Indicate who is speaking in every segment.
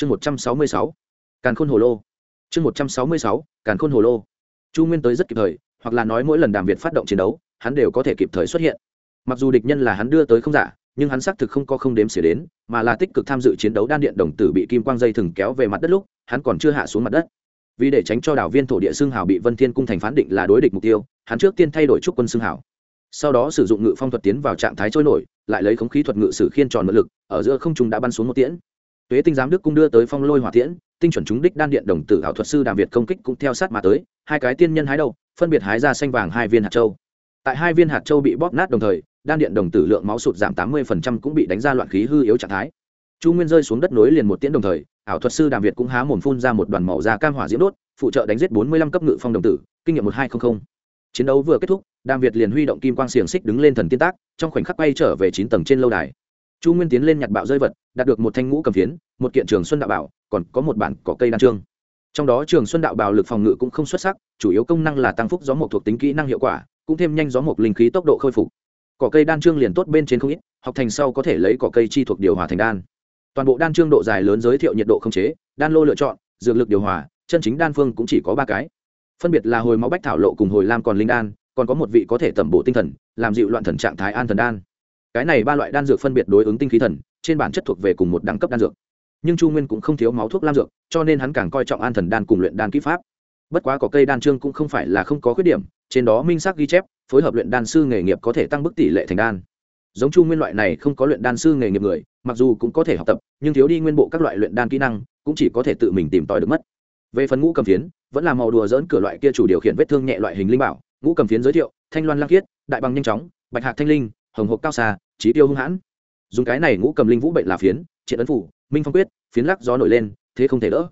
Speaker 1: chương một trăm sáu mươi sáu, càn khôn hồ lô. Chương một trăm sáu mươi sáu, càn khôn hồ lô. Chu nguyên tới rất kịp thời, hoặc là nói mỗi lần đàm việt phát động chiến đấu, hắn đều có thể kịp thời xuất hiện. Mặc dù địch nhân là hắn đưa tới không giả, nhưng hắn xác thực không có không đếm xỉa đến, mà là tích cực tham dự chiến đấu đan điện đồng tử bị kim quang dây thừng kéo về mặt đất lúc, hắn còn chưa hạ xuống mặt đất. Vì để tránh cho đảo viên thổ địa xương hào bị vân thiên cung thành phán định là đối địch mục tiêu, hắn trước tiên thay đổi trúc quân xương hào. Sau đó sử dụng ngự phong thuật tiến vào trạng thái trôi nổi, lại lấy khống khí thuật ngự sử khiên tròn mượn lực, ở giữa không trung đã bắn xuống một tiễn tuế tinh giám đức cung đưa tới phong lôi hỏa tiễn, tinh chuẩn chúng đích đan điện đồng tử ảo thuật sư đàm việt công kích cũng theo sát mà tới, hai cái tiên nhân hái đầu, phân biệt hái ra xanh vàng hai viên hạt châu. Tại hai viên hạt châu bị bóp nát đồng thời, đan điện đồng tử lượng máu sụt giảm tám mươi cũng bị đánh ra loạn khí hư yếu trạng thái. Chu nguyên rơi xuống đất nối liền một tiễn đồng thời, ảo thuật sư đàm việt cũng há mồm phun ra một đoàn màu da cam hỏa diễm đốt, phụ trợ đánh giết bốn mươi lăm cấp ngự phong đồng tử, kinh nghiệm một hai trăm linh chiến đấu vừa kết thúc, đàm việt liền huy động kim quang xiềng xích đứng lên thần tiên tác, trong khoảnh khắc bay trở về chín tầng trên lâu đài chu nguyên tiến lên nhặt bạo rơi vật, đạt được một thanh ngũ cầm phiến, một kiện trường xuân đạo bảo, còn có một bản cỏ cây đan trương. Trong đó trường xuân đạo bảo lực phòng ngự cũng không xuất sắc, chủ yếu công năng là tăng phúc gió mộc thuộc tính kỹ năng hiệu quả, cũng thêm nhanh gió mộc linh khí tốc độ khôi phục. Cỏ cây đan trương liền tốt bên trên không ít, học thành sau có thể lấy cỏ cây chi thuộc điều hòa thành đan. Toàn bộ đan trương độ dài lớn giới thiệu nhiệt độ không chế, đan lô lựa chọn, dược lực điều hòa, chân chính đan phương cũng chỉ có ba cái. Phân biệt là hồi máu bách thảo lộ cùng hồi lam còn linh đan, còn có một vị có thể tẩm bổ tinh thần, làm dịu loạn thần trạng thái an thần đan cái này ba loại đan dược phân biệt đối ứng tinh khí thần, trên bản chất thuộc về cùng một đẳng cấp đan dược. Nhưng chu nguyên cũng không thiếu máu thuốc lam dược, cho nên hắn càng coi trọng an thần đan cùng luyện đan kỹ pháp. Bất quá có cây đan trương cũng không phải là không có khuyết điểm, trên đó minh xác ghi chép, phối hợp luyện đan sư nghề nghiệp có thể tăng mức tỷ lệ thành đan. Giống chu nguyên loại này không có luyện đan sư nghề nghiệp người, mặc dù cũng có thể học tập, nhưng thiếu đi nguyên bộ các loại luyện đan kỹ năng, cũng chỉ có thể tự mình tìm tòi được mất. Về phần ngũ cầm phiến, vẫn là màu đùa dỡn cửa loại kia chủ điều khiển vết thương nhẹ loại hình linh bảo, ngũ cầm phiến giới thiệu, thanh loan lang khiết, đại bằng nhanh chóng, bạch hạc thanh linh hồng hộp cao xa, trí tiêu hung hãn. Dùng cái này ngũ cầm linh vũ bệnh là phiến triện ấn phủ, minh phong quyết, phiến lắc gió nổi lên, thế không thể đỡ.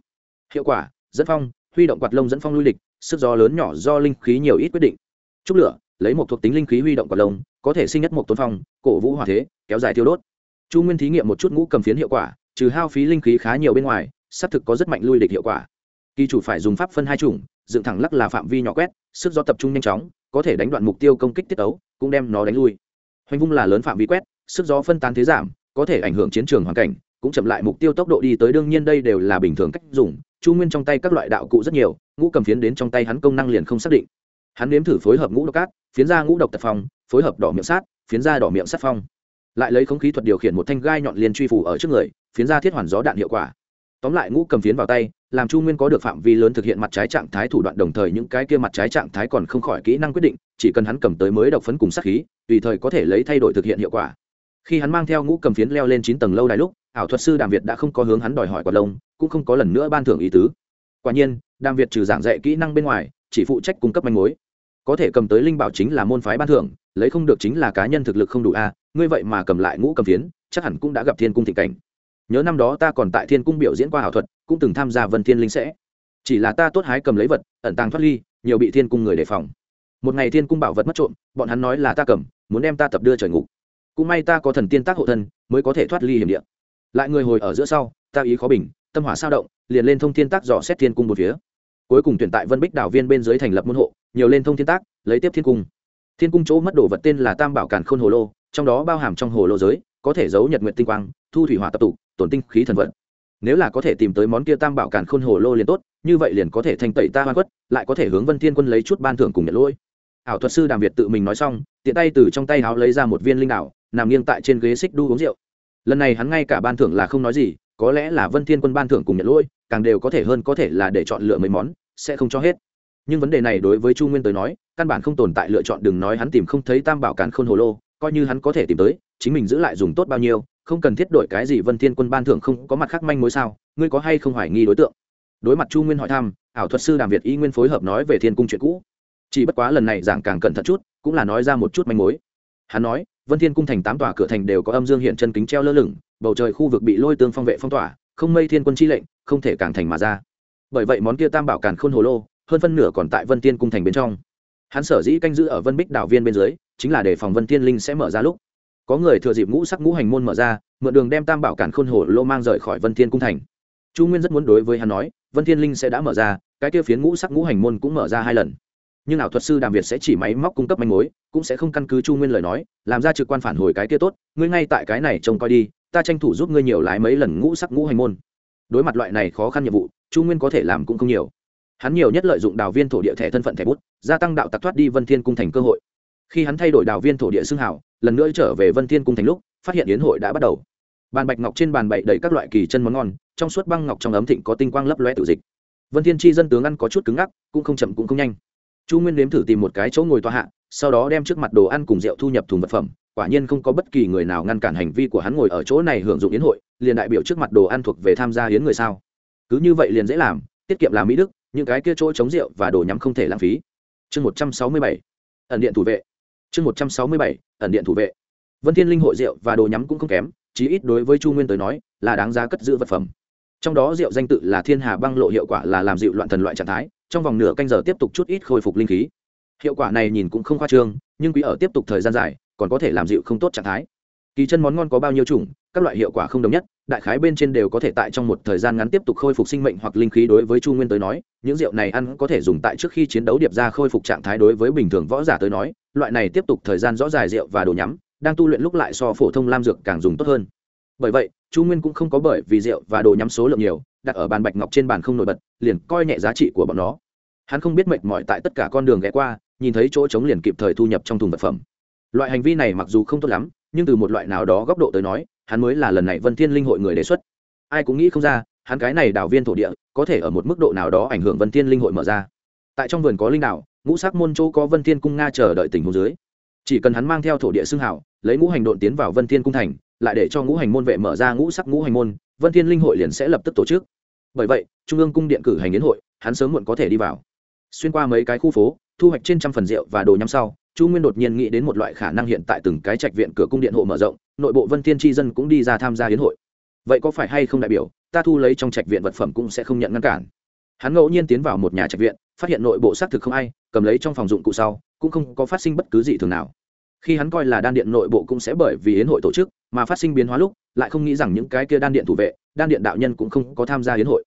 Speaker 1: Hiệu quả, dẫn phong, huy động quạt lông dẫn phong lui lịch sức gió lớn nhỏ do linh khí nhiều ít quyết định. Trúc lửa, lấy một thuộc tính linh khí huy động quạt lông, có thể sinh nhất một tôn phong, cổ vũ hòa thế, kéo dài tiêu đốt. Chu nguyên thí nghiệm một chút ngũ cầm phiến hiệu quả, trừ hao phí linh khí khá nhiều bên ngoài, xác thực có rất mạnh lui địch hiệu quả. Kỳ chủ phải dùng pháp phân hai chủng, dựng thẳng lắc là phạm vi nhỏ quét, sức gió tập trung nhanh chóng, có thể đánh đoạn mục tiêu công kích tiết ấu cũng đem nó đánh lui hoành vung là lớn phạm vi quét, sức gió phân tán thế giảm, có thể ảnh hưởng chiến trường hoàn cảnh, cũng chậm lại mục tiêu tốc độ đi tới đương nhiên đây đều là bình thường cách dùng, chu nguyên trong tay các loại đạo cụ rất nhiều, ngũ cầm phiến đến trong tay hắn công năng liền không xác định. Hắn nếm thử phối hợp ngũ độc cát, phiến ra ngũ độc tật phong, phối hợp đỏ miệng sát, phiến ra đỏ miệng sát phong. Lại lấy không khí thuật điều khiển một thanh gai nhọn liền truy phủ ở trước người, phiến ra thiết hoàn gió đạn hiệu quả. Tóm lại ngũ cầm phiến vào tay làm chu nguyên có được phạm vi lớn thực hiện mặt trái trạng thái thủ đoạn đồng thời những cái kia mặt trái trạng thái còn không khỏi kỹ năng quyết định, chỉ cần hắn cầm tới mới độc phấn cùng sát khí, tùy thời có thể lấy thay đổi thực hiện hiệu quả. Khi hắn mang theo ngũ cầm phiến leo lên chín tầng lâu đài lúc, ảo thuật sư đàm việt đã không có hướng hắn đòi hỏi quạt lông, cũng không có lần nữa ban thưởng ý tứ. Quả nhiên, đàm việt trừ giảng dạy kỹ năng bên ngoài, chỉ phụ trách cung cấp manh mối. Có thể cầm tới linh bảo chính là môn phái ban thưởng, lấy không được chính là cá nhân thực lực không đủ a, ngươi vậy mà cầm lại ngũ cầm phiến, chắc hẳn cũng đã gặp thiên cung thị cảnh nhớ năm đó ta còn tại thiên cung biểu diễn qua ảo thuật, cũng từng tham gia vân thiên linh sẽ. Chỉ là ta tốt hái cầm lấy vật, ẩn tàng thoát ly, nhiều bị thiên cung người đề phòng. Một ngày thiên cung bảo vật mất trộm, bọn hắn nói là ta cầm, muốn đem ta tập đưa trời ngục. Cũng may ta có thần tiên tác hộ thân, mới có thể thoát ly hiểm địa. Lại người hồi ở giữa sau, ta ý khó bình, tâm hỏa sao động, liền lên thông thiên tác dò xét thiên cung một phía. Cuối cùng tuyển tại vân bích đảo viên bên dưới thành lập môn hộ, nhiều lên thông thiên tác, lấy tiếp thiên cung. Thiên cung chỗ mất đồ vật tên là tam bảo càn khôn hồ lô, trong đó bao hàm trong hồ lô giới có thể giấu nhật nguyện tinh quang, thu thủy hỏa tập tụ, tổn tinh khí thần vận. Nếu là có thể tìm tới món kia tam bảo càn khôn hồ lô liền tốt, như vậy liền có thể thành tẩy ta hoa quất lại có thể hướng vân thiên quân lấy chút ban thưởng cùng nhận lỗi. Ảo thuật sư đàm việt tự mình nói xong, tiện tay từ trong tay háo lấy ra một viên linh đảo, nằm nghiêng tại trên ghế xích đu uống rượu. Lần này hắn ngay cả ban thưởng là không nói gì, có lẽ là vân thiên quân ban thưởng cùng nhận lỗi, càng đều có thể hơn có thể là để chọn lựa mấy món, sẽ không cho hết. Nhưng vấn đề này đối với chu nguyên tới nói, căn bản không tồn tại lựa chọn, đừng nói hắn tìm không thấy tam bảo càn khôn hồ lô, coi như hắn có thể tìm tới chính mình giữ lại dùng tốt bao nhiêu, không cần thiết đổi cái gì vân thiên quân ban thưởng không có mặt khác manh mối sao, ngươi có hay không hoài nghi đối tượng? Đối mặt chu nguyên hỏi thăm, ảo thuật sư đàm việt y nguyên phối hợp nói về thiên cung chuyện cũ. Chỉ bất quá lần này giảng càng cẩn thận chút, cũng là nói ra một chút manh mối. Hắn nói, vân thiên cung thành tám tòa cửa thành đều có âm dương hiện chân kính treo lơ lửng, bầu trời khu vực bị lôi tương phong vệ phong tỏa, không mây thiên quân chi lệnh, không thể càng thành mà ra. Bởi vậy món kia tam bảo càn khôn hồ lô, hơn phân nửa còn tại vân tiên cung thành bên trong. Hắn sở dĩ canh giữ ở vân bích đảo viên bên dưới, chính là để phòng vân tiên linh sẽ mở ra lúc có người thừa dịp ngũ sắc ngũ hành môn mở ra, mượn đường đem tam bảo cản khôn hồ lô mang rời khỏi vân thiên cung thành. Chu nguyên rất muốn đối với hắn nói, vân thiên linh sẽ đã mở ra, cái kia phiến ngũ sắc ngũ hành môn cũng mở ra hai lần. Nhưng ảo thuật sư đàm việt sẽ chỉ máy móc cung cấp manh mối, cũng sẽ không căn cứ chu nguyên lời nói, làm ra trực quan phản hồi cái kia tốt, ngươi ngay tại cái này trông coi đi, ta tranh thủ giúp ngươi nhiều lái mấy lần ngũ sắc ngũ hành môn. Đối mặt loại này khó khăn nhiệm vụ, chu nguyên có thể làm cũng không nhiều. Hắn nhiều nhất lợi dụng đào viên thổ địa thẻ thân phận thẻ bút, gia tăng đạo tặc thoát đi vân thiên cung thành cơ hội. Khi hắn thay đổi đào viên thổ địa xưng hảo lần nữa trở về vân thiên cung thành lúc, phát hiện yến hội đã bắt đầu. Bàn bạch ngọc trên bàn bậy đầy các loại kỳ chân món ngon, trong suốt băng ngọc trong ấm thịnh có tinh quang lấp loe tự dịch. Vân thiên chi dân tướng ăn có chút cứng ngắc, cũng không chậm cũng không nhanh. Chu nguyên nếm thử tìm một cái chỗ ngồi tòa hạ, sau đó đem trước mặt đồ ăn cùng rượu thu nhập thùng vật phẩm, quả nhiên không có bất kỳ người nào ngăn cản hành vi của hắn ngồi ở chỗ này hưởng dụng yến hội, liền đại biểu trước mặt đồ ăn thuộc về tham gia yến người sao. Cứ như vậy liền dễ làm, tiết kiệm làm mỹ đức, những cái kia chỗ chống rượu và đồ nhắm không thể lãng phí. Chương một trăm sáu mươi bảy, ẩn điện thủ vệ chương một trăm sáu mươi bảy, ẩn điện thủ vệ. Vân thiên linh hội rượu và đồ nhắm cũng không kém, chí ít đối với chu nguyên tới nói, là đáng giá cất giữ vật phẩm. Trong đó rượu danh tự là thiên hà băng lộ, hiệu quả là làm dịu loạn thần loại trạng thái, trong vòng nửa canh giờ tiếp tục chút ít khôi phục linh khí. Hiệu quả này nhìn cũng không khoa trương, nhưng quý ở tiếp tục thời gian dài, còn có thể làm dịu không tốt trạng thái. Kỳ chân món ngon có bao nhiêu chủng, các loại hiệu quả không đồng nhất đại khái bên trên đều có thể tại trong một thời gian ngắn tiếp tục khôi phục sinh mệnh hoặc linh khí đối với chu nguyên tới nói, những rượu này ăn có thể dùng tại trước khi chiến đấu điệp ra khôi phục trạng thái đối với bình thường võ giả tới nói, loại này tiếp tục thời gian rõ dài rượu và đồ nhắm, đang tu luyện lúc lại so phổ thông lam dược càng dùng tốt hơn. Bởi vậy, chu nguyên cũng không có bởi vì rượu và đồ nhắm số lượng nhiều, đặt ở bàn bạch ngọc trên bàn không nổi bật, liền coi nhẹ giá trị của bọn nó. Hắn không biết mệt mỏi tại tất cả con đường ghé qua, nhìn thấy chỗ trống liền kịp thời thu nhập trong thùng vật phẩm. Loại hành vi này mặc dù không tốt lắm, nhưng từ một loại nào đó góc độ tới nói hắn mới là lần này vân thiên linh hội người đề xuất. Ai cũng nghĩ không ra, hắn cái này đào viên thổ địa, có thể ở một mức độ nào đó ảnh hưởng vân thiên linh hội mở ra. Tại trong vườn có linh đảo, ngũ sắc môn chỗ có vân thiên cung nga chờ đợi tình huống dưới. Chỉ cần hắn mang theo thổ địa xưng hảo, lấy ngũ hành độn tiến vào vân thiên cung thành, lại để cho ngũ hành môn vệ mở ra ngũ sắc ngũ hành môn, vân thiên linh hội liền sẽ lập tức tổ chức. Bởi vậy, trung ương cung điện cử hành đến hội, hắn sớm muộn có thể đi vào. Xuyên qua mấy cái khu phố, thu hoạch trên trăm phần rượu và đồ nhắm sau chu nguyên đột nhiên nghĩ đến một loại khả năng hiện tại từng cái trạch viện cửa cung điện hộ mở rộng, nội bộ vân thiên tri dân cũng đi ra tham gia hiến hội. Vậy có phải hay không đại biểu, ta thu lấy trong trạch viện vật phẩm cũng sẽ không nhận ngăn cản. Hắn ngẫu nhiên tiến vào một nhà trạch viện, phát hiện nội bộ xác thực không ai, cầm lấy trong phòng dụng cụ sau, cũng không có phát sinh bất cứ gì thường nào. Khi hắn coi là đan điện nội bộ cũng sẽ bởi vì hiến hội tổ chức mà phát sinh biến hóa lúc, lại không nghĩ rằng những cái kia đan điện thủ vệ, đan điện đạo nhân cũng không có tham gia hiến hội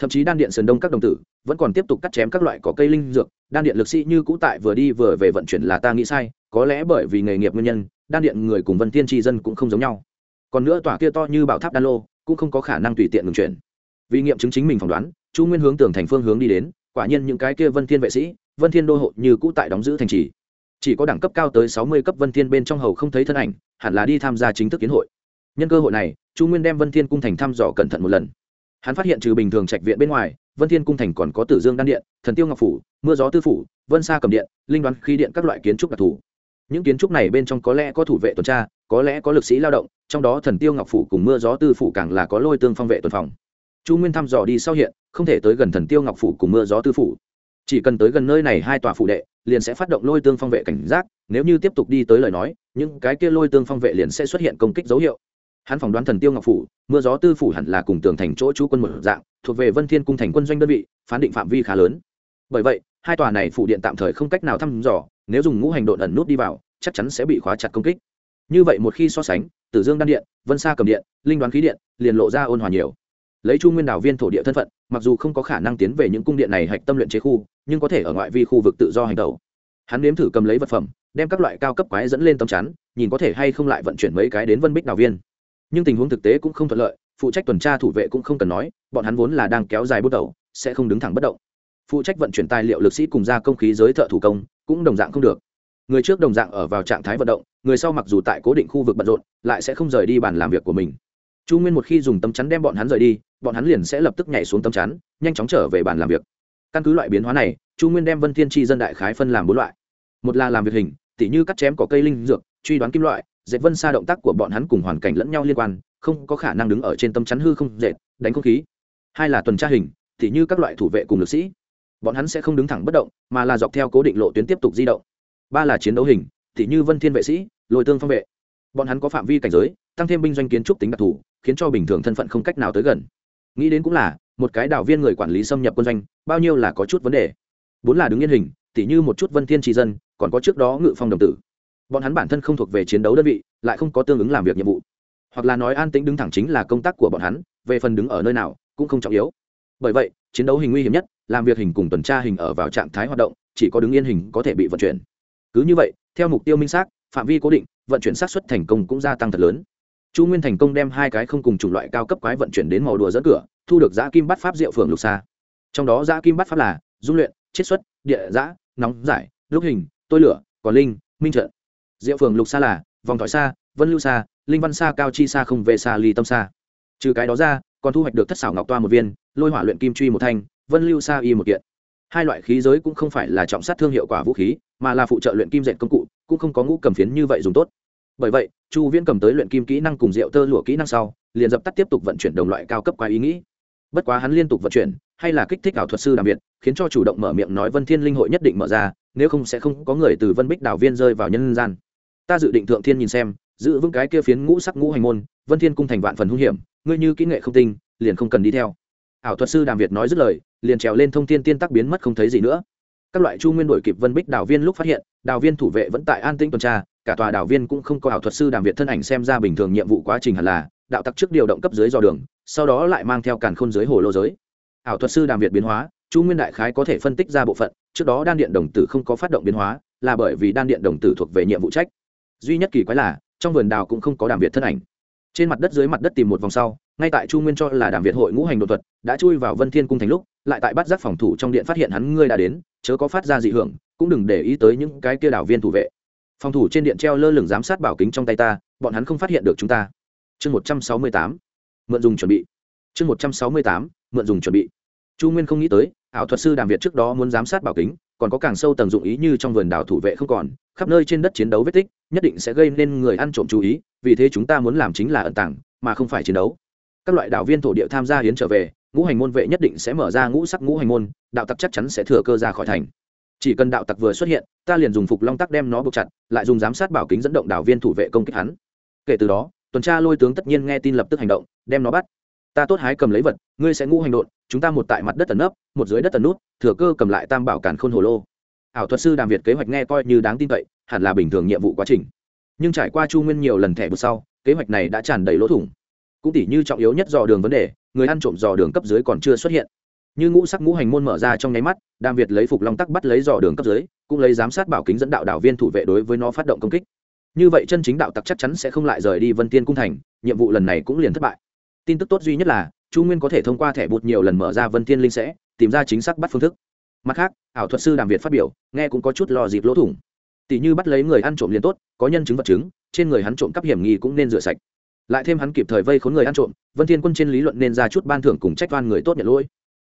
Speaker 1: thậm chí đan điện sườn đông các đồng tử vẫn còn tiếp tục cắt chém các loại cỏ cây linh dược. Đan điện lực sĩ như cũ tại vừa đi vừa về vận chuyển là ta nghĩ sai, có lẽ bởi vì nghề nghiệp nguyên nhân, đan điện người cùng vân tiên tri dân cũng không giống nhau. Còn nữa tòa kia to như bảo tháp đan lô, cũng không có khả năng tùy tiện ngừng chuyển. Vì nghiệm chứng chính mình phỏng đoán, chu nguyên hướng tường thành phương hướng đi đến, quả nhiên những cái kia vân thiên vệ sĩ, vân thiên đô hộ như cũ tại đóng giữ thành trì. Chỉ có đẳng cấp cao tới sáu mươi cấp vân thiên bên trong hầu không thấy thân ảnh, hẳn là đi tham gia chính thức kiến hội. Nhân cơ hội này, chu nguyên đem vân thiên cung thành thăm dò cẩn thận một lần hắn phát hiện trừ bình thường trạch viện bên ngoài, vân thiên cung thành còn có tử dương đan điện, thần tiêu ngọc phủ, mưa gió tư phủ, vân sa cầm điện, linh đoán khí điện các loại kiến trúc đặc thù. Những kiến trúc này bên trong có lẽ có thủ vệ tuần tra, có lẽ có lực sĩ lao động, trong đó thần tiêu ngọc phủ cùng mưa gió tư phủ càng là có lôi tương phong vệ tuần phòng. Chu nguyên thăm dò đi sau hiện, không thể tới gần thần tiêu ngọc phủ cùng mưa gió tư phủ. Chỉ cần tới gần nơi này hai tòa phủ đệ, liền sẽ phát động lôi tương phong vệ cảnh giác, nếu như tiếp tục đi tới lời nói, những cái kia lôi tương phong vệ liền sẽ xuất hiện công kích dấu hiệu hắn phỏng đoán thần tiêu ngọc phủ, mưa gió tư phủ hẳn là cùng tường thành chỗ chú quân một dạng, thuộc về vân thiên cung thành quân doanh đơn vị, phán định phạm vi khá lớn. Bởi vậy, hai tòa này phủ điện tạm thời không cách nào thăm dò, nếu dùng ngũ hành độn ẩn nút đi vào, chắc chắn sẽ bị khóa chặt công kích. Như vậy một khi so sánh, tử dương đan điện, vân sa cầm điện, linh đoán khí điện liền lộ ra ôn hòa nhiều. Lấy chu nguyên đảo viên thổ địa thân phận, mặc dù không có khả năng tiến về những cung điện này hạch tâm luyện chế khu, nhưng có thể ở ngoại vi khu vực tự do hành tẩu. Hắn nếm thử cầm lấy vật phẩm, đem các loại cao cấp quái dẫn lên tấm chắn, nhìn có thể hay không lại vận chuyển mấy cái đến vân bích đảo viên nhưng tình huống thực tế cũng không thuận lợi, phụ trách tuần tra thủ vệ cũng không cần nói, bọn hắn vốn là đang kéo dài bước đầu, sẽ không đứng thẳng bất động. Phụ trách vận chuyển tài liệu lực sĩ cùng ra công khí giới thợ thủ công, cũng đồng dạng không được. Người trước đồng dạng ở vào trạng thái vận động, người sau mặc dù tại cố định khu vực bận rộn, lại sẽ không rời đi bàn làm việc của mình. Chu nguyên một khi dùng tấm chắn đem bọn hắn rời đi, bọn hắn liền sẽ lập tức nhảy xuống tấm chắn, nhanh chóng trở về bàn làm việc. Căn cứ loại biến hóa này, chu nguyên đem vân thiên tri dân đại khái phân làm bốn loại. Một là làm việc hình, tỉ như cắt chém cỏ cây linh dược, truy đoán kim loại dệt vân xa động tác của bọn hắn cùng hoàn cảnh lẫn nhau liên quan, không có khả năng đứng ở trên tâm chắn hư không dệt, đánh không khí. Hai là tuần tra hình thì như các loại thủ vệ cùng lực sĩ. Bọn hắn sẽ không đứng thẳng bất động, mà là dọc theo cố định lộ tuyến tiếp tục di động. Ba là chiến đấu hình thì như vân thiên vệ sĩ, lôi tương phong vệ. Bọn hắn có phạm vi cảnh giới, tăng thêm binh doanh kiến trúc tính đặc thù, khiến cho bình thường thân phận không cách nào tới gần. Nghĩ đến cũng là, một cái đảo viên người quản lý xâm nhập quân doanh, bao nhiêu là có chút vấn đề. Bốn là đứng yên hình, tỉ như một chút vân thiên tri dân, còn có trước đó ngự phong đồng tử bọn hắn bản thân không thuộc về chiến đấu đơn vị, lại không có tương ứng làm việc nhiệm vụ. Hoặc là nói an tĩnh đứng thẳng chính là công tác của bọn hắn, về phần đứng ở nơi nào cũng không trọng yếu. Bởi vậy, chiến đấu hình nguy hiểm nhất, làm việc hình cùng tuần tra hình ở vào trạng thái hoạt động, chỉ có đứng yên hình có thể bị vận chuyển. Cứ như vậy, theo mục tiêu minh xác, phạm vi cố định, vận chuyển sát xuất thành công cũng gia tăng thật lớn. Chu nguyên thành công đem hai cái không cùng chủng loại cao cấp quái vận chuyển đến màu đùa dẫn cửa, thu được giã kim bắt pháp diệu phường lục xa. Trong đó giã kim bắt pháp là dung luyện, chiết xuất, địa giã, nóng giải, lúc hình, tôi lửa, còn linh, minh trận diệu phường lục xa là, vòng thỏi xa, vân lưu xa, linh văn xa, cao chi xa, không về xa, ly tâm xa. Trừ cái đó ra, còn thu hoạch được thất xảo ngọc toa một viên, lôi hỏa luyện kim truy một thanh, vân lưu xa y một kiện. Hai loại khí giới cũng không phải là trọng sát thương hiệu quả vũ khí, mà là phụ trợ luyện kim dệt công cụ, cũng không có ngũ cầm phiến như vậy dùng tốt. Bởi vậy, chu viễn cầm tới luyện kim kỹ năng cùng rượu tơ lụa kỹ năng sau, liền dập tắt tiếp tục vận chuyển đồng loại cao cấp quá ý nghĩ. Bất quá hắn liên tục vận chuyển, hay là kích thích ảo thuật sư đặc biệt khiến cho chủ động mở miệng nói vân thiên linh hội nhất định mở ra, nếu không sẽ không có người từ vân bích đảo viên rơi vào nhân gian ta dự định thượng thiên nhìn xem, giữ vững cái kia phiến ngũ sắc ngũ hành môn, vân thiên cung thành vạn phần hung hiểm, ngươi như kỹ nghệ không tinh, liền không cần đi theo. Ảo thuật sư đàm việt nói dứt lời, liền trèo lên thông thiên tiên tắc biến mất không thấy gì nữa. Các loại chu nguyên đổi kịp vân bích đào viên lúc phát hiện đào viên thủ vệ vẫn tại an tĩnh tuần tra, cả tòa đào viên cũng không có ảo thuật sư đàm việt thân ảnh xem ra bình thường nhiệm vụ quá trình hẳn là, đạo tặc trước điều động cấp dưới dò đường, sau đó lại mang theo càn khôn dưới hồ lô giới. Ảo thuật sư đàm việt biến hóa, chu nguyên đại khái có thể phân tích ra bộ phận, trước đó đan điện đồng tử không có phát động biến hóa, là bởi vì đan điện đồng tử thuộc về nhiệm vụ trách duy nhất kỳ quái là, trong vườn đào cũng không có đàm việt thân ảnh. Trên mặt đất dưới mặt đất tìm một vòng sau, ngay tại chu nguyên cho là đàm việt hội ngũ hành đột thuật, đã chui vào vân thiên cung thành lúc, lại tại bắt giác phòng thủ trong điện phát hiện hắn ngươi đã đến, chớ có phát ra dị hưởng, cũng đừng để ý tới những cái kia đảo viên thủ vệ. Phòng thủ trên điện treo lơ lửng giám sát bảo kính trong tay ta, bọn hắn không phát hiện được chúng ta. Chương một trăm sáu mươi tám, mượn dùng chuẩn bị. Chương một trăm sáu mươi tám, mượn dùng chuẩn bị. Chu nguyên không nghĩ tới, ảo thuật sư đàm việt trước đó muốn giám sát bảo kính còn có càng sâu tầng dụng ý như trong vườn đảo thủ vệ không còn, khắp nơi trên đất chiến đấu vết tích, nhất định sẽ gây nên người ăn trộm chú ý, vì thế chúng ta muốn làm chính là ẩn tàng, mà không phải chiến đấu. Các loại đạo viên thổ địa tham gia hiến trở về, ngũ hành môn vệ nhất định sẽ mở ra ngũ sắc ngũ hành môn, đạo tặc chắc chắn sẽ thừa cơ ra khỏi thành. Chỉ cần đạo tặc vừa xuất hiện, ta liền dùng phục long tắc đem nó buộc chặt, lại dùng giám sát bảo kính dẫn động đạo viên thủ vệ công kích hắn. Kể từ đó, tuần tra lôi tướng tất nhiên nghe tin lập tức hành động, đem nó bắt. Ta tốt hái cầm lấy vật, ngươi sẽ ngũ hành đột chúng ta một tại mặt đất tần nấp, một dưới đất tần nút, thừa cơ cầm lại tam bảo cản khôn hồ lô. Ảo thuật sư đàm việt kế hoạch nghe coi như đáng tin cậy, hẳn là bình thường nhiệm vụ quá trình. Nhưng trải qua chu nguyên nhiều lần thẻ bút sau, kế hoạch này đã tràn đầy lỗ thủng. Cũng tỉ như trọng yếu nhất dò đường vấn đề, người ăn trộm dò đường cấp dưới còn chưa xuất hiện. Như ngũ sắc ngũ hành môn mở ra trong nháy mắt, đàm việt lấy phục long tắc bắt lấy dò đường cấp dưới, cũng lấy giám sát bảo kính dẫn đạo đảo viên thủ vệ đối với nó phát động công kích. Như vậy chân chính đạo tặc chắc chắn sẽ không lại rời đi vân tiên cung thành, nhiệm vụ lần này cũng liền thất bại. Tin tức tốt duy nhất là chu nguyên có thể thông qua thẻ bút nhiều lần mở ra vân Thiên linh sẽ, tìm ra chính xác bắt phương thức. Mặt khác, ảo thuật sư đàm việt phát biểu, nghe cũng có chút lò dịp lỗ thủng. Tỷ như bắt lấy người ăn trộm liền tốt, có nhân chứng vật chứng, trên người hắn trộm cắp hiểm nghi cũng nên rửa sạch. Lại thêm hắn kịp thời vây khốn người ăn trộm, vân thiên quân trên lý luận nên ra chút ban thưởng cùng trách oan người tốt nhận lỗi.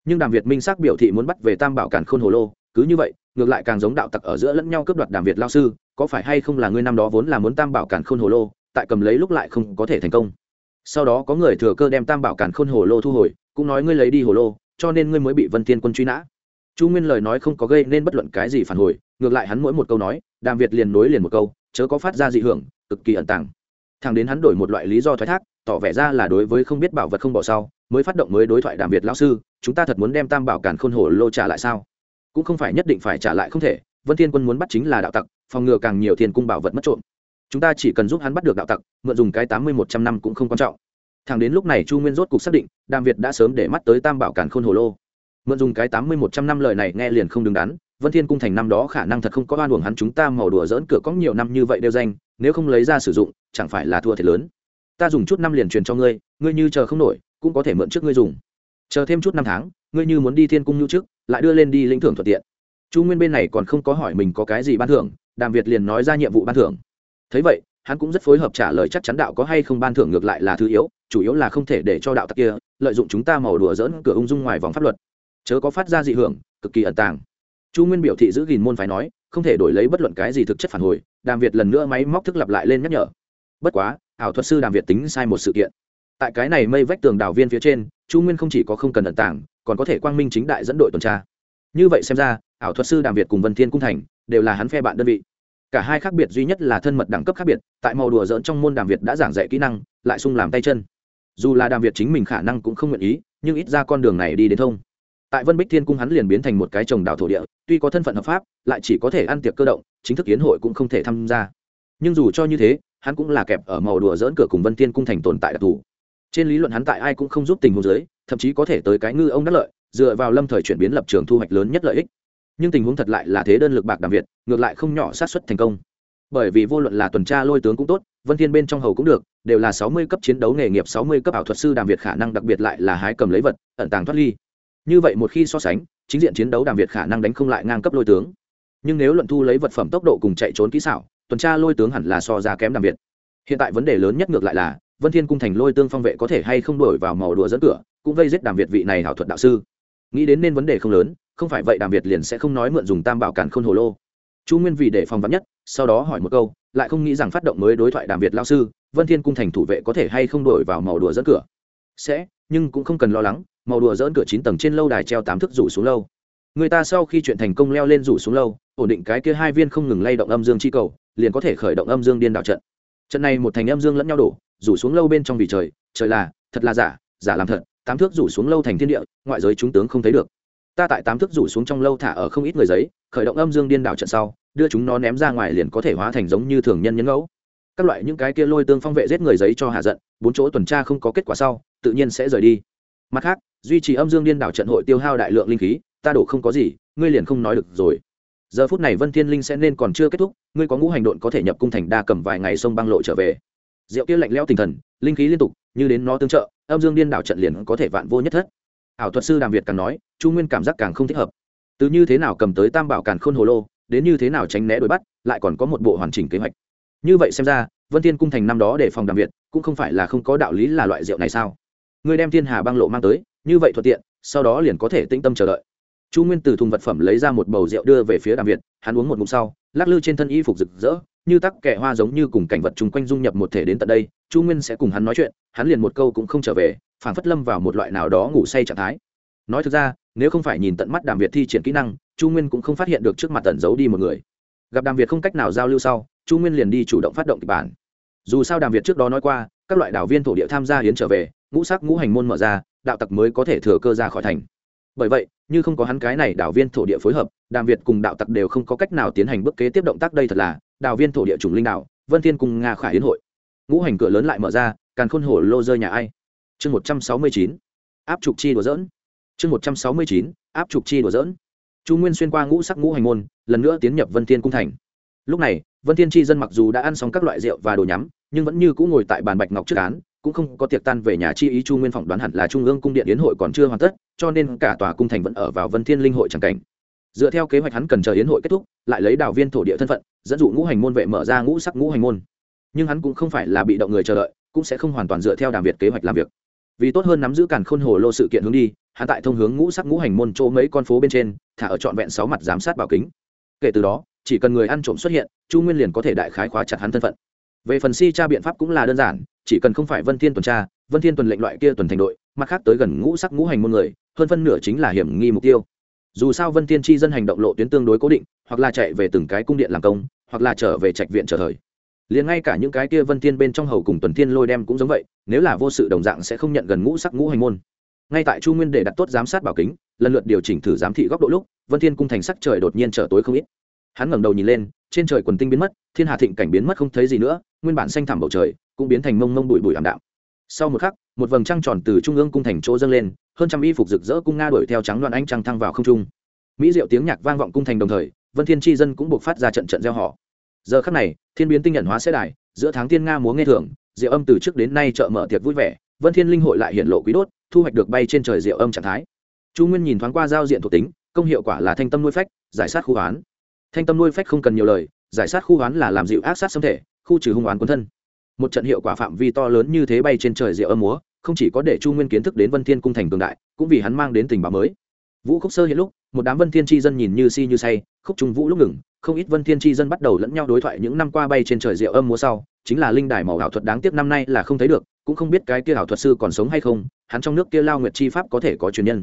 Speaker 1: Nhưng đàm việt minh xác biểu thị muốn bắt về tam bảo cản khôn hồ lô, cứ như vậy, ngược lại càng giống đạo tặc ở giữa lẫn nhau cướp đoạt đàm việt lao sư, có phải hay không là ngươi năm đó vốn là muốn tam bảo cản khôn hồ lô, tại cầm lấy lúc lại không có thể thành công? Sau đó có người thừa cơ đem tam bảo cản khôn hồ lô thu hồi, cũng nói ngươi lấy đi hồ lô, cho nên ngươi mới bị vân thiên quân truy nã. Chu nguyên lời nói không có gây nên bất luận cái gì phản hồi, ngược lại hắn mỗi một câu nói, đàm việt liền nối liền một câu, chớ có phát ra dị hưởng, cực kỳ ẩn tàng. Thằng đến hắn đổi một loại lý do thoái thác, tỏ vẻ ra là đối với không biết bảo vật không bỏ sau, mới phát động mới đối thoại đàm việt lão sư, chúng ta thật muốn đem tam bảo cản khôn hồ lô trả lại sao? Cũng không phải nhất định phải trả lại không thể, vân thiên quân muốn bắt chính là đạo tặc, phòng ngừa càng nhiều thiên cung bảo vật mất trộm chúng ta chỉ cần giúp hắn bắt được đạo tặc, mượn dùng cái tám mươi một trăm năm cũng không quan trọng. Thằng đến lúc này chu nguyên rốt cục xác định, đàm việt đã sớm để mắt tới tam bảo Cản khôn hồ lô. Mượn dùng cái tám mươi một trăm năm lời này nghe liền không đứng đắn, vân thiên cung thành năm đó khả năng thật không có oan uổng hắn chúng ta màu đùa dỡn cửa có nhiều năm như vậy đeo danh, nếu không lấy ra sử dụng, chẳng phải là thua thiệt lớn. Ta dùng chút năm liền truyền cho ngươi ngươi như chờ không nổi, cũng có thể mượn trước ngươi dùng. Chờ thêm chút năm tháng, ngươi như muốn đi thiên cung nhu trước, lại đưa lên đi lĩnh thưởng thuận tiện. Chu nguyên bên này còn không có hỏi mình có cái gì ban thưởng, đàm việt liền nói ra nhiệm vụ ban thưởng thấy vậy, hắn cũng rất phối hợp trả lời chắc chắn đạo có hay không ban thưởng ngược lại là thứ yếu, chủ yếu là không thể để cho đạo tặc kia lợi dụng chúng ta màu đùa dỡn cửa ung dung ngoài vòng pháp luật. Chớ có phát ra dị hưởng, cực kỳ ẩn tàng. Chu nguyên biểu thị giữ gìn môn phái nói, không thể đổi lấy bất luận cái gì thực chất phản hồi, đàm việt lần nữa máy móc thức lặp lại lên nhắc nhở. Bất quá, ảo thuật sư đàm việt tính sai một sự kiện. Tại cái này mây vách tường đào viên phía trên, chu nguyên không chỉ có không cần ẩn tàng, còn có thể quang minh chính đại dẫn đội tuần tra. Như vậy xem ra, ảo thuật sư đàm việt cùng vân thiên cung thành đều là hắn phe bạn đơn vị cả hai khác biệt duy nhất là thân mật đẳng cấp khác biệt, tại màu đùa dỡn trong môn đàm việt đã giảng dạy kỹ năng, lại sung làm tay chân. Dù là đàm việt chính mình khả năng cũng không nguyện ý, nhưng ít ra con đường này đi đến thông. Tại vân bích thiên cung hắn liền biến thành một cái trồng đào thổ địa, tuy có thân phận hợp pháp, lại chỉ có thể ăn tiệc cơ động, chính thức kiến hội cũng không thể tham gia. Nhưng dù cho như thế, hắn cũng là kẹp ở màu đùa dỡn cửa cùng vân thiên cung thành tồn tại đặc thù. Trên lý luận hắn tại ai cũng không giúp tình huống giới thậm chí có thể tới cái ngư ông đắc lợi, dựa vào lâm thời chuyển biến lập trường thu hoạch lớn nhất lợi ích nhưng tình huống thật lại là thế đơn lực bạc đàm việt, ngược lại không nhỏ sát xuất thành công. Bởi vì vô luận là tuần tra lôi tướng cũng tốt, vân thiên bên trong hầu cũng được, đều là sáu mươi cấp chiến đấu nghề nghiệp, sáu mươi cấp ảo thuật sư đàm việt khả năng đặc biệt lại là hái cầm lấy vật, ẩn tàng thoát ly. Như vậy một khi so sánh, chính diện chiến đấu đàm việt khả năng đánh không lại ngang cấp lôi tướng. Nhưng nếu luận thu lấy vật phẩm tốc độ cùng chạy trốn kỹ xảo, tuần tra lôi tướng hẳn là so ra kém đàm việt. Hiện tại vấn đề lớn nhất ngược lại là, vân thiên cung thành lôi tương phong vệ có thể hay không đổi vào màu đùa dẫn cửa cũng vây giết đàm việt vị này hảo thuật đạo sư. Nghĩ đến nên vấn đề không lớn không phải vậy đàm việt liền sẽ không nói mượn dùng tam bảo cản khôn hồ lô. Chu nguyên vì để phòng vắn nhất, sau đó hỏi một câu, lại không nghĩ rằng phát động mới đối thoại đàm việt lao sư, vân thiên cung thành thủ vệ có thể hay không đổi vào màu đùa dẫn cửa? Sẽ, nhưng cũng không cần lo lắng, màu đùa dẫn cửa chín tầng trên lâu đài treo tám thức rủ xuống lâu. Người ta sau khi chuyện thành công leo lên rủ xuống lâu, ổn định cái kia hai viên không ngừng lay động âm dương chi cầu, liền có thể khởi động âm dương điên đảo trận. Trận này một thành âm dương lẫn nhau đổ, rủ xuống lâu bên trong vì trời trời là, thật là giả giả làm thật, tám thước rủ xuống lâu thành thiên địa, ngoại giới chúng tướng không thấy được ta tại tám thước rủ xuống trong lâu thả ở không ít người giấy, khởi động âm dương điên đảo trận sau, đưa chúng nó ném ra ngoài liền có thể hóa thành giống như thường nhân nhân ngẫu. Các loại những cái kia lôi tương phong vệ giết người giấy cho hạ giận, bốn chỗ tuần tra không có kết quả sau, tự nhiên sẽ rời đi. Mặt khác, duy trì âm dương điên đảo trận hội tiêu hao đại lượng linh khí, ta đổ không có gì, ngươi liền không nói được rồi. Giờ phút này vân thiên linh sẽ nên còn chưa kết thúc, ngươi có ngũ hành độn có thể nhập cung thành đa cầm vài ngày sông băng lộ trở về. Rượu kia lạnh lẽo tinh thần, linh khí liên tục, như đến nó tương trợ, âm dương điên đảo trận liền có thể vạn vô nhất thất. Ảo thuật sư đàm việt càng nói chu nguyên cảm giác càng không thích hợp. Từ như thế nào cầm tới tam bảo càn khôn hồ lô, đến như thế nào tránh né đuổi bắt, lại còn có một bộ hoàn chỉnh kế hoạch. Như vậy xem ra, vân thiên cung thành năm đó để phòng đàm việt, cũng không phải là không có đạo lý là loại rượu này sao? Người đem thiên hà băng lộ mang tới, như vậy thuận tiện, sau đó liền có thể tĩnh tâm chờ đợi. Chu nguyên từ thùng vật phẩm lấy ra một bầu rượu đưa về phía đàm việt, hắn uống một ngụm sau, lắc lư trên thân y phục rực rỡ, như tắc kẻ hoa giống như cùng cảnh vật chung quanh dung nhập một thể đến tận đây, chu nguyên sẽ cùng hắn nói chuyện, hắn liền một câu cũng không trở về phản phất lâm vào một loại nào đó ngủ say trạng thái. Nói thực ra nếu không phải nhìn tận mắt đàm việt thi triển kỹ năng, chu nguyên cũng không phát hiện được trước mặt tẩn giấu đi một người. Gặp đàm việt không cách nào giao lưu sau, chu nguyên liền đi chủ động phát động kịch bản. Dù sao đàm việt trước đó nói qua, các loại đảo viên thổ địa tham gia hiến trở về, ngũ sắc ngũ hành môn mở ra, đạo tặc mới có thể thừa cơ ra khỏi thành. Bởi vậy, như không có hắn cái này đảo viên thổ địa phối hợp, đàm việt cùng đạo tặc đều không có cách nào tiến hành bước kế tiếp động tác đây thật là, đảo viên thổ địa chủng linh đạo vân thiên cùng nga khải hiến hội. Ngũ hành cửa lớn lại mở ra, càn khôn hổ lô rơi nhà ai? Chương một trăm sáu mươi chín. Áp trục chi đùa dỡn chương một trăm sáu mươi chín, áp trục chi đùa dỡn chu nguyên xuyên qua ngũ sắc ngũ hành môn, lần nữa tiến nhập vân thiên cung thành. Lúc này, vân thiên tri dân mặc dù đã ăn xong các loại rượu và đồ nhắm, nhưng vẫn như cũ ngồi tại bàn bạch ngọc trước án, cũng không có tiệc tan về nhà chi ý chu nguyên phỏng đoán hẳn là trung ương cung điện yến hội còn chưa hoàn tất, cho nên cả tòa cung thành vẫn ở vào vân thiên linh hội tràng cảnh. Dựa theo kế hoạch hắn cần chờ yến hội kết thúc, lại lấy đào viên thổ địa thân phận, dẫn dụ ngũ hành môn vệ mở ra ngũ sắc ngũ hành môn. Nhưng hắn cũng không phải là bị động người chờ đợi, cũng sẽ không hoàn toàn dựa theo đàm việt kế hoạch làm việc vì tốt hơn nắm giữ càn khôn hồ lô sự kiện hướng đi, hắn tại thông hướng ngũ sắc ngũ hành môn chỗ mấy con phố bên trên, thả ở trọn vẹn sáu mặt giám sát bảo kính. Kể từ đó, chỉ cần người ăn trộm xuất hiện, chu nguyên liền có thể đại khái khóa chặt hắn thân phận. Về phần si tra biện pháp cũng là đơn giản, chỉ cần không phải vân thiên tuần tra, vân thiên tuần lệnh loại kia tuần thành đội, mặt khác tới gần ngũ sắc ngũ hành môn người, hơn phân nửa chính là hiểm nghi mục tiêu. Dù sao vân thiên chi dân hành động lộ tuyến tương đối cố định, hoặc là chạy về từng cái cung điện làm công, hoặc là trở về trạch viện trở thời liền ngay cả những cái kia vân thiên bên trong hầu cùng tuần thiên lôi đem cũng giống vậy, nếu là vô sự đồng dạng sẽ không nhận gần ngũ sắc ngũ hành môn. Ngay tại chu nguyên để đặt tốt giám sát bảo kính, lần lượt điều chỉnh thử giám thị góc độ lúc, vân thiên cung thành sắc trời đột nhiên trở tối không ít. Hắn ngẩng đầu nhìn lên, trên trời quần tinh biến mất, thiên hà thịnh cảnh biến mất không thấy gì nữa, nguyên bản xanh thẳm bầu trời cũng biến thành mông mông bụi bụi ảm đạm. Sau một khắc, một vầng trăng tròn từ trung ương cung thành chỗ dâng lên, hơn trăm y phục rực rỡ cung nga đuổi theo trắng đoàn ánh trăng thăng vào không trung. Mỹ diệu tiếng nhạc vang vọng cung thành đồng thời, vân thiên tri dân cũng buộc phát ra trận trận gieo họ giờ khắc này, thiên biến tinh nhận hóa sẽ đài, giữa tháng tiên nga múa nghe thường diệu âm từ trước đến nay chợ mở tiệc vui vẻ, vân thiên linh hội lại hiện lộ quý đốt, thu hoạch được bay trên trời diệu âm trạng thái. Chu nguyên nhìn thoáng qua giao diện thuộc tính, công hiệu quả là thanh tâm nuôi phách, giải sát khu hoán. Thanh tâm nuôi phách không cần nhiều lời, giải sát khu hoán là làm dịu ác sát xâm thể, khu trừ hung oán quân thân. Một trận hiệu quả phạm vi to lớn như thế bay trên trời diệu âm múa, không chỉ có để chu nguyên kiến thức đến vân thiên cung thành cường đại, cũng vì hắn mang đến tình báo mới. Vũ khúc sơ hiện lúc, một đám vân thiên tri dân nhìn như si như say, khúc trung vũ lúc ngừng không ít vân thiên tri dân bắt đầu lẫn nhau đối thoại những năm qua bay trên trời diệu âm múa sau, chính là linh đài màu ảo thuật đáng tiếc năm nay là không thấy được, cũng không biết cái kia ảo thuật sư còn sống hay không, hắn trong nước kia lao nguyệt chi pháp có thể có truyền nhân.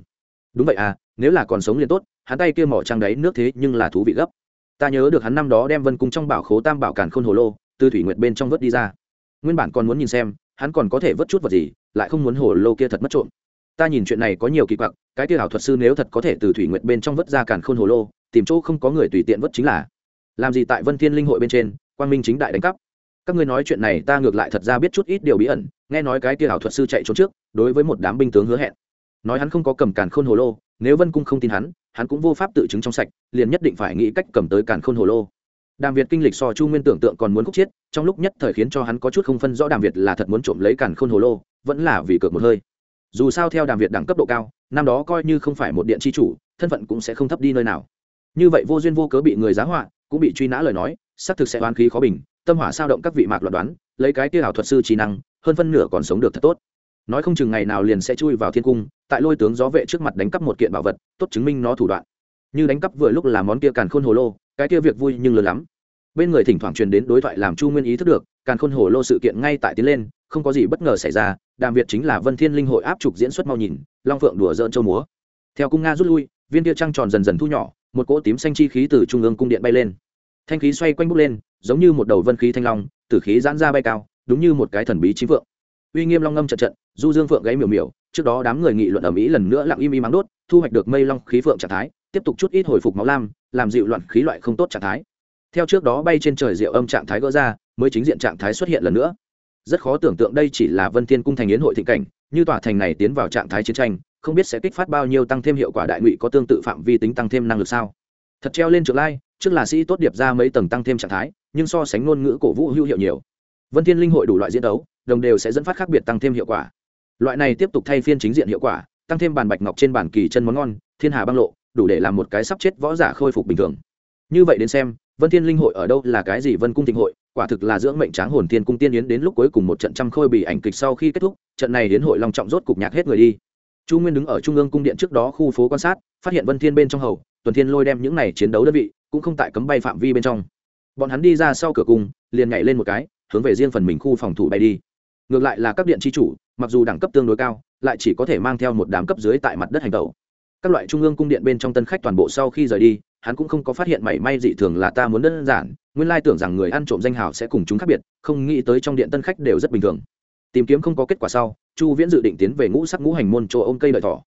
Speaker 1: Đúng vậy à nếu là còn sống liền tốt, hắn tay kia mỏ trăng đấy nước thế nhưng là thú vị gấp. Ta nhớ được hắn năm đó đem vân cung trong bảo khố tam bảo càn khôn hồ lô, từ thủy nguyệt bên trong vớt đi ra. Nguyên bản còn muốn nhìn xem, hắn còn có thể vớt chút vật gì, lại không muốn hồ lô kia thật mất trộm. Ta nhìn chuyện này có nhiều kỳ quặc, cái kia ảo thuật sư nếu thật có thể từ thủy nguyệt bên trong vớt ra càn khôn hồ lô tìm chỗ không có người tùy tiện vất chính là. Làm gì tại vân thiên linh hội bên trên, quang minh chính đại đánh cắp. Các ngươi nói chuyện này ta ngược lại thật ra biết chút ít điều bí ẩn, nghe nói cái kia ảo thuật sư chạy trốn trước, đối với một đám binh tướng hứa hẹn. Nói hắn không có cầm càn khôn hồ lô, nếu vân cung không tin hắn hắn cũng vô pháp tự chứng trong sạch, liền nhất định phải nghĩ cách cầm tới càn khôn hồ lô. Đàm việt kinh lịch so chu nguyên tưởng tượng còn muốn khúc chiết, trong lúc nhất thời khiến cho hắn có chút không phân rõ đàm việt là thật muốn trộm lấy càn khôn hồ lô, vẫn là vì cược một hơi. Dù sao theo đàm việt đẳng cấp độ cao, năm đó coi như không phải một điện chi chủ, thân phận cũng sẽ không thấp đi nơi nào như vậy vô duyên vô cớ bị người giá họa, cũng bị truy nã lời nói, xác thực sẽ oán khí khó bình, tâm hỏa sao động các vị mạc loạn đoán, lấy cái kia ảo thuật sư trí năng, hơn phân nửa còn sống được thật tốt. Nói không chừng ngày nào liền sẽ chui vào thiên cung, tại lôi tướng gió vệ trước mặt đánh cắp một kiện bảo vật, tốt chứng minh nó thủ đoạn. Như đánh cắp vừa lúc là món kia càn khôn hồ lô, cái kia việc vui nhưng lớn lắm. Bên người thỉnh thoảng truyền đến đối thoại làm chu nguyên ý thức được, càn khôn hồ lô sự kiện ngay tại tiến lên, không có gì bất ngờ xảy ra, đàm việt chính là vân thiên linh hội áp trục diễn xuất mau nhìn, long phượng đùa dỡn châu múa. Theo cung nga rút lui, viên kia trăng tròn dần dần thu nhỏ một cỗ tím xanh chi khí từ trung ương cung điện bay lên. Thanh khí xoay quanh bút lên, giống như một đầu vân khí thanh long, tử khí giãn ra bay cao, đúng như một cái thần bí chí vượng uy nghiêm long ngâm trận trận, du dương phượng gáy miểu miểu, trước đó đám người nghị luận ở mỹ lần nữa lặng im im mắng đốt, thu hoạch được mây long khí phượng trạng thái, tiếp tục chút ít hồi phục máu lam, làm dịu loạn khí loại không tốt trạng thái. Theo trước đó bay trên trời diệu âm trạng thái gỡ ra, mới chính diện trạng thái xuất hiện lần nữa. Rất khó tưởng tượng đây chỉ là vân thiên cung thành yến hội thịnh cảnh, như tòa thành này tiến vào trạng thái chiến tranh không biết sẽ kích phát bao nhiêu tăng thêm hiệu quả đại ngụy có tương tự phạm vi tính tăng thêm năng lực sao? Thật treo lên trượng lai, trước là sĩ tốt điệp ra mấy tầng tăng thêm trạng thái, nhưng so sánh ngôn ngữ cổ vũ hữu hiệu nhiều. Vân thiên linh hội đủ loại diễn đấu, đồng đều sẽ dẫn phát khác biệt tăng thêm hiệu quả. Loại này tiếp tục thay phiên chính diện hiệu quả, tăng thêm bàn bạch ngọc trên bàn kỳ chân món ngon, thiên hà băng lộ, đủ để làm một cái sắp chết võ giả khôi phục bình thường. Như vậy đến xem, vân thiên linh hội ở đâu là cái gì vân cung thịnh hội, quả thực là dưỡng mệnh tráng hồn Thiên cung tiên yến đến lúc cuối cùng một trận trăm khôi bị ảnh kịch sau khi kết thúc, trận này đến hội long trọng rốt cục nhạc hết người đi chu nguyên đứng ở trung ương cung điện trước đó khu phố quan sát, phát hiện vân thiên bên trong hầu, tuần thiên lôi đem những này chiến đấu đơn vị cũng không tại cấm bay phạm vi bên trong. Bọn hắn đi ra sau cửa cung, liền nhảy lên một cái, hướng về riêng phần mình khu phòng thủ bay đi. Ngược lại là các điện chi chủ, mặc dù đẳng cấp tương đối cao, lại chỉ có thể mang theo một đám cấp dưới tại mặt đất hành tẩu. Các loại trung ương cung điện bên trong tân khách toàn bộ sau khi rời đi, hắn cũng không có phát hiện mảy may dị thường là ta muốn đơn giản, nguyên lai tưởng rằng người ăn trộm danh hào sẽ cùng chúng khác biệt, không nghĩ tới trong điện tân khách đều rất bình thường tìm kiếm không có kết quả sau, chu viễn dự định tiến về ngũ sắc ngũ hành môn chỗ ôm cây lợi thỏ.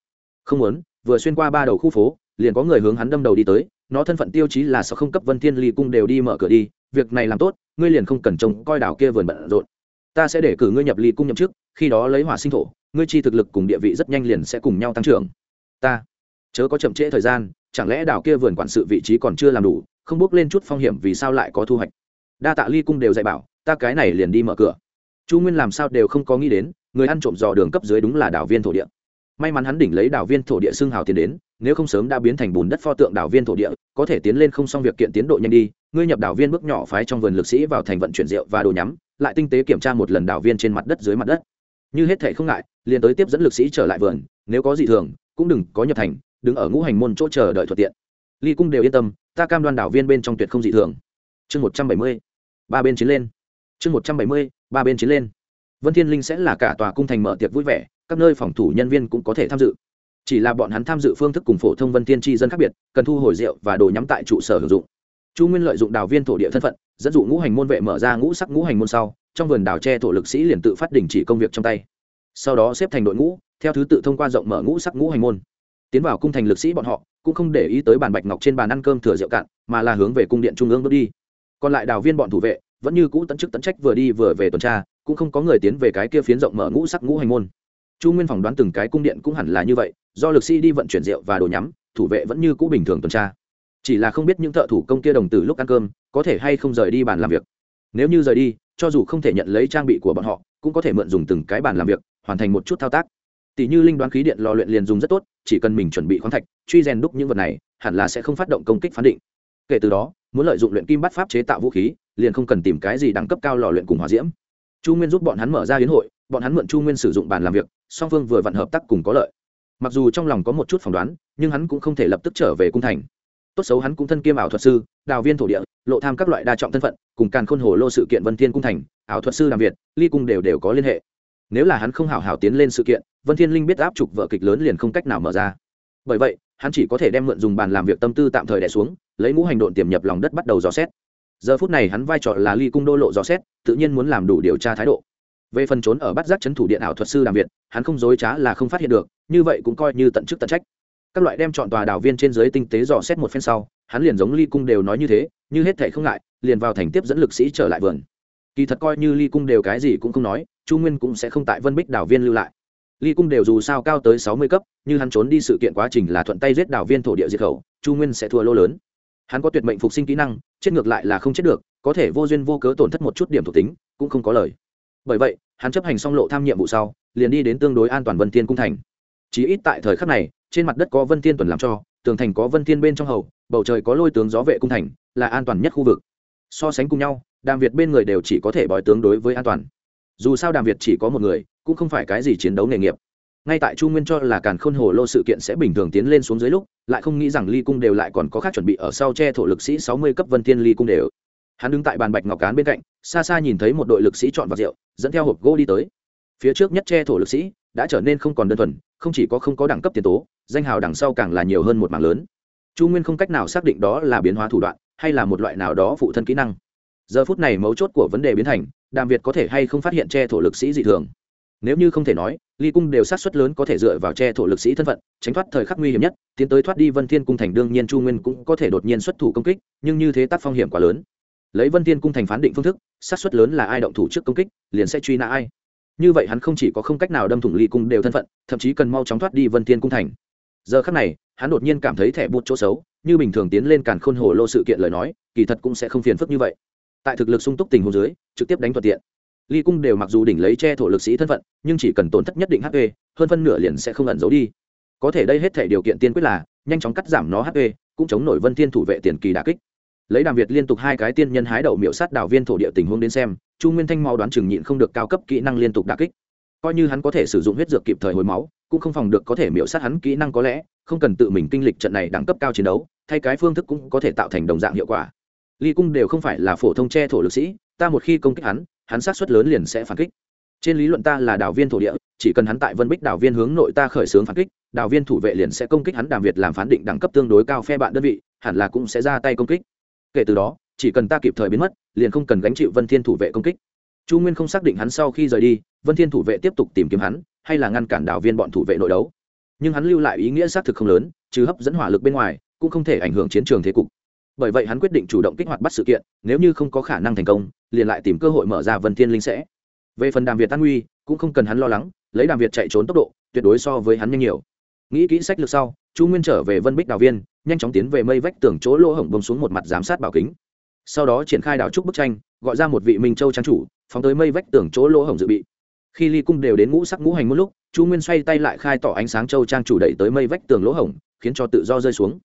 Speaker 1: Không muốn, vừa xuyên qua ba đầu khu phố, liền có người hướng hắn đâm đầu đi tới, nó thân phận tiêu chí là sao không cấp vân thiên ly cung đều đi mở cửa đi, việc này làm tốt, ngươi liền không cần trông coi đảo kia vườn bận rộn. Ta sẽ để cử ngươi nhập ly cung nhậm chức, khi đó lấy hỏa sinh thổ, ngươi chi thực lực cùng địa vị rất nhanh liền sẽ cùng nhau tăng trưởng. Ta, chớ có chậm trễ thời gian, chẳng lẽ đảo kia vườn quản sự vị trí còn chưa làm đủ, không bước lên chút phong hiểm vì sao lại có thu hoạch? Đa tạ ly cung đều dạy bảo, ta cái này liền đi mở cửa chu nguyên làm sao đều không có nghĩ đến, người ăn trộm dò đường cấp dưới đúng là đảo viên thổ địa. May mắn hắn đỉnh lấy đảo viên thổ địa xương hào tiến đến, nếu không sớm đã biến thành bùn đất pho tượng đảo viên thổ địa, có thể tiến lên không xong việc kiện tiến độ nhanh đi, ngươi nhập đảo viên bước nhỏ phái trong vườn lực sĩ vào thành vận chuyển rượu và đồ nhắm, lại tinh tế kiểm tra một lần đảo viên trên mặt đất dưới mặt đất. Như hết thể không ngại, liền tới tiếp dẫn lực sĩ trở lại vườn, nếu có gì thường, cũng đừng có nhập thành, đứng ở ngũ hành môn chỗ chờ đợi thuận tiện. Ly cung đều yên tâm, ta cam đoan đảo viên bên trong tuyệt không dị thường. Chương một trăm bảy mươi, ba bên chiến lên chương một trăm bảy mươi, ba bên chiến lên. Vân thiên linh sẽ là cả tòa cung thành mở tiệc vui vẻ, các nơi phòng thủ nhân viên cũng có thể tham dự. Chỉ là bọn hắn tham dự phương thức cùng phổ thông vân thiên tri dân khác biệt, cần thu hồi rượu và đồ nhắm tại trụ sở hưởng dụng. Chu nguyên lợi dụng đào viên thổ địa thân phận, dẫn dụ ngũ hành môn vệ mở ra ngũ sắc ngũ hành môn sau, trong vườn đào tre thổ lực sĩ liền tự phát đình chỉ công việc trong tay. Sau đó xếp thành đội ngũ, theo thứ tự thông qua rộng mở ngũ sắc ngũ hành môn. Tiến vào cung thành lực sĩ bọn họ, cũng không để ý tới bàn bạch ngọc trên bàn ăn cơm thừa rượu cạn, mà là hướng về cung điện trung ương bước đi. Còn lại đào viên bọn thủ vệ vẫn như cũ tận chức tận trách vừa đi vừa về tuần tra, cũng không có người tiến về cái kia phiến rộng mở ngũ sắc ngũ hành môn. Chu nguyên phỏng đoán từng cái cung điện cũng hẳn là như vậy, do lực sĩ đi vận chuyển rượu và đồ nhắm, thủ vệ vẫn như cũ bình thường tuần tra. Chỉ là không biết những thợ thủ công kia đồng từ lúc ăn cơm, có thể hay không rời đi bàn làm việc. Nếu như rời đi, cho dù không thể nhận lấy trang bị của bọn họ, cũng có thể mượn dùng từng cái bàn làm việc, hoàn thành một chút thao tác. Tỷ như linh đoán khí điện lò luyện liền dùng rất tốt, chỉ cần mình chuẩn bị khoáng thạch, truy rèn đúc những vật này, hẳn là sẽ không phát động công kích phán định. Kể từ đó, muốn lợi dụng luyện kim bắt pháp chế tạo vũ khí liền không cần tìm cái gì đẳng cấp cao lò luyện cùng hòa diễm. Chu nguyên giúp bọn hắn mở ra hiến hội, bọn hắn mượn chu nguyên sử dụng bàn làm việc, song phương vừa vặn hợp tác cùng có lợi. Mặc dù trong lòng có một chút phỏng đoán, nhưng hắn cũng không thể lập tức trở về cung thành. Tốt xấu hắn cũng thân kiêm ảo thuật sư, đào viên thổ địa, lộ tham các loại đa trọng thân phận, cùng càn khôn hồ lô sự kiện vân thiên cung thành, ảo thuật sư làm việt ly cung đều đều có liên hệ. Nếu là hắn không hảo hảo tiến lên sự kiện, vân thiên linh biết áp trục vợ kịch lớn liền không cách nào mở ra. Bởi vậy, hắn chỉ có thể đem mượn dùng bàn làm việc tâm tư tạm thời đẻ xuống, lấy ngũ hành độn tiềm nhập lòng đất bắt đầu dò xét giờ phút này hắn vai trò là ly cung đô lộ dò xét, tự nhiên muốn làm đủ điều tra thái độ. Về phần trốn ở bắt giác chấn thủ điện ảo thuật sư đàm việt, hắn không dối trá là không phát hiện được, như vậy cũng coi như tận chức tận trách. Các loại đem chọn tòa đào viên trên dưới tinh tế dò xét một phen sau, hắn liền giống ly cung đều nói như thế, như hết thể không ngại, liền vào thành tiếp dẫn lực sĩ trở lại vườn. Kỳ thật coi như ly cung đều cái gì cũng không nói, chu nguyên cũng sẽ không tại vân bích đào viên lưu lại. Ly cung đều dù sao cao tới sáu mươi cấp, như hắn trốn đi sự kiện quá trình là thuận tay giết đào viên thổ địa diệt khẩu, chu nguyên sẽ thua lô lớn hắn có tuyệt mệnh phục sinh kỹ năng, chết ngược lại là không chết được, có thể vô duyên vô cớ tổn thất một chút điểm thuộc tính, cũng không có lời. Bởi vậy, hắn chấp hành xong lộ tham nhiệm vụ sau, liền đi đến tương đối an toàn vân tiên cung thành. Chỉ ít tại thời khắc này, trên mặt đất có vân tiên tuần làm cho, tường thành có vân tiên bên trong hầu, bầu trời có lôi tướng gió vệ cung thành, là an toàn nhất khu vực. So sánh cùng nhau, đàm việt bên người đều chỉ có thể bói tướng đối với an toàn. Dù sao đàm việt chỉ có một người, cũng không phải cái gì chiến đấu nghề nghiệp ngay tại chu nguyên cho là càn khôn hồ lô sự kiện sẽ bình thường tiến lên xuống dưới lúc, lại không nghĩ rằng ly cung đều lại còn có khác chuẩn bị ở sau che thổ lực sĩ sáu mươi cấp vân tiên ly cung đều. Hắn đứng tại bàn bạch ngọc cán bên cạnh, xa xa nhìn thấy một đội lực sĩ chọn vào rượu, dẫn theo hộp gỗ đi tới. Phía trước nhất che thổ lực sĩ đã trở nên không còn đơn thuần, không chỉ có không có đẳng cấp tiền tố, danh hào đằng sau càng là nhiều hơn một mảng lớn. Chu nguyên không cách nào xác định đó là biến hóa thủ đoạn, hay là một loại nào đó phụ thân kỹ năng. Giờ phút này mấu chốt của vấn đề biến thành, đàm việt có thể hay không phát hiện che thổ lực sĩ dị thường nếu như không thể nói, ly cung đều sát xuất lớn có thể dựa vào che thổ lực sĩ thân phận, tránh thoát thời khắc nguy hiểm nhất, tiến tới thoát đi vân thiên cung thành đương nhiên chu nguyên cũng có thể đột nhiên xuất thủ công kích, nhưng như thế tác phong hiểm quá lớn. Lấy vân thiên cung thành phán định phương thức sát xuất lớn là ai động thủ trước công kích, liền sẽ truy nã ai. Như vậy hắn không chỉ có không cách nào đâm thủng ly cung đều thân phận, thậm chí cần mau chóng thoát đi vân thiên cung thành. Giờ khắc này, hắn đột nhiên cảm thấy thẻ bút chỗ xấu, như bình thường tiến lên càn khôn hồ lô sự kiện lời nói, kỳ thật cũng sẽ không phiền phức như vậy. Tại thực lực sung túc tình hồ dưới, trực tiếp đánh thuận tiện ly cung đều mặc dù đỉnh lấy che thổ lực sĩ thân phận, nhưng chỉ cần tổn thất nhất định hp hơn phân nửa liền sẽ không ẩn giấu đi. Có thể đây hết thể điều kiện tiên quyết là, nhanh chóng cắt giảm nó hp cũng chống nổi vân thiên thủ vệ tiền kỳ đà kích. Lấy đàm việt liên tục hai cái tiên nhân hái đậu miệu sát đảo viên thổ địa tình huống đến xem, chu nguyên thanh mau đoán chừng nhịn không được cao cấp kỹ năng liên tục đà kích. Coi như hắn có thể sử dụng huyết dược kịp thời hồi máu, cũng không phòng được có thể miệu sát hắn kỹ năng có lẽ, không cần tự mình kinh lịch trận này đẳng cấp cao chiến đấu, thay cái phương thức cũng có thể tạo thành đồng dạng hiệu quả. Ly cung đều không phải là phổ thông che thổ lực sĩ, ta một khi công kích hắn hắn sát xuất lớn liền sẽ phản kích. Trên lý luận ta là đào viên thổ địa, chỉ cần hắn tại vân bích đào viên hướng nội ta khởi xướng phản kích đào viên thủ vệ liền sẽ công kích hắn đàm việt làm phán định đẳng cấp tương đối cao phe bạn đơn vị, hẳn là cũng sẽ ra tay công kích. Kể từ đó, chỉ cần ta kịp thời biến mất, liền không cần gánh chịu vân thiên thủ vệ công kích. Chu nguyên không xác định hắn sau khi rời đi, vân thiên thủ vệ tiếp tục tìm kiếm hắn, hay là ngăn cản đào viên bọn thủ vệ nội đấu. Nhưng hắn lưu lại ý nghĩa xác thực không lớn, trừ hấp dẫn hỏa lực bên ngoài, cũng không thể ảnh hưởng chiến trường thế cục bởi vậy hắn quyết định chủ động kích hoạt bắt sự kiện, nếu như không có khả năng thành công, liền lại tìm cơ hội mở ra vân thiên linh sẽ. Về phần đàm việt tan nguy cũng không cần hắn lo lắng, lấy đàm việt chạy trốn tốc độ, tuyệt đối so với hắn nhanh nhiều. Nghĩ kỹ sách lược sau, chu nguyên trở về vân bích đào viên, nhanh chóng tiến về mây vách tường chỗ lỗ hổng bông xuống một mặt giám sát bảo kính. Sau đó triển khai đảo trúc bức tranh, gọi ra một vị minh châu trang chủ, phóng tới mây vách tường chỗ lỗ hổng dự bị. Khi ly cung đều đến ngũ sắc ngũ hành một lúc, chu nguyên xoay tay lại khai tỏ ánh sáng châu trang chủ đẩy tới mây vách tường lỗ hổng, khiến cho tự do rơi xuống.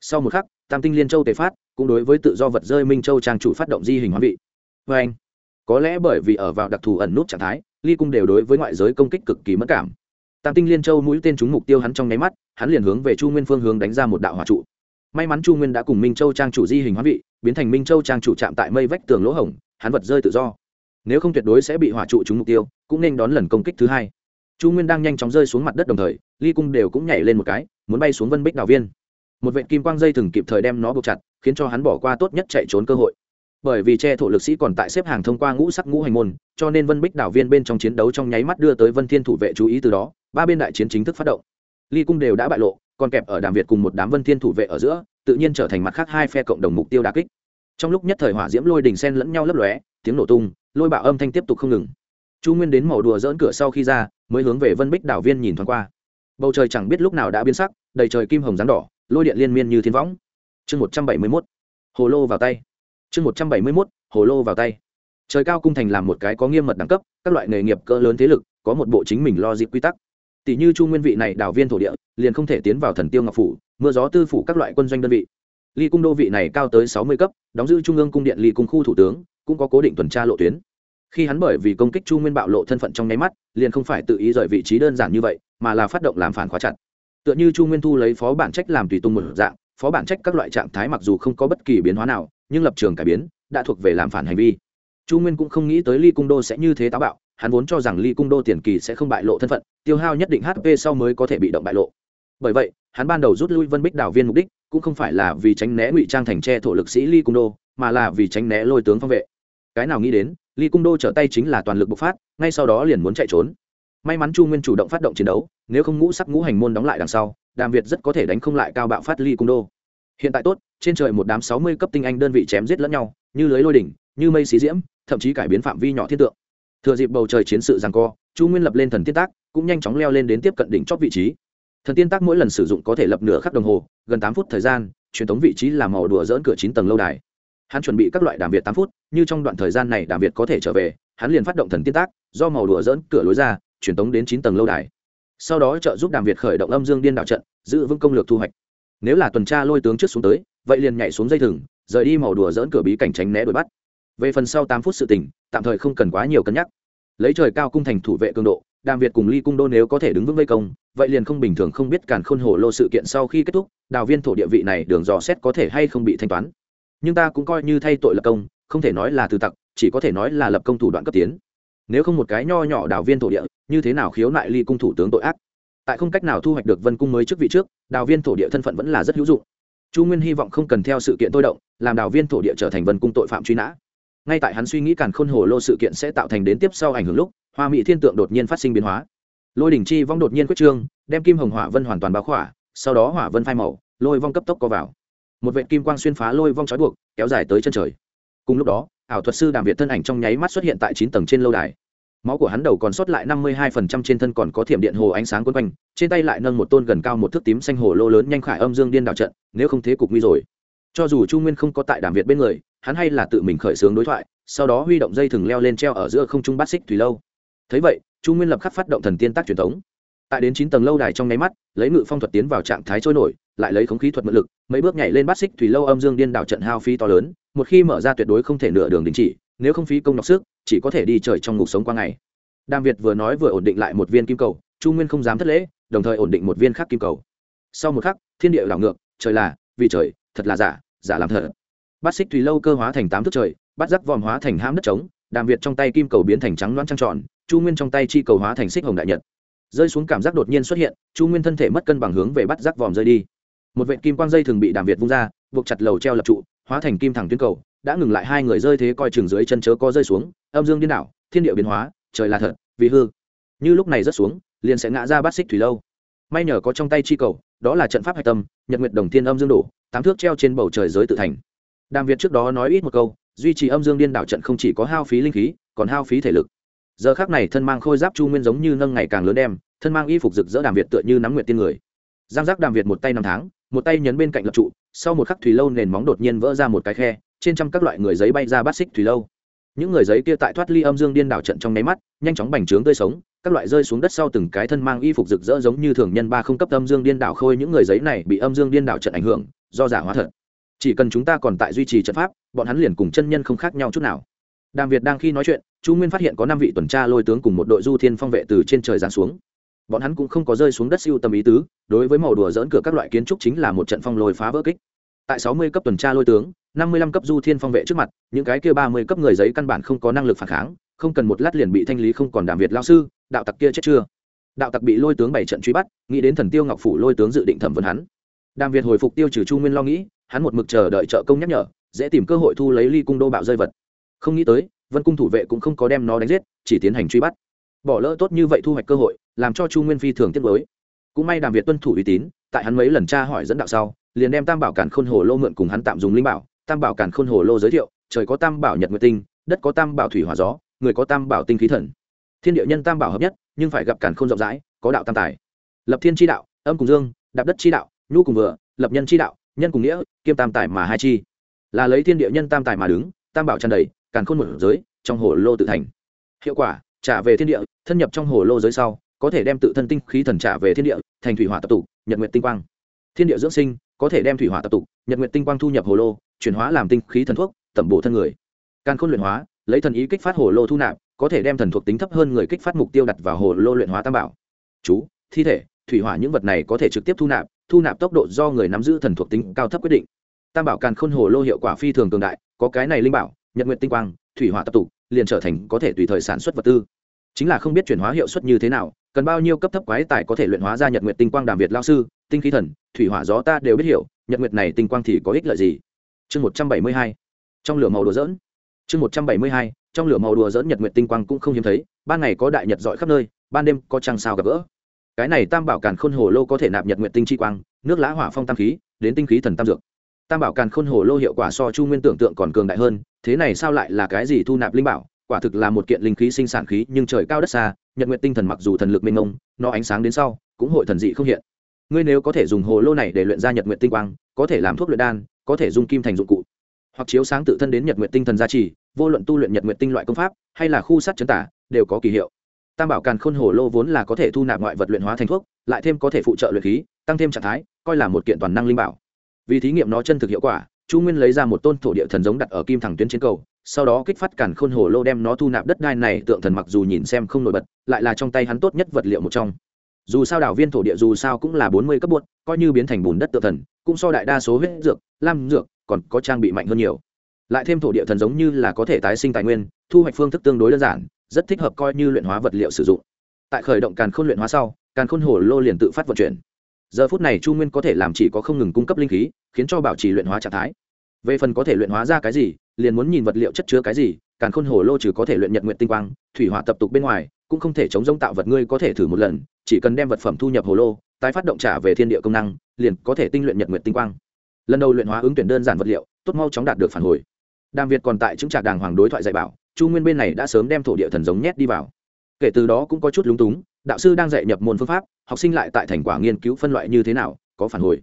Speaker 1: Sau một khắc tam tinh liên châu tề phát, cũng đối với tự do vật rơi minh châu trang chủ phát động di hình hoán vị. Vê anh, có lẽ bởi vì ở vào đặc thù ẩn nút trạng thái, ly cung đều đối với ngoại giới công kích cực kỳ mất cảm. Tam tinh liên châu mũi tên trúng mục tiêu hắn trong nháy mắt, hắn liền hướng về chu nguyên phương hướng đánh ra một đạo hỏa trụ. May mắn chu nguyên đã cùng minh châu trang chủ di hình hoán vị, biến thành minh châu trang chủ chạm tại mây vách tường lỗ hổng, hắn vật rơi tự do. Nếu không tuyệt đối sẽ bị hỏa trụ trúng mục tiêu, cũng nên đón lần công kích thứ hai. Chu nguyên đang nhanh chóng rơi xuống mặt đất đồng thời, ly cung đều cũng nhảy lên một cái, muốn bay xuống vân bích đào viên một vệ kim quang dây thừng kịp thời đem nó buộc chặt, khiến cho hắn bỏ qua tốt nhất chạy trốn cơ hội. Bởi vì che thổ lực sĩ còn tại xếp hàng thông qua ngũ sắc ngũ hành môn, cho nên vân bích đảo viên bên trong chiến đấu trong nháy mắt đưa tới vân thiên thủ vệ chú ý từ đó, ba bên đại chiến chính thức phát động. Ly cung đều đã bại lộ, còn kẹp ở đàm việt cùng một đám vân thiên thủ vệ ở giữa, tự nhiên trở thành mặt khác hai phe cộng đồng mục tiêu đà kích. Trong lúc nhất thời hỏa diễm lôi đình sen lẫn nhau lấp lóe, tiếng nổ tung, lôi bạo âm thanh tiếp tục không ngừng. Chu nguyên đến màu đùa dỡn cửa sau khi ra, mới hướng về vân bích đảo viên nhìn thoáng qua. Bầu trời chẳng biết lúc nào đã biến sắc, đầy trời kim hồng rắn đỏ lôi điện liên miên như thiên võng. Chương một trăm bảy mươi mốt. Hồ lô vào tay. Chương một trăm bảy mươi mốt, hồ lô vào tay. Trời cao cung thành làm một cái có nghiêm mật đẳng cấp, các loại nghề nghiệp cỡ lớn thế lực, có một bộ chính mình lo dịp quy tắc. Tỷ như chu nguyên vị này đào viên thổ địa, liền không thể tiến vào thần tiêu ngọc phủ, mưa gió tư phủ các loại quân doanh đơn vị. Ly cung đô vị này cao tới sáu mươi cấp, đóng giữ trung ương cung điện ly cung khu thủ tướng, cũng có cố định tuần tra lộ tuyến. Khi hắn bởi vì công kích chu nguyên bạo lộ thân phận trong nháy mắt, liền không phải tự ý rời vị trí đơn giản như vậy, mà là phát động làm phản khóa chặt tựa như chu nguyên thu lấy phó bản trách làm tùy tung một dạng, phó bản trách các loại trạng thái mặc dù không có bất kỳ biến hóa nào, nhưng lập trường cải biến, đã thuộc về làm phản hành vi. Chu nguyên cũng không nghĩ tới ly cung đô sẽ như thế táo bạo, hắn vốn cho rằng ly cung đô tiền kỳ sẽ không bại lộ thân phận, tiêu hao nhất định hp sau mới có thể bị động bại lộ. Bởi vậy, hắn ban đầu rút lui vân bích đảo viên mục đích, cũng không phải là vì tránh né ngụy trang thành tre thổ lực sĩ ly cung đô, mà là vì tránh né lôi tướng phong vệ. Cái nào nghĩ đến, ly cung đô trở tay chính là toàn lực bộc phát, ngay sau đó liền muốn chạy trốn may mắn chu nguyên chủ động phát động chiến đấu, nếu không ngũ sắc ngũ hành môn đóng lại đằng sau, đàm việt rất có thể đánh không lại cao bạo phát ly cung đô. Hiện tại tốt, trên trời một đám sáu mươi cấp tinh anh đơn vị chém giết lẫn nhau, như lưới lôi đỉnh, như mây xí diễm, thậm chí cải biến phạm vi nhỏ thiên tượng. Thừa dịp bầu trời chiến sự rằng co, chu nguyên lập lên thần tiên tác, cũng nhanh chóng leo lên đến tiếp cận đỉnh chót vị trí. Thần tiên tác mỗi lần sử dụng có thể lập nửa khắc đồng hồ, gần tám phút thời gian, truyền thống vị trí làm màu đùa dỡn cửa chín tầng lâu đài. Hắn chuẩn bị các loại đàm việt tám phút, như trong đoạn thời gian này đàm việt có thể trở về, hắn liền phát động thần tiên tác, do màu đùa dỡn cửa lối ra truyền tống đến chín tầng lâu đài. Sau đó trợ giúp đàm việt khởi động âm dương điên đạo trận, giữ vững công lược thu hoạch. Nếu là tuần tra lôi tướng trước xuống tới, vậy liền nhảy xuống dây thừng, rời đi màu đùa dỡn cửa bí cảnh tránh né đuổi bắt. Về phần sau tám phút sự tình, tạm thời không cần quá nhiều cân nhắc. Lấy trời cao cung thành thủ vệ cường độ, đàm việt cùng ly cung đô nếu có thể đứng vững vây công, vậy liền không bình thường không biết càn khôn hồ lô sự kiện sau khi kết thúc, đào viên thổ địa vị này đường dò xét có thể hay không bị thanh toán. Nhưng ta cũng coi như thay tội lập công, không thể nói là từ tặc, chỉ có thể nói là lập công thủ đoạn cấp tiến nếu không một cái nho nhỏ đào viên thổ địa, như thế nào khiếu nại ly cung thủ tướng tội ác? Tại không cách nào thu hoạch được vân cung mới trước vị trước, đào viên thổ địa thân phận vẫn là rất hữu dụng. Chu nguyên hy vọng không cần theo sự kiện tôi động, làm đào viên thổ địa trở thành vân cung tội phạm truy nã. Ngay tại hắn suy nghĩ càn khôn hồ lô sự kiện sẽ tạo thành đến tiếp sau ảnh hưởng lúc, hoa mỹ thiên tượng đột nhiên phát sinh biến hóa. Lôi đỉnh chi vong đột nhiên quyết trương, đem kim hồng hỏa vân hoàn toàn báo khỏa, sau đó hỏa vân phai màu, lôi vong cấp tốc co vào. Một vệ kim quang xuyên phá lôi vong trói buộc, kéo dài tới chân trời. Cùng lúc đó ảo thuật sư đàm việt thân ảnh trong nháy mắt xuất hiện tại chín tầng trên lâu đài. Máu của hắn đầu còn sót lại năm mươi hai phần trăm trên thân còn có thiểm điện hồ ánh sáng quấn quanh, trên tay lại nâng một tôn gần cao một thước tím xanh hồ lô lớn nhanh khải âm dương điên đảo trận, nếu không thế cục nguy rồi. Cho dù chu nguyên không có tại đàm việt bên người, hắn hay là tự mình khởi xướng đối thoại, sau đó huy động dây thừng leo lên treo ở giữa không trung bát xích thủy lâu. Thấy vậy, chu nguyên lập khắc phát động thần tiên tác truyền thống. Tại đến chín tầng lâu đài trong nháy mắt, lấy ngự phong thuật tiến vào trạng thái trôi nổi, lại lấy khống khí thuật mượn lực, mấy bước nhảy lên bát xích thủy lâu âm dương điên đảo trận hao phi to lớn một khi mở ra tuyệt đối không thể nửa đường đình chỉ, nếu không phí công nhọc sức, chỉ có thể đi trời trong ngục sống qua ngày. Đàm việt vừa nói vừa ổn định lại một viên kim cầu, chu nguyên không dám thất lễ, đồng thời ổn định một viên khác kim cầu. Sau một khắc, thiên địa đảo ngược, trời là, vì trời, thật là giả giả làm thật. Bát xích tùy lâu cơ hóa thành tám thước trời, bát giác vòm hóa thành hãm đất trống, đàm việt trong tay kim cầu biến thành trắng loan trăng tròn, chu nguyên trong tay chi cầu hóa thành xích hồng đại nhật. Rơi xuống cảm giác đột nhiên xuất hiện, chu nguyên thân thể mất cân bằng hướng về bắt giác vòm rơi đi. Một vệ kim quang dây thường bị đàm việt vung ra, buộc chặt lầu treo lập trụ hóa thành kim thẳng tuyến cầu, đã ngừng lại hai người rơi thế coi chừng dưới chân chớ có rơi xuống, âm dương điên đảo, thiên địa biến hóa, trời là thật, vì hư. Như lúc này rớt xuống, liền sẽ ngã ra bát xích thủy lâu. May nhờ có trong tay chi cầu, đó là trận pháp hạch tâm, nhật nguyệt đồng thiên âm dương đổ, tám thước treo trên bầu trời giới tự thành. Đàm việt trước đó nói ít một câu, duy trì âm dương điên đảo trận không chỉ có hao phí linh khí, còn hao phí thể lực. Giờ khác này thân mang khôi giáp chu nguyên giống như nâng ngày càng lớn đem, thân mang y phục rực rỡ đàm việt tựa như nắm nguyện tiên người. Giang giác đàm việt một tay năm tháng một tay nhấn bên cạnh lập trụ, sau một khắc thủy lâu nền móng đột nhiên vỡ ra một cái khe, trên trăm các loại người giấy bay ra bát xích thủy lâu. Những người giấy kia tại thoát ly âm dương điên đảo trận trong nháy mắt, nhanh chóng bành trướng tươi sống, các loại rơi xuống đất sau từng cái thân mang y phục rực rỡ giống như thường nhân ba không cấp âm dương điên đảo khôi những người giấy này bị âm dương điên đảo trận ảnh hưởng, do giả hóa thật. Chỉ cần chúng ta còn tại duy trì trận pháp, bọn hắn liền cùng chân nhân không khác nhau chút nào. Đàm việt đang khi nói chuyện, chu nguyên phát hiện có năm vị tuần tra lôi tướng cùng một đội du thiên phong vệ từ trên trời giáng xuống bọn hắn cũng không có rơi xuống đất siêu tầm ý tứ, đối với màu đùa dỡn cửa các loại kiến trúc chính là một trận phong lôi phá vỡ kích. Tại sáu mươi cấp tuần tra lôi tướng, năm mươi lăm cấp du thiên phong vệ trước mặt, những cái kia ba mươi cấp người giấy căn bản không có năng lực phản kháng, không cần một lát liền bị thanh lý không còn đàm việt lao sư, đạo tặc kia chết chưa? Đạo tặc bị lôi tướng bảy trận truy bắt, nghĩ đến thần tiêu ngọc phủ lôi tướng dự định thẩm vấn hắn. Đàm việt hồi phục tiêu trừ chu nguyên lo nghĩ, hắn một mực chờ đợi trợ công nhắc nhở, dễ tìm cơ hội thu lấy ly cung đô bạo rơi vật. Không nghĩ tới, vân cung thủ vệ cũng không có đem nó đánh giết, chỉ tiến hành truy bắt. Bỏ lỡ tốt như vậy thu hoạch cơ hội làm cho chu nguyên phi thường tiết mới cũng may đàm việt tuân thủ uy tín, tại hắn mấy lần tra hỏi dẫn đạo sau, liền đem tam bảo cản khôn hồ lô mượn cùng hắn tạm dùng linh bảo. Tam bảo cản khôn hồ lô giới thiệu, trời có tam bảo nhật nguyệt tinh, đất có tam bảo thủy hòa gió, người có tam bảo tinh khí thần. Thiên địa nhân tam bảo hợp nhất, nhưng phải gặp cản khôn rộng rãi, có đạo tam tài. Lập thiên tri đạo, âm cùng dương, đạp đất tri đạo, nhu cùng vừa, lập nhân tri đạo, nhân cùng nghĩa, kiêm tam tài mà hai chi. Là lấy thiên địa nhân tam tài mà đứng, tam bảo tràn đầy, càn khôn một giới, trong hồ lô tự thành. Hiệu quả, trả về thiên địa, thân nhập trong hồ lô giới sau có thể đem tự thân tinh khí thần trả về thiên địa, thành thủy hỏa tập tụ nhật nguyệt tinh quang. Thiên địa dưỡng sinh, có thể đem thủy hỏa tập tụ nhật nguyệt tinh quang thu nhập hồ lô, chuyển hóa làm tinh khí thần thuốc, tẩm bổ thân người. Càn khôn luyện hóa, lấy thần ý kích phát hồ lô thu nạp, có thể đem thần thuộc tính thấp hơn người kích phát mục tiêu đặt vào hồ lô luyện hóa tam bảo. Chú, thi thể, thủy hỏa những vật này có thể trực tiếp thu nạp thu nạp tốc độ do người nắm giữ thần thuộc tính cao thấp quyết định. Tam bảo càn khôn hồ lô hiệu quả phi thường cường đại, có cái này linh bảo, nhật nguyện tinh quang, thủy hỏa tập tụ liền trở thành có thể tùy thời sản xuất vật tư. Chính là không biết chuyển hóa hiệu suất như thế nào cần bao nhiêu cấp thấp quái tài có thể luyện hóa ra nhật nguyệt tinh quang đàm việt lao sư, tinh khí thần, thủy hỏa gió ta đều biết hiểu, nhật nguyệt này tinh quang thì có ích lợi gì? Chương một trăm bảy mươi hai, trong lửa màu đùa dỡn chương một trăm bảy mươi hai, trong lửa màu đùa dỡn nhật nguyệt tinh quang cũng không hiếm thấy, ban ngày có đại nhật giỏi khắp nơi, ban đêm có trăng sao gặp gỡ. Cái này tam bảo càn khôn hồ lô có thể nạp nhật nguyệt tinh chi quang, nước lã hỏa phong tam khí, đến tinh khí thần tam dược. Tam bảo càn khôn hồ lô hiệu quả so chu nguyên tưởng tượng còn cường đại hơn, thế này sao lại là cái gì thu nạp linh bảo? Quả thực là một kiện linh khí sinh sản khí, nhưng trời cao đất xa, nhật nguyện tinh thần mặc dù thần lực mênh mông, nó ánh sáng đến sau, cũng hội thần dị không hiện. Ngươi nếu có thể dùng hồ lô này để luyện ra nhật nguyện tinh quang, có thể làm thuốc luyện đan, có thể dung kim thành dụng cụ, hoặc chiếu sáng tự thân đến nhật nguyện tinh thần gia trì, vô luận tu luyện nhật nguyện tinh loại công pháp, hay là khu sắt chấn tả, đều có kỳ hiệu. Tam bảo càn khôn hồ lô vốn là có thể thu nạp ngoại vật luyện hóa thành thuốc, lại thêm có thể phụ trợ luyện khí, tăng thêm trạng thái, coi là một kiện toàn năng linh bảo. Vì thí nghiệm nó chân thực hiệu quả chu nguyên lấy ra một tôn thổ địa thần giống đặt ở kim thẳng tuyến trên cầu, sau đó kích phát càn khôn hồ lô đem nó thu nạp đất đai này, tượng thần mặc dù nhìn xem không nổi bật, lại là trong tay hắn tốt nhất vật liệu một trong. Dù sao đảo viên thổ địa dù sao cũng là bốn mươi cấp bột, coi như biến thành bùn đất tượng thần, cũng so đại đa số huyết dược, lam dược, còn có trang bị mạnh hơn nhiều. Lại thêm thổ địa thần giống như là có thể tái sinh tài nguyên, thu hoạch phương thức tương đối đơn giản, rất thích hợp coi như luyện hóa vật liệu sử dụng. Tại khởi động càn khôn luyện hóa sau, càn khôn hồ lô liền tự phát vận chuyển giờ phút này chu nguyên có thể làm chỉ có không ngừng cung cấp linh khí, khiến cho bảo trì luyện hóa trạng thái. Về phần có thể luyện hóa ra cái gì, liền muốn nhìn vật liệu chất chứa cái gì, càn khôn hồ lô trừ có thể luyện nhật nguyện tinh quang, thủy hỏa tập tục bên ngoài, cũng không thể chống giống tạo vật ngươi có thể thử một lần, chỉ cần đem vật phẩm thu nhập hồ lô, tái phát động trả về thiên địa công năng, liền có thể tinh luyện nhật nguyện tinh quang. Lần đầu luyện hóa ứng tuyển đơn giản vật liệu, tốt mau chóng đạt được phản hồi. Đàm việt còn tại chứng trạc đàng hoàng đối thoại dạy bảo, chu nguyên bên này đã sớm đem thổ địa thần giống nhét đi vào. Kể từ đó cũng có chút lúng túng đạo sư đang dạy nhập môn phương pháp, học sinh lại tại thành quả nghiên cứu phân loại như thế nào, có phản hồi.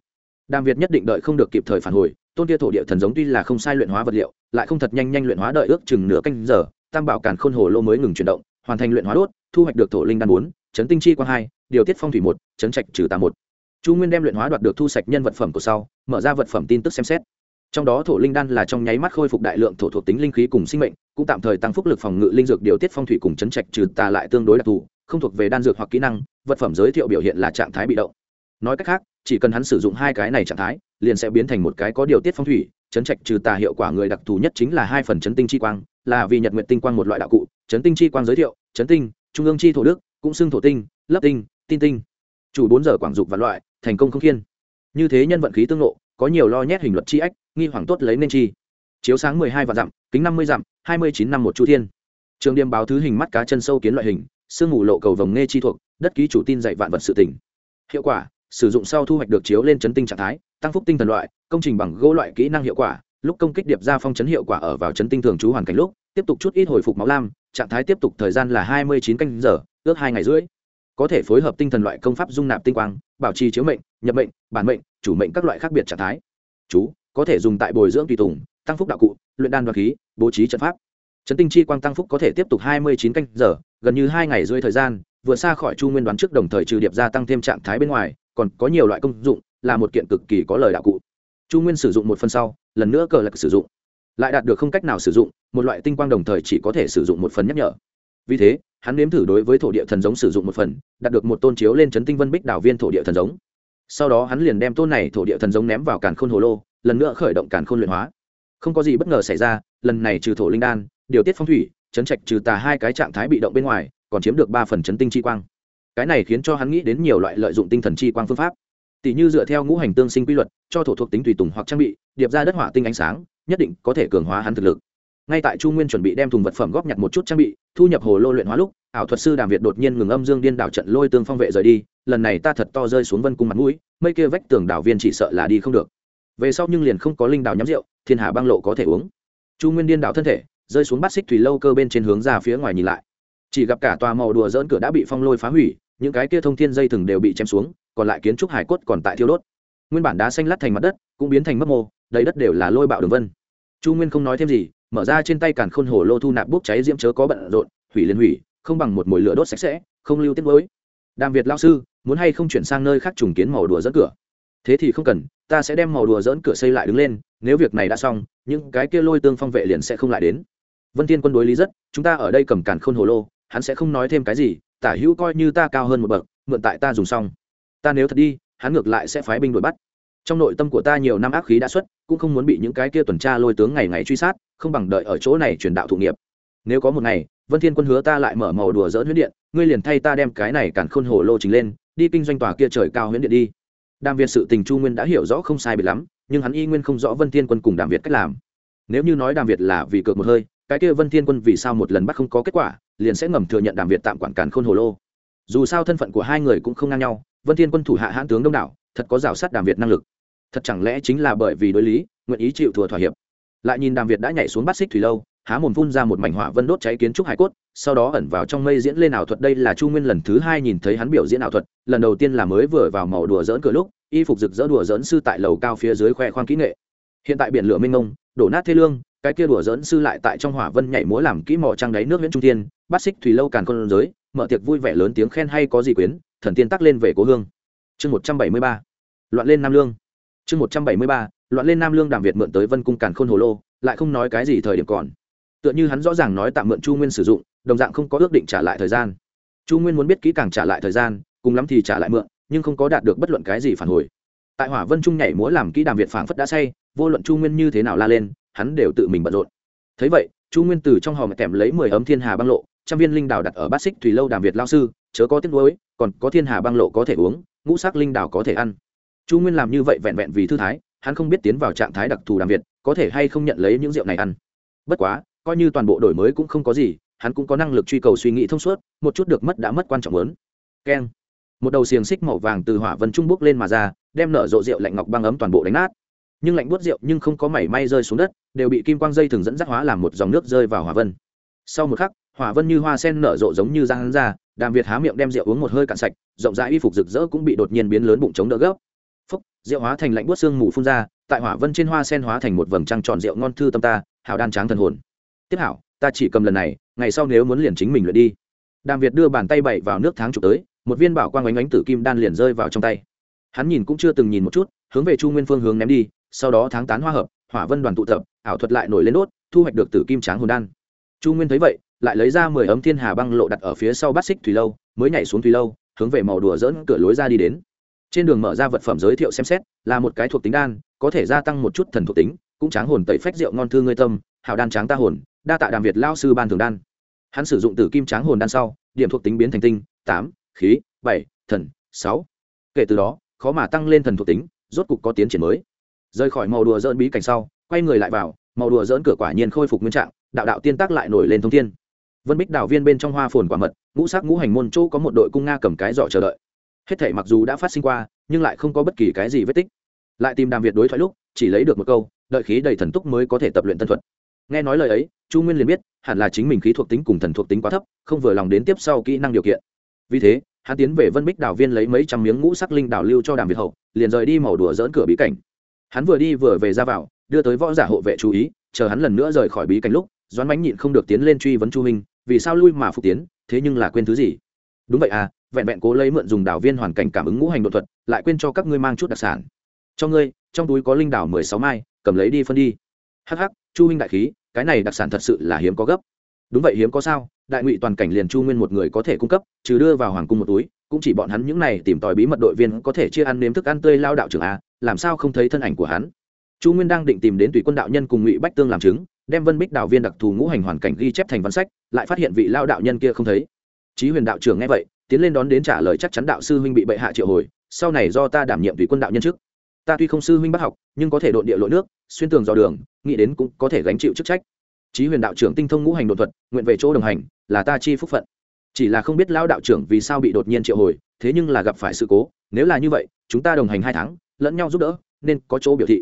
Speaker 1: Đàm việt nhất định đợi không được kịp thời phản hồi, tôn kia thổ địa thần giống tuy là không sai luyện hóa vật liệu, lại không thật nhanh nhanh luyện hóa đợi ước chừng nửa canh giờ, tam bảo càn khôn hồ lô mới ngừng chuyển động, hoàn thành luyện hóa đốt, thu hoạch được thổ linh đan bốn, chấn tinh chi quang hai, điều tiết phong thủy một, chấn trạch trừ tà một. Chu nguyên đem luyện hóa đoạt được thu sạch nhân vật phẩm của sau, mở ra vật phẩm tin tức xem xét. Trong đó thổ linh đan là trong nháy mắt khôi phục đại lượng thổ thuộc tính linh khí cùng sinh mệnh, cũng tạm thời tăng phúc lực phòng ngự linh dược điều tiết phong thủy cùng chấn trạch trừ tà lại tương đối đặc thù không thuộc về đan dược hoặc kỹ năng, vật phẩm giới thiệu biểu hiện là trạng thái bị động. Nói cách khác, chỉ cần hắn sử dụng hai cái này trạng thái, liền sẽ biến thành một cái có điều tiết phong thủy, chấn trạch trừ tà hiệu quả người đặc thù nhất chính là hai phần chấn tinh chi quang, là vì nhật nguyện tinh quang một loại đạo cụ, chấn tinh chi quang giới thiệu, chấn tinh, trung ương chi thổ đức, cũng xưng thổ tinh, lấp tinh, tin tinh. Chủ bốn giờ quảng dục và loại, thành công không khiên. Như thế nhân vận khí tương lộ có nhiều lo nhét hình luật chi ách, nghi hoàng tốt lấy nên chi. Chiếu sáng mười hai vạn dặm, kính năm mươi dặm, hai mươi chín năm một chu thiên. Trường điềm báo thứ hình mắt cá chân sâu kiến loại hình sương mù lộ cầu vồng nghe chi thuộc, đất ký chủ tin dạy vạn vật sự tỉnh hiệu quả, sử dụng sau thu hoạch được chiếu lên chấn tinh trạng thái, tăng phúc tinh thần loại, công trình bằng gỗ loại kỹ năng hiệu quả, lúc công kích điệp ra phong chấn hiệu quả ở vào chấn tinh thường trú hoàn cảnh lúc, tiếp tục chút ít hồi phục máu lam, trạng thái tiếp tục thời gian là hai mươi chín canh giờ, ước hai ngày rưỡi. Có thể phối hợp tinh thần loại công pháp dung nạp tinh quang, bảo trì chiếu mệnh, nhập mệnh, bản mệnh, chủ mệnh các loại khác biệt trạng thái. Chú, có thể dùng tại bồi dưỡng tùy tùng, tăng phúc đạo cụ, luyện đan đoạt khí, bố trí trận pháp chấn tinh chi quang tăng phúc có thể tiếp tục hai mươi chín canh giờ, gần như hai ngày rưỡi thời gian, vượt xa khỏi chu nguyên đoán trước đồng thời trừ điệp gia tăng thêm trạng thái bên ngoài, còn có nhiều loại công dụng, là một kiện cực kỳ có lời đạo cụ. Chu nguyên sử dụng một phần sau, lần nữa cờ lực sử dụng. Lại đạt được không cách nào sử dụng, một loại tinh quang đồng thời chỉ có thể sử dụng một phần nhắc nhở. Vì thế, hắn nếm thử đối với thổ địa thần giống sử dụng một phần, đạt được một tôn chiếu lên chấn tinh vân bích đảo viên thổ địa thần giống. Sau đó hắn liền đem tôn này thổ địa thần giống ném vào càn khôn hồ lô, lần nữa khởi động càn khôn luyện hóa. Không có gì bất ngờ xảy ra, lần này trừ thổ linh đan điều tiết phong thủy, chấn trạch trừ tà hai cái trạng thái bị động bên ngoài, còn chiếm được ba phần chấn tinh chi quang. Cái này khiến cho hắn nghĩ đến nhiều loại lợi dụng tinh thần chi quang phương pháp. Tỷ như dựa theo ngũ hành tương sinh quy luật, cho thổ thuộc tính tùy tùng hoặc trang bị, điệp ra đất hỏa tinh ánh sáng, nhất định có thể cường hóa hắn thực lực. Ngay tại chu nguyên chuẩn bị đem thùng vật phẩm góp nhặt một chút trang bị, thu nhập hồ lô luyện hóa lúc, ảo thuật sư đàm việt đột nhiên ngừng âm dương điên đảo trận lôi tương phong vệ rời đi, lần này ta thật to rơi xuống vân cung mặt mũi mây kia vách tường đảo viên chỉ sợ là đi không được. Về sau nhưng liền không có linh đảo nhắm rượu, thiên hà băng lộ có thể uống. Chu nguyên điên đảo thân thể rơi xuống bát xích thủy lâu cơ bên trên hướng ra phía ngoài nhìn lại. Chỉ gặp cả tòa màu đùa dỡn cửa đã bị phong lôi phá hủy, những cái kia thông thiên dây thừng đều bị chém xuống, còn lại kiến trúc hải cốt còn tại thiêu đốt. Nguyên bản đá xanh lát thành mặt đất, cũng biến thành mấp mô, đầy đất đều là lôi bạo đường vân. Chu nguyên không nói thêm gì, mở ra trên tay càn khôn hồ lô thu nạp bốc cháy diễm chớ có bận rộn, hủy liền hủy, không bằng một mồi lửa đốt sạch sẽ, không lưu tiết mới. Đàm việt lao sư, muốn hay không chuyển sang nơi khác trùng kiến màu đùa dẫn cửa? Thế thì không cần, ta sẽ đem màu đùa dẫn cửa xây lại đứng lên, nếu việc này đã xong, những cái kia lôi tương phong vệ liền sẽ không lại đến vân thiên quân đối lý rất, chúng ta ở đây cầm càn khôn hồ lô, hắn sẽ không nói thêm cái gì, tả hữu coi như ta cao hơn một bậc, mượn tại ta dùng xong. Ta nếu thật đi, hắn ngược lại sẽ phái binh đuổi bắt. Trong nội tâm của ta nhiều năm ác khí đã xuất, cũng không muốn bị những cái kia tuần tra lôi tướng ngày ngày truy sát, không bằng đợi ở chỗ này truyền đạo thụ nghiệp. Nếu có một ngày, vân thiên quân hứa ta lại mở màu đùa dỡ huyễn điện, ngươi liền thay ta đem cái này cản khôn hồ lô trình lên, đi kinh doanh tòa kia trời cao huyễn điện đi. Đàm việt sự tình chu nguyên đã hiểu rõ không sai biệt lắm, nhưng hắn y nguyên không rõ vân thiên quân cùng đàm việt cách làm. Nếu như nói đàm việt là vì cược một hơi cái kia vân thiên quân vì sao một lần bắt không có kết quả, liền sẽ ngầm thừa nhận đàm việt tạm quản cản khôn hồ lô. Dù sao thân phận của hai người cũng không ngang nhau, vân thiên quân thủ hạ hãn tướng đông đảo, thật có rào sát đàm việt năng lực. Thật chẳng lẽ chính là bởi vì đối lý, nguyện ý chịu thua thỏa hiệp? Lại nhìn đàm việt đã nhảy xuống bắt xích thủy lâu, há mồm phun ra một mảnh hỏa vân đốt cháy kiến trúc hải cốt, sau đó ẩn vào trong mây diễn lên ảo thuật. Đây là chu nguyên lần thứ hai nhìn thấy hắn biểu diễn ảo thuật, lần đầu tiên là mới vừa vào màu đùa dỡn cửa lúc, y phục rực rỡ đùa dỡn sư tại lầu cao phía dưới khoe khoang kỹ nghệ. Hiện tại biển lửa minh ngông đổ nát thê lương cái kia đùa dỡn sư lại tại trong hỏa vân nhảy múa làm kỹ mò trăng đáy nước nguyễn trung tiên bắt xích thủy lâu càn con giới, mở tiệc vui vẻ lớn tiếng khen hay có gì quyến, thần tiên tắc lên về cố hương. Chương một trăm bảy mươi ba. Loạn lên nam lương. Chương một trăm bảy mươi ba, loạn lên nam lương đàm việt mượn tới vân cung càn khôn hồ lô, lại không nói cái gì thời điểm còn. Tựa như hắn rõ ràng nói tạm mượn chu nguyên sử dụng, đồng dạng không có ước định trả lại thời gian. Chu nguyên muốn biết kỹ càng trả lại thời gian, cùng lắm thì trả lại mượn, nhưng không có đạt được bất luận cái gì phản hồi. Tại hỏa vân trung nhảy múa làm kỹ đàm việt phảng phất đã say, vô luận chu nguyên như thế nào la lên hắn đều tự mình bận rộn. Thấy vậy, chu nguyên từ trong hòm kèm lấy mười ấm thiên hà băng lộ, trăm viên linh đào đặt ở bát xích thủy lâu đàm việt lao sư, chớ có tiếc nuối, còn có thiên hà băng lộ có thể uống, ngũ sắc linh đào có thể ăn. Chu nguyên làm như vậy vẹn vẹn vì thư thái, hắn không biết tiến vào trạng thái đặc thù đàm việt, có thể hay không nhận lấy những rượu này ăn. Bất quá, coi như toàn bộ đổi mới cũng không có gì, hắn cũng có năng lực truy cầu suy nghĩ thông suốt, một chút được mất đã mất quan trọng lớn. Keng. Một đầu xiềng xích màu vàng từ hỏa vân trung bốc lên mà ra, đem nở rộ rượu lạnh ngọc băng ấm toàn bộ đánh nát nhưng lạnh buốt rượu nhưng không có mảy may rơi xuống đất, đều bị kim quang dây thường dẫn dắt hóa làm một dòng nước rơi vào hỏa vân. Sau một khắc, hỏa vân như hoa sen nở rộ giống như răng hắn ra đàm việt há miệng đem rượu uống một hơi cạn sạch, rộng rãi y phục rực rỡ cũng bị đột nhiên biến lớn bụng chống đỡ gấp. Phúc, rượu hóa thành lạnh buốt xương mù phun ra, tại hỏa vân trên hoa sen hóa thành một vầng trăng tròn rượu ngon thư tâm ta, hảo đan tráng thần hồn. Tiếp hảo, ta chỉ cầm lần này, ngày sau nếu muốn liền chính mình luyện đi. Đàm việt đưa bàn tay bậy vào nước tháng chục tới, một viên bảo quang ánh ánh tử kim đan liền rơi vào trong tay. Hắn nhìn cũng chưa từng nhìn một chút, hướng về chu nguyên phương hướng ném đi sau đó tháng tán hoa hợp, hỏa vân đoàn tụ tập, ảo thuật lại nổi lên đốt, thu hoạch được tử kim tráng hồn đan. Chu nguyên thấy vậy, lại lấy ra mười ấm thiên hà băng lộ đặt ở phía sau bát xích thủy lâu, mới nhảy xuống thủy lâu, hướng về màu đùa dỡn cửa lối ra đi đến. Trên đường mở ra vật phẩm giới thiệu xem xét, là một cái thuộc tính đan, có thể gia tăng một chút thần thuộc tính, cũng tráng hồn tẩy phách rượu ngon thư ngươi tâm hào đan tráng ta hồn, đa tạ đàm việt lao sư ban thường đan. Hắn sử dụng tử kim tráng hồn đan sau, điểm thuộc tính biến thành tinh, tám, khí, bảy, thần, sáu. Kể từ đó, khó mà tăng lên thần thuộc tính, rốt cục có tiến triển mới rời khỏi màu đùa dỡn bí cảnh sau, quay người lại vào, màu đùa dỡn cửa quả nhiên khôi phục nguyên trạng, đạo đạo tiên tác lại nổi lên thông thiên. Vân bích đảo viên bên trong hoa phồn quả mật, ngũ sắc ngũ hành môn chỗ có một đội cung nga cầm cái giỏ chờ đợi. Hết thể mặc dù đã phát sinh qua, nhưng lại không có bất kỳ cái gì vết tích. Lại tìm đàm việt đối thoại lúc, chỉ lấy được một câu, đợi khí đầy thần túc mới có thể tập luyện tân thuật. Nghe nói lời ấy, chu nguyên liền biết, hẳn là chính mình khí thuộc tính cùng thần thuộc tính quá thấp, không vừa lòng đến tiếp sau kỹ năng điều kiện. Vì thế, hắn tiến về vân bích đảo viên lấy mấy trăm miếng ngũ sắc linh đảo lưu cho đàm việt hậu, liền rời đi màu đùa dỡn cửa bí cảnh hắn vừa đi vừa về ra vào đưa tới võ giả hộ vệ chú ý chờ hắn lần nữa rời khỏi bí cảnh lúc doãn bánh nhịn không được tiến lên truy vấn chu minh vì sao lui mà phục tiến thế nhưng là quên thứ gì? Đúng vậy à vẹn vẹn cố lấy mượn dùng đảo viên hoàn cảnh cảm ứng ngũ hành đột thuật lại quên cho các ngươi mang chút đặc sản. Cho ngươi trong túi có linh đảo mười sáu mai cầm lấy đi phân đi. Hắc hắc, chu minh đại khí cái này đặc sản thật sự là hiếm có gấp. Đúng vậy hiếm có sao đại ngụy toàn cảnh liền chu nguyên một người có thể cung cấp trừ đưa vào hoàng cung một túi cũng chỉ bọn hắn những này tìm tòi bí mật đội viên có thể chia ăn nếm thức ăn tươi lao đạo trưởng a làm sao không thấy thân ảnh của hắn? Chu nguyên đang định tìm đến tùy quân đạo nhân cùng ngụy bách tương làm chứng, đem vân bích đạo viên đặc thù ngũ hành hoàn cảnh ghi chép thành văn sách, lại phát hiện vị lao đạo nhân kia không thấy. Chí huyền đạo trưởng nghe vậy, tiến lên đón đến trả lời chắc chắn đạo sư huynh bị bệ hạ triệu hồi, sau này do ta đảm nhiệm tùy quân đạo nhân trước. Ta tuy không sư huynh bác học, nhưng có thể đội địa lội nước, xuyên tường dò đường, nghĩ đến cũng có thể gánh chịu chức trách. Chí huyền đạo trưởng tinh thông ngũ hành đột thuật, nguyện về chỗ đồng hành, là ta chi phúc phận. Chỉ là không biết lao đạo trưởng vì sao bị đột nhiên triệu hồi, thế nhưng là gặp phải sự cố, nếu là như vậy, chúng ta đồng hành hai tháng lẫn nhau giúp đỡ, nên có chỗ biểu thị.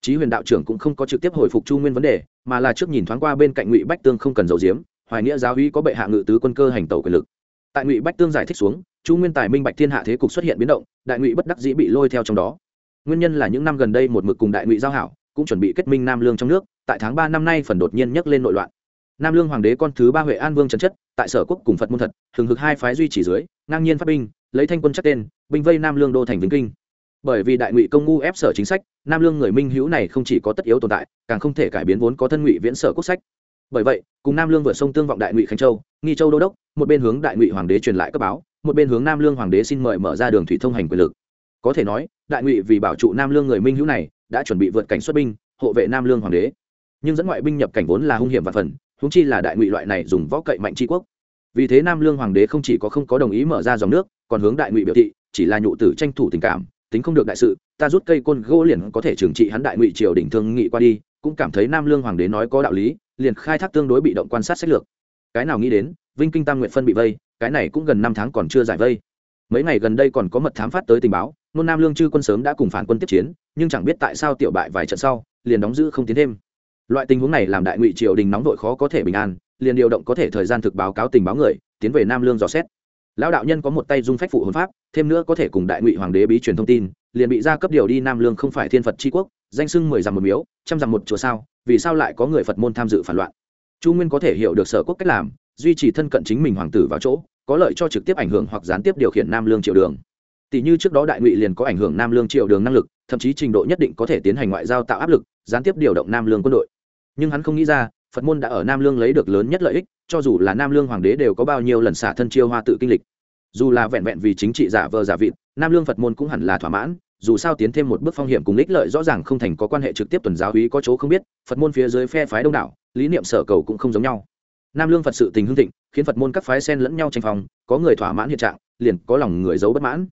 Speaker 1: Chí huyền đạo trưởng cũng không có trực tiếp hồi phục chu nguyên vấn đề, mà là trước nhìn thoáng qua bên cạnh ngụy bách tương không cần dầu diếm hoài nghĩa giáo uy có bệ hạ ngự tứ quân cơ hành tẩu quyền lực. Tại ngụy bách tương giải thích xuống, chu nguyên tài minh bạch thiên hạ thế cục xuất hiện biến động, đại ngụy bất đắc dĩ bị lôi theo trong đó. Nguyên nhân là những năm gần đây một mực cùng đại ngụy giao hảo, cũng chuẩn bị kết minh nam lương trong nước, tại tháng ba năm nay phần đột nhiên nhấc lên nội loạn. Nam lương hoàng đế con thứ ba huệ an vương trần chất, tại sở quốc cùng phật môn thật hừng hực hai phái duy trì dưới, ngang nhiên phát binh, lấy thanh quân chắc tên, binh vây nam lương đô thành vĩnh kinh bởi vì đại ngụy công ngu ép sở chính sách, nam lương người minh hữu này không chỉ có tất yếu tồn tại, càng không thể cải biến vốn có thân ngụy viễn sở quốc sách. Bởi vậy, cùng nam lương vượt sông tương vọng đại ngụy khánh châu, nghi châu đô đốc, một bên hướng đại ngụy hoàng đế truyền lại cấp báo, một bên hướng nam lương hoàng đế xin mời mở ra đường thủy thông hành quyền lực. Có thể nói, đại ngụy vì bảo trụ nam lương người minh hữu này, đã chuẩn bị vượt cảnh xuất binh, hộ vệ nam lương hoàng đế. Nhưng dẫn ngoại binh nhập cảnh vốn là hung hiểm và phần húng chi là đại ngụy loại này dùng võ cậy mạnh tri quốc. Vì thế nam lương hoàng đế không chỉ có không có đồng ý mở ra dòng nước, còn hướng đại ngụy biểu thị, chỉ là nhụ tử tranh thủ tình cảm tính không được đại sự, ta rút cây côn gỗ liền có thể trừng trị hắn đại ngụy triều đình thương nghị qua đi, cũng cảm thấy nam lương hoàng đế nói có đạo lý, liền khai thác tương đối bị động quan sát sách lược. Cái nào nghĩ đến, vinh kinh tam nguyện phân bị vây, cái này cũng gần năm tháng còn chưa giải vây. Mấy ngày gần đây còn có mật thám phát tới tình báo, nôn nam lương chư quân sớm đã cùng phản quân tiếp chiến, nhưng chẳng biết tại sao tiểu bại vài trận sau, liền đóng giữ không tiến thêm. Loại tình huống này làm đại ngụy triều đình nóng vội khó có thể bình an, liền điều động có thể thời gian thực báo cáo tình báo người, tiến về nam lương dò xét lão đạo nhân có một tay dung phách phụ hồn pháp, thêm nữa có thể cùng đại ngụy hoàng đế bí truyền thông tin, liền bị ra cấp điều đi nam lương không phải thiên phật tri quốc, danh sưng mười dặm một miếu, trăm dặm một chùa sao, vì sao lại có người phật môn tham dự phản loạn? Chu nguyên có thể hiểu được sở quốc cách làm, duy trì thân cận chính mình hoàng tử vào chỗ, có lợi cho trực tiếp ảnh hưởng hoặc gián tiếp điều khiển nam lương triều đường. Tỷ như trước đó đại ngụy liền có ảnh hưởng nam lương triều đường năng lực, thậm chí trình độ nhất định có thể tiến hành ngoại giao tạo áp lực, gián tiếp điều động nam lương quân đội. Nhưng hắn không nghĩ ra phật môn đã ở nam lương lấy được lớn nhất lợi ích, cho dù là nam lương hoàng đế đều có bao nhiêu lần xả thân chiêu hoa tự kinh lịch. Dù là vẹn vẹn vì chính trị giả vờ giả vịt, nam lương phật môn cũng hẳn là thỏa mãn, dù sao tiến thêm một bước phong hiểm cùng ích lợi rõ ràng không thành có quan hệ trực tiếp tuần giáo úy có chỗ không biết, phật môn phía dưới phe phái đông đảo, lý niệm sở cầu cũng không giống nhau. Nam lương phật sự tình hưng thịnh, khiến phật môn các phái sen lẫn nhau tranh phòng có người thỏa mãn hiện trạng, liền có lòng người giấu bất mãn.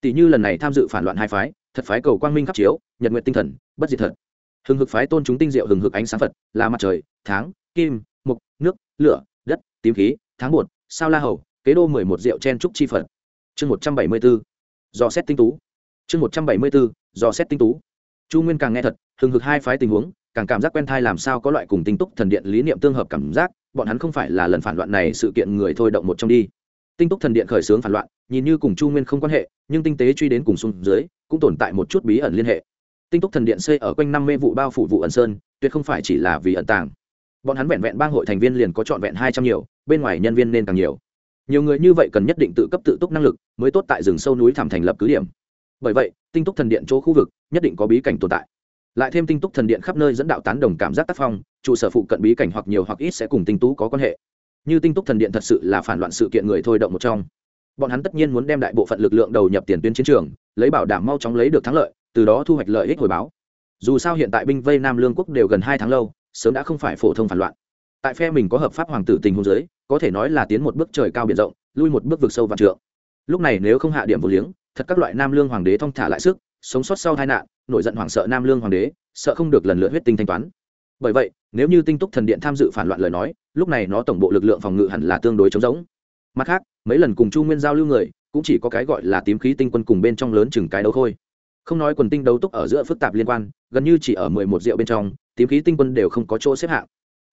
Speaker 1: Tỷ như lần này tham dự phản loạn hai phái, thật phái cầu quang minh khắp chiếu, nhật nguyện tinh thần, bất diệt thật hừng hực phái tôn chúng tinh diệu hừng hực ánh sáng phật, là mặt trời, tháng, kim, mục, nước, lửa, đất, tím khí, tháng bột, sao la hầu, kế đô mười một diệu chen trúc chi phật. Chương một trăm bảy mươi b ố dò xét tinh tú. Chương một trăm bảy mươi b ố dò xét tinh tú. Chu nguyên càng nghe thật, hừng hực hai phái tình huống, càng cảm giác quen thai làm sao có loại cùng tinh túc thần điện lý niệm tương hợp cảm giác, bọn hắn không phải là lần phản loạn này sự kiện người thôi động một trong đi. Tinh túc thần điện khởi xướng phản loạn, nhìn như cùng chu nguyên không quan hệ, nhưng tinh tế truy đến cùng xuống dưới, cũng tồn tại một chút bí ẩn liên hệ tinh túc thần điện xây ở quanh năm mê vụ bao phủ vụ ẩn sơn, tuyệt không phải chỉ là vì ẩn tàng. Bọn hắn vẹn vẹn bang hội thành viên liền có trọn vẹn hai trăm nhiều, bên ngoài nhân viên nên càng nhiều. Nhiều người như vậy cần nhất định tự cấp tự túc năng lực, mới tốt tại rừng sâu núi thảm thành lập cứ điểm. Bởi vậy, tinh túc thần điện chỗ khu vực nhất định có bí cảnh tồn tại. Lại thêm tinh túc thần điện khắp nơi dẫn đạo tán đồng cảm giác tác phong, trụ sở phụ cận bí cảnh hoặc nhiều hoặc ít sẽ cùng tinh tú có quan hệ. Như tinh túc thần điện thật sự là phản loạn sự kiện người thôi động một trong. Bọn hắn tất nhiên muốn đem đại bộ phận lực lượng đầu nhập tiền tuyến chiến trường, lấy bảo đảm mau chóng lấy được thắng lợi từ đó thu hoạch lợi ích hồi báo. Dù sao hiện tại binh vây nam lương quốc đều gần hai tháng lâu, sớm đã không phải phổ thông phản loạn. Tại phe mình có hợp pháp hoàng tử tình hôn giới có thể nói là tiến một bước trời cao biển rộng, lui một bước vực sâu và trượng. Lúc này nếu không hạ điểm vô liếng, thật các loại nam lương hoàng đế thong thả lại sức, sống sót sau tai nạn, nổi giận hoảng sợ nam lương hoàng đế, sợ không được lần lượt huyết tinh thanh toán. Bởi vậy, nếu như tinh túc thần điện tham dự phản loạn lời nói, lúc này nó tổng bộ lực lượng phòng ngự hẳn là tương đối chống giống mặt khác, mấy lần cùng chu nguyên giao lưu người, cũng chỉ có cái gọi là tím khí tinh quân cùng bên trong lớn chừng cái đấu khôi không nói quần tinh đấu túc ở giữa phức tạp liên quan, gần như chỉ ở mười một rượu bên trong, tím khí tinh quân đều không có chỗ xếp hạng.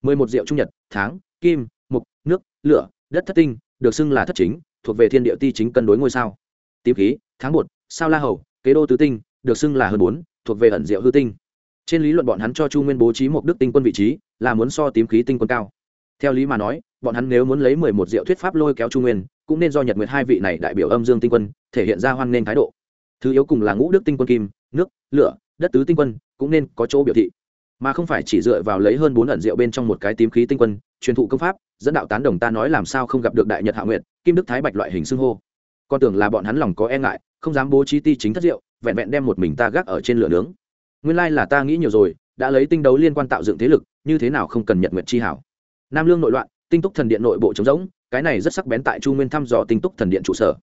Speaker 1: Mười một rượu trung nhật, tháng, kim, mục, nước, lửa, đất thất tinh, được xưng là thất chính, thuộc về thiên địa ti chính cân đối ngôi sao. Tím khí, tháng một sao la hầu, kế đô tứ tinh, được xưng là hơn bốn, thuộc về ẩn diệu hư tinh. Trên lý luận bọn hắn cho chu nguyên bố trí một đức tinh quân vị trí, là muốn so tím khí tinh quân cao. Theo lý mà nói, bọn hắn nếu muốn lấy mười một diệu thuyết pháp lôi kéo chu nguyên, cũng nên do nhật nguyệt hai vị này đại biểu âm dương tinh quân, thể hiện ra hoan nghênh thái độ thứ yếu cùng là ngũ đức tinh quân kim, nước, lửa, đất tứ tinh quân, cũng nên có chỗ biểu thị. Mà không phải chỉ dựa vào lấy hơn bốn ẩn diệu bên trong một cái tím khí tinh quân, truyền thụ công pháp, dẫn đạo tán đồng ta nói làm sao không gặp được đại nhật hạ nguyệt, kim đức thái bạch loại hình xưng hô. Con tưởng là bọn hắn lòng có e ngại, không dám bố trí ti chính thất diệu, vẹn vẹn đem một mình ta gác ở trên lửa nướng. Nguyên lai là ta nghĩ nhiều rồi, đã lấy tinh đấu liên quan tạo dựng thế lực, như thế nào không cần nhận nguyện chi hảo. Nam lương nội loạn, tinh túc thần điện nội bộ trống rỗng, cái này rất sắc bén tại chu nguyên thăm dò tinh túc thần điện trụ sở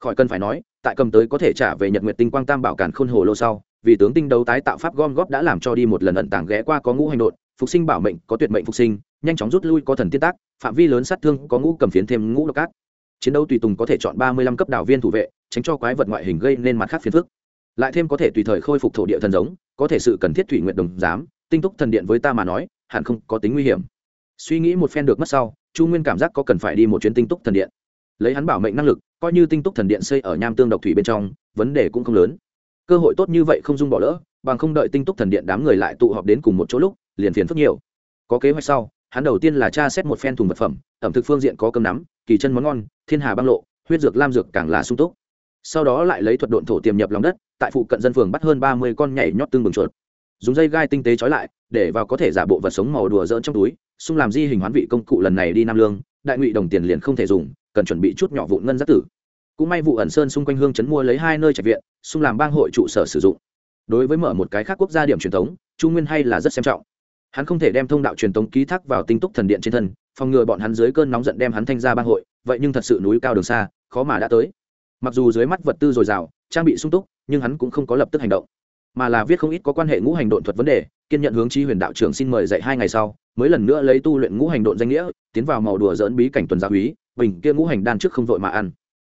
Speaker 1: khỏi cần phải nói, tại cầm tới có thể trả về nhật nguyệt tinh quang tam bảo cản khôn hồ lô sau, vì tướng tinh đấu tái tạo pháp gom góp đã làm cho đi một lần ẩn tàng ghé qua có ngũ hành đột phục sinh bảo mệnh, có tuyệt mệnh phục sinh, nhanh chóng rút lui có thần tiên tác, phạm vi lớn sát thương, có ngũ cầm phiến thêm ngũ độc cát chiến đấu tùy tùng có thể chọn ba mươi lăm cấp đảo viên thủ vệ, tránh cho quái vật ngoại hình gây nên mặt khác phiền phức. Lại thêm có thể tùy thời khôi phục thổ địa thần giống, có thể sự cần thiết thủy nguyện đồng giám, tinh túc thần điện với ta mà nói, hẳn không có tính nguy hiểm. Suy nghĩ một phen được mất sau, chu nguyên cảm giác có cần phải đi một chuyến tinh túc thần điện. Lấy hắn bảo mệnh năng lực coi như tinh túc thần điện xây ở nham tương độc thủy bên trong, vấn đề cũng không lớn. Cơ hội tốt như vậy không dung bỏ lỡ, bằng không đợi tinh túc thần điện đám người lại tụ họp đến cùng một chỗ lúc, liền phiền phức nhiều. Có kế hoạch sau, hắn đầu tiên là tra xét một phen thùng vật phẩm, ẩm thực phương diện có cơm nắm, kỳ chân món ngon, thiên hà băng lộ, huyết dược lam dược càng là sung túc. Sau đó lại lấy thuật độn thổ tiềm nhập lòng đất, tại phụ cận dân phường bắt hơn ba mươi con nhảy nhót tương bừng chuột. Dùng dây gai tinh tế trói lại, để vào có thể giả bộ vật sống màu đùa dỡn trong túi, xung làm di hình hoán vị công cụ lần này đi nam lương, đại ngụy đồng tiền liền không thể dùng cần chuẩn bị chút nhỏ vụn ngân giác tử. Cũng may vụ ẩn sơn xung quanh hương chấn mua lấy hai nơi trạch viện, xung làm bang hội trụ sở sử dụng. Đối với mở một cái khác quốc gia điểm truyền thống trung nguyên hay là rất xem trọng. Hắn không thể đem thông đạo truyền thống ký thác vào tinh túc thần điện trên thân, phòng ngừa bọn hắn dưới cơn nóng giận đem hắn thanh ra bang hội, vậy nhưng thật sự núi cao đường xa, khó mà đã tới. Mặc dù dưới mắt vật tư dồi dào, trang bị sung túc, nhưng hắn cũng không có lập tức hành động. Mà là viết không ít có quan hệ ngũ hành độn thuật vấn đề, kiên nhận hướng chi huyền đạo trưởng xin mời dạy hai ngày sau mới lần nữa lấy tu luyện ngũ hành độn danh nghĩa, tiến vào màu đùa dỡn bí cảnh tuần gia úy, bình kia ngũ hành đan trước không vội mà ăn.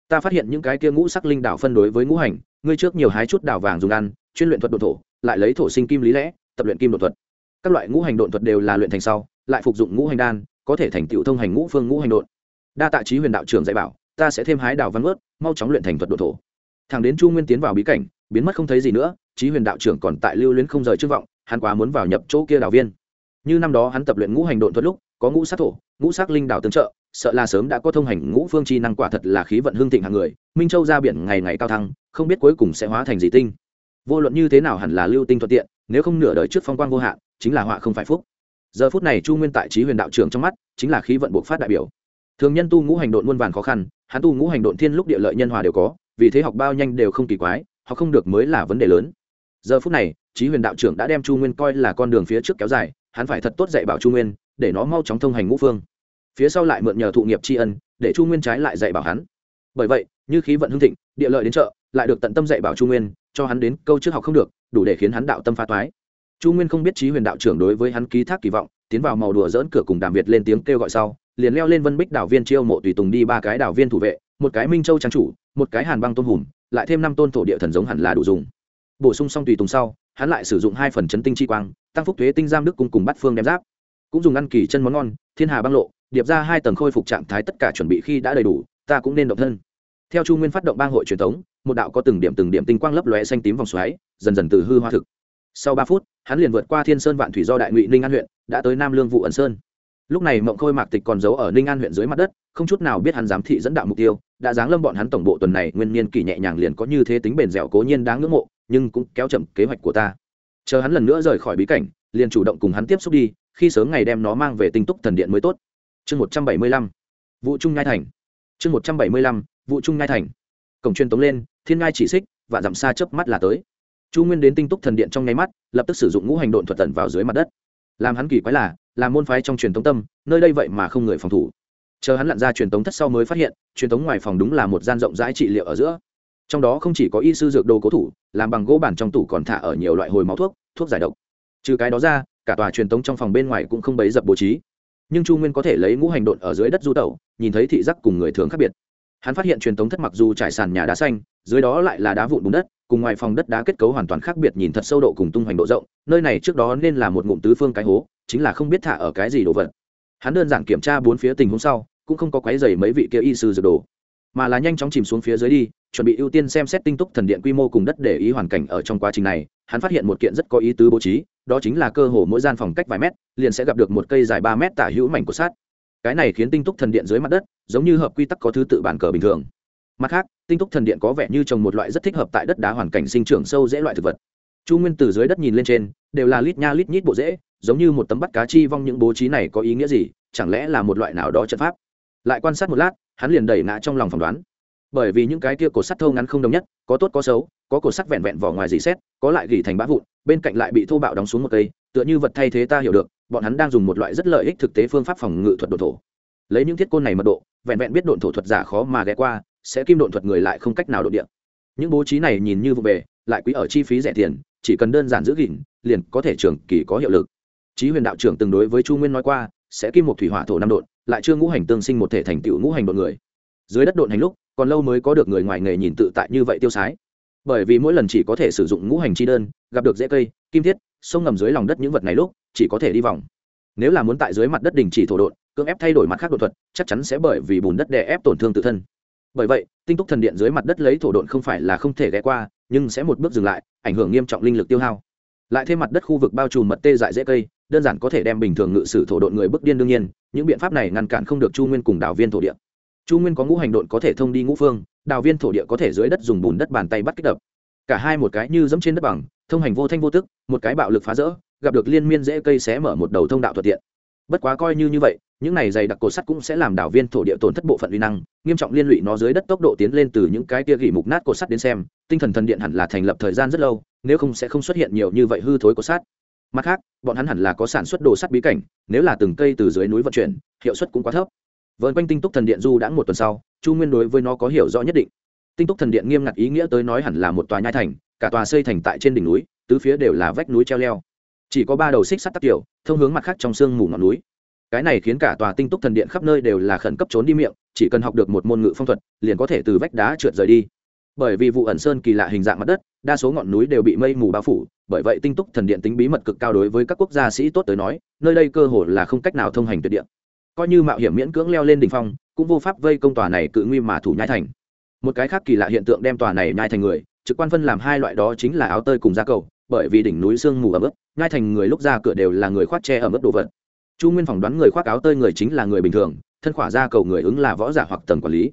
Speaker 1: Ta phát hiện những cái kia ngũ sắc linh đạo phân đối với ngũ hành, ngươi trước nhiều hái chút đào vàng dùng ăn, chuyên luyện thuật độ thổ, lại lấy thổ sinh kim lý lẽ, tập luyện kim độ thuật. Các loại ngũ hành độn thuật đều là luyện thành sau, lại phục dụng ngũ hành đan, có thể thành tựu thông hành ngũ phương ngũ hành độn. Đa tạ trí huyền đạo trưởng dạy bảo, ta sẽ thêm hái đào văn ướt mau chóng luyện thành thuật độ thổ. Thằng đến chu nguyên tiến vào bí cảnh, biến mất không thấy gì nữa trí huyền đạo trưởng còn tại lưu luyến không rời trước vọng, hắn quá muốn vào nhập chỗ kia đào viên như năm đó hắn tập luyện ngũ hành độn thuật lúc, có ngũ sát thổ, ngũ sát linh đảo tương trợ, sợ là sớm đã có thông hành ngũ phương chi năng quả thật là khí vận hương thịnh hàng người, minh châu ra biển ngày ngày cao thăng, không biết cuối cùng sẽ hóa thành gì tinh. Vô luận như thế nào hẳn là lưu tinh thuận tiện, nếu không nửa đời trước phong quang vô hạn, chính là họa không phải phúc. Giờ phút này chu nguyên tại trí huyền đạo trưởng trong mắt, chính là khí vận buộc phát đại biểu. Thường nhân tu ngũ hành độn muôn vàn khó khăn, hắn tu ngũ hành độn thiên lúc địa lợi nhân hòa đều có, vì thế học bao nhanh đều không kỳ quái, học không được mới là vấn đề lớn. Giờ phút này trí huyền đạo trưởng đã đem chu nguyên coi là con đường phía trước kéo dài hắn phải thật tốt dạy bảo chu nguyên, để nó mau chóng thông hành ngũ phương. Phía sau lại mượn nhờ thụ nghiệp tri ân, để chu nguyên trái lại dạy bảo hắn. Bởi vậy, như khí vận hưng thịnh, địa lợi đến chợ, lại được tận tâm dạy bảo chu nguyên, cho hắn đến câu trước học không được, đủ để khiến hắn đạo tâm phá toái. Chu nguyên không biết trí huyền đạo trưởng đối với hắn ký thác kỳ vọng, tiến vào màu đùa dỡn cửa cùng đàm việt lên tiếng kêu gọi sau, liền leo lên vân bích đảo viên chiêu mộ tùy tùng đi ba cái đảo viên thủ vệ, một cái minh châu trang chủ, một cái hàn băng tôn hùm lại thêm năm tôn thổ địa thần giống hẳn là đủ dùng. Bổ sung xong tùy tùng sau, hắn lại sử dụng hai phần chấn tinh chi quang tăng phúc thuế tinh giam đức cung cùng bắt phương đem giáp. Cũng dùng ăn kỳ chân món ngon, thiên hà băng lộ, điệp ra hai tầng khôi phục trạng thái tất cả chuẩn bị khi đã đầy đủ, ta cũng nên động thân. Theo chu nguyên phát động bang hội truyền thống, một đạo có từng điểm từng điểm tinh quang lấp lóe xanh tím vòng xoáy, dần dần từ hư hoa thực. Sau ba phút, hắn liền vượt qua thiên sơn vạn thủy do đại ngụy ninh an huyện, đã tới nam lương vụ ẩn sơn. Lúc này mộng khôi mạc tịch còn giấu ở ninh an huyện dưới mặt đất, không chút nào biết hắn giám thị dẫn đạo mục tiêu, đã giáng lâm bọn hắn tổng bộ tuần này, nguyên niên kỳ nhẹ nhàng liền có như thế tính bền dẻo cố nhiên đáng ngưỡng mộ, nhưng cũng kéo chậm kế hoạch của ta chờ hắn lần nữa rời khỏi bí cảnh, liền chủ động cùng hắn tiếp xúc đi, khi sớm ngày đem nó mang về tinh túc thần điện mới tốt. Chương một trăm bảy mươi lăm vụ trung ngai thành. Chương một trăm bảy mươi lăm vụ trung ngai thành. Cổng truyền tống lên, thiên ngai chỉ xích và dặm xa chớp mắt là tới. Chu nguyên đến tinh túc thần điện trong nháy mắt, lập tức sử dụng ngũ hành độn thuật tận vào dưới mặt đất. Làm hắn kỳ quái là làm môn phái trong truyền tống tâm, nơi đây vậy mà không người phòng thủ. Chờ hắn lặn ra truyền tống thất sau mới phát hiện, truyền tống ngoài phòng đúng là một gian rộng rãi trị liệu ở giữa trong đó không chỉ có y sư dược đồ cố thủ, làm bằng gỗ bản trong tủ còn thả ở nhiều loại hồi máu thuốc thuốc giải độc. Trừ cái đó ra, cả tòa truyền tống trong phòng bên ngoài cũng không bấy dập bố trí. Nhưng chu nguyên có thể lấy ngũ hành độn ở dưới đất du tẩu, nhìn thấy thị giác cùng người thường khác biệt. Hắn phát hiện truyền tống thất mặc dù trải sàn nhà đá xanh, dưới đó lại là đá vụn bùn đất, cùng ngoài phòng đất đá kết cấu hoàn toàn khác biệt nhìn thật sâu độ cùng tung hoành độ rộng, nơi này trước đó nên là một ngụm tứ phương cái hố, chính là không biết thả ở cái gì đồ vật. Hắn đơn giản kiểm tra bốn phía tình huống sau, cũng không có quái dày mấy vị kia y sư dược đồ mà là nhanh chóng chìm xuống phía dưới đi, chuẩn bị ưu tiên xem xét tinh túc thần điện quy mô cùng đất để ý hoàn cảnh ở trong quá trình này, hắn phát hiện một kiện rất có ý tứ bố trí, đó chính là cơ hồ mỗi gian phòng cách vài mét, liền sẽ gặp được một cây dài ba mét tả hữu mảnh của sát cái này khiến tinh túc thần điện dưới mặt đất, giống như hợp quy tắc có thứ tự bản cờ bình thường. Mặt khác, tinh túc thần điện có vẻ như trồng một loại rất thích hợp tại đất đá hoàn cảnh sinh trưởng sâu dễ loại thực vật. Chu nguyên từ dưới đất nhìn lên trên, đều là lít nha lít nhít bộ dễ, giống như một tấm bắt cá chi vong những bố trí này có ý nghĩa gì, chẳng lẽ là một loại nào đó trận pháp? Lại quan sát một lát hắn liền đẩy ngã trong lòng phỏng đoán. Bởi vì những cái kia cột sắt thô ngắn không đồng nhất, có tốt có xấu, có cột sắt vẹn vẹn vỏ ngoài dì xét, có lại gỉ thành bã vụn, bên cạnh lại bị thô bạo đóng xuống một cây, tựa như vật thay thế ta hiểu được, bọn hắn đang dùng một loại rất lợi ích thực tế phương pháp phòng ngự thuật độ thổ. Lấy những thiết côn này mật độ, vẹn vẹn biết độn thổ thuật giả khó mà ghé qua, sẽ kim độn thuật người lại không cách nào độ địa. những bố trí này nhìn như vụ về, lại quý ở chi phí rẻ tiền, chỉ cần đơn giản giữ gìn, liền có thể trường kỳ có hiệu lực. Chí huyền đạo trưởng từng đối với chu nguyên nói qua, sẽ kim một thủy hỏa thổ năm độn lại chưa ngũ hành tương sinh một thể thành tựu ngũ hành độn người. Dưới đất độn hành lúc, còn lâu mới có được người ngoài nghề nhìn tự tại như vậy tiêu sái. Bởi vì mỗi lần chỉ có thể sử dụng ngũ hành chi đơn, gặp được dễ cây, kim thiết, sông ngầm dưới lòng đất những vật này lúc, chỉ có thể đi vòng. Nếu là muốn tại dưới mặt đất đình chỉ thổ độn, cưỡng ép thay đổi mặt khác đột thuật, chắc chắn sẽ bởi vì bùn đất đè ép tổn thương tự thân. Bởi vậy, tinh túc thần điện dưới mặt đất lấy thổ độn không phải là không thể ghé qua, nhưng sẽ một bước dừng lại, ảnh hưởng nghiêm trọng linh lực tiêu hao. Lại thêm mặt đất khu vực bao trùm mật tê dại dễ cây đơn giản có thể đem bình thường ngự sử thổ độn người bức điên đương nhiên, những biện pháp này ngăn cản không được chu nguyên cùng đào viên thổ địa. Chu nguyên có ngũ hành độn có thể thông đi ngũ phương, đào viên thổ địa có thể dưới đất dùng bùn đất bàn tay bắt kích đập. Cả hai một cái như dẫm trên đất bằng, thông hành vô thanh vô tức, một cái bạo lực phá rỡ, gặp được liên miên dễ cây xé mở một đầu thông đạo thuận tiện. Bất quá coi như như vậy, những này dày đặc cột sắt cũng sẽ làm đảo viên thổ địa tổn thất bộ phận uy năng, nghiêm trọng liên lụy nó dưới đất tốc độ tiến lên từ những cái tia gỉ mục nát cột sắt đến xem, tinh thần thần điện hẳn là thành lập thời gian rất lâu, nếu không sẽ không xuất hiện nhiều như vậy hư thối cột sắt mặt khác, bọn hắn hẳn là có sản xuất đồ sắt bí cảnh, nếu là từng cây từ dưới núi vận chuyển, hiệu suất cũng quá thấp. Vợn quanh tinh túc thần điện du đã một tuần sau, chu nguyên đối với nó có hiểu rõ nhất định. Tinh túc thần điện nghiêm ngặt ý nghĩa tới nói hẳn là một tòa nhai thành, cả tòa xây thành tại trên đỉnh núi, tứ phía đều là vách núi treo leo. Chỉ có ba đầu xích sắt tắc kiểu thông hướng mặt khác trong sương mù ngọn núi. Cái này khiến cả tòa tinh túc thần điện khắp nơi đều là khẩn cấp trốn đi miệng, chỉ cần học được một môn ngữ phong thuật, liền có thể từ vách đá trượt rời đi bởi vì vụ ẩn sơn kỳ lạ hình dạng mặt đất, đa số ngọn núi đều bị mây mù bao phủ, bởi vậy tinh túc thần điện tính bí mật cực cao đối với các quốc gia sĩ tốt tới nói, nơi đây cơ hồ là không cách nào thông hành tuyệt điện coi như mạo hiểm miễn cưỡng leo lên đỉnh phong, cũng vô pháp vây công tòa này cự nguy mà thủ nhai thành. Một cái khác kỳ lạ hiện tượng đem tòa này nhai thành người, trực quan phân làm hai loại đó chính là áo tơi cùng da cầu, bởi vì đỉnh núi sương mù ẩm ướt, nhai thành người lúc ra cửa đều là người khoác tre ẩm ướt đồ vật. Chu nguyên phỏng đoán người khoác áo tơi người chính là người bình thường, thân khỏa da cầu người ứng là võ giả hoặc tầng quản lý.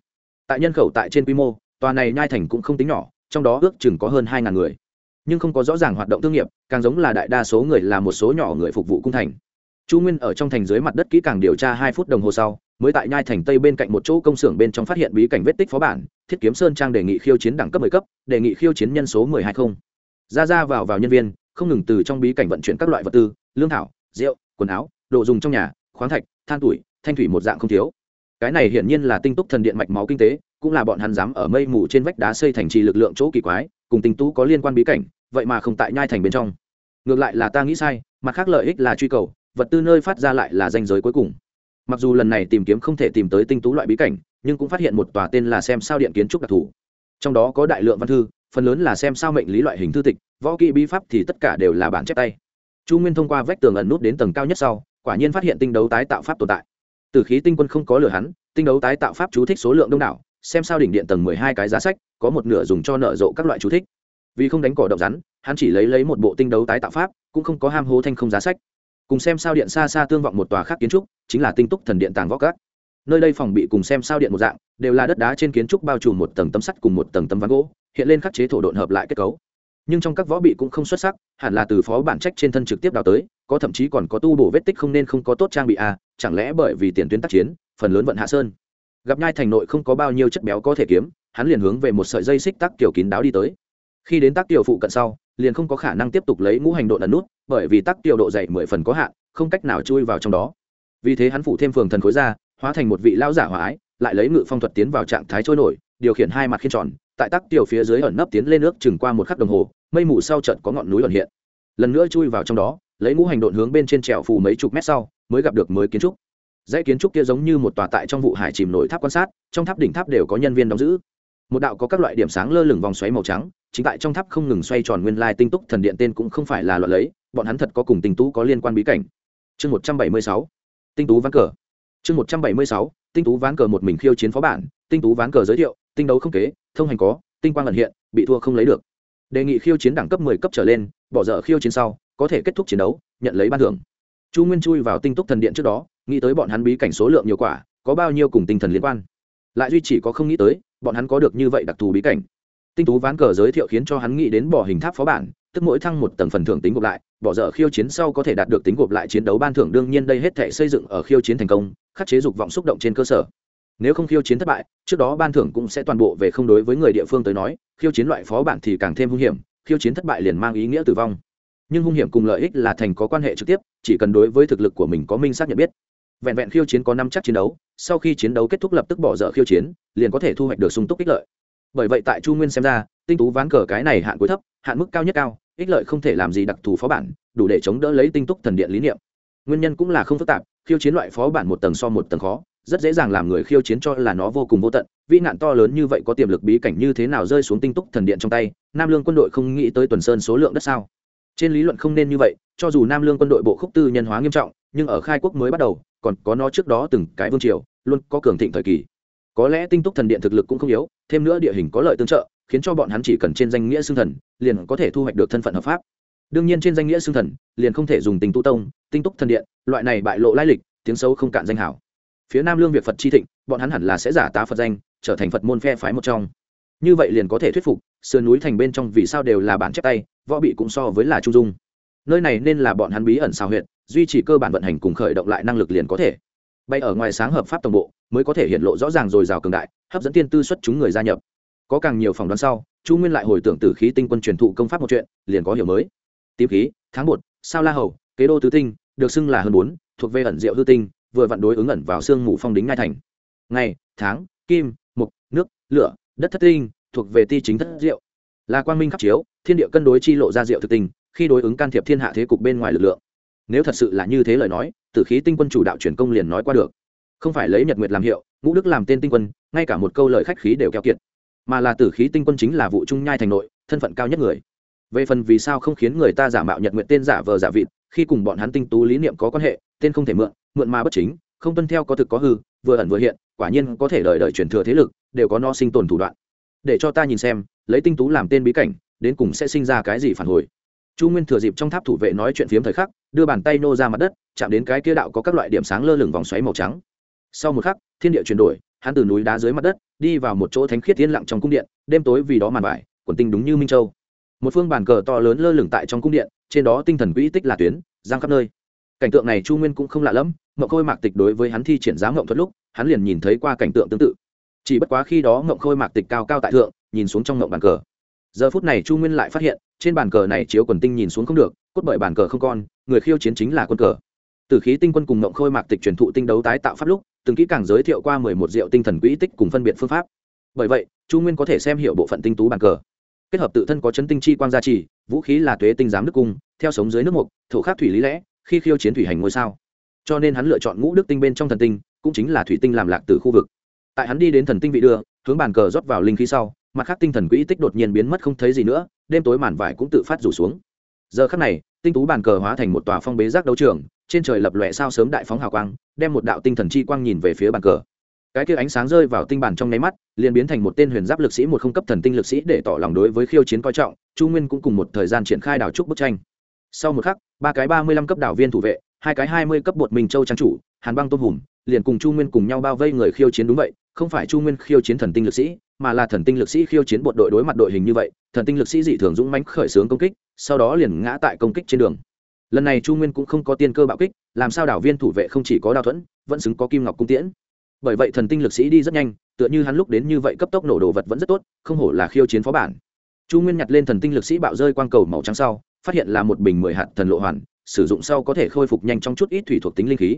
Speaker 1: Tại nhân khẩu tại trên quy mô tòa này nhai thành cũng không tính nhỏ, trong đó ước chừng có hơn hai ngàn người. Nhưng không có rõ ràng hoạt động thương nghiệp, càng giống là đại đa số người là một số nhỏ người phục vụ cung thành. Chu nguyên ở trong thành dưới mặt đất kỹ càng điều tra hai phút đồng hồ sau, mới tại nhai thành tây bên cạnh một chỗ công xưởng bên trong phát hiện bí cảnh vết tích phó bản, thiết kiếm sơn trang đề nghị khiêu chiến đẳng cấp mười cấp, đề nghị khiêu chiến nhân số mười hai không. Ra ra vào vào nhân viên, không ngừng từ trong bí cảnh vận chuyển các loại vật tư, lương thảo, rượu, quần áo, đồ dùng trong nhà, khoáng thạch, than tuổi, thanh thủy một dạng không thiếu. Cái này hiển nhiên là tinh túc thần điện mạch máu kinh tế cũng là bọn hắn dám ở mây mù trên vách đá xây thành trì lực lượng chỗ kỳ quái, cùng tinh tú có liên quan bí cảnh, vậy mà không tại nhai thành bên trong. Ngược lại là ta nghĩ sai, mặt khác lợi ích là truy cầu, vật tư nơi phát ra lại là danh giới cuối cùng. Mặc dù lần này tìm kiếm không thể tìm tới tinh tú loại bí cảnh, nhưng cũng phát hiện một tòa tên là xem sao điện kiến trúc đặc thù. Trong đó có đại lượng văn thư, phần lớn là xem sao mệnh lý loại hình thư tịch, võ kỹ bí pháp thì tất cả đều là bản chép tay. Chu nguyên thông qua vách tường ẩn nút đến tầng cao nhất sau, quả nhiên phát hiện tinh đấu tái tạo pháp tồn tại. Từ khí tinh quân không có lừa hắn, tinh đấu tái tạo pháp chú thích số lượng đông đảo xem sao đỉnh điện tầng mười hai cái giá sách, có một nửa dùng cho nợ rộ các loại chú thích. Vì không đánh cỏ động rắn, hắn chỉ lấy lấy một bộ tinh đấu tái tạo pháp, cũng không có ham hố thanh không giá sách. Cùng xem sao điện xa xa tương vọng một tòa khác kiến trúc, chính là tinh túc thần điện tàng võ cát nơi đây phòng bị cùng xem sao điện một dạng, đều là đất đá trên kiến trúc bao trùm một tầng tấm sắt cùng một tầng tấm ván gỗ, hiện lên khắc chế thổ độn hợp lại kết cấu. Nhưng trong các võ bị cũng không xuất sắc, hẳn là từ phó bản trách trên thân trực tiếp đào tới, có thậm chí còn có tu bổ vết tích không nên không có tốt trang bị à chẳng lẽ bởi vì tiền tuyến tác chiến, phần lớn vận hạ sơn gặp nhai thành nội không có bao nhiêu chất béo có thể kiếm, hắn liền hướng về một sợi dây xích tắc kiểu kín đáo đi tới. Khi đến tác tiểu phụ cận sau, liền không có khả năng tiếp tục lấy ngũ hành độ ẩn nút, bởi vì tác tiểu độ dày mười phần có hạn, không cách nào chui vào trong đó. Vì thế hắn phụ thêm phường thần khối ra, hóa thành một vị lao giả hòa ái, lại lấy ngự phong thuật tiến vào trạng thái trôi nổi, điều khiển hai mặt khiên tròn, tại tác tiểu phía dưới ẩn nấp tiến lên nước chừng qua một khắc đồng hồ, mây mù sau trận có ngọn núi ẩn hiện. Lần nữa chui vào trong đó, lấy ngũ hành độn hướng bên trên trèo phù mấy chục mét sau, mới gặp được mới kiến trúc dãy kiến trúc kia giống như một tòa tại trong vụ hải chìm nổi tháp quan sát, trong tháp đỉnh tháp đều có nhân viên đóng giữ. Một đạo có các loại điểm sáng lơ lửng vòng xoáy màu trắng, chính tại trong tháp không ngừng xoay tròn nguyên lai tinh túc thần điện tên cũng không phải là loại lấy, bọn hắn thật có cùng tinh tú có liên quan bí cảnh. Chương một trăm bảy mươi sáu, tinh tú ván cờ. Chương một trăm bảy mươi sáu, tinh tú ván cờ một mình khiêu chiến phó bản, tinh tú ván cờ giới thiệu, tinh đấu không kế, thông hành có, tinh quang ẩn hiện, bị thua không lấy được. Đề nghị khiêu chiến đẳng cấp mười cấp trở lên, bỏ dở khiêu chiến sau, có thể kết thúc chiến đấu, nhận lấy ban thưởng. Chu nguyên chui vào tinh túc thần điện trước đó nghĩ tới bọn hắn bí cảnh số lượng nhiều quả, có bao nhiêu cùng tinh thần liên quan? Lại duy chỉ có không nghĩ tới, bọn hắn có được như vậy đặc thù bí cảnh. Tinh tú ván cờ giới thiệu khiến cho hắn nghĩ đến bỏ hình tháp phó bản, tức mỗi thăng một tầng phần thưởng tính gộp lại, bỏ dở khiêu chiến sau có thể đạt được tính gộp lại chiến đấu ban thưởng, đương nhiên đây hết thể xây dựng ở khiêu chiến thành công, khắc chế dục vọng xúc động trên cơ sở. Nếu không khiêu chiến thất bại, trước đó ban thưởng cũng sẽ toàn bộ về không đối với người địa phương tới nói, khiêu chiến loại phó bản thì càng thêm hung hiểm, khiêu chiến thất bại liền mang ý nghĩa tử vong. Nhưng hung hiểm cùng lợi ích là thành có quan hệ trực tiếp, chỉ cần đối với thực lực của mình có minh xác nhận biết vẹn vẹn khiêu chiến có năm chắc chiến đấu, sau khi chiến đấu kết thúc lập tức bỏ dở khiêu chiến, liền có thể thu hoạch được sung túc ích lợi. Bởi vậy tại chu nguyên xem ra, tinh tú ván cờ cái này hạn cuối thấp, hạn mức cao nhất cao, ích lợi không thể làm gì đặc thù phó bản, đủ để chống đỡ lấy tinh túc thần điện lý niệm. Nguyên nhân cũng là không phức tạp, khiêu chiến loại phó bản một tầng so một tầng khó, rất dễ dàng làm người khiêu chiến cho là nó vô cùng vô tận vĩ nạn to lớn như vậy có tiềm lực bí cảnh như thế nào rơi xuống tinh túc thần điện trong tay, nam lương quân đội không nghĩ tới tuần sơn số lượng đất sao? Trên lý luận không nên như vậy, cho dù nam lương quân đội bộ khúc tư nhân hóa nghiêm trọng, nhưng ở khai quốc mới bắt đầu còn có nó trước đó từng cái vương triều, luôn có cường thịnh thời kỳ. Có lẽ tinh túc thần điện thực lực cũng không yếu, thêm nữa địa hình có lợi tương trợ, khiến cho bọn hắn chỉ cần trên danh nghĩa xương thần, liền có thể thu hoạch được thân phận hợp pháp. Đương nhiên trên danh nghĩa xương thần, liền không thể dùng tình tu tông, tinh túc thần điện, loại này bại lộ lai lịch, tiếng xấu không cạn danh hảo. Phía nam lương việt phật chi thịnh, bọn hắn hẳn là sẽ giả tá phật danh, trở thành phật môn phe phái một trong. Như vậy liền có thể thuyết phục, sườn núi thành bên trong vì sao đều là bản chép tay, võ bị cũng so với là trung dung nơi này nên là bọn hắn bí ẩn xào huyện duy trì cơ bản vận hành cùng khởi động lại năng lực liền có thể. Bay ở ngoài sáng hợp pháp tổng bộ, mới có thể hiện lộ rõ ràng dồi dào cường đại, hấp dẫn tiên tư xuất chúng người gia nhập. Có càng nhiều phỏng đoán sau, chu nguyên lại hồi tưởng từ khí tinh quân truyền thụ công pháp một chuyện, liền có hiểu mới. Tím khí, tháng một sao la hầu, kế đô tứ tinh, được xưng là hơn bốn, thuộc về ẩn diệu hư tinh, vừa vặn đối ứng ẩn vào xương mù phong đính ngai thành. Ngày, tháng, kim, mục, nước, lửa, đất thất tinh, thuộc về ti chính thất diệu. Là quang minh khắc chiếu, thiên địa cân đối chi lộ ra diệu thực tình khi đối ứng can thiệp thiên hạ thế cục bên ngoài lực lượng. Nếu thật sự là như thế lời nói, tử khí tinh quân chủ đạo truyền công liền nói qua được. Không phải lấy nhật nguyệt làm hiệu, ngũ đức làm tên tinh quân, ngay cả một câu lời khách khí đều keo kiệt. Mà là tử khí tinh quân chính là vụ trung nhai thành nội, thân phận cao nhất người. Về phần vì sao không khiến người ta giả mạo nhật nguyện tên giả vờ giả vịt, khi cùng bọn hắn tinh tú lý niệm có quan hệ, tên không thể mượn mượn mà bất chính, không tuân theo có thực có hư, vừa ẩn vừa hiện, quả nhiên có thể đợi đợi truyền thừa thế lực, đều có no sinh tồn thủ đoạn. Để cho ta nhìn xem, lấy tinh tú làm tên bí cảnh, đến cùng sẽ sinh ra cái gì phản hồi chu nguyên thừa dịp trong tháp thủ vệ nói chuyện phiếm thời khắc, đưa bàn tay nô ra mặt đất, chạm đến cái kia đạo có các loại điểm sáng lơ lửng vòng xoáy màu trắng. Sau một khắc, thiên địa chuyển đổi, hắn từ núi đá dưới mặt đất, đi vào một chỗ thánh khiết yên lặng trong cung điện, đêm tối vì đó màn vải, quần tinh đúng như minh châu. Một phương bàn cờ to lớn lơ lửng tại trong cung điện, trên đó tinh thần quỹ tích là tuyến, giang khắp nơi. Cảnh tượng này chu nguyên cũng không lạ lẫm mộng khôi mạc tịch đối với hắn thi triển giá mộng thuật lúc, hắn liền nhìn thấy qua cảnh tượng tương tự. Chỉ bất quá khi đó mộng khôi mạc tịch cao cao tại thượng, nhìn xuống trong mộng bàn cờ giờ phút này chu nguyên lại phát hiện, trên bàn cờ này chiếu quần tinh nhìn xuống không được, cốt bởi bàn cờ không con, người khiêu chiến chính là quân cờ. Từ khí tinh quân cùng mộng khôi mạc tịch truyền thụ tinh đấu tái tạo pháp lúc, từng kỹ càng giới thiệu qua mười một diệu tinh thần quỹ tích cùng phân biệt phương pháp. Bởi vậy, chu nguyên có thể xem hiểu bộ phận tinh tú bàn cờ. Kết hợp tự thân có chấn tinh chi quang gia trì, vũ khí là tuế tinh giám nước cung, theo sống dưới nước mục, thổ khác thủy lý lẽ, khi khiêu chiến thủy hành ngôi sao. Cho nên hắn lựa chọn ngũ đức tinh bên trong thần tinh, cũng chính là thủy tinh làm lạc từ khu vực. Tại hắn đi đến thần tinh vị đưa, hướng bàn cờ rót vào linh khí sau mặt khác tinh thần quỹ tích đột nhiên biến mất không thấy gì nữa, đêm tối màn vải cũng tự phát rủ xuống. Giờ khắc này, tinh tú bàn cờ hóa thành một tòa phong bế giác đấu trường, trên trời lập lòe sao sớm đại phóng hào quang, đem một đạo tinh thần chi quang nhìn về phía bàn cờ. Cái kia ánh sáng rơi vào tinh bản trong nháy mắt, liền biến thành một tên huyền giáp lực sĩ một không cấp thần tinh lực sĩ để tỏ lòng đối với khiêu chiến coi trọng, chu nguyên cũng cùng một thời gian triển khai đào trúc bức tranh. Sau một khắc, ba cái ba mươi lăm cấp đảo viên thủ vệ, hai cái hai mươi cấp bột minh châu trang chủ, hàn băng tôn hùm, liền cùng chu nguyên cùng nhau bao vây người khiêu chiến đúng vậy không phải chu nguyên khiêu chiến thần tinh lực sĩ, mà là thần tinh lực sĩ khiêu chiến bộ đội đối mặt đội hình như vậy, thần tinh lực sĩ dị thường dũng mãnh khởi xướng công kích, sau đó liền ngã tại công kích trên đường. Lần này chu nguyên cũng không có tiên cơ bạo kích, làm sao đảo viên thủ vệ không chỉ có đào thuẫn, vẫn xứng có kim ngọc cung tiễn. Bởi vậy thần tinh lực sĩ đi rất nhanh, tựa như hắn lúc đến như vậy cấp tốc nổ đồ vật vẫn rất tốt, không hổ là khiêu chiến phó bản. Chu nguyên nhặt lên thần tinh lực sĩ bạo rơi quang cầu màu trắng sau, phát hiện là một bình mười hạt thần lộ hoàn, sử dụng sau có thể khôi phục nhanh trong chút ít thủy thuộc tính linh khí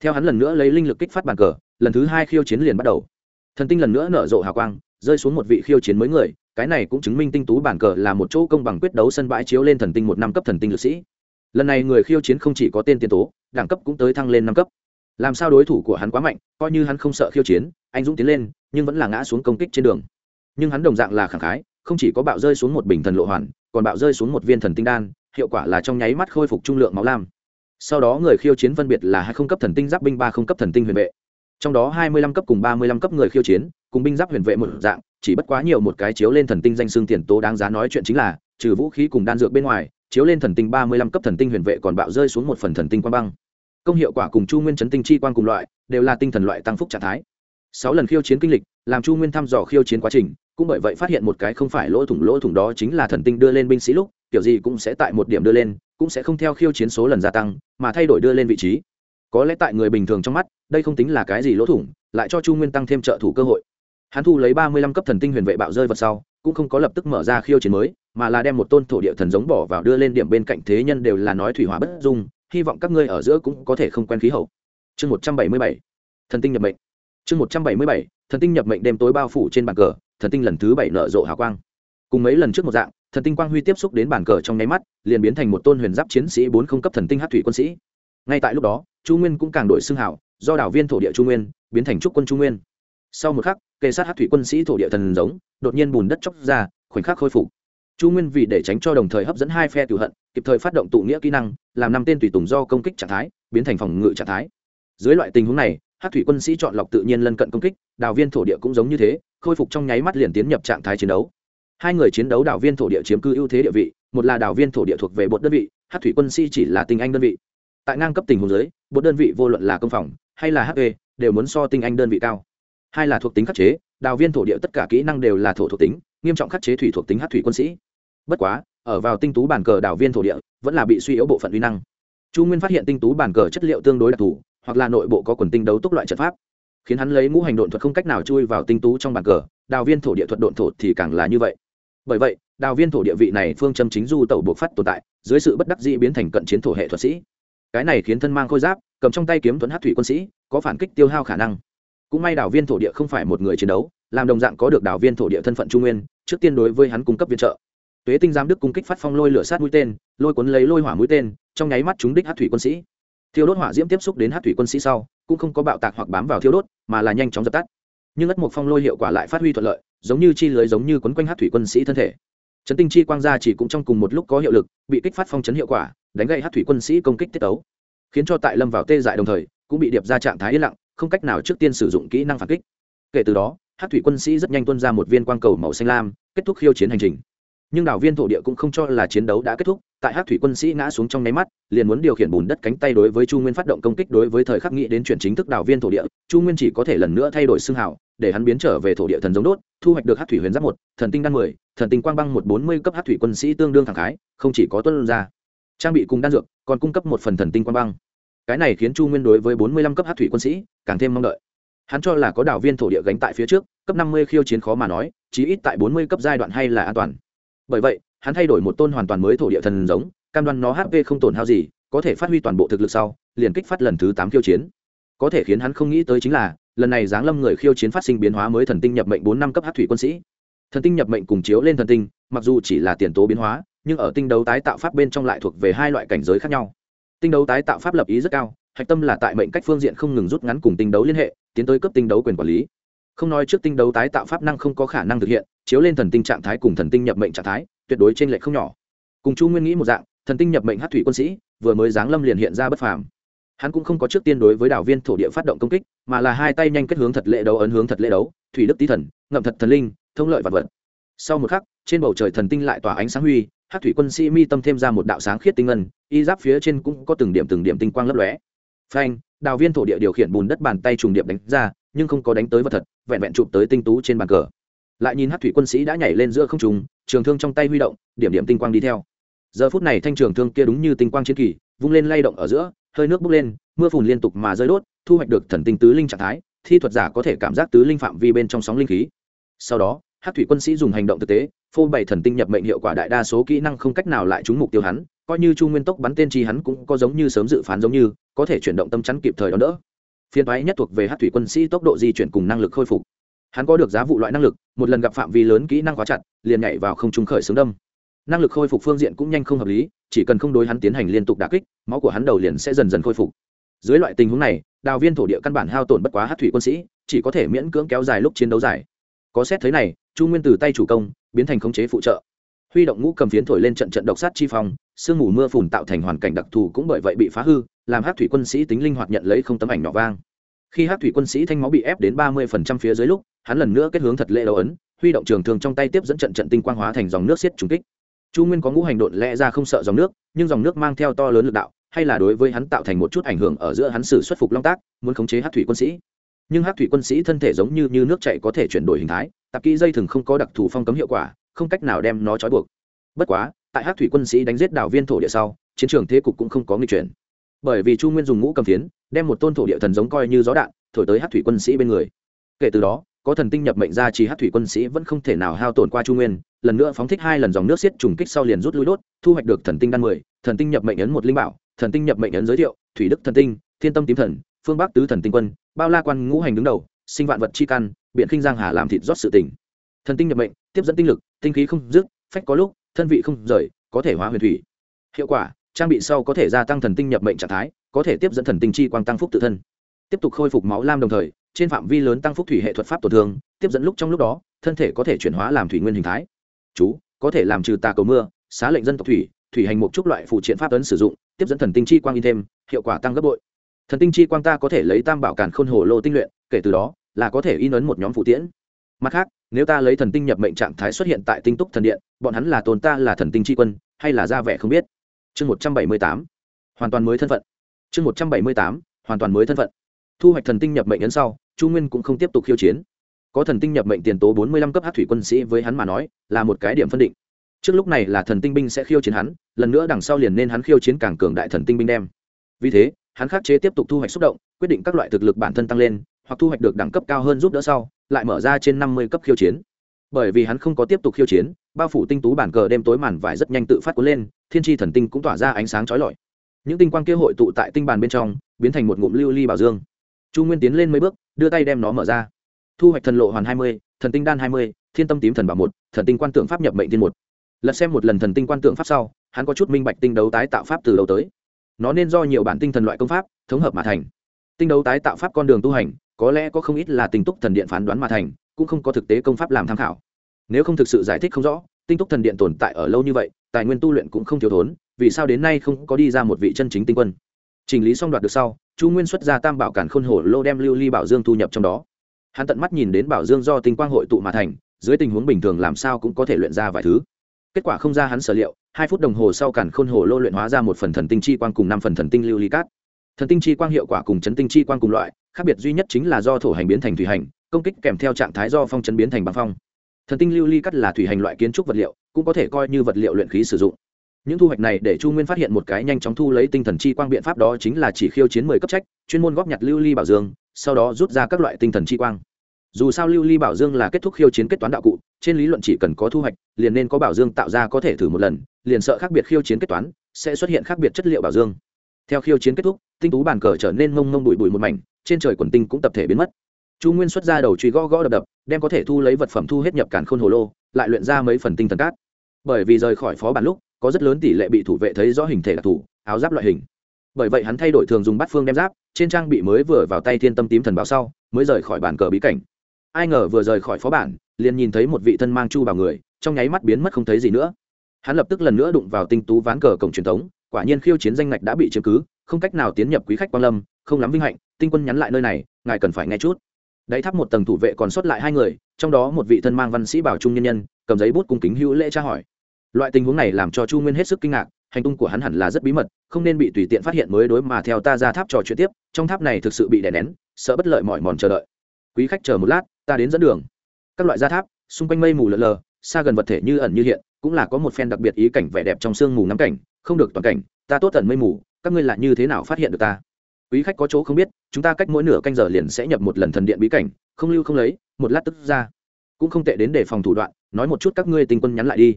Speaker 1: theo hắn lần nữa lấy linh lực kích phát bàn cờ, lần thứ hai khiêu chiến liền bắt đầu. Thần tinh lần nữa nở rộ hào quang, rơi xuống một vị khiêu chiến mới người, cái này cũng chứng minh tinh tú bản cờ là một chỗ công bằng quyết đấu sân bãi chiếu lên thần tinh một năm cấp thần tinh lực sĩ. Lần này người khiêu chiến không chỉ có tên tiền tố, đẳng cấp cũng tới thăng lên năm cấp. Làm sao đối thủ của hắn quá mạnh, coi như hắn không sợ khiêu chiến, anh dũng tiến lên, nhưng vẫn là ngã xuống công kích trên đường. Nhưng hắn đồng dạng là khẳng khái, không chỉ có bạo rơi xuống một bình thần lộ hoàn, còn bạo rơi xuống một viên thần tinh đan, hiệu quả là trong nháy mắt khôi phục trung lượng máu lam sau đó người khiêu chiến phân biệt là hai không cấp thần tinh giáp binh, ba không cấp thần tinh huyền vệ. Trong đó hai mươi lăm cấp cùng ba mươi lăm cấp người khiêu chiến, cùng binh giáp huyền vệ một dạng, chỉ bất quá nhiều một cái chiếu lên thần tinh danh xương tiền tố đáng giá nói chuyện chính là, trừ vũ khí cùng đan dược bên ngoài, chiếu lên thần tinh ba mươi lăm cấp thần tinh huyền vệ còn bạo rơi xuống một phần thần tinh quang băng. Công hiệu quả cùng chu nguyên chấn tinh chi quan cùng loại, đều là tinh thần loại tăng phúc trạng thái. Sáu lần khiêu chiến kinh lịch, làm chu nguyên thăm dò khiêu chiến quá trình, cũng bởi vậy phát hiện một cái không phải lỗ thủng lỗ thủng đó chính là thần tinh đưa lên binh sĩ lúc, kiểu gì cũng sẽ tại một điểm đưa lên cũng sẽ không theo khiêu chiến số lần gia tăng, mà thay đổi đưa lên vị trí. Có lẽ tại người bình thường trong mắt, đây không tính là cái gì lỗ thủng, lại cho chu nguyên tăng thêm trợ thủ cơ hội. Hắn thu lấy ba mươi lăm cấp thần tinh huyền vệ bạo rơi vật sau, cũng không có lập tức mở ra khiêu chiến mới, mà là đem một tôn thổ địa thần giống bỏ vào đưa lên điểm bên cạnh thế nhân đều là nói thủy hỏa bất dung, hy vọng các ngươi ở giữa cũng có thể không quen khí hậu. Chương một trăm bảy mươi bảy, thần tinh nhập mệnh. Chương một trăm bảy mươi bảy, thần tinh nhập mệnh đêm tối bao phủ trên bàn cờ, thần tinh lần thứ bảy nở rộ hào quang. Cùng mấy lần trước một dạng thần tinh quang huy tiếp xúc đến bàn cờ trong nháy mắt, liền biến thành một tôn huyền giáp chiến sĩ bốn không cấp thần tinh hát thủy quân sĩ. Ngay tại lúc đó, chu nguyên cũng càng đổi xưng hảo, do đảo viên thổ địa chu nguyên, biến thành trúc quân chu nguyên. Sau một khắc, kề sát hát thủy quân sĩ thổ địa thần giống, đột nhiên bùn đất chóc ra, khoảnh khắc khôi phục. Chu nguyên vì để tránh cho đồng thời hấp dẫn hai phe cựu hận, kịp thời phát động tụ nghĩa kỹ năng, làm năm tên tùy tùng do công kích trạng thái, biến thành phòng ngự trạng thái. Dưới loại tình huống này, hát thủy quân sĩ chọn lọc tự nhiên lân cận công kích đào viên thổ địa cũng giống như thế, khôi phục trong nháy mắt liền tiến nhập trạng thái chiến đấu hai người chiến đấu đảo viên thổ địa chiếm cư ưu thế địa vị, một là đảo viên thổ địa thuộc về bột đơn vị, hát thủy quân sĩ chỉ là tinh anh đơn vị. Tại ngang cấp tình huống giới bột đơn vị vô luận là công phòng hay là hp đều muốn so tinh anh đơn vị cao. Hai là thuộc tính khắc chế đào viên thổ địa tất cả kỹ năng đều là thổ thuộc tính, nghiêm trọng khắc chế thủy thuộc tính hát thủy quân sĩ. Bất quá, ở vào tinh tú bản cờ đảo viên thổ địa, vẫn là bị suy yếu bộ phận uy năng. Chu nguyên phát hiện tinh tú bản cờ chất liệu tương đối đặc thù, hoặc là nội bộ có quần tinh đấu túc loại trận pháp, khiến hắn lấy ngũ hành độn thuật không cách nào chui vào tinh tú trong bản cờ đào viên thổ địa thuật độn thổ thì càng là như vậy bởi vậy, đào viên thổ địa vị này phương châm chính du tẩu buộc phát tồn tại, dưới sự bất đắc dĩ biến thành cận chiến thổ hệ thuật sĩ. Cái này khiến thân mang khôi giáp, cầm trong tay kiếm thuẫn hát thủy quân sĩ, có phản kích tiêu hao khả năng. Cũng may đào viên thổ địa không phải một người chiến đấu, làm đồng dạng có được đào viên thổ địa thân phận trung nguyên, trước tiên đối với hắn cung cấp viện trợ. Tuế tinh giám đức cung kích phát phong lôi lửa sát mũi tên, lôi cuốn lấy lôi hỏa mũi tên, trong nháy mắt chúng đích hát thủy quân sĩ. Thiêu đốt hỏa diễm tiếp xúc đến hát thủy quân sĩ sau, cũng không có bạo tạc hoặc bám vào thiêu đốt, mà là nhanh chóng dập tắt nhưng ất mộc phong lôi hiệu quả lại phát huy thuận lợi, giống như chi lưới giống như quấn quanh hát thủy quân sĩ thân thể. Chấn tinh chi quang gia chỉ cũng trong cùng một lúc có hiệu lực, bị kích phát phong chấn hiệu quả, đánh gậy hát thủy quân sĩ công kích tiết tấu. Khiến cho tại lâm vào tê dại đồng thời, cũng bị điệp ra trạng thái yên lặng, không cách nào trước tiên sử dụng kỹ năng phản kích. Kể từ đó, hát thủy quân sĩ rất nhanh tuân ra một viên quang cầu màu xanh lam, kết thúc khiêu chiến hành trình nhưng đảo viên thổ địa cũng không cho là chiến đấu đã kết thúc tại hát thủy quân sĩ ngã xuống trong nháy mắt liền muốn điều khiển bùn đất cánh tay đối với chu nguyên phát động công kích đối với thời khắc nghĩ đến chuyển chính thức đảo viên thổ địa chu nguyên chỉ có thể lần nữa thay đổi xương hào, để hắn biến trở về thổ địa thần giống đốt thu hoạch được hát thủy huyền giáp một thần tinh đan mười thần tinh quang băng một bốn mươi cấp hát thủy quân sĩ tương đương thẳng khái không chỉ có tuân ra. Trang bị cùng đan dược còn cung cấp một phần thần tinh quang băng. Cái này khiến chu nguyên đối với bốn mươi lăm cấp hát thủy quân sĩ càng thêm mong đợi. Hắn cho là có đảo viên thổ địa gánh tại phía trước cấp năm mươi khiêu chiến khó mà nói chí ít tại bốn mươi cấp giai đoạn hay là an toàn bởi vậy, hắn thay đổi một tôn hoàn toàn mới thổ địa thần giống, cam đoan nó hp không tổn hao gì, có thể phát huy toàn bộ thực lực sau, liền kích phát lần thứ tám khiêu chiến. Có thể khiến hắn không nghĩ tới chính là, lần này giáng lâm người khiêu chiến phát sinh biến hóa mới thần tinh nhập mệnh bốn năm cấp hát thủy quân sĩ. Thần tinh nhập mệnh cùng chiếu lên thần tinh, mặc dù chỉ là tiền tố biến hóa, nhưng ở tinh đấu tái tạo pháp bên trong lại thuộc về hai loại cảnh giới khác nhau. Tinh đấu tái tạo pháp lập ý rất cao, hạch tâm là tại mệnh cách phương diện không ngừng rút ngắn cùng tinh đấu liên hệ, tiến tới cấp tinh đấu quyền quản lý không nói trước tinh đấu tái tạo pháp năng không có khả năng thực hiện, chiếu lên thần tinh trạng thái cùng thần tinh nhập mệnh trạng thái, tuyệt đối trên lệch không nhỏ. Cùng chu nguyên nghĩ một dạng, thần tinh nhập mệnh hát thủy quân sĩ, vừa mới giáng lâm liền hiện ra bất phàm. Hắn cũng không có trước tiên đối với đảo viên thổ địa phát động công kích, mà là hai tay nhanh kết hướng thật lệ đấu, ấn hướng thật lệ đấu, thủy đức tý thần, ngậm thật thần linh, thông lợi vật vật. Sau một khắc, trên bầu trời thần tinh lại tỏa ánh sáng huy hát thủy quân sĩ mi tâm thêm ra một đạo sáng khiết tinh ngân, y giáp phía trên cũng có từng điểm từng điểm tinh quang lấp lóe. Phanh đào viên thổ địa điều khiển bùn đất bàn tay trùng điệp đánh ra nhưng không có đánh tới vật thật, vẹn vẹn chụp tới tinh tú trên bàn cờ. Lại nhìn hát thủy quân sĩ đã nhảy lên giữa không trùng trường thương trong tay huy động, điểm điểm tinh quang đi theo. Giờ phút này thanh trường thương kia đúng như tinh quang chiến kỳ, vung lên lay động ở giữa, hơi nước bốc lên, mưa phùn liên tục mà rơi đốt, thu hoạch được thần tinh tứ linh trạng thái, thi thuật giả có thể cảm giác tứ linh phạm vi bên trong sóng linh khí. Sau đó, hát thủy quân sĩ dùng hành động thực tế, phô bày thần tinh nhập mệnh hiệu quả đại đa số kỹ năng không cách nào lại trúng mục tiêu hắn, coi như chu nguyên tốc bắn tên chi hắn cũng có giống như sớm dự phán giống như, có thể chuyển động tâm chắn kịp thời đó đỡ phiên toái nhất thuộc về hát thủy quân sĩ tốc độ di chuyển cùng năng lực khôi phục. Hắn có được giá vụ loại năng lực, một lần gặp phạm vi lớn kỹ năng quá chặt, liền nhảy vào không trung khởi xướng đâm. Năng lực khôi phục phương diện cũng nhanh không hợp lý, chỉ cần không đối hắn tiến hành liên tục đà kích, máu của hắn đầu liền sẽ dần dần khôi phục. Dưới loại tình huống này, đào viên thổ địa căn bản hao tổn bất quá hát thủy quân sĩ, chỉ có thể miễn cưỡng kéo dài lúc chiến đấu dài. Có xét thế này, chu nguyên từ tay chủ công, biến thành khống chế phụ trợ. Huy động ngũ cầm phiến thổi lên trận trận độc sát chi phòng sương mù mưa phùn tạo thành hoàn cảnh đặc thù cũng bởi vậy bị phá hư làm hát thủy quân sĩ tính linh hoạt nhận lấy không tấm ảnh nhỏ vang. Khi hát thủy quân sĩ thanh máu bị ép đến ba mươi phần trăm phía dưới lúc hắn lần nữa kết hướng thật lệ đầu ấn huy động trường thường trong tay tiếp dẫn trận trận tinh quang hóa thành dòng nước xiết trùng kích. Chu nguyên có ngũ hành đột lẽ ra không sợ dòng nước nhưng dòng nước mang theo to lớn lực đạo hay là đối với hắn tạo thành một chút ảnh hưởng ở giữa hắn sử xuất phục long tác muốn khống chế hát thủy quân sĩ. Nhưng hát thủy quân sĩ thân thể giống như, như nước chạy có thể chuyển đổi hình thái tạp kỹ dây thừng không có đặc thù phong cấm hiệu quả không cách nào đem nó trói buộc. Bất quá tại hát thủy quân sĩ đánh giết đảo viên thổ địa sau, chiến trường thế cục cũng không có nghịch chuyển. Bởi vì chu nguyên dùng ngũ cầm phiến, đem một tôn thổ địa thần giống coi như gió đạn, thổi tới hát thủy quân sĩ bên người. Kể từ đó, có thần tinh nhập mệnh ra chỉ hát thủy quân sĩ vẫn không thể nào hao tổn qua chu nguyên, lần nữa phóng thích hai lần dòng nước xiết trùng kích sau liền rút lui đốt, thu hoạch được thần tinh đan mười, thần tinh nhập mệnh ấn một linh bảo, thần tinh nhập mệnh ấn giới thiệu, thủy đức thần tinh, thiên tâm tím thần, phương bắc tứ thần tinh quân, bao la quan ngũ hành đứng đầu, sinh vạn vật chi căn, biện khinh giang hà làm thịt rót sự tỉnh thần tinh nhập mệnh, tiếp dẫn tinh lực, tinh khí không dứt, phách có lúc thân vị không rời, có thể hóa huyền thủy. Hiệu quả, trang bị sau có thể gia tăng thần tinh nhập mệnh trạng thái, có thể tiếp dẫn thần tinh chi quang tăng phúc tự thân. Tiếp tục khôi phục máu lam đồng thời, trên phạm vi lớn tăng phúc thủy hệ thuật pháp tổn thương, tiếp dẫn lúc trong lúc đó, thân thể có thể chuyển hóa làm thủy nguyên hình thái. Chú, có thể làm trừ tà cầu mưa, xá lệnh dân tộc thủy thủy hành một chút loại phụ triện pháp ấn sử dụng, tiếp dẫn thần tinh chi quang in thêm, hiệu quả tăng gấp bội. Thần tinh chi quang ta có thể lấy tam bảo càn khôn hồ lô tinh luyện, kể từ đó, là có thể in ấn một nhóm phụ tiễn. Mặt khác nếu ta lấy thần tinh nhập mệnh trạng thái xuất hiện tại tinh túc thần điện, bọn hắn là tồn ta là thần tinh tri quân, hay là ra vẻ không biết? Chương một trăm bảy mươi tám. Hoàn toàn mới thân phận. Chương một trăm bảy mươi tám, hoàn toàn mới thân phận. Thu hoạch thần tinh nhập mệnh ấn sau, chu nguyên cũng không tiếp tục khiêu chiến. Có thần tinh nhập mệnh tiền tố bốn mươi lăm cấp hát thủy quân sĩ với hắn mà nói, là một cái điểm phân định. Trước lúc này là thần tinh binh sẽ khiêu chiến hắn, lần nữa đằng sau liền nên hắn khiêu chiến càng cường đại thần tinh binh đem. Vì thế, hắn khắc chế tiếp tục thu hoạch xúc động, quyết định các loại thực lực bản thân tăng lên, hoặc thu hoạch được đẳng cấp cao hơn giúp đỡ sau lại mở ra trên năm mươi cấp khiêu chiến. Bởi vì hắn không có tiếp tục khiêu chiến, bao phủ tinh tú bản cờ đêm tối màn vải rất nhanh tự phát cuốn lên, thiên tri thần tinh cũng tỏa ra ánh sáng trói lọi. Những tinh quang kia hội tụ tại tinh bàn bên trong, biến thành một ngụm lưu ly bảo dương. Chu nguyên tiến lên mấy bước, đưa tay đem nó mở ra. Thu hoạch thần lộ hoàn hai mươi, thần tinh đan hai mươi, thiên tâm tím thần bảo một, thần tinh quan tượng pháp nhập mệnh thiên một. Lật xem một lần thần tinh quan tượng pháp sau, hắn có chút minh bạch tinh đấu tái tạo pháp từ đầu tới. Nó nên do nhiều bản tinh thần loại công pháp, thống hợp mà thành. Tinh đấu tái tạo pháp con đường tu hành có lẽ có không ít là tinh túc thần điện phán đoán mà thành, cũng không có thực tế công pháp làm tham khảo. Nếu không thực sự giải thích không rõ, tinh túc thần điện tồn tại ở lâu như vậy, tài nguyên tu luyện cũng không thiếu thốn, vì sao đến nay không có đi ra một vị chân chính tinh quân? Chỉnh lý xong đoạt được sau, chu nguyên xuất ra tam bảo cản khôn hổ lô đem lưu ly bảo dương thu nhập trong đó. Hắn tận mắt nhìn đến bảo dương do tinh quang hội tụ mà thành, dưới tình huống bình thường làm sao cũng có thể luyện ra vài thứ. Kết quả không ra hắn sở liệu, hai phút đồng hồ sau cản khôn hổ lô luyện hóa ra một phần thần tinh chi quang cùng năm phần thần tinh lưu ly cát. Thần tinh chi quang hiệu quả cùng chấn tinh chi quang cùng loại khác biệt duy nhất chính là do thổ hành biến thành thủy hành, công kích kèm theo trạng thái do phong chấn biến thành băng phong. Thần tinh lưu ly cắt là thủy hành loại kiến trúc vật liệu, cũng có thể coi như vật liệu luyện khí sử dụng. Những thu hoạch này để chu nguyên phát hiện một cái nhanh chóng thu lấy tinh thần chi quang biện pháp đó chính là chỉ khiêu chiến mười cấp trách, chuyên môn góp nhặt lưu ly bảo dương, sau đó rút ra các loại tinh thần chi quang. Dù sao lưu ly bảo dương là kết thúc khiêu chiến kết toán đạo cụ, trên lý luận chỉ cần có thu hoạch, liền nên có bảo dương tạo ra có thể thử một lần, liền sợ khác biệt khiêu chiến kết toán, sẽ xuất hiện khác biệt chất liệu bảo dương. Theo khiêu chiến kết thúc, tinh tú bàn cờ trở nên mông mông bụi bụi một mảnh trên trời quần tinh cũng tập thể biến mất. Chu nguyên xuất ra đầu truy gõ gõ đập đập, đem có thể thu lấy vật phẩm thu hết nhập cản khôn hồ lô, lại luyện ra mấy phần tinh thần cát. Bởi vì rời khỏi phó bản lúc, có rất lớn tỷ lệ bị thủ vệ thấy rõ hình thể đặc thù áo giáp loại hình. Bởi vậy hắn thay đổi thường dùng bát phương đem giáp, trên trang bị mới vừa vào tay thiên tâm tím thần báo sau, mới rời khỏi bản cờ bí cảnh. Ai ngờ vừa rời khỏi phó bản, liền nhìn thấy một vị thân mang chu vào người, trong nháy mắt biến mất không thấy gì nữa. Hắn lập tức lần nữa đụng vào tinh tú ván cờ cổng truyền thống, quả nhiên khiêu chiến danh ngạch đã bị chiếm cứ, không cách nào tiến nhập quý khách quan lâm không lắm vinh hạnh, tinh quân nhắn lại nơi này, ngài cần phải nghe chút. Đáy tháp một tầng thủ vệ còn sót lại hai người, trong đó một vị thân mang văn sĩ bảo trung nhân nhân, cầm giấy bút cung kính hữu lễ tra hỏi. Loại tình huống này làm cho chu nguyên hết sức kinh ngạc, hành tung của hắn hẳn là rất bí mật, không nên bị tùy tiện phát hiện mới đối mà theo ta ra tháp trò chuyện tiếp, trong tháp này thực sự bị đè nén, sợ bất lợi mỏi mòn chờ đợi. Quý khách chờ một lát, ta đến dẫn đường. Các loại gia tháp, xung quanh mây mù lờ lờ, xa gần vật thể như ẩn như hiện, cũng là có một phen đặc biệt ý cảnh vẻ đẹp trong sương mù ngắm cảnh, không được toàn cảnh, ta tốt tận mây mù, các ngươi là như thế nào phát hiện được ta? Quý khách có chỗ không biết, chúng ta cách mỗi nửa canh giờ liền sẽ nhập một lần thần điện bí cảnh, không lưu không lấy, một lát tức ra. Cũng không tệ đến để phòng thủ đoạn, nói một chút các ngươi tinh quân nhắn lại đi.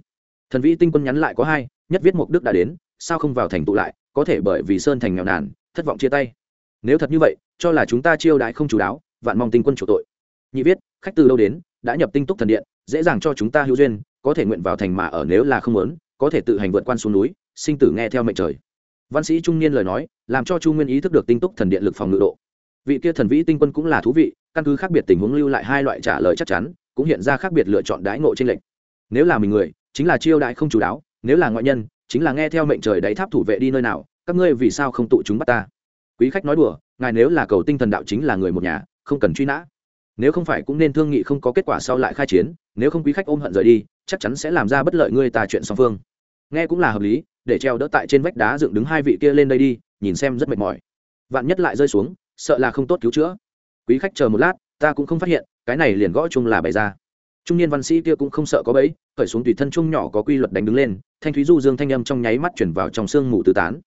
Speaker 1: Thần vĩ tinh quân nhắn lại có hai, nhất viết mục đức đã đến, sao không vào thành tụ lại, có thể bởi vì sơn thành nghèo nàn, thất vọng chia tay. Nếu thật như vậy, cho là chúng ta chiêu đãi không chú đáo, vạn mong tinh quân chủ tội. Nhị viết, khách từ đâu đến, đã nhập tinh túc thần điện, dễ dàng cho chúng ta hữu duyên, có thể nguyện vào thành mà ở nếu là không muốn, có thể tự hành vượt quan xuống núi, sinh tử nghe theo mệnh trời văn sĩ trung niên lời nói, làm cho chu nguyên ý thức được tinh túc thần điện lực phòng ngự độ. Vị kia thần vĩ tinh quân cũng là thú vị, căn cứ khác biệt tình huống lưu lại hai loại trả lời chắc chắn, cũng hiện ra khác biệt lựa chọn đãi ngộ trên lệnh nếu là mình người, chính là chiêu đại không chú đáo, nếu là ngoại nhân, chính là nghe theo mệnh trời đáy tháp thủ vệ đi nơi nào, các ngươi vì sao không tụ chúng bắt ta? Quý khách nói đùa, ngài nếu là cầu tinh thần đạo chính là người một nhà, không cần truy nã. Nếu không phải cũng nên thương nghị không có kết quả sau lại khai chiến, nếu không quý khách ôm hận rời đi, chắc chắn sẽ làm ra bất lợi ngươi tà chuyện song phương nghe cũng là hợp lý, để treo đỡ tại trên vách đá dựng đứng hai vị kia lên đây đi, nhìn xem rất mệt mỏi. Vạn nhất lại rơi xuống, sợ là không tốt cứu chữa. Quý khách chờ một lát, ta cũng không phát hiện, cái này liền gõ chung là bày ra. Trung niên văn sĩ kia cũng không sợ có bẫy, khởi xuống tùy thân chung nhỏ có quy luật đánh đứng lên, thanh thúy du dương thanh âm trong nháy mắt chuyển vào trong sương mù tứ tán.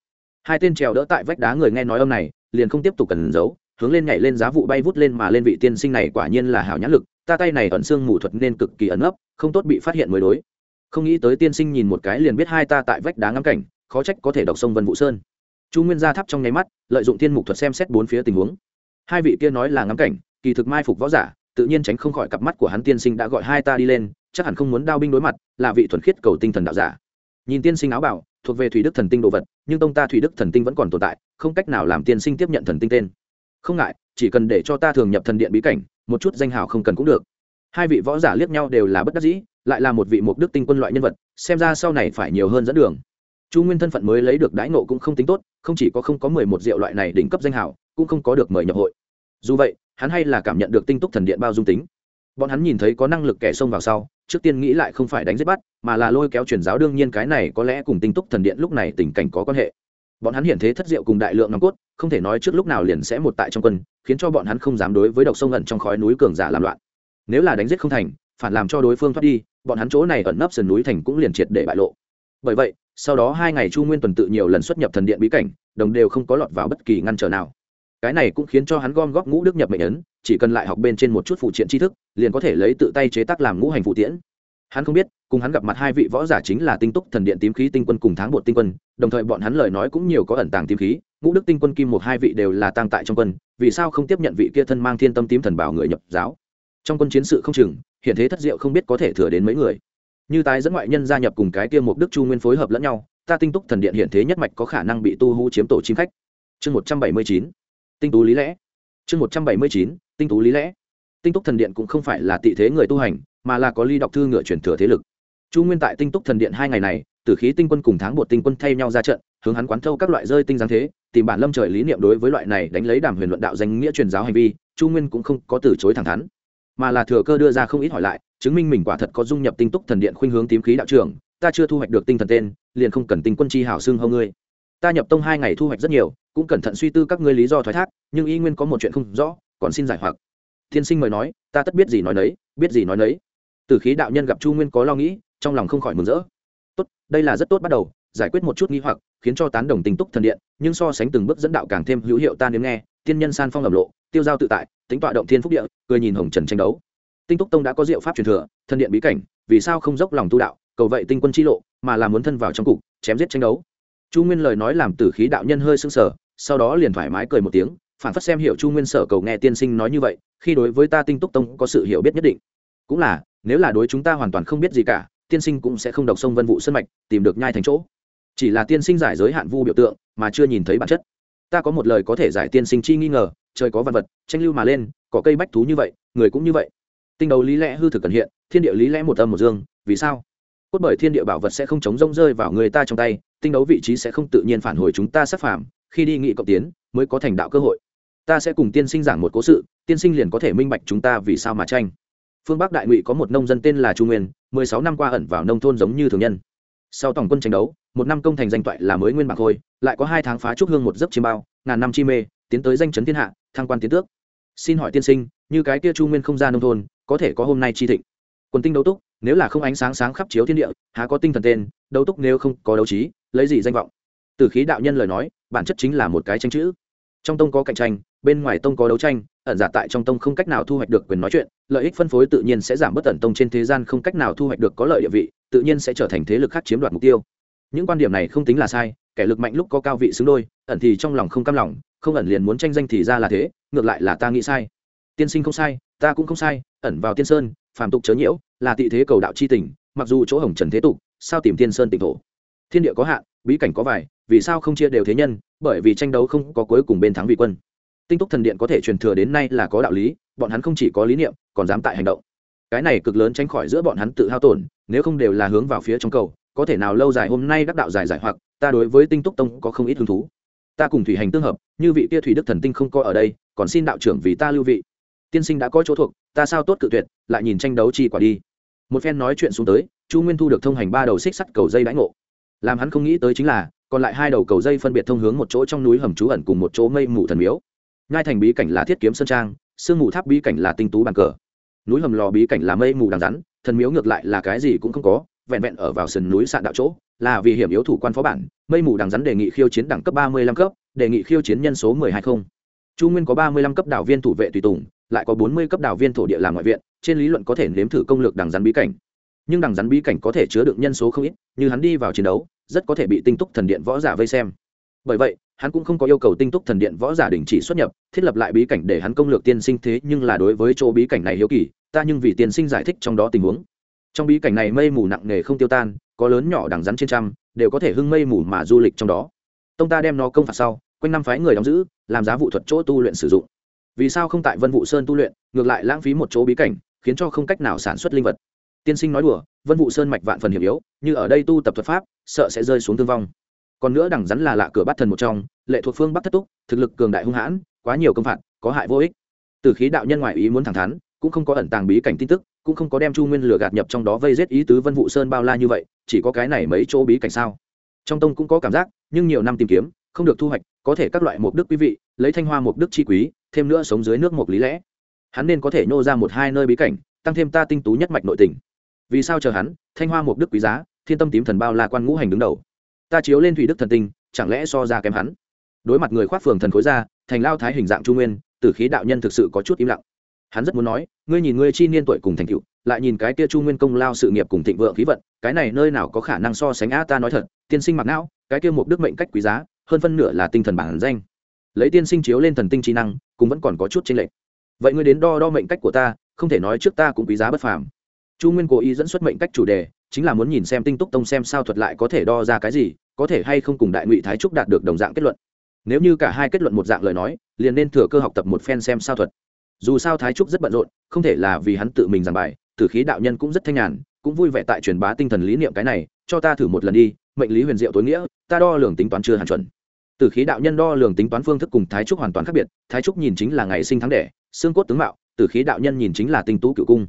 Speaker 1: Hai tên trèo đỡ tại vách đá người nghe nói âm này, liền không tiếp tục cần giấu, hướng lên nhảy lên giá vụ bay vút lên mà lên vị tiên sinh này quả nhiên là hảo nhãn lực, ta tay này ẩn xương mù thuật nên cực kỳ ẩn ấp không tốt bị phát hiện mới đối không nghĩ tới tiên sinh nhìn một cái liền biết hai ta tại vách đá ngắm cảnh, khó trách có thể đọc sông vân vũ sơn. Chu nguyên gia tháp trong nháy mắt, lợi dụng thiên mục thuật xem xét bốn phía tình huống. Hai vị kia nói là ngắm cảnh, kỳ thực mai phục võ giả, tự nhiên tránh không khỏi cặp mắt của hắn tiên sinh đã gọi hai ta đi lên, chắc hẳn không muốn đao binh đối mặt, là vị thuần khiết cầu tinh thần đạo giả. Nhìn tiên sinh áo bảo, thuộc về thủy đức thần tinh đồ vật, nhưng tông ta thủy đức thần tinh vẫn còn tồn tại, không cách nào làm tiên sinh tiếp nhận thần tinh tên. Không ngại, chỉ cần để cho ta thường nhập thần điện bí cảnh, một chút danh hào không cần cũng được hai vị võ giả liếc nhau đều là bất đắc dĩ, lại là một vị mục đức tinh quân loại nhân vật, xem ra sau này phải nhiều hơn dẫn đường. Chu nguyên thân phận mới lấy được đãi nộ cũng không tính tốt, không chỉ có không có mười một rượu loại này đỉnh cấp danh hào, cũng không có được mời nhập hội. Dù vậy, hắn hay là cảm nhận được tinh túc thần điện bao dung tính. Bọn hắn nhìn thấy có năng lực kẻ xông vào sau, trước tiên nghĩ lại không phải đánh giết bắt, mà là lôi kéo truyền giáo đương nhiên cái này có lẽ cùng tinh túc thần điện lúc này tình cảnh có quan hệ. Bọn hắn hiện thế thất diệu cùng đại lượng nòng cốt, không thể nói trước lúc nào liền sẽ một tại trong quân, khiến cho bọn hắn không dám đối với độc sông ẩn trong khói núi cường giả làm loạn nếu là đánh giết không thành, phản làm cho đối phương thoát đi, bọn hắn chỗ này ẩn nấp sườn núi thành cũng liền triệt để bại lộ. Bởi vậy, sau đó hai ngày chu nguyên tuần tự nhiều lần xuất nhập thần điện bí cảnh, đồng đều không có lọt vào bất kỳ ngăn trở nào. Cái này cũng khiến cho hắn gom góp ngũ đức nhập mệnh ấn, chỉ cần lại học bên trên một chút phụ triện tri thức, liền có thể lấy tự tay chế tác làm ngũ hành phụ tiễn. Hắn không biết, cùng hắn gặp mặt hai vị võ giả chính là tinh túc thần điện tím khí tinh quân cùng tháng bột tinh quân, đồng thời bọn hắn lời nói cũng nhiều có ẩn tàng tím khí, ngũ đức tinh quân kim một hai vị đều là tăng tại trong quân, vì sao không tiếp nhận vị kia thân mang thiên tâm tím thần bảo người nhập giáo? Trong quân chiến sự không chừng, hiện thế thất diệu không biết có thể thừa đến mấy người. Như tái dẫn ngoại nhân gia nhập cùng cái kia một đức chu nguyên phối hợp lẫn nhau, ta tinh túc thần điện hiện thế nhất mạch có khả năng bị tu hú chiếm tổ chim khách. Chương một trăm bảy mươi chín. Tinh tú lý lẽ. Chương một trăm bảy mươi chín, tinh tú lý lẽ. Tinh túc thần điện cũng không phải là tị thế người tu hành, mà là có ly đọc thư ngựa truyền thừa thế lực. Chu nguyên tại tinh túc thần điện hai ngày này tử khí tinh quân cùng tháng bột tinh quân thay nhau ra trận, hướng hắn quán thâu các loại rơi tinh giáng thế, tìm bản lâm trời lý niệm đối với loại này đánh lấy đàm huyền luận đạo danh nghĩa truyền giáo hành vi, chu nguyên cũng không có từ chối thẳng thắn mà là thừa cơ đưa ra không ít hỏi lại, chứng minh mình quả thật có dung nhập tinh túc thần điện khuynh hướng tím khí đạo trưởng, ta chưa thu hoạch được tinh thần tên, liền không cần tinh quân chi hảo xưng hâu ngươi. Ta nhập tông hai ngày thu hoạch rất nhiều, cũng cẩn thận suy tư các ngươi lý do thoái thác, nhưng y nguyên có một chuyện không rõ, còn xin giải hoặc. Thiên sinh mời nói, ta tất biết gì nói nấy, biết gì nói nấy. Từ khí đạo nhân gặp chu nguyên có lo nghĩ, trong lòng không khỏi mừng rỡ. Tốt, đây là rất tốt bắt đầu, giải quyết một chút nghi hoặc, khiến cho tán đồng tinh túc thần điện, nhưng so sánh từng bước dẫn đạo càng thêm hữu hiệu ta nếm nghe, tiên nhân san phong lầm lộ, tiêu giao tự tại tính tọa động thiên phúc địa, cười nhìn hồng trần tranh đấu. Tinh túc tông đã có diệu pháp truyền thừa, thân điện bí cảnh, vì sao không dốc lòng tu đạo, cầu vậy tinh quân chi lộ, mà là muốn thân vào trong cục, chém giết tranh đấu. Chu nguyên lời nói làm tử khí đạo nhân hơi sưng sờ, sau đó liền thoải mái cười một tiếng, phản phất xem hiểu chu nguyên sở cầu nghe tiên sinh nói như vậy, khi đối với ta tinh túc tông có sự hiểu biết nhất định. Cũng là, nếu là đối chúng ta hoàn toàn không biết gì cả, tiên sinh cũng sẽ không đọc sông vân vụ sân mạch, tìm được nhai thành chỗ. Chỉ là tiên sinh giải giới hạn vu biểu tượng, mà chưa nhìn thấy bản chất ta có một lời có thể giải tiên sinh chi nghi ngờ, trời có văn vật, tranh lưu mà lên, có cây bách thú như vậy, người cũng như vậy. Tinh đầu lý lẽ hư thực cần hiện, thiên địa lý lẽ một âm một dương, vì sao? Cốt bởi thiên địa bảo vật sẽ không chống rông rơi vào người ta trong tay, tinh đấu vị trí sẽ không tự nhiên phản hồi chúng ta sắp phạm khi đi nghị cộng tiến, mới có thành đạo cơ hội. Ta sẽ cùng tiên sinh giảng một cố sự, tiên sinh liền có thể minh bạch chúng ta vì sao mà tranh. Phương bắc đại ngụy có một nông dân tên là chu nguyên, mười sáu năm qua ẩn vào nông thôn giống như thường nhân sau tổng quân tranh đấu, một năm công thành danh toại là mới nguyên bạc thôi lại có hai tháng phá trúc hương một giấc chiêm bao, ngàn năm chi mê, tiến tới danh chấn thiên hạ, thăng quan tiến tước. Xin hỏi tiên sinh, như cái kia chu nguyên không ra nông thôn, có thể có hôm nay chi thịnh? Quần tinh đấu túc, nếu là không ánh sáng sáng khắp chiếu thiên địa, há có tinh thần tên, đấu túc nếu không có đấu trí, lấy gì danh vọng? Từ khí đạo nhân lời nói, bản chất chính là một cái tranh chữ. Trong tông có cạnh tranh, bên ngoài tông có đấu tranh ẩn giả tại trong tông không cách nào thu hoạch được quyền nói chuyện, lợi ích phân phối tự nhiên sẽ giảm bớt tận tông trên thế gian không cách nào thu hoạch được có lợi địa vị, tự nhiên sẽ trở thành thế lực khác chiếm đoạt mục tiêu. Những quan điểm này không tính là sai, kẻ lực mạnh lúc có cao vị xứng đôi, ẩn thì trong lòng không cam lòng, không ẩn liền muốn tranh danh thì ra là thế, ngược lại là ta nghĩ sai. Tiên sinh không sai, ta cũng không sai, ẩn vào tiên sơn, phàm tục chớ nhiễu, là tị thế cầu đạo c h i tình, mặc dù chỗ hồng trần thế tục, sao tìm tiên sơn tỉnh thổ? Thiên địa có hạn, bí cảnh có vài, vì sao không chia đều thế nhân, bởi vì tranh đấu không có cuối cùng bên thắng vị quân tinh túc thần điện có thể truyền thừa đến nay là có đạo lý, bọn hắn không chỉ có lý niệm, còn dám tại hành động. Cái này cực lớn tránh khỏi giữa bọn hắn tự hao tổn, nếu không đều là hướng vào phía trong cầu, có thể nào lâu dài hôm nay đắc đạo dài giải hoặc, ta đối với tinh túc tông có không ít hứng thú. Ta cùng thủy hành tương hợp, như vị kia thủy đức thần tinh không có ở đây, còn xin đạo trưởng vì ta lưu vị. Tiên sinh đã có chỗ thuộc, ta sao tốt cự tuyệt, lại nhìn tranh đấu chi quả đi. Một phen nói chuyện xuống tới, chu nguyên thu được thông hành ba đầu xích sắt cầu dây đãi ngộ. Làm hắn không nghĩ tới chính là, còn lại hai đầu cầu dây phân biệt thông hướng một chỗ trong núi hầm trú ẩn cùng một chỗ mây mù thần miếu ngai thành bí cảnh là thiết kiếm sơn trang, sương mù tháp bí cảnh là tinh tú bàn cờ. Núi hầm lò bí cảnh là mây mù đằng rắn thần miếu ngược lại là cái gì cũng không có, vẹn vẹn ở vào sườn núi sạn đạo chỗ, là vì hiểm yếu thủ quan phó bản, mây mù đằng rắn đề nghị khiêu chiến đẳng cấp ba mươi lăm cấp, đề nghị khiêu chiến nhân số mười hai không. Chu nguyên có ba mươi lăm cấp đảo viên thủ vệ tùy tùng, lại có bốn mươi cấp đảo viên thổ địa làm ngoại viện, trên lý luận có thể nếm thử công lược đằng rắn bí cảnh. Nhưng đằng rắn bí cảnh có thể chứa đựng nhân số không ít, như hắn đi vào chiến đấu, rất có thể bị tinh túc thần điện võ giả vây xem bởi vậy, hắn cũng không có yêu cầu tinh túc thần điện võ giả đình chỉ xuất nhập, thiết lập lại bí cảnh để hắn công lược tiên sinh thế nhưng là đối với chỗ bí cảnh này hiếu kỳ, ta nhưng vì tiên sinh giải thích trong đó tình huống. Trong bí cảnh này mây mù nặng nề không tiêu tan, có lớn nhỏ đằng rắn trên trăm, đều có thể hưng mây mù mà du lịch trong đó. Tông ta đem nó công phạt sau, quanh năm phái người đóng giữ, làm giá vụ thuật chỗ tu luyện sử dụng. Vì sao không tại vân vụ sơn tu luyện, ngược lại lãng phí một chỗ bí cảnh, khiến cho không cách nào sản xuất linh vật? Tiên sinh nói đùa, vân vụ sơn mạch vạn phần hiểm yếu, như ở đây tu tập thuật pháp, sợ sẽ rơi xuống thương vong còn nữa đẳng rắn là lạ cửa bắt thần một trong, lệ thuộc phương bắc thất túc, thực lực cường đại hung hãn, quá nhiều công phạt, có hại vô ích. Từ khí đạo nhân ngoại ý muốn thẳng thắn, cũng không có ẩn tàng bí cảnh tin tức, cũng không có đem chu nguyên lửa gạt nhập trong đó vây giết ý tứ vân vụ sơn bao la như vậy, chỉ có cái này mấy chỗ bí cảnh sao? Trong tông cũng có cảm giác, nhưng nhiều năm tìm kiếm, không được thu hoạch, có thể các loại mục đức quý vị, lấy thanh hoa mục đức chi quý, thêm nữa sống dưới nước một lý lẽ. Hắn nên có thể nhô ra một hai nơi bí cảnh, tăng thêm ta tinh tú nhất mạch nội tình. Vì sao chờ hắn, thanh hoa mục đức quý giá, thiên tâm tím thần bao la quan ngũ hành đứng đầu? Ta chiếu lên thủy đức thần tinh, chẳng lẽ so ra kém hắn? Đối mặt người khoác phường thần khối ra, thành lao thái hình dạng trung nguyên, tử khí đạo nhân thực sự có chút im lặng. Hắn rất muốn nói, ngươi nhìn ngươi chi niên tuổi cùng thành tựu, lại nhìn cái kia chu nguyên công lao sự nghiệp cùng thịnh vượng khí vận, cái này nơi nào có khả năng so sánh a ta nói thật, tiên sinh mặc não, cái kia một đức mệnh cách quý giá, hơn phân nửa là tinh thần bản danh. Lấy tiên sinh chiếu lên thần tinh trí năng, cũng vẫn còn có chút chênh lệch. Vậy ngươi đến đo đo mệnh cách của ta, không thể nói trước ta cũng quý giá bất phàm. Chu nguyên cố ý dẫn xuất mệnh cách chủ đề chính là muốn nhìn xem tinh túc tông xem sao thuật lại có thể đo ra cái gì, có thể hay không cùng đại ngụy thái trúc đạt được đồng dạng kết luận. Nếu như cả hai kết luận một dạng lời nói, liền nên thừa cơ học tập một phen xem sao thuật. Dù sao thái trúc rất bận rộn, không thể là vì hắn tự mình giảng bài, tử khí đạo nhân cũng rất thanh nhàn, cũng vui vẻ tại truyền bá tinh thần lý niệm cái này, cho ta thử một lần đi, mệnh lý huyền diệu tối nghĩa, ta đo lường tính toán chưa hàn chuẩn. Tử khí đạo nhân đo lường tính toán phương thức cùng thái trúc hoàn toàn khác biệt, thái trúc nhìn chính là ngày sinh tháng đẻ, xương cốt tướng mạo, tử khí đạo nhân nhìn chính là tinh tú cựu cung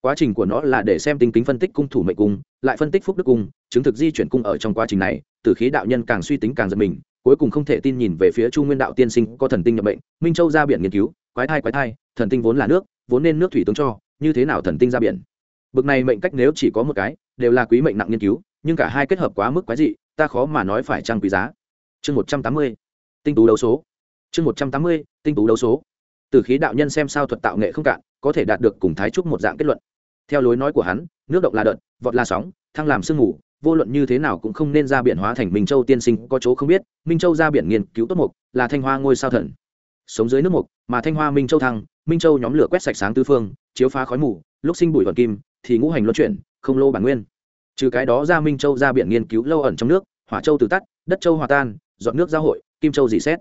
Speaker 1: quá trình của nó là để xem tinh kính phân tích cung thủ mệnh cung, lại phân tích phúc đức cung, chứng thực di chuyển cung ở trong quá trình này tử khí đạo nhân càng suy tính càng giật mình, cuối cùng không thể tin nhìn về phía chu nguyên đạo tiên sinh có thần tinh nhập bệnh minh châu ra biển nghiên cứu, quái thai quái thai, thần tinh vốn là nước, vốn nên nước thủy tướng cho, như thế nào thần tinh ra biển? Bực này mệnh cách nếu chỉ có một cái, đều là quý mệnh nặng nghiên cứu, nhưng cả hai kết hợp quá mức quái dị, ta khó mà nói phải trăng quý giá. Chương một trăm tám mươi, tinh tú đấu số. Chương một trăm tám mươi, tinh tú đấu số. Từ khí đạo nhân xem sao thuật tạo nghệ không cạn, có thể đạt được cùng thái trúc một dạng kết luận theo lối nói của hắn, nước động là đợt, vọt là sóng, thăng làm sương mù, vô luận như thế nào cũng không nên ra biển hóa thành minh châu tiên sinh, có chỗ không biết, minh châu ra biển nghiên cứu tốt mục, là thanh hoa ngôi sao thần. Sống dưới nước mục, mà thanh hoa minh châu thăng, minh châu nhóm lửa quét sạch sáng tư phương, chiếu phá khói mù, lúc sinh bụi thuận kim, thì ngũ hành luân chuyển, không lô bản nguyên. Trừ cái đó ra minh châu ra biển nghiên cứu lâu ẩn trong nước, hỏa châu từ tắt, đất châu hòa tan dọn nước giao hội, kim châu dị xét.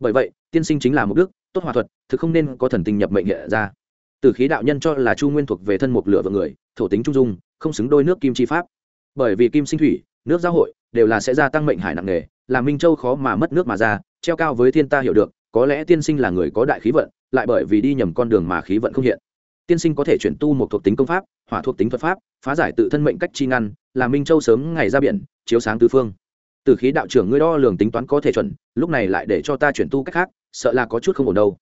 Speaker 1: Bởi vậy, tiên sinh chính là mục đức, tốt hòa thuật, thực không nên có thần tình nhập mệnh hệ ra từ khí đạo nhân cho là chu nguyên thuộc về thân mục lửa vợ người, thổ tính trung dung, không xứng đôi nước kim chi pháp. Bởi vì kim sinh thủy, nước giao hội, đều là sẽ gia tăng mệnh hải nặng nghề làm minh châu khó mà mất nước mà ra, treo cao với thiên ta hiểu được, có lẽ tiên sinh là người có đại khí vận, lại bởi vì đi nhầm con đường mà khí vận không hiện. Tiên sinh có thể chuyển tu một thuộc tính công pháp, hỏa thuộc tính thuật pháp, phá giải tự thân mệnh cách chi ngăn, làm minh châu sớm ngày ra biển, chiếu sáng tứ phương. Từ khí đạo trưởng ngươi đo lường tính toán có thể chuẩn, lúc này lại để cho ta chuyển tu cách khác, sợ là có chút không ổn đâu.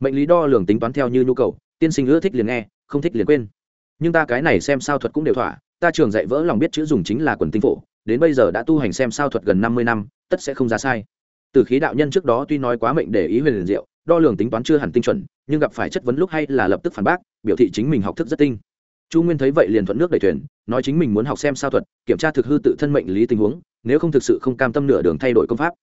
Speaker 1: Mệnh lý đo lường tính toán theo như nhu cầu tiên sinh ưa thích liền nghe, không thích liền quên. Nhưng ta cái này xem sao thuật cũng đều thỏa, ta trường dạy vỡ lòng biết chữ dùng chính là quần tinh phổ, đến bây giờ đã tu hành xem sao thuật gần năm mươi năm, tất sẽ không ra sai. Từ khí đạo nhân trước đó tuy nói quá mệnh để ý huyền liền diệu, đo lường tính toán chưa hẳn tinh chuẩn, nhưng gặp phải chất vấn lúc hay là lập tức phản bác, biểu thị chính mình học thức rất tinh. Chu nguyên thấy vậy liền thuận nước đẩy thuyền, nói chính mình muốn học xem sao thuật, kiểm tra thực hư tự thân mệnh lý tình huống, nếu không thực sự không cam tâm nửa đường thay đổi công pháp.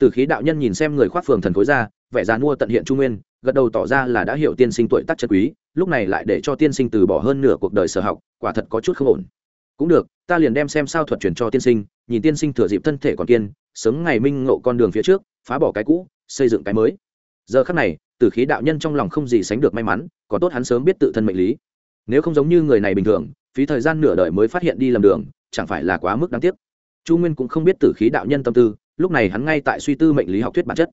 Speaker 1: Từ khí đạo nhân nhìn xem người khoác phường thần khối ra, vẻ dàn mua tận hiện trung nguyên gật đầu tỏ ra là đã hiểu tiên sinh tuổi tác chân quý, lúc này lại để cho tiên sinh từ bỏ hơn nửa cuộc đời sở học, quả thật có chút không ổn. Cũng được, ta liền đem xem sao thuật truyền cho tiên sinh, nhìn tiên sinh thừa dịp thân thể còn kiên, sớm ngày minh ngộ con đường phía trước, phá bỏ cái cũ, xây dựng cái mới. Giờ khắc này, tử khí đạo nhân trong lòng không gì sánh được may mắn, có tốt hắn sớm biết tự thân mệnh lý. Nếu không giống như người này bình thường, phí thời gian nửa đời mới phát hiện đi lầm đường, chẳng phải là quá mức đáng tiếc. Chu nguyên cũng không biết tử khí đạo nhân tâm tư, lúc này hắn ngay tại suy tư mệnh lý học thuyết bản chất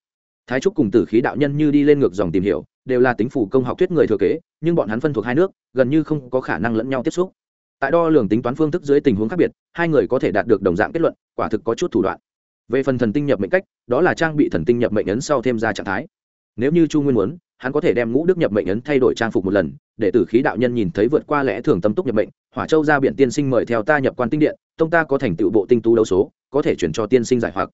Speaker 1: thái trúc cùng tử khí đạo nhân như đi lên ngược dòng tìm hiểu, đều là tính phủ công học thuyết người thừa kế, nhưng bọn hắn phân thuộc hai nước, gần như không có khả năng lẫn nhau tiếp xúc. Tại đo lường tính toán phương thức dưới tình huống khác biệt, hai người có thể đạt được đồng dạng kết luận, quả thực có chút thủ đoạn. Về phần thần tinh nhập mệnh cách, đó là trang bị thần tinh nhập mệnh ấn sau thêm ra trạng thái. Nếu như chu nguyên muốn, hắn có thể đem ngũ đức nhập mệnh ấn thay đổi trang phục một lần, để tử khí đạo nhân nhìn thấy vượt qua lẽ thường tâm túc nhập mệnh, hỏa châu ra biển tiên sinh mời theo ta nhập quan tinh điện, tông ta có thành tựu bộ tinh tú đấu số, có thể chuyển cho tiên sinh giải hoặc.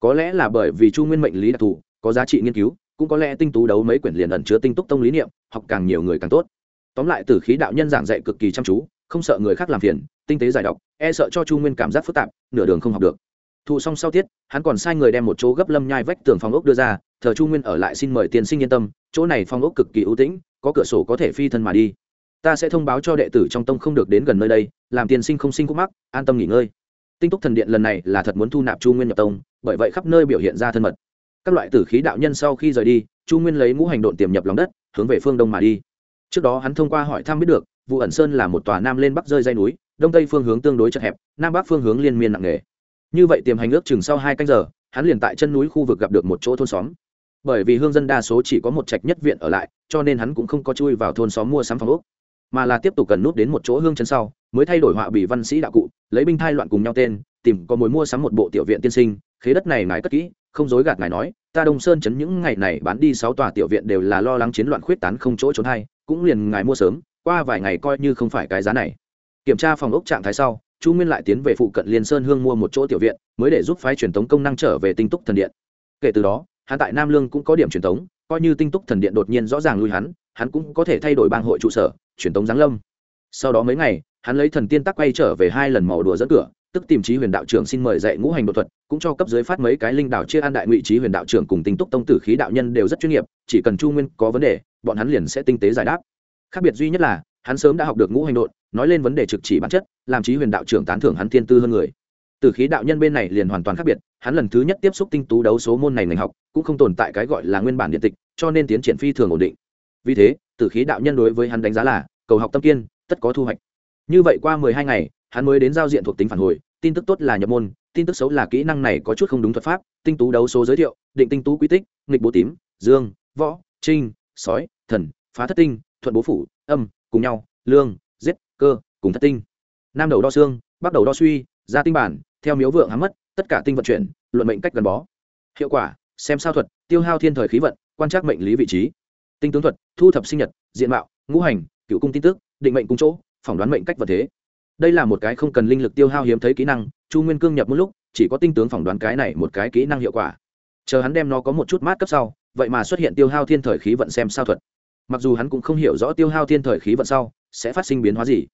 Speaker 1: Có lẽ là bởi vì chu nguyên mệnh lý đặc thù có giá trị nghiên cứu, cũng có lẽ tinh tú đấu mấy quyển liền ẩn chứa tinh túc tông lý niệm, học càng nhiều người càng tốt. Tóm lại tử khí đạo nhân giảng dạy cực kỳ chăm chú, không sợ người khác làm phiền, tinh tế giải đọc e sợ cho chu nguyên cảm giác phức tạp, nửa đường không học được. Thụ xong sau tiết, hắn còn sai người đem một chỗ gấp lâm nhai vách tường phòng ốc đưa ra, thờ chu nguyên ở lại xin mời tiên sinh yên tâm, chỗ này phòng ốc cực kỳ ưu tĩnh, có cửa sổ có thể phi thân mà đi. Ta sẽ thông báo cho đệ tử trong tông không được đến gần nơi đây, làm tiên sinh không sinh khúc mắc, an tâm nghỉ ngơi. Tinh túc thần điện lần này là thật muốn thu nạp chu nguyên nhập tông, bởi vậy khắp nơi biểu hiện ra thân mật các loại tử khí đạo nhân sau khi rời đi, chu nguyên lấy ngũ hành độn tiềm nhập lòng đất, hướng về phương đông mà đi. Trước đó hắn thông qua hỏi thăm biết được vụ ẩn sơn là một tòa nam lên bắc rơi dây núi, đông tây phương hướng tương đối chật hẹp, nam bắc phương hướng liên miên nặng nề. Như vậy tiềm hành ước chừng sau hai canh giờ, hắn liền tại chân núi khu vực gặp được một chỗ thôn xóm. Bởi vì hương dân đa số chỉ có một trạch nhất viện ở lại, cho nên hắn cũng không có chui vào thôn xóm mua sắm phòng úc mà là tiếp tục cần nút đến một chỗ hương chân sau, mới thay đổi họa bị văn sĩ đạo cụ, lấy binh thai loạn cùng nhau tên, tìm có mối mua sắm một bộ tiểu viện tiên sinh, khế đất này ngài cất kỹ không dối gạt ngài nói, ta đông sơn chấn những ngày này bán đi sáu tòa tiểu viện đều là lo lắng chiến loạn khuyết tán không chỗ trốn hay, cũng liền ngài mua sớm, qua vài ngày coi như không phải cái giá này. Kiểm tra phòng ốc trạng thái sau, chu nguyên lại tiến về phụ cận liên sơn hương mua một chỗ tiểu viện, mới để giúp phái truyền thống công năng trở về tinh túc thần điện. Kể từ đó, hắn tại nam lương cũng có điểm truyền thống coi như tinh túc thần điện đột nhiên rõ ràng lui hắn hắn cũng có thể thay đổi bang hội trụ sở, truyền thống giáng lâm. Sau đó mấy ngày, hắn lấy thần tiên tắc quay trở về hai lần màu đùa dẫn cửa tức tìm trí huyền đạo trưởng xin mời dạy ngũ hành đột thuật, cũng cho cấp dưới phát mấy cái linh đạo chia an đại ngụy trí huyền đạo trưởng cùng tinh túc tông tử khí đạo nhân đều rất chuyên nghiệp, chỉ cần chu nguyên có vấn đề, bọn hắn liền sẽ tinh tế giải đáp. Khác biệt duy nhất là, hắn sớm đã học được ngũ hành đột nói lên vấn đề trực chỉ bản chất, làm trí huyền đạo trưởng tán thưởng hắn thiên tư hơn người. Tử khí đạo nhân bên này liền hoàn toàn khác biệt, hắn lần thứ nhất tiếp xúc tinh tú đấu số môn này ngành học, cũng không tồn tại cái gọi là nguyên bản điện tịch, cho nên tiến triển phi thường ổn định. Vì thế, tử khí đạo nhân đối với hắn đánh giá là, cầu học tâm kiên, tất có thu hoạch. Như vậy qua mười hai ngày hắn mới đến giao diện thuộc tính phản hồi, tin tức tốt là nhập môn, tin tức xấu là kỹ năng này có chút không đúng thuật pháp, tinh tú đấu số giới thiệu, định tinh tú quy tích, nghịch bố tím, dương, võ, trinh, sói, thần, phá thất tinh, thuận bố phủ, âm, cùng nhau, lương, giết, cơ, cùng thất tinh. Nam đầu đo xương bắt đầu đo suy gia tinh bản, theo miếu vượng hám mất, tất cả tinh vận chuyển, luận mệnh cách gắn bó. Hiệu quả, xem sao thuật, tiêu hao thiên thời khí vận, quan trắc mệnh lý vị trí. Tinh tướng thuật, thu thập sinh nhật, diện mạo, ngũ hành, cựu cung tin tức, định mệnh cung chỗ, phỏng đoán mệnh cách vật thế đây là một cái không cần linh lực tiêu hao hiếm thấy kỹ năng, chu nguyên cương nhập một lúc, chỉ có tinh tướng phỏng đoán cái này một cái kỹ năng hiệu quả. Chờ hắn đem nó có một chút mát cấp sau, vậy mà xuất hiện tiêu hao thiên thời khí vận xem sao thuật. Mặc dù hắn cũng không hiểu rõ tiêu hao thiên thời khí vận sau, sẽ phát sinh biến hóa gì.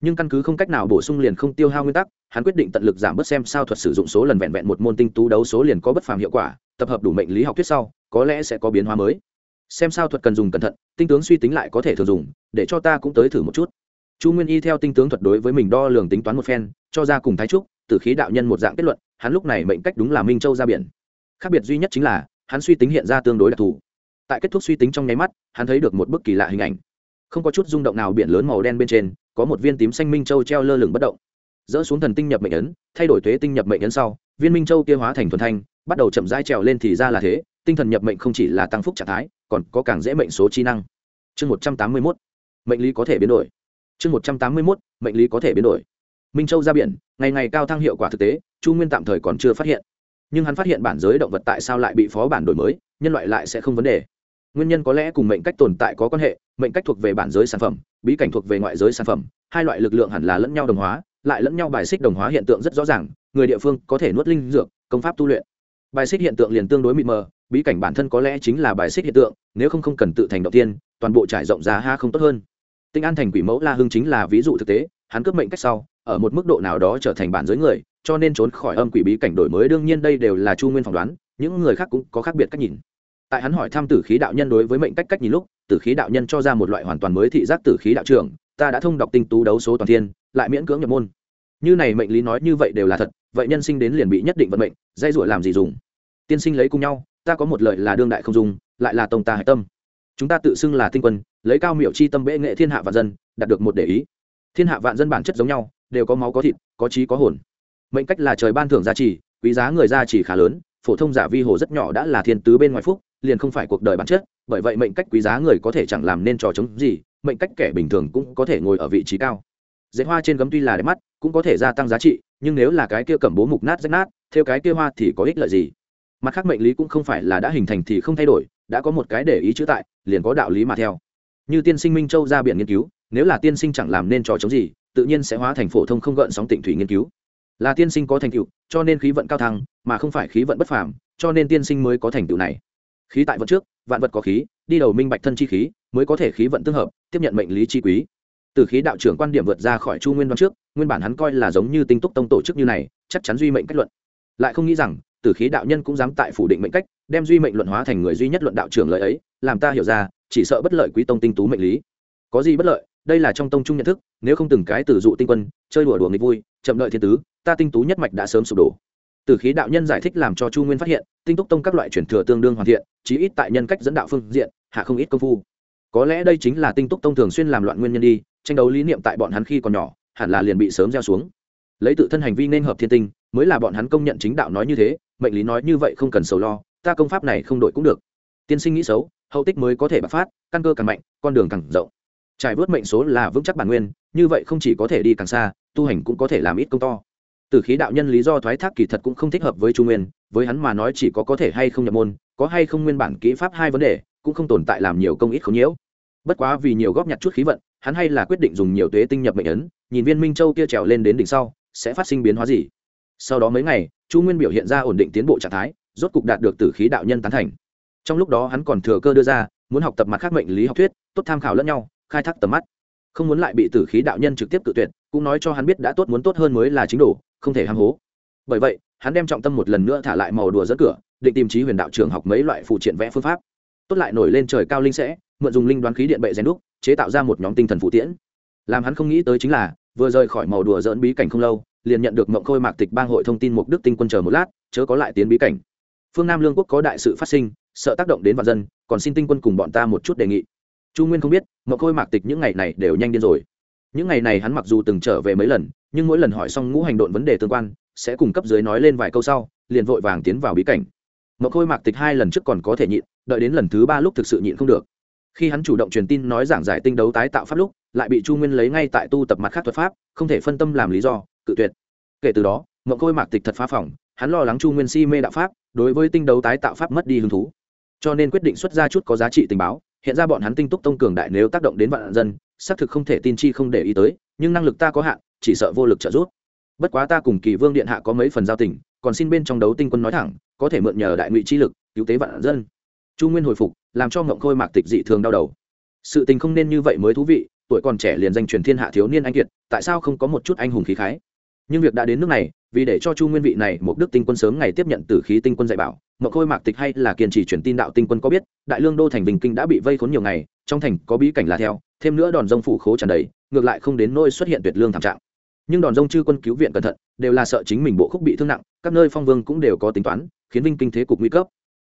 Speaker 1: Nhưng căn cứ không cách nào bổ sung liền không tiêu hao nguyên tắc, hắn quyết định tận lực giảm bớt xem sao thuật sử dụng số lần vẹn vẹn một môn tinh tú đấu số liền có bất phàm hiệu quả, tập hợp đủ mệnh lý học thuyết sau, có lẽ sẽ có biến hóa mới. Xem sao thuật cần dùng cẩn thận, tinh tướng suy tính lại có thể thường dùng, để cho ta cũng tới thử một chút chu nguyên y theo tinh tướng thuật đối với mình đo lường tính toán một phen, cho ra cùng thái trúc từ khí đạo nhân một dạng kết luận, hắn lúc này mệnh cách đúng là minh châu ra biển. Khác biệt duy nhất chính là, hắn suy tính hiện ra tương đối đặc thù. Tại kết thúc suy tính trong nháy mắt, hắn thấy được một bức kỳ lạ hình ảnh. Không có chút rung động nào biển lớn màu đen bên trên, có một viên tím xanh minh châu treo lơ lửng bất động. Dỡ xuống thần tinh nhập mệnh ấn, thay đổi thuế tinh nhập mệnh ấn sau, viên minh châu kia hóa thành thuần thanh, bắt đầu chậm rãi trèo lên thì ra là thế, tinh thần nhập mệnh không chỉ là tăng phúc trạng thái, còn có càng dễ mệnh số chi năng. Chương một trăm tám mươi mốt, mệnh lý có thể biến đổi chương một trăm tám mươi mốt, mệnh lý có thể biến đổi. Minh châu ra biển, ngày ngày cao thăng hiệu quả thực tế, chu nguyên tạm thời còn chưa phát hiện. Nhưng hắn phát hiện bản giới động vật tại sao lại bị phó bản đổi mới, nhân loại lại sẽ không vấn đề. Nguyên nhân có lẽ cùng mệnh cách tồn tại có quan hệ, mệnh cách thuộc về bản giới sản phẩm, bí cảnh thuộc về ngoại giới sản phẩm, hai loại lực lượng hẳn là lẫn nhau đồng hóa, lại lẫn nhau bài xích đồng hóa hiện tượng rất rõ ràng, người địa phương có thể nuốt linh dược, công pháp tu luyện. Bài xích hiện tượng liền tương đối mịt mờ, bí cảnh bản thân có lẽ chính là bài xích hiện tượng, nếu không không cần tự thành động tiên, toàn bộ trải rộng ra ha không tốt hơn tinh an thành quỷ mẫu la hưng chính là ví dụ thực tế, hắn cướp mệnh cách sau, ở một mức độ nào đó trở thành bản giới người, cho nên trốn khỏi âm quỷ bí cảnh đổi mới đương nhiên đây đều là chu nguyên phỏng đoán, những người khác cũng có khác biệt cách nhìn. Tại hắn hỏi thăm tử khí đạo nhân đối với mệnh cách cách nhìn lúc, tử khí đạo nhân cho ra một loại hoàn toàn mới thị giác tử khí đạo trưởng, ta đã thông đọc tinh tú đấu số toàn thiên, lại miễn cưỡng nhập môn. Như này mệnh lý nói như vậy đều là thật, vậy nhân sinh đến liền bị nhất định vận mệnh, dây rủa làm gì dùng? Tiên sinh lấy cùng nhau, ta có một lợi là đương đại không dùng, lại là tông ta hạch tâm chúng ta tự xưng là tinh quân, lấy cao miệu chi tâm bệ nghệ thiên hạ vạn dân, đạt được một để ý. Thiên hạ vạn dân bản chất giống nhau, đều có máu có thịt, có trí có hồn. Mệnh cách là trời ban thưởng gia trì, quý giá người gia trì khá lớn, phổ thông giả vi hồ rất nhỏ đã là thiên tứ bên ngoài phúc, liền không phải cuộc đời bản chất, bởi vậy mệnh cách quý giá người có thể chẳng làm nên trò chống gì, mệnh cách kẻ bình thường cũng có thể ngồi ở vị trí cao. Dệt hoa trên gấm tuy là đẹp mắt, cũng có thể gia tăng giá trị, nhưng nếu là cái kia cầm bố mục nát rách nát, theo cái kia hoa thì có ích lợi gì? Mặt khác mệnh lý cũng không phải là đã hình thành thì không thay đổi, đã có một cái để ý chữ tại liền có đạo lý mà theo. Như tiên sinh minh châu ra biển nghiên cứu, nếu là tiên sinh chẳng làm nên trò chống gì, tự nhiên sẽ hóa thành phổ thông không gợn sóng tịnh thủy nghiên cứu. Là tiên sinh có thành tựu, cho nên khí vận cao thăng, mà không phải khí vận bất phàm, cho nên tiên sinh mới có thành tựu này. Khí tại vận trước, vạn vật có khí, đi đầu minh bạch thân chi khí, mới có thể khí vận tương hợp, tiếp nhận mệnh lý chi quý. Từ khí đạo trưởng quan điểm vượt ra khỏi chu nguyên đoán trước, nguyên bản hắn coi là giống như tinh túc tông tổ chức như này, chắc chắn duy mệnh cách luận lại không nghĩ rằng, tử khí đạo nhân cũng dám tại phủ định mệnh cách, đem duy mệnh luận hóa thành người duy nhất luận đạo trưởng lợi ấy, làm ta hiểu ra, chỉ sợ bất lợi quý tông tinh tú mệnh lý. Có gì bất lợi, đây là trong tông trung nhận thức, nếu không từng cái tử dụ tinh quân, chơi đùa đùa nghịch vui, chậm đợi thiên tứ, ta tinh tú nhất mạch đã sớm sụp đổ. Từ khí đạo nhân giải thích làm cho chu nguyên phát hiện, tinh túc tông các loại chuyển thừa tương đương hoàn thiện, chí ít tại nhân cách dẫn đạo phương diện, hạ không ít công phu. Có lẽ đây chính là tinh túc tông thường xuyên làm loạn nguyên nhân đi, tranh đấu lý niệm tại bọn hắn khi còn nhỏ, hẳn là liền bị sớm gieo xuống lấy tự thân hành vi nên hợp thiên tinh, mới là bọn hắn công nhận chính đạo nói như thế, mệnh lý nói như vậy không cần sầu lo, ta công pháp này không đổi cũng được. Tiên sinh nghĩ xấu, hậu tích mới có thể bạc phát, căn cơ càng mạnh, con đường càng rộng. Trải vớt mệnh số là vững chắc bản nguyên, như vậy không chỉ có thể đi càng xa, tu hành cũng có thể làm ít công to. Từ khí đạo nhân lý do thoái thác kỳ thật cũng không thích hợp với trung nguyên, với hắn mà nói chỉ có có thể hay không nhập môn, có hay không nguyên bản kỹ pháp hai vấn đề, cũng không tồn tại làm nhiều công ít không nhiễu. Bất quá vì nhiều góp nhặt chút khí vận, hắn hay là quyết định dùng nhiều tuế tinh nhập mệnh ấn, nhìn viên minh châu kia trèo lên đến đỉnh sau sẽ phát sinh biến hóa gì. Sau đó mấy ngày, chu nguyên biểu hiện ra ổn định tiến bộ trạng thái, rốt cục đạt được tử khí đạo nhân tán thành. Trong lúc đó hắn còn thừa cơ đưa ra, muốn học tập mặt khác mệnh lý học thuyết, tốt tham khảo lẫn nhau, khai thác tầm mắt. Không muốn lại bị tử khí đạo nhân trực tiếp tự tuyệt, cũng nói cho hắn biết đã tốt muốn tốt hơn mới là chính đủ không thể ham hố. Bởi vậy, hắn đem trọng tâm một lần nữa thả lại màu đùa dẫn cửa, định tìm trí huyền đạo trường học mấy loại phụ triện vẽ phương pháp. Tốt lại nổi lên trời cao linh sẽ, mượn dùng linh đoán khí điện bệ rèn đúc, chế tạo ra một nhóm tinh thần phụ tiễn. Làm hắn không nghĩ tới chính là vừa rời khỏi màu đùa dỡn bí cảnh không lâu, liền nhận được mộng khôi mạc tịch bang hội thông tin mục đức tinh quân chờ một lát, chớ có lại tiến bí cảnh. Phương nam lương quốc có đại sự phát sinh, sợ tác động đến vạn dân, còn xin tinh quân cùng bọn ta một chút đề nghị. Chu nguyên không biết, mộng khôi mạc tịch những ngày này đều nhanh điên rồi. Những ngày này hắn mặc dù từng trở về mấy lần, nhưng mỗi lần hỏi xong ngũ hành độn vấn đề tương quan, sẽ cùng cấp dưới nói lên vài câu sau, liền vội vàng tiến vào bí cảnh. Mộng khôi mạc tịch hai lần trước còn có thể nhịn, đợi đến lần thứ ba lúc thực sự nhịn không được. Khi hắn chủ động truyền tin nói giảng giải tinh đấu tái tạo pháp lúc lại bị chu nguyên lấy ngay tại tu tập mặt khác thuật pháp, không thể phân tâm làm lý do, cự tuyệt. Kể từ đó mậu khôi mạc tịch thật phá phỏng hắn lo lắng chu nguyên si mê đạo pháp, đối với tinh đấu tái tạo pháp mất đi hứng thú. Cho nên quyết định xuất ra chút có giá trị tình báo, hiện ra bọn hắn tinh túc tông cường đại nếu tác động đến vạn dân, xác thực không thể tin chi không để ý tới, nhưng năng lực ta có hạn, chỉ sợ vô lực trợ giúp. Bất quá ta cùng kỳ vương điện hạ có mấy phần giao tình, còn xin bên trong đấu tinh quân nói thẳng, có thể mượn nhờ đại ngụy chi lực, cứu tế vạn dân. Chu nguyên hồi phục, làm cho ngộng khôi mạc tịch dị thường đau đầu. Sự tình không nên như vậy mới thú vị tuổi còn trẻ liền danh truyền thiên hạ thiếu niên anh kiệt, tại sao không có một chút anh hùng khí khái? Nhưng việc đã đến nước này, vì để cho chu nguyên vị này một đức tinh quân sớm ngày tiếp nhận tử khí tinh quân dạy bảo mậu khôi mạc tịch hay là kiên trì truyền tin đạo tinh quân có biết, đại lương đô thành bình kinh đã bị vây khốn nhiều ngày, trong thành có bí cảnh là theo, thêm nữa đòn rông phủ khố tràn đầy, ngược lại không đến nôi xuất hiện tuyệt lương thảm trạng. Nhưng đòn rông chư quân cứu viện cẩn thận, đều là sợ chính mình bộ khúc bị thương nặng, các nơi phong vương cũng đều có tính toán, khiến vinh kinh thế cục nguy cấp.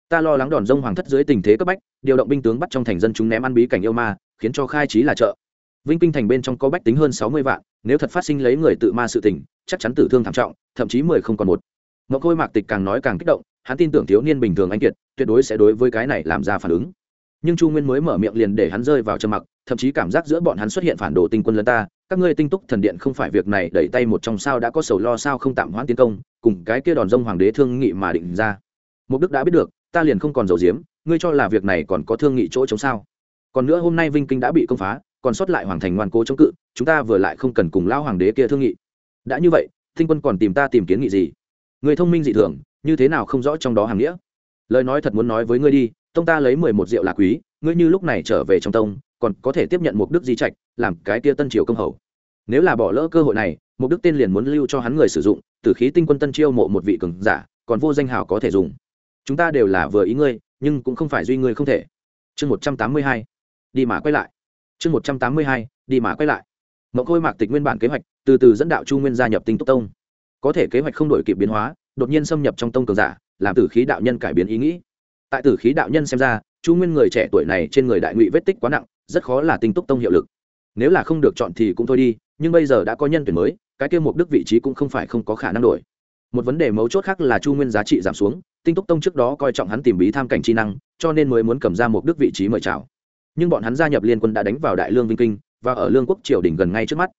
Speaker 1: Ta lo lắng đòn rông hoàng thất dưới tình thế cấp bách, điều động binh tướng bắt trong thành dân chúng ném ăn bí cảnh yêu ma, khiến cho khai trí là chợ vinh kinh thành bên trong có bách tính hơn sáu mươi vạn, nếu thật phát sinh lấy người tự ma sự tình, chắc chắn tử thương thảm trọng, thậm chí mười không còn một. Ngọc khôi mạc tịch càng nói càng kích động, hắn tin tưởng thiếu niên bình thường anh kiệt, tuyệt đối sẽ đối với cái này làm ra phản ứng. Nhưng chu nguyên mới mở miệng liền để hắn rơi vào trầm mặc, thậm chí cảm giác giữa bọn hắn xuất hiện phản đồ tinh quân lớn ta, các ngươi tinh túc thần điện không phải việc này, đẩy tay một trong sao đã có sầu lo sao không tạm hoãn tiến công, cùng cái kia đòn rông hoàng đế thương nghị mà định ra. Mục đức đã biết được, ta liền không còn dầu diếm, ngươi cho là việc này còn có thương nghị chỗ chống sao? Còn nữa hôm nay vinh kinh đã bị công phá còn sót lại hoàng thành ngoan cố chống cự, chúng ta vừa lại không cần cùng lao hoàng đế kia thương nghị. Đã như vậy thinh quân còn tìm ta tìm kiến nghị gì? Người thông minh dị thường, như thế nào không rõ trong đó hàng nghĩa? Lời nói thật muốn nói với ngươi đi, tông ta lấy mười một rượu là quý, ngươi như lúc này trở về trong tông, còn có thể tiếp nhận một đức di trạch, làm cái tia tân triều công hầu. Nếu là bỏ lỡ cơ hội này một đức tên liền muốn lưu cho hắn người sử dụng, từ khí tinh quân tân chiêu mộ một vị cường giả, còn vô danh hào có thể dùng. Chúng ta đều là vừa ý ngươi, nhưng cũng không phải duy ngươi không thể. Chương một trăm tám mươi hai, đi mà quay lại chương một trăm tám mươi hai, đi mà quay lại. Mộng khôi mạc tịch nguyên bản kế hoạch, từ từ dẫn đạo chu nguyên gia nhập tinh túc tông. Có thể kế hoạch không đổi kịp biến hóa, đột nhiên xâm nhập trong tông cường giả, làm tử khí đạo nhân cải biến ý nghĩ. Tại tử khí đạo nhân xem ra, chu nguyên người trẻ tuổi này trên người đại ngụy vết tích quá nặng, rất khó là tinh túc tông hiệu lực. Nếu là không được chọn thì cũng thôi đi, nhưng bây giờ đã có nhân tuyển mới, cái kia mục đức vị trí cũng không phải không có khả năng đổi. Một vấn đề mấu chốt khác là chu nguyên giá trị giảm xuống, tinh túc tông trước đó coi trọng hắn tìm bí tham cảnh chi năng, cho nên mới muốn cầm ra mục đức vị trí mời chào nhưng bọn hắn gia nhập liên quân đã đánh vào đại lương vinh kinh và ở lương quốc triều đình gần ngay trước mắt.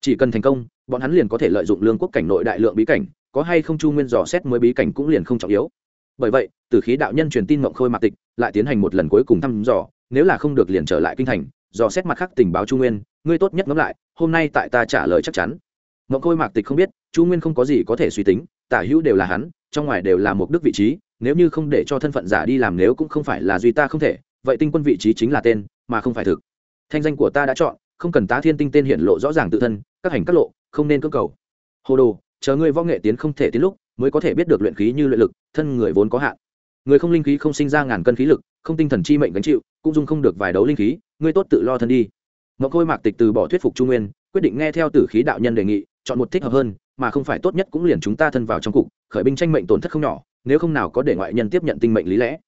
Speaker 1: Chỉ cần thành công, bọn hắn liền có thể lợi dụng lương quốc cảnh nội đại lượng bí cảnh, có hay không chu nguyên dò xét mới bí cảnh cũng liền không trọng yếu. Bởi vậy, từ khí đạo nhân truyền tin mộng khôi mạc tịch lại tiến hành một lần cuối cùng thăm dò, nếu là không được liền trở lại kinh thành, dò xét mặt khác tình báo chu nguyên, ngươi tốt nhất ngẫm lại, hôm nay tại ta trả lời chắc chắn. Mộng khôi mạc tịch không biết, chu nguyên không có gì có thể suy tính, tả hữu đều là hắn, trong ngoài đều là một đức vị trí, nếu như không để cho thân phận giả đi làm nếu cũng không phải là duy ta không thể vậy tinh quân vị trí chính là tên, mà không phải thực. Thanh danh của ta đã chọn, không cần tá thiên tinh tên hiện lộ rõ ràng tự thân, các hành các lộ, không nên cơ cầu. Hồ đồ, chờ ngươi võ nghệ tiến không thể tiến lúc, mới có thể biết được luyện khí như luyện lực, thân người vốn có hạn. Người không linh khí không sinh ra ngàn cân khí lực, không tinh thần chi mệnh gánh chịu, cũng dung không được vài đấu linh khí, ngươi tốt tự lo thân đi. Ngọc khôi mạc tịch từ bỏ thuyết phục trung nguyên, quyết định nghe theo tử khí đạo nhân đề nghị, chọn một thích hợp hơn, mà không phải tốt nhất cũng liền chúng ta thân vào trong cục, khởi binh tranh mệnh tổn thất không nhỏ, nếu không nào có để ngoại nhân tiếp nhận tinh mệnh lý lẽ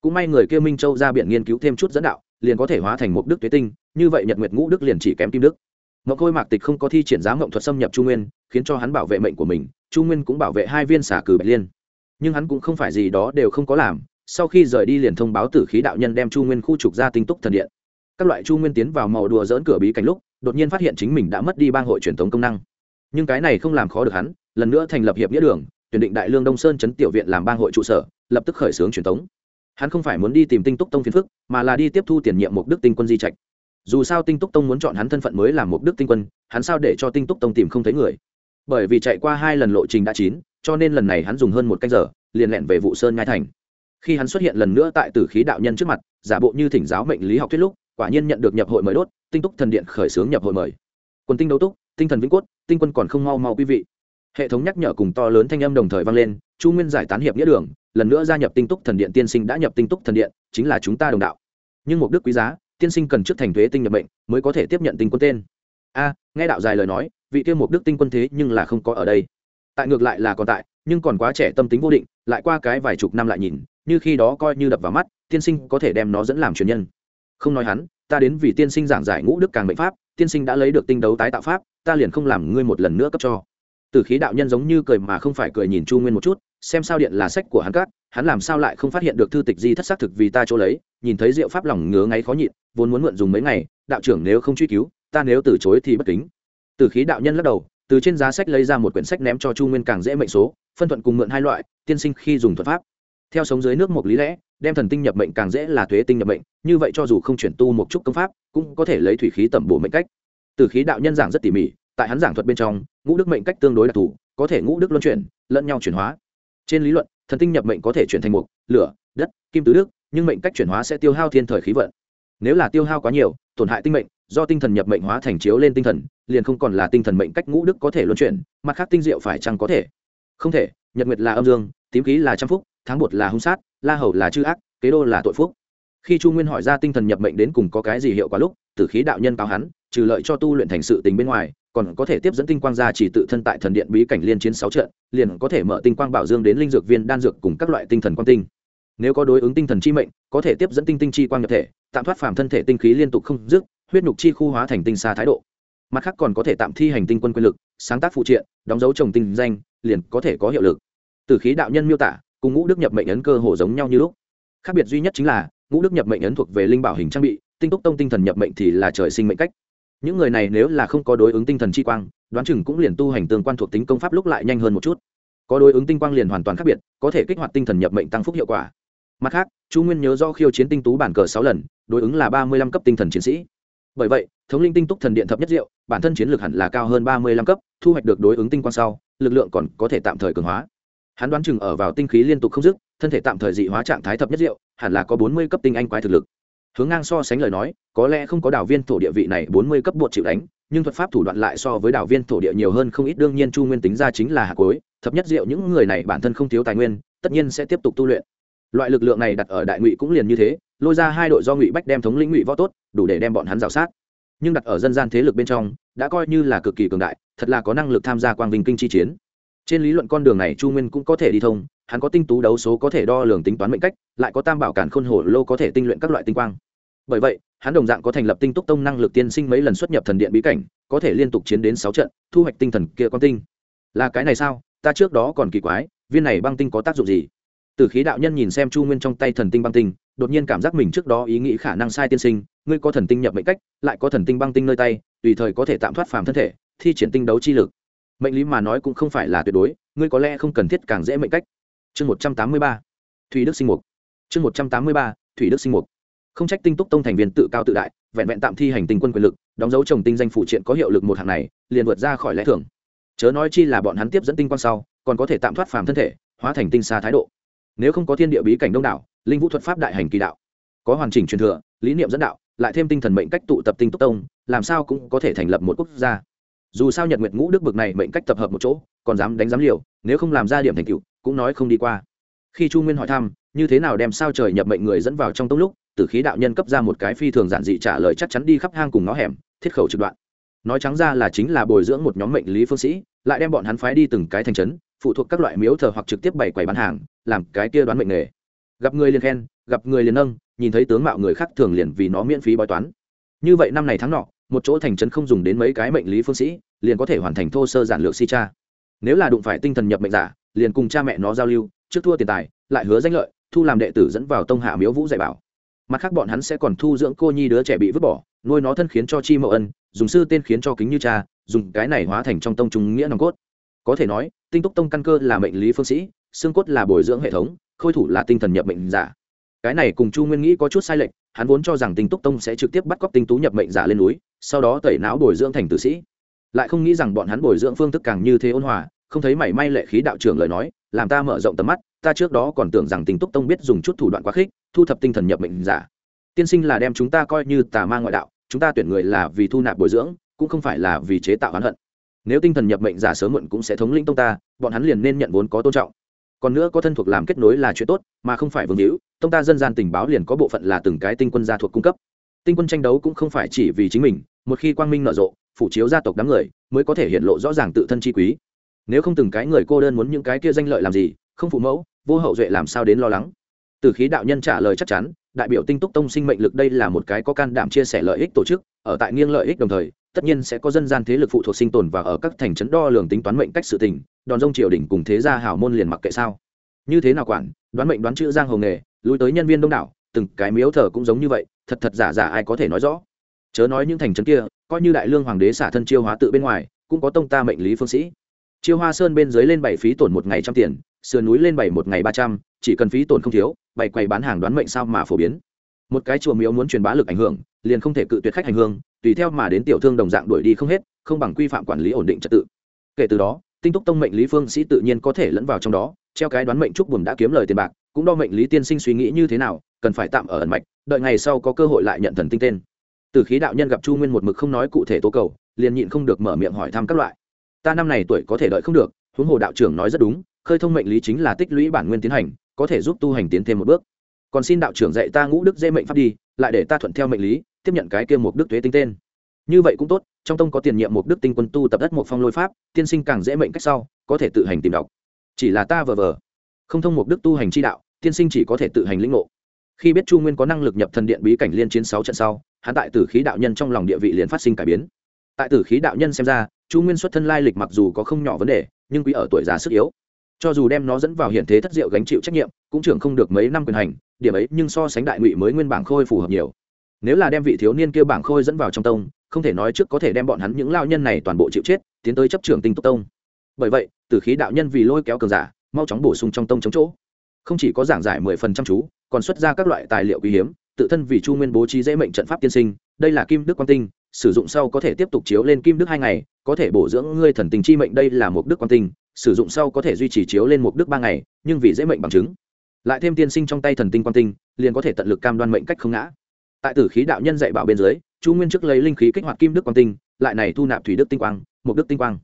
Speaker 1: cũng may người kia minh châu ra biển nghiên cứu thêm chút dẫn đạo, liền có thể hóa thành một đức tuế tinh, như vậy nhật nguyệt ngũ đức liền chỉ kém kim đức. Mộng khôi mạc tịch không có thi triển giá mộng thuật xâm nhập trung nguyên, khiến cho hắn bảo vệ mệnh của mình, chu nguyên cũng bảo vệ hai viên xả cử bạch liên. Nhưng hắn cũng không phải gì đó đều không có làm, sau khi rời đi liền thông báo tử khí đạo nhân đem chu nguyên khu trục ra tinh túc thần điện. Các loại chu nguyên tiến vào màu đùa dỡn cửa bí cảnh lúc, đột nhiên phát hiện chính mình đã mất đi bang hội truyền thống công năng. Nhưng cái này không làm khó được hắn, lần nữa thành lập hiệp nghĩa đường, tuyển định đại lương đông sơn chấn tiểu viện làm bang hội trụ sở, lập tức khởi xướng truyền thống hắn không phải muốn đi tìm tinh túc tông phiền phức, mà là đi tiếp thu tiền nhiệm mục đức tinh quân di trạch. Dù sao tinh túc tông muốn chọn hắn thân phận mới làm mục đức tinh quân, hắn sao để cho tinh túc tông tìm không thấy người? Bởi vì chạy qua hai lần lộ trình đã chín, cho nên lần này hắn dùng hơn một canh giờ, liền lẹn về vụ sơn ngai thành. Khi hắn xuất hiện lần nữa tại tử khí đạo nhân trước mặt, giả bộ như thỉnh giáo mệnh lý học thuyết lúc, quả nhiên nhận được nhập hội mời đốt, tinh túc thần điện khởi xướng nhập hội mời. Quân tinh đấu túc, tinh thần vĩnh cốt, tinh quân còn không mau mau quý vị. Hệ thống nhắc nhở cùng to lớn thanh âm đồng thời vang lên, chu nguyên giải tán hiệp nghĩa đường lần nữa gia nhập tinh túc thần điện, tiên sinh đã nhập tinh túc thần điện, chính là chúng ta đồng đạo. Nhưng mục đức quý giá, tiên sinh cần trước thành thuế tinh nhập bệnh mới có thể tiếp nhận tinh quân tên. A, nghe đạo dài lời nói, vị tiêu mục đức tinh quân thế nhưng là không có ở đây. Tại ngược lại là còn tại, nhưng còn quá trẻ tâm tính vô định, lại qua cái vài chục năm lại nhìn, như khi đó coi như đập vào mắt, tiên sinh có thể đem nó dẫn làm truyền nhân. Không nói hắn, ta đến vì tiên sinh giảng giải ngũ đức càng bệnh pháp, tiên sinh đã lấy được tinh đấu tái tạo pháp, ta liền không làm ngươi một lần nữa cấp cho từ khí đạo nhân giống như cười mà không phải cười nhìn chu nguyên một chút, xem sao điện là sách của hắn cát, hắn làm sao lại không phát hiện được thư tịch di thất xác thực vì ta chỗ lấy, nhìn thấy diệu pháp lòng ngứa ngáy khó nhịn, vốn muốn mượn dùng mấy ngày, đạo trưởng nếu không truy cứu, ta nếu từ chối thì bất kính. Từ khí đạo nhân lắc đầu, từ trên giá sách lấy ra một quyển sách ném cho chu nguyên càng dễ mệnh số, phân thuận cùng mượn hai loại, tiên sinh khi dùng thuật pháp. Theo sống dưới nước một lý lẽ, đem thần tinh nhập mệnh càng dễ là thuế tinh nhập mệnh, như vậy cho dù không chuyển tu một chút công pháp, cũng có thể lấy thủy khí tẩm bổ mệnh cách. Từ khí đạo nhân giảng rất tỉ mỉ tại hắn giảng thuật bên trong, ngũ đức mệnh cách tương đối đặc thù, có thể ngũ đức luân chuyển, lẫn nhau chuyển hóa. Trên lý luận, thần tinh nhập mệnh có thể chuyển thành mục, lửa, đất, kim tứ đức, nhưng mệnh cách chuyển hóa sẽ tiêu hao thiên thời khí vận. Nếu là tiêu hao quá nhiều, tổn hại tinh mệnh, do tinh thần nhập mệnh hóa thành chiếu lên tinh thần, liền không còn là tinh thần mệnh cách ngũ đức có thể luân chuyển, mặt khác tinh diệu phải chăng có thể? Không thể, nhật nguyệt là âm dương, tím khí là trăm phúc, tháng bột là hung sát, la hầu là chư ác, kế đô là tội phúc. Khi chu nguyên hỏi ra tinh thần nhập mệnh đến cùng có cái gì hiệu quả lúc, tử khí đạo nhân cao hắn, trừ lợi cho tu luyện thành sự tình bên ngoài còn có thể tiếp dẫn tinh quang ra chỉ tự thân tại thần điện bí cảnh liên chiến sáu trận, liền có thể mở tinh quang bảo dương đến linh dược viên đan dược cùng các loại tinh thần quang tinh. Nếu có đối ứng tinh thần chi mệnh, có thể tiếp dẫn tinh tinh chi quang nhập thể, tạm thoát phàm thân thể tinh khí liên tục không dứt, huyết nhục chi khu hóa thành tinh xa thái độ. Mặt khác còn có thể tạm thi hành tinh quân quyền lực, sáng tác phụ triện, đóng dấu trồng tinh danh, liền có thể có hiệu lực. Từ khí đạo nhân miêu tả, cùng ngũ đức nhập mệnh ấn cơ hồ giống nhau như lúc. Khác biệt duy nhất chính là, ngũ đức nhập mệnh ấn thuộc về linh bảo hình trang bị, tinh túc tông tinh thần nhập mệnh thì là trời sinh mệnh cách những người này nếu là không có đối ứng tinh thần chi quang, đoán chừng cũng liền tu hành tương quan thuộc tính công pháp lúc lại nhanh hơn một chút. Có đối ứng tinh quang liền hoàn toàn khác biệt, có thể kích hoạt tinh thần nhập mệnh tăng phúc hiệu quả. Mặt khác, chu nguyên nhớ do khiêu chiến tinh tú bản cờ sáu lần, đối ứng là ba mươi lăm cấp tinh thần chiến sĩ. Bởi vậy, thống linh tinh túc thần điện thập nhất diệu, bản thân chiến lược hẳn là cao hơn ba mươi lăm cấp, thu hoạch được đối ứng tinh quang sau, lực lượng còn có thể tạm thời cường hóa. Hắn đoán chừng ở vào tinh khí liên tục không dứt, thân thể tạm thời dị hóa trạng thái thập nhất diệu, hẳn là có bốn mươi cấp tinh anh quái thực lực hướng ngang so sánh lời nói, có lẽ không có đảo viên thổ địa vị này bốn mươi cấp bột chịu đánh, nhưng thuật pháp thủ đoạn lại so với đảo viên thổ địa nhiều hơn không ít, đương nhiên chu nguyên tính ra chính là hạt cối, thập nhất diệu những người này bản thân không thiếu tài nguyên, tất nhiên sẽ tiếp tục tu luyện. Loại lực lượng này đặt ở đại ngụy cũng liền như thế, lôi ra hai đội do ngụy bách đem thống lĩnh ngụy võ tốt, đủ để đem bọn hắn rào sát. Nhưng đặt ở dân gian thế lực bên trong, đã coi như là cực kỳ cường đại, thật là có năng lực tham gia quang vinh kinh chi chiến. Trên lý luận con đường này chu nguyên cũng có thể đi thông, hắn có tinh tú đấu số có thể đo lường tính toán mệnh cách, lại có tam bảo cản khôn hổ lô có thể tinh luyện các loại tinh quang bởi vậy, hắn đồng dạng có thành lập tinh túc tông năng lực tiên sinh mấy lần xuất nhập thần điện bí cảnh, có thể liên tục chiến đến sáu trận, thu hoạch tinh thần kia con tinh. Là cái này sao? Ta trước đó còn kỳ quái, viên này băng tinh có tác dụng gì? Từ khí đạo nhân nhìn xem chu nguyên trong tay thần tinh băng tinh, đột nhiên cảm giác mình trước đó ý nghĩ khả năng sai tiên sinh, ngươi có thần tinh nhập mệnh cách, lại có thần tinh băng tinh nơi tay, tùy thời có thể tạm thoát phàm thân thể, thi triển tinh đấu chi lực. Mệnh lý mà nói cũng không phải là tuyệt đối, ngươi có lẽ không cần thiết càng dễ mệnh cách. Chương một trăm tám mươi ba, thủy đức sinh mục. Chương một trăm tám mươi ba, thủy đức sinh mục không trách tinh túc tông thành viên tự cao tự đại, vẹn vẹn tạm thi hành tinh quân quyền lực, đóng dấu trồng tinh danh phụ triện có hiệu lực một hàng này, liền vượt ra khỏi lẽ thường. Chớ nói chi là bọn hắn tiếp dẫn tinh quang sau, còn có thể tạm thoát phàm thân thể, hóa thành tinh xa thái độ. Nếu không có thiên địa bí cảnh đông đảo, linh vũ thuật pháp đại hành kỳ đạo, có hoàn chỉnh truyền thừa, lý niệm dẫn đạo, lại thêm tinh thần mệnh cách tụ tập tinh túc tông, làm sao cũng có thể thành lập một quốc gia. Dù sao nhật nguyệt ngũ đức bực này mệnh cách tập hợp một chỗ, còn dám đánh giám liều, nếu không làm ra điểm thành tựu, cũng nói không đi qua. Khi chu nguyên hỏi thăm, như thế nào đem sao trời nhập mệnh người dẫn vào trong tông lúc tử khí đạo nhân cấp ra một cái phi thường giản dị trả lời chắc chắn đi khắp hang cùng ngõ hẻm, thiết khẩu trực đoạn. Nói trắng ra là chính là bồi dưỡng một nhóm mệnh lý phương sĩ, lại đem bọn hắn phái đi từng cái thành trấn, phụ thuộc các loại miếu thờ hoặc trực tiếp bày quầy bán hàng, làm cái kia đoán mệnh nghề. Gặp người liền khen, gặp người liền nâng, nhìn thấy tướng mạo người khác thường liền vì nó miễn phí bói toán. Như vậy năm này tháng nọ, một chỗ thành trấn không dùng đến mấy cái mệnh lý phương sĩ, liền có thể hoàn thành thô sơ giản lược si cha nếu là đụng phải tinh thần nhập mệnh giả, liền cùng cha mẹ nó giao lưu, trước thua tiền tài, lại hứa danh lợi, thu làm đệ tử dẫn vào tông hạ miếu vũ dạy bảo mặt khác bọn hắn sẽ còn thu dưỡng cô nhi đứa trẻ bị vứt bỏ, nuôi nó thân khiến cho chi mậu ân, dùng sư tên khiến cho kính như cha, dùng cái này hóa thành trong tông trung nghĩa nòng cốt. Có thể nói, tinh túc tông căn cơ là mệnh lý phương sĩ, xương cốt là bồi dưỡng hệ thống, khôi thủ là tinh thần nhập mệnh giả. Cái này cùng chu nguyên nghĩ có chút sai lệch, hắn vốn cho rằng tinh túc tông sẽ trực tiếp bắt cóc tinh tú nhập mệnh giả lên núi, sau đó tẩy não bồi dưỡng thành tử sĩ. Lại không nghĩ rằng bọn hắn bồi dưỡng phương thức càng như thế ôn hòa, không thấy mảy may lệ khí đạo trưởng lời nói làm ta mở rộng tầm mắt, ta trước đó còn tưởng rằng Tình túc tông biết dùng chút thủ đoạn quá khích, thu thập tinh thần nhập mệnh giả. Tiên sinh là đem chúng ta coi như tà ma ngoại đạo, chúng ta tuyển người là vì thu nạp bồi dưỡng, cũng không phải là vì chế tạo oán hận. Nếu tinh thần nhập mệnh giả sớm muộn cũng sẽ thống lĩnh tông ta, bọn hắn liền nên nhận vốn có tôn trọng. Còn nữa có thân thuộc làm kết nối là chuyện tốt, mà không phải vương hữu, tông ta dân gian tình báo liền có bộ phận là từng cái tinh quân gia thuộc cung cấp. Tinh quân tranh đấu cũng không phải chỉ vì chính mình, một khi quang minh nở rộ, phủ chiếu gia tộc đám người, mới có thể hiện lộ rõ ràng tự thân chi quý nếu không từng cái người cô đơn muốn những cái kia danh lợi làm gì, không phụ mẫu, vô hậu duệ làm sao đến lo lắng? Từ khí đạo nhân trả lời chắc chắn, đại biểu tinh túc tông sinh mệnh lực đây là một cái có can đảm chia sẻ lợi ích tổ chức, ở tại nghiêng lợi ích đồng thời, tất nhiên sẽ có dân gian thế lực phụ thuộc sinh tồn và ở các thành trấn đo lường tính toán mệnh cách sự tình, đòn rông triều đình cùng thế gia hảo môn liền mặc kệ sao. Như thế nào quản, đoán mệnh đoán chữ giang hồ nghề lùi tới nhân viên đông đảo, từng cái miếu thờ cũng giống như vậy, thật thật giả giả ai có thể nói rõ? Chớ nói những thành trấn kia, coi như đại lương hoàng đế xả thân chiêu hóa tự bên ngoài, cũng có tông ta mệnh lý phương sĩ chiêu hoa sơn bên dưới lên bảy phí tổn một ngày trăm tiền, sườn núi lên bảy một ngày ba trăm, chỉ cần phí tổn không thiếu bày quầy bán hàng đoán mệnh sao mà phổ biến. Một cái chùa miếu muốn truyền bá lực ảnh hưởng, liền không thể cự tuyệt khách hành hương, tùy theo mà đến tiểu thương đồng dạng đuổi đi không hết, không bằng quy phạm quản lý ổn định trật tự. Kể từ đó, tinh túc tông mệnh lý phương sĩ tự nhiên có thể lẫn vào trong đó, treo cái đoán mệnh chúc buồm đã kiếm lời tiền bạc, cũng đo mệnh lý tiên sinh suy nghĩ như thế nào, cần phải tạm ở ẩn mạch, đợi ngày sau có cơ hội lại nhận thần tinh tên. Từ khí đạo nhân gặp chu nguyên một mực không nói cụ thể tố cầu, liền nhịn không được mở miệng hỏi thăm các loại ta năm này tuổi có thể đợi không được, huống hồ đạo trưởng nói rất đúng, khơi thông mệnh lý chính là tích lũy bản nguyên tiến hành, có thể giúp tu hành tiến thêm một bước. Còn xin đạo trưởng dạy ta ngũ đức dễ mệnh pháp đi, lại để ta thuận theo mệnh lý, tiếp nhận cái kia một đức thuế tinh tên. Như vậy cũng tốt, trong tông có tiền nhiệm một đức tinh quân tu tập đất một phong lôi pháp, tiên sinh càng dễ mệnh cách sau, có thể tự hành tìm đọc. Chỉ là ta vờ vờ. Không thông một đức tu hành chi đạo, tiên sinh chỉ có thể tự hành lĩnh ngộ. Khi biết chu nguyên có năng lực nhập thần điện bí cảnh liên chiến sáu trận sau, hắn tại tử khí đạo nhân trong lòng địa vị liền phát sinh cải biến. Tại tử khí đạo nhân xem ra chu nguyên xuất thân lai lịch mặc dù có không nhỏ vấn đề, nhưng quý ở tuổi già sức yếu. Cho dù đem nó dẫn vào hiện thế thất diệu gánh chịu trách nhiệm, cũng trưởng không được mấy năm quyền hành, điểm ấy nhưng so sánh đại ngụy mới nguyên bảng khôi phù hợp nhiều. Nếu là đem vị thiếu niên kia bảng khôi dẫn vào trong tông, không thể nói trước có thể đem bọn hắn những lao nhân này toàn bộ chịu chết, tiến tới chấp trưởng tinh túc tông. Bởi vậy, từ khí đạo nhân vì lôi kéo cường giả, mau chóng bổ sung trong tông chống chỗ. Không chỉ có giảng giải mười phần trăm chú, còn xuất ra các loại tài liệu quý hiếm, tự thân vì chu nguyên bố trí dễ mệnh trận pháp tiên sinh, đây là kim đức quang tinh sử dụng sau có thể tiếp tục chiếu lên kim đức hai ngày, có thể bổ dưỡng ngươi thần tình chi mệnh, đây là một đức quan tinh, sử dụng sau có thể duy trì chiếu lên một đức ba ngày, nhưng vì dễ mệnh bằng chứng. Lại thêm tiên sinh trong tay thần tinh quan tinh, liền có thể tận lực cam đoan mệnh cách không ngã. Tại tử khí đạo nhân dạy bảo bên dưới, chu nguyên trước lấy linh khí kích hoạt kim đức quan tinh, lại này thu nạp thủy đức tinh quang, một đức tinh quang.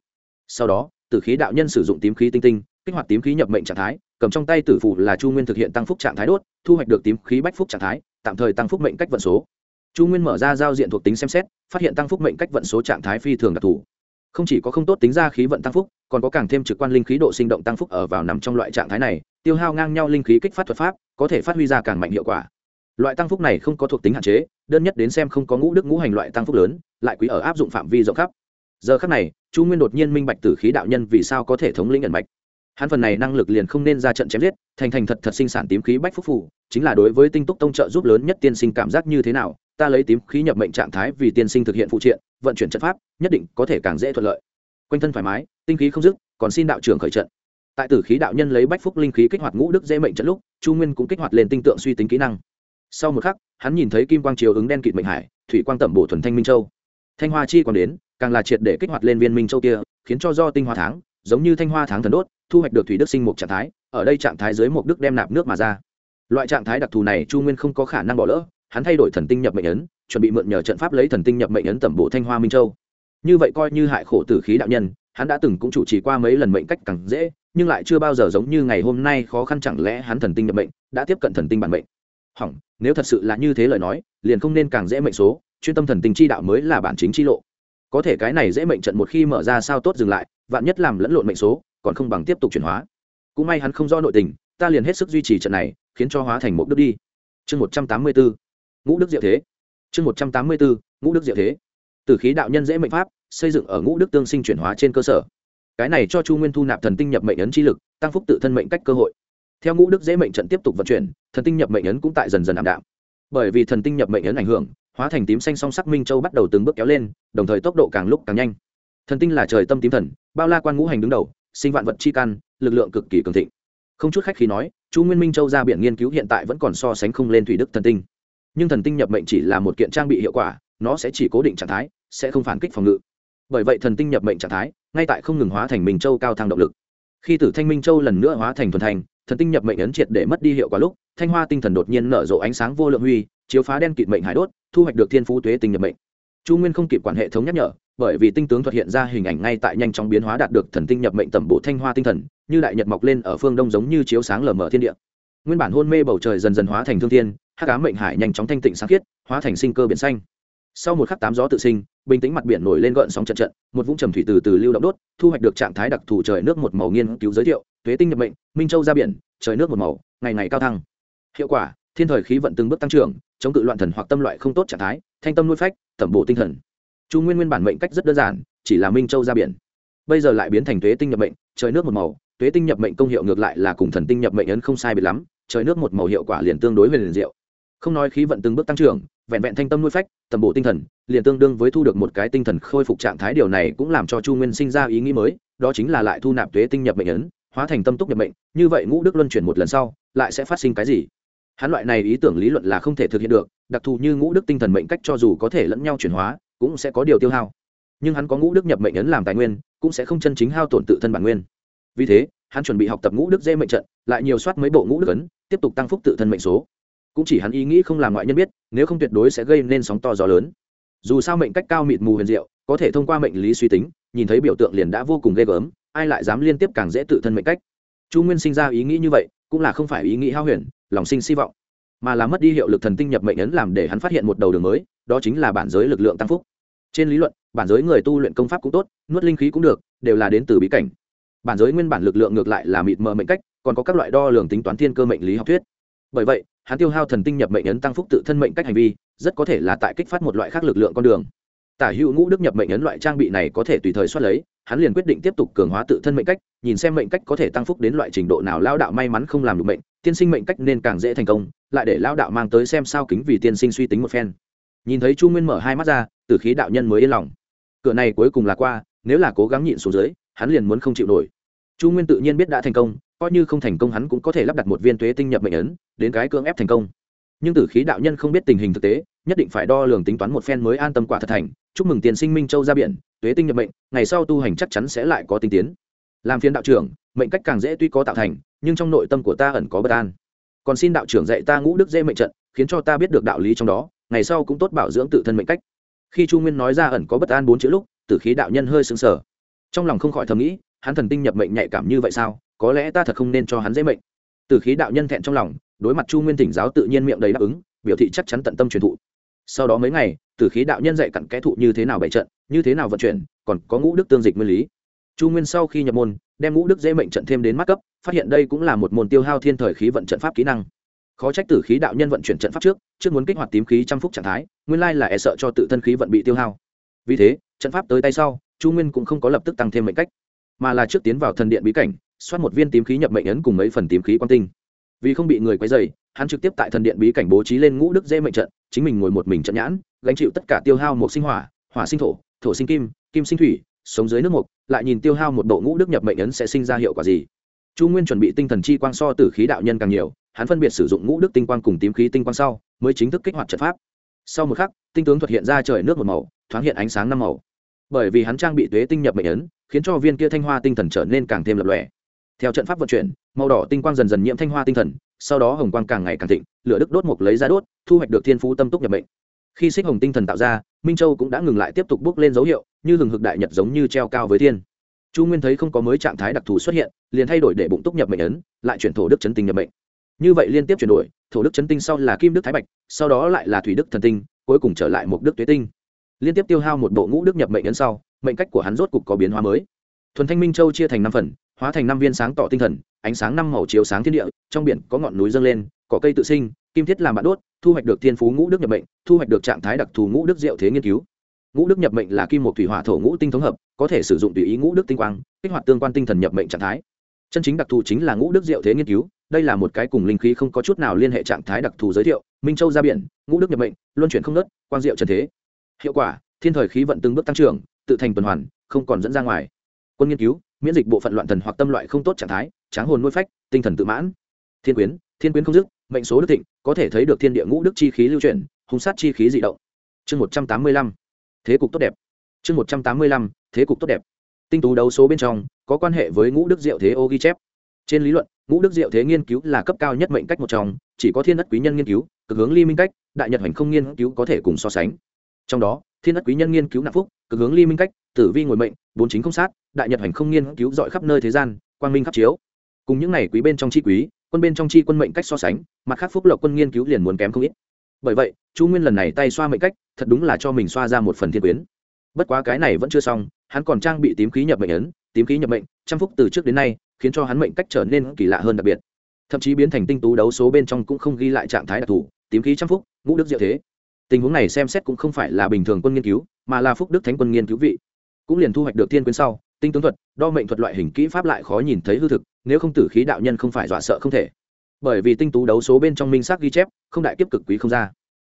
Speaker 1: Sau đó, tử khí đạo nhân sử dụng tím khí tinh tinh, kích hoạt tím khí nhập mệnh trạng thái, cầm trong tay tử phủ là chu nguyên thực hiện tăng phúc trạng thái đốt, thu hoạch được tím khí bách phúc trạng thái, tạm thời tăng phúc mệnh cách vận số chu nguyên mở ra giao diện thuộc tính xem xét, phát hiện tăng phúc mệnh cách vận số trạng thái phi thường đặc thù. Không chỉ có không tốt tính ra khí vận tăng phúc, còn có càng thêm trực quan linh khí độ sinh động tăng phúc ở vào nằm trong loại trạng thái này, tiêu hao ngang nhau linh khí kích phát thuật pháp, có thể phát huy ra càng mạnh hiệu quả. Loại tăng phúc này không có thuộc tính hạn chế, đơn nhất đến xem không có ngũ đức ngũ hành loại tăng phúc lớn, lại quý ở áp dụng phạm vi rộng khắp. Giờ khắc này, chu nguyên đột nhiên minh bạch tử khí đạo nhân vì sao có thể thống lĩnh ẩn mạch. Hắn phần này năng lực liền không nên ra trận chém giết, thành thành thật thật sinh sản tím khí bách phúc phủ chính là đối với tinh túc tông trợ giúp lớn nhất tiên sinh cảm giác như thế nào ta lấy tím khí nhập mệnh trạng thái vì tiên sinh thực hiện phụ triện, vận chuyển trận pháp, nhất định có thể càng dễ thuận lợi. Quanh thân thoải mái, tinh khí không dứt, còn xin đạo trưởng khởi trận. Tại tử khí đạo nhân lấy bách phúc linh khí kích hoạt ngũ đức dễ mệnh trận lúc, chu nguyên cũng kích hoạt lên tinh tượng suy tính kỹ năng. Sau một khắc, hắn nhìn thấy kim quang chiếu ứng đen kịt mệnh hải, thủy quang tẩm bổ thuần thanh minh châu. Thanh hoa chi còn đến, càng là triệt để kích hoạt lên viên minh châu kia, khiến cho do tinh hoa tháng, giống như thanh hoa tháng thần đốt, thu hoạch được thủy đức sinh một trạng thái, ở đây trạng thái dưới một đức đem nạp nước mà ra. Loại trạng thái đặc thù này chu nguyên không có khả năng bỏ lỡ hắn thay đổi thần tinh nhập mệnh ấn, chuẩn bị mượn nhờ trận pháp lấy thần tinh nhập mệnh ấn tẩm bộ thanh hoa minh châu. Như vậy coi như hại khổ tử khí đạo nhân, hắn đã từng cũng chủ trì qua mấy lần mệnh cách càng dễ, nhưng lại chưa bao giờ giống như ngày hôm nay khó khăn chẳng lẽ hắn thần tinh nhập mệnh, đã tiếp cận thần tinh bản mệnh. Hỏng, nếu thật sự là như thế lời nói, liền không nên càng dễ mệnh số, chuyên tâm thần tinh chi đạo mới là bản chính chi lộ. Có thể cái này dễ mệnh trận một khi mở ra sao tốt dừng lại, vạn nhất làm lẫn lộn mệnh số, còn không bằng tiếp tục chuyển hóa. Cũng may hắn không do nội tình, ta liền hết sức duy trì trận này, khiến cho hóa thành một đức đi. Chương một trăm tám mươi bốn ngũ đức diệu thế. Chương một trăm tám mươi bốn ngũ đức diệu thế. Từ khí đạo nhân dễ mệnh pháp, xây dựng ở ngũ đức tương sinh chuyển hóa trên cơ sở. Cái này cho chu nguyên thu nạp thần tinh nhập mệnh ấn chi lực, tăng phúc tự thân mệnh cách cơ hội. Theo ngũ đức dễ mệnh trận tiếp tục vận chuyển, thần tinh nhập mệnh ấn cũng tại dần dần ảm đạm. Bởi vì thần tinh nhập mệnh ấn ảnh hưởng, hóa thành tím xanh song sắc minh châu bắt đầu từng bước kéo lên, đồng thời tốc độ càng lúc càng nhanh. Thần tinh là trời tâm tím thần, bao la quan ngũ hành đứng đầu, sinh vạn vật chi căn lực lượng cực kỳ cường thịnh. Không chút khách khi nói, chu nguyên minh châu ra biển nghiên cứu hiện tại vẫn còn so sánh không lên thủy đức thần tinh nhưng thần tinh nhập mệnh chỉ là một kiện trang bị hiệu quả, nó sẽ chỉ cố định trạng thái, sẽ không phản kích phòng ngự. Bởi vậy thần tinh nhập mệnh trạng thái, ngay tại không ngừng hóa thành minh châu cao thang động lực. Khi tử thanh minh châu lần nữa hóa thành thuần thành, thần tinh nhập mệnh ấn triệt để mất đi hiệu quả lúc, thanh hoa tinh thần đột nhiên nở rộ ánh sáng vô lượng huy, chiếu phá đen kịt mệnh hải đốt, thu hoạch được thiên phú tuế tinh nhập mệnh. Chu nguyên không kịp quản hệ thống nhắc nhở, bởi vì tinh tướng thuật hiện ra hình ảnh ngay tại nhanh chóng biến hóa đạt được thần tinh nhập mệnh tẩm bộ thanh hoa tinh thần, như đại nhật mọc lên ở phương đông giống như chiếu sáng lờ mờ thiên địa nguyên bản hôn mê bầu trời dần dần hóa thành thương thiên, hắc cá mệnh hải nhanh chóng thanh tịnh sáng khiết, hóa thành sinh cơ biển xanh. Sau một khắc tám gió tự sinh, bình tĩnh mặt biển nổi lên gợn sóng trận trận, một vũng trầm thủy từ từ lưu động đốt, thu hoạch được trạng thái đặc thù trời nước một màu nghiên cứu giới thiệu thuế tinh nhập mệnh, minh châu ra biển, trời nước một màu, ngày ngày cao thăng. Hiệu quả, thiên thời khí vận từng bước tăng trưởng, chống cự loạn thần hoặc tâm loại không tốt trạng thái, thanh tâm nuôi phách, tẩm bổ tinh thần. Chu nguyên nguyên bản mệnh cách rất đơn giản, chỉ là minh châu ra biển. Bây giờ lại biến thành tuế tinh nhập mệnh, trời nước một màu tuế tinh nhập mệnh công hiệu ngược lại là cùng thần tinh nhập mệnh ấn không sai biệt lắm, trời nước một màu hiệu quả liền tương đối về liền diệu. Không nói khí vận từng bước tăng trưởng, vẹn vẹn thanh tâm nuôi phách, tầm bộ tinh thần, liền tương đương với thu được một cái tinh thần khôi phục trạng thái, điều này cũng làm cho chu nguyên sinh ra ý nghĩ mới, đó chính là lại thu nạp tuế tinh nhập mệnh ấn, hóa thành tâm túc nhập mệnh, như vậy ngũ đức luân chuyển một lần sau, lại sẽ phát sinh cái gì? Hắn loại này ý tưởng lý luận là không thể thực hiện được, đặc thù như ngũ đức tinh thần mệnh cách cho dù có thể lẫn nhau chuyển hóa, cũng sẽ có điều tiêu hao. Nhưng hắn có ngũ đức nhập mệnh ấn làm tài nguyên, cũng sẽ không chân chính hao tổn tự thân bản nguyên vì thế, hắn chuẩn bị học tập ngũ đức dễ mệnh trận, lại nhiều soát mấy bộ ngũ đức ấn, tiếp tục tăng phúc tự thân mệnh số. Cũng chỉ hắn ý nghĩ không làm ngoại nhân biết, nếu không tuyệt đối sẽ gây nên sóng to gió lớn. Dù sao mệnh cách cao mịt mù huyền diệu, có thể thông qua mệnh lý suy tính, nhìn thấy biểu tượng liền đã vô cùng ghê gớm, ai lại dám liên tiếp càng dễ tự thân mệnh cách? Chu nguyên sinh ra ý nghĩ như vậy, cũng là không phải ý nghĩ hao huyền, lòng sinh hy vọng, mà là mất đi hiệu lực thần tinh nhập mệnh ấn làm để hắn phát hiện một đầu đường mới, đó chính là bản giới lực lượng tăng phúc. Trên lý luận, bản giới người tu luyện công pháp cũng tốt, nuốt linh khí cũng được, đều là đến từ bí cảnh bản giới nguyên bản lực lượng ngược lại là mịt mờ mệnh cách, còn có các loại đo lường tính toán thiên cơ mệnh lý học thuyết. Bởi vậy, hắn tiêu hao thần tinh nhập mệnh ấn tăng phúc tự thân mệnh cách hành vi, rất có thể là tại kích phát một loại khác lực lượng con đường. Tả hữu ngũ đức nhập mệnh ấn loại trang bị này có thể tùy thời soát lấy, hắn liền quyết định tiếp tục cường hóa tự thân mệnh cách, nhìn xem mệnh cách có thể tăng phúc đến loại trình độ nào lao đạo may mắn không làm được mệnh, tiên sinh mệnh cách nên càng dễ thành công, lại để lao đạo mang tới xem sao kính vì tiên sinh suy tính một phen. Nhìn thấy chu nguyên mở hai mắt ra từ khí đạo nhân mới yên lòng. Cửa này cuối cùng là qua, nếu là cố gắng nhịn xuống dưới hắn liền muốn không chịu nổi. Chu nguyên tự nhiên biết đã thành công, coi như không thành công hắn cũng có thể lắp đặt một viên tuế tinh nhập mệnh ấn, đến cái cưỡng ép thành công. Nhưng tử khí đạo nhân không biết tình hình thực tế, nhất định phải đo lường tính toán một phen mới an tâm quả thật thành. Chúc mừng tiền sinh minh châu ra biển, tuế tinh nhập mệnh, ngày sau tu hành chắc chắn sẽ lại có tinh tiến. Làm phiên đạo trưởng, mệnh cách càng dễ tuy có tạo thành, nhưng trong nội tâm của ta ẩn có bất an. Còn xin đạo trưởng dạy ta ngũ đức dễ mệnh trận, khiến cho ta biết được đạo lý trong đó, ngày sau cũng tốt bảo dưỡng tự thân mệnh cách. Khi chu nguyên nói ra ẩn có bất an bốn chữ lúc, tử khí đạo nhân hơi sững sờ trong lòng không khỏi thầm nghĩ, hắn thần tinh nhập mệnh nhạy cảm như vậy sao? Có lẽ ta thật không nên cho hắn dễ mệnh. Tử khí đạo nhân thẹn trong lòng, đối mặt chu nguyên tỉnh giáo tự nhiên miệng đầy đáp ứng, biểu thị chắc chắn tận tâm truyền thụ. Sau đó mấy ngày tử khí đạo nhân dạy cặn kẽ thụ như thế nào bày trận, như thế nào vận chuyển, còn có ngũ đức tương dịch nguyên lý. Chu nguyên sau khi nhập môn, đem ngũ đức dễ mệnh trận thêm đến mắt cấp, phát hiện đây cũng là một môn tiêu hao thiên thời khí vận trận pháp kỹ năng. Khó trách tử khí đạo nhân vận chuyển trận pháp trước trước muốn kích hoạt tím khí trăm phúc trạng thái, nguyên lai là e sợ cho tự thân khí vận bị tiêu hao. Vì thế, trận pháp tới tay sau chu nguyên cũng không có lập tức tăng thêm mệnh cách, mà là trước tiến vào thần điện bí cảnh, xoát một viên tím khí nhập mệnh ấn cùng mấy phần tím khí quan tinh. Vì không bị người quấy dày hắn trực tiếp tại thần điện bí cảnh bố trí lên ngũ đức dễ mệnh trận, chính mình ngồi một mình trận nhãn, gánh chịu tất cả tiêu hao một sinh hỏa hỏa sinh thổ thổ sinh kim kim sinh thủy, sống dưới nước mục, lại nhìn tiêu hao một độ ngũ đức nhập mệnh ấn sẽ sinh ra hiệu quả gì. Chu nguyên chuẩn bị tinh thần chi quang so từ khí đạo nhân càng nhiều, hắn phân biệt sử dụng ngũ đức tinh quang cùng tím khí tinh quang sau, mới chính thức kích hoạt trận pháp. Sau một khắc, tinh tướng thuật hiện ra trời nước một màu, thoáng hiện ánh sáng năm màu bởi vì hắn trang bị tuế tinh nhập mệnh ấn, khiến cho viên kia thanh hoa tinh thần trở nên càng thêm lập lòe. Theo trận pháp vận chuyển, màu đỏ tinh quang dần dần nhiễm thanh hoa tinh thần, sau đó hồng quang càng ngày càng thịnh, lửa đức đốt mục lấy ra đốt, thu hoạch được thiên phú tâm túc nhập mệnh. Khi xích hồng tinh thần tạo ra, minh châu cũng đã ngừng lại tiếp tục bước lên dấu hiệu, như hừng hực đại nhật giống như treo cao với thiên. Chu nguyên thấy không có mới trạng thái đặc thù xuất hiện, liền thay đổi để bụng túc nhập mệnh ấn, lại chuyển thổ đức chấn tinh nhập mệnh. Như vậy liên tiếp chuyển đổi, thổ đức chấn tinh sau là kim đức thái bạch, sau đó lại là thủy đức thần tinh, cuối cùng trở lại một đức tuế tinh liên tiếp tiêu hao một bộ ngũ đức nhập mệnh ấn sau, mệnh cách của hắn rốt cục có biến hóa mới. Thuần thanh minh châu chia thành năm phần, hóa thành năm viên sáng tỏ tinh thần, ánh sáng năm màu chiếu sáng thiên địa, trong biển có ngọn núi dâng lên, cỏ cây tự sinh, kim thiết làm bạn đốt, thu hoạch được thiên phú ngũ đức nhập mệnh, thu hoạch được trạng thái đặc thù ngũ đức diệu thế nghiên cứu. Ngũ đức nhập mệnh là kim một thủy hỏa thổ ngũ tinh thống hợp, có thể sử dụng tùy ý ngũ đức tinh quang, kích hoạt tương quan tinh thần nhập mệnh trạng thái. Chân chính đặc thù chính là ngũ đức diệu thế nghiên cứu, đây là một cái cùng linh khí không có chút nào liên hệ trạng thái đặc thù giới thiệu. Minh châu ra biển, ngũ đức nhập mệnh, luân chuyển không nớt quang diệu trần thế hiệu quả, thiên thời khí vận từng bước tăng trưởng, tự thành tuần hoàn, không còn dẫn ra ngoài. Quân nghiên cứu, miễn dịch bộ phận loạn thần hoặc tâm loại không tốt trạng thái, tráng hồn nuôi phách, tinh thần tự mãn. Thiên quyến thiên quyến không dứt, mệnh số đức thịnh, có thể thấy được thiên địa ngũ đức chi khí lưu chuyển hùng sát chi khí dị động. Chương một trăm tám mươi lăm, thế cục tốt đẹp. Chương một trăm tám mươi lăm, thế cục tốt đẹp. Tinh tú đấu số bên trong, có quan hệ với ngũ đức diệu thế ô ghi chép. Trên lý luận, ngũ đức diệu thế nghiên cứu là cấp cao nhất mệnh cách một trong, chỉ có thiên đất quý nhân nghiên cứu, cực hướng ly minh cách, đại nhật hành không nghiên cứu có thể cùng so sánh trong đó, thiên đất quý nhân nghiên cứu nạp phúc, cực hướng ly minh cách, tử vi ngồi mệnh, bốn chính không sát, đại nhật hành không nghiên cứu dọi khắp nơi thế gian, quang minh khắp chiếu. Cùng những này quý bên trong chi quý, quân bên trong chi quân mệnh cách so sánh, mặt khác phúc lộc quân nghiên cứu liền muốn kém không ít. Bởi vậy, chu nguyên lần này tay xoa mệnh cách, thật đúng là cho mình xoa ra một phần thiên quyến. Bất quá cái này vẫn chưa xong, hắn còn trang bị tím khí nhập mệnh ấn, tím khí nhập mệnh, trăm phúc từ trước đến nay, khiến cho hắn mệnh cách trở nên kỳ lạ hơn đặc biệt. Thậm chí biến thành tinh tú đấu số bên trong cũng không ghi lại trạng thái đặc thù, tím khí trăm phúc, ngũ đức diệu thế tình huống này xem xét cũng không phải là bình thường quân nghiên cứu, mà là phúc đức thánh quân nghiên cứu vị. Cũng liền thu hoạch được tiên quyến sau, tinh tướng thuật, đo mệnh thuật loại hình kỹ pháp lại khó nhìn thấy hư thực, nếu không tử khí đạo nhân không phải dọa sợ không thể. Bởi vì tinh tú đấu số bên trong minh xác ghi chép, không đại kiếp cực quý không ra.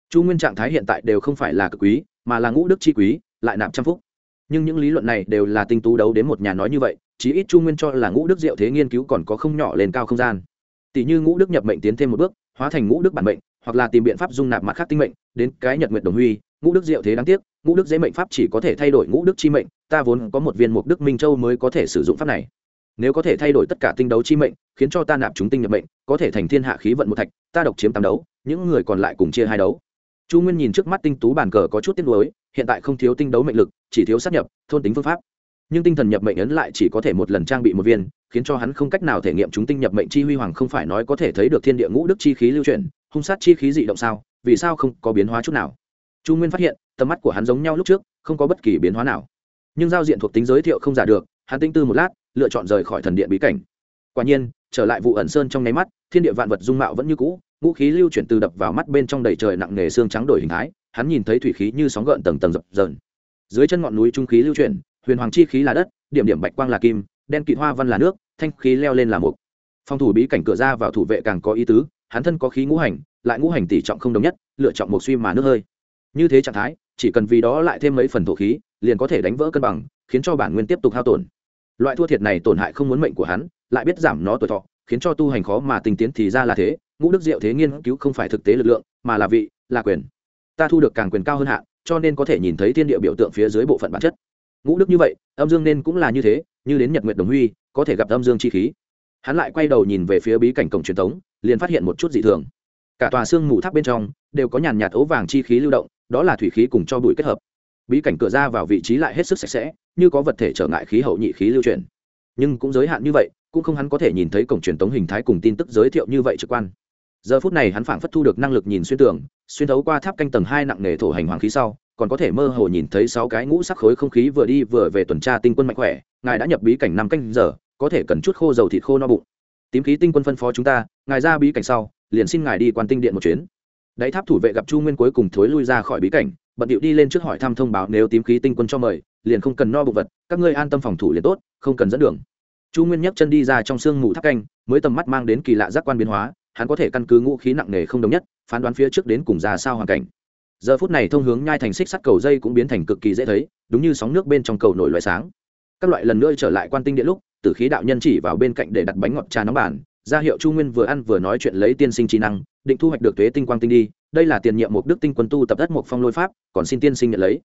Speaker 1: Chu nguyên trạng thái hiện tại đều không phải là cực quý, mà là ngũ đức chi quý, lại nạp trăm phúc. Nhưng những lý luận này đều là tinh tú đấu đến một nhà nói như vậy, chí ít chu nguyên cho là ngũ đức diệu thế nghiên cứu còn có không nhỏ lên cao không gian. Tỷ như ngũ đức nhập mệnh tiến thêm một bước, hóa thành ngũ đức bản mệnh hoặc là tìm biện pháp dung nạp mặt khác tinh mệnh, đến cái nhật nguyện đồng huy, ngũ đức diệu thế đáng tiếc, ngũ đức dễ mệnh pháp chỉ có thể thay đổi ngũ đức chi mệnh, ta vốn có một viên mục đức minh châu mới có thể sử dụng pháp này. Nếu có thể thay đổi tất cả tinh đấu chi mệnh, khiến cho ta nạp chúng tinh nhập mệnh, có thể thành thiên hạ khí vận một thạch, ta độc chiếm tám đấu, những người còn lại cùng chia hai đấu. Chu nguyên nhìn trước mắt tinh tú bàn cờ có chút tiếc nuối, hiện tại không thiếu tinh đấu mệnh lực, chỉ thiếu sát nhập, thôn tính phương pháp nhưng tinh thần nhập mệnh ấn lại chỉ có thể một lần trang bị một viên, khiến cho hắn không cách nào thể nghiệm chúng tinh nhập mệnh chi huy hoàng không phải nói có thể thấy được thiên địa ngũ đức chi khí lưu chuyển, hung sát chi khí dị động sao, vì sao không có biến hóa chút nào? Chu nguyên phát hiện, tầm mắt của hắn giống nhau lúc trước, không có bất kỳ biến hóa nào. Nhưng giao diện thuộc tính giới thiệu không giả được, hắn tinh tư một lát, lựa chọn rời khỏi thần điện bí cảnh. Quả nhiên, trở lại vụ ẩn sơn trong nháy mắt, thiên địa vạn vật dung mạo vẫn như cũ, ngũ khí lưu chuyển từ đập vào mắt bên trong đầy trời nặng nề xương trắng đổi hình thái, hắn nhìn thấy thủy khí như sóng gợn tầng tầng dập dờn. Dưới chân ngọn núi trung khí lưu chuyển huyền hoàng chi khí là đất, điểm điểm bạch quang là kim, đen kịt hoa văn là nước, thanh khí leo lên là mục. Phòng thủ bí cảnh cửa ra vào thủ vệ càng có ý tứ, hắn thân có khí ngũ hành, lại ngũ hành tỷ trọng không đồng nhất, lựa chọn một suy mà nước hơi. Như thế trạng thái, chỉ cần vì đó lại thêm mấy phần thổ khí, liền có thể đánh vỡ cân bằng, khiến cho bản nguyên tiếp tục hao tổn. Loại thua thiệt này tổn hại không muốn mệnh của hắn, lại biết giảm nó tuổi thọ, khiến cho tu hành khó mà tình tiến thì ra là thế, ngũ đức diệu thế nghiên cứu không phải thực tế lực lượng, mà là vị, là quyền. Ta thu được càng quyền cao hơn hạn, cho nên có thể nhìn thấy thiên địa biểu tượng phía dưới bộ phận bản chất ngũ đức như vậy, âm dương nên cũng là như thế, như đến nhật nguyệt đồng huy, có thể gặp âm dương chi khí. Hắn lại quay đầu nhìn về phía bí cảnh cổng truyền thống, liền phát hiện một chút dị thường. Cả tòa xương mù tháp bên trong đều có nhàn nhạt ấu vàng chi khí lưu động, đó là thủy khí cùng cho bụi kết hợp. Bí cảnh cửa ra vào vị trí lại hết sức sạch sẽ, như có vật thể trở ngại khí hậu nhị khí lưu truyền nhưng cũng giới hạn như vậy, cũng không hắn có thể nhìn thấy cổng truyền thống hình thái cùng tin tức giới thiệu như vậy trực quan. Giờ phút này hắn phảng phất thu được năng lực nhìn xuyên tường, xuyên thấu qua tháp canh tầng hai nặng nề thổ hành hoàng khí sau còn có thể mơ hồ nhìn thấy sáu cái ngũ sắc khối không khí vừa đi vừa về tuần tra tinh quân mạnh khỏe, ngài đã nhập bí cảnh năm canh giờ, có thể cần chút khô dầu thịt khô no bụng. Tím khí tinh quân phân phó chúng ta, ngài ra bí cảnh sau, liền xin ngài đi quan tinh điện một chuyến. Đáy tháp thủ vệ gặp chu nguyên cuối cùng thối lui ra khỏi bí cảnh, bận điệu đi lên trước hỏi thăm thông báo nếu tím khí tinh quân cho mời, liền không cần no bụng vật, các ngươi an tâm phòng thủ liền tốt, không cần dẫn đường. Chu nguyên nhấc chân đi ra trong sương mù tháp canh, mới tầm mắt mang đến kỳ lạ giác quan biến hóa, hắn có thể căn cứ ngũ khí nặng nề không đồng nhất, phán đoán phía trước đến cùng ra sao hoàn cảnh giờ phút này thông hướng nhai thành xích sắt cầu dây cũng biến thành cực kỳ dễ thấy, đúng như sóng nước bên trong cầu nổi loại sáng. Các loại lần nữa trở lại quan tinh điện lúc, tử khí đạo nhân chỉ vào bên cạnh để đặt bánh ngọt trà nóng bản ra hiệu chu nguyên vừa ăn vừa nói chuyện lấy tiên sinh trí năng, định thu hoạch được thuế tinh quang tinh đi, đây là tiền nhiệm mục đức tinh quân tu tập đất một phong lôi pháp, còn xin tiên sinh nhận lấy.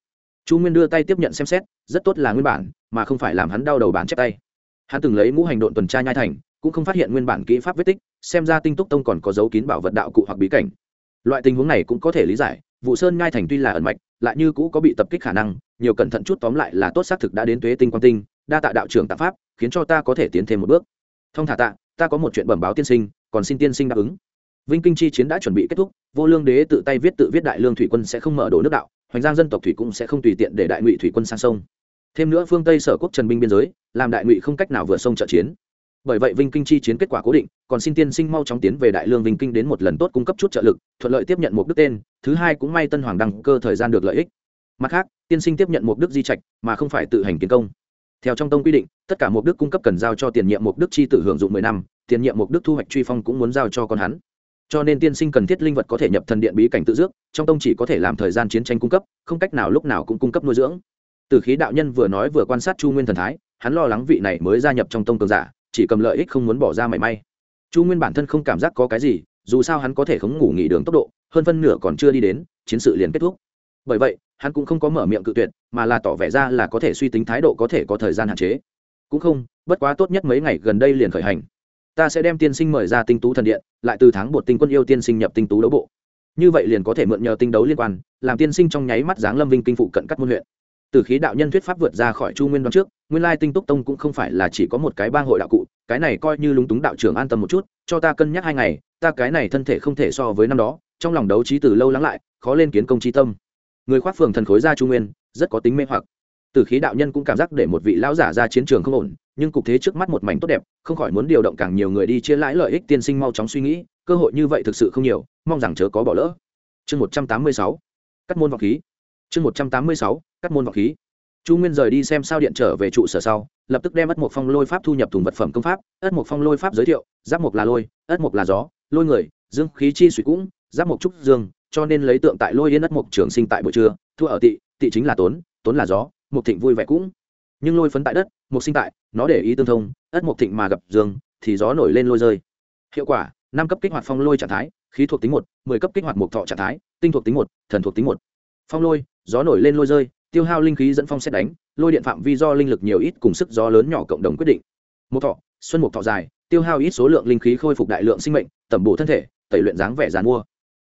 Speaker 1: Chu nguyên đưa tay tiếp nhận xem xét, rất tốt là nguyên bản, mà không phải làm hắn đau đầu bán chép tay. Hắn từng lấy mũ hành độn tuần tra nhai thành, cũng không phát hiện nguyên bản kỹ pháp vết tích, xem ra tinh túc tông còn có dấu kín bảo vật đạo cụ hoặc bí cảnh. Loại tình huống này cũng có thể lý giải vụ sơn nhai thành tuy là ẩn mạch, lại như cũ có bị tập kích khả năng, nhiều cẩn thận chút tóm lại là tốt xác thực đã đến tuế tinh quang tinh, đa tạ đạo trưởng tạ pháp, khiến cho ta có thể tiến thêm một bước. Thông thả tạ, ta có một chuyện bẩm báo tiên sinh, còn xin tiên sinh đáp ứng. Vinh kinh chi chiến đã chuẩn bị kết thúc, vô lương đế tự tay viết tự viết đại lương thủy quân sẽ không mở đổ nước đạo, hoành giang dân tộc thủy cũng sẽ không tùy tiện để đại ngụy thủy quân sang sông. Thêm nữa phương tây sở quốc trần binh biên giới, làm đại ngụy không cách nào vừa sông trợ chiến bởi vậy vinh kinh chi chiến kết quả cố định, còn xin tiên sinh mau chóng tiến về đại lương vinh kinh đến một lần tốt cung cấp chút trợ lực, thuận lợi tiếp nhận một đức tên, thứ hai cũng may tân hoàng đăng cơ thời gian được lợi ích. Mặt khác, tiên sinh tiếp nhận một đức di trạch, mà không phải tự hành kiến công. Theo trong tông quy định, tất cả một đức cung cấp cần giao cho tiền nhiệm một đức chi tử hưởng dụng mười năm, tiền nhiệm một đức thu hoạch truy phong cũng muốn giao cho con hắn. Cho nên tiên sinh cần thiết linh vật có thể nhập thần điện bí cảnh tự dước, trong tông chỉ có thể làm thời gian chiến tranh cung cấp, không cách nào lúc nào cũng cung cấp nuôi dưỡng. Từ khí đạo nhân vừa nói vừa quan sát chu nguyên thần thái, hắn lo lắng vị này mới gia nhập trong tông cường giả chỉ cầm lợi ích không muốn bỏ ra mảy may. Chu nguyên bản thân không cảm giác có cái gì, dù sao hắn có thể không ngủ nghỉ đường tốc độ, hơn phân nửa còn chưa đi đến, chiến sự liền kết thúc. Bởi vậy, hắn cũng không có mở miệng cự tuyệt, mà là tỏ vẻ ra là có thể suy tính thái độ có thể có thời gian hạn chế. Cũng không, bất quá tốt nhất mấy ngày gần đây liền khởi hành. Ta sẽ đem tiên sinh mời ra tinh tú thần điện, lại từ tháng một tinh quân yêu tiên sinh nhập tinh tú đấu bộ. Như vậy liền có thể mượn nhờ tinh đấu liên quan, làm tiên sinh trong nháy mắt giáng lâm vinh kinh phụ cận cắt môn huyện. Từ khí đạo nhân thuyết pháp vượt ra khỏi chu nguyên đoán trước nguyên lai tinh túc tông cũng không phải là chỉ có một cái bang hội đạo cụ, cái này coi như lúng túng đạo trưởng an tâm một chút, cho ta cân nhắc hai ngày, ta cái này thân thể không thể so với năm đó, trong lòng đấu trí từ lâu lắng lại, khó lên kiến công trí tâm. Người khoác phường thần khối ra Trung nguyên, rất có tính mê hoặc. Từ khí đạo nhân cũng cảm giác để một vị lão giả ra chiến trường không ổn, nhưng cục thế trước mắt một mảnh tốt đẹp, không khỏi muốn điều động càng nhiều người đi chia lãi lợi ích tiên sinh mau chóng suy nghĩ, cơ hội như vậy thực sự không nhiều, mong rằng chớ có bỏ lỡ. Chương một trăm tám mươi sáu, cắt môn vọng khí. Chương một trăm tám mươi sáu, cắt môn vọng khí chu nguyên rời đi xem sao điện trở về trụ sở sau, lập tức đem ất mộc phong lôi pháp thu nhập thùng vật phẩm công pháp, ất mộc phong lôi pháp giới thiệu, giáp mộc là lôi, ất mộc là gió, lôi người, dương khí chi suy cũng, giáp mộc trúc dương, cho nên lấy tượng tại lôi yên ất mộc trường sinh tại buổi trưa, thua ở tị tị chính là tốn tốn là gió, mộc thịnh vui vẻ cũng. Nhưng lôi phấn tại đất, mộc sinh tại, nó để ý tương thông, ất mộc thịnh mà gặp dương, thì gió nổi lên lôi rơi. Hiệu quả, năm cấp kích hoạt phong lôi trạng thái, khí thuộc tính một, mười cấp kích hoạt mộc thọ trạng thái, tinh thuộc tính một, thần thuộc tính một. Phong lôi, gió nổi lên lôi rơi tiêu hao linh khí dẫn phong xét đánh, lôi điện phạm vi do linh lực nhiều ít cùng sức gió lớn nhỏ cộng đồng quyết định. Một thọ, xuân một thọ dài, tiêu hao ít số lượng linh khí khôi phục đại lượng sinh mệnh, tẩm bổ thân thể, tẩy luyện dáng vẻ dàn mua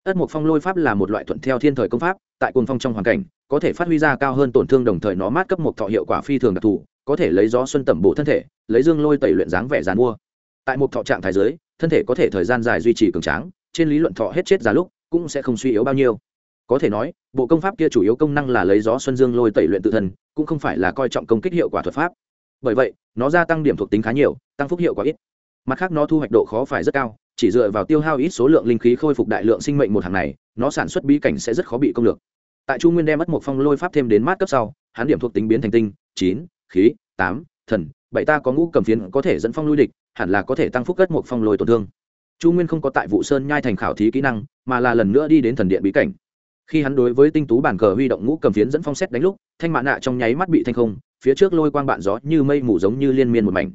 Speaker 1: ất mục phong lôi pháp là một loại thuận theo thiên thời công pháp, tại cồn phong trong hoàn cảnh, có thể phát huy ra cao hơn tổn thương đồng thời nó mát cấp một thọ hiệu quả phi thường đặc thù, có thể lấy gió xuân tẩm bổ thân thể, lấy dương lôi tẩy luyện dáng vẻ dàn mua tại một thọ trạng thái giới thân thể có thể thời gian dài duy trì cường tráng, trên lý luận thọ hết chết ra lúc, cũng sẽ không suy yếu bao nhiêu có thể nói, bộ công pháp kia chủ yếu công năng là lấy gió xuân dương lôi tẩy luyện tự thân, cũng không phải là coi trọng công kích hiệu quả thuật pháp. Bởi vậy, nó gia tăng điểm thuộc tính khá nhiều, tăng phúc hiệu quả ít. Mặt khác nó thu hoạch độ khó phải rất cao, chỉ dựa vào tiêu hao ít số lượng linh khí khôi phục đại lượng sinh mệnh một hàng này, nó sản xuất bí cảnh sẽ rất khó bị công lược. Tại chu nguyên đem mất một phong lôi pháp thêm đến mát cấp sau, hắn điểm thuộc tính biến thành tinh, chín, khí, tám, thần, bảy ta có ngũ cầm phiến có thể dẫn phong lui địch, hẳn là có thể tăng phúc cất một phong lôi tổn thương. Chu nguyên không có tại vụ sơn nhai thành khảo thí kỹ năng, mà là lần nữa đi đến thần điện bí cảnh khi hắn đối với tinh tú bản cờ huy động ngũ cầm phiến dẫn phong xét đánh lúc, thanh mạ nạ trong nháy mắt bị thanh không, phía trước lôi quang bạn gió như mây mù giống như liên miên một mảnh.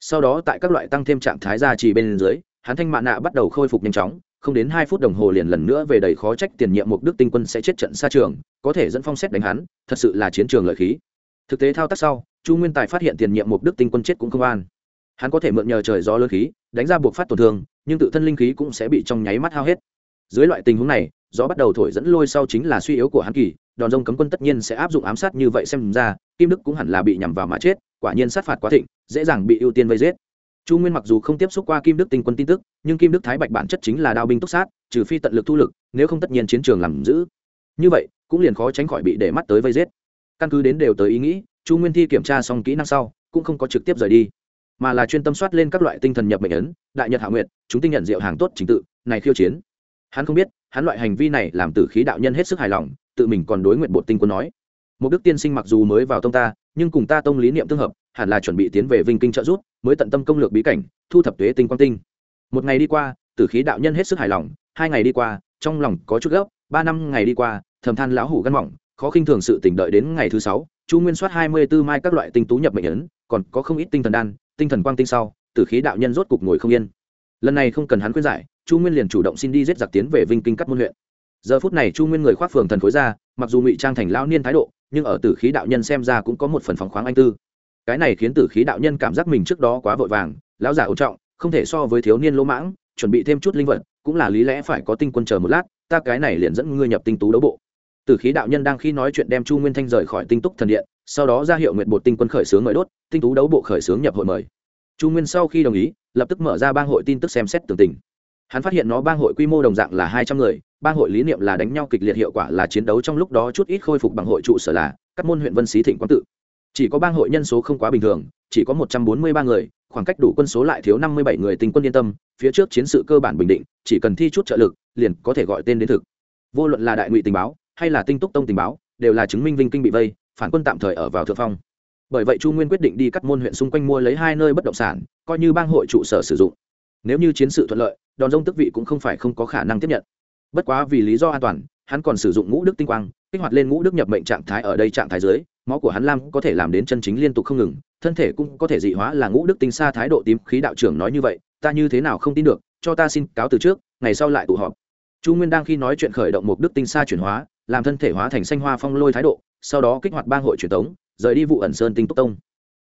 Speaker 1: Sau đó tại các loại tăng thêm trạng thái gia trì bên dưới, hắn thanh mạ nạ bắt đầu khôi phục nhanh chóng, không đến hai phút đồng hồ liền lần nữa về đầy khó trách tiền nhiệm mục đức tinh quân sẽ chết trận xa trường, có thể dẫn phong xét đánh hắn, thật sự là chiến trường lợi khí. Thực tế thao tác sau, chu nguyên tài phát hiện tiền nhiệm mục đức tinh quân chết cũng không an. Hắn có thể mượn nhờ trời gió lớn khí, đánh ra buộc phát tổn thương, nhưng tự thân linh khí cũng sẽ bị trong nháy mắt hao hết. Dưới loại tình huống này gió bắt đầu thổi dẫn lôi sau chính là suy yếu của hắn kỳ, đòn rông cấm quân tất nhiên sẽ áp dụng ám sát như vậy xem ra, kim đức cũng hẳn là bị nhằm vào mà chết, quả nhiên sát phạt quá thịnh, dễ dàng bị ưu tiên vây giết. Chu nguyên mặc dù không tiếp xúc qua kim đức tinh quân tin tức, nhưng kim đức thái bạch bản chất chính là đao binh túc sát, trừ phi tận lực thu lực, nếu không tất nhiên chiến trường làm giữ. Như vậy, cũng liền khó tránh khỏi bị để mắt tới vây giết. Căn cứ đến đều tới ý nghĩ, chu nguyên thi kiểm tra xong kỹ năng sau, cũng không có trực tiếp rời đi, mà là chuyên tâm soát lên các loại tinh thần nhập mệnh ấn, đại nhật hạ nguyện chúng tinh nhận diệu hàng tốt trình tự, này khiêu chiến. Hắn không biết hắn loại hành vi này làm tử khí đạo nhân hết sức hài lòng tự mình còn đối nguyện bột tinh quân nói. Một đức tiên sinh mặc dù mới vào tông ta nhưng cùng ta tông lý niệm tương hợp hẳn là chuẩn bị tiến về vinh kinh trợ giúp, mới tận tâm công lược bí cảnh thu thập tuế tinh quang tinh. Một ngày đi qua tử khí đạo nhân hết sức hài lòng hai ngày đi qua trong lòng có chút gấp ba năm ngày đi qua thầm than lão hủ gân mỏng khó khinh thường sự tỉnh đợi đến ngày thứ sáu chu nguyên soát hai mươi b ố mai các loại tinh tú nhập mệnh ấn còn có không ít tinh thần đan tinh thần quang tinh sau tử khí đạo nhân rốt cục ngồi không yên lần này không cần hắn khuyên giải, chu nguyên liền chủ động xin đi giết giặc tiến về vinh kinh cắt môn huyện. Giờ phút này chu nguyên người khoác phường thần khối ra, mặc dù ngụy trang thành lão niên thái độ, nhưng ở tử khí đạo nhân xem ra cũng có một phần phóng khoáng anh tư. Cái này khiến tử khí đạo nhân cảm giác mình trước đó quá vội vàng, lão giả ổn trọng, không thể so với thiếu niên lỗ mãng, chuẩn bị thêm chút linh vật, cũng là lý lẽ phải có tinh quân chờ một lát, ta cái này liền dẫn ngươi nhập tinh tú đấu bộ. Tử khí đạo nhân đang khi nói chuyện đem chu nguyên thanh rời khỏi tinh túc thần điện, sau đó ra hiệu nguyện bột tinh quân khởi xướng mời đốt, tinh tú đấu bộ khởi xướng nhập hội mời. Chu nguyên sau khi đồng ý lập tức mở ra bang hội tin tức xem xét tường tình. Hắn phát hiện nó bang hội quy mô đồng dạng là hai trăm người, bang hội lý niệm là đánh nhau kịch liệt hiệu quả là chiến đấu trong lúc đó chút ít khôi phục bằng hội trụ sở là các môn huyện vân xí thịnh quang tự. Chỉ có bang hội nhân số không quá bình thường, chỉ có một trăm bốn mươi ba người, khoảng cách đủ quân số lại thiếu năm mươi bảy người tình quân yên tâm, phía trước chiến sự cơ bản bình định, chỉ cần thi chút trợ lực, liền có thể gọi tên đến thực. Vô luận là đại ngụy tình báo, hay là tinh túc tông tình báo, đều là chứng minh vinh kinh bị vây, phản quân tạm thời ở vào thượng phong bởi vậy chu nguyên quyết định đi cắt môn huyện xung quanh mua lấy hai nơi bất động sản, coi như bang hội trụ sở sử dụng. Nếu như chiến sự thuận lợi, đòn rông tức vị cũng không phải không có khả năng tiếp nhận. Bất quá vì lý do an toàn, hắn còn sử dụng ngũ đức tinh quang, kích hoạt lên ngũ đức nhập mệnh trạng thái ở đây trạng thái dưới, máu của hắn lam có thể làm đến chân chính liên tục không ngừng, thân thể cũng có thể dị hóa là ngũ đức tinh xa thái độ tím khí đạo trưởng nói như vậy, ta như thế nào không tin được, cho ta xin cáo từ trước, ngày sau lại tụ họp. Chu nguyên đang khi nói chuyện khởi động một đức tinh xa chuyển hóa, làm thân thể hóa thành xanh hoa phong lôi thái độ, sau đó kích hoạt bang hội truyền thống rời đi vụ ẩn sơn tinh túc tông.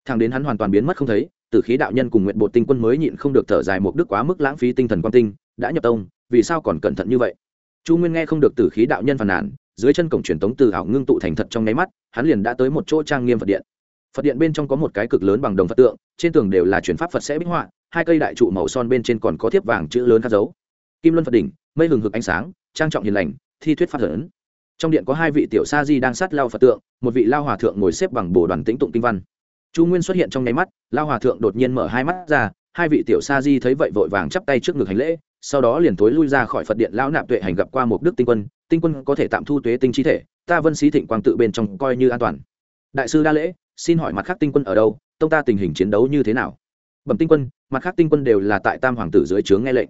Speaker 1: Thằng đến hắn hoàn toàn biến mất không thấy từ khí đạo nhân cùng nguyện bộ tinh quân mới nhịn không được thở dài một đức quá mức lãng phí tinh thần quan tinh, đã nhập tông, vì sao còn cẩn thận như vậy? Chu nguyên nghe không được từ khí đạo nhân phàn nàn, dưới chân cổng truyền tống từ ảo ngưng tụ thành thật trong nháy mắt, hắn liền đã tới một chỗ trang nghiêm phật điện. Phật điện bên trong có một cái cực lớn bằng đồng phật tượng, trên tường đều là chuyển pháp phật sẽ bích họa, hai cây đại trụ màu son bên trên còn có thiếp vàng chữ lớn khắc dấu. Kim luân phật đỉnh, mây hừng hực ánh sáng, trang trọng hiền lành, thi thuyết pháp lớn trong điện có hai vị tiểu sa di đang sát lao phật tượng, một vị lao hòa thượng ngồi xếp bằng bồ đoàn tĩnh tụng kinh văn. Chu nguyên xuất hiện trong nháy mắt, lao hòa thượng đột nhiên mở hai mắt ra, hai vị tiểu sa di thấy vậy vội vàng chắp tay trước ngực hành lễ, sau đó liền tối lui ra khỏi phật điện lão nạp tuệ hành gặp qua một đức tinh quân tinh quân có thể tạm thu tuế tinh chi thể, ta vân xí thịnh quang tự bên trong coi như an toàn. Đại sư đa lễ, xin hỏi mặt khác tinh quân ở đâu, tông ta tình hình chiến đấu như thế nào? Bẩm tinh quân, mặt khác tinh quân đều là tại tam hoàng tử dưới trướng nghe lệnh.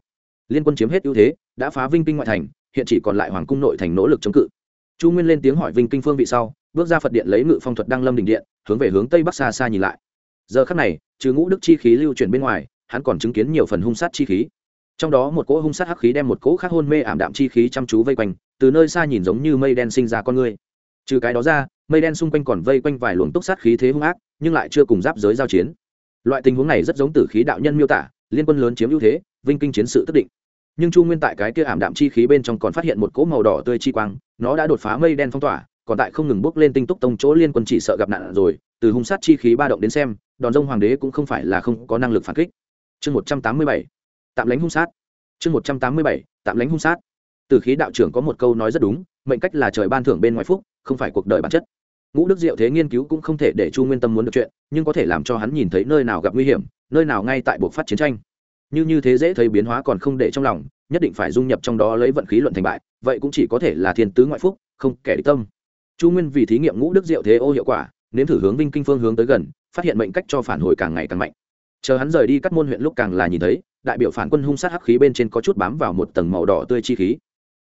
Speaker 1: Liên quân chiếm hết ưu thế, đã phá vinh kinh ngoại thành, hiện chỉ còn lại hoàng cung nội thành nỗ lực chống cự chu nguyên lên tiếng hỏi vinh kinh phương vị sau, bước ra phật điện lấy ngự phong thuật đăng lâm đình điện, hướng về hướng tây bắc xa xa nhìn lại. Giờ khắc này, trừ ngũ đức chi khí lưu chuyển bên ngoài, hắn còn chứng kiến nhiều phần hung sát chi khí. Trong đó một cỗ hung sát hắc khí đem một cỗ khác hôn mê ảm đạm chi khí chăm chú vây quanh, từ nơi xa nhìn giống như mây đen sinh ra con người. Trừ cái đó ra, mây đen xung quanh còn vây quanh vài luồng túc sát khí thế hung ác, nhưng lại chưa cùng giáp giới giao chiến. Loại tình huống này rất giống tử khí đạo nhân miêu tả, liên quân lớn chiếm ưu thế, vinh kinh chiến sự tất định nhưng chu nguyên tại cái kia ảm đạm chi khí bên trong còn phát hiện một cỗ màu đỏ tươi chi quang, nó đã đột phá mây đen phong tỏa, còn tại không ngừng bước lên tinh túc tông chỗ liên quân chỉ sợ gặp nạn rồi, từ hung sát chi khí ba động đến xem, đòn rông hoàng đế cũng không phải là không có năng lực phản kích. Chương một trăm tám mươi bảy, tạm lánh hung sát. Chương một trăm tám mươi bảy, tạm lánh hung sát. Từ khí đạo trưởng có một câu nói rất đúng, mệnh cách là trời ban thưởng bên ngoài phúc, không phải cuộc đời bản chất. Ngũ đức diệu thế nghiên cứu cũng không thể để chu nguyên tâm muốn được chuyện, nhưng có thể làm cho hắn nhìn thấy nơi nào gặp nguy hiểm, nơi nào ngay tại buộc phát chiến tranh như như thế dễ thấy biến hóa còn không để trong lòng, nhất định phải dung nhập trong đó lấy vận khí luận thành bại, vậy cũng chỉ có thể là thiên tứ ngoại phúc, không kẻ địch tâm. Chu nguyên vì thí nghiệm ngũ đức diệu thế ô hiệu quả, nếm thử hướng vinh kinh phương hướng tới gần, phát hiện mệnh cách cho phản hồi càng ngày càng mạnh. Chờ hắn rời đi cắt môn huyện lúc càng là nhìn thấy, đại biểu phản quân hung sát hắc khí bên trên có chút bám vào một tầng màu đỏ tươi chi khí.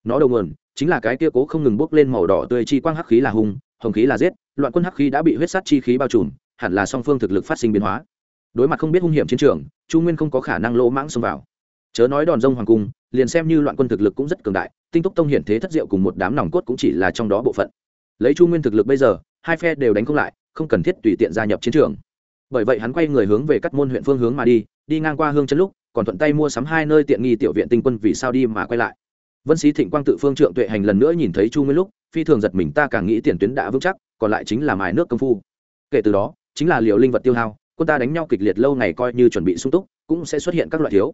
Speaker 1: Nó đầu nguồn, chính là cái kia cố không ngừng bốc lên màu đỏ tươi chi quang hắc khí là hung, hồng khí là giết, loạn quân hắc khí đã bị huyết sát chi khí bao trùm, hẳn là song phương thực lực phát sinh biến hóa đối mặt không biết hung hiểm chiến trường, chu nguyên không có khả năng lỗ mãng xông vào. Chớ nói đòn rông hoàng cung, liền xem như loạn quân thực lực cũng rất cường đại, tinh túc tông hiển thế thất diệu cùng một đám nòng cốt cũng chỉ là trong đó bộ phận. Lấy chu nguyên thực lực bây giờ, hai phe đều đánh không lại, không cần thiết tùy tiện gia nhập chiến trường. Bởi vậy hắn quay người hướng về các môn huyện phương hướng mà đi đi ngang qua hương chân lúc, còn thuận tay mua sắm hai nơi tiện nghi tiểu viện tinh quân vì sao đi mà quay lại. Vân sĩ thịnh quang tự phương trượng tuệ hành lần nữa nhìn thấy chu nguyên lúc, phi thường giật mình, ta càng nghĩ tiền tuyến đã vững chắc, còn lại chính là mài nước công phu. Kể từ đó, chính là liều linh vật tiêu hao quân ta đánh nhau kịch liệt lâu ngày coi như chuẩn bị sung túc, cũng sẽ xuất hiện các loại thiếu.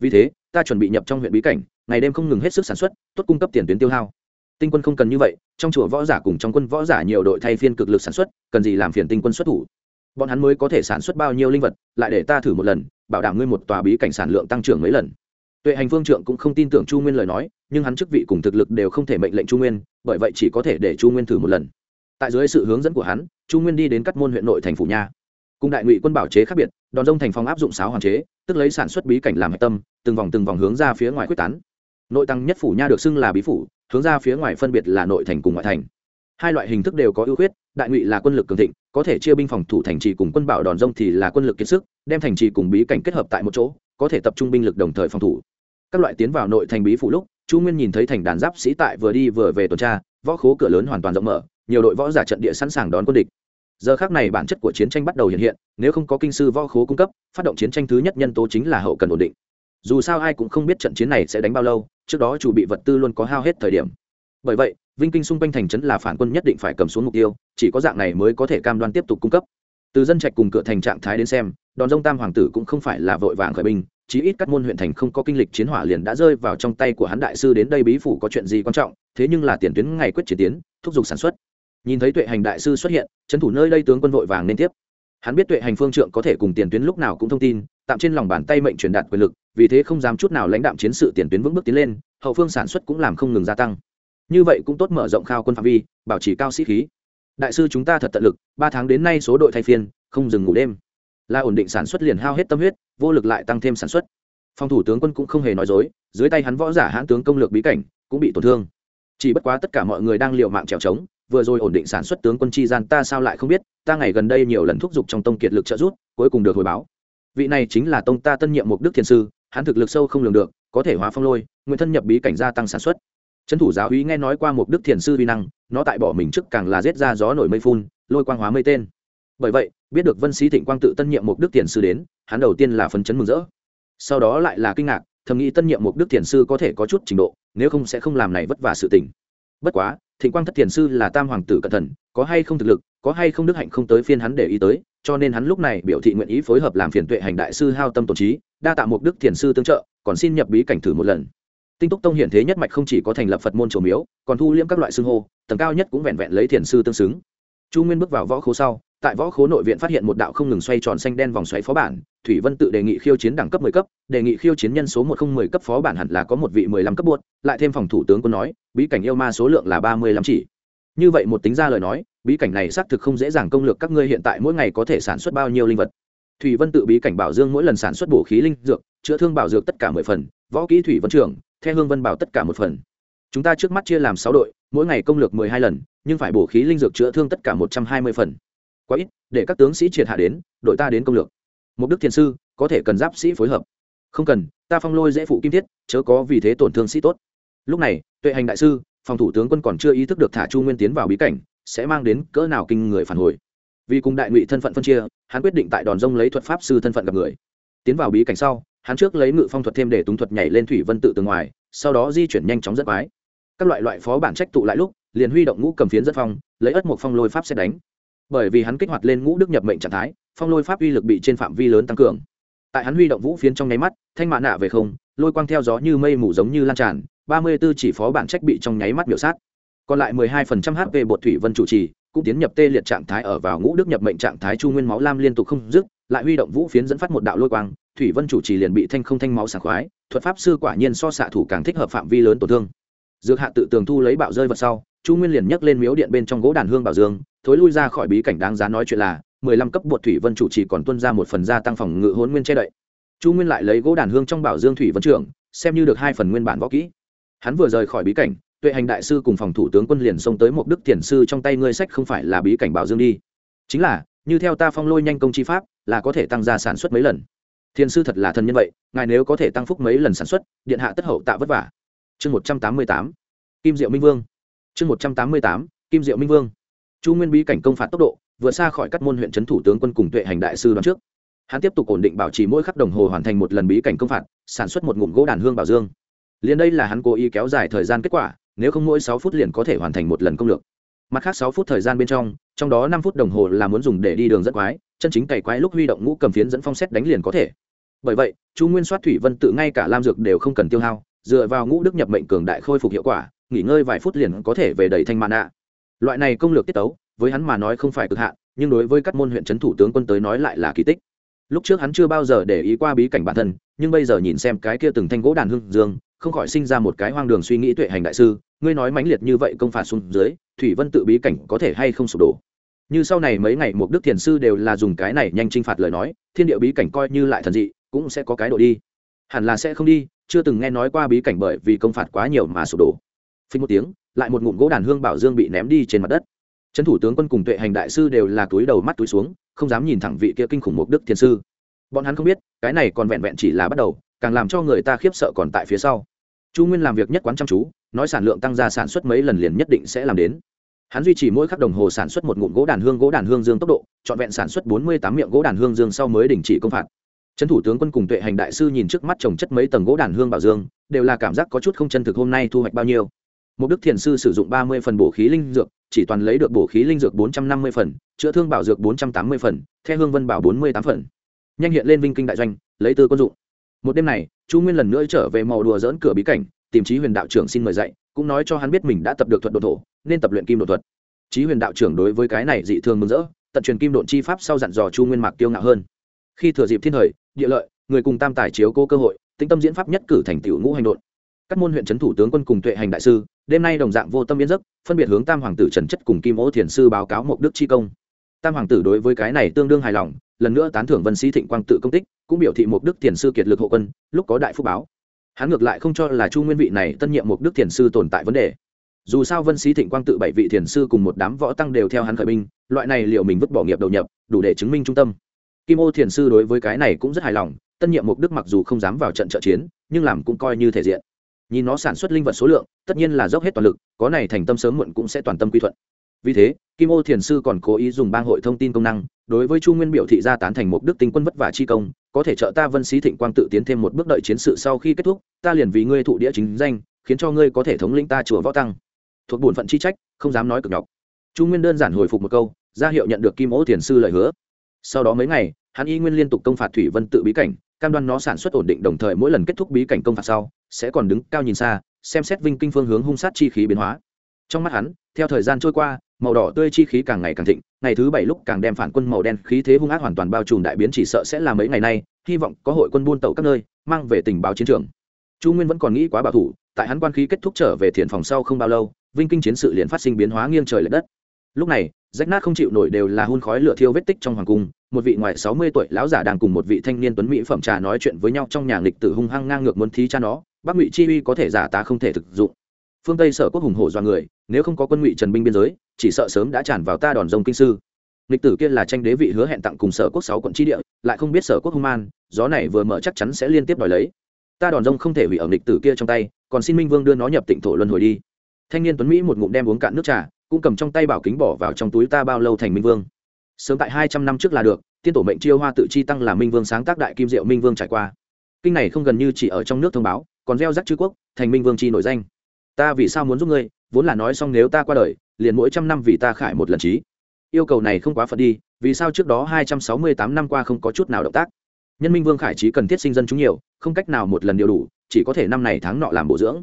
Speaker 1: Vì thế, ta chuẩn bị nhập trong huyện bí cảnh, ngày đêm không ngừng hết sức sản xuất, tốt cung cấp tiền tuyến tiêu hao. Tinh quân không cần như vậy, trong chùa võ giả cùng trong quân võ giả nhiều đội thay phiên cực lực sản xuất, cần gì làm phiền tinh quân xuất thủ? Bọn hắn mới có thể sản xuất bao nhiêu linh vật, lại để ta thử một lần, bảo đảm ngươi một tòa bí cảnh sản lượng tăng trưởng mấy lần. Tuệ hành phương trượng cũng không tin tưởng chu nguyên lời nói, nhưng hắn chức vị cùng thực lực đều không thể mệnh lệnh chu nguyên, bởi vậy chỉ có thể để chu nguyên thử một lần. Tại dưới sự hướng dẫn của hắn, chu nguyên đi đến các môn huyện nội thành phủ nha cùng đại ngụy quân bảo chế khác biệt, đòn rông thành phong áp dụng sáo hoàn chế, tức lấy sản xuất bí cảnh làm hạch tâm, từng vòng từng vòng hướng ra phía ngoài quyết tán. Nội tăng nhất phủ nha được xưng là bí phủ, hướng ra phía ngoài phân biệt là nội thành cùng ngoại thành. Hai loại hình thức đều có ưu khuyết, đại ngụy là quân lực cường thịnh, có thể chia binh phòng thủ thành trì cùng quân bảo đòn rông thì là quân lực kiệt sức, đem thành trì cùng bí cảnh kết hợp tại một chỗ, có thể tập trung binh lực đồng thời phòng thủ. Các loại tiến vào nội thành bí phủ lúc, chu nguyên nhìn thấy thành đàn giáp sĩ tại vừa đi vừa về tuần tra, võ khố cửa lớn hoàn toàn rộng mở, nhiều đội võ giả trận địa sẵn sàng đón quân địch giờ khác này bản chất của chiến tranh bắt đầu hiện hiện, nếu không có kinh sư võ khố cung cấp, phát động chiến tranh thứ nhất nhân tố chính là hậu cần ổn định. Dù sao ai cũng không biết trận chiến này sẽ đánh bao lâu, trước đó chủ bị vật tư luôn có hao hết thời điểm. Bởi vậy, vinh kinh xung quanh thành trấn là phản quân nhất định phải cầm xuống mục tiêu, chỉ có dạng này mới có thể cam đoan tiếp tục cung cấp. Từ dân trạch cùng cửa thành trạng thái đến xem, đòn dông tam hoàng tử cũng không phải là vội vàng khởi binh, chí ít các môn huyện thành không có kinh lịch chiến hỏa liền đã rơi vào trong tay của hắn đại sư đến đây bí phủ có chuyện gì quan trọng, thế nhưng là tiền tuyến ngày quyết chiến tiến, thúc giục sản xuất nhìn thấy tuệ hành đại sư xuất hiện trấn thủ nơi đây tướng quân vội vàng nên tiếp. Hắn biết tuệ hành phương trượng có thể cùng tiền tuyến lúc nào cũng thông tin, tạm trên lòng bàn tay mệnh truyền đạt quyền lực, vì thế không dám chút nào lãnh đạm chiến sự tiền tuyến vững bước tiến lên, hậu phương sản xuất cũng làm không ngừng gia tăng. Như vậy cũng tốt mở rộng khao quân phạm vi, bảo trì cao sĩ khí. Đại sư chúng ta thật tận lực, ba tháng đến nay số đội thay phiên, không dừng ngủ đêm. Là ổn định sản xuất liền hao hết tâm huyết, vô lực lại tăng thêm sản xuất. Phòng thủ tướng quân cũng không hề nói dối, dưới tay hắn võ giả hãn tướng công lược bí cảnh, cũng bị tổn thương. Chỉ bất quá tất cả mọi người đang liều mạng trèo trống vừa rồi ổn định sản xuất tướng quân chi gian ta sao lại không biết, ta ngày gần đây nhiều lần thúc giục trong tông kiệt lực trợ giúp, cuối cùng được hồi báo. Vị này chính là tông ta tân nhiệm mục đức thiền sư, hắn thực lực sâu không lường được, có thể hóa phong lôi, nguyện thân nhập bí cảnh gia tăng sản xuất. Trấn thủ giáo úy nghe nói qua mục đức thiền sư vi năng, nó tại bỏ mình trước càng là giết ra gió nổi mây phun, lôi quang hóa mây tên. Bởi vậy, biết được vân sĩ thịnh quang tự tân nhiệm mục đức thiền sư đến, hắn đầu tiên là phấn chấn mừng rỡ. Sau đó lại là kinh ngạc, thầm nghĩ tân nhiệm mục đức thiền sư có thể có chút trình độ, nếu không sẽ không làm này vất vả sự tình. Bất quá thịnh quang thất thiền sư là tam hoàng tử cẩn thận, có hay không thực lực, có hay không đức hạnh không tới phiên hắn để ý tới, cho nên hắn lúc này biểu thị nguyện ý phối hợp làm phiền tuệ hành đại sư hao tâm tổ trí, đa tạ mục đức thiền sư tương trợ, còn xin nhập bí cảnh thử một lần. Tinh túc tông hiện thế nhất mạch không chỉ có thành lập phật môn trổ miếu, còn thu liễm các loại xưng hô, tầng cao nhất cũng vẹn vẹn lấy thiền sư tương xứng. Chu nguyên bước vào võ khố sau, tại võ khố nội viện phát hiện một đạo không ngừng xoay tròn xanh đen vòng xoáy phó bản thủy vân tự đề nghị khiêu chiến đẳng cấp mười cấp, đề nghị khiêu chiến nhân số một không mười cấp phó bản hẳn là có một vị mười lăm cấp buốt lại thêm phòng thủ tướng quân nói, bí cảnh yêu ma số lượng là ba mươi lăm chỉ. Như vậy một tính ra lời nói, bí cảnh này xác thực không dễ dàng công lược các ngươi hiện tại mỗi ngày có thể sản xuất bao nhiêu linh vật. Thủy vân tự bí cảnh bảo dương mỗi lần sản xuất bổ khí linh dược, chữa thương bảo dược tất cả mười phần, võ kỹ thủy vân trưởng theo hương vân bảo tất cả một phần. Chúng ta trước mắt chia làm sáu đội, mỗi ngày công lược mười hai lần, nhưng phải bổ khí linh dược chữa thương tất cả một trăm hai mươi phần. Quá ít, để các tướng sĩ triệt hạ đến, đội ta đến công lược mục đức thiền sư, có thể cần giáp sĩ phối hợp. Không cần, ta phong lôi dễ phụ kim thiết, chớ có vì thế tổn thương sĩ tốt. Lúc này, tuệ hành đại sư, phòng thủ tướng quân còn chưa ý thức được thả chu nguyên tiến vào bí cảnh, sẽ mang đến cỡ nào kinh người phản hồi. Vì cùng đại ngụy thân phận phân chia, hắn quyết định tại đòn rông lấy thuật pháp sư thân phận gặp người. Tiến vào bí cảnh sau, hắn trước lấy ngự phong thuật thêm để túng thuật nhảy lên thủy vân tự từ ngoài, sau đó di chuyển nhanh chóng rất mái các loại loại phó bản trách tụ lại lúc, liền huy động ngũ cầm phiến rất phong, lấy ất một phong lôi pháp xét đánh. Bởi vì hắn kích hoạt lên ngũ đức nhập mệnh trạng thái phong lôi pháp uy lực bị trên phạm vi lớn tăng cường. Tại hắn huy động vũ phiến trong nháy mắt, thanh mạ nạ về không, lôi quang theo gió như mây mù giống như lan tràn, ba mươi b ố chỉ phó bản trách bị trong nháy mắt biểu sát. Còn lại mười hai phần trăm hp bột thủy vân chủ trì, cũng tiến nhập tê liệt trạng thái ở vào ngũ đức nhập mệnh trạng thái chu nguyên máu lam liên tục không dứt, lại huy động vũ phiến dẫn phát một đạo lôi quang, thủy vân chủ trì liền bị thanh không thanh máu sảng khoái, thuật pháp sư quả nhiên so xạ thủ càng thích hợp phạm vi lớn tổn thương. Dược hạ tự tường thu lấy bạo rơi vật sau, chu nguyên liền nhấc lên miếu điện bên trong gỗ đàn hương bảo dương, thối lui ra khỏi bí cảnh đáng giá nói chuyện là mười lăm cấp bột thủy vân chủ trì còn tuân ra một phần gia tăng phòng ngự hôn nguyên che đậy. Chu nguyên lại lấy gỗ đàn hương trong bảo dương thủy vân trưởng, xem như được hai phần nguyên bản võ kỹ. Hắn vừa rời khỏi bí cảnh, tuệ hành đại sư cùng phòng thủ tướng quân liền xông tới một đức thiền sư trong tay ngươi sách không phải là bí cảnh bảo dương đi. Chính là, như theo ta phong lôi nhanh công chi pháp, là có thể tăng gia sản xuất mấy lần. Thiền sư thật là thần nhân vậy, ngài nếu có thể tăng phúc mấy lần sản xuất, điện hạ tất hậu tạ vất vả. Chương một trăm tám mươi tám, kim diệu minh vương. Chương một trăm tám mươi tám, kim diệu minh vương. Chu nguyên bí cảnh công phạt tốc độ vượt xa khỏi các môn huyện trấn thủ tướng quân cùng tuệ hành đại sư đoán trước. Hắn tiếp tục ổn định bảo trì mỗi khắc đồng hồ hoàn thành một lần bí cảnh công phạt, sản xuất một ngụm gỗ đàn hương bảo dương. Liền đây là hắn cố ý kéo dài thời gian kết quả, nếu không mỗi sáu phút liền có thể hoàn thành một lần công lược. Mặt khác sáu phút thời gian bên trong trong đó năm phút đồng hồ là muốn dùng để đi đường dẫn quái, chân chính cày quái lúc huy động ngũ cầm phiến dẫn phong xét đánh liền có thể. Bởi vậy, chu nguyên soát thủy vân tự ngay cả lam dược đều không cần tiêu hao, dựa vào ngũ đức nhập mệnh cường đại khôi phục hiệu quả, nghỉ ngơi vài phút liền có thể về đầy thanh mạn loại này công lược tiết tấu với hắn mà nói không phải cực hạn, nhưng đối với các môn huyện trấn thủ tướng quân tới nói lại là kỳ tích. Lúc trước hắn chưa bao giờ để ý qua bí cảnh bản thân, nhưng bây giờ nhìn xem cái kia từng thanh gỗ đàn hương dương, không khỏi sinh ra một cái hoang đường suy nghĩ tuệ hành đại sư, ngươi nói mãnh liệt như vậy công phạt xuống dưới, thủy vân tự bí cảnh có thể hay không sụp đổ? Như sau này mấy ngày một đức thiền sư đều là dùng cái này nhanh t phạt lời nói, thiên địa bí cảnh coi như lại thần dị, cũng sẽ có cái độ đi. Hẳn là sẽ không đi, chưa từng nghe nói qua bí cảnh bởi vì công phạt quá nhiều mà sụp đổ. Phí một tiếng, lại một ngụm gỗ đàn hương bảo dương bị ném đi trên mặt đất trấn thủ tướng quân cùng tuệ hành đại sư đều là túi đầu mắt túi xuống, không dám nhìn thẳng vị kia kinh khủng mục đức thiền sư. Bọn hắn không biết, cái này còn vẹn vẹn chỉ là bắt đầu, càng làm cho người ta khiếp sợ còn tại phía sau. Chu nguyên làm việc nhất quán chăm chú, nói sản lượng tăng ra sản xuất mấy lần liền nhất định sẽ làm đến. Hắn duy trì mỗi khắc đồng hồ sản xuất một ngụm gỗ đàn hương, gỗ đàn hương dương tốc độ, trọn vẹn sản xuất bốn mươi tám miệng gỗ đàn hương dương sau mới đình chỉ công phạt. Trấn thủ tướng quân cùng tuệ hành đại sư nhìn trước mắt trồng chất mấy tầng gỗ đàn hương bảo dương, đều là cảm giác có chút không chân thực hôm nay thu hoạch bao nhiêu một đức thiền sư sử dụng ba mươi phần bổ khí linh dược, chỉ toàn lấy được bổ khí linh dược bốn trăm năm mươi phần, chữa thương bảo dược bốn trăm tám mươi phần theo hương vân bảo bốn mươi tám phần. Nhanh hiện lên vinh kinh đại doanh, lấy tư quân dụng. Một đêm này, chu nguyên lần nữa trở về màu đùa dỡn cửa bí cảnh, tìm chí huyền đạo trưởng xin mời dạy, cũng nói cho hắn biết mình đã tập được thuật độ thổ, nên tập luyện kim độ thuật. Chí huyền đạo trưởng đối với cái này dị thường mừng rỡ, tận truyền kim độn chi pháp sau dặn dò chu nguyên mạc tiêu ngạo hơn. Khi thừa dịp thiên thời, địa lợi, người cùng tam tài chiếu cố cơ hội, tĩnh tâm diễn pháp nhất cử thành tiểu ngũ hành độn các môn huyện trấn thủ tướng quân cùng tuệ hành đại sư, đêm nay đồng dạng vô tâm biến giấc, phân biệt hướng tam hoàng tử trần chất cùng kim ô thiền sư báo cáo mộc đức chi công. Tam hoàng tử đối với cái này tương đương hài lòng, lần nữa tán thưởng vân sĩ thịnh quang tự công tích, cũng biểu thị mục đức thiền sư kiệt lực hộ quân, lúc có đại phúc báo. Hắn ngược lại không cho là chu nguyên vị này tân nhiệm mục đức thiền sư tồn tại vấn đề. Dù sao vân sĩ thịnh quang tự bảy vị thiền sư cùng một đám võ tăng đều theo hắn khởi binh, loại này liệu mình vứt bỏ nghiệp đầu nhập, đủ để chứng minh trung tâm. Kim ô thiền sư đối với cái này cũng rất hài lòng, tân nhiệm mục đức mặc dù không dám vào trận trợ chiến, nhưng làm cũng coi như thể diện nhìn nó sản xuất linh vật số lượng, tất nhiên là dốc hết toàn lực, có này thành tâm sớm muộn cũng sẽ toàn tâm quy thuận. Vì thế, kim ô thiền sư còn cố ý dùng bang hội thông tin công năng, đối với chu nguyên biểu thị gia tán thành một đức tinh quân vất vả chi công, có thể trợ ta vân sĩ thịnh quang tự tiến thêm một bước đợi chiến sự sau khi kết thúc, ta liền vì ngươi thụ địa chính danh, khiến cho ngươi có thể thống lĩnh ta chùa võ tăng. Thuộc bổn phận chi trách, không dám nói cực nhọc. Chu nguyên đơn giản hồi phục một câu, ra hiệu nhận được kim ô thiền sư lời hứa. Sau đó mấy ngày, hắn y nguyên liên tục công phạt thủy vân tự bí cảnh cam đoan nó sản xuất ổn định đồng thời mỗi lần kết thúc bí cảnh công phạt sau, sẽ còn đứng cao nhìn xa, xem xét vinh kinh phương hướng hung sát chi khí biến hóa. Trong mắt hắn, theo thời gian trôi qua, màu đỏ tươi chi khí càng ngày càng thịnh, ngày thứ bảy lúc càng đem phản quân màu đen khí thế hung ác hoàn toàn bao trùm đại biến chỉ sợ sẽ là mấy ngày nay, hy vọng có hội quân buôn tàu các nơi, mang về tình báo chiến trường. Chu nguyên vẫn còn nghĩ quá bảo thủ, tại hắn quan khí kết thúc trở về thiền phòng sau không bao lâu, vinh kinh chiến sự liền phát sinh biến hóa nghiêng trời l ệ đất. Lúc này, rách nát không chịu nổi đều là hun khói lửa thiêu vết tích trong hoàng cung một vị ngoài sáu mươi tuổi lão giả đang cùng một vị thanh niên tuấn mỹ phẩm trà nói chuyện với nhau trong nhà nghịch tử hung hăng ngang ngược muốn thí cha nó, bắc ngụy chi uy có thể giả tá không thể thực dụng. Phương tây sở quốc hùng hổ do người, nếu không có quân ngụy trần binh biên giới, chỉ sợ sớm đã tràn vào ta đòn rông kinh sư. Nghịch tử kia là tranh đế vị hứa hẹn tặng cùng sở quốc sáu quận tri địa, lại không biết sở quốc hung man, gió này vừa mở chắc chắn sẽ liên tiếp đòi lấy. Ta đòn rông không thể hủy ở nghịch tử kia trong tay, còn xin minh vương đưa nó nhập tịnh thổ luân hồi đi. Thanh niên tuấn mỹ một ngụm đem uống cạn nước trà, cũng cầm trong tay bảo kính bỏ vào trong túi ta bao lâu thành minh vương sớm tại hai trăm năm trước là được, tiên tổ mệnh chiêu hoa tự chi tăng là minh vương sáng tác đại kim diệu minh vương trải qua. Kinh này không gần như chỉ ở trong nước thông báo, còn gieo rắc chư quốc, thành minh vương chi nổi danh. Ta vì sao muốn giúp ngươi? Vốn là nói xong nếu ta qua đời, liền mỗi trăm năm vì ta khải một lần trí. Yêu cầu này không quá phật đi, vì sao trước đó hai trăm sáu mươi tám năm qua không có chút nào động tác? Nhân minh vương khải trí cần thiết sinh dân chúng nhiều, không cách nào một lần điều đủ, chỉ có thể năm này tháng nọ làm bổ dưỡng.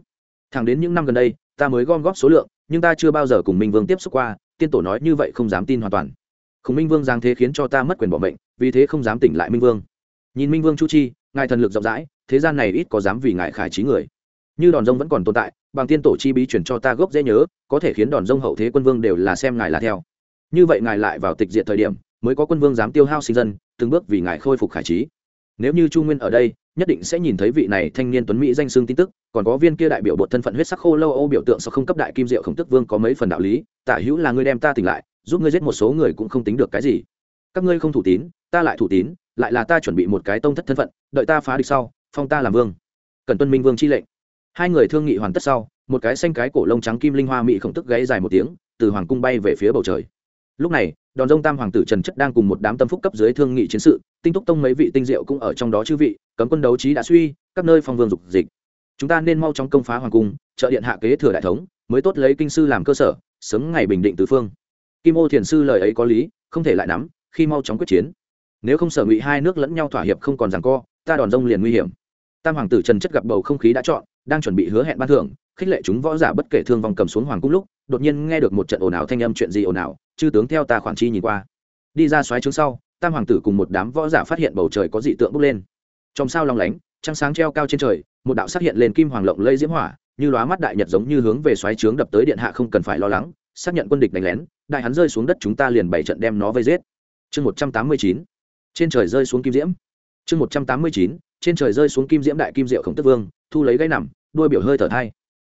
Speaker 1: Thẳng đến những năm gần đây, ta mới gom góp số lượng, nhưng ta chưa bao giờ cùng minh vương tiếp xúc qua, tiên tổ nói như vậy không dám tin hoàn toàn khủng minh vương giáng thế khiến cho ta mất quyền bỏ mệnh, vì thế không dám tỉnh lại minh vương. Nhìn minh vương chu chi, ngài thần lực rộng rãi, thế gian này ít có dám vì ngài khải trí người. Như đòn rông vẫn còn tồn tại, bằng tiên tổ chi bí chuyển cho ta gốc dễ nhớ, có thể khiến đòn rông hậu thế quân vương đều là xem ngài là theo. Như vậy ngài lại vào tịch diện thời điểm, mới có quân vương dám tiêu hao sinh dân, từng bước vì ngài khôi phục khải trí. Nếu như chu nguyên ở đây, nhất định sẽ nhìn thấy vị này thanh niên tuấn mỹ danh xương tin tức, còn có viên kia đại biểu bột thân phận huyết sắc khô lâu âu biểu tượng sau không cấp đại kim diệu khổng tức vương có mấy phần đạo lý, tả hữu là người đem ta tỉnh lại giúp ngươi giết một số người cũng không tính được cái gì. Các ngươi không thủ tín, ta lại thủ tín, lại là ta chuẩn bị một cái tông thất thân phận, đợi ta phá địch sau, phong ta làm vương. Cần tuân minh vương chi lệnh. Hai người thương nghị hoàn tất sau, một cái xanh cái cổ lông trắng kim linh hoa mỹ khổng tức gáy dài một tiếng, từ hoàng cung bay về phía bầu trời. Lúc này, đòn rông tam hoàng tử trần chất đang cùng một đám tâm phúc cấp dưới thương nghị chiến sự, tinh túc tông mấy vị tinh diệu cũng ở trong đó chư vị, cấm quân đấu trí đã suy, các nơi phong vương dục dịch. Chúng ta nên mau chóng công phá hoàng cung, trợ điện hạ kế thừa đại thống, mới tốt lấy kinh sư làm cơ sở, sớm ngày bình định tứ phương kim ô thiền sư lời ấy có lý, không thể lại nắm, khi mau chóng quyết chiến. Nếu không sở ngụy hai nước lẫn nhau thỏa hiệp không còn rằng co, ta đòn rông liền nguy hiểm. Tam hoàng tử trần chất gặp bầu không khí đã chọn, đang chuẩn bị hứa hẹn ban thưởng, khích lệ chúng võ giả bất kể thương vong cầm xuống hoàng cung lúc, đột nhiên nghe được một trận ồn ào thanh âm chuyện gì ồn ào, chư tướng theo ta khoản chi nhìn qua. Đi ra xoáy trướng sau, tam hoàng tử cùng một đám võ giả phát hiện bầu trời có dị tượng bốc lên. Trong sao long lánh, trăng sáng treo cao trên trời, một đạo xác hiện lên kim hoàng lộng lây diễm hỏa, như lóa mắt đại nhật giống như hướng về xoáy trướng đập tới điện hạ không cần phải lo lắng xác nhận quân địch đánh lén, đại hắn rơi xuống đất chúng ta liền bảy trận đem nó vây giết. Chương một trăm tám mươi chín, trên trời rơi xuống kim diễm. Chương một trăm tám mươi chín, trên trời rơi xuống kim diễm đại kim diệu khổng tức vương, thu lấy gáy nằm đuôi biểu hơi thở thai.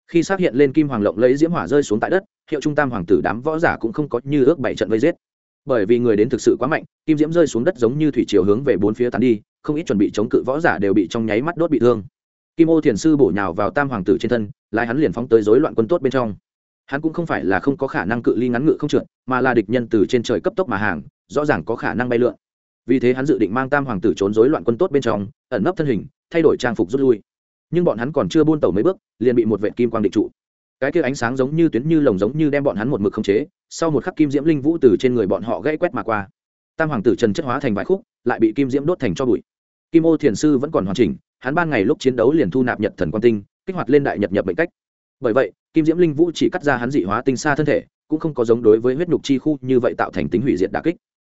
Speaker 1: Khi xác hiện lên kim hoàng lộng lấy diễm hỏa rơi xuống tại đất, hiệu trung tam hoàng tử đám võ giả cũng không có như ước bảy trận vây giết. Bởi vì người đến thực sự quá mạnh, kim diễm rơi xuống đất giống như thủy chiều hướng về bốn phía tán đi, không ít chuẩn bị chống cự võ giả đều bị trong nháy mắt đốt bị thương. Kim ô thiền sư bổ nhào vào tam hoàng tử trên thân, lái hắn liền phóng tới rối loạn quân tốt bên trong hắn cũng không phải là không có khả năng cự ly ngắn ngự không trượt, mà là địch nhân từ trên trời cấp tốc mà hàng, rõ ràng có khả năng bay lượn. Vì thế hắn dự định mang tam hoàng tử trốn rối loạn quân tốt bên trong, ẩn nấp thân hình, thay đổi trang phục rút lui. Nhưng bọn hắn còn chưa buôn tàu mấy bước, liền bị một vệ kim quang định trụ. Cái kia ánh sáng giống như tuyến như lồng giống như đem bọn hắn một mực khống chế, sau một khắc kim diễm linh vũ từ trên người bọn họ gãy quét mà qua. Tam hoàng tử trần chất hóa thành vài khúc, lại bị kim diễm đốt thành cho bụi. Kim ô thiền sư vẫn còn hoàn chỉnh, hắn ban ngày lúc chiến đấu liền thu nạp nhật thần quan tinh, kích hoạt lên đại nhật nhập bệnh cách bởi vậy, kim diễm linh vũ chỉ cắt ra hắn dị hóa tinh xa thân thể, cũng không có giống đối với huyết nhục chi khu như vậy tạo thành tính hủy diệt đà kích.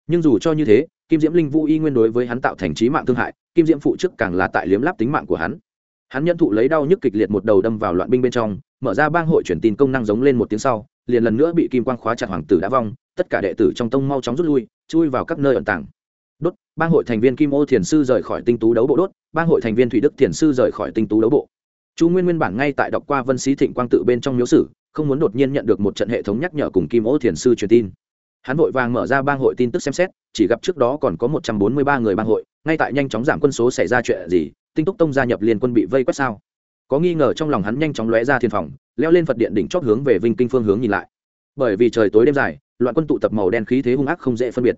Speaker 1: Nhưng dù cho như thế, kim diễm linh vũ y nguyên đối với hắn tạo thành trí mạng thương hại, kim diễm phụ chức càng là tại liếm láp tính mạng của hắn. Hắn nhận thụ lấy đau nhức kịch liệt một đầu đâm vào loạn binh bên trong, mở ra bang hội truyền tin công năng giống lên một tiếng sau, liền lần nữa bị kim quang khóa chặt hoàng tử đã vong, tất cả đệ tử trong tông mau chóng rút lui, chui vào các nơi ẩn tàng. Đốt, bang hội thành viên kim ô thiền sư rời khỏi tinh tú đấu bộ đốt, bang hội thành viên thủy đức thiền sư rời khỏi tinh tú đấu bộ chu nguyên nguyên bản ngay tại đọc qua vân sĩ thịnh quang tự bên trong miếu sử, không muốn đột nhiên nhận được một trận hệ thống nhắc nhở cùng kim ô thiền sư truyền tin. Hắn vội vàng mở ra bang hội tin tức xem xét, chỉ gặp trước đó còn có một trăm bốn mươi ba người bang hội, ngay tại nhanh chóng giảm quân số xảy ra chuyện gì, tinh túc tông gia nhập liên quân bị vây quét sao? Có nghi ngờ trong lòng hắn nhanh chóng lóe ra thiên phòng, leo lên phật điện đỉnh chót hướng về vinh kinh phương hướng nhìn lại. Bởi vì trời tối đêm dài, loạn quân tụ tập màu đen khí thế hung ác không dễ phân biệt.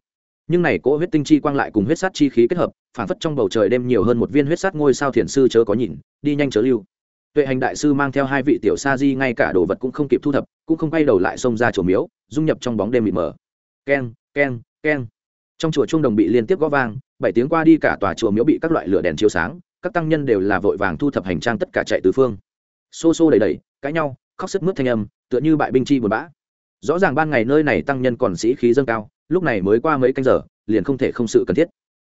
Speaker 1: Nhưng này cỗ huyết tinh chi quang lại cùng huyết sát chi khí kết hợp phản phất trong bầu trời đêm nhiều hơn một viên huyết sát ngôi sao thiền sư chớ có nhìn, đi nhanh chớ lưu tuệ hành đại sư mang theo hai vị tiểu sa di ngay cả đồ vật cũng không kịp thu thập, cũng không quay đầu lại xông ra chùa miếu, dung nhập trong bóng đêm mịt mờ. Keng keng keng. Trong chùa trung đồng bị liên tiếp gõ vang, bảy tiếng qua đi cả tòa chùa miếu bị các loại lửa đèn chiếu sáng, các tăng nhân đều là vội vàng thu thập hành trang tất cả chạy tứ phương. Xô xô đầy đầy cãi nhau, khóc sức mướt thanh âm, tựa như bại binh chi buồn bã. Rõ ràng ban ngày nơi này tăng nhân còn sĩ khí dâng cao, lúc này mới qua mấy canh giờ, liền không thể không sự cần thiết.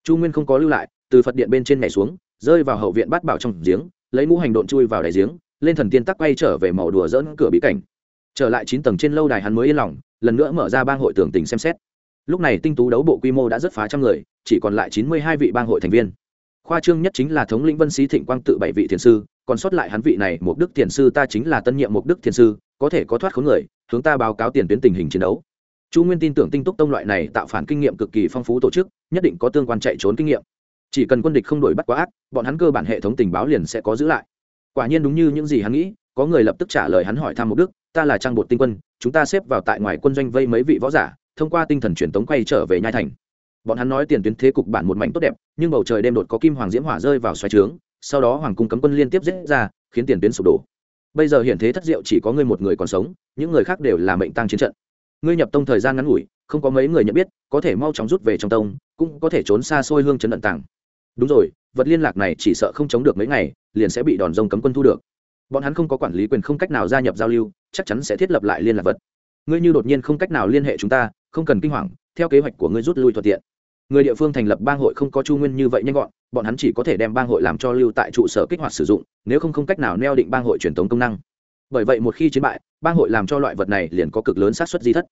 Speaker 1: Chu nguyên không có lưu lại, từ phật điện bên trên nhảy xuống, rơi vào hậu viện bát bảo trong giếng lấy mũ hành độn chui vào đại giếng, lên thần tiên tắc quay trở về màu đùa dỡn cửa bí cảnh. Trở lại chín tầng trên lâu đài hắn mới yên lòng, lần nữa mở ra bang hội tưởng tình xem xét. Lúc này tinh tú đấu bộ quy mô đã rất phá trăm người, chỉ còn lại chín mươi hai vị bang hội thành viên. Khoa trương nhất chính là thống lĩnh vân sĩ thịnh quang tự bảy vị thiền sư, còn sót lại hắn vị này mục đức thiền sư ta chính là tân nhiệm mục đức thiền sư, có thể có thoát khốn người, hướng ta báo cáo tiền tuyến tình hình chiến đấu. Chu nguyên tin tưởng tinh túc tông loại này tạo phản kinh nghiệm cực kỳ phong phú tổ chức, nhất định có tương quan chạy trốn kinh nghiệm chỉ cần quân địch không đổi bắt quá ác, bọn hắn cơ bản hệ thống tình báo liền sẽ có giữ lại. Quả nhiên đúng như những gì hắn nghĩ, có người lập tức trả lời hắn hỏi thăm một đức ta là trang bột tinh quân, chúng ta xếp vào tại ngoài quân doanh vây mấy vị võ giả, thông qua tinh thần truyền tống quay trở về nhai thành. Bọn hắn nói tiền tuyến thế cục bản một mảnh tốt đẹp, nhưng bầu trời đêm đột có kim hoàng diễm hỏa rơi vào xoáy trướng, sau đó hoàng cung cấm quân liên tiếp giết ra, khiến tiền tuyến sụp đổ. Bây giờ hiện thế thất diệu chỉ có ngươi một người còn sống, những người khác đều là mệnh tăng chiến trận. Ngươi nhập tông thời gian ngắn ngủi, không có mấy người nhận biết, có thể mau chóng rút về trong tông, cũng có thể trốn xa xôi hương trấn tận tàng đúng rồi, vật liên lạc này chỉ sợ không chống được mấy ngày, liền sẽ bị đòn rông cấm quân thu được. Bọn hắn không có quản lý quyền không cách nào gia nhập giao lưu, chắc chắn sẽ thiết lập lại liên lạc vật. Ngươi như đột nhiên không cách nào liên hệ chúng ta, không cần kinh hoàng, theo kế hoạch của ngươi rút lui thuận tiện. Người địa phương thành lập bang hội không có chu nguyên như vậy nhanh gọn, bọn hắn chỉ có thể đem bang hội làm cho lưu tại trụ sở kích hoạt sử dụng, nếu không không cách nào neo định bang hội truyền thống công năng. Bởi vậy một khi chiến bại, bang hội làm cho loại vật này liền có cực lớn xác suất di thất.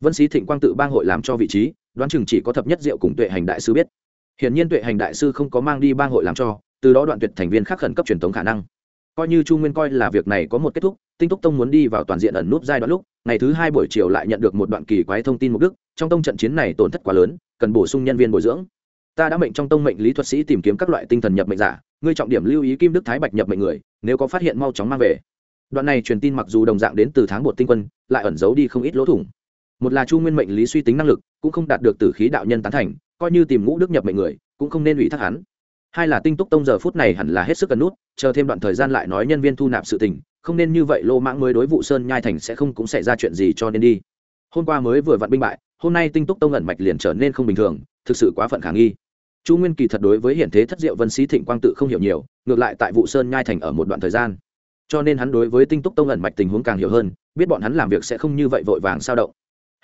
Speaker 1: Vân sĩ thịnh quang tự bang hội làm cho vị trí, đoán chừng chỉ có thập nhất diệu cùng tuệ hành đại sư biết hiển nhiên tuệ hành đại sư không có mang đi bang hội làm cho, từ đó đoạn tuyệt thành viên khác khẩn cấp truyền thống khả năng. Coi như chu nguyên coi là việc này có một kết thúc, tinh túc tông muốn đi vào toàn diện ẩn núp giai đoạn lúc, ngày thứ hai buổi chiều lại nhận được một đoạn kỳ quái thông tin mục đức trong tông trận chiến này tổn thất quá lớn, cần bổ sung nhân viên bồi dưỡng. Ta đã mệnh trong tông mệnh lý thuật sĩ tìm kiếm các loại tinh thần nhập mệnh giả, ngươi trọng điểm lưu ý kim đức thái bạch nhập mệnh người, nếu có phát hiện mau chóng mang về. Đoạn này truyền tin mặc dù đồng dạng đến từ tháng một tinh quân, lại ẩn giấu đi không ít lỗ thủng một là chu nguyên mệnh lý suy tính năng lực, cũng không đạt được từ khí đạo nhân tán thành, coi như tìm ngũ đức nhập mệnh người, cũng không nên ủy thác hắn. Hai là tinh túc tông giờ phút này hẳn là hết sức cần nút, chờ thêm đoạn thời gian lại nói nhân viên thu nạp sự tình, không nên như vậy lô mãng mới đối vụ sơn nhai thành sẽ không cũng xảy ra chuyện gì cho nên đi. Hôm qua mới vừa vặn binh bại, hôm nay tinh túc tông ẩn mạch liền trở nên không bình thường, thực sự quá phận khả nghi. Chu nguyên kỳ thật đối với hiện thế thất diệu vân sĩ thịnh quang tự không hiểu nhiều, ngược lại tại vụ sơn nhai thành ở một đoạn thời gian. Cho nên hắn đối với tinh túc tông ẩn mạch tình huống càng hiểu hơn, biết bọn hắn làm việc sẽ không như vậy vội vàng sao động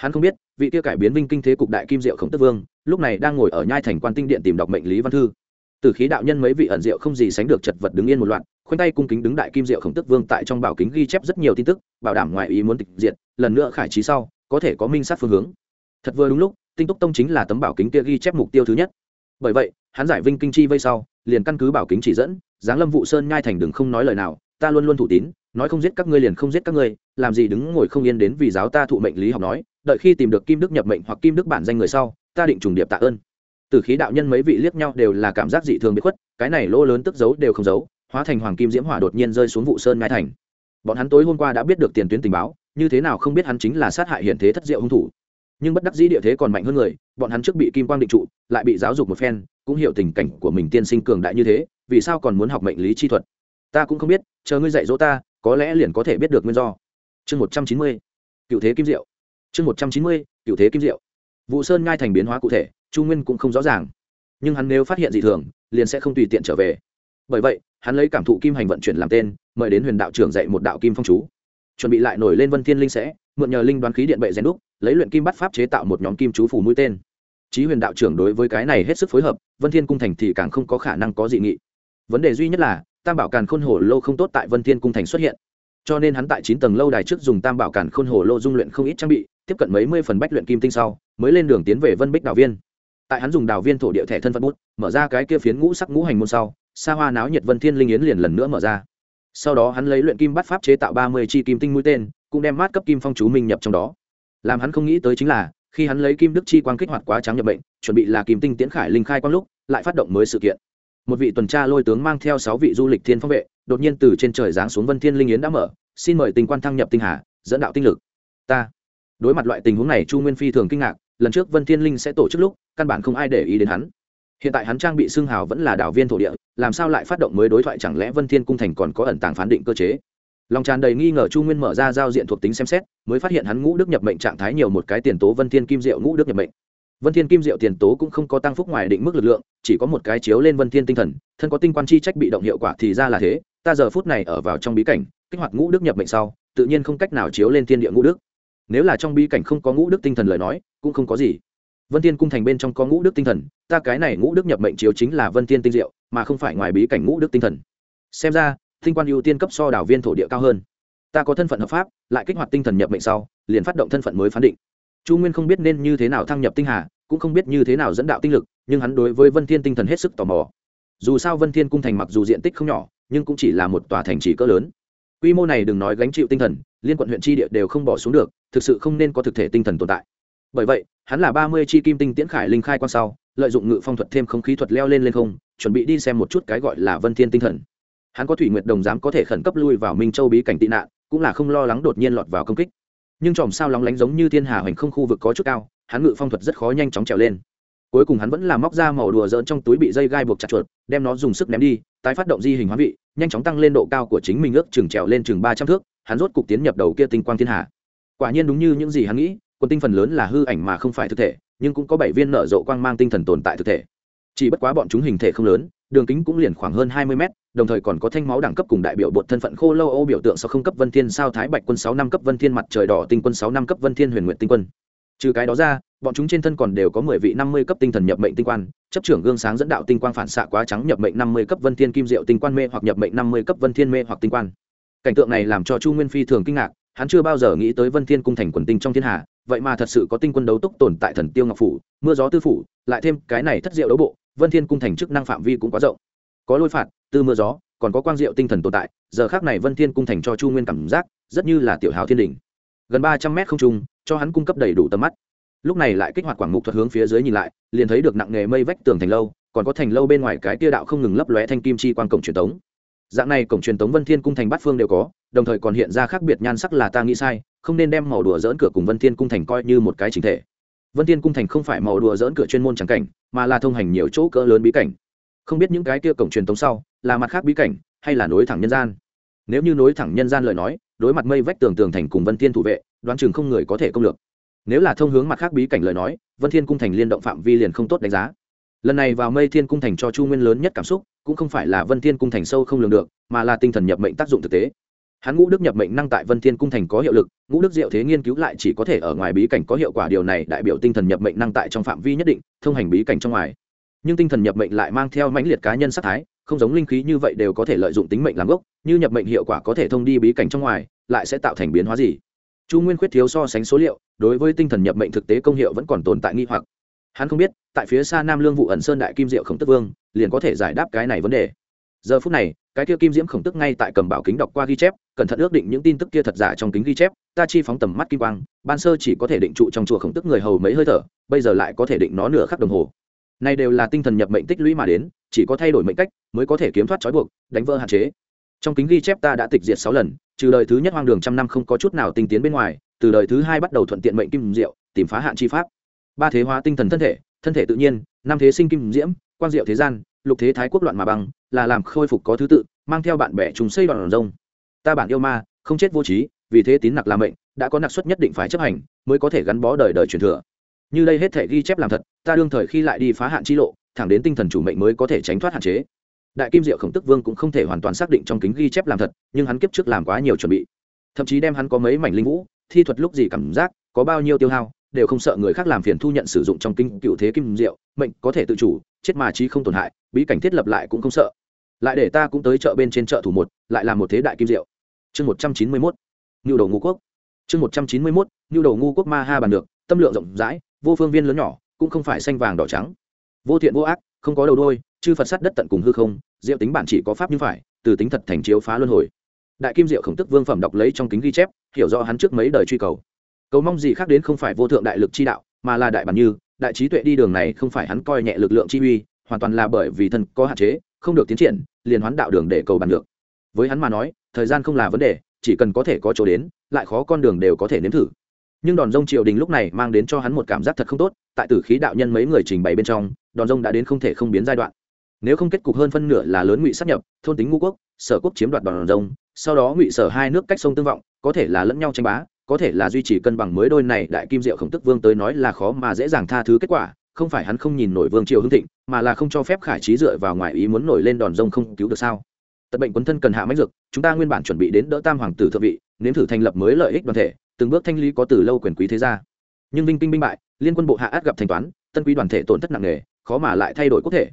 Speaker 1: hắn không biết, vị tiêu cải biến vinh kinh thế cục đại kim diệu khổng tức vương, lúc này đang ngồi ở nhai thành quan tinh điện tìm đọc mệnh lý văn thư. Từ khí đạo nhân mấy vị ẩn diệu không gì sánh được chật vật đứng yên một loạt, khoanh tay cung kính đứng đại kim diệu khổng tức vương tại trong bảo kính ghi chép rất nhiều tin tức, bảo đảm ngoại ý muốn tịch diệt, lần nữa khải trí sau, có thể có minh sát phương hướng. Thật vừa đúng lúc, tinh túc tông chính là tấm bảo kính kia ghi chép mục tiêu thứ nhất. Bởi vậy, hắn giải vinh kinh chi vây sau, liền căn cứ bảo kính chỉ dẫn, giáng lâm vụ sơn nhai thành đừng không nói lời nào, ta luôn luôn thủ tín, nói không giết các ngươi liền không giết các ngươi, làm gì đứng ngồi không yên đến vì giáo ta thụ mệnh lý học nói đợi khi tìm được kim đức nhập mệnh hoặc kim đức bản danh người sau, ta định trùng điệp tạ ơn. Từ khí đạo nhân mấy vị liếc nhau đều là cảm giác dị thường bị khuất, cái này lỗ lớn tức giấu đều không giấu, hóa thành hoàng kim diễm hỏa đột nhiên rơi xuống vụ sơn ngai thành. Bọn hắn tối hôm qua đã biết được tiền tuyến tình báo, như thế nào không biết hắn chính là sát hại hiện thế thất diệu hung thủ. Nhưng bất đắc dĩ địa thế còn mạnh hơn người, bọn hắn trước bị kim quang định trụ, lại bị giáo dục một phen, cũng hiểu tình cảnh của mình tiên sinh cường đại như thế, vì sao còn muốn học mệnh lý chi thuật? Ta cũng không biết, chờ ngươi dạy dỗ ta, có lẽ liền có thể biết được nguyên do. Chương một trăm chín mươi, cựu thế kim diệu chương một trăm chín mươi, cựu thế kim diệu. Vụ sơn ngai thành biến hóa cụ thể, chu nguyên cũng không rõ ràng. Nhưng hắn nếu phát hiện dị thường, liền sẽ không tùy tiện trở về. Bởi vậy, hắn lấy cảm thụ kim hành vận chuyển làm tên, mời đến huyền đạo trưởng dạy một đạo kim phong chú. Chuẩn bị lại nổi lên vân thiên linh sẽ, mượn nhờ linh đoán khí điện bệ rèn đúc, lấy luyện kim bắt pháp chế tạo một nhóm kim chú phủ mũi tên. Chí huyền đạo trưởng đối với cái này hết sức phối hợp, vân thiên cung thành thì càng không có khả năng có dị nghị. Vấn đề duy nhất là, tam bảo càn khôn hồ lô không tốt tại vân thiên cung thành xuất hiện. Cho nên hắn tại chín tầng lâu đài trước dùng tam bảo càn khôn hồ lô dung luyện không ít trang bị tiếp cận mấy mươi phần bách luyện kim tinh sau, mới lên đường tiến về vân bích đạo viên. Tại hắn dùng đào viên thổ địa thẻ thân phận bút, mở ra cái kia phiến ngũ sắc ngũ hành môn sau xa hoa náo nhiệt vân thiên linh yến liền lần nữa mở ra. Sau đó hắn lấy luyện kim bắt pháp chế tạo ba mươi chi kim tinh mũi tên, cũng đem mát cấp kim phong chú minh nhập trong đó. Làm hắn không nghĩ tới chính là, khi hắn lấy kim đức chi quang kích hoạt quá trắng nhập bệnh, chuẩn bị là kim tinh tiễn khải linh khai quang lúc, lại phát động mới sự kiện. Một vị tuần tra lôi tướng mang theo sáu vị du lịch thiên phong vệ, đột nhiên từ trên trời giáng xuống vân thiên linh yến đã mở, xin mời tình quan thăng nhập tinh hà, dẫn đạo tinh lực. Ta đối mặt loại tình huống này, chu nguyên phi thường kinh ngạc, lần trước vân thiên linh sẽ tổ chức lúc, căn bản không ai để ý đến hắn. Hiện tại hắn trang bị xương hào vẫn là đảo viên thổ địa, làm sao lại phát động mới đối thoại chẳng lẽ vân thiên cung thành còn có ẩn tàng phán định cơ chế? Lòng tràn đầy nghi ngờ chu nguyên mở ra giao diện thuộc tính xem xét, mới phát hiện hắn ngũ đức nhập mệnh trạng thái nhiều một cái tiền tố vân thiên kim diệu ngũ đức nhập mệnh. Vân thiên kim diệu tiền tố cũng không có tăng phúc ngoài định mức lực lượng, chỉ có một cái chiếu lên vân thiên tinh thần, thân có tinh quan chi trách bị động hiệu quả thì ra là thế, ta giờ phút này ở vào trong bí cảnh, kích hoạt ngũ đức nhập mệnh sau, tự nhiên không cách nào chiếu lên thiên địa ngũ đức nếu là trong bí cảnh không có ngũ đức tinh thần lời nói, cũng không có gì. Vân thiên cung thành bên trong có ngũ đức tinh thần, ta cái này ngũ đức nhập mệnh chiếu chính là vân thiên tinh diệu, mà không phải ngoài bí cảnh ngũ đức tinh thần. Xem ra tinh quan ưu tiên cấp so đảo viên thổ địa cao hơn. Ta có thân phận hợp pháp, lại kích hoạt tinh thần nhập mệnh sau, liền phát động thân phận mới phán định. Chu nguyên không biết nên như thế nào thăng nhập tinh hà, cũng không biết như thế nào dẫn đạo tinh lực, nhưng hắn đối với vân thiên tinh thần hết sức tò mò. Dù sao vân thiên cung thành mặc dù diện tích không nhỏ, nhưng cũng chỉ là một tòa thành trì cỡ lớn. Quy mô này đừng nói gánh chịu tinh thần liên quận huyện tri địa đều không bỏ xuống được, thực sự không nên có thực thể tinh thần tồn tại. Bởi vậy, hắn là ba mươi chi kim tinh tiễn khải linh khai quan sau, lợi dụng ngự phong thuật thêm không khí thuật leo lên lên không, chuẩn bị đi xem một chút cái gọi là vân thiên tinh thần. Hắn có thủy nguyệt đồng dám có thể khẩn cấp lui vào minh châu bí cảnh tị nạn, cũng là không lo lắng đột nhiên lọt vào công kích. Nhưng chòm sao lóng lánh giống như thiên hà hoành không khu vực có chút cao, hắn ngự phong thuật rất khó nhanh chóng trèo lên. Cuối cùng hắn vẫn là móc ra màu đùa dỡn trong túi bị dây gai buộc chặt chuột, đem nó dùng sức ném đi, tái phát động di hình hóa vị, nhanh chóng tăng lên độ cao của chính mình ước chừng trèo lên chừng ba trăm thước hắn rốt cục tiến nhập đầu kia tinh quang thiên hà. Quả nhiên đúng như những gì hắn nghĩ quân tinh phần lớn là hư ảnh mà không phải thực thể, nhưng cũng có bảy viên nở rộ quang mang tinh thần tồn tại thực thể. Chỉ bất quá bọn chúng hình thể không lớn, đường kính cũng liền khoảng hơn hai mươi mét, đồng thời còn có thanh máu đẳng cấp cùng đại biểu bột thân phận khô lâu ô biểu tượng sau không cấp vân thiên sao thái bạch quân sáu năm cấp vân thiên mặt trời đỏ tinh quân sáu năm cấp vân thiên huyền nguyện tinh quân. Trừ cái đó ra, bọn chúng trên thân còn đều có mười vị năm mươi cấp tinh thần nhập mệnh tinh quan, chấp trưởng gương sáng dẫn đạo tinh quang phản xạ quá trắng nhập mệnh năm mươi cấp vân thiên kim diệu tinh quan mê hoặc nhập mệnh năm mươi cấp vân thiên mê hoặc tinh quan cảnh tượng này làm cho chu nguyên phi thường kinh ngạc, hắn chưa bao giờ nghĩ tới vân thiên cung thành quần tinh trong thiên hạ, vậy mà thật sự có tinh quân đấu túc tồn tại thần tiêu ngọc phủ, mưa gió tư phủ, lại thêm cái này thất diệu đấu bộ, vân thiên cung thành chức năng phạm vi cũng quá rộng. Có lôi phạt, tư mưa gió, còn có quang diệu tinh thần tồn tại, giờ khác này vân thiên cung thành cho chu nguyên cảm giác rất như là tiểu hào thiên đình. Gần ba trăm mét không trung, cho hắn cung cấp đầy đủ tầm mắt. Lúc này lại kích hoạt quảng mục thuật hướng phía dưới nhìn lại, liền thấy được nặng nghề mây vách tường thành lâu, còn có thành lâu bên ngoài cái tia đạo không ngừng lấp lóe thanh kim chi quang cổng truyền tống dạng này cổng truyền tống vân thiên cung thành bát phương đều có, đồng thời còn hiện ra khác biệt nhan sắc là ta nghĩ sai, không nên đem màu đùa dỡn cửa cùng vân thiên cung thành coi như một cái chính thể. Vân thiên cung thành không phải màu đùa dỡn cửa chuyên môn trắng cảnh, mà là thông hành nhiều chỗ cỡ lớn bí cảnh. Không biết những cái kia cổng truyền tống sau, là mặt khác bí cảnh, hay là nối thẳng nhân gian? Nếu như nối thẳng nhân gian lời nói, đối mặt mây vách tường tường thành cùng vân thiên thủ vệ, đoán chừng không người có thể công lược. Nếu là thông hướng mặt khác bí cảnh lời nói, vân thiên cung thành liên động phạm vi liền không tốt đánh giá lần này vào mây thiên cung thành cho chu nguyên lớn nhất cảm xúc, cũng không phải là vân thiên cung thành sâu không lường được, mà là tinh thần nhập mệnh tác dụng thực tế. Hắn ngũ đức nhập mệnh năng tại vân thiên cung thành có hiệu lực, ngũ đức diệu thế nghiên cứu lại chỉ có thể ở ngoài bí cảnh có hiệu quả, điều này đại biểu tinh thần nhập mệnh năng tại trong phạm vi nhất định, thông hành bí cảnh trong ngoài. Nhưng tinh thần nhập mệnh lại mang theo mãnh liệt cá nhân sắc thái, không giống linh khí như vậy đều có thể lợi dụng tính mệnh làm gốc, như nhập mệnh hiệu quả có thể thông đi bí cảnh trong ngoài, lại sẽ tạo thành biến hóa gì? Chu nguyên khuyết thiếu so sánh số liệu, đối với tinh thần nhập mệnh thực tế công hiệu vẫn còn tồn tại nghi hoặc hắn không biết, tại phía xa nam lương vụ ẩn sơn đại kim diệu khổng tức vương, liền có thể giải đáp cái này vấn đề. Giờ phút này, cái kia kim diễm khổng tức ngay tại cầm bảo kính đọc qua ghi chép, cẩn thận ước định những tin tức kia thật giả trong kính ghi chép, ta chi phóng tầm mắt kim quang, ban sơ chỉ có thể định trụ trong chùa khổng tức người hầu mấy hơi thở, bây giờ lại có thể định nó nửa khắc đồng hồ. Này đều là tinh thần nhập mệnh tích lũy mà đến, chỉ có thay đổi mệnh cách mới có thể kiếm thoát trói buộc, đánh vỡ hạn chế. Trong kính ghi chép ta đã tịch diệt sáu lần, trừ đời thứ nhất hoang đường trăm năm không có chút nào tinh tiến bên ngoài, từ đời thứ hai bắt đầu thuận tiện mệnh kim diệu, tìm phá hạn chi pháp ba thế hóa tinh thần thân thể thân thể tự nhiên, năm thế sinh kim diễm quan diệu thế gian, lục thế thái quốc loạn mà bằng là làm khôi phục có thứ tự, mang theo bạn bè trùng xây đoạn rông ta bản yêu ma, không chết vô trí, vì thế tín nặc làm mệnh, đã có nặc suất nhất định phải chấp hành, mới có thể gắn bó đời đời truyền thừa. Như đây hết thể ghi chép làm thật, ta đương thời khi lại đi phá hạn chi lộ, thẳng đến tinh thần chủ mệnh mới có thể tránh thoát hạn chế. Đại kim diệu khổng tức vương cũng không thể hoàn toàn xác định trong kính ghi chép làm thật, nhưng hắn kiếp trước làm quá nhiều chuẩn bị. Thậm chí đem hắn có mấy mảnh linh vũ, thi thuật lúc gì cảm giác, có bao nhiêu tiêu hao đều không sợ người khác làm phiền thu nhận sử dụng trong kinh cựu thế kim diệu, mệnh có thể tự chủ, chết mà trí không tổn hại, bí cảnh thiết lập lại cũng không sợ. Lại để ta cũng tới chợ bên trên chợ thủ một, lại làm một thế đại kim diệu. Chương một trăm chín mươi mốt nhu đầu ngu quốc. Chương một trăm chín mươi mốt nhu đầu ngu quốc ma ha bàn được, tâm lượng rộng rãi, vô phương viên lớn nhỏ, cũng không phải xanh vàng đỏ trắng. Vô thiện vô ác, không có đầu đôi chư phật sát đất tận cùng hư không, diệu tính bản chỉ có pháp như phải, từ tính thật thành chiếu phá luân hồi. Đại kim diệu khổng tức vương phẩm đọc lấy trong kính ghi chép, hiểu rõ hắn trước mấy đời truy cầu cầu mong gì khác đến không phải vô thượng đại lực chi đạo, mà là đại bản như, đại trí tuệ đi đường này không phải hắn coi nhẹ lực lượng chi uy, hoàn toàn là bởi vì thân có hạn chế, không được tiến triển, liền hoán đạo đường để cầu bàn được. Với hắn mà nói, thời gian không là vấn đề, chỉ cần có thể có chỗ đến, lại khó con đường đều có thể nếm thử. Nhưng đòn rông triều đình lúc này mang đến cho hắn một cảm giác thật không tốt, tại tử khí đạo nhân mấy người trình bày bên trong, đòn rông đã đến không thể không biến giai đoạn. Nếu không kết cục hơn phân nửa là lớn ngụy sắp nhập, thôn tính ngũ quốc, sở quốc chiếm đoạt đòn rông, sau đó ngụy sở hai nước cách sông tương vọng, có thể là lẫn nhau tranh bá có thể là duy trì cân bằng mới đôi này đại kim diệu khổng tức vương tới nói là khó mà dễ dàng tha thứ kết quả, không phải hắn không nhìn nổi vương triều hưng thịnh, mà là không cho phép khải trí dựa vào ngoài ý muốn nổi lên đòn rông không cứu được sao. Tật bệnh quấn thân cần hạ mách dược, chúng ta nguyên bản chuẩn bị đến đỡ tam hoàng tử thượng vị, nếm thử thành lập mới lợi ích đoàn thể, từng bước thanh lý có từ lâu quyền quý thế gia. Nhưng vinh kinh binh bại, liên quân bộ hạ át gặp thanh toán, tân quý đoàn thể tổn thất nặng nề, khó mà lại thay đổi quốc thể.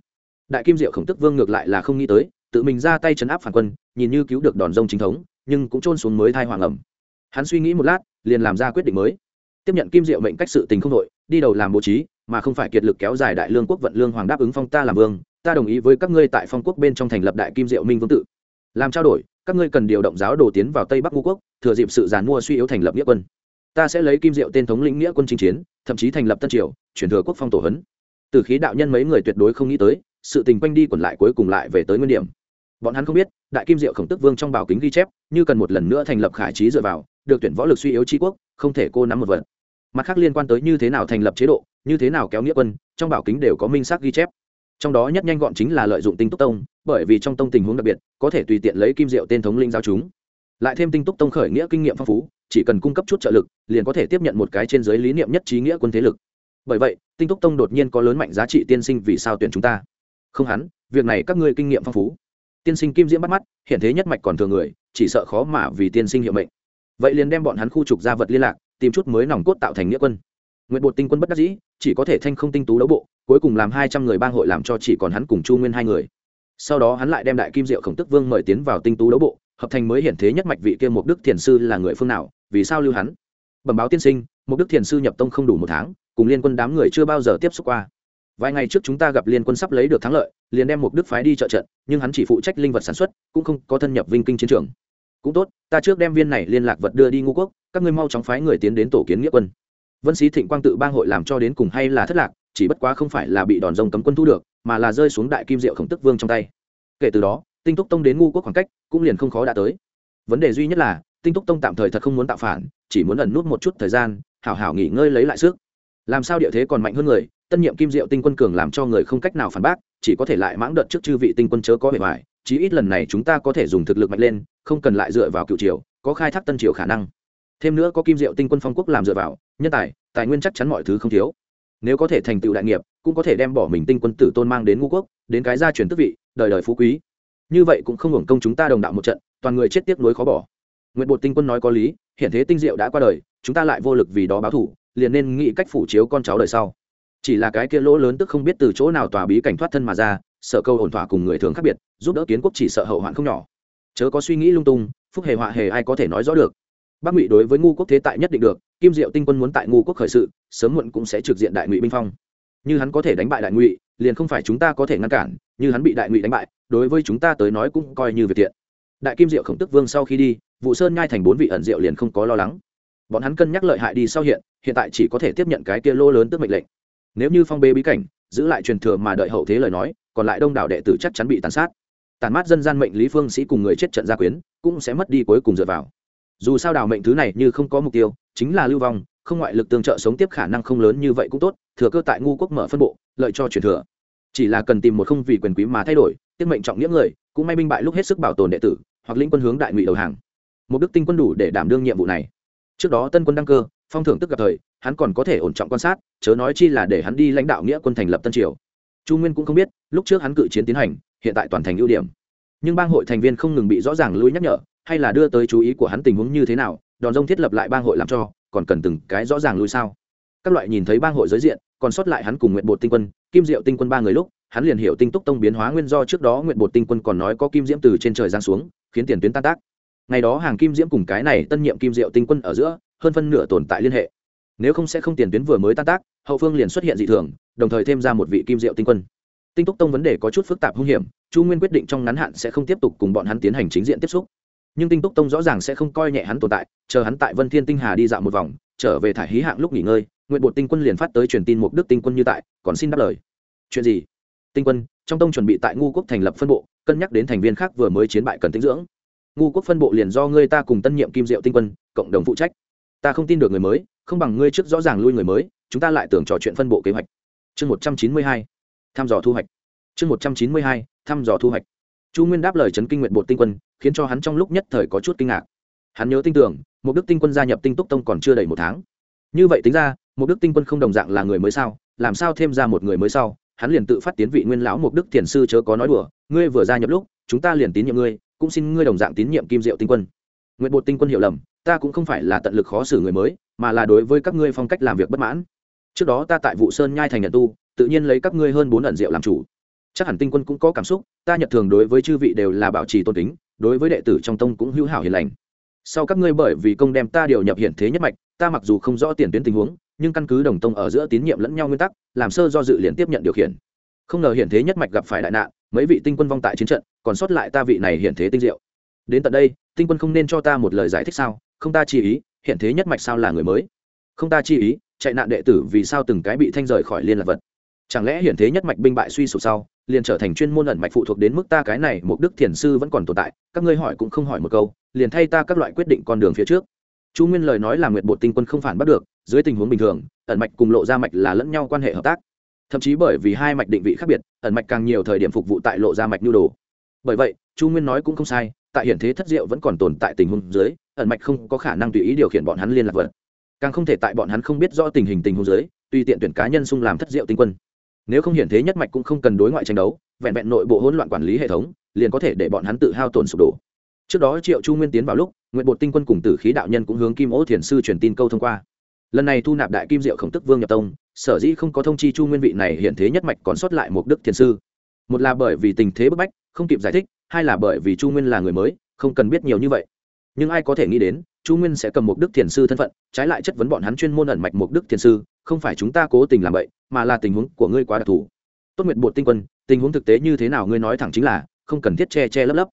Speaker 1: Đại kim diệu khổng tức vương ngược lại là không nghĩ tới, tự mình ra tay chấn áp phản quân, nhìn như cứu được đòn rông chính thống, nhưng cũng trôn xuống mới thai hoàng ẩm hắn suy nghĩ một lát, liền làm ra quyết định mới. Tiếp nhận kim diệu mệnh cách sự tình không đội đi đầu làm bố trí, mà không phải kiệt lực kéo dài đại lương quốc vận lương hoàng đáp ứng phong ta làm vương, ta đồng ý với các ngươi tại phong quốc bên trong thành lập đại kim diệu minh vương tự. Làm trao đổi, các ngươi cần điều động giáo đồ tiến vào tây bắc ngũ quốc, thừa dịp sự giàn mua suy yếu thành lập nghĩa quân. Ta sẽ lấy kim diệu tên thống lĩnh nghĩa quân chinh chiến, thậm chí thành lập tân triều, chuyển thừa quốc phong tổ hấn từ khí đạo nhân mấy người tuyệt đối không nghĩ tới, sự tình quanh đi quẩn lại cuối cùng lại về tới nguyên điểm. Bọn hắn không biết, đại kim diệu khổng tức vương trong bảo kính ghi chép, như cần một lần nữa thành lập khải trí dựa vào được tuyển võ lực suy yếu tri quốc, không thể cô nắm một vật. Mặt khác liên quan tới như thế nào thành lập chế độ, như thế nào kéo nghĩa quân, trong bảo kính đều có minh xác ghi chép. Trong đó nhất nhanh gọn chính là lợi dụng tinh túc tông, bởi vì trong tông tình huống đặc biệt, có thể tùy tiện lấy kim diệu tên thống linh giao chúng. Lại thêm tinh túc tông khởi nghĩa kinh nghiệm phong phú, chỉ cần cung cấp chút trợ lực, liền có thể tiếp nhận một cái trên giới lý niệm nhất trí nghĩa quân thế lực. Bởi vậy, tinh túc tông đột nhiên có lớn mạnh giá trị tiên sinh vì sao tuyển chúng ta. Không hắn, việc này các ngươi kinh nghiệm phong phú. Tiên sinh kim diễm bắt mắt, hiện thế nhất mạch còn thừa người, chỉ sợ khó mà vì tiên sinh hiệu mệnh vậy liền đem bọn hắn khu trục ra vật liên lạc, tìm chút mới nòng cốt tạo thành nghĩa quân. Nguyện bột tinh quân bất đắc dĩ, chỉ có thể thanh không tinh tú đấu bộ, cuối cùng làm hai trăm người bang hội làm cho chỉ còn hắn cùng chu nguyên hai người. Sau đó hắn lại đem đại kim diệu khổng tức vương mời tiến vào tinh tú đấu bộ, hợp thành mới hiển thế nhất mạch vị kia mục đức thiền sư là người phương nào, vì sao lưu hắn? Bẩm báo tiên sinh, mục đức thiền sư nhập tông không đủ một tháng, cùng liên quân đám người chưa bao giờ tiếp xúc qua. Vài ngày trước chúng ta gặp liên quân sắp lấy được thắng lợi, liền đem mục đức phái đi trợ trận, nhưng hắn chỉ phụ trách linh vật sản xuất, cũng không có thân nhập vinh kinh chiến trường cũng tốt, ta trước đem viên này liên lạc vật đưa đi ngũ quốc, các ngươi mau chóng phái người tiến đến tổ kiến nghĩa quân. Vân sĩ thịnh quang tự bang hội làm cho đến cùng hay là thất lạc, chỉ bất quá không phải là bị đòn rông cấm quân thu được, mà là rơi xuống đại kim diệu khổng tức vương trong tay. Kể từ đó, tinh túc tông đến ngu quốc khoảng cách cũng liền không khó đã tới. Vấn đề duy nhất là, tinh túc tông tạm thời thật không muốn tạo phản, chỉ muốn ẩn nút một chút thời gian, hảo hảo nghỉ ngơi lấy lại sức. Làm sao địa thế còn mạnh hơn người, tân nhiệm kim diệu tinh quân cường làm cho người không cách nào phản bác, chỉ có thể lại mãng đợt trước chư vị tinh quân chớ có bề ngoài chí ít lần này chúng ta có thể dùng thực lực mạnh lên, không cần lại dựa vào cựu triều, có khai thác tân triều khả năng. Thêm nữa có kim diệu tinh quân phong quốc làm dựa vào, nhân tài tài nguyên chắc chắn mọi thứ không thiếu. Nếu có thể thành tựu đại nghiệp, cũng có thể đem bỏ mình tinh quân tử tôn mang đến ngũ quốc, đến cái gia truyền tước vị, đời đời phú quý. Như vậy cũng không hưởng công chúng ta đồng đạo một trận, toàn người chết tiếc nuối khó bỏ. Nguyện bột tinh quân nói có lý, hiện thế tinh diệu đã qua đời, chúng ta lại vô lực vì đó báo thủ liền nên nghĩ cách phủ chiếu con cháu đời sau. Chỉ là cái kia lỗ lớn tức không biết từ chỗ nào tòa bí cảnh thoát thân mà ra sợ câu ổn thỏa cùng người thường khác biệt, giúp đỡ kiến quốc chỉ sợ hậu hoạn không nhỏ. Chớ có suy nghĩ lung tung, phúc hề họa hề ai có thể nói rõ được. Bắc ngụy đối với ngu quốc thế tại nhất định được, kim diệu tinh quân muốn tại ngu quốc khởi sự, sớm muộn cũng sẽ trực diện đại ngụy binh phong. Như hắn có thể đánh bại đại ngụy, liền không phải chúng ta có thể ngăn cản, như hắn bị đại ngụy đánh bại, đối với chúng ta tới nói cũng coi như việc thiện. Đại kim diệu khổng tức vương sau khi đi, vụ sơn nhai thành bốn vị ẩn diệu liền không có lo lắng. Bọn hắn cân nhắc lợi hại đi sau hiện hiện tại chỉ có thể tiếp nhận cái kia lô lớn tức mệnh lệnh. Nếu như phong bê bí cảnh, giữ lại truyền thừa mà đợi hậu thế lời nói còn lại đông đảo đệ tử chắc chắn bị tàn sát. Tàn mát dân gian mệnh lý phương sĩ cùng người chết trận gia quyến cũng sẽ mất đi cuối cùng dựa vào. Dù sao đào mệnh thứ này như không có mục tiêu, chính là lưu vong, không ngoại lực tương trợ sống tiếp khả năng không lớn như vậy cũng tốt, thừa cơ tại ngu quốc mở phân bộ, lợi cho truyền thừa. Chỉ là cần tìm một không vì quyền quý mà thay đổi, tiết mệnh trọng nghĩa người, cũng may binh bại lúc hết sức bảo tồn đệ tử, hoặc lĩnh quân hướng đại ngụy đầu hàng. Một đức tinh quân đủ để đảm đương nhiệm vụ này. Trước đó tân quân đăng cơ, phong thưởng tức gặp thời, hắn còn có thể ổn trọng quan sát, chớ nói chi là để hắn đi lãnh đạo nghĩa quân thành lập tân triều. Chu nguyên cũng không biết lúc trước hắn cự chiến tiến hành, hiện tại toàn thành ưu điểm. Nhưng bang hội thành viên không ngừng bị rõ ràng lui nhắc nhở, hay là đưa tới chú ý của hắn tình huống như thế nào, đòn rông thiết lập lại bang hội làm cho, còn cần từng cái rõ ràng lui sao? Các loại nhìn thấy bang hội giới diện, còn sót lại hắn cùng nguyện bột tinh quân, kim diệu tinh quân ba người lúc, hắn liền hiểu tinh túc tông biến hóa nguyên do trước đó nguyện bột tinh quân còn nói có kim diễm từ trên trời giáng xuống, khiến tiền tuyến tan tác. Ngày đó hàng kim diễm cùng cái này tân nhiệm kim diệu tinh quân ở giữa, hơn phân nửa tồn tại liên hệ. Nếu không sẽ không tiền tuyến vừa mới tan tác, hậu phương liền xuất hiện dị thường, đồng thời thêm ra một vị kim diệu tinh quân tinh túc tông vấn đề có chút phức tạp hung hiểm, chu nguyên quyết định trong ngắn hạn sẽ không tiếp tục cùng bọn hắn tiến hành chính diện tiếp xúc. Nhưng tinh túc tông rõ ràng sẽ không coi nhẹ hắn tồn tại, chờ hắn tại vân thiên tinh hà đi dạo một vòng, trở về thải hí hạng lúc nghỉ ngơi, nguyện bột tinh quân liền phát tới truyền tin mục đức tinh quân như tại, còn xin đáp lời. Chuyện gì? Tinh quân, trong tông chuẩn bị tại ngu quốc thành lập phân bộ, cân nhắc đến thành viên khác vừa mới chiến bại cần tinh dưỡng. Ngu quốc phân bộ liền do ngươi ta cùng tân nhiệm kim diệu tinh quân, cộng đồng phụ trách. Ta không tin được người mới, không bằng ngươi trước rõ ràng lui người mới, chúng ta lại tưởng trò chuyện phân bộ kế hoạch. Chương một trăm chín mươi hai thăm dò thu hoạch. Chương một trăm chín mươi hai, thăm dò thu hoạch. Chu nguyên đáp lời chấn kinh nguyện bột tinh quân, khiến cho hắn trong lúc nhất thời có chút kinh ngạc. Hắn nhớ tin tưởng một đức tinh quân gia nhập tinh túc tông còn chưa đầy một tháng. Như vậy tính ra một đức tinh quân không đồng dạng là người mới sao? Làm sao thêm ra một người mới sau? Hắn liền tự phát tiến vị nguyên lão một đức thiền sư chớ có nói đùa, ngươi vừa gia nhập lúc, chúng ta liền tín nhiệm ngươi, cũng xin ngươi đồng dạng tín nhiệm kim diệu tinh quân. Nguyện bột tinh quân hiểu lầm, ta cũng không phải là tận lực khó xử người mới, mà là đối với các ngươi phong cách làm việc bất mãn. Trước đó ta tại vụ sơn nhai thành nhận tu tự nhiên lấy các ngươi hơn bốn ẩn rượu làm chủ. Chắc hẳn tinh quân cũng có cảm xúc, ta nhật thường đối với chư vị đều là bảo trì tôn kính, đối với đệ tử trong tông cũng hữu hảo hiền lành. Sau các ngươi bởi vì công đem ta điều nhập hiện thế nhất mạch, ta mặc dù không rõ tiền tuyến tình huống, nhưng căn cứ đồng tông ở giữa tín nhiệm lẫn nhau nguyên tắc, làm sơ do dự liền tiếp nhận điều khiển. Không ngờ hiện thế nhất mạch gặp phải đại nạn, mấy vị tinh quân vong tại chiến trận, còn sót lại ta vị này hiện thế tinh diệu. Đến tận đây, tinh quân không nên cho ta một lời giải thích sao? Không ta chi ý hiện thế nhất mạch sao là người mới? Không ta chi ý, chạy nạn đệ tử vì sao từng cái bị thanh rời khỏi liên lạc vật? Chẳng lẽ hiện thế nhất mạch binh bại suy sụp sau, liền trở thành chuyên môn ẩn mạch phụ thuộc đến mức ta cái này một đức thiền sư vẫn còn tồn tại, các ngươi hỏi cũng không hỏi một câu, liền thay ta các loại quyết định con đường phía trước. Chu nguyên lời nói là nguyệt bột tinh quân không phản bắt được, dưới tình huống bình thường, ẩn mạch cùng lộ ra mạch là lẫn nhau quan hệ hợp tác. Thậm chí bởi vì hai mạch định vị khác biệt, ẩn mạch càng nhiều thời điểm phục vụ tại lộ ra mạch nhu đồ. Bởi vậy, chu nguyên nói cũng không sai, tại hiện thế thất diệu vẫn còn tồn tại tình huống dưới, ẩn mạch không có khả năng tùy ý điều khiển bọn hắn liên lạc vật. Càng không thể tại bọn hắn không biết rõ tình hình tình huống dưới, tùy tiện tuyển cá nhân xung làm thất diệu tinh quân nếu không hiện thế nhất mạch cũng không cần đối ngoại tranh đấu, vẹn vẹn nội bộ hỗn loạn quản lý hệ thống, liền có thể để bọn hắn tự hao tổn sụp đổ. Trước đó triệu chu nguyên tiến vào lúc nguyện bột tinh quân cùng tử khí đạo nhân cũng hướng kim ô thiền sư truyền tin câu thông qua. Lần này thu nạp đại kim diệu khổng tức vương nhập tông, sở dĩ không có thông chi chu nguyên vị này, hiện thế nhất mạch còn sót lại một đức thiền sư. Một là bởi vì tình thế bức bách, không kịp giải thích, hai là bởi vì chu nguyên là người mới, không cần biết nhiều như vậy. Nhưng ai có thể nghĩ đến, chu nguyên sẽ cầm một đức thiền sư thân phận, trái lại chất vấn bọn hắn chuyên môn ẩn mạch một đức thiền sư, không phải chúng ta cố tình làm vậy mà là tình huống của ngươi quá đặc thù. Tốt nguyện bột tinh quân, tình huống thực tế như thế nào ngươi nói thẳng chính là, không cần thiết che che lấp lấp.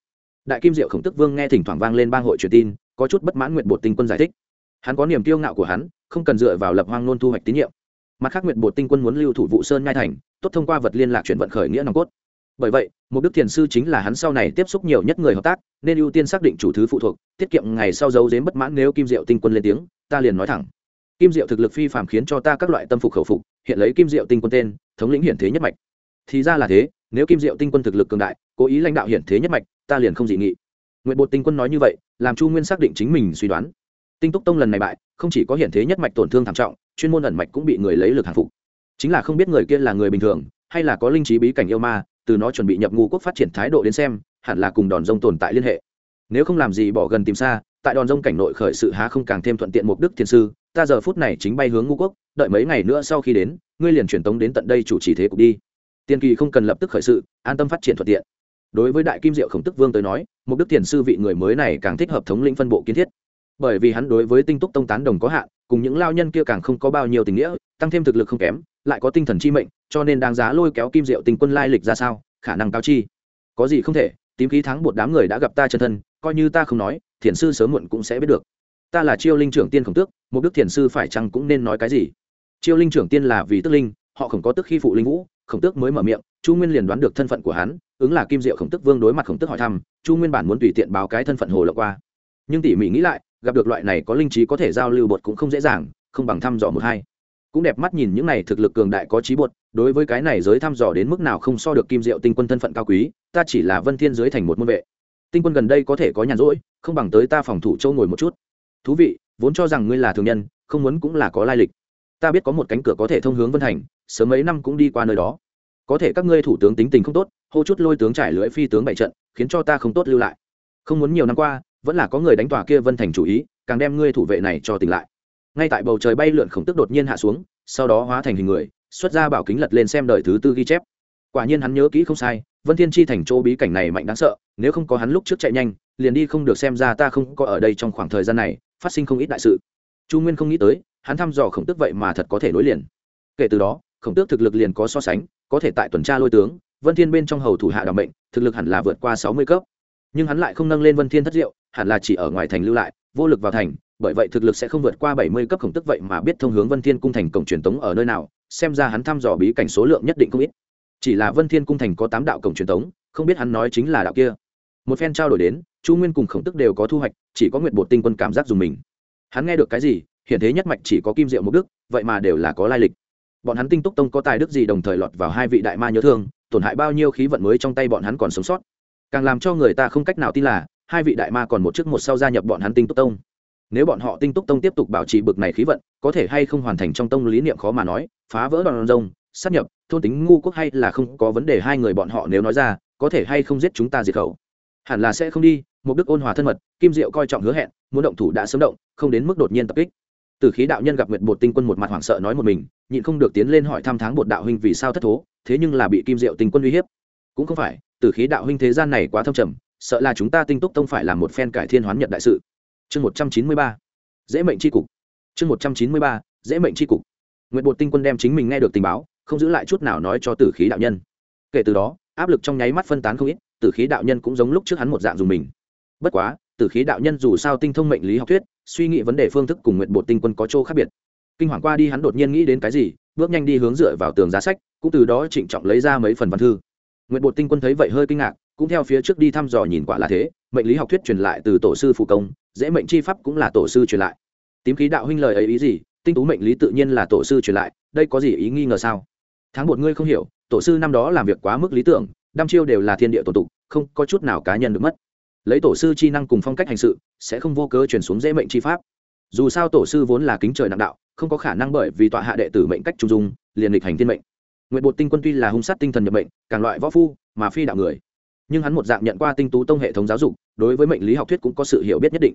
Speaker 1: Đại kim diệu khổng tức vương nghe thỉnh thoảng vang lên bang hội truyền tin, có chút bất mãn nguyện bột tinh quân giải thích. Hắn có niềm kiêu ngạo của hắn, không cần dựa vào lập hoang nôn thu hoạch tín nhiệm. Mặt khác nguyện bột tinh quân muốn lưu thủ vụ sơn ngai thành, tốt thông qua vật liên lạc chuyển vận khởi nghĩa nòng cốt. Bởi vậy một đức thiền sư chính là hắn sau này tiếp xúc nhiều nhất người hợp tác, nên ưu tiên xác định chủ thứ phụ thuộc, tiết kiệm ngày sau giấu dếm bất mãn nếu kim diệu tinh quân lên tiếng, ta liền nói thẳng kim diệu thực lực phi phạm khiến cho ta các loại tâm phục khẩu phục, hiện lấy kim diệu tinh quân tên, thống lĩnh hiển thế nhất mạch. Thì ra là thế, nếu kim diệu tinh quân thực lực cường đại, cố ý lãnh đạo hiển thế nhất mạch, ta liền không dị nghị. Nguyện bột tinh quân nói như vậy, làm chu nguyên xác định chính mình suy đoán. Tinh túc tông lần này bại, không chỉ có hiển thế nhất mạch tổn thương thảm trọng, chuyên môn ẩn mạch cũng bị người lấy lực hàng phục. Chính là không biết người kia là người bình thường, hay là có linh trí bí cảnh yêu ma, từ nó chuẩn bị nhập ngũ quốc phát triển thái độ đến xem, hẳn là cùng đòn rông tồn tại liên hệ. Nếu không làm gì bỏ gần tìm xa tại đòn rông cảnh nội khởi sự há không càng thêm thuận tiện mục đức thiên sư, ta giờ phút này chính bay hướng ngũ quốc, đợi mấy ngày nữa sau khi đến, ngươi liền truyền tống đến tận đây chủ trì thế cục đi. Tiên kỳ không cần lập tức khởi sự, an tâm phát triển thuận tiện. Đối với đại kim diệu khổng tức vương tới nói, mục đức thiền sư vị người mới này càng thích hợp thống lĩnh phân bộ kiến thiết. Bởi vì hắn đối với tinh túc tông tán đồng có hạn, cùng những lao nhân kia càng không có bao nhiêu tình nghĩa, tăng thêm thực lực không kém, lại có tinh thần chi mệnh, cho nên đáng giá lôi kéo kim diệu tình quân lai lịch ra sao, khả năng cao chi. Có gì không thể, tím khí thắng một đám người đã gặp ta chân thân, coi như ta không nói thiền sư sớm muộn cũng sẽ biết được. Ta là chiêu linh trưởng tiên khổng tước một đức thiền sư phải chăng cũng nên nói cái gì? Chiêu linh trưởng tiên là vì tức linh, họ không có tức khi phụ linh vũ, khổng tước mới mở miệng, chu nguyên liền đoán được thân phận của hắn, ứng là kim diệu khổng tước vương đối mặt khổng tước hỏi thăm, chu nguyên bản muốn tùy tiện báo cái thân phận hồ lộ qua. Nhưng tỉ mỉ nghĩ lại, gặp được loại này có linh trí có thể giao lưu bột cũng không dễ dàng, không bằng thăm dò một hai. Cũng đẹp mắt nhìn những này thực lực cường đại có trí bột, đối với cái này giới thăm dò đến mức nào không so được kim diệu tinh quân thân phận cao quý, ta chỉ là vân thiên giới thành một môn vệ tinh quân gần đây có thể có nhàn rỗi, không bằng tới ta phòng thủ châu ngồi một chút. Thú vị, vốn cho rằng ngươi là thường nhân, không muốn cũng là có lai lịch. Ta biết có một cánh cửa có thể thông hướng vân thành, sớm mấy năm cũng đi qua nơi đó. Có thể các ngươi thủ tướng tính tình không tốt, hô chút lôi tướng trải lưỡi phi tướng bại trận, khiến cho ta không tốt lưu lại. Không muốn nhiều năm qua, vẫn là có người đánh tòa kia vân thành chủ ý, càng đem ngươi thủ vệ này cho tỉnh lại. Ngay tại bầu trời bay lượn khổng tức đột nhiên hạ xuống, sau đó hóa thành hình người, xuất ra bảo kính lật lên xem đời thứ tư ghi chép. Quả nhiên hắn nhớ kỹ không sai vân thiên chi thành chỗ bí cảnh này mạnh đáng sợ, nếu không có hắn lúc trước chạy nhanh, liền đi không được xem ra ta không có ở đây trong khoảng thời gian này, phát sinh không ít đại sự. Chu nguyên không nghĩ tới, hắn thăm dò khổng tước vậy mà thật có thể nối liền. Kể từ đó, khổng tước thực lực liền có so sánh, có thể tại tuần tra lôi tướng, vân thiên bên trong hầu thủ hạ đảm mệnh, thực lực hẳn là vượt qua sáu mươi cấp. Nhưng hắn lại không nâng lên vân thiên thất diệu, hẳn là chỉ ở ngoài thành lưu lại, vô lực vào thành, bởi vậy thực lực sẽ không vượt qua bảy mươi cấp khổng tức vậy mà biết thông hướng vân thiên cung thành cổng truyền tống ở nơi nào, xem ra hắn thăm dò bí cảnh số lượng nhất định không ít chỉ là vân thiên cung thành có tám đạo cổng truyền tống, không biết hắn nói chính là đạo kia. Một phen trao đổi đến, chu nguyên cùng khổng tức đều có thu hoạch, chỉ có nguyệt bột tinh quân cảm giác dùng mình. Hắn nghe được cái gì, hiện thế nhất mạch chỉ có kim diệu mục đức, vậy mà đều là có lai lịch. Bọn hắn tinh túc tông có tài đức gì đồng thời lọt vào hai vị đại ma nhớ thương, tổn hại bao nhiêu khí vận mới trong tay bọn hắn còn sống sót. Càng làm cho người ta không cách nào tin là, hai vị đại ma còn một trước một sau gia nhập bọn hắn tinh túc tông. Nếu bọn họ tinh túc tông tiếp tục bảo trì bực này khí vận, có thể hay không hoàn thành trong tông lý niệm khó mà nói, phá vỡ đòn rông sát nhập, thôn tính ngu quốc hay là không có vấn đề hai người bọn họ nếu nói ra, có thể hay không giết chúng ta diệt khẩu. Hẳn là sẽ không đi, mục đức ôn hòa thân mật, kim diệu coi trọng hứa hẹn, muốn động thủ đã sớm động, không đến mức đột nhiên tập kích. Từ khí đạo nhân gặp nguyệt bột tinh quân một mặt hoảng sợ nói một mình, nhịn không được tiến lên hỏi thăm tháng bột đạo huynh vì sao thất thố, thế nhưng là bị kim diệu tinh quân uy hiếp. Cũng không phải, từ khí đạo huynh thế gian này quá thâm trầm, sợ là chúng ta tinh túc tông phải là một phen cải thiên hoán nhật đại sự. Chương một trăm chín mươi ba, dễ mệnh tri cục. Chương một trăm chín mươi ba, dễ mệnh tri cục. Nguyệt bột tinh quân đem chính mình nghe được tình báo không giữ lại chút nào nói cho tử khí đạo nhân. Kể từ đó, áp lực trong nháy mắt phân tán không ít, tử khí đạo nhân cũng giống lúc trước hắn một dạng dùng mình. Bất quá, tử khí đạo nhân dù sao tinh thông mệnh lý học thuyết, suy nghĩ vấn đề phương thức cùng nguyện bột tinh quân có chỗ khác biệt. Kinh hoàng qua đi hắn đột nhiên nghĩ đến cái gì, bước nhanh đi hướng dựa vào tường giá sách, cũng từ đó trịnh trọng lấy ra mấy phần văn thư. Nguyện bột tinh quân thấy vậy hơi kinh ngạc, cũng theo phía trước đi thăm dò nhìn quả là thế, mệnh lý học thuyết truyền lại từ tổ sư phụ công, dễ mệnh chi pháp cũng là tổ sư truyền lại. Tím khí đạo huynh lời ấy ý gì, tinh tú mệnh lý tự nhiên là tổ sư truyền lại, đây có gì ý nghi ngờ sao? Tháng một ngươi không hiểu, tổ sư năm đó làm việc quá mức lý tưởng, đăm chiêu đều là thiên địa tổ tục không có chút nào cá nhân được mất. Lấy tổ sư chi năng cùng phong cách hành sự, sẽ không vô cớ chuyển xuống dễ mệnh chi pháp. Dù sao tổ sư vốn là kính trời nặng đạo, không có khả năng bởi vì tọa hạ đệ tử mệnh cách trung dung, liền lịch hành thiên mệnh. Nguyện bột tinh quân tuy là hung sát tinh thần nhập mệnh, càng loại võ phu, mà phi đạo người. Nhưng hắn một dạng nhận qua tinh tú tông hệ thống giáo dục, đối với mệnh lý học thuyết cũng có sự hiểu biết nhất định.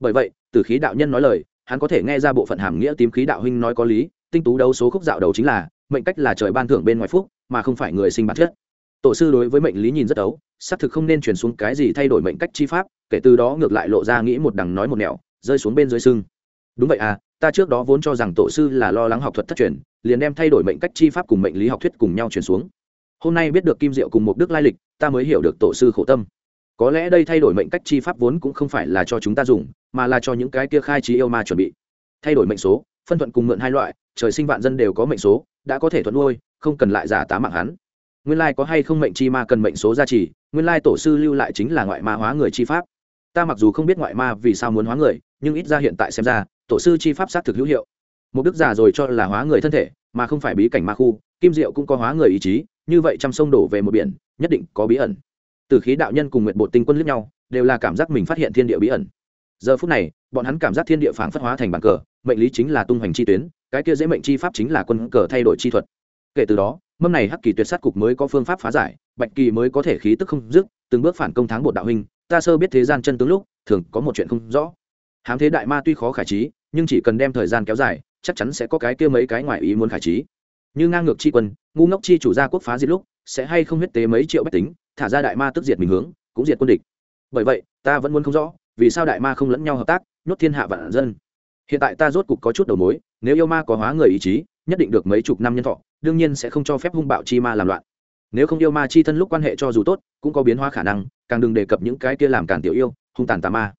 Speaker 1: Bởi vậy, từ khí đạo nhân nói lời, hắn có thể nghe ra bộ phận hàm nghĩa tím khí đạo huynh nói có lý, tinh tú đấu số khúc dạo đầu chính là mệnh cách là trời ban thưởng bên ngoài phúc, mà không phải người sinh bản chất. Tổ sư đối với mệnh lý nhìn rất ấu, xác thực không nên chuyển xuống cái gì thay đổi mệnh cách chi pháp, kể từ đó ngược lại lộ ra nghĩ một đằng nói một nẻo, rơi xuống bên dưới sưng. Đúng vậy à ta trước đó vốn cho rằng tổ sư là lo lắng học thuật thất truyền, liền đem thay đổi mệnh cách chi pháp cùng mệnh lý học thuyết cùng nhau chuyển xuống. Hôm nay biết được kim diệu cùng một đức lai lịch, ta mới hiểu được tổ sư khổ tâm. Có lẽ đây thay đổi mệnh cách chi pháp vốn cũng không phải là cho chúng ta dùng, mà là cho những cái kia khai trí yêu ma chuẩn bị. Thay đổi mệnh số, phân thuận cùng mượn hai loại, trời sinh vạn dân đều có mệnh số đã có thể thuận nuôi, không cần lại giả tá mạng hắn. Nguyên lai có hay không mệnh chi ma cần mệnh số gia trì, nguyên lai tổ sư lưu lại chính là ngoại ma hóa người chi pháp. Ta mặc dù không biết ngoại ma vì sao muốn hóa người, nhưng ít ra hiện tại xem ra, tổ sư chi pháp xác thực hữu hiệu. Một đức giả rồi cho là hóa người thân thể, mà không phải bí cảnh ma khu, kim diệu cũng có hóa người ý chí, như vậy trăm sông đổ về một biển, nhất định có bí ẩn. Từ khí đạo nhân cùng nguyện bộ tinh quân liếc nhau, đều là cảm giác mình phát hiện thiên địa bí ẩn. Giờ phút này, bọn hắn cảm giác thiên địa phản phất hóa thành bàn cờ, mệnh lý chính là tung hoành chi tuyến cái kia dễ mệnh chi pháp chính là quân cờ thay đổi chi thuật. Kể từ đó, mâm này hắc kỳ tuyệt sát cục mới có phương pháp phá giải, bạch kỳ mới có thể khí tức không dứt, từng bước phản công thắng bột đạo huynh, ta sơ biết thế gian chân tướng lúc, thường có một chuyện không rõ. Hám thế đại ma tuy khó khải trí, nhưng chỉ cần đem thời gian kéo dài, chắc chắn sẽ có cái kia mấy cái ngoài ý muốn khải trí. Như ngang ngược chi quân, ngu ngốc chi chủ gia quốc phá diệt lúc, sẽ hay không huyết tế mấy triệu bách tính, thả ra đại ma tức diệt mình hướng, cũng diệt quân địch. Bởi vậy, ta vẫn muốn không rõ, vì sao đại ma không lẫn nhau hợp tác, nhốt thiên hạ vạn dân. Hiện tại ta rốt cục có chút đầu mối nếu yêu ma có hóa người ý chí, nhất định được mấy chục năm nhân thọ, đương nhiên sẽ không cho phép hung bạo chi ma làm loạn. Nếu không yêu ma chi thân lúc quan hệ cho dù tốt, cũng có biến hóa khả năng, càng đừng đề cập những cái kia làm cản tiểu yêu, hung tàn tà ma.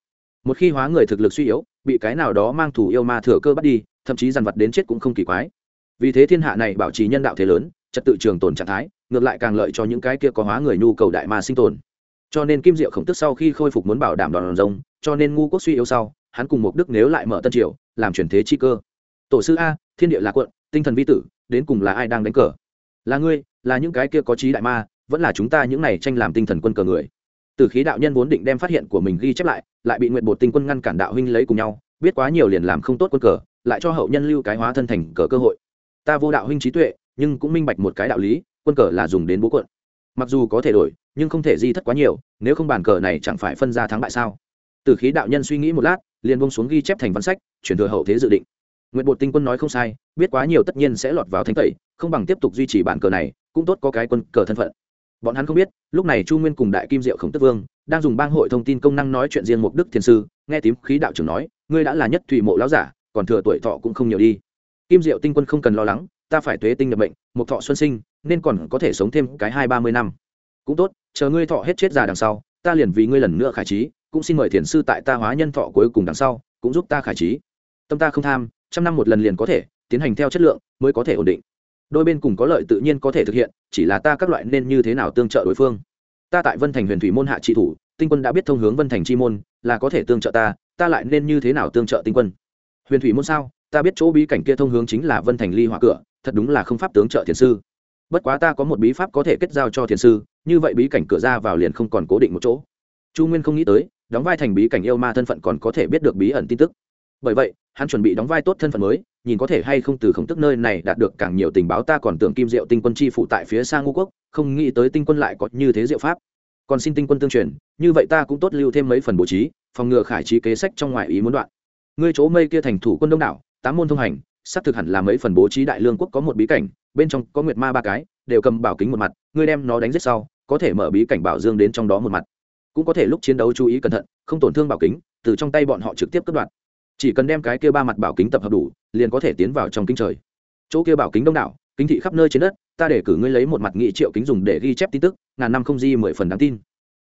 Speaker 1: Một khi hóa người thực lực suy yếu, bị cái nào đó mang thủ yêu ma thừa cơ bắt đi, thậm chí dằn vặt đến chết cũng không kỳ quái. Vì thế thiên hạ này bảo trì nhân đạo thế lớn, trật tự trường tồn trạng thái, ngược lại càng lợi cho những cái kia có hóa người nhu cầu đại ma sinh tồn. Cho nên kim diệu khổng tức sau khi khôi phục muốn bảo đảm đòn rồng, cho nên ngu quốc suy yếu sau, hắn cùng một đức nếu lại mở tân triều, làm chuyển thế chi cơ tổ sư a, thiên địa là quận, tinh thần vi tử, đến cùng là ai đang đánh cờ? Là ngươi, là những cái kia có trí đại ma, vẫn là chúng ta những này tranh làm tinh thần quân cờ người? Từ khí đạo nhân vốn định đem phát hiện của mình ghi chép lại lại bị nguyện bột tinh quân ngăn cản đạo huynh lấy cùng nhau, biết quá nhiều liền làm không tốt quân cờ, lại cho hậu nhân lưu cái hóa thân thành cờ cơ hội. Ta vô đạo huynh trí tuệ, nhưng cũng minh bạch một cái đạo lý, quân cờ là dùng đến bố quận. Mặc dù có thể đổi, nhưng không thể di thất quá nhiều, nếu không bàn cờ này chẳng phải phân ra thắng bại sao? Từ khí đạo nhân suy nghĩ một lát, liền bông xuống ghi chép thành văn sách, chuyển thừa hậu thế dự định nguyện bột tinh quân nói không sai, biết quá nhiều tất nhiên sẽ lọt vào thánh tẩy, không bằng tiếp tục duy trì bản cờ này, cũng tốt có cái quân cờ thân phận. Bọn hắn không biết, lúc này chu nguyên cùng đại kim diệu khổng tức vương đang dùng bang hội thông tin công năng nói chuyện riêng mục đức thiên sư, nghe tím khí đạo trưởng nói, ngươi đã là nhất thủy mộ lão giả, còn thừa tuổi thọ cũng không nhiều đi. Kim diệu tinh quân không cần lo lắng, ta phải tuế tinh nhập bệnh một thọ xuân sinh, nên còn có thể sống thêm cái hai ba mươi năm. Cũng tốt, chờ ngươi thọ hết chết già đằng sau, ta liền vì ngươi lần nữa khải trí, cũng xin mời thiền sư tại ta hóa nhân thọ cuối cùng đằng sau, cũng giúp ta khải trí. Tâm ta không tham trăm năm một lần liền có thể tiến hành theo chất lượng mới có thể ổn định. Đôi bên cùng có lợi tự nhiên có thể thực hiện, chỉ là ta các loại nên như thế nào tương trợ đối phương. Ta tại vân thành huyền thủy môn hạ trị thủ, tinh quân đã biết thông hướng vân thành chi môn, là có thể tương trợ ta ta lại nên như thế nào tương trợ tinh quân? Huyền thủy môn sao? Ta biết chỗ bí cảnh kia thông hướng chính là vân thành ly hỏa cửa, thật đúng là không pháp tướng trợ thiền sư. Bất quá ta có một bí pháp có thể kết giao cho thiền sư, như vậy bí cảnh cửa ra vào liền không còn cố định một chỗ. Chu nguyên không nghĩ tới, đóng vai thành bí cảnh yêu ma thân phận còn có thể biết được bí ẩn tin tức. Bởi vậy hắn chuẩn bị đóng vai tốt thân phận mới, nhìn có thể hay không từ khổng tức nơi này đạt được càng nhiều tình báo ta còn tưởng kim diệu tinh quân chi phụ tại phía xa ngũ quốc, không nghĩ tới tinh quân lại có như thế diệu pháp. Còn xin tinh quân tương truyền, như vậy ta cũng tốt lưu thêm mấy phần bố trí, phòng ngừa khải trí kế sách trong ngoại ý muốn đoạn. Ngươi chỗ mây kia thành thủ quân đông đảo, tám môn thông hành, xác thực hẳn là mấy phần bố trí đại lương quốc có một bí cảnh, bên trong có nguyệt ma ba cái, đều cầm bảo kính một mặt, ngươi đem nó đánh giết sau, có thể mở bí cảnh bảo dương đến trong đó một mặt. Cũng có thể lúc chiến đấu chú ý cẩn thận, không tổn thương bảo kính, từ trong tay bọn họ trực tiếp cất đoạn chỉ cần đem cái kia ba mặt bảo kính tập hợp đủ, liền có thể tiến vào trong kính trời. Chỗ kia bảo kính đông đảo, kính thị khắp nơi trên đất, ta để cử ngươi lấy một mặt nghị triệu kính dùng để ghi chép tin tức, ngàn năm không di mười phần đáng tin.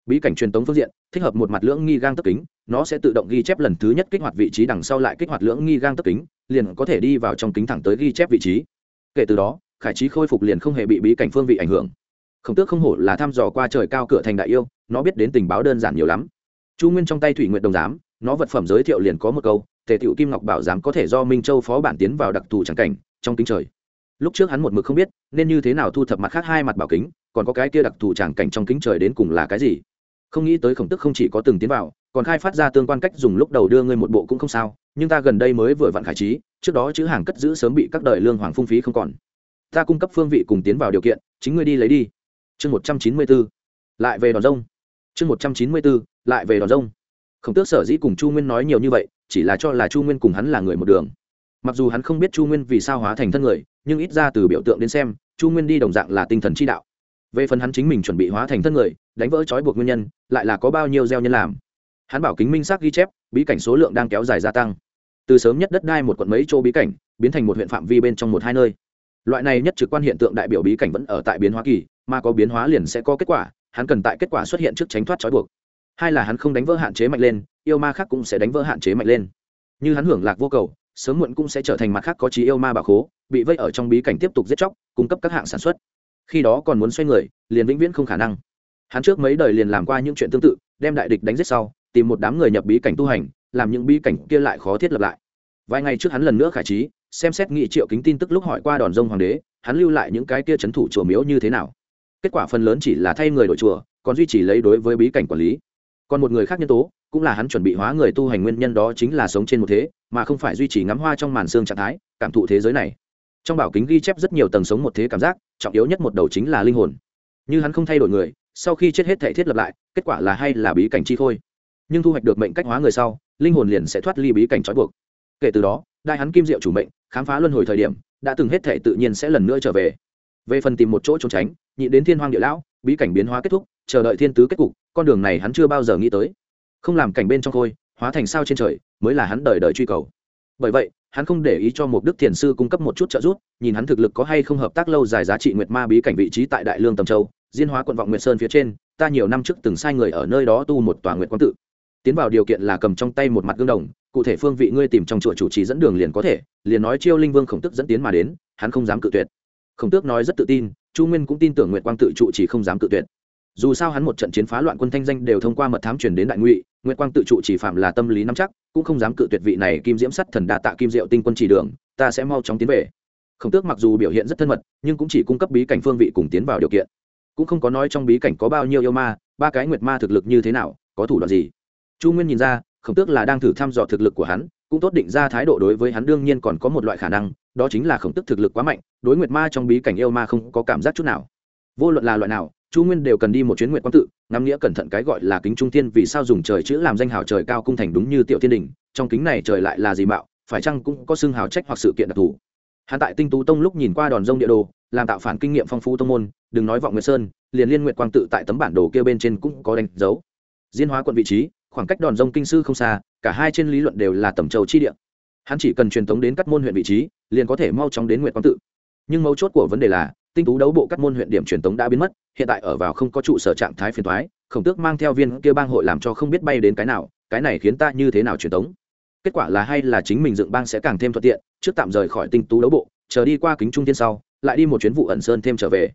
Speaker 1: Bí cảnh truyền tống phương diện, thích hợp một mặt lưỡng nghi gang tấp kính, nó sẽ tự động ghi chép lần thứ nhất kích hoạt vị trí đằng sau lại kích hoạt lưỡng nghi gang tấp kính, liền có thể đi vào trong kính thẳng tới ghi chép vị trí. Kể từ đó, khải trí khôi phục liền không hề bị bí cảnh phương vị ảnh hưởng. Khổng tước không hổ là thăm dò qua trời cao cửa thành đại yêu, nó biết đến tình báo đơn giản nhiều lắm. Chu nguyên trong tay thủy nguyện đồng giám, nó vật phẩm giới thiệu liền có một câu tề tiểu kim ngọc bảo giám có thể do minh châu phó bản tiến vào đặc thù trắng cảnh trong kính trời. Lúc trước hắn một mực không biết, nên như thế nào thu thập mặt khác hai mặt bảo kính, còn có cái kia đặc thù tràng cảnh trong kính trời đến cùng là cái gì? Không nghĩ tới khổng tức không chỉ có từng tiến vào, còn khai phát ra tương quan cách dùng lúc đầu đưa ngươi một bộ cũng không sao, nhưng ta gần đây mới vừa vặn khải trí, trước đó chữ hàng cất giữ sớm bị các đời lương hoàng phung phí không còn. Ta cung cấp phương vị cùng tiến vào điều kiện, chính ngươi đi lấy đi. Chương một trăm chín mươi b ố lại về đòn rông. Chương một trăm chín mươi b ố lại về đòn rông khổng tước sở dĩ cùng chu nguyên nói nhiều như vậy, chỉ là cho là chu nguyên cùng hắn là người một đường. Mặc dù hắn không biết chu nguyên vì sao hóa thành thân người, nhưng ít ra từ biểu tượng đến xem, chu nguyên đi đồng dạng là tinh thần chi đạo. Về phần hắn chính mình chuẩn bị hóa thành thân người, đánh vỡ trói buộc nguyên nhân, lại là có bao nhiêu gieo nhân làm. Hắn bảo kính minh xác ghi chép, bí cảnh số lượng đang kéo dài gia tăng. Từ sớm nhất đất đai một quận mấy chỗ bí cảnh, biến thành một huyện phạm vi bên trong một hai nơi. Loại này nhất trực quan hiện tượng đại biểu bí cảnh vẫn ở tại biến hóa kỳ, mà có biến hóa liền sẽ có kết quả, hắn cần tại kết quả xuất hiện trước tránh thoát trói buộc hai là hắn không đánh vỡ hạn chế mạnh lên, yêu ma khác cũng sẽ đánh vỡ hạn chế mạnh lên. Như hắn hưởng lạc vô cầu, sớm muộn cũng sẽ trở thành mặt khác có trí yêu ma bà khố, bị vây ở trong bí cảnh tiếp tục giết chóc, cung cấp các hạng sản xuất. Khi đó còn muốn xoay người, liền vĩnh viễn không khả năng. Hắn trước mấy đời liền làm qua những chuyện tương tự, đem đại địch đánh giết sau, tìm một đám người nhập bí cảnh tu hành, làm những bí cảnh kia lại khó thiết lập lại. Vài ngày trước hắn lần nữa khải trí, xem xét nghị triệu kính tin tức lúc hỏi qua đòn rông hoàng đế, hắn lưu lại những cái kia c h ấ n thủ chùa miếu như thế nào. Kết quả phần lớn chỉ là thay người đổi chùa, còn duy trì lấy đối với bí cảnh quản lý còn một người khác nhân tố, cũng là hắn chuẩn bị hóa người tu hành nguyên nhân đó chính là sống trên một thế, mà không phải duy trì ngắm hoa trong màn xương trạng thái, cảm thụ thế giới này. Trong bảo kính ghi chép rất nhiều tầng sống một thế cảm giác, trọng yếu nhất một đầu chính là linh hồn. Như hắn không thay đổi người, sau khi chết hết thể thiết lập lại, kết quả là hay là bí cảnh chi khôi. Nhưng thu hoạch được mệnh cách hóa người sau, linh hồn liền sẽ thoát ly bí cảnh trói buộc. Kể từ đó, đại hắn kim diệu chủ mệnh, khám phá luân hồi thời điểm, đã từng hết thể tự nhiên sẽ lần nữa trở về. Về phần tìm một chỗ trốn tránh, nhị đến thiên hoang địa lão bí cảnh biến hóa kết thúc, chờ đợi thiên tứ kết cục, con đường này hắn chưa bao giờ nghĩ tới. Không làm cảnh bên trong khôi, hóa thành sao trên trời, mới là hắn đời đời truy cầu. Bởi vậy, hắn không để ý cho một đức thiền sư cung cấp một chút trợ giúp, nhìn hắn thực lực có hay không hợp tác lâu dài giá trị nguyệt ma bí cảnh vị trí tại đại lương tầm châu, diên hóa quận vọng nguyệt sơn phía trên, ta nhiều năm trước từng sai người ở nơi đó tu một tòa nguyệt quang tự. Tiến vào điều kiện là cầm trong tay một mặt gương đồng, cụ thể phương vị ngươi tìm trong chùa chủ trì dẫn đường liền có thể, liền nói chiêu linh vương khổng tức dẫn tiến mà đến, hắn không dám cự tuyệt. Khổng tước nói rất tự tin chu nguyên cũng tin tưởng nguyệt quang tự trụ chỉ không dám tự tuyệt. Dù sao hắn một trận chiến phá loạn quân thanh danh đều thông qua mật thám truyền đến đại ngụy, nguyệt quang tự trụ chỉ phạm là tâm lý nắm chắc, cũng không dám cự tuyệt vị này kim diễm sắt thần đa tạ kim diệu tinh quân chỉ đường, ta sẽ mau chóng tiến về. Khổng tước mặc dù biểu hiện rất thân mật, nhưng cũng chỉ cung cấp bí cảnh phương vị cùng tiến vào điều kiện. Cũng không có nói trong bí cảnh có bao nhiêu yêu ma, ba cái nguyệt ma thực lực như thế nào, có thủ đoạn gì. Chu nguyên nhìn ra, khổng tước là đang thử thăm dò thực lực của hắn, cũng tốt định ra thái độ đối với hắn đương nhiên còn có một loại khả năng đó chính là khổng tức thực lực quá mạnh, đối nguyệt ma trong bí cảnh yêu ma không có cảm giác chút nào. Vô luận là loại nào, chu nguyên đều cần đi một chuyến nguyện quang tự, ngắm nghĩa cẩn thận cái gọi là kính trung tiên vì sao dùng trời chữ làm danh hào trời cao cung thành đúng như tiểu thiên đình, trong kính này trời lại là gì mạo, phải chăng cũng có xưng hào trách hoặc sự kiện đặc thù. Hắn tại tinh tú tông lúc nhìn qua đòn rông địa đồ, làm tạo phản kinh nghiệm phong phú tông môn, đừng nói vọng nguyệt sơn, liền liên nguyện quang tự tại tấm bản đồ kia bên trên cũng có đánh dấu. Diên hóa quận vị trí, khoảng cách đòn rông kinh sư không xa, cả hai trên lý luận đều là tầm châu chi địa hắn chỉ cần truyền tống đến các môn huyện vị trí, liền có thể mau chóng đến nguyệt quang tự. Nhưng mấu chốt của vấn đề là, tinh tú đấu bộ các môn huyện điểm truyền tống đã biến mất, hiện tại ở vào không có trụ sở trạng thái phiền thoái khổng tước mang theo viên kia bang hội làm cho không biết bay đến cái nào, cái này khiến ta như thế nào truyền tống? Kết quả là hay là chính mình dựng bang sẽ càng thêm thuận tiện, trước tạm rời khỏi tinh tú đấu bộ, chờ đi qua kính trung tiên sau, lại đi một chuyến vụ ẩn sơn thêm trở về.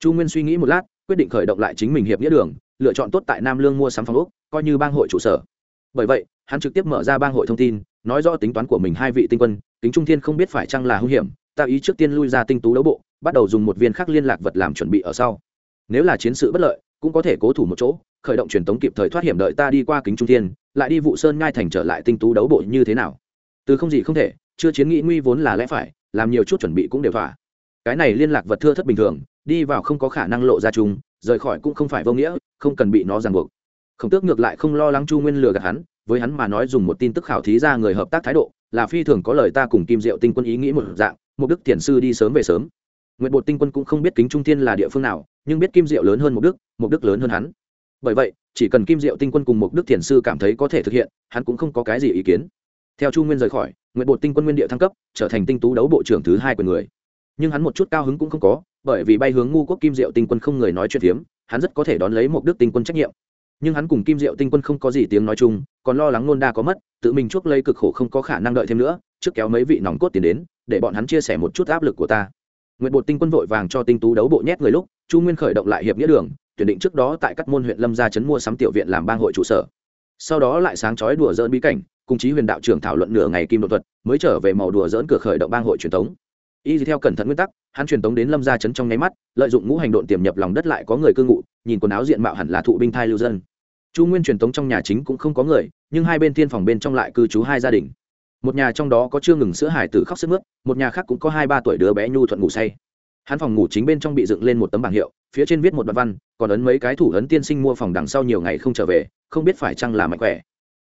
Speaker 1: Chu nguyên suy nghĩ một lát, quyết định khởi động lại chính mình hiệp nghĩa đường, lựa chọn tốt tại nam lương mua sắm phòng úc coi như bang hội trụ sở. Bởi vậy, hắn trực tiếp mở ra bang hội thông tin nói rõ tính toán của mình hai vị tinh quân, kính trung thiên không biết phải chăng là hữu hiểm, ta ý trước tiên lui ra tinh tú đấu bộ, bắt đầu dùng một viên khác liên lạc vật làm chuẩn bị ở sau. Nếu là chiến sự bất lợi, cũng có thể cố thủ một chỗ, khởi động truyền tống kịp thời thoát hiểm đợi ta đi qua kính trung thiên, lại đi vụ sơn ngai thành trở lại tinh tú đấu bộ như thế nào. Từ không gì không thể, chưa chiến nghĩ nguy vốn là lẽ phải, làm nhiều chút chuẩn bị cũng đều thỏa. Cái này liên lạc vật thưa thất bình thường, đi vào không có khả năng lộ ra chung, rời khỏi cũng không phải vô nghĩa, không cần bị nó ràng buộc. Khổng tước ngược lại không lo lắng chu nguyên lừa gạt hắn với hắn mà nói dùng một tin tức khảo thí ra người hợp tác thái độ, là phi thường có lời ta cùng kim diệu tinh quân ý nghĩ một dạng, mục đức thiền sư đi sớm về sớm. Nguyện bột tinh quân cũng không biết kính trung thiên là địa phương nào, nhưng biết kim diệu lớn hơn mục đức mục đức lớn hơn hắn. Bởi vậy, chỉ cần kim diệu tinh quân cùng mục đức thiền sư cảm thấy có thể thực hiện, hắn cũng không có cái gì ý kiến. Theo chu nguyên rời khỏi nguyện bột tinh quân nguyên địa thăng cấp, trở thành tinh tú đấu bộ trưởng thứ hai của người. Nhưng hắn một chút cao hứng cũng không có, bởi vì bay hướng ngu quốc kim diệu tinh quân không người nói chuyện phiếm, hắn rất có thể đón lấy một đức tinh quân trách nhiệm nhưng hắn cùng kim diệu tinh quân không có gì tiếng nói chung, còn lo lắng nôn đa có mất, tự mình chuốc lấy cực khổ không có khả năng đợi thêm nữa, trước kéo mấy vị nòng cốt tiền đến, để bọn hắn chia sẻ một chút áp lực của ta. Nguyện bột tinh quân vội vàng cho tinh tú đấu bộ nhét người lúc, chu nguyên khởi động lại hiệp nghĩa đường, tuyển định trước đó tại các môn huyện lâm gia chấn mua sắm tiểu viện làm bang hội trụ sở. Sau đó lại sáng chói đùa dỡn bí cảnh, cùng chí huyền đạo trưởng thảo luận nửa ngày kim đột thuật, mới trở về màu đùa dỡn cửa khởi động bang hội truyền thống. Y theo cẩn thận nguyên tắc hắn truyền tống đến lâm gia chấn trong nháy mắt, lợi dụng ngũ hành độn tiềm nhập lòng đất lại có người cư ngụ, nhìn quần áo diện mạo hẳn là thụ binh thai lưu dân. Chu nguyên truyền tống trong nhà chính cũng không có người, nhưng hai bên thiên phòng bên trong lại cư trú hai gia đình. Một nhà trong đó có chưa ngừng sữa hải tử khóc sức mướt, một nhà khác cũng có hai ba tuổi đứa bé nhu thuận ngủ say. Hắn phòng ngủ chính bên trong bị dựng lên một tấm bảng hiệu, phía trên viết một đoạn văn, còn ấn mấy cái thủ ấn tiên sinh mua phòng đằng sau nhiều ngày không trở về, không biết phải chăng là mạnh khỏe.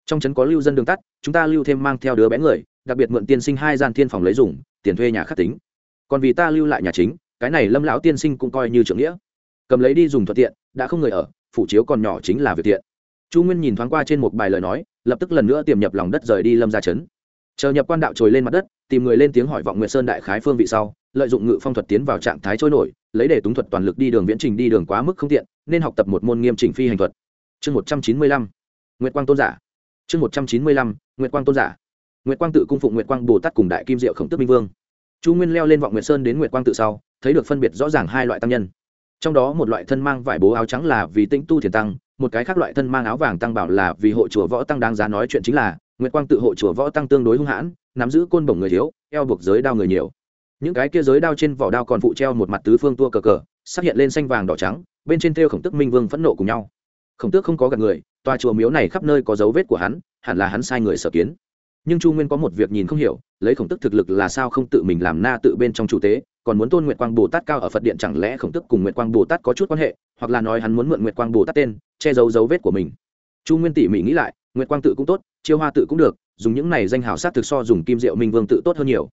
Speaker 1: Trong trấn có lưu dân đường tắt, chúng ta lưu thêm mang theo đứa bé người, đặc biệt mượn tiên sinh hai gian thiên phòng lấy dùng, tiền thuê nhà khắc tính còn vì ta lưu lại nhà chính, cái này lâm lão tiên sinh cũng coi như trưởng nghĩa. Cầm lấy đi dùng thuận tiện, đã không người ở, phủ chiếu còn nhỏ chính là việc tiện chu nguyên nhìn thoáng qua trên một bài lời nói, lập tức lần nữa tiềm nhập lòng đất rời đi lâm ra trấn. Chờ nhập quan đạo trồi lên mặt đất, tìm người lên tiếng hỏi vọng nguyệt sơn đại khái phương vị sau, lợi dụng ngự phong thuật tiến vào trạng thái trôi nổi, lấy để túng thuật toàn lực đi đường viễn trình đi đường quá mức không tiện, nên học tập một môn nghiêm chỉnh phi hành thuật. Chương một trăm chín mươi lăm, nguyệt quang tôn giả. Chương một trăm chín mươi lăm, nguyệt quang tôn giả. Nguyệt quang tự cung phụng nguyệt quang bồ tát cùng đại kim diệu khổng tức minh vương chu nguyên leo lên vọng nguyệt sơn đến nguyệt quang tự sau, thấy được phân biệt rõ ràng hai loại tăng nhân. Trong đó một loại thân mang vải bố áo trắng là vì tĩnh tu thiền tăng, một cái khác loại thân mang áo vàng tăng bảo là vì hộ chùa võ tăng đáng giá nói chuyện chính là, nguyệt quang tự hộ chùa võ tăng tương đối hung hãn, nắm giữ côn bổng người thiếu, eo buộc giới đao người nhiều. Những cái kia giới đao trên vỏ đao còn phụ treo một mặt tứ phương tua cờ cờ xác hiện lên xanh vàng đỏ trắng, bên trên theo khổng tức minh vương phẫn nộ cùng nhau. Khổng tước không có gặp người, tòa chùa miếu này khắp nơi có dấu vết của hắn, hẳn là hắn sai người sở kiến nhưng chu nguyên có một việc nhìn không hiểu, lấy khổng tức thực lực là sao không tự mình làm na tự bên trong chủ tế, còn muốn tôn nguyệt quang bồ tát cao ở phật điện chẳng lẽ khổng tức cùng nguyệt quang bồ tát có chút quan hệ, hoặc là nói hắn muốn mượn nguyệt quang bồ tát tên, che giấu dấu vết của mình. Chu nguyên tỉ mỉ nghĩ lại, nguyệt quang tự cũng tốt, chiêu hoa tự cũng được, dùng những này danh hào sát thực so dùng kim diệu minh vương tự tốt hơn nhiều.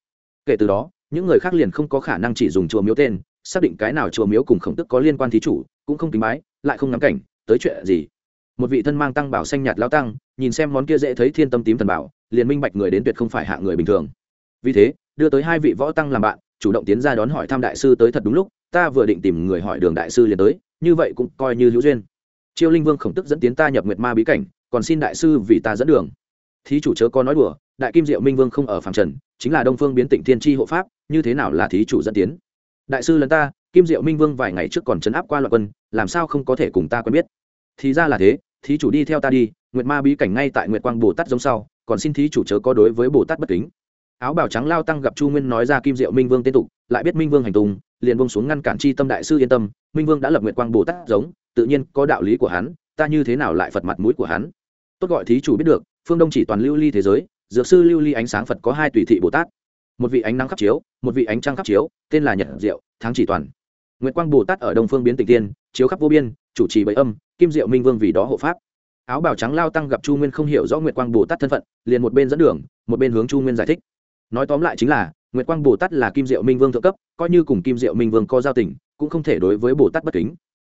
Speaker 1: Kể từ đó, những người khác liền không có khả năng chỉ dùng chùa miếu tên, xác định cái nào chùa miếu cùng khổng tức có liên quan thí chủ, cũng không kính bái, lại không ngắm cảnh, tới chuyện gì? Một vị thân mang tăng bảo xanh nhạt lao tăng, nhìn xem món kia dễ thấy thiên tâm tím thần bảo, liền minh bạch người đến tuyệt không phải hạ người bình thường. Vì thế, đưa tới hai vị võ tăng làm bạn, chủ động tiến ra đón hỏi thăm đại sư tới thật đúng lúc, ta vừa định tìm người hỏi đường đại sư liền tới, như vậy cũng coi như hữu duyên. Chiêu linh vương khổng tức dẫn tiến ta nhập nguyệt ma bí cảnh, còn xin đại sư vì ta dẫn đường. Thí chủ chớ có nói đùa, đại kim diệu minh vương không ở phàm trần, chính là đông phương biến tịnh thiên tri hộ pháp, như thế nào là thí chủ dẫn tiến? Đại sư lần ta, kim diệu minh vương vài ngày trước còn chấn áp qua loại quân, làm sao không có thể cùng ta quen biết? Thì ra là thế thí chủ đi theo ta đi, nguyệt ma bí cảnh ngay tại nguyệt quang bồ tát giống sau, còn xin thí chủ chớ có đối với bồ tát bất kính. Áo bào trắng lao tăng gặp chu nguyên nói ra kim diệu minh vương tên tục, lại biết minh vương hành tùng liền bông xuống ngăn cản chi tâm đại sư yên tâm, minh vương đã lập nguyệt quang bồ tát giống, tự nhiên có đạo lý của hắn, ta như thế nào lại phật mặt mũi của hắn? Tốt gọi thí chủ biết được, phương đông chỉ toàn lưu ly thế giới, dược sư lưu ly ánh sáng phật có hai tùy thị bồ tát. Một vị ánh nắng khắp chiếu, một vị ánh trăng khắp chiếu, tên là nhật diệu, tháng chỉ toàn. Nguyệt quang bồ tát ở đông phương biến tịch tiên, chiếu khắp vô biên, chủ trì bậy âm kim diệu minh vương vì đó hộ pháp. Áo bào trắng lao tăng gặp chu nguyên không hiểu rõ nguyệt quang bồ tát thân phận, liền một bên dẫn đường, một bên hướng chu nguyên giải thích. Nói tóm lại chính là, nguyệt quang bồ tát là kim diệu minh vương thượng cấp, coi như cùng kim diệu minh vương có giao tình, cũng không thể đối với bồ tát bất kính.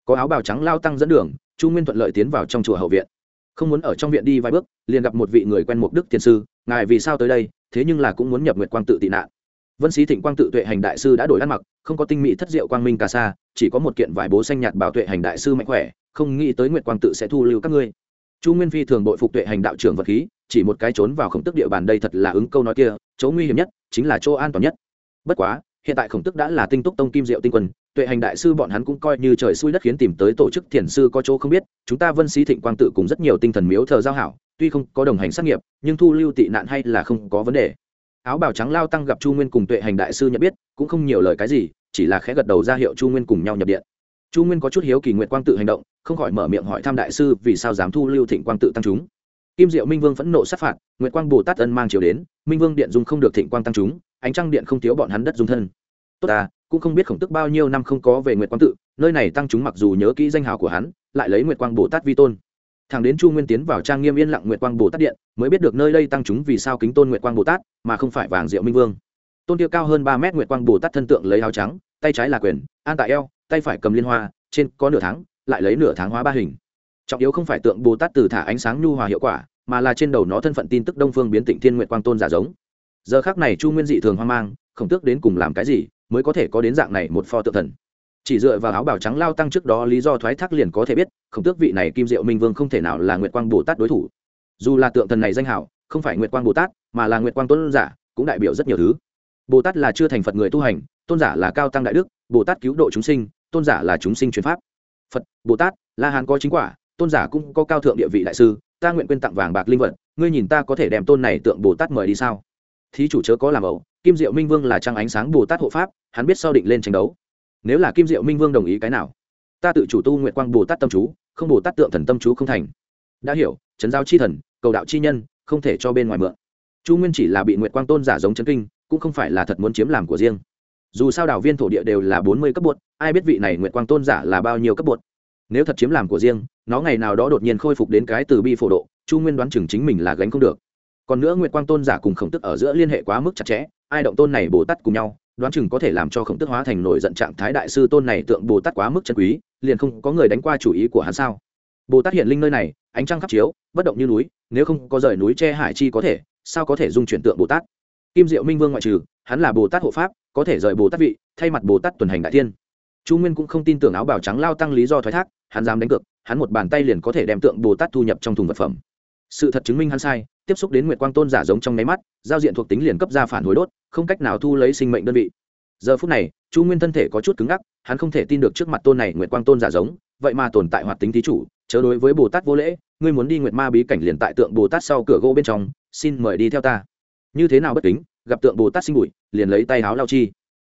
Speaker 1: Có áo bào trắng lao tăng dẫn đường, chu nguyên thuận lợi tiến vào trong chùa hậu viện. Không muốn ở trong viện đi vài bước, liền gặp một vị người quen mục đức thiền sư, ngài vì sao tới đây? Thế nhưng là cũng muốn nhập nguyệt quang tự tị nạn vân sĩ thịnh quang tự tuệ hành đại sư đã đổi ăn mặc, không có tinh mỹ thất diệu quang minh cà sa, chỉ có một kiện vải bố xanh nhạt bảo tuệ hành đại sư mạnh khỏe, không nghĩ tới nguyệt quang tự sẽ thu lưu các ngươi. Chu nguyên phi thường đội phục tuệ hành đạo trưởng vật khí, chỉ một cái trốn vào khổng tức địa bàn đây thật là ứng câu nói kia, chỗ nguy hiểm nhất chính là chỗ an toàn nhất. Bất quá, hiện tại khổng tức đã là tinh túc tông kim diệu tinh quân, tuệ hành đại sư bọn hắn cũng coi như trời xui đất khiến tìm tới tổ chức thiền sư có chỗ không biết, chúng ta vân sĩ thịnh quang tự cùng rất nhiều tinh thần miếu thờ giao hảo, tuy không có đồng hành sát nghiệp, nhưng thu lưu tị nạn hay là không có vấn đề áo bào trắng lao tăng gặp chu nguyên cùng tuệ hành đại sư nhận biết, cũng không nhiều lời cái gì, chỉ là khẽ gật đầu ra hiệu chu nguyên cùng nhau nhập điện. Chu nguyên có chút hiếu kỳ nguyện quang tự hành động, không khỏi mở miệng hỏi thăm đại sư, vì sao dám thu lưu thịnh quang tự tăng chúng? Kim diệu minh vương phẫn nộ sát phạt nguyệt quang bồ tát ân mang chiều đến, minh vương điện dung không được thịnh quang tăng chúng, ánh trăng điện không thiếu bọn hắn đất dung thân. Tốt ta cũng không biết khổng tức bao nhiêu năm không có về nguyệt quang tự, nơi này tăng chúng mặc dù nhớ kỹ danh hào của hắn, lại lấy nguyệt quang bồ tát vi tôn thằng đến chu nguyên tiến vào trang nghiêm yên lặng nguyệt quang bồ tát điện, mới biết được nơi đây tăng chúng vì sao kính tôn nguyệt quang bồ tát, mà không phải vàng diệu minh vương. Tôn tiêu cao hơn ba mét nguyệt quang bồ tát thân tượng lấy áo trắng, tay trái là quyền, an tại eo, tay phải cầm liên hoa, trên có nửa tháng, lại lấy nửa tháng hóa ba hình. Trọng yếu không phải tượng bồ tát từ thả ánh sáng nhu hòa hiệu quả, mà là trên đầu nó thân phận tin tức đông phương biến tịnh thiên nguyệt quang tôn giả giống. Giờ khác này chu nguyên dị thường hoang mang khổng tước đến cùng làm cái gì, mới có thể có đến dạng này một pho tượng thần chỉ dựa vào áo bào trắng lao tăng trước đó lý do thoái thác liền có thể biết, khổng tước vị này kim diệu minh vương không thể nào là nguyệt quang bồ tát đối thủ. Dù là tượng thần này danh hảo, không phải nguyệt quang bồ tát, mà là nguyệt quang tôn giả, cũng đại biểu rất nhiều thứ. Bồ tát là chưa thành phật người tu hành, tôn giả là cao tăng đại đức, bồ tát cứu độ chúng sinh, tôn giả là chúng sinh truyền pháp. Phật, bồ tát, la hán có chính quả, tôn giả cũng có cao thượng địa vị đại sư, ta nguyện quyên tặng vàng bạc linh vật, ngươi nhìn ta có thể đem tôn này tượng bồ tát mời đi sao? Thí chủ chớ có làm ẩu, kim diệu minh vương là trang ánh sáng bồ tát hộ pháp, hắn biết sau định lên tranh đấu nếu là kim diệu minh vương đồng ý cái nào? Ta tự chủ tu nguyện quang bồ tát tâm chú, không bồ tát tượng thần tâm chú không thành. Đã hiểu chấn giao chi thần, cầu đạo chi nhân, không thể cho bên ngoài mượn. Chu nguyên chỉ là bị nguyện quang tôn giả giống chấn kinh, cũng không phải là thật muốn chiếm làm của riêng. Dù sao đảo viên thổ địa đều là bốn mươi cấp bột, ai biết vị này nguyện quang tôn giả là bao nhiêu cấp bột? Nếu thật chiếm làm của riêng, nó ngày nào đó đột nhiên khôi phục đến cái từ bi phổ độ, chu nguyên đoán chừng chính mình là gánh không được. Còn nữa nguyện quang tôn giả cùng khổng tức ở giữa liên hệ quá mức chặt chẽ, ai động tôn này bồ tát cùng nhau đoán chừng có thể làm cho khổng tức hóa thành nổi giận trạng thái đại sư tôn này tượng bồ tát quá mức chân quý, liền không có người đánh qua chủ ý của hắn sao? Bồ tát hiện linh nơi này, ánh trăng khắp chiếu, bất động như núi, nếu không có rời núi che hải chi có thể, sao có thể dung chuyển tượng bồ tát? Kim diệu minh vương ngoại trừ, hắn là bồ tát hộ pháp, có thể rời bồ tát vị, thay mặt bồ tát tuần hành đại thiên. Chu nguyên cũng không tin tưởng áo bào trắng lao tăng lý do thoái thác, hắn dám đánh cược, hắn một bàn tay liền có thể đem tượng bồ tát thu nhập trong thùng vật phẩm. Sự thật chứng minh hắn sai tiếp xúc đến nguyệt quang tôn giả giống trong nháy mắt, giao diện thuộc tính liền cấp ra phản hồi đốt, không cách nào thu lấy sinh mệnh đơn vị. Giờ phút này, chu nguyên thân thể có chút cứng ngắc, hắn không thể tin được trước mặt tôn này nguyệt quang tôn giả giống, vậy mà tồn tại hoạt tính thí chủ, chớ đối với bồ tát vô lễ, ngươi muốn đi nguyệt ma bí cảnh liền tại tượng bồ tát sau cửa gỗ bên trong, xin mời đi theo ta. Như thế nào bất kính, gặp tượng bồ tát sinh bụi, liền lấy tay háo lao chi.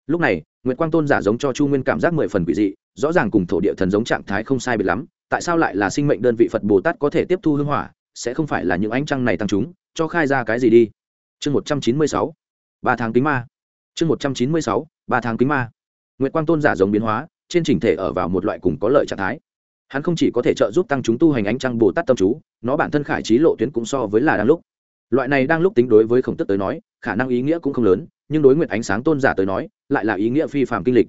Speaker 1: Lúc này, nguyệt quang tôn giả giống cho chu nguyên cảm giác mười phần quỷ dị, rõ ràng cùng thổ địa thần giống trạng thái không sai biệt lắm, tại sao lại là sinh mệnh đơn vị phật bồ tát có thể tiếp thu hương hỏa sẽ không phải là những ánh trăng này tăng chúng, cho khai ra cái gì đi. Chương một trăm chín mươi sáu, ba tháng kính ma. Chương một trăm chín mươi sáu, ba tháng kính ma. Nguyệt quang tôn giả giống biến hóa, trên chỉnh thể ở vào một loại cùng có lợi trạng thái. Hắn không chỉ có thể trợ giúp tăng chúng tu hành ánh trăng bồ tát tâm chú, nó bản thân khải trí lộ tuyến cũng so với là đang lúc. Loại này đang lúc tính đối với khổng tức tới nói, khả năng ý nghĩa cũng không lớn, nhưng đối nguyện ánh sáng tôn giả tới nói, lại là ý nghĩa phi phạm kinh lịch.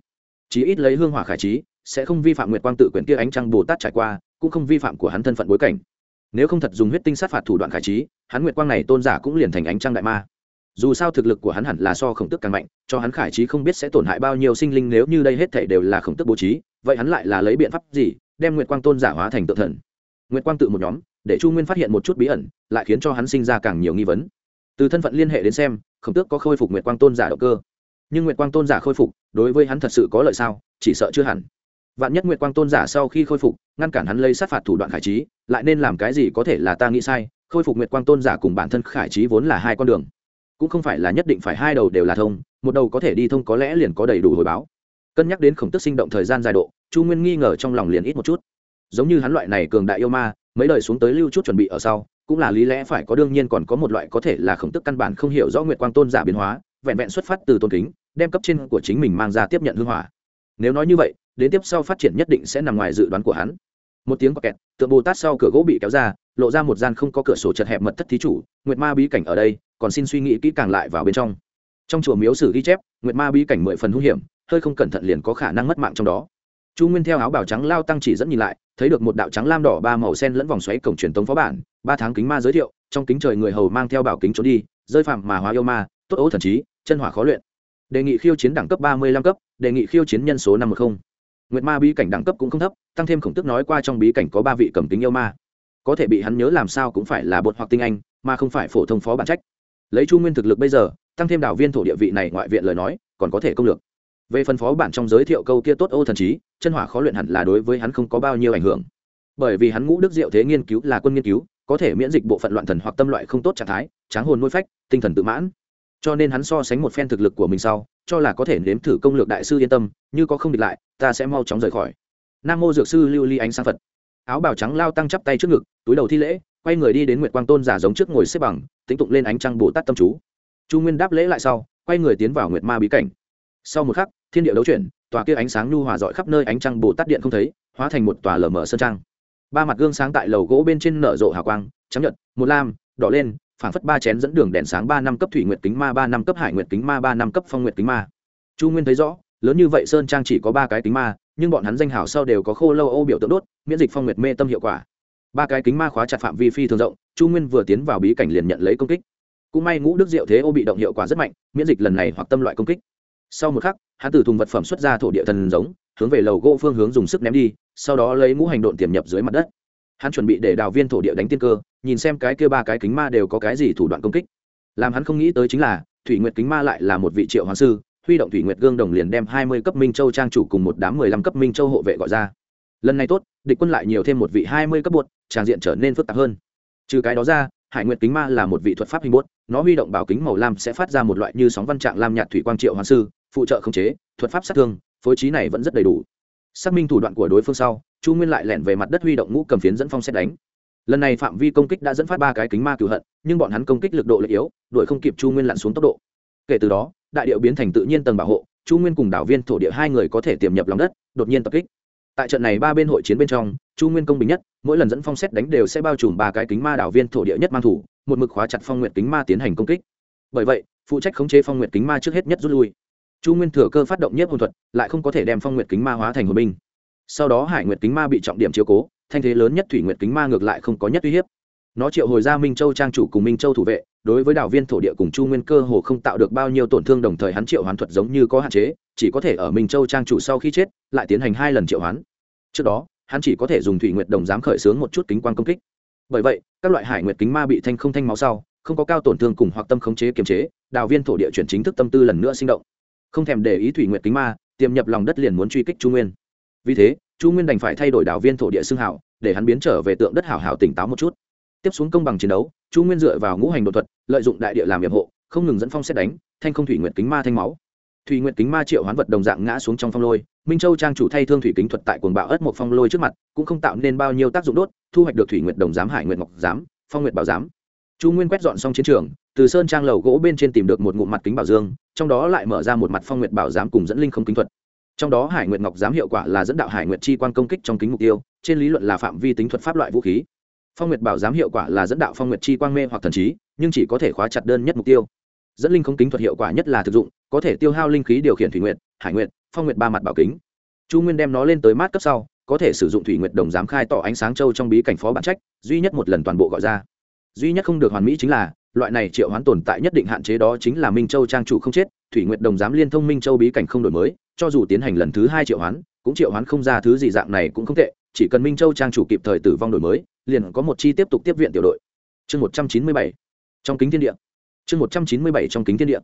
Speaker 1: Chí ít lấy hương hỏa khải trí, sẽ không vi phạm nguyệt quang tự quyển kia ánh trăng bồ tát trải qua, cũng không vi phạm của hắn thân phận bối cảnh nếu không thật dùng huyết tinh sát phạt thủ đoạn khải trí, hắn nguyệt quang này tôn giả cũng liền thành ánh trăng đại ma. Dù sao thực lực của hắn hẳn là so khổng tức càng mạnh, cho hắn khải trí không biết sẽ tổn hại bao nhiêu sinh linh nếu như đây hết thể đều là khổng tức bố trí, vậy hắn lại là lấy biện pháp gì, đem nguyệt quang tôn giả hóa thành tự thần? Nguyệt quang tự một nhóm, để chu nguyên phát hiện một chút bí ẩn, lại khiến cho hắn sinh ra càng nhiều nghi vấn. Từ thân phận liên hệ đến xem, khổng tước có khôi phục nguyệt quang tôn giả động cơ. Nhưng nguyệt quang tôn giả khôi phục, đối với hắn thật sự có lợi sao, chỉ sợ chưa hẳn vạn nhất nguyệt quang tôn giả sau khi khôi phục, ngăn cản hắn lấy sát phạt thủ đoạn khải trí, lại nên làm cái gì có thể là ta nghĩ sai, khôi phục nguyệt quang tôn giả cùng bản thân khải trí vốn là hai con đường. Cũng không phải là nhất định phải hai đầu đều là thông, một đầu có thể đi thông có lẽ liền có đầy đủ hồi báo. Cân nhắc đến khổng tức sinh động thời gian dài độ, chu nguyên nghi ngờ trong lòng liền ít một chút. Giống như hắn loại này cường đại yêu ma, mấy đời xuống tới lưu chút chuẩn bị ở sau, cũng là lý lẽ phải có đương nhiên còn có một loại có thể là khổng tức căn bản không hiểu rõ nguyệt quang tôn giả biến hóa, vẹn vẹn xuất phát từ tôn kính, đem cấp trên của chính mình mang ra tiếp nhận hương hỏa. Nếu nói như vậy đến tiếp sau phát triển nhất định sẽ nằm ngoài dự đoán của hắn. Một tiếng quạ kẹt, tượng bồ tát sau cửa gỗ bị kéo ra, lộ ra một gian không có cửa sổ chật hẹp mật thất thí chủ, nguyệt ma bí cảnh ở đây, còn xin suy nghĩ kỹ càng lại vào bên trong. Trong chùa miếu sử ghi chép, nguyệt ma bí cảnh mười phần hung hiểm, hơi không cẩn thận liền có khả năng mất mạng trong đó. Chu nguyên theo áo bào trắng lao tăng chỉ dẫn nhìn lại, thấy được một đạo trắng lam đỏ ba màu sen lẫn vòng xoáy cổng truyền tống phó bản, ba tháng kính ma giới thiệu, trong kính trời người hầu mang theo bảo kính trốn đi, rơi phạm mà hóa yêu ma, tốt ố thần trí, chân hỏa khó luyện. Đề nghị khiêu chiến đẳng cấp ba mươi lăm cấp, đề nghị khiêu chiến nhân số năm mươi không nguyệt ma bí cảnh đẳng cấp cũng không thấp, tăng thêm khổng tức nói qua trong bí cảnh có ba vị cầm tính yêu ma. Có thể bị hắn nhớ làm sao cũng phải là bột hoặc tinh anh, mà không phải phổ thông phó bản trách. Lấy chu nguyên thực lực bây giờ, tăng thêm đảo viên thổ địa vị này ngoại viện lời nói, còn có thể công lược. Về phần phó bản trong giới thiệu câu kia tốt ô thần trí, chân hỏa khó luyện hẳn là đối với hắn không có bao nhiêu ảnh hưởng. Bởi vì hắn ngũ đức diệu thế nghiên cứu là quân nghiên cứu, có thể miễn dịch bộ phận loạn thần hoặc tâm loại không tốt trạng thái, tráng hồn nuôi phách, tinh thần tự mãn cho nên hắn so sánh một phen thực lực của mình sau, cho là có thể nếm thử công lược đại sư yên tâm, như có không địch lại, ta sẽ mau chóng rời khỏi. Nam mô dược sư lưu ly ánh sang phật. Áo bào trắng lao tăng chắp tay trước ngực, túi đầu thi lễ, quay người đi đến nguyệt quang tôn giả giống trước ngồi xếp bằng tính tụng lên ánh trăng bồ tát tâm chú. Chu nguyên đáp lễ lại sau, quay người tiến vào nguyệt ma bí cảnh. Sau một khắc, thiên địa đấu chuyển, tòa kia ánh sáng nhu hòa dọi khắp nơi ánh trăng bồ tát điện không thấy, hóa thành một tòa lở mở sơn trang. Ba mặt gương sáng tại lầu gỗ bên trên nở rộ hào quang, trắng nhật một lam, đỏ lên phảng phất ba chén dẫn đường đèn sáng ba năm cấp thủy nguyệt kính ma, ba năm cấp hải nguyệt kính ma, ba năm cấp phong nguyệt kính ma. Chu nguyên thấy rõ, lớn như vậy sơn trang chỉ có ba cái kính ma, nhưng bọn hắn danh hào sau đều có khô lâu ô biểu tượng đốt, miễn dịch phong nguyệt mê tâm hiệu quả. Ba cái kính ma khóa chặt phạm vi phi thường rộng, chu nguyên vừa tiến vào bí cảnh liền nhận lấy công kích. Cũng may ngũ đức diệu thế ô bị động hiệu quả rất mạnh, miễn dịch lần này hoặc tâm loại công kích. Sau một khắc, hắn từ thùng vật phẩm xuất ra thổ địa thần giống, hướng về lầu gỗ phương hướng dùng sức ném đi, sau đó lấy ngũ hành độn tiềm nhập dưới mặt đất hắn chuẩn bị để đào viên thổ địa đánh tiên cơ, nhìn xem cái kia ba cái kính ma đều có cái gì thủ đoạn công kích. Làm hắn không nghĩ tới chính là, thủy nguyệt kính ma lại là một vị triệu hoàng sư, huy động thủy nguyệt gương đồng liền đem hai mươi cấp minh châu trang chủ cùng một đám mười lăm cấp minh châu hộ vệ gọi ra. Lần này tốt, địch quân lại nhiều thêm một vị hai mươi cấp bột, tràng diện trở nên phức tạp hơn. Trừ cái đó ra, hải nguyệt kính ma là một vị thuật pháp hình bốt, nó huy động bảo kính màu lam sẽ phát ra một loại như sóng văn trạng lam nhạt thủy quang triệu hoàng sư, phụ trợ khống chế, thuật pháp sát thương, phối trí này vẫn rất đầy đủ xác minh thủ đoạn của đối phương sau, chu nguyên lại lẻn về mặt đất huy động ngũ cầm phiến dẫn phong xét đánh. Lần này phạm vi công kích đã dẫn phát ba cái kính ma cửu hận, nhưng bọn hắn công kích lực độ lợi yếu, đuổi không kịp chu nguyên lặn xuống tốc độ. Kể từ đó, đại điệu biến thành tự nhiên tầng bảo hộ, chu nguyên cùng đảo viên thổ địa hai người có thể tiềm nhập lòng đất, đột nhiên tập kích. Tại trận này ba bên hội chiến bên trong, chu nguyên công bình nhất, mỗi lần dẫn phong xét đánh đều sẽ bao trùm ba cái kính ma đảo viên thổ địa nhất mang thủ, một mực khóa chặt phong nguyện kính ma tiến hành công kích. Bởi vậy, phụ trách khống chế phong nguyện kính ma trước hết nhất rút lui chu nguyên thừa cơ phát động nhất hồn thuật, lại không có thể đem phong Nguyệt kính ma hóa thành hồn binh. Sau đó hải nguyệt kính ma bị trọng điểm chiếu cố, thanh thế lớn nhất thủy nguyệt kính ma ngược lại không có nhất uy hiếp. Nó triệu hồi ra minh châu trang chủ cùng minh châu thủ vệ, đối với đảo viên thổ địa cùng chu nguyên cơ hồ không tạo được bao nhiêu tổn thương đồng thời hắn triệu hoán thuật giống như có hạn chế, chỉ có thể ở minh châu trang chủ sau khi chết, lại tiến hành hai lần triệu hoán. Trước đó, hắn chỉ có thể dùng thủy nguyệt đồng dám khởi xướng một chút kính quan công kích. Bởi vậy, các loại hải nguyệt kính ma bị thanh không thanh máu sau, không có cao tổn thương cùng hoặc tâm khống chế kiềm chế đào viên thổ địa chuyển chính thức tâm tư lần nữa sinh động không thèm để ý thủy nguyệt kính ma, tiềm nhập lòng đất liền muốn truy kích chu nguyên. Vì thế, chu nguyên đành phải thay đổi đảo viên thổ địa xương hảo, để hắn biến trở về tượng đất hảo hảo tỉnh táo một chút. Tiếp xuống công bằng chiến đấu, chu nguyên dựa vào ngũ hành đột thuật, lợi dụng đại địa làm nhiệm hộ, không ngừng dẫn phong xét đánh, thanh không thủy nguyện kính ma thanh máu. Thủy nguyện kính ma triệu hoán vật đồng dạng ngã xuống trong phong lôi, minh châu trang chủ thay thương thủy kính thuật tại cuồng bạo ất một phong lôi trước mặt, cũng không tạo nên bao nhiêu tác dụng đốt, thu hoạch được thủy nguyện đồng giám, hải nguyện ngọc giám, phong nguyện bảo giám chu nguyên quét dọn xong chiến trường, từ sơn trang lầu gỗ bên trên tìm được một ngụm mặt kính bảo dương, trong đó lại mở ra một mặt phong nguyện bảo giám cùng dẫn linh không kính thuật. Trong đó hải nguyệt ngọc giám hiệu quả là dẫn đạo hải nguyệt chi quan công kích trong kính mục tiêu, trên lý luận là phạm vi tính thuật pháp loại vũ khí. Phong nguyệt bảo giám hiệu quả là dẫn đạo phong nguyệt chi quang mê hoặc thần trí, nhưng chỉ có thể khóa chặt đơn nhất mục tiêu. Dẫn linh không kính thuật hiệu quả nhất là thực dụng, có thể tiêu hao linh khí điều khiển thủy nguyệt, hải nguyệt, phong nguyệt ba mặt bảo kính. Chu nguyên đem nó lên tới mát cấp sau, có thể sử dụng thủy nguyệt đồng giám khai tỏ ánh sáng châu trong bí cảnh phó bản trách, duy nhất một lần toàn bộ gọi ra duy nhất không được hoàn mỹ chính là, loại này triệu hoán tồn tại nhất định hạn chế đó chính là minh châu trang chủ không chết, thủy nguyệt đồng giám liên thông minh châu bí cảnh không đổi mới, cho dù tiến hành lần thứ hai triệu hoán, cũng triệu hoán không ra thứ gì dạng này cũng không tệ, chỉ cần minh châu trang chủ kịp thời tử vong đổi mới, liền có một chi tiếp tục tiếp viện tiểu đội. Chương một trăm chín mươi bảy. Trong kính thiên địa. Chương một trăm chín mươi bảy trong kính thiên địa.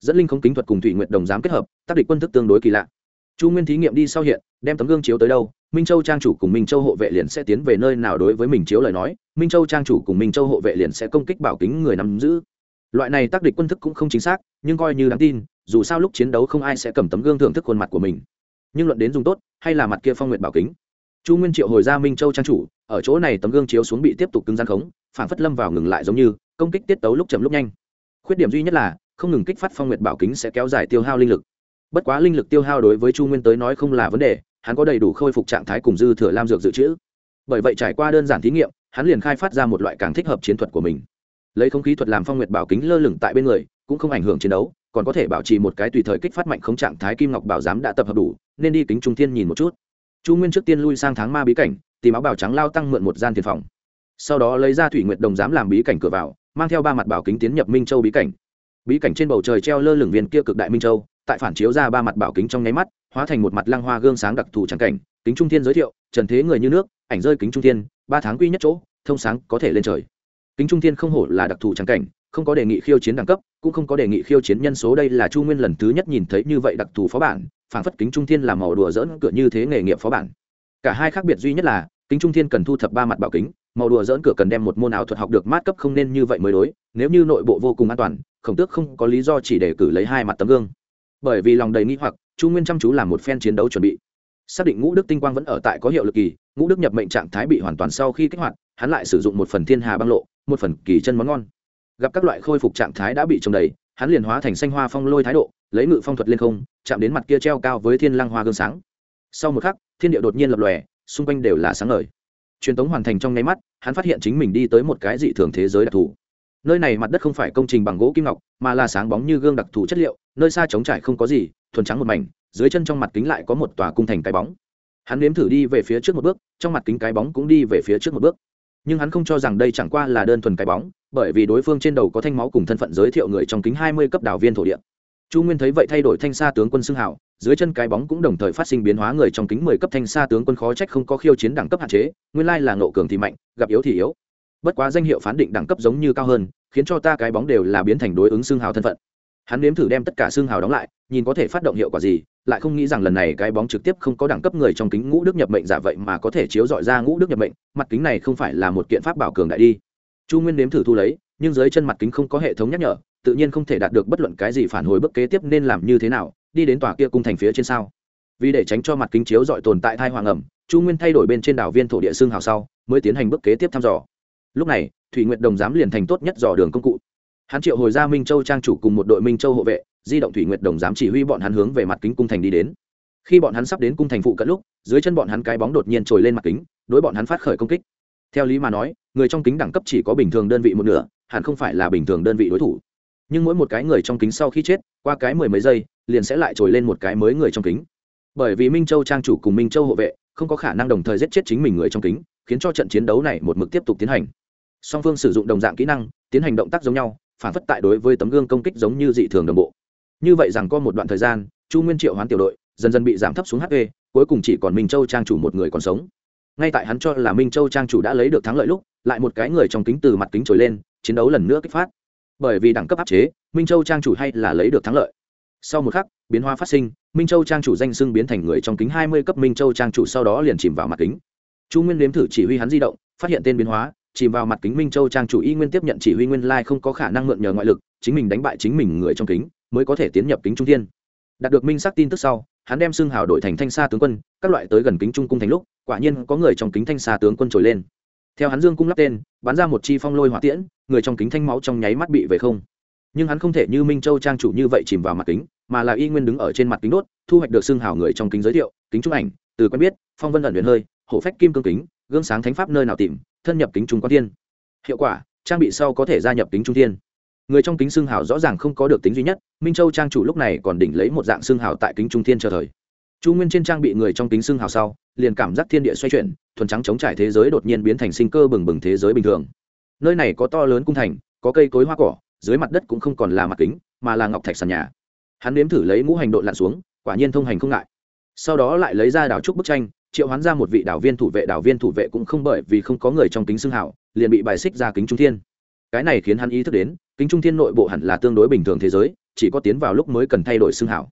Speaker 1: Dẫn linh không kính thuật cùng thủy nguyệt đồng giám kết hợp, tác địch quân thức tương đối kỳ lạ. Chu nguyên thí nghiệm đi sau hiện, đem tấm gương chiếu tới đâu, minh châu trang chủ cùng minh châu hộ vệ liền sẽ tiến về nơi nào đối với mình chiếu lời nói minh châu trang chủ cùng minh châu hộ vệ liền sẽ công kích bảo kính người nắm giữ. Loại này tác địch quân thức cũng không chính xác, nhưng coi như đáng tin, dù sao lúc chiến đấu không ai sẽ cầm tấm gương thưởng thức khuôn mặt của mình. Nhưng luận đến dùng tốt, hay là mặt kia phong nguyện bảo kính. Chu nguyên triệu hồi ra minh châu trang chủ, ở chỗ này tấm gương chiếu xuống bị tiếp tục cứng gian khống, phản phất lâm vào ngừng lại giống như, công kích tiết tấu lúc chậm lúc nhanh. Khuyết điểm duy nhất là, không ngừng kích phát phong nguyện bảo kính sẽ kéo dài tiêu hao linh lực. Bất quá linh lực tiêu hao đối với chu nguyên tới nói không là vấn đề, hắn có đầy đủ khôi phục trạng thái cùng dư thừa lam dược dự trữ. Bởi vậy trải qua đơn giản thí nghiệm hắn liền khai phát ra một loại càng thích hợp chiến thuật của mình. Lấy không khí thuật làm phong nguyệt bảo kính lơ lửng tại bên người, cũng không ảnh hưởng chiến đấu, còn có thể bảo trì một cái tùy thời kích phát mạnh không trạng thái kim ngọc bảo giám đã tập hợp đủ, nên đi kính trung thiên nhìn một chút. Chu nguyên trước tiên lui sang tháng ma bí cảnh, tìm áo bảo trắng lao tăng mượn một gian tiền phòng. Sau đó lấy ra thủy nguyệt đồng giám làm bí cảnh cửa vào, mang theo ba mặt bảo kính tiến nhập minh châu bí cảnh. Bí cảnh trên bầu trời treo lơ lửng viên kia cực đại minh châu, tại phản chiếu ra ba mặt bảo kính trong nháy mắt, hóa thành một mặt lăng hoa gương sáng đặc thù trắng cảnh. Kính trung thiên giới thiệu, trần thế người như nước, ảnh rơi kính trung thiên ba tháng quy nhất chỗ, thông sáng có thể lên trời. Kính trung thiên không hổ là đặc thù trắng cảnh, không có đề nghị khiêu chiến đẳng cấp, cũng không có đề nghị khiêu chiến nhân số. Đây là chu nguyên lần thứ nhất nhìn thấy như vậy đặc thù phó bản phản phất kính trung thiên là màu đùa dỡn cửa như thế nghề nghiệp phó bản. Cả hai khác biệt duy nhất là, kính trung thiên cần thu thập ba mặt bảo kính, màu đùa dỡn cửa cần đem một môn ảo thuật học được mát cấp không nên như vậy mới đối, nếu như nội bộ vô cùng an toàn, khổng tước không có lý do chỉ để cử lấy hai mặt tấm gương. Bởi vì lòng đầy nghĩ hoặc, chu nguyên chăm chú làm một phen chiến đấu chuẩn bị xác định ngũ đức tinh quang vẫn ở tại có hiệu lực kỳ, ngũ đức nhập mệnh trạng thái bị hoàn toàn sau khi kích hoạt, hắn lại sử dụng một phần thiên hà băng lộ, một phần kỳ chân món ngon. Gặp các loại khôi phục trạng thái đã bị trồng đầy, hắn liền hóa thành xanh hoa phong lôi thái độ, lấy ngự phong thuật lên không, chạm đến mặt kia treo cao với thiên lăng hoa gương sáng. Sau một khắc, thiên địa đột nhiên lập lòe, xung quanh đều là sáng ngời. Truyền tống hoàn thành trong nháy mắt, hắn phát hiện chính mình đi tới một cái dị thường thế giới đặc thù. Nơi này mặt đất không phải công trình bằng gỗ kim ngọc, mà là sáng bóng như gương đặc thù chất liệu, nơi xa trống trải không có gì, thuần trắng một mảnh dưới chân trong mặt kính lại có một tòa cung thành cái bóng. Hắn nếm thử đi về phía trước một bước, trong mặt kính cái bóng cũng đi về phía trước một bước. Nhưng hắn không cho rằng đây chẳng qua là đơn thuần cái bóng, bởi vì đối phương trên đầu có thanh máu cùng thân phận giới thiệu người trong kính hai mươi cấp đảo viên thổ địa. Chu nguyên thấy vậy thay đổi thanh xa tướng quân xưng hảo dưới chân cái bóng cũng đồng thời phát sinh biến hóa người trong kính mười cấp thanh xa tướng quân khó trách không có khiêu chiến đẳng cấp hạn chế, nguyên lai là nộ cường thì mạnh, gặp yếu thì yếu. Bất quá danh hiệu phán định đẳng cấp giống như cao hơn, khiến cho ta cái bóng đều là biến thành đối ứng xương hào thân phận. Hắn nếm thử đem tất cả xương hào đóng lại nhìn có thể phát động hiệu quả gì, lại không nghĩ rằng lần này cái bóng trực tiếp không có đẳng cấp người trong kính ngũ đức nhập mệnh giả vậy mà có thể chiếu dọi ra ngũ đức nhập mệnh, mặt kính này không phải là một kiện pháp bảo cường đại đi. Chu nguyên nếm thử thu lấy, nhưng dưới chân mặt kính không có hệ thống nhắc nhở, tự nhiên không thể đạt được bất luận cái gì phản hồi bước kế tiếp nên làm như thế nào, đi đến tòa kia cung thành phía trên sao. Vì để tránh cho mặt kính chiếu dọi tồn tại thai hoàng ẩm, chu nguyên thay đổi bên trên đảo viên thổ địa xương hào sau, mới tiến hành bước kế tiếp thăm dò. Lúc này, thủy nguyệt đồng giám liền thành tốt nhất dò đường công cụ. Hắn triệu hồi ra minh châu trang chủ cùng một đội minh châu hộ vệ di động thủy nguyệt đồng giám chỉ huy bọn hắn hướng về mặt kính cung thành đi đến. Khi bọn hắn sắp đến cung thành phụ cận lúc, dưới chân bọn hắn cái bóng đột nhiên trồi lên mặt kính, đối bọn hắn phát khởi công kích. Theo lý mà nói, người trong kính đẳng cấp chỉ có bình thường đơn vị một nửa, hẳn không phải là bình thường đơn vị đối thủ. Nhưng mỗi một cái người trong kính sau khi chết, qua cái mười mấy giây, liền sẽ lại trồi lên một cái mới người trong kính. Bởi vì minh châu trang chủ cùng minh châu hộ vệ, không có khả năng đồng thời giết chết chính mình người trong kính, khiến cho trận chiến đấu này một mực tiếp tục tiến hành. Song phương sử dụng đồng dạng kỹ năng, tiến hành động tác giống nhau, phản phất tại đối với tấm gương công kích giống như dị thường đồng bộ như vậy rằng có một đoạn thời gian, chu nguyên triệu hoán tiểu đội dần dần bị giảm thấp xuống hp cuối cùng chỉ còn minh châu trang chủ một người còn sống. Ngay tại hắn cho là minh châu trang chủ đã lấy được thắng lợi lúc, lại một cái người trong kính từ mặt kính trồi lên, chiến đấu lần nữa kích phát. Bởi vì đẳng cấp áp chế, minh châu trang chủ hay là lấy được thắng lợi. Sau một khắc, biến hóa phát sinh, minh châu trang chủ danh xưng biến thành người trong kính hai mươi cấp minh châu trang chủ sau đó liền chìm vào mặt kính. Chu nguyên nếm thử chỉ huy hắn di động, phát hiện tên biến hóa, chìm vào mặt kính minh châu trang chủ y nguyên tiếp nhận chỉ huy nguyên lai không có khả năng mượn nhờ ngoại lực, chính mình đánh bại chính mình người trong kính mới có thể tiến nhập kính trung thiên. Đạt được minh xác tin tức sau, hắn đem xương hào đổi thành thanh xa tướng quân, các loại tới gần kính trung cung thành lúc, quả nhiên có người trong kính thanh xa tướng quân trồi lên. Theo hắn dương cung lắp tên, bắn ra một chi phong lôi hỏa tiễn, người trong kính thanh máu trong nháy mắt bị về không. Nhưng hắn không thể như minh châu trang chủ như vậy chìm vào mặt kính, mà là y nguyên đứng ở trên mặt kính đốt, thu hoạch được xương hào người trong kính giới thiệu, kính trung ảnh, từ quen biết, phong vân ẩn luyện hơi hổ phách kim cương kính, gương sáng thánh pháp nơi nào tìm, thân nhập kính trung quan thiên. Hiệu quả, trang bị sau có thể gia nhập kính trung thiên người trong kính xương hào rõ ràng không có được tính duy nhất, minh châu trang chủ lúc này còn đỉnh lấy một dạng xương hào tại kính trung thiên chờ thời. Chu nguyên trên trang bị người trong kính xương hào sau, liền cảm giác thiên địa xoay chuyển, thuần trắng chống trải thế giới đột nhiên biến thành sinh cơ bừng bừng thế giới bình thường. Nơi này có to lớn cung thành, có cây cối hoa cỏ, dưới mặt đất cũng không còn là mặt kính, mà là ngọc thạch sàn nhà. Hắn nếm thử lấy ngũ hành đội lặn xuống, quả nhiên thông hành không ngại. Sau đó lại lấy ra đảo trúc bức tranh, triệu hoán ra một vị đảo viên thủ vệ, đảo viên thủ vệ cũng không bởi vì không có người trong kính xương hảo liền bị bài xích ra kính trung thiên. Cái này khiến hắn ý thức đến kính trung thiên nội bộ hẳn là tương đối bình thường thế giới, chỉ có tiến vào lúc mới cần thay đổi xương hảo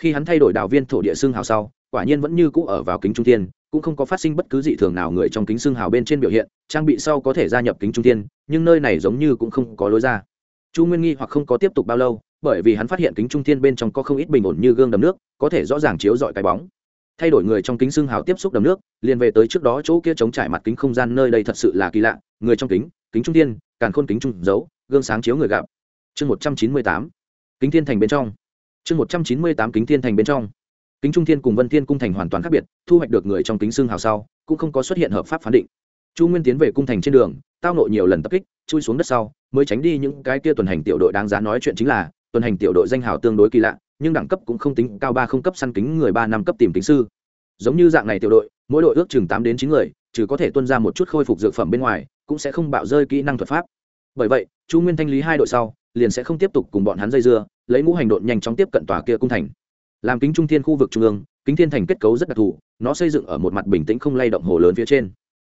Speaker 1: khi hắn thay đổi đạo viên thổ địa xương hảo sau, quả nhiên vẫn như cũ ở vào kính trung thiên, cũng không có phát sinh bất cứ dị thường nào người trong kính xương hào bên trên biểu hiện, trang bị sau có thể gia nhập kính trung thiên, nhưng nơi này giống như cũng không có lối ra. Chu nguyên nghi hoặc không có tiếp tục bao lâu, bởi vì hắn phát hiện kính trung thiên bên trong có không ít bình ổn như gương đầm nước, có thể rõ ràng chiếu dọi cái bóng. Thay đổi người trong kính xương hào tiếp xúc đầm nước, liền về tới trước đó chỗ kia chống trải mặt kính không gian nơi đây thật sự là kỳ lạ, người trong kính kính trung thiên, càn khôn kính trung giấu gương sáng chiếu người gặp. Chương một trăm chín mươi tám, kính thiên thành bên trong. Chương một trăm chín mươi tám, kính thiên thành bên trong. Kính trung thiên cùng vân thiên cung thành hoàn toàn khác biệt, thu hoạch được người trong kính xương hào sau, cũng không có xuất hiện hợp pháp phán định. Chu nguyên tiến về cung thành trên đường, tao nộ nhiều lần tập kích, chui xuống đất sau, mới tránh đi những cái kia tuần hành tiểu đội đáng giá nói chuyện chính là, tuần hành tiểu đội danh hào tương đối kỳ lạ, nhưng đẳng cấp cũng không tính cao ba không cấp săn kính người ba năm cấp tìm kính sư. Giống như dạng này tiểu đội, mỗi đội ước chừng tám đến chín người, trừ có thể tuân ra một chút khôi phục dược phẩm bên ngoài, cũng sẽ không bạo rơi kỹ năng thuật pháp bởi vậy, chu nguyên thanh lý hai đội sau, liền sẽ không tiếp tục cùng bọn hắn dây dưa, lấy ngũ hành đội nhanh chóng tiếp cận tòa kia cung thành. Làm kính trung thiên khu vực trung ương, kính thiên thành kết cấu rất đặc thù, nó xây dựng ở một mặt bình tĩnh không lay động hồ lớn phía trên.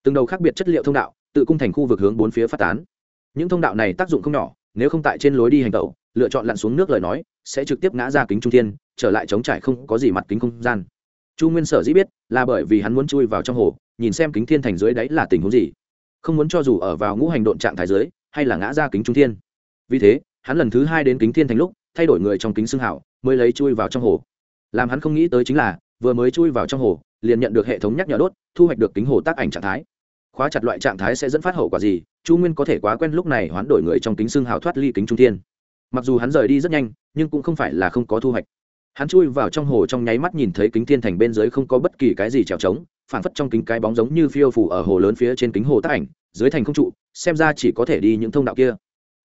Speaker 1: Từng đầu khác biệt chất liệu thông đạo, tự cung thành khu vực hướng bốn phía phát tán. Những thông đạo này tác dụng không nhỏ, nếu không tại trên lối đi hành tẩu, lựa chọn lặn xuống nước lời nói, sẽ trực tiếp ngã ra kính trung thiên, trở lại chống trải không có gì mặt kính không gian. Chu nguyên sở dĩ biết, là bởi vì hắn muốn chui vào trong hồ, nhìn xem kính thiên thành dưới đáy là tình huống gì. Không muốn cho dù ở vào ngũ hành độn trạng thái dưới hay là ngã ra kính trung thiên. Vì thế, hắn lần thứ hai đến kính thiên thành lúc, thay đổi người trong kính xương hảo, mới lấy chui vào trong hồ. Làm hắn không nghĩ tới chính là, vừa mới chui vào trong hồ, liền nhận được hệ thống nhắc nhở đốt, thu hoạch được kính hồ tác ảnh trạng thái. Khóa chặt loại trạng thái sẽ dẫn phát hậu quả gì, chu nguyên có thể quá quen lúc này hoán đổi người trong kính xương hào thoát ly kính trung thiên. Mặc dù hắn rời đi rất nhanh, nhưng cũng không phải là không có thu hoạch. Hắn chui vào trong hồ trong nháy mắt nhìn thấy kính thiên thành bên dưới không có bất kỳ cái gì trèo trống phản phất trong kính cái bóng giống như phiêu phủ ở hồ lớn phía trên kính hồ tác ảnh, dưới thành không trụ xem ra chỉ có thể đi những thông đạo kia.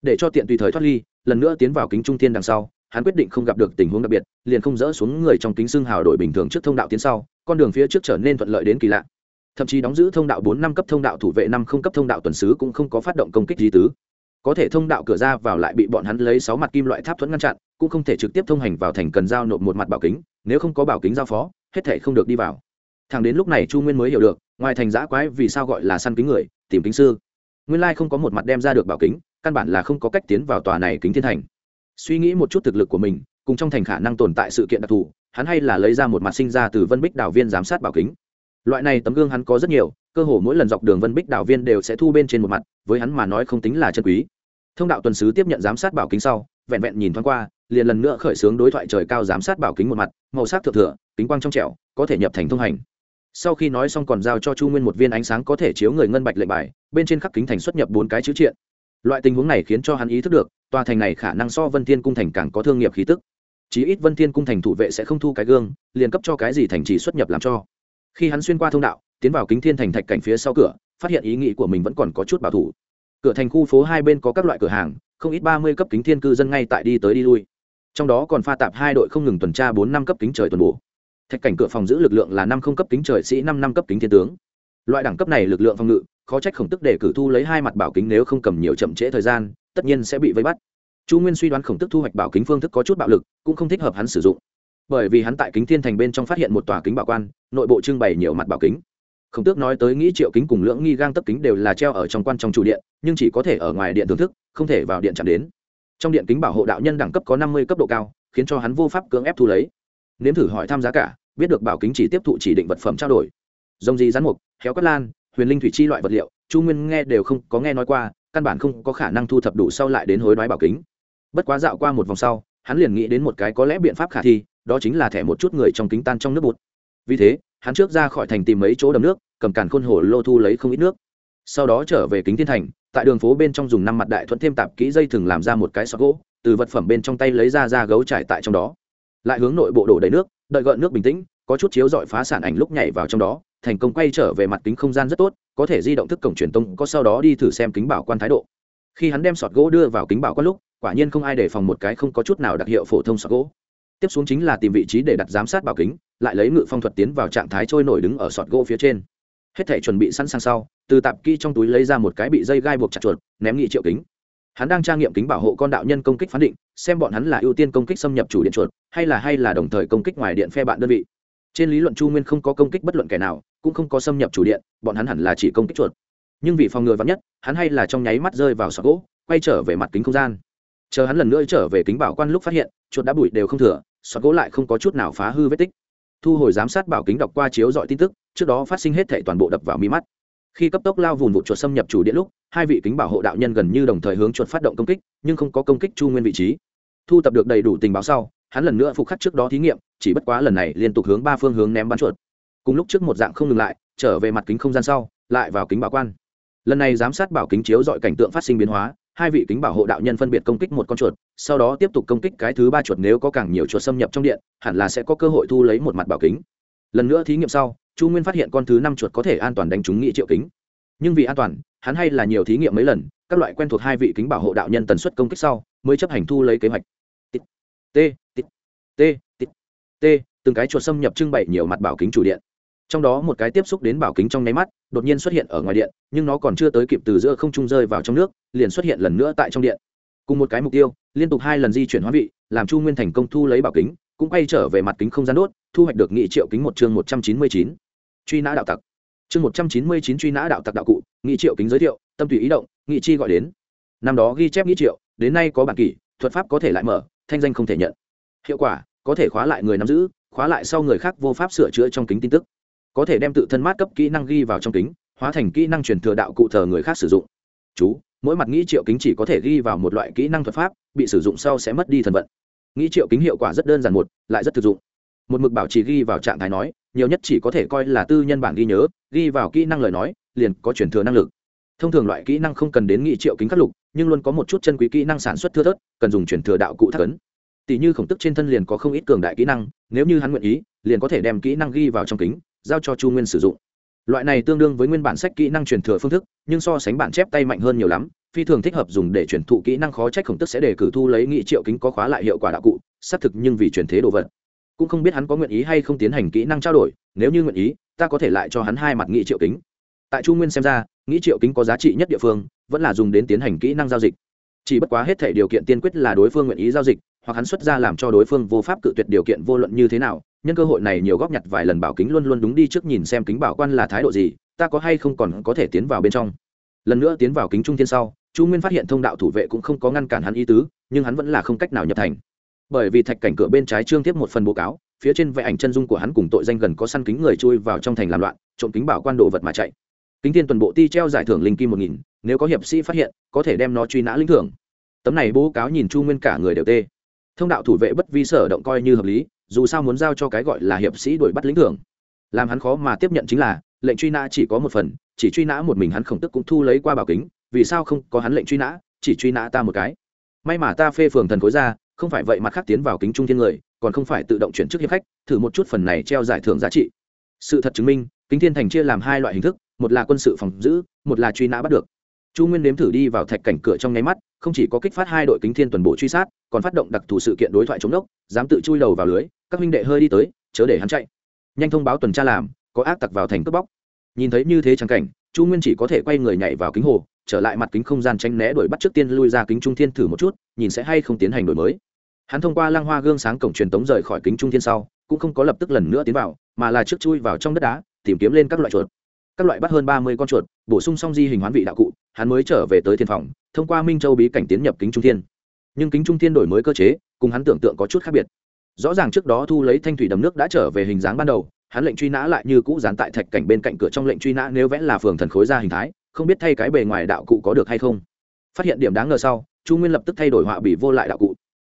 Speaker 1: Để cho tiện tùy thời thoát ly, lần nữa tiến vào kính trung thiên đằng sau, hắn quyết định không gặp được tình huống đặc biệt, liền không dỡ xuống người trong kính xương hào đổi bình thường trước thông đạo tiến sau, con đường phía trước trở nên thuận lợi đến kỳ lạ. Thậm chí đóng giữ thông đạo bốn năm cấp thông đạo thủ vệ năm không cấp thông đạo tuần sứ cũng không có phát động công kích di tứ. Có thể thông đạo cửa ra vào lại bị bọn hắn lấy sáu mặt kim loại tháp thuẫn ngăn chặn, cũng không thể trực tiếp thông hành vào thành cần giao nộp một mặt bảo kính, nếu không có bảo kính giao phó, hết thể không được đi vào. Thằng đến lúc này chu nguyên mới hiểu được, ngoài thành giã quái vì sao gọi là săn kính người, tìm kính sư nguyên lai không có một mặt đem ra được bảo kính, căn bản là không có cách tiến vào tòa này kính thiên thành. Suy nghĩ một chút thực lực của mình, cùng trong thành khả năng tồn tại sự kiện đặc thù, hắn hay là lấy ra một mặt sinh ra từ vân bích đảo viên giám sát bảo kính. Loại này tấm gương hắn có rất nhiều, cơ hồ mỗi lần dọc đường vân bích đảo viên đều sẽ thu bên trên một mặt, với hắn mà nói không tính là chân quý. Thông đạo tuần sứ tiếp nhận giám sát bảo kính sau, vẹn vẹn nhìn thoáng qua, liền lần nữa khởi xướng đối thoại trời cao giám sát bảo kính một mặt, màu sắc thượng thừa, kính quang trong trẻo, có thể nhập thành thông hành sau khi nói xong còn giao cho chu nguyên một viên ánh sáng có thể chiếu người ngân bạch lệnh bài, bên trên khắc kính thành xuất nhập bốn cái chữ triện. Loại tình huống này khiến cho hắn ý thức được, tòa thành này khả năng so vân thiên cung thành càng có thương nghiệp khí tức. Chí ít vân thiên cung thành thủ vệ sẽ không thu cái gương, liền cấp cho cái gì thành trì xuất nhập làm cho. Khi hắn xuyên qua thông đạo, tiến vào kính thiên thành thạch cảnh phía sau cửa, phát hiện ý nghĩ của mình vẫn còn có chút bảo thủ. Cửa thành khu phố hai bên có các loại cửa hàng, không ít ba mươi cấp kính thiên cư dân ngay tại đi tới đi lui. Trong đó còn pha tạp hai đội không ngừng tuần tra bốn năm cấp kính trời tuần bổ thạch cảnh cửa phòng giữ lực lượng là năm không cấp kính trời sĩ, năm năm cấp kính thiên tướng. Loại đẳng cấp này lực lượng phòng ngự, khó trách khổng tức để cử thu lấy hai mặt bảo kính nếu không cầm nhiều chậm trễ thời gian, tất nhiên sẽ bị vây bắt. Chu nguyên suy đoán khổng tức thu hoạch bảo kính phương thức có chút bạo lực, cũng không thích hợp hắn sử dụng. Bởi vì hắn tại kính thiên thành bên trong phát hiện một tòa kính bảo quan, nội bộ trưng bày nhiều mặt bảo kính. Khổng tước nói tới nghĩ triệu kính cùng lưỡng nghi gang tấp kính đều là treo ở trong quan trong trụ điện, nhưng chỉ có thể ở ngoài điện thưởng thức, không thể vào điện chạm đến. Trong điện kính bảo hộ đạo nhân đẳng cấp có năm mươi cấp độ cao, khiến cho hắn vô pháp cưỡng ép thu lấy nếm thử hỏi tham giá cả, biết được bảo kính chỉ tiếp thụ chỉ định vật phẩm trao đổi. Dòng gì rắn mục, héo cắt lan, huyền linh thủy chi loại vật liệu, chu nguyên nghe đều không có nghe nói qua, căn bản không có khả năng thu thập đủ sau lại đến hối đoái bảo kính. Bất quá dạo qua một vòng sau, hắn liền nghĩ đến một cái có lẽ biện pháp khả thi, đó chính là thẻ một chút người trong kính tan trong nước bụt. Vì thế, hắn trước ra khỏi thành tìm mấy chỗ đầm nước, cầm càn khôn hồ lô thu lấy không ít nước. Sau đó trở về kính thiên thành, tại đường phố bên trong dùng năm mặt đại thuận thêm tạp kỹ dây thừng làm ra một cái sọt gỗ, từ vật phẩm bên trong tay lấy ra ra gấu trải tại trong đó lại hướng nội bộ đổ đầy nước, đợi gợn nước bình tĩnh, có chút chiếu dọi phá sản ảnh lúc nhảy vào trong đó, thành công quay trở về mặt kính không gian rất tốt, có thể di động thức cổng truyền tông, có sau đó đi thử xem kính bảo quan thái độ. Khi hắn đem sọt gỗ đưa vào kính bảo quan lúc, quả nhiên không ai để phòng một cái không có chút nào đặc hiệu phổ thông sọt gỗ. Tiếp xuống chính là tìm vị trí để đặt giám sát bảo kính, lại lấy ngự phong thuật tiến vào trạng thái trôi nổi đứng ở sọt gỗ phía trên. Hết thể chuẩn bị sẵn sàng sau, từ tạp kỹ trong túi lấy ra một cái bị dây gai buộc chặt chuột, ném nghị triệu kính hắn đang trang nghiệm kính bảo hộ con đạo nhân công kích phán định, xem bọn hắn là ưu tiên công kích xâm nhập chủ điện chuột, hay là hay là đồng thời công kích ngoài điện phe bạn đơn vị. Trên lý luận chu nguyên không có công kích bất luận kẻ nào, cũng không có xâm nhập chủ điện, bọn hắn hẳn là chỉ công kích chuột. Nhưng vì phòng ngừa vắn nhất, hắn hay là trong nháy mắt rơi vào sọt gỗ, quay trở về mặt kính không gian. Chờ hắn lần nữa trở về kính bảo quan lúc phát hiện, chuột đã bụi đều không thừa, sọt gỗ lại không có chút nào phá hư vết tích. Thu hồi giám sát bảo kính đọc qua chiếu dọi tin tức, trước đó phát sinh hết thể toàn bộ đập vào mi mắt khi cấp tốc lao vùn vụ chuột xâm nhập chủ điện lúc, hai vị kính bảo hộ đạo nhân gần như đồng thời hướng chuột phát động công kích, nhưng không có công kích chu nguyên vị trí. Thu tập được đầy đủ tình báo sau, hắn lần nữa phục khắc trước đó thí nghiệm, chỉ bất quá lần này liên tục hướng ba phương hướng ném bắn chuột. Cùng lúc trước một dạng không ngừng lại, trở về mặt kính không gian sau, lại vào kính bảo quan. Lần này giám sát bảo kính chiếu dọi cảnh tượng phát sinh biến hóa, hai vị kính bảo hộ đạo nhân phân biệt công kích một con chuột, sau đó tiếp tục công kích cái thứ ba chuột nếu có càng nhiều chuột xâm nhập trong điện, hẳn là sẽ có cơ hội thu lấy một mặt bảo kính. Lần nữa thí nghiệm sau chu nguyên phát hiện con thứ năm chuột có thể an toàn đánh trúng nghị triệu kính. Nhưng vì an toàn, hắn hay là nhiều thí nghiệm mấy lần, các loại quen thuộc hai vị kính bảo hộ đạo nhân tần suất công kích sau, mới chấp hành thu lấy kế hoạch. T t t t t từng cái chuột xâm nhập trưng bày nhiều mặt bảo kính chủ điện. Trong đó một cái tiếp xúc đến bảo kính trong nháy mắt, đột nhiên xuất hiện ở ngoài điện, nhưng nó còn chưa tới kịp từ giữa không trung rơi vào trong nước, liền xuất hiện lần nữa tại trong điện. Cùng một cái mục tiêu, liên tục hai lần di chuyển hóa vị, làm chu nguyên thành công thu lấy bảo kính, cũng quay trở về mặt kính không gian đốt, thu hoạch được nghị triệu kính một chương một trăm chín mươi chín truy nã đạo tặc. Chương một trăm chín mươi chín truy nã đạo tặc đạo cụ, nghị triệu kính giới thiệu, tâm tùy ý động, nghị chi gọi đến. Năm đó ghi chép nghị triệu, đến nay có bản kỷ, thuật pháp có thể lại mở, thanh danh không thể nhận. Hiệu quả, có thể khóa lại người nắm giữ, khóa lại sau người khác vô pháp sửa chữa trong kính tin tức. Có thể đem tự thân mát cấp kỹ năng ghi vào trong kính, hóa thành kỹ năng truyền thừa đạo cụ thờ người khác sử dụng. Chú, mỗi mặt nghĩ triệu kính chỉ có thể ghi vào một loại kỹ năng thuật pháp, bị sử dụng sau sẽ mất đi thần vận. Nghĩ triệu kính hiệu quả rất đơn giản một, lại rất thực dụng. Một mực bảo trì ghi vào trạng thái nói nhiều nhất chỉ có thể coi là tư nhân bản ghi nhớ, ghi vào kỹ năng lời nói, liền có chuyển thừa năng lực. Thông thường loại kỹ năng không cần đến nghị triệu kính khắc lục, nhưng luôn có một chút chân quý kỹ năng sản xuất thưa thớt, cần dùng chuyển thừa đạo cụ thắc ấn. Tỷ như khổng tức trên thân liền có không ít cường đại kỹ năng, nếu như hắn nguyện ý, liền có thể đem kỹ năng ghi vào trong kính, giao cho chu nguyên sử dụng. Loại này tương đương với nguyên bản sách kỹ năng truyền thừa phương thức, nhưng so sánh bản chép tay mạnh hơn nhiều lắm, phi thường thích hợp dùng để truyền thụ kỹ năng khó trách khổng tức sẽ để cử thu lấy nghị triệu kính có khóa lại hiệu quả đạo cụ, xác thực nhưng vì truyền thế đồ vật cũng không biết hắn có nguyện ý hay không tiến hành kỹ năng trao đổi, nếu như nguyện ý, ta có thể lại cho hắn hai mặt nghị triệu kính. Tại chu nguyên xem ra nghĩ triệu kính có giá trị nhất địa phương, vẫn là dùng đến tiến hành kỹ năng giao dịch. Chỉ bất quá hết thể điều kiện tiên quyết là đối phương nguyện ý giao dịch, hoặc hắn xuất ra làm cho đối phương vô pháp cự tuyệt điều kiện vô luận như thế nào, nhân cơ hội này nhiều góp nhặt vài lần bảo kính luôn luôn đúng đi trước nhìn xem kính bảo quan là thái độ gì, ta có hay không còn có thể tiến vào bên trong. Lần nữa tiến vào kính trung thiên sau, chu nguyên phát hiện thông đạo thủ vệ cũng không có ngăn cản hắn ý tứ, nhưng hắn vẫn là không cách nào nhập thành bởi vì thạch cảnh cửa bên trái trương tiếp một phần báo cáo, phía trên vẽ ảnh chân dung của hắn cùng tội danh gần có săn kính người chui vào trong thành làm loạn, trộm kính bảo quan đồ vật mà chạy. Kính thiên tuần bộ ti treo giải thưởng linh kim một nghìn, nếu có hiệp sĩ phát hiện, có thể đem nó truy nã linh thưởng. Tấm này bố cáo nhìn chu nguyên cả người đều tê. Thông đạo thủ vệ bất vi sở động coi như hợp lý, dù sao muốn giao cho cái gọi là hiệp sĩ đuổi bắt lĩnh thưởng. Làm hắn khó mà tiếp nhận chính là, lệnh truy nã chỉ có một phần, chỉ truy nã một mình hắn khổng tức cũng thu lấy qua bảo kính, vì sao không có hắn lệnh truy nã, chỉ truy nã ta một cái. May mà ta phê phường thần khối ra không phải vậy mặt khác tiến vào kính trung thiên người, còn không phải tự động chuyển chức hiệp khách, thử một chút phần này treo giải thưởng giá trị. Sự thật chứng minh, kính thiên thành chia làm hai loại hình thức, một là quân sự phòng giữ, một là truy nã bắt được. Chu nguyên nếm thử đi vào thạch cảnh cửa trong nháy mắt, không chỉ có kích phát hai đội kính thiên tuần bộ truy sát, còn phát động đặc thù sự kiện đối thoại chống đốc, dám tự chui đầu vào lưới, các huynh đệ hơi đi tới, chớ để hắn chạy. Nhanh thông báo tuần tra làm, có ác tặc vào thành cướp bóc. Nhìn thấy như thế trắng cảnh, chu nguyên chỉ có thể quay người nhảy vào kính hồ, trở lại mặt kính không gian tranh né đuổi bắt trước tiên lui ra kính trung thiên thử một chút, nhìn sẽ hay không tiến hành đổi mới hắn thông qua lăng hoa gương sáng cổng truyền tống rời khỏi kính trung thiên sau, cũng không có lập tức lần nữa tiến vào, mà là trước chui vào trong đất đá, tìm kiếm lên các loại chuột. Các loại bắt hơn ba mươi con chuột, bổ sung xong di hình hoán vị đạo cụ, hắn mới trở về tới thiên phòng, thông qua minh châu bí cảnh tiến nhập kính trung thiên. Nhưng kính trung thiên đổi mới cơ chế, cùng hắn tưởng tượng có chút khác biệt. Rõ ràng trước đó thu lấy thanh thủy đầm nước đã trở về hình dáng ban đầu, hắn lệnh truy nã lại như cũ dán tại thạch cảnh bên cạnh cửa trong lệnh truy nã nếu vẽ là phường thần khối ra hình thái, không biết thay cái bề ngoài đạo cụ có được hay không. Phát hiện điểm đáng ngờ sau, chu nguyên lập tức thay đổi họa bị vô lại đạo cụ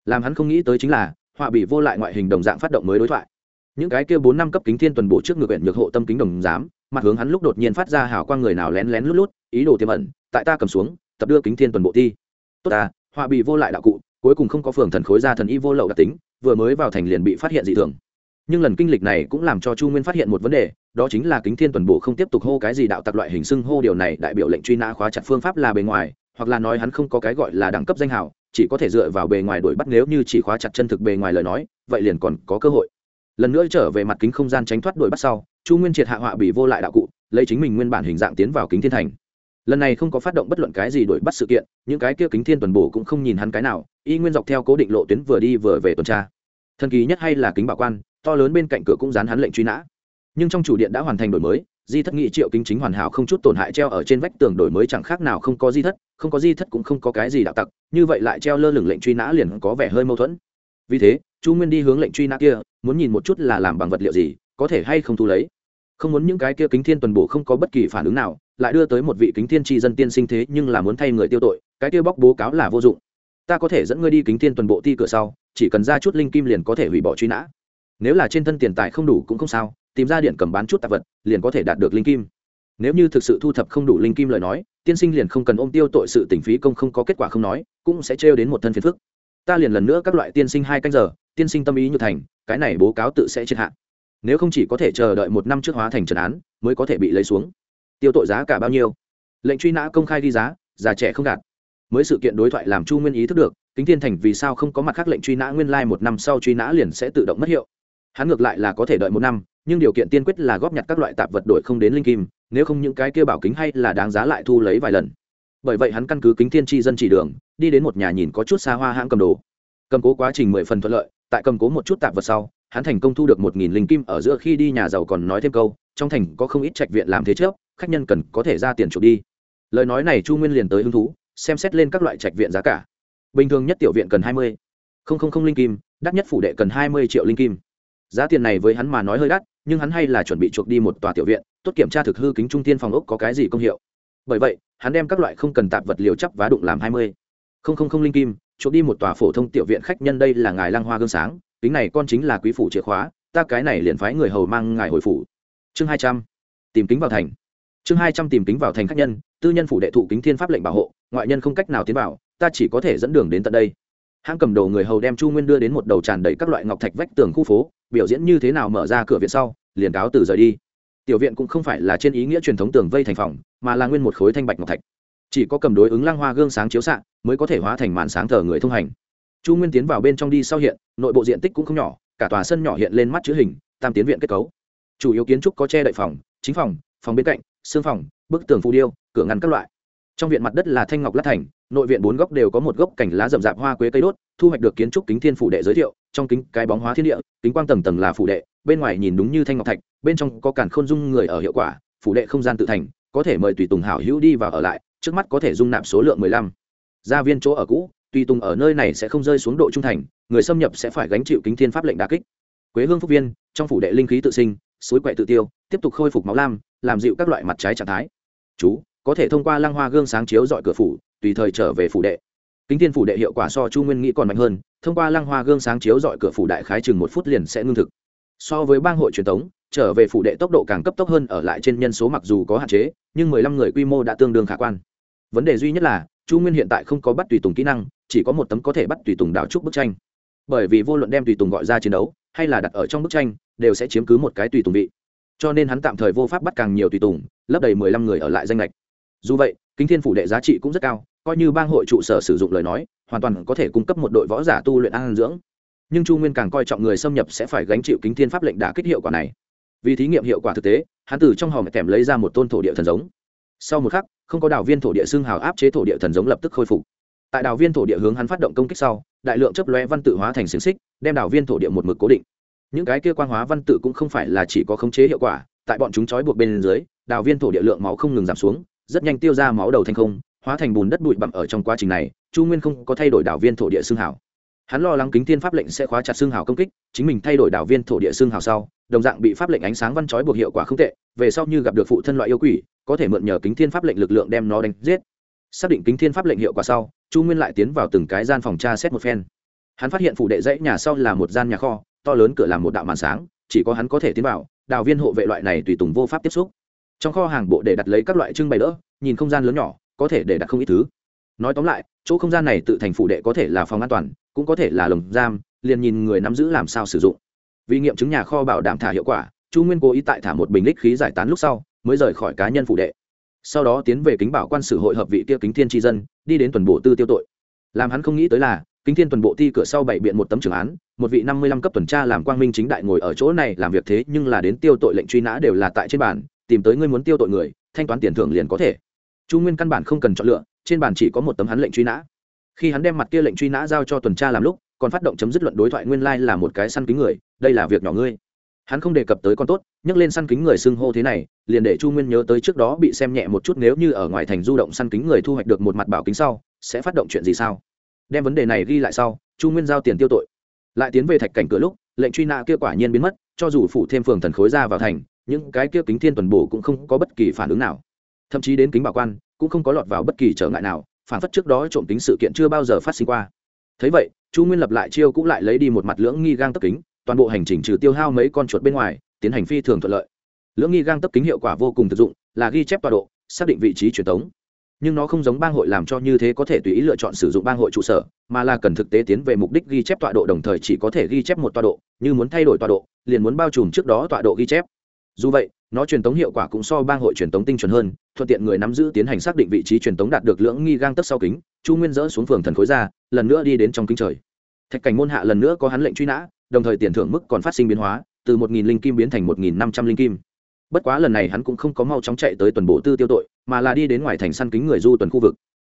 Speaker 1: làm hắn không nghĩ tới chính là, họa bị vô lại ngoại hình đồng dạng phát động mới đối thoại. Những cái kia bốn năm cấp kính thiên tuần bộ trước ngược huyện nhược hộ tâm kính đồng giám, mặt hướng hắn lúc đột nhiên phát ra hào quang người nào lén lén lút lút, ý đồ tiềm ẩn, tại ta cầm xuống, tập đưa kính thiên tuần bộ thi. Tốt ta, họa bị vô lại đạo cụ, cuối cùng không có phường thần khối ra thần y vô lậu đặc tính, vừa mới vào thành liền bị phát hiện dị thường. Nhưng lần kinh lịch này cũng làm cho chu nguyên phát hiện một vấn đề, đó chính là kính thiên tuần bộ không tiếp tục hô cái gì đạo tặc loại hình xưng hô điều này đại biểu lệnh truy nã khóa chặt phương pháp là bề ngoài, hoặc là nói hắn không có cái gọi là đẳng cấp danh hào chỉ có thể dựa vào bề ngoài đuổi bắt nếu như chỉ khóa chặt chân thực bề ngoài lời nói, vậy liền còn có cơ hội. Lần nữa trở về mặt kính không gian tránh thoát đuổi bắt sau, chu nguyên triệt hạ họa bị vô lại đạo cụ, lấy chính mình nguyên bản hình dạng tiến vào kính thiên thành. Lần này không có phát động bất luận cái gì đuổi bắt sự kiện, những cái kia kính thiên tuần bổ cũng không nhìn hắn cái nào, y nguyên dọc theo cố định lộ tuyến vừa đi vừa về tuần tra. Thần kỳ nhất hay là kính bảo quan, to lớn bên cạnh cửa cũng dán hắn lệnh truy nã. Nhưng trong chủ điện đã hoàn thành đổi mới di thất nghị triệu kính chính hoàn hảo không chút tổn hại treo ở trên vách tường đổi mới chẳng khác nào không có di thất, không có di thất cũng không có cái gì đạo tặc, như vậy lại treo lơ lửng lệnh truy nã liền có vẻ hơi mâu thuẫn. Vì thế, chu nguyên đi hướng lệnh truy nã kia, muốn nhìn một chút là làm bằng vật liệu gì, có thể hay không thu lấy. Không muốn những cái kia kính thiên tuần bổ không có bất kỳ phản ứng nào, lại đưa tới một vị kính thiên tri dân tiên sinh thế nhưng là muốn thay người tiêu tội, cái kia bóc bố cáo là vô dụng. Ta có thể dẫn ngươi đi kính thiên tuần bộ ti cửa sau, chỉ cần ra chút linh kim liền có thể hủy bỏ truy nã. Nếu là trên thân tiền tài không đủ cũng không sao tìm ra điện cầm bán chút tạp vật, liền có thể đạt được linh kim. Nếu như thực sự thu thập không đủ linh kim lời nói, tiên sinh liền không cần ôm tiêu tội sự tỉnh phí công không có kết quả không nói, cũng sẽ trêu đến một thân phiền phức. Ta liền lần nữa các loại tiên sinh hai canh giờ, tiên sinh tâm ý như thành, cái này bố cáo tự sẽ triệt hạ. Nếu không chỉ có thể chờ đợi một năm trước hóa thành trần án, mới có thể bị lấy xuống. Tiêu tội giá cả bao nhiêu? Lệnh truy nã công khai ghi giá, già trẻ không đạt. Mới sự kiện đối thoại làm chu nguyên ý thức được, kính thiên thành vì sao không có mặt khác lệnh truy nã nguyên lai một năm sau truy nã liền sẽ tự động mất hiệu. Hắn ngược lại là có thể đợi một năm nhưng điều kiện tiên quyết là góp nhặt các loại tạp vật đổi không đến linh kim, nếu không những cái kia bảo kính hay là đáng giá lại thu lấy vài lần. Bởi vậy hắn căn cứ kính thiên tri dân chỉ đường, đi đến một nhà nhìn có chút xa hoa hãng cầm đồ. Cầm cố quá trình mười phần thuận lợi, tại cầm cố một chút tạp vật sau, hắn thành công thu được một nghìn linh kim ở giữa khi đi nhà giàu còn nói thêm câu, trong thành có không ít trạch viện làm thế trước, khách nhân cần có thể ra tiền chuộc đi. Lời nói này chu nguyên liền tới hứng thú, xem xét lên các loại trạch viện giá cả. Bình thường nhất tiểu viện cần hai mươi. Không không không linh kim, đắt nhất phủ đệ cần hai mươi triệu linh kim. Giá tiền này với hắn mà nói hơi đắt nhưng hắn hay là chuẩn bị chuộc đi một tòa tiểu viện, tốt kiểm tra thực hư kính trung tiên phòng ốc có cái gì công hiệu. Bởi vậy, hắn đem các loại không cần tạp vật liều chấp vá đụng làm hai mươi. Không không không linh kim, chuộc đi một tòa phổ thông tiểu viện khách nhân đây là ngài lang hoa gương sáng, kính này con chính là quý phủ chìa khóa, ta cái này liền phái người hầu mang ngài hồi phủ. Chương hai trăm, tìm kính vào thành. Chương hai trăm tìm kính vào thành khách nhân, tư nhân phủ đệ thụ kính thiên pháp lệnh bảo hộ, ngoại nhân không cách nào tiến vào, ta chỉ có thể dẫn đường đến tận đây hãng cầm đầu người hầu đem chu nguyên đưa đến một đầu tràn đầy các loại ngọc thạch vách tường khu phố, biểu diễn như thế nào mở ra cửa viện sau, liền cáo từ rời đi. Tiểu viện cũng không phải là trên ý nghĩa truyền thống tường vây thành phòng, mà là nguyên một khối thanh bạch ngọc thạch. Chỉ có cầm đối ứng lăng hoa gương sáng chiếu xạ, mới có thể hóa thành màn sáng thờ người thông hành. Chu nguyên tiến vào bên trong đi sau hiện, nội bộ diện tích cũng không nhỏ, cả tòa sân nhỏ hiện lên mắt chữ hình, tam tiến viện kết cấu. Chủ yếu kiến trúc có che đậy phòng, chính phòng phòng bên cạnh, xương phòng, bức tường phù điêu, cửa ngăn các loại. Trong viện mặt đất là thanh ngọc lát thành nội viện bốn góc đều có một gốc cảnh lá rậm rạp hoa quế cây đốt, thu hoạch được kiến trúc kính thiên phủ đệ giới thiệu, trong kính cái bóng hóa thiên địa, kính quang tầng tầng là phủ đệ, bên ngoài nhìn đúng như thanh ngọc thạch, bên trong có cản khôn dung người ở hiệu quả, phủ đệ không gian tự thành, có thể mời tùy tùng hảo hữu đi vào ở lại, trước mắt có thể dung nạp số lượng mười lăm. Gia viên chỗ ở cũ, tùy tùng ở nơi này sẽ không rơi xuống độ trung thành, người xâm nhập sẽ phải gánh chịu kính thiên pháp lệnh đà kích. Quế hương phúc viên, trong phủ đệ linh khí tự sinh, suối quậy tự tiêu, tiếp tục khôi phục máu lam, làm dịu các loại mặt trái trạng thái. Chú có thể thông qua lăng hoa gương sáng chiếu dọi cửa phủ, tùy thời trở về phủ đệ. Kính thiên phủ đệ hiệu quả so chu nguyên nghĩ còn mạnh hơn, thông qua lăng hoa gương sáng chiếu dọi cửa phủ đại khái chừng một phút liền sẽ ngưng thực. So với bang hội truyền thống, trở về phủ đệ tốc độ càng cấp tốc hơn ở lại trên nhân số mặc dù có hạn chế, nhưng mười lăm người quy mô đã tương đương khả quan. Vấn đề duy nhất là, chu nguyên hiện tại không có bắt tùy tùng kỹ năng, chỉ có một tấm có thể bắt tùy tùng đào trúc bức tranh. Bởi vì vô luận đem tùy tùng gọi ra chiến đấu, hay là đặt ở trong bức tranh, đều sẽ chiếm cứ một cái tùy tùng vị. Cho nên hắn tạm thời vô pháp bắt càng nhiều tùy tùng, lấp đầy mười lăm người ở lại danh lệch dù vậy, kính thiên phủ đệ giá trị cũng rất cao, coi như bang hội trụ sở sử dụng lời nói, hoàn toàn có thể cung cấp một đội võ giả tu luyện an dưỡng. Nhưng chu nguyên càng coi trọng người xâm nhập sẽ phải gánh chịu kính thiên pháp lệnh đả kích hiệu quả này. Vì thí nghiệm hiệu quả thực tế, hắn từ trong hòm kèm lấy ra một tôn thổ địa thần giống. Sau một khắc, không có đào viên thổ địa xương hào áp chế thổ địa thần giống lập tức khôi phục. Tại đào viên thổ địa hướng hắn phát động công kích sau, đại lượng chấp lóe văn tự hóa thành xiềng xích, đem đào viên thổ địa một mực cố định. Những cái kia quan hóa văn tự cũng không phải là chỉ có khống chế hiệu quả, tại bọn chúng trói buộc bên dưới đào viên thổ địa lượng máu không ngừng giảm xuống rất nhanh tiêu ra máu đầu thành không, hóa thành bùn đất bụi bặm ở trong quá trình này, chu nguyên không có thay đổi đảo viên thổ địa xương hảo hắn lo lắng kính thiên pháp lệnh sẽ khóa chặt xương hảo công kích, chính mình thay đổi đảo viên thổ địa xương hảo sau, đồng dạng bị pháp lệnh ánh sáng văn chói buộc hiệu quả không tệ, về sau như gặp được phụ thân loại yêu quỷ, có thể mượn nhờ kính thiên pháp lệnh lực lượng đem nó đánh giết. Xác định kính thiên pháp lệnh hiệu quả sau, chu nguyên lại tiến vào từng cái gian phòng tra xét một phen. Hắn phát hiện phủ đệ dãy nhà sau là một gian nhà kho, to lớn cửa làm một đạo màn sáng, chỉ có hắn có thể tiến vào đào viên hộ vệ loại này tùy tùng vô pháp tiếp xúc trong kho hàng bộ để đặt lấy các loại trưng bày đỡ, nhìn không gian lớn nhỏ, có thể để đặt không ít thứ. Nói tóm lại, chỗ không gian này tự thành phủ đệ có thể là phòng an toàn, cũng có thể là lồng giam, liền nhìn người nắm giữ làm sao sử dụng. Vì nghiệm chứng nhà kho bảo đảm thả hiệu quả, chu nguyên cố ý tại thả một bình lích khí giải tán lúc sau, mới rời khỏi cá nhân phủ đệ. Sau đó tiến về kính bảo quan sử hội hợp vị kia kính thiên tri dân, đi đến tuần bộ tư tiêu tội. Làm hắn không nghĩ tới là, kính thiên tuần bộ thi cửa sau bảy biện một tấm trưởng án, một vị năm mươi lăm cấp tuần tra làm quang minh chính đại ngồi ở chỗ này làm việc thế nhưng là đến tiêu tội lệnh truy nã đều là tại trên bản tìm tới ngươi muốn tiêu tội người, thanh toán tiền thưởng liền có thể. Chu nguyên căn bản không cần chọn lựa, trên bàn chỉ có một tấm hắn lệnh truy nã. Khi hắn đem mặt kia lệnh truy nã giao cho tuần tra làm lúc, còn phát động chấm dứt luận đối thoại nguyên lai là một cái săn kính người, đây là việc nhỏ ngươi. Hắn không đề cập tới con tốt, nhắc lên săn kính người xưng hô thế này, liền để chu nguyên nhớ tới trước đó bị xem nhẹ một chút nếu như ở ngoài thành du động săn kính người thu hoạch được một mặt bảo kính sau, sẽ phát động chuyện gì sao? Đem vấn đề này ghi lại sau, chu nguyên giao tiền tiêu tội. Lại tiến về thạch cảnh cửa lúc, lệnh truy nã kia quả nhiên biến mất, cho dù phủ thêm phường thần khối ra vào thành những cái kia kính thiên tuần bổ cũng không có bất kỳ phản ứng nào. Thậm chí đến kính bảo quan, cũng không có lọt vào bất kỳ trở ngại nào, phản phất trước đó trộm tính sự kiện chưa bao giờ phát sinh qua. Thấy vậy, chu nguyên lập lại chiêu cũng lại lấy đi một mặt lưỡng nghi gang tấp kính, toàn bộ hành trình trừ tiêu hao mấy con chuột bên ngoài, tiến hành phi thường thuận lợi. Lưỡng nghi gang tấp kính hiệu quả vô cùng thực dụng, là ghi chép tọa độ, xác định vị trí truyền thống nhưng nó không giống bang hội làm cho như thế có thể tùy ý lựa chọn sử dụng bang hội trụ sở, mà là cần thực tế tiến về mục đích ghi chép tọa độ đồng thời chỉ có thể ghi chép một tọa độ, như muốn thay đổi tọa độ, liền muốn bao trùm trước đó tọa độ ghi chép dù vậy, nó truyền tống hiệu quả cũng so bang hội truyền tống tinh chuẩn hơn, thuận tiện người nắm giữ tiến hành xác định vị trí truyền tống đạt được lưỡng nghi gang tấc sau kính, chu nguyên dỡ xuống phường thần khối ra, lần nữa đi đến trong kính trời. Thạch cảnh môn hạ lần nữa có hắn lệnh truy nã, đồng thời tiền thưởng mức còn phát sinh biến hóa, từ một nghìn linh kim biến thành một nghìn năm trăm linh kim. Bất quá lần này hắn cũng không có mau chóng chạy tới tuần bộ tư tiêu tội, mà là đi đến ngoài thành săn kính người du tuần khu vực.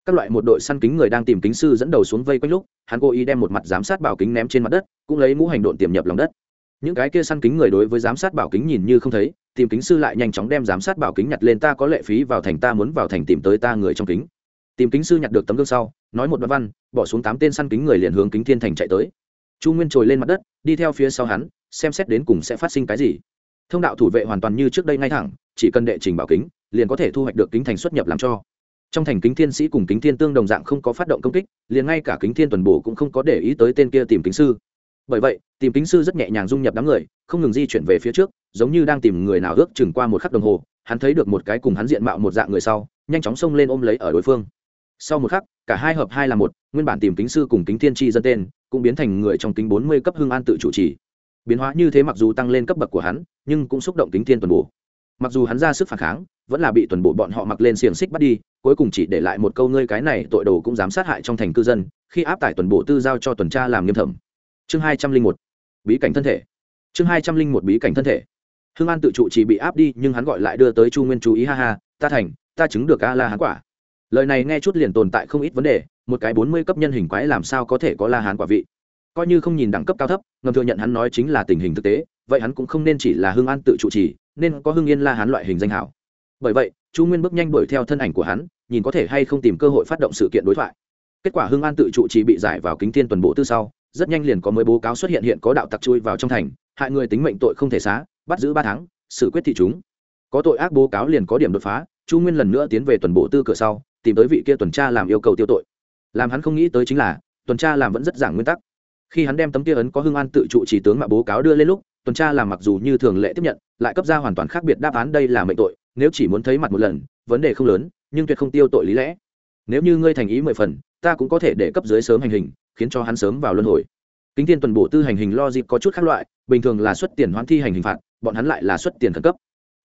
Speaker 1: Các loại một đội săn kính người đang tìm kính sư dẫn đầu xuống vây quanh lúc, hắn cố ý đem một mặt giám sát bảo kính ném trên mặt đất, cũng lấy mũ hành độn tiềm nhập lòng đất những cái kia săn kính người đối với giám sát bảo kính nhìn như không thấy, tìm kính sư lại nhanh chóng đem giám sát bảo kính nhặt lên, ta có lệ phí vào thành, ta muốn vào thành tìm tới ta người trong kính. Tìm kính sư nhặt được tấm gương sau, nói một đoạn văn, bỏ xuống tám tên săn kính người liền hướng kính thiên thành chạy tới. Chu nguyên trồi lên mặt đất, đi theo phía sau hắn, xem xét đến cùng sẽ phát sinh cái gì. Thông đạo thủ vệ hoàn toàn như trước đây ngay thẳng, chỉ cần đệ trình bảo kính, liền có thể thu hoạch được kính thành xuất nhập làm cho. Trong thành kính thiên sĩ cùng kính thiên tương đồng dạng không có phát động công kích, liền ngay cả kính thiên tuần bổ cũng không có để ý tới tên kia tìm kính sư bởi vậy, tìm kính sư rất nhẹ nhàng dung nhập đám người, không ngừng di chuyển về phía trước, giống như đang tìm người nào ước chừng qua một khắc đồng hồ, hắn thấy được một cái cùng hắn diện mạo một dạng người sau, nhanh chóng xông lên ôm lấy ở đối phương. Sau một khắc, cả hai hợp hai là một, nguyên bản tìm kính sư cùng kính thiên tri dân tên, cũng biến thành người trong kính bốn mươi cấp hương an tự chủ trì. Biến hóa như thế mặc dù tăng lên cấp bậc của hắn, nhưng cũng xúc động kính thiên tuần bổ. Mặc dù hắn ra sức phản kháng, vẫn là bị tuần bộ bọn họ mặc lên xiềng xích bắt đi, cuối cùng chỉ để lại một câu, ngươi cái này tội đồ cũng dám sát hại trong thành cư dân, khi áp tải tuần bộ tư giao cho tuần tra làm nghiêm thẩm chương hai trăm linh một, bí cảnh thân thể. Chương hai trăm linh một, bí cảnh thân thể. Hương an tự trụ chỉ bị áp đi, nhưng hắn gọi lại đưa tới chu nguyên chú ý, ha ha, ta thành, ta chứng được a la hán quả. Lời này nghe chút liền tồn tại không ít vấn đề, một cái bốn mươi cấp nhân hình quái làm sao có thể có la hán quả vị? Coi như không nhìn đẳng cấp cao thấp, ngầm thừa nhận hắn nói chính là tình hình thực tế, vậy hắn cũng không nên chỉ là hương an tự trụ trì nên có hương yên la hán loại hình danh hảo. Bởi vậy, chu nguyên bước nhanh đuổi theo thân ảnh của hắn, nhìn có thể hay không tìm cơ hội phát động sự kiện đối thoại. Kết quả hương an tự trụ trì bị giải vào kính thiên tuần bộ tư sau rất nhanh liền có mới bố cáo xuất hiện hiện có đạo tặc chui vào trong thành, hại người tính mệnh tội không thể xá, bắt giữ ba tháng, xử quyết thị chúng. Có tội ác bố cáo liền có điểm đột phá, chu nguyên lần nữa tiến về tuần bộ tư cửa sau, tìm tới vị kia tuần tra làm yêu cầu tiêu tội. Làm hắn không nghĩ tới chính là, tuần tra làm vẫn rất giảng nguyên tắc. Khi hắn đem tấm kia ấn có hương an tự trụ chỉ tướng mà bố cáo đưa lên lúc, tuần tra làm mặc dù như thường lệ tiếp nhận, lại cấp ra hoàn toàn khác biệt đáp án đây là mệnh tội, nếu chỉ muốn thấy mặt một lần, vấn đề không lớn, nhưng tuyệt không tiêu tội lý lẽ. Nếu như ngươi thành ý mười phần, ta cũng có thể để cấp dưới sớm hành hình khiến cho hắn sớm vào luân hồi. Kính thiên tuần bổ tư hành hình lo dịp có chút khác loại, bình thường là xuất tiền hoãn thi hành hình phạt, bọn hắn lại là xuất tiền khẩn cấp.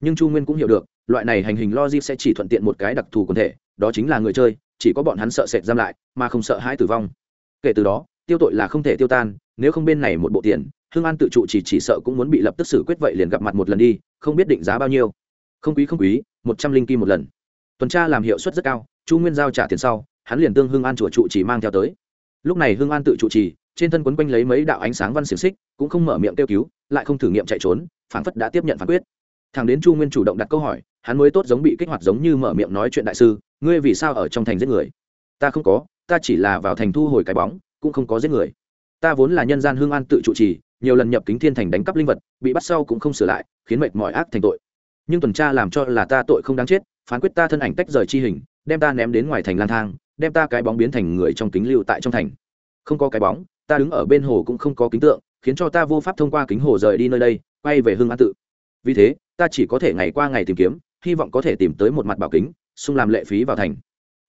Speaker 1: Nhưng chu nguyên cũng hiểu được, loại này hành hình lo dịp sẽ chỉ thuận tiện một cái đặc thù quần thể, đó chính là người chơi, chỉ có bọn hắn sợ sệt giam lại, mà không sợ hãi tử vong. Kể từ đó, tiêu tội là không thể tiêu tan, nếu không bên này một bộ tiền hương an tự trụ chỉ chỉ sợ cũng muốn bị lập tức xử quyết vậy liền gặp mặt một lần đi, không biết định giá bao nhiêu. Không quý không quý, một trăm linh kim một lần. Tuần tra làm hiệu suất rất cao, chu nguyên giao trả tiền sau, hắn liền tương hương an chùa trụ chỉ mang theo tới lúc này hương an tự trụ trì, trên thân quấn quanh lấy mấy đạo ánh sáng văn xiềng xích, cũng không mở miệng kêu cứu, lại không thử nghiệm chạy trốn phản phất đã tiếp nhận phán quyết. Thằng đến chu nguyên chủ động đặt câu hỏi, hắn mới tốt giống bị kích hoạt giống như mở miệng nói chuyện đại sư, ngươi vì sao ở trong thành giết người? Ta không có, ta chỉ là vào thành thu hồi cái bóng, cũng không có giết người. Ta vốn là nhân gian hương an tự trụ trì, nhiều lần nhập kính thiên thành đánh cắp linh vật, bị bắt sau cũng không sửa lại, khiến mệt mỏi ác thành tội. Nhưng tuần tra làm cho là ta tội không đáng chết, phán quyết ta thân ảnh tách rời chi hình, đem ta ném đến ngoài thành lang thang đem ta cái bóng biến thành người trong kính lưu tại trong thành. Không có cái bóng, ta đứng ở bên hồ cũng không có kính tượng, khiến cho ta vô pháp thông qua kính hồ rời đi nơi đây, quay về hương an tự. Vì thế, ta chỉ có thể ngày qua ngày tìm kiếm, hy vọng có thể tìm tới một mặt bảo kính, xung làm lệ phí vào thành.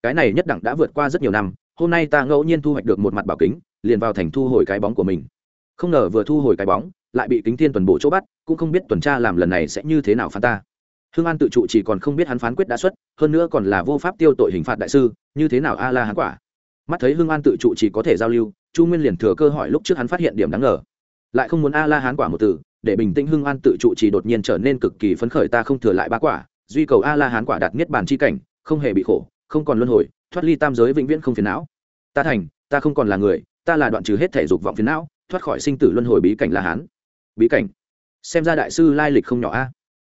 Speaker 1: Cái này nhất đẳng đã vượt qua rất nhiều năm, hôm nay ta ngẫu nhiên thu hoạch được một mặt bảo kính, liền vào thành thu hồi cái bóng của mình. Không ngờ vừa thu hồi cái bóng, lại bị kính thiên tuần bộ chỗ bắt, cũng không biết tuần tra làm lần này sẽ như thế nào phán ta hương an tự trụ chỉ còn không biết hắn phán quyết đã xuất, hơn nữa còn là vô pháp tiêu tội hình phạt đại sư, như thế nào a la hắn quả? Mắt thấy hương an tự trụ chỉ có thể giao lưu, chu nguyên liền thừa cơ hỏi lúc trước hắn phát hiện điểm đáng ngờ. Lại không muốn a la hán quả một từ, để bình tĩnh hương an tự trụ chỉ đột nhiên trở nên cực kỳ phấn khởi ta không thừa lại ba quả, duy cầu a la hán quả đạt niết bàn chi cảnh, không hề bị khổ, không còn luân hồi, thoát ly tam giới vĩnh viễn không phiền não. Ta thành, ta không còn là người, ta là đoạn trừ hết thể dục vọng phiền não, thoát khỏi sinh tử luân hồi bí cảnh la hán bí cảnh? Xem ra đại sư lai lịch không nhỏ a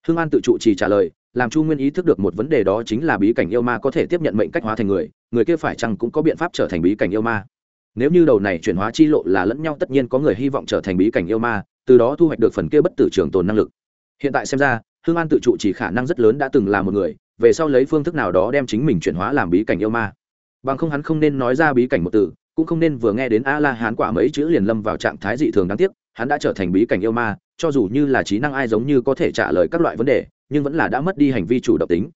Speaker 1: hương an tự trụ chỉ trả lời, làm chu nguyên ý thức được một vấn đề đó chính là bí cảnh yêu ma có thể tiếp nhận mệnh cách hóa thành người người kia phải chăng cũng có biện pháp trở thành bí cảnh yêu ma. Nếu như đầu này chuyển hóa chi lộ là lẫn nhau tất nhiên có người hy vọng trở thành bí cảnh yêu ma, từ đó thu hoạch được phần kia bất tử trường tồn năng lực. Hiện tại xem ra hương an tự trụ chỉ khả năng rất lớn đã từng là một người, về sau lấy phương thức nào đó đem chính mình chuyển hóa làm bí cảnh yêu ma. Bằng không hắn không nên nói ra bí cảnh một từ, cũng không nên vừa nghe đến a la hán quả mấy chữ liền lâm vào trạng thái dị thường đáng tiếc, hắn đã trở thành bí cảnh yêu ma cho dù như là trí năng ai giống như có thể trả lời các loại vấn đề, nhưng vẫn là đã mất đi hành vi chủ động tính.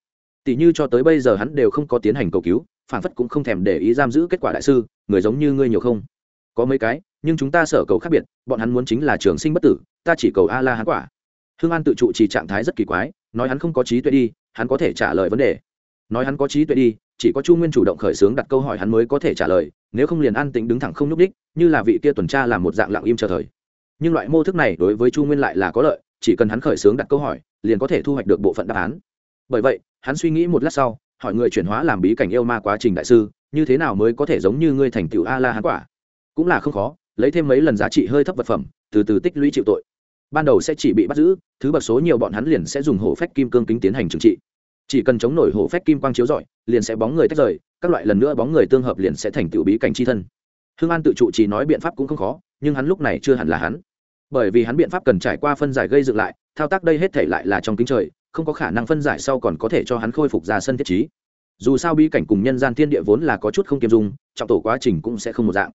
Speaker 1: Tỷ như cho tới bây giờ hắn đều không có tiến hành cầu cứu, phản phất cũng không thèm để ý giam giữ kết quả đại sư, người giống như ngươi nhiều không? Có mấy cái, nhưng chúng ta sở cầu khác biệt, bọn hắn muốn chính là trường sinh bất tử, ta chỉ cầu a la hắn quả. Hương an tự trụ chỉ trạng thái rất kỳ quái, nói hắn không có trí tuệ đi, hắn có thể trả lời vấn đề. Nói hắn có trí tuệ đi, chỉ có chu nguyên chủ động khởi xướng đặt câu hỏi hắn mới có thể trả lời, nếu không liền an tĩnh đứng thẳng không nhúc đích như là vị kia tuần tra làm một dạng lặng im chờ thời nhưng loại mô thức này đối với chu nguyên lại là có lợi, chỉ cần hắn khởi xướng đặt câu hỏi, liền có thể thu hoạch được bộ phận đáp án. Bởi vậy, hắn suy nghĩ một lát sau, hỏi người chuyển hóa làm bí cảnh yêu ma quá trình đại sư, như thế nào mới có thể giống như ngươi thành tựu a la hán quả? Cũng là không khó, lấy thêm mấy lần giá trị hơi thấp vật phẩm, từ từ tích lũy chịu tội. Ban đầu sẽ chỉ bị bắt giữ, thứ bậc số nhiều bọn hắn liền sẽ dùng hổ phách kim cương kính tiến hành trừng trị. Chỉ cần chống nổi hổ phách kim quang chiếu rọi, liền sẽ bóng người tách rời, các loại lần nữa bóng người tương hợp liền sẽ thành tựu bí cảnh chi thân. Hương an tự trụ chỉ nói biện pháp cũng không khó, nhưng hắn lúc này chưa hẳn là hắn bởi vì hắn biện pháp cần trải qua phân giải gây dựng lại, thao tác đây hết thể lại là trong kính trời, không có khả năng phân giải sau còn có thể cho hắn khôi phục ra sân thiết trí. Dù sao bi cảnh cùng nhân gian thiên địa vốn là có chút không kiêm dung, trọng tổ quá trình cũng sẽ không một dạng.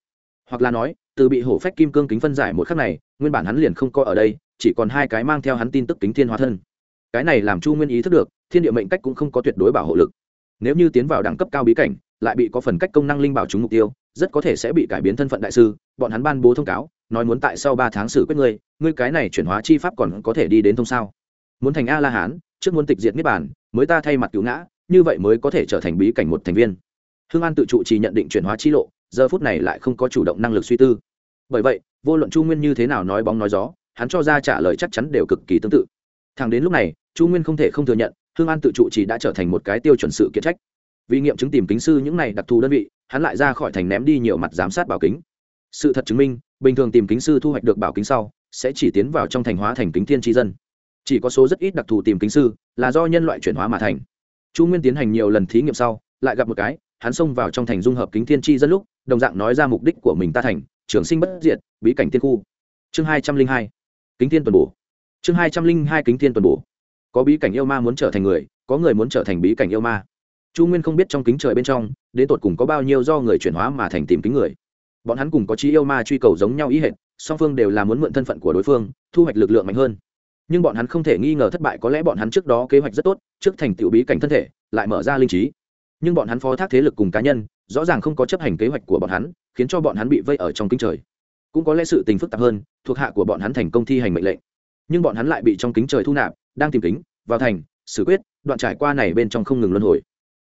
Speaker 1: Hoặc là nói, từ bị hổ phách kim cương kính phân giải một khắc này, nguyên bản hắn liền không coi ở đây, chỉ còn hai cái mang theo hắn tin tức kính thiên hóa thân. Cái này làm chu nguyên ý thức được, thiên địa mệnh cách cũng không có tuyệt đối bảo hộ lực. Nếu như tiến vào đẳng cấp cao bí cảnh, lại bị có phần cách công năng linh bảo chúng mục tiêu, rất có thể sẽ bị cải biến thân phận đại sư, bọn hắn ban bố thông cáo nói muốn tại sau ba tháng xử quyết ngươi ngươi cái này chuyển hóa chi pháp còn có thể đi đến thông sao? Muốn thành a la hán, trước muốn tịch diệt niết bản mới ta thay mặt cứu ngã, như vậy mới có thể trở thành bí cảnh một thành viên. Hương an tự trụ chỉ nhận định chuyển hóa chi lộ, giờ phút này lại không có chủ động năng lực suy tư. Bởi vậy, vô luận chu nguyên như thế nào nói bóng nói gió, hắn cho ra trả lời chắc chắn đều cực kỳ tương tự. Thẳng đến lúc này, chu nguyên không thể không thừa nhận hương an tự trụ chỉ đã trở thành một cái tiêu chuẩn sự kiện trách. Vì nghiệm chứng tìm kính sư những này đặc thù đơn vị, hắn lại ra khỏi thành ném đi nhiều mặt giám sát bảo kính. Sự thật chứng minh bình thường tìm kính sư thu hoạch được bảo kính sau, sẽ chỉ tiến vào trong thành hóa thành kính thiên tri dân. Chỉ có số rất ít đặc thù tìm kính sư là do nhân loại chuyển hóa mà thành. Chu nguyên tiến hành nhiều lần thí nghiệm sau, lại gặp một cái, hắn xông vào trong thành dung hợp kính thiên tri dân lúc, đồng dạng nói ra mục đích của mình ta thành, trường sinh bất diệt, bí cảnh tiên khu. Chương hai trăm linh hai, kính thiên tuần bổ. Chương hai trăm linh hai, kính thiên tuần bổ. Có bí cảnh yêu ma muốn trở thành người, có người muốn trở thành bí cảnh yêu ma. Chu nguyên không biết trong kính trời bên trong, đến tột cùng có bao nhiêu do người chuyển hóa mà thành tìm kính người bọn hắn cùng có trí yêu ma truy cầu giống nhau ý hệt, song phương đều là muốn mượn thân phận của đối phương, thu hoạch lực lượng mạnh hơn. Nhưng bọn hắn không thể nghi ngờ thất bại có lẽ bọn hắn trước đó kế hoạch rất tốt, trước thành tựu bí cảnh thân thể, lại mở ra linh trí. Nhưng bọn hắn phó thác thế lực cùng cá nhân, rõ ràng không có chấp hành kế hoạch của bọn hắn, khiến cho bọn hắn bị vây ở trong kính trời. Cũng có lẽ sự tình phức tạp hơn, thuộc hạ của bọn hắn thành công thi hành mệnh lệnh. Nhưng bọn hắn lại bị trong kính trời thu nạp, đang tìm kính, vào thành, xử quyết, đoạn trải qua này bên trong không ngừng luân hồi.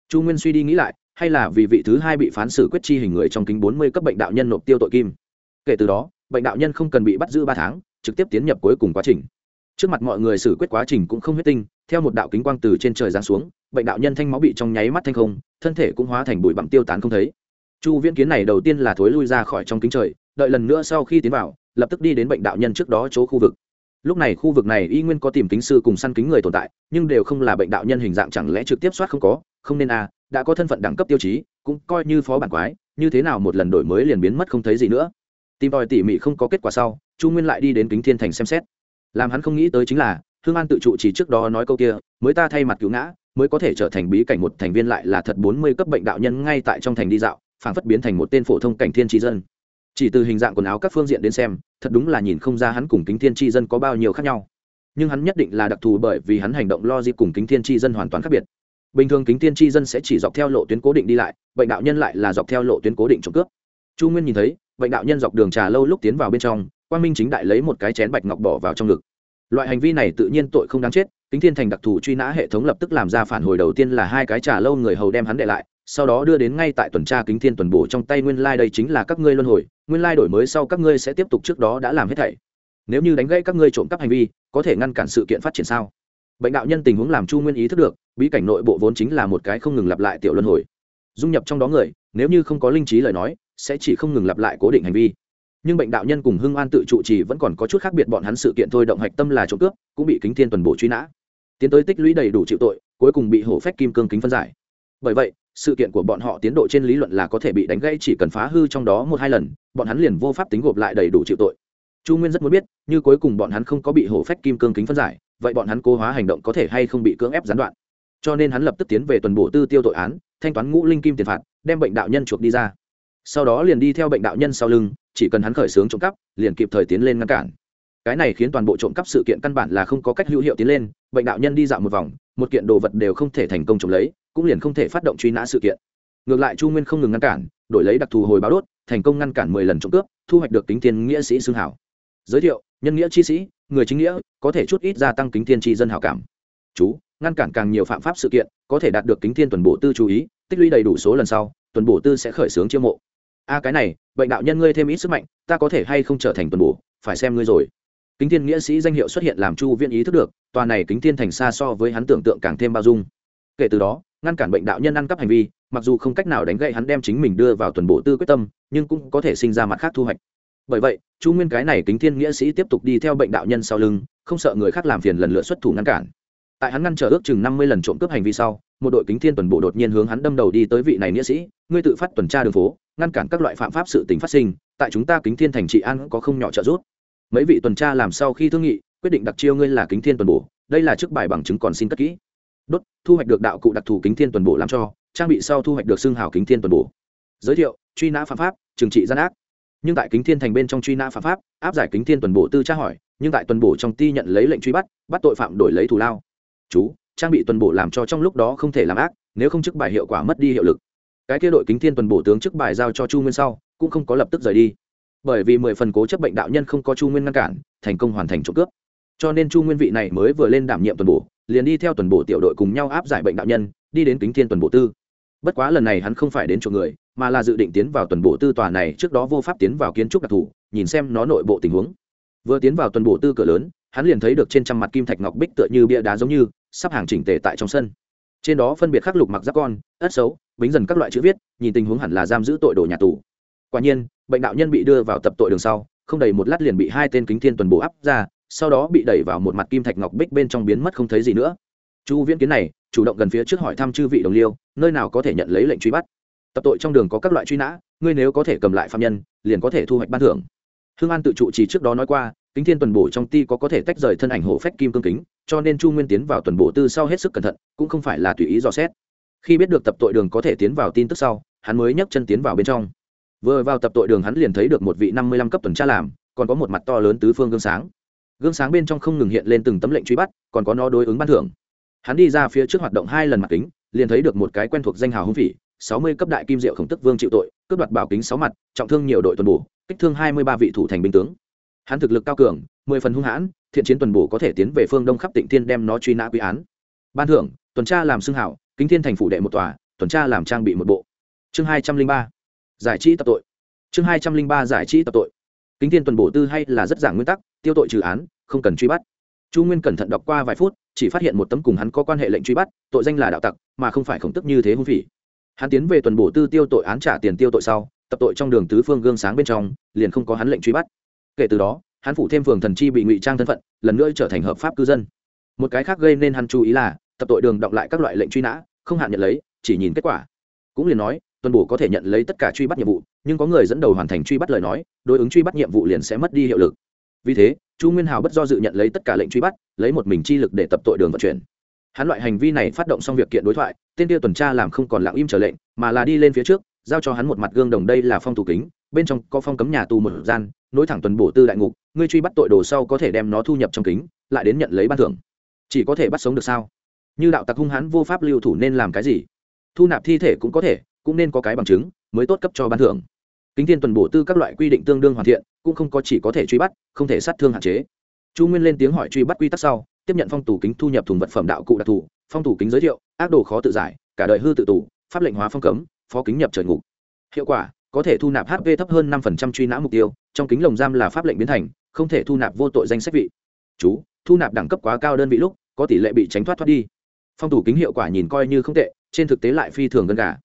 Speaker 1: Chu nguyên suy đi nghĩ lại hay là vì vị thứ hai bị phán xử quyết chi hình người trong kính bốn mươi cấp bệnh đạo nhân nộp tiêu tội kim. Kể từ đó bệnh đạo nhân không cần bị bắt giữ ba tháng trực tiếp tiến nhập cuối cùng quá trình. Trước mặt mọi người xử quyết quá trình cũng không huyết tinh theo một đạo kính quang từ trên trời giáng xuống bệnh đạo nhân thanh máu bị trong nháy mắt thanh không thân thể cũng hóa thành bụi bặm tiêu tán không thấy. Chu viễn kiến này đầu tiên là thối lui ra khỏi trong kính trời đợi lần nữa sau khi tiến vào lập tức đi đến bệnh đạo nhân trước đó chỗ khu vực. Lúc này khu vực này y nguyên có tìm kính sư cùng săn kính người tồn tại nhưng đều không là bệnh đạo nhân hình dạng chẳng lẽ trực tiếp soát không có không nên a à, đã có thân phận đẳng cấp tiêu chí, cũng coi như phó bản quái, như thế nào một lần đổi mới liền biến mất không thấy gì nữa. Tìm tòi tỉ mỉ không có kết quả sau, chu nguyên lại đi đến kính thiên thành xem xét. Làm hắn không nghĩ tới chính là, hương an tự trụ chỉ trước đó nói câu kia, mới ta thay mặt cứu ngã, mới có thể trở thành bí cảnh một thành viên lại là thật bốn mươi cấp bệnh đạo nhân ngay tại trong thành đi dạo, phảng phất biến thành một tên phổ thông cảnh thiên tri dân. Chỉ từ hình dạng quần áo các phương diện đến xem, thật đúng là nhìn không ra hắn cùng kính thiên tri dân có bao nhiêu khác nhau. Nhưng hắn nhất định là đặc thù bởi vì hắn hành động lo di cùng kính thiên tri dân hoàn toàn khác biệt bình thường kính thiên tri dân sẽ chỉ dọc theo lộ tuyến cố định đi lại, bệnh đạo nhân lại là dọc theo lộ tuyến cố định trộm cướp. Chu nguyên nhìn thấy, bệnh đạo nhân dọc đường trà lâu lúc tiến vào bên trong quan minh chính đại lấy một cái chén bạch ngọc bỏ vào trong ngực. Loại hành vi này tự nhiên tội không đáng chết, kính thiên thành đặc thù truy nã hệ thống lập tức làm ra phản hồi đầu tiên là hai cái trà lâu người hầu đem hắn để lại, sau đó đưa đến ngay tại tuần tra kính thiên tuần bổ trong tay nguyên lai、like、đây chính là các ngươi luân hồi, nguyên lai、like、đổi mới sau các ngươi sẽ tiếp tục trước đó đã làm hết thảy. Nếu như đánh gãy các ngươi trộm cắp hành vi, có thể ngăn cản sự kiện phát triển sao? Bệnh đạo nhân tình huống làm chu nguyên ý thức được, bí cảnh nội bộ vốn chính là một cái không ngừng lặp lại tiểu luân hồi. Dung nhập trong đó người, nếu như không có linh trí lời nói, sẽ chỉ không ngừng lặp lại cố định hành vi. Nhưng bệnh đạo nhân cùng hưng an tự trụ trì vẫn còn có chút khác biệt, bọn hắn sự kiện thôi động hạch tâm là trộm cướp, cũng bị kính thiên tuần bổ truy nã. Tiến tới tích lũy đầy đủ chịu tội, cuối cùng bị hổ phách kim cương kính phân giải. Bởi vậy, sự kiện của bọn họ tiến độ trên lý luận là có thể bị đánh gãy chỉ cần phá hư trong đó một hai lần, bọn hắn liền vô pháp tính gộp lại đầy đủ chịu tội. Chu nguyên rất muốn biết, như cuối cùng bọn hắn không có bị hổ phách kim cương kính phân giải vậy bọn hắn cố hóa hành động có thể hay không bị cưỡng ép gián đoạn? Cho nên hắn lập tức tiến về tuần bổ tư tiêu tội án, thanh toán ngũ linh kim tiền phạt, đem bệnh đạo nhân chuộc đi ra. Sau đó liền đi theo bệnh đạo nhân sau lưng, chỉ cần hắn khởi xướng trộm cắp, liền kịp thời tiến lên ngăn cản. Cái này khiến toàn bộ trộm cắp sự kiện căn bản là không có cách hữu hiệu tiến lên, bệnh đạo nhân đi dạo một vòng, một kiện đồ vật đều không thể thành công trộm lấy, cũng liền không thể phát động truy nã sự kiện. Ngược lại chu nguyên không ngừng ngăn cản, đổi lấy đặc thù hồi báo đốt, thành công ngăn cản mười lần trộm cướp, thu hoạch được tính tiền nghĩa sĩ xương hảo. Giới thiệu nhân nghĩa chi sĩ, người chính nghĩa, có thể chút ít gia tăng kính thiên tri dân hảo cảm. Chú, ngăn cản càng nhiều phạm pháp sự kiện, có thể đạt được kính thiên tuần bộ tư chú ý, tích lũy đầy đủ số lần sau, tuần bổ tư sẽ khởi xướng chiêu mộ. A, cái này, bệnh đạo nhân ngươi thêm ít sức mạnh, ta có thể hay không trở thành tuần bổ, phải xem ngươi rồi. Kính thiên nghĩa sĩ danh hiệu xuất hiện làm chu viên ý thức được, tòa này kính thiên thành xa so với hắn tưởng tượng càng thêm bao dung. Kể từ đó, ngăn cản bệnh đạo nhân ăn cắp hành vi, mặc dù không cách nào đánh gậy hắn đem chính mình đưa vào tuần bổ tư quyết tâm, nhưng cũng có thể sinh ra mặt khác thu hoạch bởi vậy, chu nguyên cái này kính thiên nghĩa sĩ tiếp tục đi theo bệnh đạo nhân sau lưng, không sợ người khác làm phiền lần lượt xuất thủ ngăn cản. Tại hắn ngăn trở ước chừng năm mươi lần trộm cướp hành vi sau, một đội kính thiên tuần bộ đột nhiên hướng hắn đâm đầu đi tới vị này nghĩa sĩ, ngươi tự phát tuần tra đường phố, ngăn cản các loại phạm pháp sự tình phát sinh, tại chúng ta kính thiên thành trị an có không nhỏ trợ giúp. Mấy vị tuần tra làm sau khi thương nghị, quyết định đặc chiêu ngươi là kính thiên tuần bộ, đây là chức bài bằng chứng còn xin cất kỹ. Đốt, thu hoạch được đạo cụ đặc thù kính thiên tuần bộ làm cho, trang bị sau thu hoạch được xương hào kính thiên tuần bộ. Giới thiệu, truy nã phạm pháp, trừng trị gian ác nhưng tại kính thiên thành bên trong truy nã phạm pháp, áp giải kính thiên tuần bổ tư tra hỏi, nhưng tại tuần bổ trong ti nhận lấy lệnh truy bắt bắt tội phạm đổi lấy thù lao. Chú, trang bị tuần bổ làm cho trong lúc đó không thể làm ác, nếu không chức bài hiệu quả mất đi hiệu lực. Cái kia đội kính thiên tuần bổ tướng chức bài giao cho chu nguyên sau, cũng không có lập tức rời đi. Bởi vì mười phần cố chấp bệnh đạo nhân không có chu nguyên ngăn cản, thành công hoàn thành trộm cướp. Cho nên chu nguyên vị này mới vừa lên đảm nhiệm tuần bổ, liền đi theo tuần bổ tiểu đội cùng nhau áp giải bệnh đạo nhân, đi đến kính thiên tuần bổ tư. Bất quá lần này hắn không phải đến chỗ người mà là dự định tiến vào tuần bộ tư tòa này trước đó vô pháp tiến vào kiến trúc đặc thù, nhìn xem nó nội bộ tình huống. Vừa tiến vào tuần bộ tư cửa lớn, hắn liền thấy được trên trăm mặt kim thạch ngọc bích tựa như bia đá giống như, sắp hàng chỉnh tề tại trong sân. Trên đó phân biệt khắc lục mặc giáp con, ất xấu, bính dần các loại chữ viết, nhìn tình huống hẳn là giam giữ tội đồ nhà tù. Quả nhiên, bệnh đạo nhân bị đưa vào tập tội đường sau, không đầy một lát liền bị hai tên kính thiên tuần bổ áp ra, sau đó bị đẩy vào một mặt kim thạch ngọc bích bên trong biến mất không thấy gì nữa. Chu viễn kiến này, chủ động gần phía trước hỏi thăm chư vị đồng liêu, nơi nào có thể nhận lấy lệnh truy bắt tập tội trong đường có các loại truy nã, ngươi nếu có thể cầm lại phạm nhân, liền có thể thu hoạch ban thưởng. Hương an tự trụ chỉ trước đó nói qua, kính thiên tuần bổ trong ti có có thể tách rời thân ảnh hổ phách kim cương kính, cho nên chu nguyên tiến vào tuần bổ tư sau hết sức cẩn thận, cũng không phải là tùy ý dò xét. Khi biết được tập tội đường có thể tiến vào tin tức sau, hắn mới nhấc chân tiến vào bên trong. Vừa vào tập tội đường hắn liền thấy được một vị năm mươi lăm cấp tuần tra làm, còn có một mặt to lớn tứ phương gương sáng. Gương sáng bên trong không ngừng hiện lên từng tấm lệnh truy bắt, còn có nó đối ứng ban thưởng. Hắn đi ra phía trước hoạt động hai lần mặt kính, liền thấy được một cái quen thuộc danh hào hưng phỉ sáu mươi cấp đại kim diệu khổng tức vương chịu tội, cướp đoạt bảo kính sáu mặt, trọng thương nhiều đội tuần bổ, kích thương hai mươi ba vị thủ thành binh tướng. Hắn thực lực cao cường, mười phần hung hãn, thiện chiến tuần bổ có thể tiến về phương đông khắp tịnh thiên đem nó truy nã quy án. Ban thưởng, tuần tra làm xưng hảo, kính thiên thành phủ đệ một tòa, tuần tra làm trang bị một bộ. Chương hai trăm linh ba, giải trí tập tội. Chương hai trăm linh ba, giải trí tập tội. Kính thiên tuần bổ tư hay là rất giảng nguyên tắc, tiêu tội trừ án, không cần truy bắt. Chu nguyên cẩn thận đọc qua vài phút, chỉ phát hiện một tấm cùng hắn có quan hệ lệnh truy bắt, tội danh là đạo tặc, mà không phải khổng tức như thế hung phỉ hắn tiến về tuần bổ tư tiêu tội án trả tiền tiêu tội sau, tập tội trong đường tứ phương gương sáng bên trong, liền không có hắn lệnh truy bắt. Kể từ đó, hắn phủ thêm phường thần chi bị ngụy trang thân phận, lần nữa trở thành hợp pháp cư dân. Một cái khác gây nên hắn chú ý là, tập tội đường đọc lại các loại lệnh truy nã, không hạn nhận lấy, chỉ nhìn kết quả. Cũng liền nói, tuần bổ có thể nhận lấy tất cả truy bắt nhiệm vụ, nhưng có người dẫn đầu hoàn thành truy bắt lời nói, đối ứng truy bắt nhiệm vụ liền sẽ mất đi hiệu lực. Vì thế, chu nguyên hào bất do dự nhận lấy tất cả lệnh truy bắt, lấy một mình chi lực để tập tội đường vận chuyển hắn loại hành vi này phát động xong việc kiện đối thoại, tên tiêu tuần tra làm không còn lặng im trở lệnh, mà là đi lên phía trước, giao cho hắn một mặt gương đồng đây là phong thủ kính, bên trong có phong cấm nhà tù một gian, nối thẳng tuần bổ tư đại ngục, ngươi truy bắt tội đồ sau có thể đem nó thu nhập trong kính, lại đến nhận lấy ban thưởng. Chỉ có thể bắt sống được sao? Như đạo tặc hung hãn vô pháp lưu thủ nên làm cái gì? Thu nạp thi thể cũng có thể, cũng nên có cái bằng chứng, mới tốt cấp cho ban thưởng. Kính thiên tuần bổ tư các loại quy định tương đương hoàn thiện, cũng không có chỉ có thể truy bắt, không thể sát thương hạn chế. Chu nguyên lên tiếng hỏi truy bắt quy tắc sau tiếp nhận phong tủ kính thu nhập thùng vật phẩm đạo cụ đặc thù, phong tủ kính giới thiệu, ác đồ khó tự giải, cả đời hư tự tủ pháp lệnh hóa phong cấm, phó kính nhập trời ngục. Hiệu quả, có thể thu nạp hp thấp hơn năm truy nã mục tiêu, trong kính lồng giam là pháp lệnh biến thành, không thể thu nạp vô tội danh sách vị. Chú, thu nạp đẳng cấp quá cao đơn vị lúc, có tỷ lệ bị tránh thoát thoát đi. Phong tủ kính hiệu quả nhìn coi như không tệ, trên thực tế lại phi thường gần cả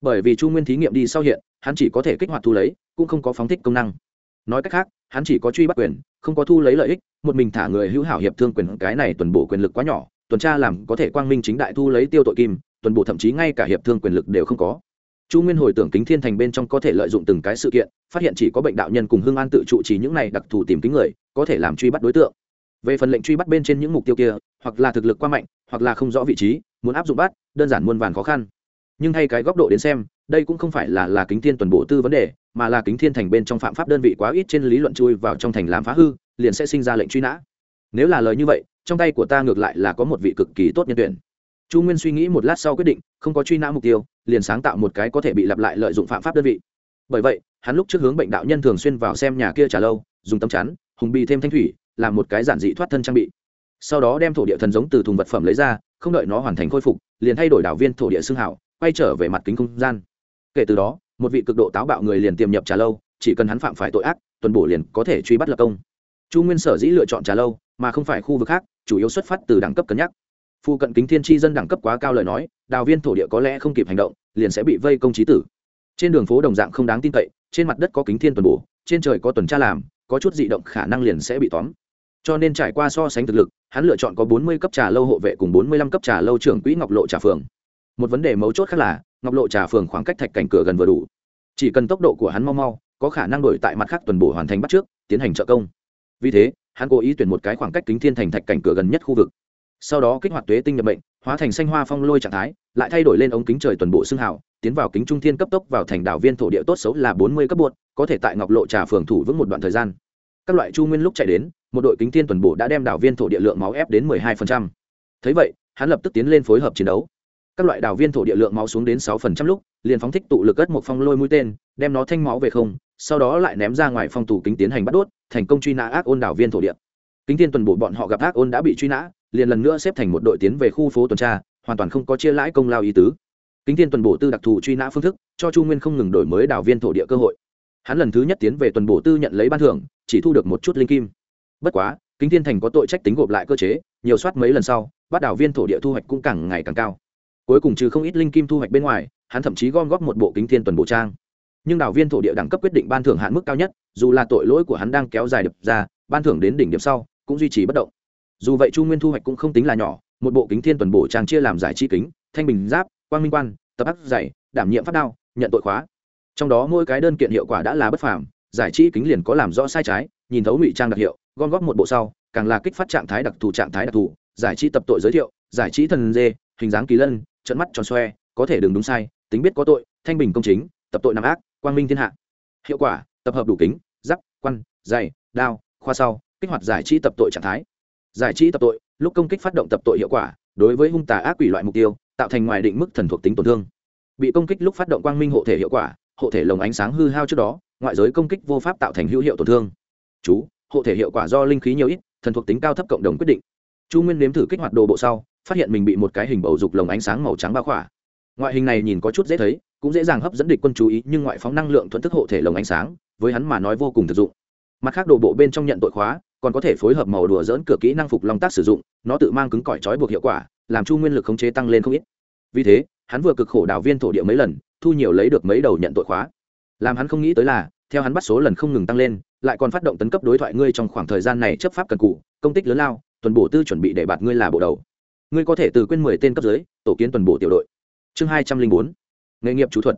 Speaker 1: bởi vì chu nguyên thí nghiệm đi sau hiện, hắn chỉ có thể kích hoạt thu lấy, cũng không có phóng thích công năng nói cách khác, hắn chỉ có truy bắt quyền, không có thu lấy lợi ích, một mình thả người hữu hảo hiệp thương quyền, cái này tuần bổ quyền lực quá nhỏ, tuần tra làm có thể quang minh chính đại thu lấy tiêu tội kim, tuần bổ thậm chí ngay cả hiệp thương quyền lực đều không có. Chu nguyên hồi tưởng kính thiên thành bên trong có thể lợi dụng từng cái sự kiện, phát hiện chỉ có bệnh đạo nhân cùng hương an tự trụ trì những này đặc thù tìm kính người, có thể làm truy bắt đối tượng. Về phần lệnh truy bắt bên trên những mục tiêu kia, hoặc là thực lực quá mạnh, hoặc là không rõ vị trí, muốn áp dụng bắt, đơn giản muôn vàn khó khăn. Nhưng thay cái góc độ đến xem, đây cũng không phải là là kính thiên tuần bổ tư vấn đề mà là kính thiên thành bên trong phạm pháp đơn vị quá ít trên lý luận chui vào trong thành làm phá hư, liền sẽ sinh ra lệnh truy nã. Nếu là lời như vậy, trong tay của ta ngược lại là có một vị cực kỳ tốt nhân tuyển. Chu nguyên suy nghĩ một lát sau quyết định, không có truy nã mục tiêu, liền sáng tạo một cái có thể bị lặp lại lợi dụng phạm pháp đơn vị. Bởi vậy, hắn lúc trước hướng bệnh đạo nhân thường xuyên vào xem nhà kia trả lâu, dùng tấm chắn, hùng bì thêm thanh thủy, làm một cái giản dị thoát thân trang bị. Sau đó đem thổ địa thần giống từ thùng vật phẩm lấy ra, không đợi nó hoàn thành khôi phục, liền thay đổi đảo viên thổ địa xương hảo, quay trở về mặt kính không gian. Kể từ đó một vị cực độ táo bạo người liền tiềm nhập trà lâu, chỉ cần hắn phạm phải tội ác, tuần bổ liền có thể truy bắt lập công. Chu nguyên sở dĩ lựa chọn trà lâu, mà không phải khu vực khác, chủ yếu xuất phát từ đẳng cấp cân nhắc. Phu cận kính thiên tri dân đẳng cấp quá cao lời nói, đào viên thổ địa có lẽ không kịp hành động, liền sẽ bị vây công trí tử. Trên đường phố đồng dạng không đáng tin cậy, trên mặt đất có kính thiên tuần bổ, trên trời có tuần tra làm, có chút dị động khả năng liền sẽ bị tóm. Cho nên trải qua so sánh thực lực, hắn lựa chọn có bốn mươi cấp trà lâu hộ vệ cùng bốn mươi lăm cấp trà lâu trưởng quỹ ngọc lộ trà phường. Một vấn đề mấu chốt khác là ngọc lộ trà phường khoảng cách thạch cảnh cửa gần vừa đủ. Chỉ cần tốc độ của hắn mau mau, có khả năng đổi tại mặt khác tuần bổ hoàn thành bắt trước, tiến hành trợ công. Vì thế, hắn cố ý tuyển một cái khoảng cách kính thiên thành thạch cảnh cửa gần nhất khu vực. Sau đó kích hoạt tuế tinh nhập bệnh hóa thành xanh hoa phong lôi trạng thái, lại thay đổi lên ống kính trời tuần bộ xương hào, tiến vào kính trung thiên cấp tốc vào thành đảo viên thổ địa tốt xấu là bốn mươi cấp bột có thể tại ngọc lộ trà phường thủ vững một đoạn thời gian. Các loại chu nguyên lúc chạy đến, một đội kính thiên tuần bổ đã đem đảo viên thổ địa lượng máu ép đến mười hai phần trăm. Thấy vậy, hắn lập tức tiến lên phối hợp chiến đấu các loại đào viên thổ địa lượng máu xuống đến sáu phần trăm lúc, liền phóng thích tụ lực ất một phong lôi mũi tên, đem nó thanh máu về không, sau đó lại ném ra ngoài phong tủ kính tiến hành bắt đốt, thành công truy nã ác ôn đào viên thổ địa. Kính tiên tuần bộ bọn họ gặp ác ôn đã bị truy nã, liền lần nữa xếp thành một đội tiến về khu phố tuần tra, hoàn toàn không có chia lãi công lao ý tứ. Kính tiên tuần bộ tư đặc thù truy nã phương thức, cho chu nguyên không ngừng đổi mới đào viên thổ địa cơ hội. Hắn lần thứ nhất tiến về tuần bộ tư nhận lấy ban thưởng, chỉ thu được một chút linh kim. Bất quá, kính thiên thành có tội trách tính gộp lại cơ chế, nhiều soát mấy lần sau, bắt đảo viên thổ địa thu hoạch cũng càng ngày càng cao cuối cùng trừ không ít linh kim thu hoạch bên ngoài, hắn thậm chí gom góp một bộ kính thiên tuần bộ trang. Nhưng đảo viên thổ địa đẳng cấp quyết định ban thưởng hạn mức cao nhất, dù là tội lỗi của hắn đang kéo dài đập ra, ban thưởng đến đỉnh điểm sau, cũng duy trì bất động. Dù vậy chu nguyên thu hoạch cũng không tính là nhỏ, một bộ kính thiên tuần bổ trang chia làm giải chi kính, thanh bình giáp, quang minh quan, tập áp dày, đảm nhiệm phát đao, nhận tội khóa. Trong đó mỗi cái đơn kiện hiệu quả đã là bất phàm, giải trí kính liền có làm rõ sai trái, nhìn thấu ngụy trang đặc hiệu, gom góp một bộ sau, càng là kích phát trạng thái đặc thù trạng thái đặc thù, giải trí tập tội giới thiệu, giải trí thần dê, hình dáng kỳ lân trận mắt tròn xoe, có thể đừng đúng sai, tính biết có tội, thanh bình công chính, tập tội nằm ác, quang minh thiên hạ. Hiệu quả, tập hợp đủ kính, giáp, quan dày đao, khoa sau, kích hoạt giải trí tập tội trạng thái. Giải trí tập tội, lúc công kích phát động tập tội hiệu quả, đối với hung tà ác quỷ loại mục tiêu, tạo thành ngoài định mức thần thuộc tính tổn thương. Bị công kích lúc phát động quang minh hộ thể hiệu quả, hộ thể lồng ánh sáng hư hao trước đó, ngoại giới công kích vô pháp tạo thành hữu hiệu tổn thương. Chú, hộ thể hiệu quả do linh khí nhiều ít, thần thuộc tính cao thấp cộng đồng quyết định. Chu nguyên nếm thử kích hoạt đồ bộ sau phát hiện mình bị một cái hình bầu dục lồng ánh sáng màu trắng bao khỏa. Ngoại hình này nhìn có chút dễ thấy, cũng dễ dàng hấp dẫn địch quân chú ý, nhưng ngoại phóng năng lượng thuận thức hộ thể lồng ánh sáng, với hắn mà nói vô cùng thực dụng. Mặt khác đồ bộ bên trong nhận tội khóa, còn có thể phối hợp màu đùa dỡn cửa kỹ năng phục long tác sử dụng, nó tự mang cứng cỏi trói buộc hiệu quả, làm chu nguyên lực khống chế tăng lên không ít. Vì thế, hắn vừa cực khổ đào viên thổ địa mấy lần, thu nhiều lấy được mấy đầu nhận tội khóa. Làm hắn không nghĩ tới là, theo hắn bắt số lần không ngừng tăng lên, lại còn phát động tấn cấp đối thoại ngươi trong khoảng thời gian này chấp pháp cần cụ công tích lớn lao, tuần bổ tư chuẩn bị để bạt ngươi là bộ đầu ngươi có thể từ quên mười tên cấp dưới tổ kiến toàn bộ tiểu đội. Chương hai trăm linh bốn nghề nghiệp chú thuật.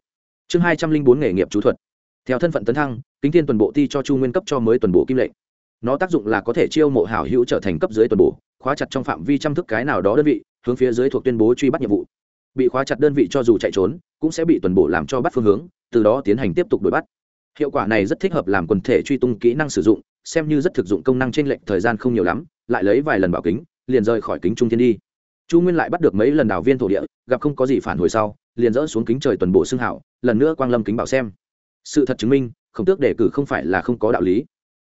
Speaker 1: Chương hai trăm linh bốn nghề nghiệp chú thuật. Theo thân phận tấn thăng kính thiên toàn bộ thi cho chu nguyên cấp cho mới toàn bộ kim lệnh. Nó tác dụng là có thể chiêu mộ hảo hữu trở thành cấp dưới toàn bộ, khóa chặt trong phạm vi chăm thức cái nào đó đơn vị hướng phía dưới thuộc tuyên bố truy bắt nhiệm vụ. Bị khóa chặt đơn vị cho dù chạy trốn cũng sẽ bị tuần bộ làm cho bắt phương hướng từ đó tiến hành tiếp tục đuổi bắt. Hiệu quả này rất thích hợp làm quần thể truy tung kỹ năng sử dụng xem như rất thực dụng công năng trên lệnh thời gian không nhiều lắm lại lấy vài lần bảo kính liền rời khỏi kính trung thiên đi chu nguyên lại bắt được mấy lần đào viên thổ địa, gặp không có gì phản hồi sau, liền dỡ xuống kính trời tuần bộ xương hảo, lần nữa quang lâm kính bảo xem. Sự thật chứng minh, khổng tước đề cử không phải là không có đạo lý.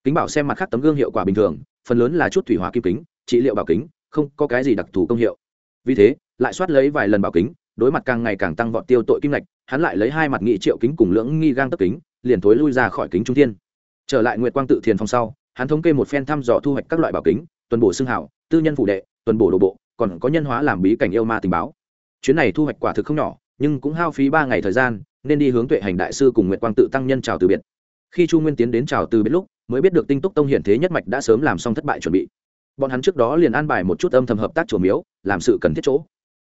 Speaker 1: Kính bảo xem mặt khác tấm gương hiệu quả bình thường, phần lớn là chút thủy hóa kim kính, trị liệu bảo kính, không có cái gì đặc thù công hiệu. Vì thế, lại soát lấy vài lần bảo kính, đối mặt càng ngày càng tăng vọt tiêu tội kim lạch hắn lại lấy hai mặt nghị triệu kính cùng lưỡng nghi gang tấp kính, liền thối lui ra khỏi kính trung thiên. Trở lại nguyệt quang tự thiền phòng sau, hắn thống kê một phen thăm dò thu hoạch các loại bảo kính, tuần bổ xương hảo, tư nhân phụ đệ tuần bổ đồ bộ, còn có nhân hóa làm bí cảnh yêu ma tình báo. Chuyến này thu hoạch quả thực không nhỏ, nhưng cũng hao phí ba ngày thời gian, nên đi hướng tuệ hành đại sư cùng nguyệt quang tự tăng nhân chào từ biệt. Khi chu nguyên tiến đến chào từ biệt lúc, mới biết được tinh túc tông hiển thế nhất mạch đã sớm làm xong thất bại chuẩn bị. Bọn hắn trước đó liền an bài một chút âm thầm hợp tác chủ miếu, làm sự cần thiết chỗ.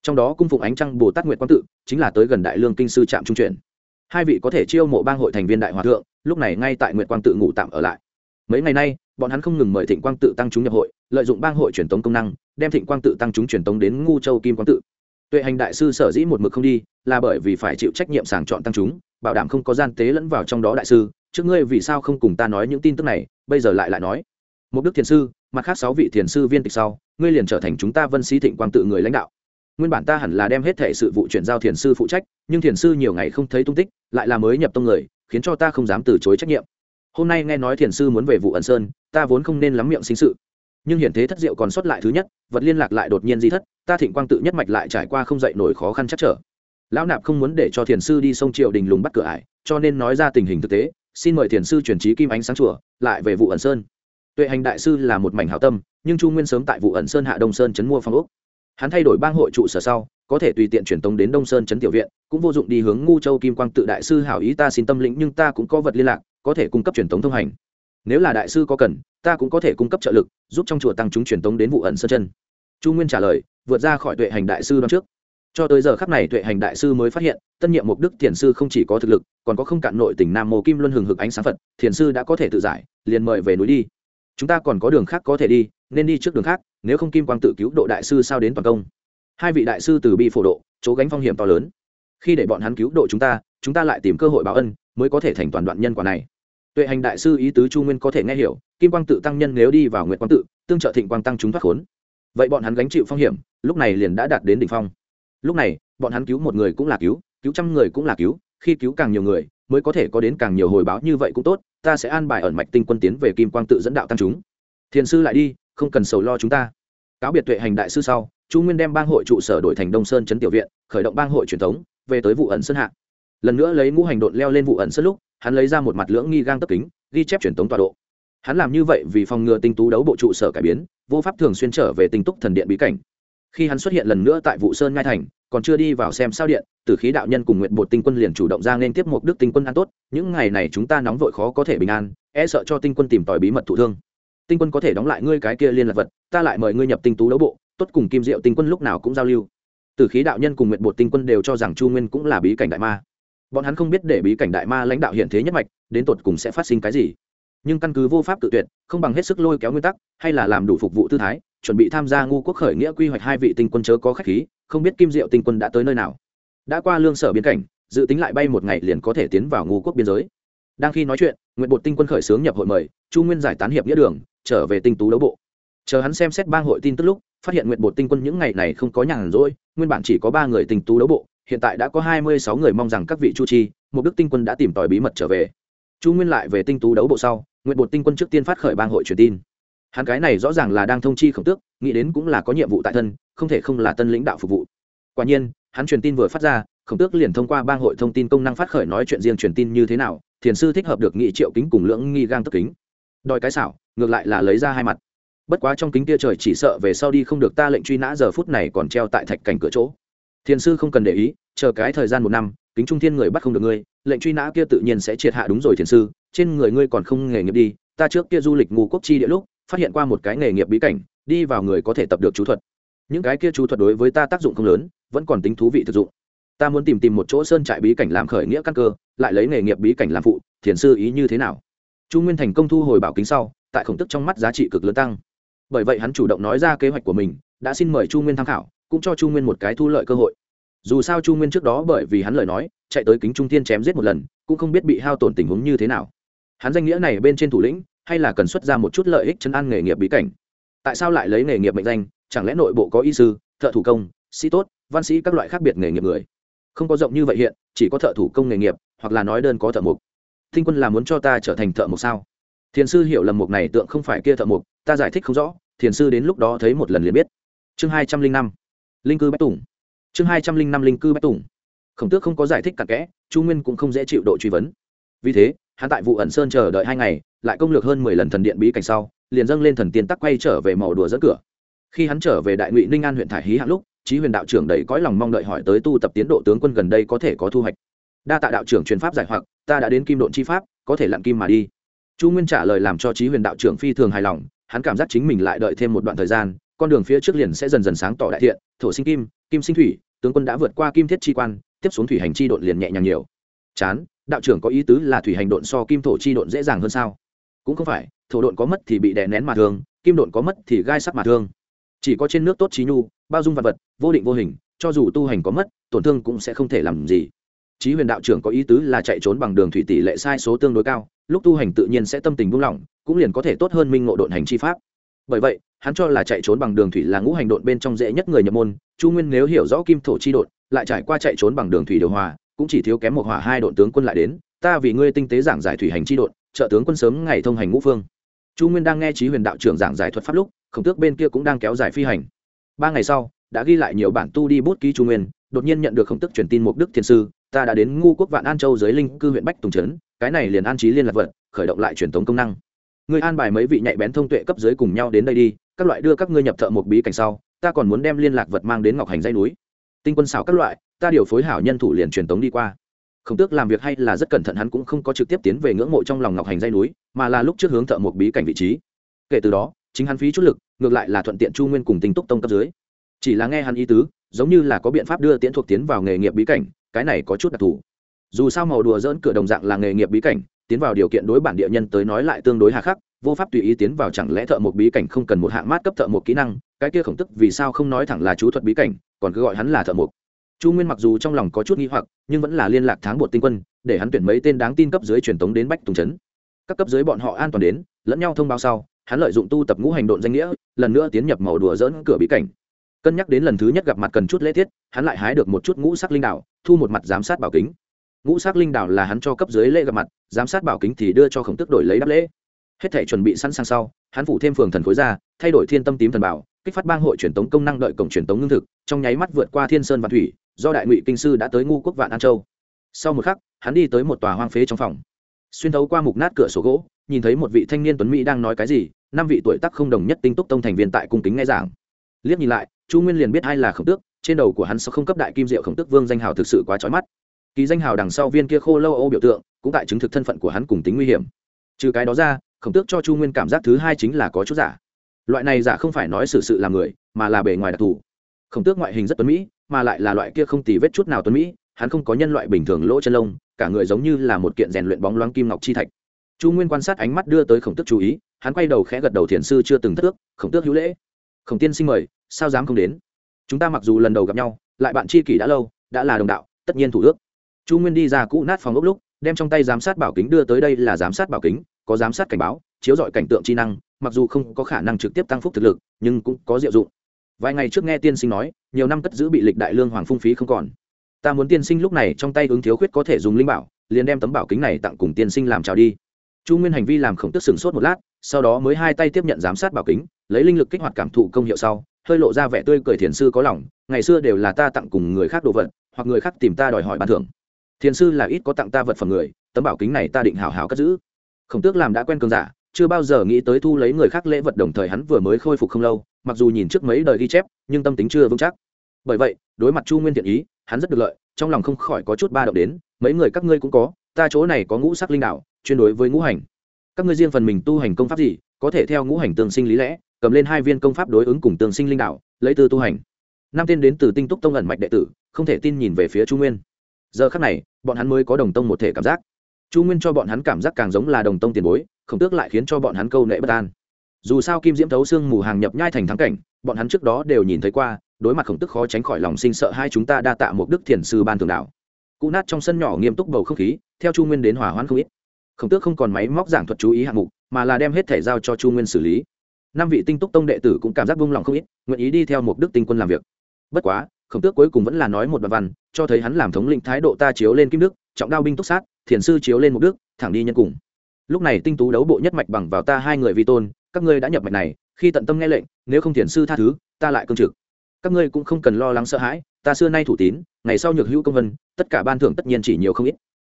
Speaker 1: Trong đó cung phụng ánh trăng bồ tát nguyệt quang tự, chính là tới gần đại lương kinh sư trạm trung chuyển. Hai vị có thể chiêu mộ bang hội thành viên đại hòa thượng, lúc này ngay tại nguyệt quang tự ngủ tạm ở lại mấy ngày nay, bọn hắn không ngừng mời thịnh quang tự tăng chúng nhập hội, lợi dụng bang hội truyền tống công năng, đem thịnh quang tự tăng chúng truyền tống đến ngu châu kim quang tự. Tuệ hành đại sư sở dĩ một mực không đi, là bởi vì phải chịu trách nhiệm sàng chọn tăng chúng, bảo đảm không có gian tế lẫn vào trong đó đại sư, trước ngươi vì sao không cùng ta nói những tin tức này, bây giờ lại lại nói. Một đức thiền sư, mặt khác sáu vị thiền sư viên tịch sau, ngươi liền trở thành chúng ta vân sĩ thịnh quang tự người lãnh đạo. Nguyên bản ta hẳn là đem hết thể sự vụ chuyển giao thiền sư phụ trách, nhưng thiền sư nhiều ngày không thấy tung tích, lại là mới nhập tông người, khiến cho ta không dám từ chối trách nhiệm hôm nay nghe nói thiền sư muốn về vụ ẩn sơn, ta vốn không nên lắm miệng sinh sự. Nhưng hiện thế thất diệu còn sót lại thứ nhất, vật liên lạc lại đột nhiên di thất, ta thịnh quang tự nhất mạch lại trải qua không dậy nổi khó khăn chắc trở. Lão nạp không muốn để cho thiền sư đi sông triều đình lùng bắt cửa ải, cho nên nói ra tình hình thực tế, xin mời thiền sư truyền trí kim ánh sáng chùa, lại về vụ ẩn sơn. Tuệ hành đại sư là một mảnh hảo tâm, nhưng chu nguyên sớm tại vụ ẩn sơn hạ đông sơn chấn mua phong úc hắn thay đổi bang hội trụ sở sau, có thể tùy tiện truyền tống đến đông sơn chấn tiểu viện, cũng vô dụng đi hướng ngu châu kim quang tự đại sư hảo ý ta xin tâm lĩnh, nhưng ta cũng có vật liên lạc có thể cung cấp truyền thống thông hành. Nếu là đại sư có cần, ta cũng có thể cung cấp trợ lực, giúp trong chùa tăng chúng truyền thống đến vụ ẩn sơn chân. Chu nguyên trả lời, vượt ra khỏi tuệ hành đại sư đoạn trước. Cho tới giờ khắc này tuệ hành đại sư mới phát hiện, tân nhiệm mục đức thiền sư không chỉ có thực lực, còn có không cạn nội tỉnh nam mô kim luân hừng hực ánh sáng phật, thiền sư đã có thể tự giải, liền mời về núi đi. Chúng ta còn có đường khác có thể đi, nên đi trước đường khác, nếu không kim quang tự cứu độ đại sư sao đến toàn công. Hai vị đại sư từ bi phổ độ, chỗ gánh phong hiểm to lớn. Khi để bọn hắn cứu độ chúng ta chúng ta lại tìm cơ hội báo ân, mới có thể thành toàn đoạn nhân quả này tuệ hành đại sư ý tứ chu nguyên có thể nghe hiểu, kim quang tự tăng nhân nếu đi vào nguyện quang tự, tương trợ thịnh quang tăng chúng thoát khốn. Vậy bọn hắn gánh chịu phong hiểm, lúc này liền đã đạt đến đỉnh phong. Lúc này, bọn hắn cứu một người cũng là cứu cứu trăm người cũng là cứu, khi cứu càng nhiều người, mới có thể có đến càng nhiều hồi báo như vậy cũng tốt, ta sẽ an bài ẩn mạch tinh quân tiến về kim quang tự dẫn đạo tăng chúng. Thiền sư lại đi, không cần sầu lo chúng ta. Cáo biệt tuệ hành đại sư sau, chu nguyên đem bang hội trụ sở đổi thành đông sơn trấn tiểu viện, khởi động bang hội truyền thống, về tới vụ ẩn sơn hạ. Lần nữa lấy ngũ hành độn leo lên vụ ẩn sơn lúc hắn lấy ra một mặt lưỡng nghi gang tấp kính, ghi chép truyền tống tọa độ. Hắn làm như vậy vì phòng ngừa tinh tú đấu bộ trụ sở cải biến, vô pháp thường xuyên trở về tinh túc thần điện bí cảnh. Khi hắn xuất hiện lần nữa tại vụ sơn ngai thành, còn chưa đi vào xem sao điện từ khí đạo nhân cùng nguyện bột tinh quân liền chủ động ra nên tiếp một đức tinh quân an tốt, những ngày này chúng ta nóng vội khó có thể bình an e sợ cho tinh quân tìm tòi bí mật thụ thương. Tinh quân có thể đóng lại ngươi cái kia liên lạc vật, ta lại mời ngươi nhập tinh tú đấu bộ, tốt cùng kim diệu tinh quân lúc nào cũng giao lưu. Từ khí đạo nhân cùng nguyện bột tinh quân đều cho rằng chu nguyên cũng là bí cảnh đại ma bọn hắn không biết để bí cảnh đại ma lãnh đạo hiện thế nhất mạch, đến tột cùng sẽ phát sinh cái gì. Nhưng căn cứ vô pháp tự tuyệt, không bằng hết sức lôi kéo nguyên tắc, hay là làm đủ phục vụ tư thái, chuẩn bị tham gia ngu quốc khởi nghĩa quy hoạch hai vị tinh quân chớ có khách khí, không biết kim diệu tinh quân đã tới nơi nào. Đã qua lương sở biên cảnh, dự tính lại bay một ngày liền có thể tiến vào ngu quốc biên giới. Đang khi nói chuyện nguyện bột tinh quân khởi xướng nhập hội mời, chu nguyên giải tán hiệp nghĩa đường, trở về tinh tú đấu bộ. Chờ hắn xem xét bang hội tin tức lúc, phát hiện nguyện bột tinh quân những ngày này không có nhàn rỗi, nguyên bản chỉ có ba người tinh tú đấu bộ hiện tại đã có hai mươi sáu người mong rằng các vị chu chi, một đức tinh quân đã tìm tòi bí mật trở về. Chu nguyên lại về tinh tú đấu bộ sau, nguyện bột tinh quân trước tiên phát khởi bang hội truyền tin. Hắn cái này rõ ràng là đang thông chi khổng tước, nghĩ đến cũng là có nhiệm vụ tại thân, không thể không là tân lãnh đạo phục vụ. Quả nhiên, hắn truyền tin vừa phát ra, khổng tước liền thông qua bang hội thông tin công năng phát khởi nói chuyện riêng truyền tin như thế nào, thiền sư thích hợp được nghị triệu kính cùng lưỡng nghi gang tức kính. Đòi cái xảo, ngược lại là lấy ra hai mặt. Bất quá trong kính kia trời chỉ sợ về sau đi không được ta lệnh truy nã giờ phút này còn treo tại thạch cảnh cửa chỗ thiền sư không cần để ý, chờ cái thời gian một năm, kính trung thiên người bắt không được ngươi, lệnh truy nã kia tự nhiên sẽ triệt hạ đúng rồi thiền sư, trên người ngươi còn không nghề nghiệp đi, ta trước kia du lịch ngũ quốc chi địa lúc, phát hiện qua một cái nghề nghiệp bí cảnh, đi vào người có thể tập được chú thuật. Những cái kia chú thuật đối với ta tác dụng không lớn, vẫn còn tính thú vị thực dụng. Ta muốn tìm tìm một chỗ sơn trại bí cảnh làm khởi nghĩa căn cơ, lại lấy nghề nghiệp bí cảnh làm phụ, thiền sư ý như thế nào? Chu nguyên thành công thu hồi bảo kính sau, tại khổng tức trong mắt giá trị cực lớn tăng. Bởi vậy hắn chủ động nói ra kế hoạch của mình, đã xin mời chu nguyên tham khảo cũng cho chu nguyên một cái thu lợi cơ hội. Dù sao chu nguyên trước đó bởi vì hắn lời nói, chạy tới kính trung thiên chém giết một lần, cũng không biết bị hao tổn tình huống như thế nào. Hắn danh nghĩa này bên trên thủ lĩnh, hay là cần xuất ra một chút lợi ích chân ăn nghề nghiệp bí cảnh? Tại sao lại lấy nghề nghiệp mệnh danh? Chẳng lẽ nội bộ có y sư, thợ thủ công, sĩ tốt, văn sĩ các loại khác biệt nghề nghiệp người? Không có rộng như vậy hiện, chỉ có thợ thủ công nghề nghiệp, hoặc là nói đơn có thợ mục thinh quân là muốn cho ta trở thành thợ mục sao? Thiền sư hiểu lầm mục này tượng không phải kia thợ mục ta giải thích không rõ, thiền sư đến lúc đó thấy một lần liền biết. Chương hai trăm linh năm linh cư bách tùng. Chương hai trăm linh năm linh cư bách tùng. Khổng tước không có giải thích cặn kẽ, chu nguyên cũng không dễ chịu độ truy vấn. Vì thế, hắn tại vụ ẩn sơn chờ đợi hai ngày, lại công lược hơn mười lần thần điện bí cảnh sau, liền dâng lên thần tiên tắc quay trở về màu đùa dẫn cửa. Khi hắn trở về đại ngụy ninh an huyện thải hí hạng lúc, chí huyền đạo trưởng đầy cõi lòng mong đợi hỏi tới tu tập tiến độ tướng quân gần đây có thể có thu hoạch. Đa tạ đạo trưởng truyền pháp giải hoặc, ta đã đến kim độn chi pháp, có thể lặn kim mà đi. Chu nguyên trả lời làm cho chí huyền đạo trưởng phi thường hài lòng, hắn cảm giác chính mình lại đợi thêm một đoạn thời gian con đường phía trước liền sẽ dần dần sáng tỏ đại thiện, thổ sinh kim kim sinh thủy, tướng quân đã vượt qua kim thiết chi quan, tiếp xuống thủy hành chi độn liền nhẹ nhàng nhiều. Chán, đạo trưởng có ý tứ là thủy hành độn so kim thổ chi độn dễ dàng hơn sao? Cũng không phải, thổ độn có mất thì bị đè nén mà thương, kim độn có mất thì gai sắc mà thương. Chỉ có trên nước tốt trí nhu, bao dung vật vật, vô định vô hình, cho dù tu hành có mất, tổn thương cũng sẽ không thể làm gì. Chí huyền đạo trưởng có ý tứ là chạy trốn bằng đường thủy tỷ lệ sai số tương đối cao, lúc tu hành tự nhiên sẽ tâm tình buông lỏng, cũng liền có thể tốt hơn minh ngộ độn hành chi pháp bởi vậy, hắn cho là chạy trốn bằng đường thủy là ngũ hành độn bên trong dễ nhất người nhập môn, chu nguyên nếu hiểu rõ kim thổ chi độn, lại trải qua chạy trốn bằng đường thủy điều hòa, cũng chỉ thiếu kém một hỏa hai độn tướng quân lại đến, ta vì ngươi tinh tế giảng giải thủy hành chi độn, trợ tướng quân sớm ngày thông hành ngũ phương. Chu nguyên đang nghe trí huyền đạo trưởng giảng giải thuật pháp lúc, khổng tước bên kia cũng đang kéo dài phi hành. Ba ngày sau, đã ghi lại nhiều bản tu đi bút ký chu nguyên, đột nhiên nhận được khổng tức truyền tin mục đức thiên sư, ta đã đến ngu quốc vạn an châu dưới linh cư huyện bách tùng trấn, cái này liền an trí liên lạc vật, khởi động lại truyền thống công năng. Ngươi an bài mấy vị nhạy bén thông tuệ cấp dưới cùng nhau đến đây đi, các loại đưa các ngươi nhập thợ một bí cảnh sau, ta còn muốn đem liên lạc vật mang đến ngọc hành dây núi. Tinh quân xảo các loại, ta điều phối hảo nhân thủ liền truyền tống đi qua. Khổng tước làm việc hay là rất cẩn thận, hắn cũng không có trực tiếp tiến về ngưỡng mộ trong lòng ngọc hành dây núi, mà là lúc trước hướng thợ một bí cảnh vị trí. Kể từ đó, chính hắn phí chút lực, ngược lại là thuận tiện chu nguyên cùng tinh túc tông cấp dưới. Chỉ là nghe hắn ý tứ, giống như là có biện pháp đưa tiễn thuộc tiến vào nghề nghiệp bí cảnh, cái này có chút đặc thù. Dù sao màu đùa dỡn cửa đồng dạng là nghề nghiệp bí cảnh tiến vào điều kiện đối bản địa nhân tới nói lại tương đối hà khắc, vô pháp tùy ý tiến vào chẳng lẽ thợ một bí cảnh không cần một hạng mát cấp thợ một kỹ năng, cái kia khổng tức vì sao không nói thẳng là chú thuật bí cảnh, còn cứ gọi hắn là thợ một chu nguyên mặc dù trong lòng có chút nghi hoặc, nhưng vẫn là liên lạc tháng bột tinh quân, để hắn tuyển mấy tên đáng tin cấp dưới truyền tống đến bách tùng trấn. Các cấp dưới bọn họ an toàn đến, lẫn nhau thông báo sau, hắn lợi dụng tu tập ngũ hành độn danh nghĩa, lần nữa tiến nhập màu đùa dỡn cửa bí cảnh. Cân nhắc đến lần thứ nhất gặp mặt cần chút lễ tiết, hắn lại hái được một chút ngũ sắc linh đảo, thu một mặt giám sát bảo kính. Ngũ sắc linh đảo là hắn cho cấp dưới lễ gặp mặt giám sát bảo kính thì đưa cho khổng tức đổi lấy đáp lễ. Hết thể chuẩn bị sẵn sàng sau, hắn phủ thêm phường thần khối ra, thay đổi thiên tâm tím thần bảo, kích phát bang hội truyền tống công năng đợi cổng truyền tống lương thực, trong nháy mắt vượt qua thiên sơn và thủy, do đại ngụy kinh sư đã tới ngu quốc vạn an châu. Sau một khắc, hắn đi tới một tòa hoang phế trong phòng. Xuyên thấu qua mục nát cửa sổ gỗ, nhìn thấy một vị thanh niên tuấn mỹ đang nói cái gì, năm vị tuổi tác không đồng nhất tinh túc tông thành viên tại cung kính nghe giảng. Liếc nhìn lại, chu nguyên liền biết ai là khổng tước, trên đầu của hắn sau không cấp đại kim diệu khổng tước vương danh hào thực sự quá trói mắt ký danh hào đằng sau viên kia khô lâu ô biểu tượng, cũng tại chứng thực thân phận của hắn cùng tính nguy hiểm. Trừ cái đó ra, khổng tước cho chu nguyên cảm giác thứ hai chính là có chút giả. Loại này giả không phải nói sự sự làm người, mà là bề ngoài đặc thù. Khổng tước ngoại hình rất tuấn mỹ, mà lại là loại kia không tì vết chút nào tuấn mỹ, hắn không có nhân loại bình thường lỗ chân lông, cả người giống như là một kiện rèn luyện bóng loáng kim ngọc chi thạch. Chu nguyên quan sát ánh mắt đưa tới khổng tước chú ý, hắn quay đầu khẽ gật đầu thiền sư chưa từng thất ước, khổng tước hữu lễ. Khổng tiên sinh mời, sao dám không đến? Chúng ta mặc dù lần đầu gặp nhau, lại bạn tri kỷ đã lâu, đã là đồng đạo, tất nhiên thủ ước chu nguyên đi ra cũ nát phòng ốc lúc, đem trong tay giám sát bảo kính đưa tới đây là giám sát bảo kính, có giám sát cảnh báo, chiếu dọi cảnh tượng chi năng, mặc dù không có khả năng trực tiếp tăng phúc thực lực, nhưng cũng có diệu dụng. Vài ngày trước nghe tiên sinh nói, nhiều năm cất giữ bị lịch đại lương hoàng phung phí không còn. Ta muốn tiên sinh lúc này trong tay ứng thiếu khuyết có thể dùng linh bảo, liền đem tấm bảo kính này tặng cùng tiên sinh làm chào đi. Chu nguyên hành vi làm khổng tức sừng sốt một lát, sau đó mới hai tay tiếp nhận giám sát bảo kính, lấy linh lực kích hoạt cảm thụ công hiệu sau, hơi lộ ra vẻ tươi cười thiền sư có lòng, ngày xưa đều là ta tặng cùng người khác đồ vật, hoặc người khác tìm ta đòi hỏi ban thưởng thiền sư là ít có tặng ta vật phẩm người, tấm bảo kính này ta định hào hào cất giữ. Khổng tước làm đã quen cường giả, chưa bao giờ nghĩ tới thu lấy người khác lễ vật đồng thời hắn vừa mới khôi phục không lâu, mặc dù nhìn trước mấy đời ghi chép, nhưng tâm tính chưa vững chắc. Bởi vậy, đối mặt chu nguyên thiện ý, hắn rất được lợi, trong lòng không khỏi có chút ba động đến, mấy người các ngươi cũng có, ta chỗ này có ngũ sắc linh đạo, chuyên đối với ngũ hành. Các ngươi riêng phần mình tu hành công pháp gì, có thể theo ngũ hành tương sinh lý lẽ, cầm lên hai viên công pháp đối ứng cùng tương sinh linh đạo, lấy từ tu hành. Năm tên đến từ tinh túc tông ẩn mạch đệ tử, không thể tin nhìn về phía chu nguyên giờ khắc này, bọn hắn mới có đồng tông một thể cảm giác. Chu nguyên cho bọn hắn cảm giác càng giống là đồng tông tiền bối khổng tước lại khiến cho bọn hắn câu nệ bất an. Dù sao kim diễm thấu xương mù hàng nhập nhai thành thắng cảnh, bọn hắn trước đó đều nhìn thấy qua, đối mặt khổng tức khó tránh khỏi lòng sinh sợ hai chúng ta đa tạ một đức thiền sư ban thường đạo. Cụ nát trong sân nhỏ nghiêm túc bầu không khí, theo chu nguyên đến hỏa hoãn không ít. Khổng tước không còn máy móc giảng thuật chú ý hạng mục, mà là đem hết thể giao cho chu nguyên xử lý. Năm vị tinh túc tông đệ tử cũng cảm giác vung lòng không ít, nguyện ý đi theo một đức tinh quân làm việc. Bất quá khổng tước cuối cùng vẫn là nói một đoạn văn, cho thấy hắn làm thống lĩnh thái độ ta chiếu lên kim đức, trọng đao binh túc sát, thiền sư chiếu lên một đức, thẳng đi nhân cùng. Lúc này tinh tú đấu bộ nhất mạch bằng vào ta hai người vi tôn, các ngươi đã nhập mạch này, khi tận tâm nghe lệnh, nếu không thiền sư tha thứ, ta lại cương trực. Các ngươi cũng không cần lo lắng sợ hãi, ta xưa nay thủ tín, ngày sau nhược hữu công vân, tất cả ban thưởng tất nhiên chỉ nhiều không ít.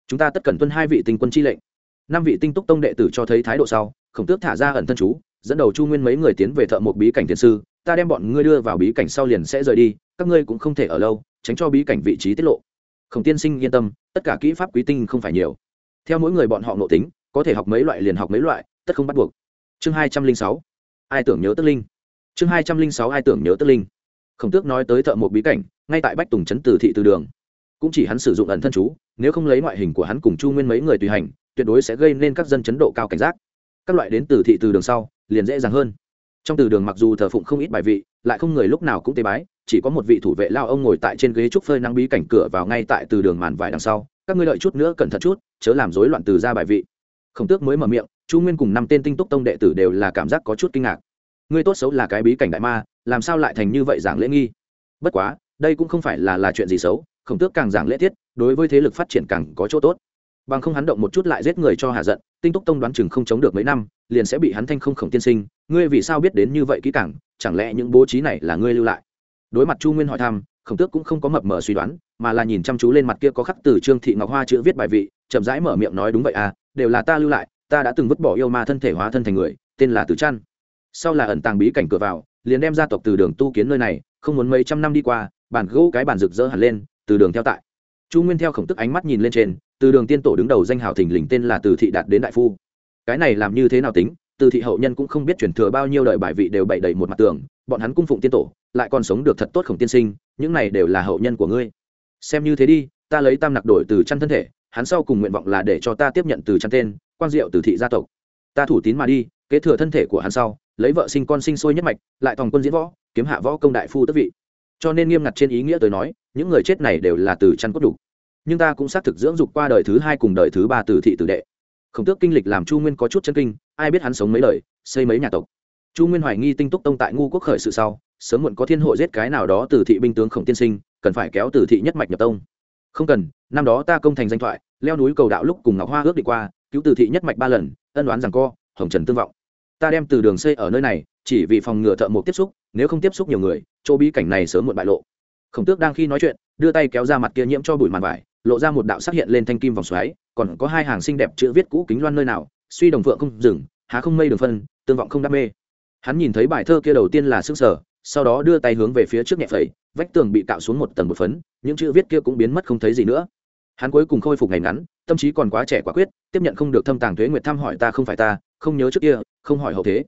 Speaker 1: Chúng ta tất cần tuân hai vị tinh quân chi lệnh. Năm vị tinh túc tông đệ tử cho thấy thái độ sau, khổng tước thả ra ẩn thân chú, dẫn đầu chu nguyên mấy người tiến về thợ một bí cảnh thiền sư, ta đem bọn ngươi đưa vào bí cảnh sau liền sẽ rời đi các ngươi cũng không thể ở lâu, tránh cho bí cảnh vị trí tiết lộ. Khổng tiên sinh yên tâm, tất cả kỹ pháp quý tinh không phải nhiều. Theo mỗi người bọn họ nội tính, có thể học mấy loại liền học mấy loại, tất không bắt buộc. Chương hai trăm linh sáu. Ai tưởng nhớ tức linh? Chương hai trăm linh sáu, ai tưởng nhớ tức linh? Khổng tước nói tới thợ một bí cảnh, ngay tại bách tùng trấn từ thị từ đường. Cũng chỉ hắn sử dụng ẩn thân chú, nếu không lấy ngoại hình của hắn cùng chu nguyên mấy người tùy hành, tuyệt đối sẽ gây nên các dân chấn độ cao cảnh giác. Các loại đến từ thị từ đường sau, liền dễ dàng hơn. Trong từ đường mặc dù thờ phụng không ít bài vị, lại không người lúc nào cũng tế bái chỉ có một vị thủ vệ lao ông ngồi tại trên ghế trúc phơi nắng bí cảnh cửa vào ngay tại từ đường màn vải đằng sau. Các ngươi đợi chút nữa cẩn thận chút, chớ làm rối loạn từ ra bài vị. Khổng tước mới mở miệng, chu nguyên cùng năm tên tinh túc tông đệ tử đều là cảm giác có chút kinh ngạc. Ngươi tốt xấu là cái bí cảnh đại ma, làm sao lại thành như vậy giảng lễ nghi? Bất quá, đây cũng không phải là là chuyện gì xấu, khổng tước càng giảng lễ thiết đối với thế lực phát triển càng có chỗ tốt. Bằng không hắn động một chút lại giết người cho hạ giận, tinh túc tông đoán chừng không chống được mấy năm, liền sẽ bị hắn thanh không khổng tiên sinh. Ngươi vì sao biết đến như vậy kỹ càng, chẳng lẽ những bố trí này là ngươi lưu lại? Đối mặt chu nguyên hỏi thăm, khổng tước cũng không có mập mờ suy đoán, mà là nhìn chăm chú lên mặt kia có khắc từ trương thị ngọc hoa chữ viết bài vị, chậm rãi mở miệng nói đúng vậy à đều là ta lưu lại, ta đã từng vứt bỏ yêu ma thân thể hóa thân thành người, tên là từ trăn. Sau là ẩn tàng bí cảnh cửa vào, liền đem gia tộc từ đường tu kiến nơi này, không muốn mấy trăm năm đi qua bàn gỗ cái bàn rực rỡ hẳn lên, từ đường theo tại. Chu nguyên theo khổng tức ánh mắt nhìn lên trên, từ đường tiên tổ đứng đầu danh hào thình lình tên là từ thị đạt đến đại phu. Cái này làm như thế nào tính? Từ thị hậu nhân cũng không biết chuyển thừa bao nhiêu đời bài vị đều bày đầy một mặt tường, bọn hắn cung phụng tiên tổ, lại còn sống được thật tốt khổng tiên sinh, những này đều là hậu nhân của ngươi. Xem như thế đi, ta lấy tam nặc đổi từ chăn thân thể, hắn sau cùng nguyện vọng là để cho ta tiếp nhận từ chăn tên, quang diệu từ thị gia tộc. Ta thủ tín mà đi, kế thừa thân thể của hắn sau, lấy vợ sinh con sinh sôi nhất mạch, lại tòng quân diễn võ, kiếm hạ võ công đại phu tức vị. Cho nên nghiêm ngặt trên ý nghĩa tới nói, những người chết này đều là từ chăn cốt đủ. Nhưng ta cũng xác thực dưỡng dục qua đời thứ hai cùng đời thứ ba từ thị tử đệ. Khổng tước kinh lịch làm chu nguyên có chút chân kinh ai biết hắn sống mấy đời, xây mấy nhà tộc. Chu nguyên hoài nghi tinh túc tông tại ngu quốc khởi sự sau, sớm muộn có thiên hội giết cái nào đó từ thị binh tướng khổng tiên sinh, cần phải kéo từ thị nhất mạch nhập tông. Không cần, năm đó ta công thành danh thoại, leo núi cầu đạo lúc cùng ngọc hoa ước đi qua, cứu từ thị nhất mạch ba lần, ân đoán rằng co, hồng trần tương vọng. Ta đem từ đường xây ở nơi này, chỉ vì phòng ngừa thợ một tiếp xúc, nếu không tiếp xúc nhiều người, chỗ bí cảnh này sớm muộn bại lộ. Khổng tước đang khi nói chuyện, đưa tay kéo ra mặt kia nhiễm cho bụi màn vải, lộ ra một đạo sắc hiện lên thanh kim vòng xoáy, còn có hai hàng xinh đẹp chữ viết cũ kính loan nơi nào suy đồng phượng không dừng há không mây đường phân tương vọng không đam mê. Hắn nhìn thấy bài thơ kia đầu tiên là sức sở sau đó đưa tay hướng về phía trước nhẹ phẩy vách tường bị cạo xuống một tầng một phấn những chữ viết kia cũng biến mất không thấy gì nữa. Hắn cuối cùng khôi phục ngày ngắn tâm trí còn quá trẻ quả quyết tiếp nhận không được thâm tàng thuế nguyệt thăm hỏi ta không phải ta không nhớ trước kia không hỏi hậu thế.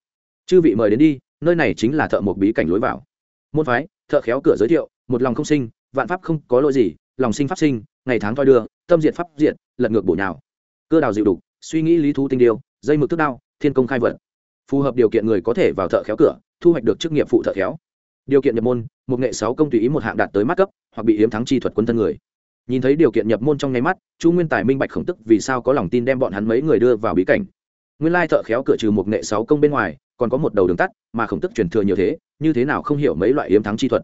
Speaker 1: Chư vị mời đến đi nơi này chính là thợ một bí cảnh lối vào. Môn phái thợ khéo cửa giới thiệu một lòng không sinh vạn pháp không có lỗi gì lòng sinh pháp sinh ngày tháng thoi đưa tâm diệt pháp diệt, lật ngược bổ nhào. Cơ đào dịu đục suy nghĩ lý thú tinh điêu, dây mực tức đao, thiên công khai vật. Phù hợp điều kiện người có thể vào thợ khéo cửa, thu hoạch được chức nghiệp phụ thợ khéo. Điều kiện nhập môn, một nghệ sáu công tùy ý một hạng đạt tới mắt cấp, hoặc bị hiếm thắng chi thuật quân thân người. Nhìn thấy điều kiện nhập môn trong nháy mắt, chu nguyên tài minh bạch khổng tức vì sao có lòng tin đem bọn hắn mấy người đưa vào bí cảnh. Nguyên lai thợ khéo cửa trừ một nghệ sáu công bên ngoài, còn có một đầu đường tắt, mà khổng tức truyền thừa nhiều thế, như thế nào không hiểu mấy loại hiếm thắng chi thuật.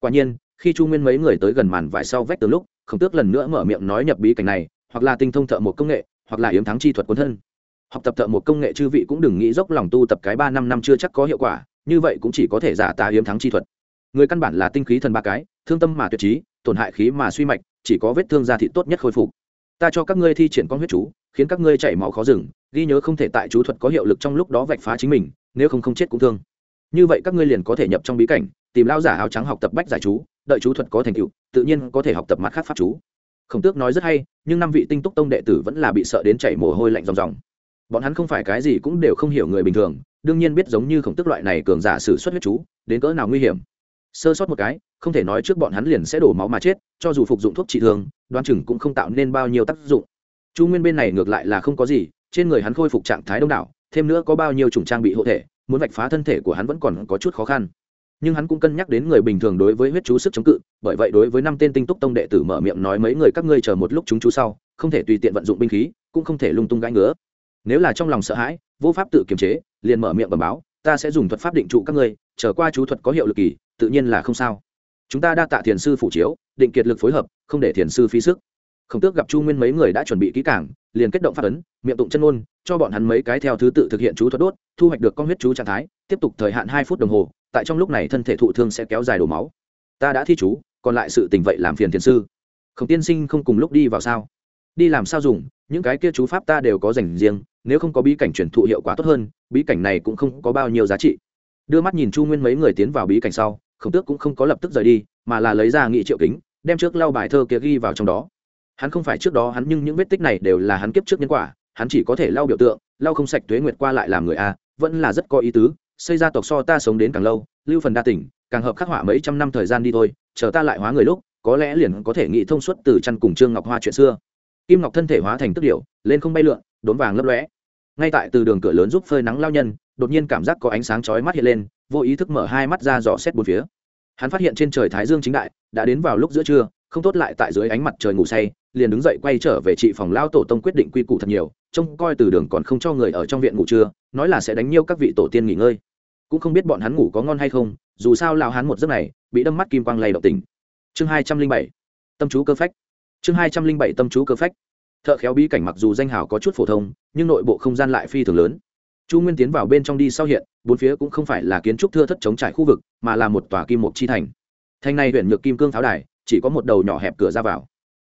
Speaker 1: Quả nhiên, khi chu nguyên mấy người tới gần màn vải sau vách từ lúc, khổng tước lần nữa mở miệng nói nhập bí cảnh này, hoặc là tinh thông thợ một công nghệ hoặc là yếm thắng chi thuật quân thân. Học tập thợ một công nghệ chư vị cũng đừng nghĩ dốc lòng tu tập cái ba năm năm chưa chắc có hiệu quả, như vậy cũng chỉ có thể giả tá yếm thắng chi thuật. Người căn bản là tinh khí thần ba cái, thương tâm mà tuyệt trí, tổn hại khí mà suy mạch, chỉ có vết thương da thị tốt nhất khôi phục. Ta cho các ngươi thi triển con huyết chú, khiến các ngươi chảy máu khó dừng, ghi nhớ không thể tại chú thuật có hiệu lực trong lúc đó vạch phá chính mình, nếu không không chết cũng thương. Như vậy các ngươi liền có thể nhập trong bí cảnh, tìm lao giả áo trắng học tập bách giải chú, đợi chú thuật có thành tựu, tự nhiên có thể học tập mặt khác pháp chú khổng tước nói rất hay, nhưng năm vị tinh túc tông đệ tử vẫn là bị sợ đến chảy mồ hôi lạnh ròng ròng. Bọn hắn không phải cái gì cũng đều không hiểu người bình thường, đương nhiên biết giống như khổng tước loại này cường giả sử xuất huyết chú, đến cỡ nào nguy hiểm. Sơ sót một cái, không thể nói trước bọn hắn liền sẽ đổ máu mà chết, cho dù phục dụng thuốc trị thương đoan chừng cũng không tạo nên bao nhiêu tác dụng. Chu nguyên bên này ngược lại là không có gì, trên người hắn khôi phục trạng thái đông đảo, thêm nữa có bao nhiêu chủng trang bị hộ thể, muốn vạch phá thân thể của hắn vẫn còn có chút khó khăn nhưng hắn cũng cân nhắc đến người bình thường đối với huyết chú sức chống cự, bởi vậy đối với năm tên tinh túc tông đệ tử mở miệng nói mấy người các ngươi chờ một lúc chúng chú sau, không thể tùy tiện vận dụng binh khí, cũng không thể lung tung gãi ngứa. Nếu là trong lòng sợ hãi, vô pháp tự kiềm chế, liền mở miệng bẩm báo, ta sẽ dùng thuật pháp định trụ các ngươi trở qua chú thuật có hiệu lực kỳ, tự nhiên là không sao. Chúng ta đa tạ thiền sư phủ chiếu, định kiệt lực phối hợp, không để thiền sư phí sức. Khổng tước gặp chu nguyên mấy người đã chuẩn bị kỹ cảng liền kết động phát ấn, miệng tụng chân ôn cho bọn hắn mấy cái theo thứ tự thực hiện chú thuật đốt, thu hoạch được con huyết chú trạng thái, tiếp tục thời hạn hai phút đồng hồ tại trong lúc này thân thể thụ thương sẽ kéo dài đổ máu. Ta đã thi chú, còn lại sự tình vậy làm phiền thiền sư. Khổng tiên sinh không cùng lúc đi vào sao? Đi làm sao dùng, những cái kia chú pháp ta đều có dành riêng, nếu không có bí cảnh truyền thụ hiệu quả tốt hơn, bí cảnh này cũng không có bao nhiêu giá trị. Đưa mắt nhìn chu nguyên mấy người tiến vào bí cảnh sau, khổng tước cũng không có lập tức rời đi, mà là lấy ra nghị triệu kính, đem trước lau bài thơ kia ghi vào trong đó. Hắn không phải trước đó hắn, nhưng những vết tích này đều là hắn kiếp trước nhân quả, hắn chỉ có thể lau biểu tượng, lau không sạch tuế nguyệt qua lại làm người a, vẫn là rất có ý tứ xây ra tộc so ta sống đến càng lâu, lưu phần đa tỉnh, càng hợp khắc họa mấy trăm năm thời gian đi thôi, chờ ta lại hóa người lúc, có lẽ liền có thể nghĩ thông suốt từ chăn cùng trương ngọc hoa chuyện xưa. Kim ngọc thân thể hóa thành tức điệu lên không bay lượn, đốn vàng lấp lóe. Ngay tại từ đường cửa lớn giúp phơi nắng lao nhân, đột nhiên cảm giác có ánh sáng chói mắt hiện lên, vô ý thức mở hai mắt ra dò xét bốn phía. Hắn phát hiện trên trời thái dương chính đại, đã đến vào lúc giữa trưa, không tốt lại tại dưới ánh mặt trời ngủ say, liền đứng dậy quay trở về trị phòng lao tổ tông quyết định quy củ thật nhiều trông coi từ đường còn không cho người ở trong viện ngủ trưa, nói là sẽ đánh nhiêu các vị tổ tiên nghỉ ngơi. Cũng không biết bọn hắn ngủ có ngon hay không, dù sao lao hắn một giấc này, bị đâm mắt kim quang lay động tình. Chương hai trăm linh bảy, tâm chú cơ phách. Chương hai trăm linh bảy, tâm chú cơ phách. Thợ khéo bí cảnh mặc dù danh hào có chút phổ thông, nhưng nội bộ không gian lại phi thường lớn. Chu nguyên tiến vào bên trong đi sau hiện, bốn phía cũng không phải là kiến trúc thưa thất chống trải khu vực, mà là một tòa kim mục chi thành. Thành này huyện nhược kim cương tháo đài, chỉ có một đầu nhỏ hẹp cửa ra vào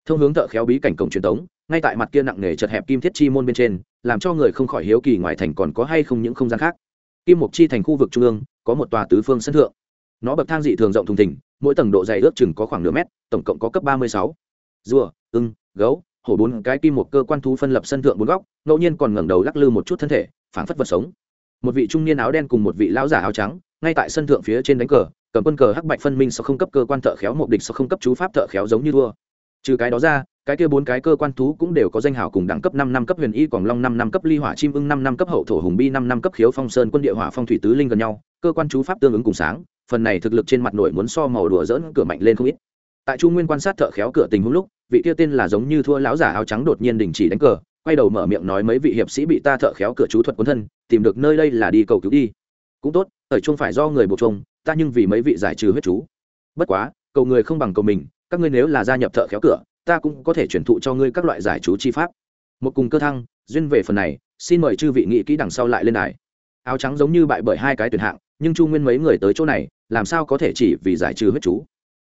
Speaker 1: thông hướng thợ khéo bí cảnh cổng truyền thống ngay tại mặt kia nặng nề chật hẹp kim thiết chi môn bên trên, làm cho người không khỏi hiếu kỳ ngoài thành còn có hay không những không gian khác. Kim mục chi thành khu vực trung ương, có một tòa tứ phương sân thượng. Nó bậc thang dị thường rộng thùng thình, mỗi tầng độ dày ước chừng có khoảng nửa mét, tổng cộng có cấp ba mươi sáu. Rùa, ưng, gấu, hổ bốn, cái kim một cơ quan thú phân lập sân thượng bốn góc, ngẫu nhiên còn ngẩng đầu lắc lư một chút thân thể, phảng phất vật sống. Một vị trung niên áo đen cùng một vị lão giả áo trắng, ngay tại sân thượng phía trên đánh cờ, cầm quân cờ hắc bạch phân minh sau không cấp cơ quan thợ khéo một địch sau không cấp chú pháp thợ khéo giống như đua trừ cái đó ra, cái kia bốn cái cơ quan thú cũng đều có danh hào cùng đẳng cấp năm năm cấp huyền y, quảng long năm năm cấp ly hỏa chim ưng năm năm cấp hậu thổ hùng bi năm năm cấp khiếu phong sơn quân địa hỏa phong thủy tứ linh gần nhau, cơ quan chú pháp tương ứng cùng sáng, phần này thực lực trên mặt nổi muốn so màu đùa dỡn cửa mạnh lên không ít. Tại chu nguyên quan sát thợ khéo cửa tình huống lúc, vị kia tên là giống như thua lão giả áo trắng đột nhiên đình chỉ đánh cờ, quay đầu mở miệng nói mấy vị hiệp sĩ bị ta thợ khéo cửa chú thuật cuốn thân, tìm được nơi đây là đi cầu cứu đi. Cũng tốt, ở chung phải do người buộc chung ta nhưng vì mấy vị giải trừ huyết chú. Bất quá, cầu người không bằng cầu mình các ngươi nếu là gia nhập thợ khéo cửa, ta cũng có thể chuyển thụ cho ngươi các loại giải chú chi pháp. Một cùng cơ thăng, duyên về phần này, xin mời chư vị nghị kỹ đằng sau lại lên đài. Áo trắng giống như bại bởi hai cái tuyển hạng, nhưng chu nguyên mấy người tới chỗ này, làm sao có thể chỉ vì giải trừ huyết chú?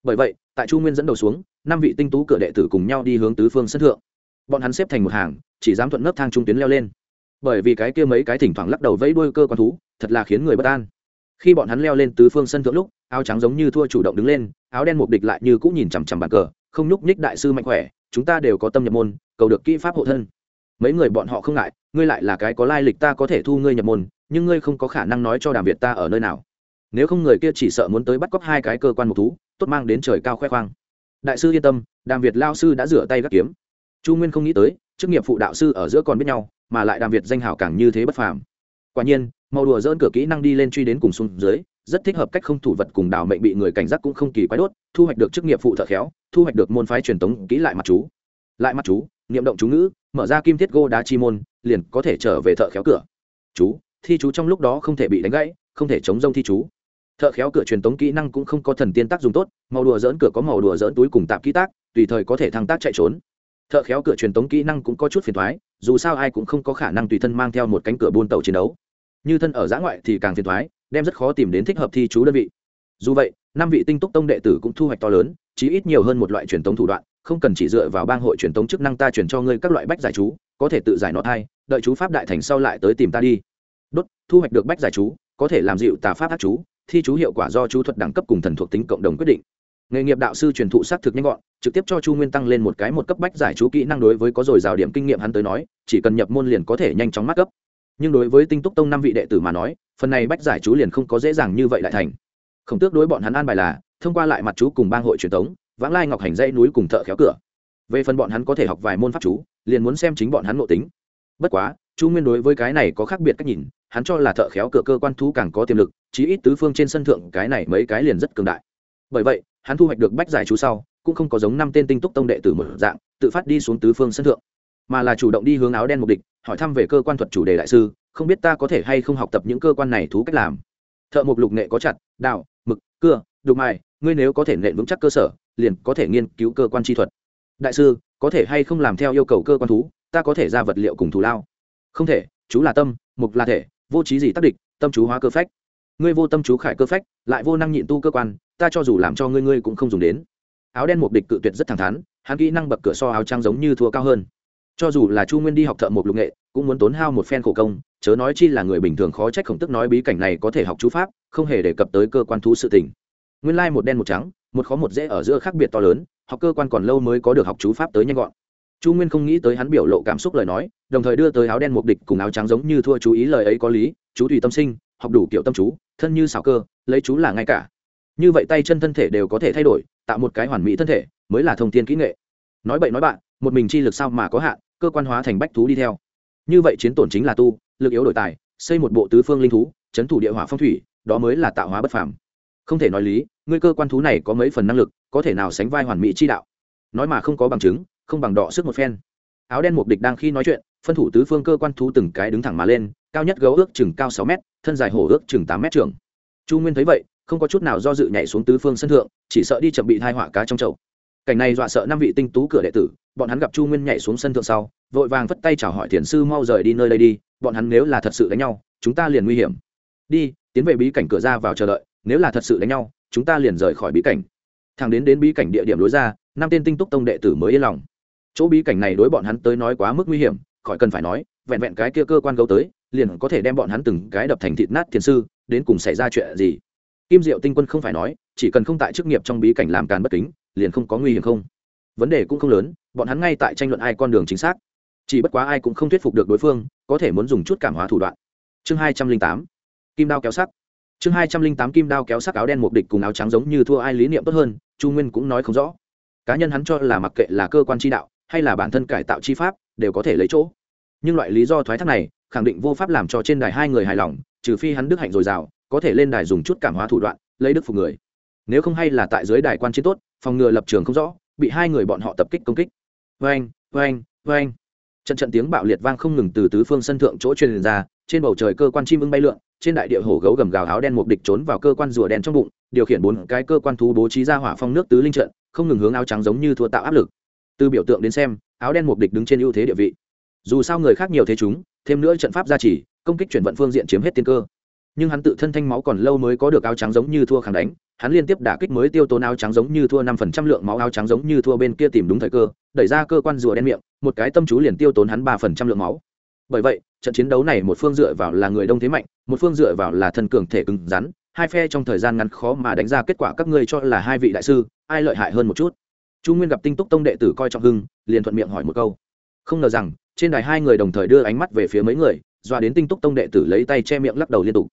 Speaker 1: Bởi vậy, tại chu nguyên dẫn đầu xuống, năm vị tinh tú cửa đệ tử cùng nhau đi hướng tứ phương sân thượng. Bọn hắn xếp thành một hàng, chỉ dám thuận nấp thang trung tuyến leo lên. Bởi vì cái kia mấy cái thỉnh thoảng lắc đầu vẫy đuôi cơ quan thú, thật là khiến người bất an. Khi bọn hắn leo lên tứ phương sân thượng lúc áo trắng giống như thua chủ động đứng lên, áo đen mục địch lại như cũng nhìn chằm chằm bàn cờ, không nhúc nhích đại sư mạnh khỏe, chúng ta đều có tâm nhập môn, cầu được kỹ pháp hộ thân. Mấy người bọn họ không ngại, ngươi lại là cái có lai lịch ta có thể thu ngươi nhập môn, nhưng ngươi không có khả năng nói cho đàm việt ta ở nơi nào. Nếu không người kia chỉ sợ muốn tới bắt cóc hai cái cơ quan mục thú, tốt mang đến trời cao khoe khoang. Đại sư yên tâm, đàm việt lao sư đã rửa tay gắt kiếm. Chu nguyên không nghĩ tới, chức nghiệp phụ đạo sư ở giữa còn biết nhau, mà lại đàm việt danh hào càng như thế bất phàm. Quả nhiên màu đùa dỡn cửa kỹ năng đi lên truy đến cùng xuống dưới rất thích hợp cách không thủ vật cùng đào mệnh bị người cảnh giác cũng không kỳ quái đốt, thu hoạch được chức nghiệp phụ thợ khéo, thu hoạch được môn phái truyền tống kỹ lại mặt chú. Lại mặt chú, niệm động chú ngữ, mở ra kim thiết gô đá chi môn, liền có thể trở về thợ khéo cửa. Chú, thi chú trong lúc đó không thể bị đánh gãy, không thể chống rông thi chú. Thợ khéo cửa truyền tống kỹ năng cũng không có thần tiên tác dùng tốt, màu đùa dỡn cửa có màu đùa dỡn túi cùng tạp kỹ tác, tùy thời có thể thăng tác chạy trốn. Thợ khéo cửa truyền tống kỹ năng cũng có chút phiền thoái dù sao ai cũng không có khả năng tùy thân mang theo một cánh cửa buôn tàu chiến đấu. Như thân ở giã ngoại thì càng phiền thoái đem rất khó tìm đến thích hợp thi chú đơn vị. Dù vậy, năm vị tinh túc tông đệ tử cũng thu hoạch to lớn, chí ít nhiều hơn một loại truyền thống thủ đoạn, không cần chỉ dựa vào bang hội truyền thống chức năng ta chuyển cho ngươi các loại bách giải chú, có thể tự giải nọ thai, đợi chú pháp đại thành sau lại tới tìm ta đi. Đốt, thu hoạch được bách giải chú, có thể làm dịu tà pháp ác chú, thi chú hiệu quả do chú thuật đẳng cấp cùng thần thuộc tính cộng đồng quyết định. Nghề nghiệp đạo sư truyền thụ xác thực nhanh gọn, trực tiếp cho chu nguyên tăng lên một cái một cấp bách giải chú kỹ năng đối với có dồi dào điểm kinh nghiệm hắn tới nói, chỉ cần nhập môn liền có thể nhanh chóng mắc cấp. Nhưng đối với tinh túc tông năm vị đệ tử mà nói phần này bách giải chú liền không có dễ dàng như vậy lại thành. Không tước đối bọn hắn an bài là, thông qua lại mặt chú cùng bang hội truyền thống vãng lai ngọc hành dây núi cùng thợ khéo cửa. Về phần bọn hắn có thể học vài môn pháp chú, liền muốn xem chính bọn hắn nội tính. Bất quá, chu nguyên đối với cái này có khác biệt cách nhìn, hắn cho là thợ khéo cửa cơ quan thú càng có tiềm lực, chí ít tứ phương trên sân thượng cái này mấy cái liền rất cường đại. Bởi vậy, hắn thu hoạch được bách giải chú sau, cũng không có giống năm tên tinh túc tông đệ tử một dạng, tự phát đi xuống tứ phương sân thượng, mà là chủ động đi hướng áo đen mục địch hỏi thăm về cơ quan thuật chủ đề đại sư không biết ta có thể hay không học tập những cơ quan này thú cách làm. Thợ mục lục nghệ có chặt đạo mực, cưa, đục mài, ngươi nếu có thể nện vững chắc cơ sở, liền có thể nghiên cứu cơ quan chi thuật. Đại sư, có thể hay không làm theo yêu cầu cơ quan thú, ta có thể ra vật liệu cùng thù lao. Không thể, chú là tâm, mục là thể, vô trí gì tác địch, tâm chú hóa cơ phách. Ngươi vô tâm chú khải cơ phách, lại vô năng nhịn tu cơ quan, ta cho dù làm cho ngươi ngươi cũng không dùng đến. Áo đen mục địch cự tuyệt rất thẳng thắn, hắn kỹ năng bậc cửa so áo trang giống như thua cao hơn cho dù là chu nguyên đi học thợ một lục nghệ, cũng muốn tốn hao một phen khổ công, chớ nói chi là người bình thường khó trách khổng tức nói bí cảnh này có thể học chú pháp, không hề đề cập tới cơ quan thú sự tình. Nguyên lai một đen một trắng, một khó một dễ ở giữa khác biệt to lớn, học cơ quan còn lâu mới có được học chú pháp tới nhanh gọn. Chu nguyên không nghĩ tới hắn biểu lộ cảm xúc lời nói, đồng thời đưa tới áo đen mục địch cùng áo trắng giống như thua chú ý lời ấy có lý, chú tùy tâm sinh, học đủ kiểu tâm chú, thân như xào cơ, lấy chú là ngay cả. Như vậy tay chân thân thể đều có thể thay đổi, tạo một cái hoàn mỹ thân thể, mới là thông tin kỹ nghệ. Nói bậy nói bạn, một mình chi lực sao mà có hạn cơ quan hóa thành bách thú đi theo. Như vậy chiến tổn chính là tu, lực yếu đổi tài, xây một bộ tứ phương linh thú, chấn thủ địa hỏa phong thủy, đó mới là tạo hóa bất phàm. Không thể nói lý, ngươi cơ quan thú này có mấy phần năng lực, có thể nào sánh vai hoàn mỹ chi đạo? Nói mà không có bằng chứng, không bằng đọ sức một phen. Áo đen mục địch đang khi nói chuyện, phân thủ tứ phương cơ quan thú từng cái đứng thẳng mà lên, cao nhất gấu ước chừng cao sáu m thân dài hổ ước chừng tám m trường chu nguyên thấy vậy, không có chút nào do dự nhảy xuống tứ phương sân thượng, chỉ sợ đi chậm bị thai họa cá trong chậu cảnh này dọa sợ năm vị tinh tú cửa đệ tử, bọn hắn gặp chu nguyên nhảy xuống sân thượng sau, vội vàng vất tay chào hỏi thiền sư mau rời đi nơi đây đi, bọn hắn nếu là thật sự đánh nhau, chúng ta liền nguy hiểm. Đi, tiến về bí cảnh cửa ra vào chờ đợi, nếu là thật sự đánh nhau, chúng ta liền rời khỏi bí cảnh. Thằng đến đến bí cảnh địa điểm lối ra, năm tên tinh túc tông đệ tử mới yên lòng. Chỗ bí cảnh này đối bọn hắn tới nói quá mức nguy hiểm, khỏi cần phải nói, vẹn vẹn cái kia cơ quan gấu tới, liền có thể đem bọn hắn từng cái đập thành thịt nát thiền sư, đến cùng xảy ra chuyện gì? Kim diệu tinh quân không phải nói, chỉ cần không tại chức nghiệp trong bí cảnh làm càn bất kính liền không có nguy hiểm không? Vấn đề cũng không lớn, bọn hắn ngay tại tranh luận ai con đường chính xác. Chỉ bất quá ai cũng không thuyết phục được đối phương, có thể muốn dùng chút cảm hóa thủ đoạn. Chương hai trăm linh tám, kim đao kéo sắc. Chương hai trăm linh tám, kim đao kéo sắc áo đen một địch cùng áo trắng giống như thua ai lý niệm tốt hơn, chu nguyên cũng nói không rõ. Cá nhân hắn cho là mặc kệ là cơ quan chi đạo, hay là bản thân cải tạo chi pháp, đều có thể lấy chỗ. Nhưng loại lý do thoái thác này, khẳng định vô pháp làm cho trên đài hai người hài lòng, trừ phi hắn đức hạnh dồi dào, có thể lên đài dùng chút cảm hóa thủ đoạn, lấy đức phục người. Nếu không hay là tại dưới đài quan chiến tốt phòng ngừa lập trường không rõ, bị hai người bọn họ tập kích công kích. Vang vang vang trận trận tiếng bạo liệt vang không ngừng từ tứ phương sân thượng chỗ truyền ra, trên bầu trời cơ quan chim ưng bay lượn, trên đại địa hổ gấu gầm gào áo đen một địch trốn vào cơ quan rùa đen trong bụng, điều khiển bốn cái cơ quan thú bố trí ra hỏa phong nước tứ linh trận, không ngừng hướng áo trắng giống như thua tạo áp lực. Từ biểu tượng đến xem, áo đen một địch đứng trên ưu thế địa vị. Dù sao người khác nhiều thế chúng, thêm nữa trận pháp gia trì, công kích chuyển vận phương diện chiếm hết tiên cơ nhưng hắn tự thân thanh máu còn lâu mới có được áo trắng giống như thua kháng đánh, hắn liên tiếp đả kích mới tiêu tốn áo trắng giống như thua năm phần trăm lượng máu, áo trắng giống như thua bên kia tìm đúng thời cơ, đẩy ra cơ quan rùa đen miệng, một cái tâm chú liền tiêu tốn hắn ba phần trăm lượng máu. Bởi vậy, trận chiến đấu này một phương dựa vào là người đông thế mạnh, một phương dựa vào là thân cường thể cứng rắn, hai phe trong thời gian ngắn khó mà đánh ra kết quả các ngươi cho là hai vị đại sư, ai lợi hại hơn một chút? Chu nguyên gặp tinh túc tông đệ tử coi trọng hưng, liền thuận miệng hỏi một câu. Không ngờ rằng, trên đài hai người đồng thời đưa ánh mắt về phía mấy người, doa đến tinh túc tông đệ tử lấy tay che miệng lắc đầu liên tục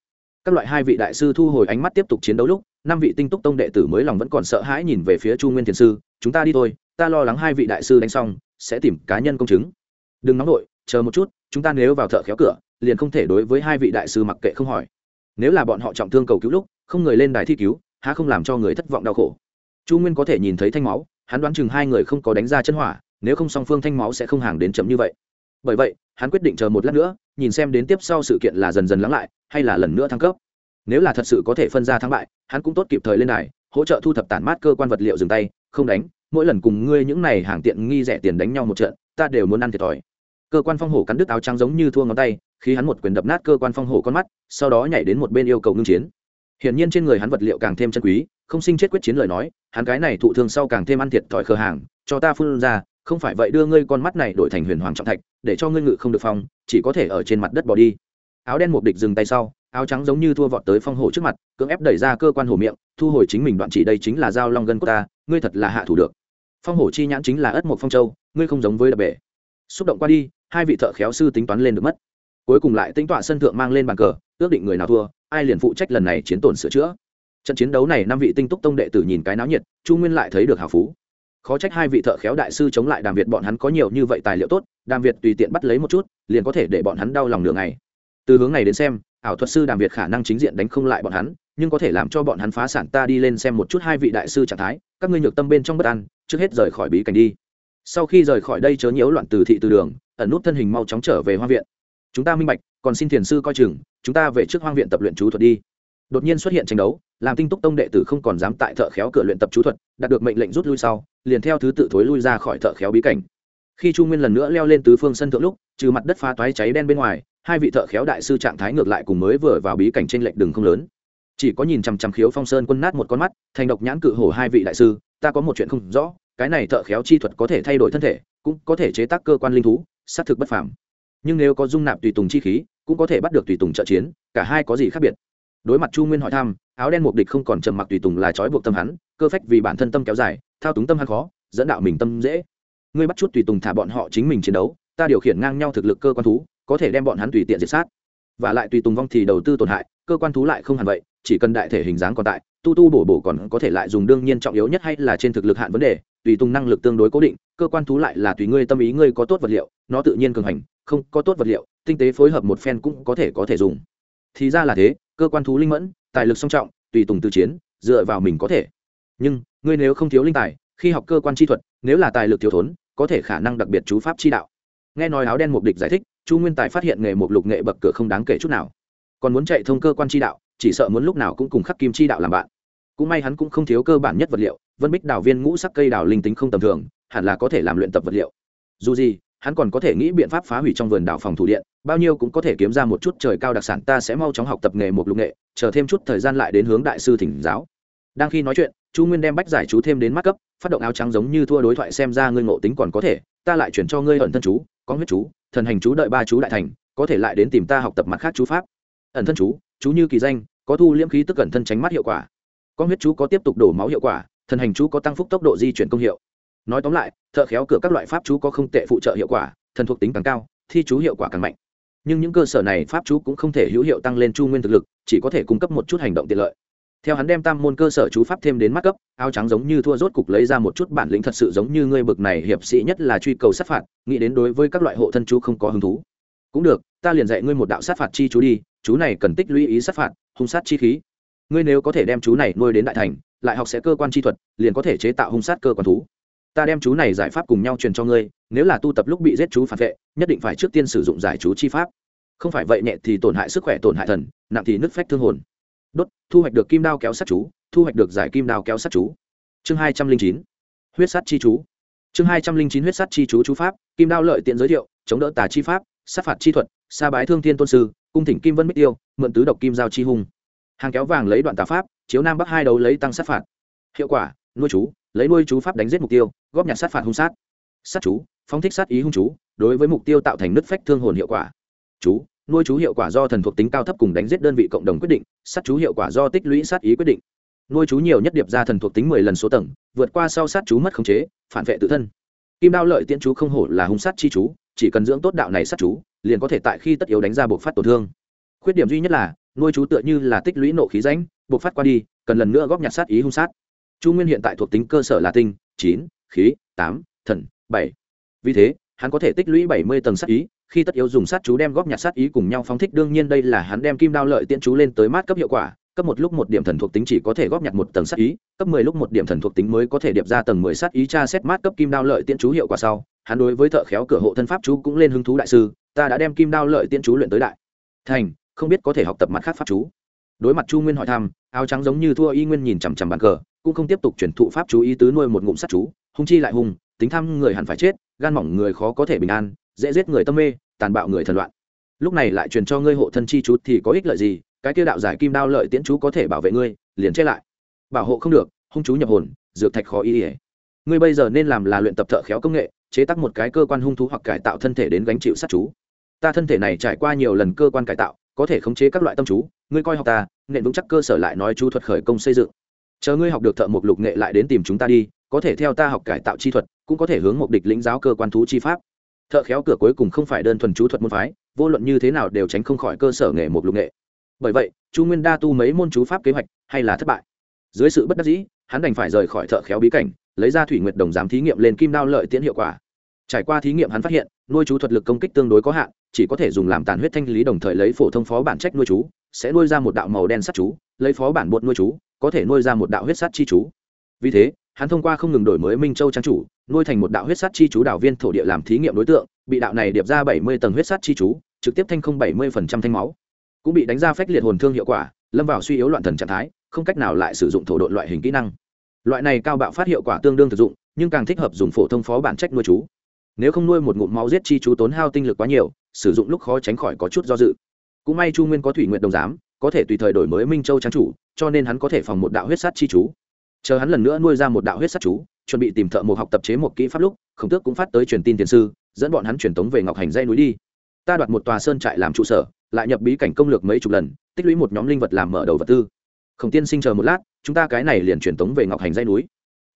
Speaker 1: các loại hai vị đại sư thu hồi ánh mắt tiếp tục chiến đấu lúc, năm vị tinh túc tông đệ tử mới lòng vẫn còn sợ hãi nhìn về phía chu nguyên thiền sư, chúng ta đi thôi, ta lo lắng hai vị đại sư đánh xong, sẽ tìm cá nhân công chứng. Đừng nóng đội chờ một chút, chúng ta nếu vào thợ khéo cửa, liền không thể đối với hai vị đại sư mặc kệ không hỏi. Nếu là bọn họ trọng thương cầu cứu lúc, không người lên đài thi cứu, há không làm cho người thất vọng đau khổ? Chu nguyên có thể nhìn thấy thanh máu, hắn đoán chừng hai người không có đánh ra chân hỏa, nếu không song phương thanh máu sẽ không hàng đến chậm như vậy. Bởi vậy hắn quyết định chờ một lát nữa, nhìn xem đến tiếp sau sự kiện là dần dần lắng lại, hay là lần nữa thăng cấp. Nếu là thật sự có thể phân ra thắng bại, hắn cũng tốt kịp thời lên đài, hỗ trợ thu thập tản mát cơ quan vật liệu dừng tay, không đánh, mỗi lần cùng ngươi những này hàng tiện nghi rẻ tiền đánh nhau một trận, ta đều muốn ăn thiệt thòi. Cơ quan phong hổ cắn đứt áo trắng giống như thua ngón tay, khi hắn một quyền đập nát cơ quan phong hổ con mắt, sau đó nhảy đến một bên yêu cầu ngưng chiến. Hiển nhiên trên người hắn vật liệu càng thêm chân quý, không sinh chết quyết chiến lời nói, hắn cái này thụ thương sau càng thêm ăn thiệt thòi khờ hàng, cho ta phun ra, không phải vậy đưa ngươi con mắt này đổi thành huyền hoàng trọng thạch để cho ngươi ngự không được phong, chỉ có thể ở trên mặt đất bỏ đi. Áo đen một địch dừng tay sau, áo trắng giống như thua vọt tới phong hổ trước mặt, cưỡng ép đẩy ra cơ quan hổ miệng, thu hồi chính mình đoạn chỉ đây chính là dao long gân của ta, ngươi thật là hạ thủ được. Phong hổ chi nhãn chính là ất mộc phong châu, ngươi không giống với đập bể. Xúc động qua đi, hai vị thợ khéo sư tính toán lên được mất. Cuối cùng lại tính tọa sân thượng mang lên bàn cờ, ước định người nào thua, ai liền phụ trách lần này chiến tổn sửa chữa. Trận chiến đấu này năm vị tinh túc tông đệ tử nhìn cái náo nhiệt, chu nguyên lại thấy được hào phú khó trách hai vị thợ khéo đại sư chống lại đàm việt bọn hắn có nhiều như vậy tài liệu tốt, đàm việt tùy tiện bắt lấy một chút, liền có thể để bọn hắn đau lòng nửa này từ hướng này đến xem, ảo thuật sư đàm việt khả năng chính diện đánh không lại bọn hắn, nhưng có thể làm cho bọn hắn phá sản ta đi lên xem một chút hai vị đại sư trạng thái, các ngươi nhược tâm bên trong bất an, trước hết rời khỏi bí cảnh đi. Sau khi rời khỏi đây chớ nhiễu loạn từ thị từ đường, ẩn nút thân hình mau chóng trở về hoa viện. Chúng ta minh bạch, còn xin thiền sư coi chừng, chúng ta về trước hoang viện tập luyện chú thuật đi đột nhiên xuất hiện tranh đấu, làm tinh túc tông đệ tử không còn dám tại thợ khéo cửa luyện tập chú thuật, đạt được mệnh lệnh rút lui sau, liền theo thứ tự thối lui ra khỏi thợ khéo bí cảnh. Khi chu nguyên lần nữa leo lên tứ phương sân thượng lúc, trừ mặt đất pha toái cháy đen bên ngoài, hai vị thợ khéo đại sư trạng thái ngược lại cùng mới vừa vào bí cảnh trên lệnh đường không lớn. Chỉ có nhìn chằm chằm khiếu phong sơn quân nát một con mắt, thành độc nhãn cự hổ hai vị đại sư, ta có một chuyện không rõ, cái này thợ khéo chi thuật có thể thay đổi thân thể, cũng có thể chế tác cơ quan linh thú, xác thực bất phàm. Nhưng nếu có dung nạp tùy tùng chi khí, cũng có thể bắt được tùy tùng trợ chiến, cả hai có gì khác biệt? Đối mặt chu nguyên hỏi thăm, áo đen mục địch không còn trầm mặc tùy tùng là trói buộc tâm hắn, cơ phách vì bản thân tâm kéo dài, thao túng tâm hắn khó, dẫn đạo mình tâm dễ. Ngươi bắt chút tùy tùng thả bọn họ chính mình chiến đấu, ta điều khiển ngang nhau thực lực cơ quan thú, có thể đem bọn hắn tùy tiện diệt sát. Và lại tùy tùng vong thì đầu tư tổn hại, cơ quan thú lại không hẳn vậy, chỉ cần đại thể hình dáng còn tại, tu tu bổ bổ còn có thể lại dùng đương nhiên trọng yếu nhất hay là trên thực lực hạn vấn đề, tùy tùng năng lực tương đối cố định, cơ quan thú lại là tùy ngươi tâm ý ngươi có tốt vật liệu, nó tự nhiên cường hành, không có tốt vật liệu, tinh tế phối hợp một phen cũng có thể có thể dùng. Thì ra là thế cơ quan thú linh mẫn, tài lực song trọng, tùy tùng từ chiến, dựa vào mình có thể. Nhưng, ngươi nếu không thiếu linh tài, khi học cơ quan chi thuật, nếu là tài lực thiếu thốn, có thể khả năng đặc biệt chú pháp chi đạo. Nghe nói áo đen mục địch giải thích, chu nguyên tài phát hiện nghề mục lục nghệ bậc cửa không đáng kể chút nào. Còn muốn chạy thông cơ quan chi đạo, chỉ sợ muốn lúc nào cũng cùng khắc kim chi đạo làm bạn. Cũng may hắn cũng không thiếu cơ bản nhất vật liệu, vân bích đào viên ngũ sắc cây đào linh tính không tầm thường, hẳn là có thể làm luyện tập vật liệu. Dù gì hắn còn có thể nghĩ biện pháp phá hủy trong vườn đảo phòng thủ điện, bao nhiêu cũng có thể kiếm ra một chút trời cao đặc sản, ta sẽ mau chóng học tập nghề một lục nghệ, chờ thêm chút thời gian lại đến hướng đại sư thỉnh giáo. Đang khi nói chuyện, chu nguyên đem bách giải chú thêm đến mắt cấp, phát động áo trắng giống như thua đối thoại xem ra ngươi ngộ tính còn có thể, ta lại chuyển cho ngươi ẩn thân chú, có huyết chú, thần hành chú đợi ba chú đại thành, có thể lại đến tìm ta học tập mặt khác chú pháp. Ẩn thân chú chú như kỳ danh, có thu liễm khí tức ẩn thân tránh mắt hiệu quả. Có huyết chú có tiếp tục đổ máu hiệu quả, thần hành chú có tăng phúc tốc độ di chuyển công hiệu nói tóm lại, thợ khéo cửa các loại pháp chú có không tệ phụ trợ hiệu quả, thần thuộc tính càng cao, thi chú hiệu quả càng mạnh. Nhưng những cơ sở này pháp chú cũng không thể hữu hiệu tăng lên chu nguyên thực lực, chỉ có thể cung cấp một chút hành động tiện lợi. Theo hắn đem tam môn cơ sở chú pháp thêm đến mắt cấp, áo trắng giống như thua rốt cục lấy ra một chút bản lĩnh thật sự giống như ngươi bực này hiệp sĩ nhất là truy cầu sát phạt, nghĩ đến đối với các loại hộ thân chú không có hứng thú. Cũng được, ta liền dạy ngươi một đạo sát phạt chi chú đi, chú này cần tích lũy ý sát phạt, hung sát chi khí. Ngươi nếu có thể đem chú này nuôi đến đại thành, lại học sẽ cơ quan chi thuật, liền có thể chế tạo hung sát cơ quan thú ta đem chú này giải pháp cùng nhau truyền cho ngươi, nếu là tu tập lúc bị giết chú phản vệ, nhất định phải trước tiên sử dụng giải chú chi pháp. Không phải vậy nhẹ thì tổn hại sức khỏe, tổn hại thần, nặng thì nứt phách thương hồn. Đốt, thu hoạch được kim đao kéo sát chú, thu hoạch được giải kim đao kéo sát chú. Chương hai trăm linh chín, huyết sát chi chú. Chương hai trăm linh chín, huyết sát chi chú chú pháp, kim đao lợi tiện giới thiệu, chống đỡ tà chi pháp, sát phạt chi thuật, sa bái thương thiên tôn sư, cung thỉnh kim vân bích tiêu, mượn tứ độc kim giao chi hung. Hàng kéo vàng lấy đoạn tà pháp, chiếu nam bắc hai đấu lấy tăng sát phạt. Hiệu quả, nuôi chú lấy nuôi chú pháp đánh giết mục tiêu, góp nhặt sát phạt hung sát. Sát chú, phóng thích sát ý hung chú, đối với mục tiêu tạo thành nứt phách thương hồn hiệu quả. Chú, nuôi chú hiệu quả do thần thuộc tính cao thấp cùng đánh giết đơn vị cộng đồng quyết định, sát chú hiệu quả do tích lũy sát ý quyết định. Nuôi chú nhiều nhất điệp ra thần thuộc tính mười lần số tầng, vượt qua sau sát chú mất khống chế, phản vệ tự thân. Kim đao lợi tiễn chú không hổ là hung sát chi chú, chỉ cần dưỡng tốt đạo này sát chú, liền có thể tại khi tất yếu đánh ra buộc phát tổn thương. Khuyết điểm duy nhất là, nuôi chú tựa như là tích lũy nộ khí rãnh buộc phát qua đi, cần lần nữa góp nhặt sát ý hung sát chu nguyên hiện tại thuộc tính cơ sở là tinh, chín, khí, tám, thần, bảy. Vì thế, hắn có thể tích lũy bảy mươi tầng sát ý, khi tất yếu dùng sát chú đem góp nhặt sát ý cùng nhau phóng thích, đương nhiên đây là hắn đem kim đao lợi tiễn chú lên tới mát cấp hiệu quả, cấp một lúc một điểm thần thuộc tính chỉ có thể góp nhặt một tầng sát ý, cấp mười lúc một điểm thần thuộc tính mới có thể điệp ra tầng mười sát ý tra xét mát cấp kim đao lợi tiễn chú hiệu quả sau. Hắn đối với thợ khéo cửa hộ thân pháp chú cũng lên hứng thú đại sư, ta đã đem kim đao lợi tiễn chú luyện tới đại. Thành, không biết có thể học tập mặt khác pháp chú đối mặt chu nguyên hỏi thăm, áo trắng giống như thua y nguyên nhìn chằm chằm bàn cờ, cũng không tiếp tục chuyển thụ pháp chú ý tứ nuôi một ngụm sắt chú, hung chi lại hung, tính thăm người hẳn phải chết, gan mỏng người khó có thể bình an, dễ giết người tâm mê, tàn bạo người thần loạn. Lúc này lại truyền cho ngươi hộ thân chi chú thì có ích lợi gì, cái kia đạo giải kim đao lợi tiễn chú có thể bảo vệ ngươi, liền che lại. Bảo hộ không được, hung chú nhập hồn, dược thạch khó ý ỉa ngươi bây giờ nên làm là luyện tập thợ khéo công nghệ, chế tác một cái cơ quan hung thú hoặc cải tạo thân thể đến gánh chịu sát chú. Ta thân thể này trải qua nhiều lần cơ quan cải tạo, có thể khống chế các loại tâm chú ngươi coi học ta, nện vững chắc cơ sở lại nói chú thuật khởi công xây dựng. Chờ ngươi học được thợ một lục nghệ lại đến tìm chúng ta đi, có thể theo ta học cải tạo chi thuật, cũng có thể hướng mục địch lĩnh giáo cơ quan thú chi pháp. Thợ khéo cửa cuối cùng không phải đơn thuần chú thuật môn phái, vô luận như thế nào đều tránh không khỏi cơ sở nghề một lục nghệ. Bởi vậy, chu nguyên đa tu mấy môn chú pháp kế hoạch, hay là thất bại. Dưới sự bất đắc dĩ, hắn đành phải rời khỏi thợ khéo bí cảnh, lấy ra thủy nguyệt đồng giám thí nghiệm lên kim đao lợi tiễn hiệu quả. Trải qua thí nghiệm hắn phát hiện, nuôi chú thuật lực công kích tương đối có hạn, chỉ có thể dùng làm tàn huyết thanh lý đồng thời lấy phổ thông phó bản trách nuôi chú sẽ nuôi ra một đạo màu đen sắt chú, lấy phó bản bột nuôi chú, có thể nuôi ra một đạo huyết sắt chi chú. Vì thế, hắn thông qua không ngừng đổi mới minh châu trang chủ, nuôi thành một đạo huyết sắt chi chú đạo viên thổ địa làm thí nghiệm đối tượng, bị đạo này điệp ra bảy mươi tầng huyết sắt chi chú, trực tiếp thanh không bảy mươi phần trăm thanh máu. Cũng bị đánh ra phách liệt hồn thương hiệu quả, lâm vào suy yếu loạn thần trạng thái, không cách nào lại sử dụng thổ độn loại hình kỹ năng. Loại này cao bạo phát hiệu quả tương đương thực dụng, nhưng càng thích hợp dùng phổ thông phó bản trách nuôi chú. Nếu không nuôi một ngụm máu giết chi chú tốn hao tinh lực quá nhiều, sử dụng lúc khó tránh khỏi có chút do dự cũng may chu nguyên có thủy nguyện đồng giám, có thể tùy thời đổi mới minh châu trang chủ, cho nên hắn có thể phòng một đạo huyết sát chi chú. Chờ hắn lần nữa nuôi ra một đạo huyết sát chú, chuẩn bị tìm thợ một học tập chế một kỹ pháp lúc, khổng tước cũng phát tới truyền tin tiền sư, dẫn bọn hắn truyền tống về ngọc hành dây núi đi. Ta đoạt một tòa sơn trại làm trụ sở, lại nhập bí cảnh công lược mấy chục lần, tích lũy một nhóm linh vật làm mở đầu vật tư. Khổng tiên sinh chờ một lát, chúng ta cái này liền truyền tống về ngọc hành dây núi.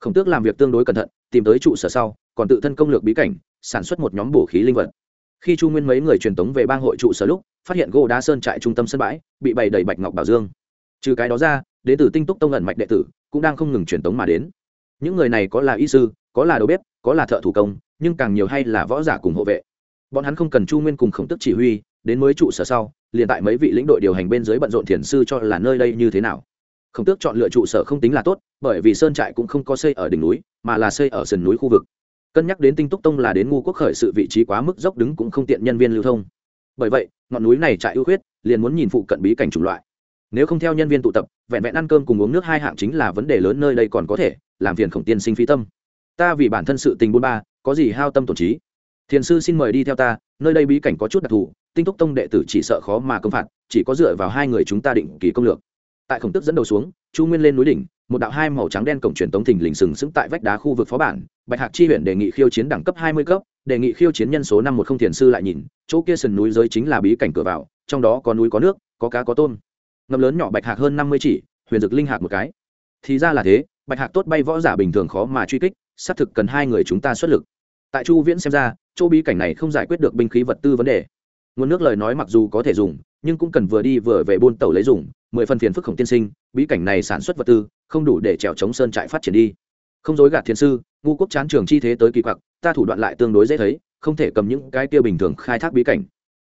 Speaker 1: Khổng tước làm việc tương đối cẩn thận, tìm tới trụ sở sau, còn tự thân công lược bí cảnh, sản xuất một nhóm bổ khí linh vật. Khi chu nguyên mấy người truyền tống về bang hội trụ sở lúc phát hiện gỗ đá sơn trại trung tâm sân bãi, bị bày đầy bạch ngọc bảo dương. Trừ cái đó ra đến từ tinh túc tông ẩn mạch đệ tử cũng đang không ngừng truyền tống mà đến. Những người này có là y sư, có là đầu bếp, có là thợ thủ công, nhưng càng nhiều hay là võ giả cùng hộ vệ. Bọn hắn không cần chu nguyên cùng khổng tức chỉ huy, đến mới trụ sở sau, liền tại mấy vị lĩnh đội điều hành bên dưới bận rộn thiền sư cho là nơi đây như thế nào. Khổng tước chọn lựa trụ sở không tính là tốt, bởi vì sơn trại cũng không có xây ở đỉnh núi, mà là xây ở sườn núi khu vực. Cân nhắc đến tinh túc tông là đến ngu quốc khởi sự vị trí quá mức dốc đứng cũng không tiện nhân viên lưu thông bởi vậy, ngọn núi này trại ưu khuyết, liền muốn nhìn phụ cận bí cảnh chủng loại. Nếu không theo nhân viên tụ tập, vẹn vẹn ăn cơm cùng uống nước hai hạng chính là vấn đề lớn nơi đây còn có thể, làm phiền khổng tiên sinh phí tâm. Ta vì bản thân sự tình buôn ba, có gì hao tâm tổn trí? Thiền sư xin mời đi theo ta, nơi đây bí cảnh có chút đặc thù, tinh túc tông đệ tử chỉ sợ khó mà công phạt, chỉ có dựa vào hai người chúng ta định kỳ công lược. Tại khổng tức dẫn đầu xuống, chu nguyên lên núi đỉnh, một đạo hai màu trắng đen cổng truyền tống thình lình sừng sững tại vách đá khu vực phó bản, bạch hạc chi huyện đề nghị khiêu chiến đẳng cấp hai mươi cấp đề nghị khiêu chiến nhân số năm một không thiền sư lại nhìn, chỗ kia sườn núi giới chính là bí cảnh cửa vào, trong đó có núi có nước, có cá có tôm. Ngầm lớn nhỏ bạch hạc hơn năm mươi chỉ, huyền dực linh hạc một cái. Thì ra là thế, bạch hạc tốt bay võ giả bình thường khó mà truy kích, xác thực cần hai người chúng ta xuất lực. Tại chu viễn xem ra, chỗ bí cảnh này không giải quyết được binh khí vật tư vấn đề. Nguồn nước lời nói mặc dù có thể dùng, nhưng cũng cần vừa đi vừa về buôn tàu lấy dùng, mười phần phiền phức khổng tiên sinh, bí cảnh này sản xuất vật tư, không đủ để trèo chống sơn trại phát triển đi không dối gạt thiên sư, ngu quốc chán trường chi thế tới kỳ quặc, ta thủ đoạn lại tương đối dễ thấy, không thể cầm những cái tiêu bình thường khai thác bí cảnh.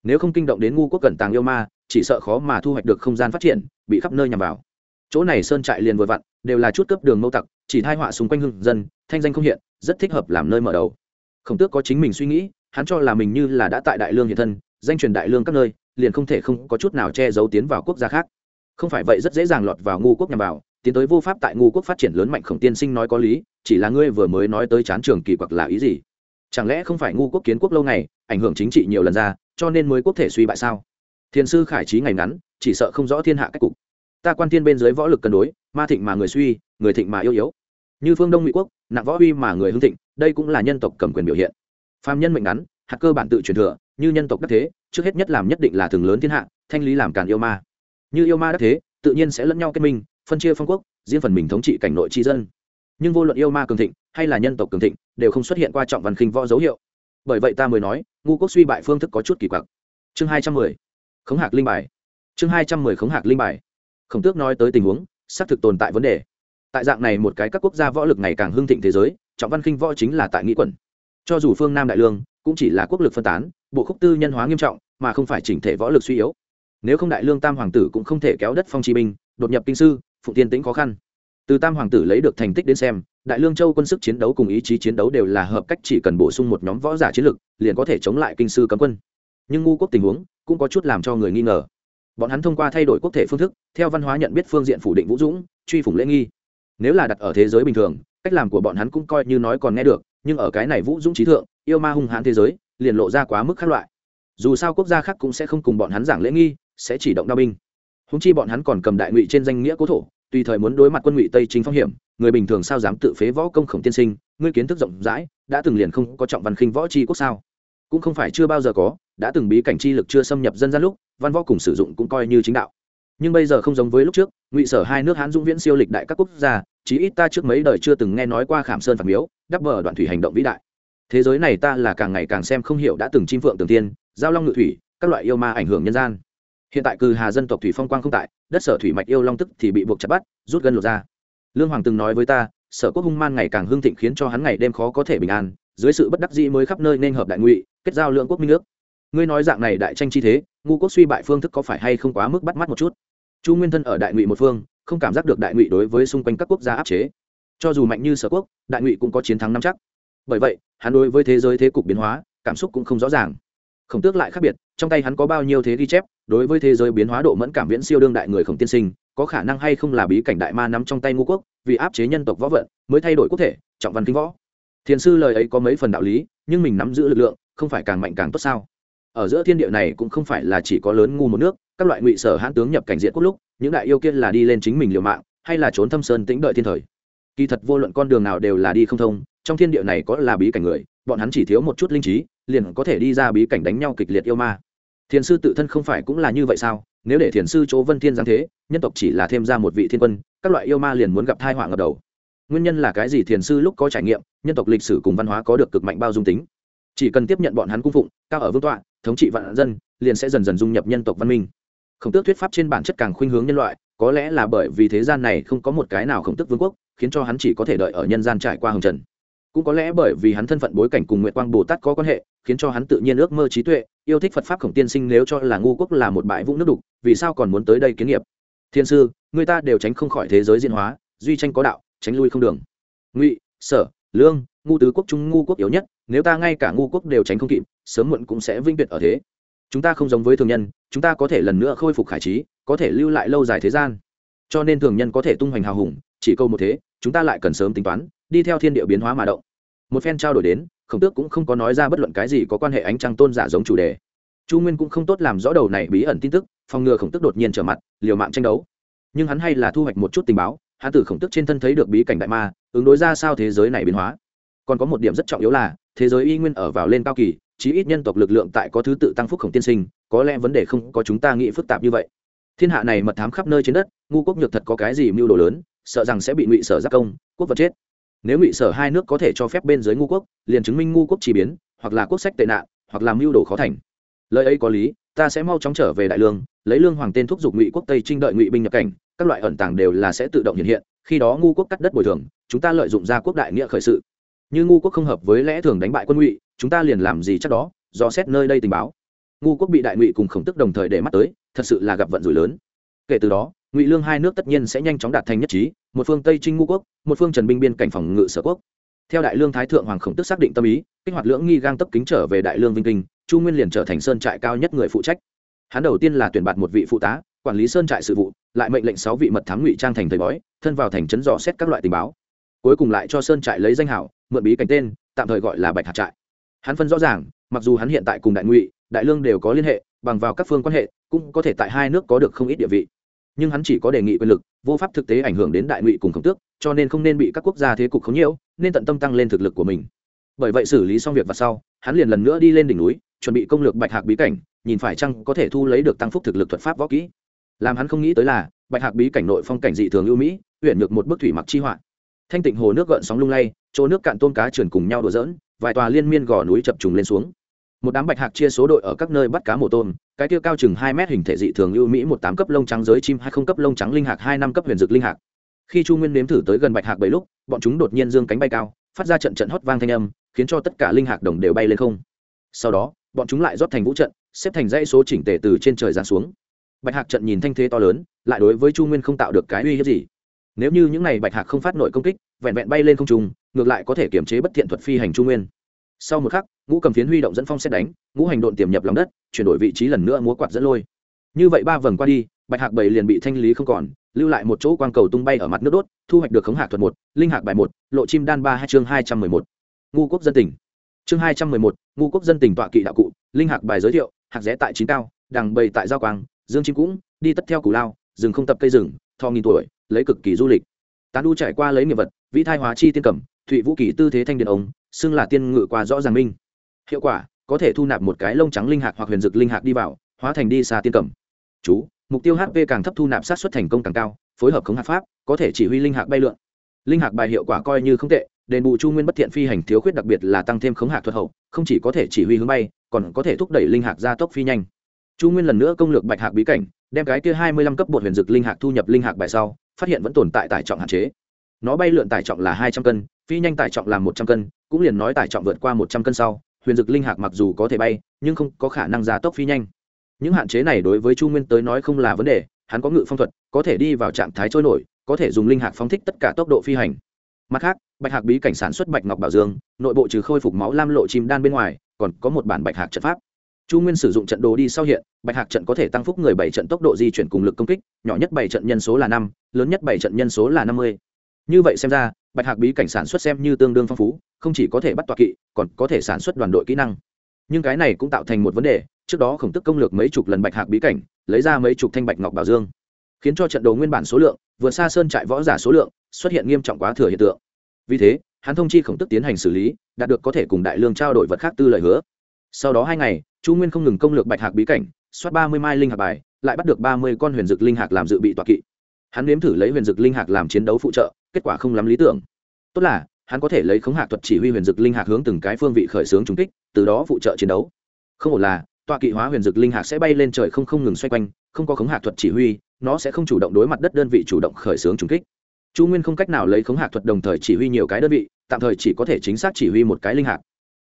Speaker 1: Nếu không kinh động đến ngu quốc cẩn tàng yêu ma, chỉ sợ khó mà thu hoạch được không gian phát triển, bị khắp nơi nhằm vào. Chỗ này sơn trại liền vừa vặn, đều là chút cấp đường mâu tặc, chỉ thai họa xung quanh hưng dân, thanh danh không hiện, rất thích hợp làm nơi mở đầu. Khổng tước có chính mình suy nghĩ, hắn cho là mình như là đã tại đại lương hiện thân, danh truyền đại lương các nơi, liền không thể không có chút nào che giấu tiến vào quốc gia khác. Không phải vậy rất dễ dàng lọt vào ngu quốc nhằm vào tiến tới vô pháp tại ngu quốc phát triển lớn mạnh khổng tiên sinh nói có lý, chỉ là ngươi vừa mới nói tới chán trường kỳ quặc là ý gì? Chẳng lẽ không phải ngu quốc kiến quốc lâu ngày, ảnh hưởng chính trị nhiều lần ra, cho nên mới quốc thể suy bại sao? Thiền sư khải trí ngày ngắn, chỉ sợ không rõ thiên hạ cách cục. Ta quan thiên bên dưới võ lực cân đối, ma thịnh mà người suy, người thịnh mà yêu yếu. Như phương đông mỹ quốc, nặng võ uy mà người hưng thịnh, đây cũng là nhân tộc cầm quyền biểu hiện. Phạm nhân mệnh ngắn, hạt cơ bản tự truyền thừa, như nhân tộc đắc thế, trước hết nhất làm nhất định là thường lớn thiên hạ, thanh lý làm càn yêu ma. Như yêu ma đắc thế, tự nhiên sẽ lẫn nhau kết minh phân chia phong quốc, riêng phần mình thống trị cảnh nội tri dân. Nhưng vô luận yêu ma cường thịnh hay là nhân tộc cường thịnh đều không xuất hiện qua trọng văn khinh võ dấu hiệu. Bởi vậy ta mới nói, ngu quốc suy bại phương thức có chút kỳ quặc. Chương hai trăm mười, khống hạc linh bài. Chương hai trăm mười khống hạc linh bài. Khổng tước nói tới tình huống, xác thực tồn tại vấn đề. Tại dạng này một cái các quốc gia võ lực ngày càng hưng thịnh thế giới, trọng văn khinh võ chính là tại nghĩ quẩn cho dù phương nam đại lương cũng chỉ là quốc lực phân tán, bộ khúc tư nhân hóa nghiêm trọng, mà không phải chỉnh thể võ lực suy yếu. Nếu không đại lương tam hoàng tử cũng không thể kéo đất phong chi binh, đột nhập kinh sư phụ tiên tĩnh khó khăn. Từ tam hoàng tử lấy được thành tích đến xem, đại lương châu quân sức chiến đấu cùng ý chí chiến đấu đều là hợp cách chỉ cần bổ sung một nhóm võ giả chiến lực, liền có thể chống lại kinh sư cấm quân. Nhưng ngu quốc tình huống cũng có chút làm cho người nghi ngờ. Bọn hắn thông qua thay đổi quốc thể phương thức, theo văn hóa nhận biết phương diện phủ định vũ dũng, truy phủng lễ nghi. Nếu là đặt ở thế giới bình thường, cách làm của bọn hắn cũng coi như nói còn nghe được, nhưng ở cái này vũ dũng trí thượng, yêu ma hung hãn thế giới, liền lộ ra quá mức khác loại. Dù sao quốc gia khác cũng sẽ không cùng bọn hắn giảng lễ nghi, sẽ chỉ động đao binh húng chi bọn hắn còn cầm đại ngụy trên danh nghĩa cố thổ, tùy thời muốn đối mặt quân ngụy tây chính phong hiểm, người bình thường sao dám tự phế võ công khổng tiên sinh, ngươi kiến thức rộng rãi, đã từng liền không có trọng văn khinh võ chi quốc sao? Cũng không phải chưa bao giờ có, đã từng bí cảnh chi lực chưa xâm nhập dân gian lúc, văn võ cùng sử dụng cũng coi như chính đạo. Nhưng bây giờ không giống với lúc trước, ngụy sở hai nước hán dũng viễn siêu lịch đại các quốc gia, chí ít ta trước mấy đời chưa từng nghe nói qua khảm sơn phạt miếu, đắp bờ đoạn thủy hành động vĩ đại. Thế giới này ta là càng ngày càng xem không hiểu đã từng chim phượng tường tiên, giao long ngự thủy, các loại yêu ma ảnh hưởng nhân gian hiện tại cừ hà dân tộc thủy phong quang không tại, đất sở thủy mạch yêu long tức thì bị buộc chặt bắt, rút gân lột ra. Lương hoàng từng nói với ta, sở quốc hung man ngày càng hưng thịnh khiến cho hắn ngày đêm khó có thể bình an, dưới sự bất đắc dĩ mới khắp nơi nên hợp đại ngụy, kết giao lượng quốc minh nước. Ngươi nói dạng này đại tranh chi thế, ngu quốc suy bại phương thức có phải hay không quá mức bắt mắt một chút? Chu nguyên thân ở đại ngụy một phương, không cảm giác được đại ngụy đối với xung quanh các quốc gia áp chế. Cho dù mạnh như sở quốc, đại ngụy cũng có chiến thắng năm chắc. Bởi vậy, hắn đối với thế giới thế cục biến hóa, cảm xúc cũng không rõ ràng khổng tước lại khác biệt, trong tay hắn có bao nhiêu thế ghi chép, đối với thế giới biến hóa độ mẫn cảm viễn siêu đương đại người khổng tiên sinh, có khả năng hay không là bí cảnh đại ma nắm trong tay ngũ quốc, vì áp chế nhân tộc võ vận, mới thay đổi quốc thể, trọng văn kinh võ. Thiền sư lời ấy có mấy phần đạo lý, nhưng mình nắm giữ lực lượng, không phải càng mạnh càng tốt sao? Ở giữa thiên địa này cũng không phải là chỉ có lớn ngu một nước, các loại ngụy sở hãn tướng nhập cảnh diện quốc lúc, những đại yêu kiên là đi lên chính mình liều mạng, hay là trốn thâm sơn tĩnh đợi thiên thời. Kỳ thật vô luận con đường nào đều là đi không thông, trong thiên địa này có là bí cảnh người, bọn hắn chỉ thiếu một chút linh trí liền có thể đi ra bí cảnh đánh nhau kịch liệt yêu ma. Thiền sư tự thân không phải cũng là như vậy sao? Nếu để thiền sư chỗ vân thiên giáng thế, nhân tộc chỉ là thêm ra một vị thiên quân, các loại yêu ma liền muốn gặp thai họa ngập đầu. Nguyên nhân là cái gì? Thiền sư lúc có trải nghiệm, nhân tộc lịch sử cùng văn hóa có được cực mạnh bao dung tính. Chỉ cần tiếp nhận bọn hắn cung phụng, cao ở vương tọa, thống trị vạn dân, liền sẽ dần dần dung nhập nhân tộc văn minh. Khổng tước thuyết pháp trên bản chất càng khuynh hướng nhân loại, có lẽ là bởi vì thế gian này không có một cái nào khổng tước vương quốc, khiến cho hắn chỉ có thể đợi ở nhân gian trải qua hồng trần cũng có lẽ bởi vì hắn thân phận bối cảnh cùng nguyện quang bồ tát có quan hệ, khiến cho hắn tự nhiên ước mơ trí tuệ, yêu thích phật pháp khổng tiên sinh nếu cho là ngu quốc là một bãi vũng nước đục, vì sao còn muốn tới đây kiến nghiệp? Thiên sư, người ta đều tránh không khỏi thế giới diễn hóa, duy tranh có đạo, tránh lui không đường. Ngụy, sở, lương, ngu tứ quốc trung ngu quốc yếu nhất, nếu ta ngay cả ngu quốc đều tránh không kịp, sớm muộn cũng sẽ vinh tuyệt ở thế. Chúng ta không giống với thường nhân, chúng ta có thể lần nữa khôi phục khải trí, có thể lưu lại lâu dài thế gian. Cho nên thường nhân có thể tung hoành hào hùng, chỉ câu một thế, chúng ta lại cần sớm tính toán đi theo thiên địa biến hóa mà động. Một phen trao đổi đến, khổng tước cũng không có nói ra bất luận cái gì có quan hệ ánh trăng tôn giả giống chủ đề. Chu nguyên cũng không tốt làm rõ đầu này bí ẩn tin tức, phòng ngừa khổng tước đột nhiên trở mặt, liều mạng tranh đấu. Nhưng hắn hay là thu hoạch một chút tình báo, hắn từ khổng tước trên thân thấy được bí cảnh đại ma, ứng đối ra sao thế giới này biến hóa. Còn có một điểm rất trọng yếu là, thế giới y nguyên ở vào lên cao kỳ, chí ít nhân tộc lực lượng tại có thứ tự tăng phúc khổng tiên sinh, có lẽ vấn đề không có chúng ta nghĩ phức tạp như vậy. Thiên hạ này mật thám khắp nơi trên đất, ngu quốc nhược thật có cái gì mưu đồ lớn, sợ rằng sẽ bị ngụy sở giác công, quốc vật chết nếu ngụy sở hai nước có thể cho phép bên dưới ngu quốc, liền chứng minh ngu quốc chỉ biến, hoặc là quốc sách tệ nạn, hoặc làm mưu đồ khó thành. Lời ấy có lý, ta sẽ mau chóng trở về đại lương, lấy lương hoàng tên thúc giục ngụy quốc tây trinh đợi ngụy binh nhập cảnh, các loại ẩn tàng đều là sẽ tự động hiện hiện, khi đó ngu quốc cắt đất bồi thường, chúng ta lợi dụng ra quốc đại nghĩa khởi sự. Như ngu quốc không hợp với lẽ thường đánh bại quân ngụy, chúng ta liền làm gì chắc đó, do xét nơi đây tình báo. Ngu quốc bị đại ngụy cùng khổng tức đồng thời để mắt tới, thật sự là gặp vận rủi lớn. Kể từ đó ngụy lương hai nước tất nhiên sẽ nhanh chóng đạt thành nhất trí một phương tây trinh ngu quốc một phương trần binh biên cảnh phòng ngự sở quốc theo đại lương thái thượng hoàng khổng tức xác định tâm ý kích hoạt lưỡng nghi gang tấp kính trở về đại lương vinh kinh chu nguyên liền trở thành sơn trại cao nhất người phụ trách hắn đầu tiên là tuyển bạt một vị phụ tá quản lý sơn trại sự vụ lại mệnh lệnh sáu vị mật thám ngụy trang thành thầy bói thân vào thành trấn dò xét các loại tình báo cuối cùng lại cho sơn trại lấy danh hảo mượn bí cảnh tên tạm thời gọi là bạch hạt trại hắn phân rõ ràng mặc dù hắn hiện tại cùng đại ngụy đại lương đều có liên hệ bằng vào các phương quan hệ cũng có thể tại hai nước có được không ít địa vị nhưng hắn chỉ có đề nghị quyền lực, vô pháp thực tế ảnh hưởng đến đại ngụy cùng khổng tước, cho nên không nên bị các quốc gia thế cục khống nhiễu, nên tận tâm tăng lên thực lực của mình. Bởi vậy xử lý xong việc và sau, hắn liền lần nữa đi lên đỉnh núi, chuẩn bị công lược bạch hạc bí cảnh, nhìn phải chăng có thể thu lấy được tăng phúc thực lực thuật pháp võ kỹ. Làm hắn không nghĩ tới là, bạch hạc bí cảnh nội phong cảnh dị thường ưu mỹ huyện được một bức thủy mặc chi họa. Thanh tịnh hồ nước gợn sóng lung lay, chỗ nước cạn tôm cá trườn cùng nhau đùa dỡn vài tòa liên miên gò núi chập trùng lên xuống một đám bạch hạc chia số đội ở các nơi bắt cá mổ tôm, cái tiêu cao chừng hai mét hình thể dị thường lưu mỹ một tám cấp lông trắng giới chim, hai không cấp lông trắng linh hạc, hai năm cấp huyền dực linh hạc. Khi chu nguyên nếm thử tới gần bạch hạc bảy lúc, bọn chúng đột nhiên dương cánh bay cao, phát ra trận trận hót vang thanh âm, khiến cho tất cả linh hạc đồng đều bay lên không. Sau đó, bọn chúng lại rót thành vũ trận, xếp thành dãy số chỉnh tề từ trên trời giáng xuống. Bạch hạc trận nhìn thanh thế to lớn, lại đối với chu nguyên không tạo được cái uy hiếp gì. Nếu như những n à y bạch hạc không phát nội công kích, vẹn vẹn bay lên không trung, ngược lại có thể kiềm chế bất thiện thuật phi hành chu nguyên sau một khắc, ngũ cầm phiến huy động dẫn phong xét đánh, ngũ hành độn tiềm nhập lòng đất, chuyển đổi vị trí lần nữa múa quạt dẫn lôi. Như vậy ba vầng qua đi, bạch hạc bảy liền bị thanh lý không còn, lưu lại một chỗ quang cầu tung bay ở mặt nước đốt, thu hoạch được khống hạc thuật một, linh hạc bài một, lộ chim đan ba hai, chương hai trăm mười một. Ngu quốc dân tỉnh. Chương hai trăm mười một ngu quốc dân tỉnh tọa kỵ đạo cụ, linh hạc bài giới thiệu, hạc rẽ tại chín cao, đằng bầy tại giao quang, dương chim cũng, đi tất theo củ lao, rừng không tập cây rừng thò nghìn tuổi, lấy cực kỳ du lịch. Tán đu trải qua lấy nghiệp vật, vĩ thai hóa chi tiên cẩm thụy vũ kỳ tư thế thanh điện ống xưng là tiên ngự qua rõ ràng minh. Hiệu quả, có thể thu nạp một cái lông trắng linh hạt hoặc huyền dực linh hạt đi vào, hóa thành đi xa tiên cẩm chú, mục tiêu hp càng thấp thu nạp sát xuất thành công càng cao, phối hợp khống hạt pháp, có thể chỉ huy linh hạt bay lượn. Linh hạt bài hiệu quả coi như không tệ, đền bù chu nguyên bất thiện phi hành thiếu khuyết đặc biệt là tăng thêm khống hạt thuật hậu, không chỉ có thể chỉ huy hướng bay, còn có thể thúc đẩy linh hạt gia tốc phi nhanh. Chu nguyên lần nữa công lược bạch hạc bí cảnh, đem cái kia hai mươi lăm cấp bột huyền dực linh hạc thu nhập linh hạc bài sau, phát hiện vẫn tồn tại tải trọng hạn chế nó bay lượn tải trọng là hai trăm cân, phi nhanh tải trọng là một trăm cân, cũng liền nói tải trọng vượt qua một trăm cân sau, huyền dực linh hạc mặc dù có thể bay, nhưng không có khả năng gia tốc phi nhanh. Những hạn chế này đối với chu nguyên tới nói không là vấn đề, hắn có ngự phong thuật, có thể đi vào trạng thái trôi nổi, có thể dùng linh hạc phóng thích tất cả tốc độ phi hành. Mặt khác, bạch hạc bí cảnh sản xuất bạch ngọc bảo dương, nội bộ trừ khôi phục máu lam lộ chim đan bên ngoài, còn có một bản bạch hạc trận pháp. Chu nguyên sử dụng trận đồ đi sau hiện, bạch hạc trận có thể tăng phúc người bảy trận tốc độ di chuyển cùng lực công kích, nhỏ nhất bảy trận nhân số là năm, lớn nhất bảy trận nhân số là năm mươi như vậy xem ra, bạch hạc bí cảnh sản xuất xem như tương đương phong phú, không chỉ có thể bắt tọa kỵ, còn có thể sản xuất đoàn đội kỹ năng. Nhưng cái này cũng tạo thành một vấn đề, trước đó khổng tức công lược mấy chục lần bạch hạc bí cảnh, lấy ra mấy chục thanh bạch ngọc bảo dương, khiến cho trận đồ nguyên bản số lượng, vượt xa sơn trại võ giả số lượng, xuất hiện nghiêm trọng quá thừa hiện tượng. Vì thế, hắn thông chi khổng tức tiến hành xử lý, đạt được có thể cùng đại lương trao đổi vật khác tư lời hứa. Sau đó hai ngày, chu nguyên không ngừng công lược bạch hạc bí cảnh, soát ba mươi mai linh hạc bài, lại bắt được ba mươi con huyền dực linh hạc làm dự bị tọa kỵ hắn nếm thử lấy huyền dực linh hạc làm chiến đấu phụ trợ, kết quả không lắm lý tưởng. Tốt là, hắn có thể lấy khống hạc thuật chỉ huy huyền dực linh hạc hướng từng cái phương vị khởi xướng trung kích, từ đó phụ trợ chiến đấu. Không ổn là, tọa kỵ hóa huyền dực linh hạc sẽ bay lên trời không không ngừng xoay quanh, không có khống hạc thuật chỉ huy, nó sẽ không chủ động đối mặt đất đơn vị chủ động khởi xướng trung kích. Chu nguyên không cách nào lấy khống hạc thuật đồng thời chỉ huy nhiều cái đơn vị, tạm thời chỉ có thể chính xác chỉ huy một cái linh hạc.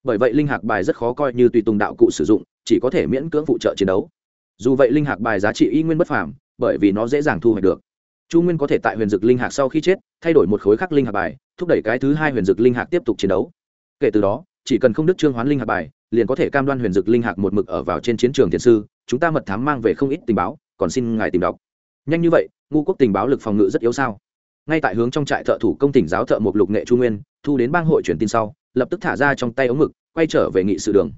Speaker 1: Bởi vậy linh hạc bài rất khó coi như tùy tùng đạo cụ sử dụng, chỉ có thể miễn cưỡng phụ trợ chiến đấu. Dù vậy linh hạc bài giá trị y nguyên bất phàm, bởi vì nó dễ dàng thu hoạch được chu nguyên có thể tại huyền dực linh hạc sau khi chết, thay đổi một khối khắc linh hạc bài, thúc đẩy cái thứ hai huyền dực linh hạc tiếp tục chiến đấu. Kể từ đó, chỉ cần không đức trương hoán linh hạc bài, liền có thể cam đoan huyền dực linh hạc một mực ở vào trên chiến trường thiền sư, chúng ta mật thám mang về không ít tình báo, còn xin ngài tìm đọc. Nhanh như vậy, ngu quốc tình báo lực phòng ngự rất yếu sao? Ngay tại hướng trong trại thợ thủ công tỉnh giáo thợ một lục nghệ chu nguyên, thu đến bang hội truyền tin sau, lập tức thả ra trong tay ống mực quay trở về nghị sự đường.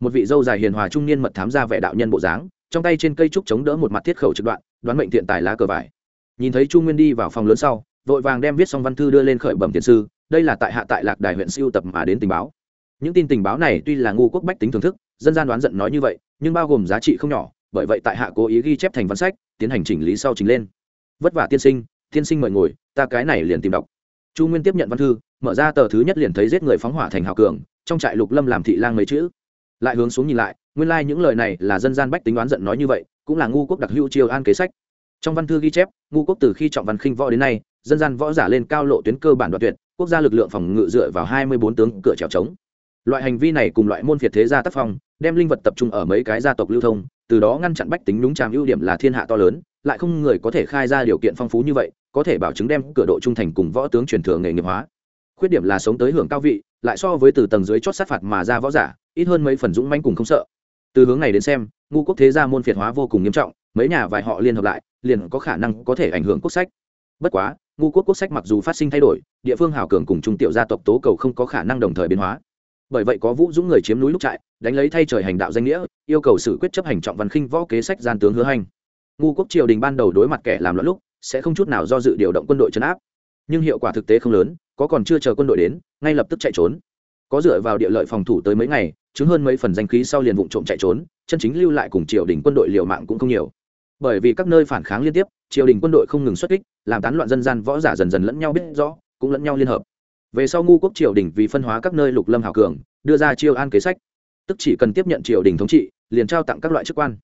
Speaker 1: Một vị dâu dài hiền hòa trung niên mật thám ra vẻ đạo nhân bộ dáng, trong tay trên cây trúc chống đỡ một mặt thiết khẩu trực đoạn, đoán mệnh thiện tài lá cờ vải nhìn thấy chu nguyên đi vào phòng lớn sau, vội vàng đem viết xong văn thư đưa lên khởi bẩm thiền sư, đây là tại hạ tại lạc đài huyện siêu tập mà đến tình báo. Những tin tình báo này tuy là ngu quốc bách tính thưởng thức, dân gian đoán giận nói như vậy, nhưng bao gồm giá trị không nhỏ, bởi vậy tại hạ cố ý ghi chép thành văn sách, tiến hành chỉnh lý sau trình lên. Vất vả tiên sinh tiên sinh mời ngồi, ta cái này liền tìm đọc. Chu nguyên tiếp nhận văn thư, mở ra tờ thứ nhất liền thấy giết người phóng hỏa thành hào cường, trong trại lục lâm làm thị lang mấy chữ. Lại hướng xuống nhìn lại, nguyên lai、like、những lời này là dân gian bách tính đoán giận nói như vậy, cũng là ngu quốc đặc hữu triều an kế sách. Trong văn thư ghi chép ngu quốc từ khi trọng văn khinh võ đến nay, dân gian võ giả lên cao lộ tuyến cơ bản đoạn tuyệt, quốc gia lực lượng phòng ngự dựa vào hai mươi bốn tướng cửa trèo trống. Loại hành vi này cùng loại môn phiệt thế gia tác phong, đem linh vật tập trung ở mấy cái gia tộc lưu thông, từ đó ngăn chặn bách tính đúng tràm ưu điểm là thiên hạ to lớn, lại không người có thể khai ra điều kiện phong phú như vậy, có thể bảo chứng đem cửa độ trung thành cùng võ tướng truyền thừa nghề nghiệp hóa. Khuyết điểm là sống tới hưởng cao vị, lại so với từ tầng dưới chót sát phạt mà ra võ giả, ít hơn mấy phần dũng manh cùng không sợ. Từ hướng này đến xem ngu quốc thế gia môn phiệt hóa vô cùng nghiêm trọng, mấy nhà vài họ liên hợp lại liền có khả năng có thể ảnh hưởng quốc sách. Bất quá, ngu quốc quốc sách mặc dù phát sinh thay đổi, địa phương hào cường cùng trung tiểu gia tộc tố cầu không có khả năng đồng thời biến hóa. Bởi vậy có vũ dũng người chiếm núi lúc trại, đánh lấy thay trời hành đạo danh nghĩa, yêu cầu xử quyết chấp hành trọng văn khinh võ kế sách gian tướng hứa hành. Ngu quốc triều đình ban đầu đối mặt kẻ làm loạn lúc, sẽ không chút nào do dự điều động quân đội chấn áp. Nhưng hiệu quả thực tế không lớn, có còn chưa chờ quân đội đến, ngay lập tức chạy trốn. Có dựa vào địa lợi phòng thủ tới mấy ngày, chứng hơn mấy phần danh khí sau liền vụ trộm chạy trốn, chân chính lưu lại cùng triều đình quân đội liều mạng cũng không nhiều bởi vì các nơi phản kháng liên tiếp, triều đình quân đội không ngừng xuất kích, làm tán loạn dân gian võ giả dần dần lẫn nhau biết rõ, cũng lẫn nhau liên hợp. Về sau ngu quốc triều đình vì phân hóa các nơi lục lâm hào cường, đưa ra chiêu an kế sách, tức chỉ cần tiếp nhận triều đình thống trị, liền trao tặng các loại chức quan.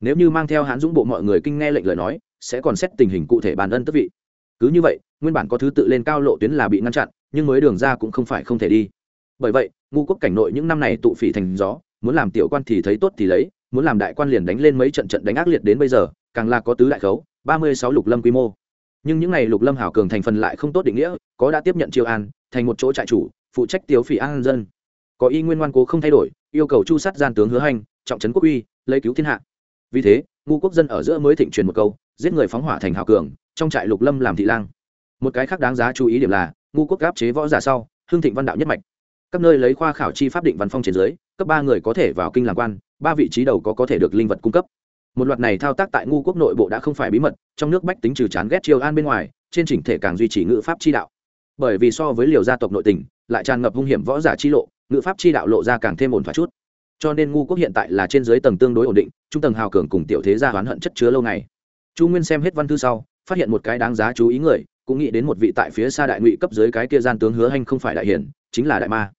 Speaker 1: Nếu như mang theo hán dũng bộ mọi người kinh nghe lệnh lời nói, sẽ còn xét tình hình cụ thể bàn ân tức vị. Cứ như vậy, nguyên bản có thứ tự lên cao lộ tuyến là bị ngăn chặn, nhưng mới đường ra cũng không phải không thể đi. Bởi vậy, ngu quốc cảnh nội những năm này tụ phỉ thành gió, muốn làm tiểu quan thì thấy tốt thì lấy, muốn làm đại quan liền đánh lên mấy trận trận đánh ác liệt đến bây giờ càng là có tứ đại khấu, ba mươi sáu lục lâm quy mô. Nhưng những ngày lục lâm hảo cường thành phần lại không tốt định nghĩa, có đã tiếp nhận triều an, thành một chỗ trại chủ, phụ trách tiêu phỉ an dân. Có y nguyên ngoan cố không thay đổi, yêu cầu chu sát gian tướng hứa hành, trọng trấn quốc uy, lấy cứu thiên hạ. Vì thế, ngu quốc dân ở giữa mới thịnh truyền một câu, giết người phóng hỏa thành hảo cường, trong trại lục lâm làm thị lang. Một cái khác đáng giá chú ý điểm là, ngu quốc gáp chế võ giả sau hương thịnh văn đạo nhất mạch. Các nơi lấy khoa khảo chi pháp định văn phong trên dưới, cấp ba người có thể vào kinh làm quan, ba vị trí đầu có có thể được linh vật cung cấp một loạt này thao tác tại ngu quốc nội bộ đã không phải bí mật, trong nước bách tính trừ chán ghét triều an bên ngoài, trên chỉnh thể càng duy trì ngữ pháp chi đạo. Bởi vì so với liều gia tộc nội tình, lại tràn ngập hung hiểm võ giả chi lộ, ngữ pháp chi đạo lộ ra càng thêm ổn thỏa chút. Cho nên ngu quốc hiện tại là trên dưới tầng tương đối ổn định, trung tầng hào cường cùng tiểu thế gia oán hận chất chứa lâu ngày. Chu nguyên xem hết văn thư sau, phát hiện một cái đáng giá chú ý người, cũng nghĩ đến một vị tại phía xa đại ngụy cấp dưới cái kia gian tướng hứa hanh không phải đại hiển, chính là đại ma.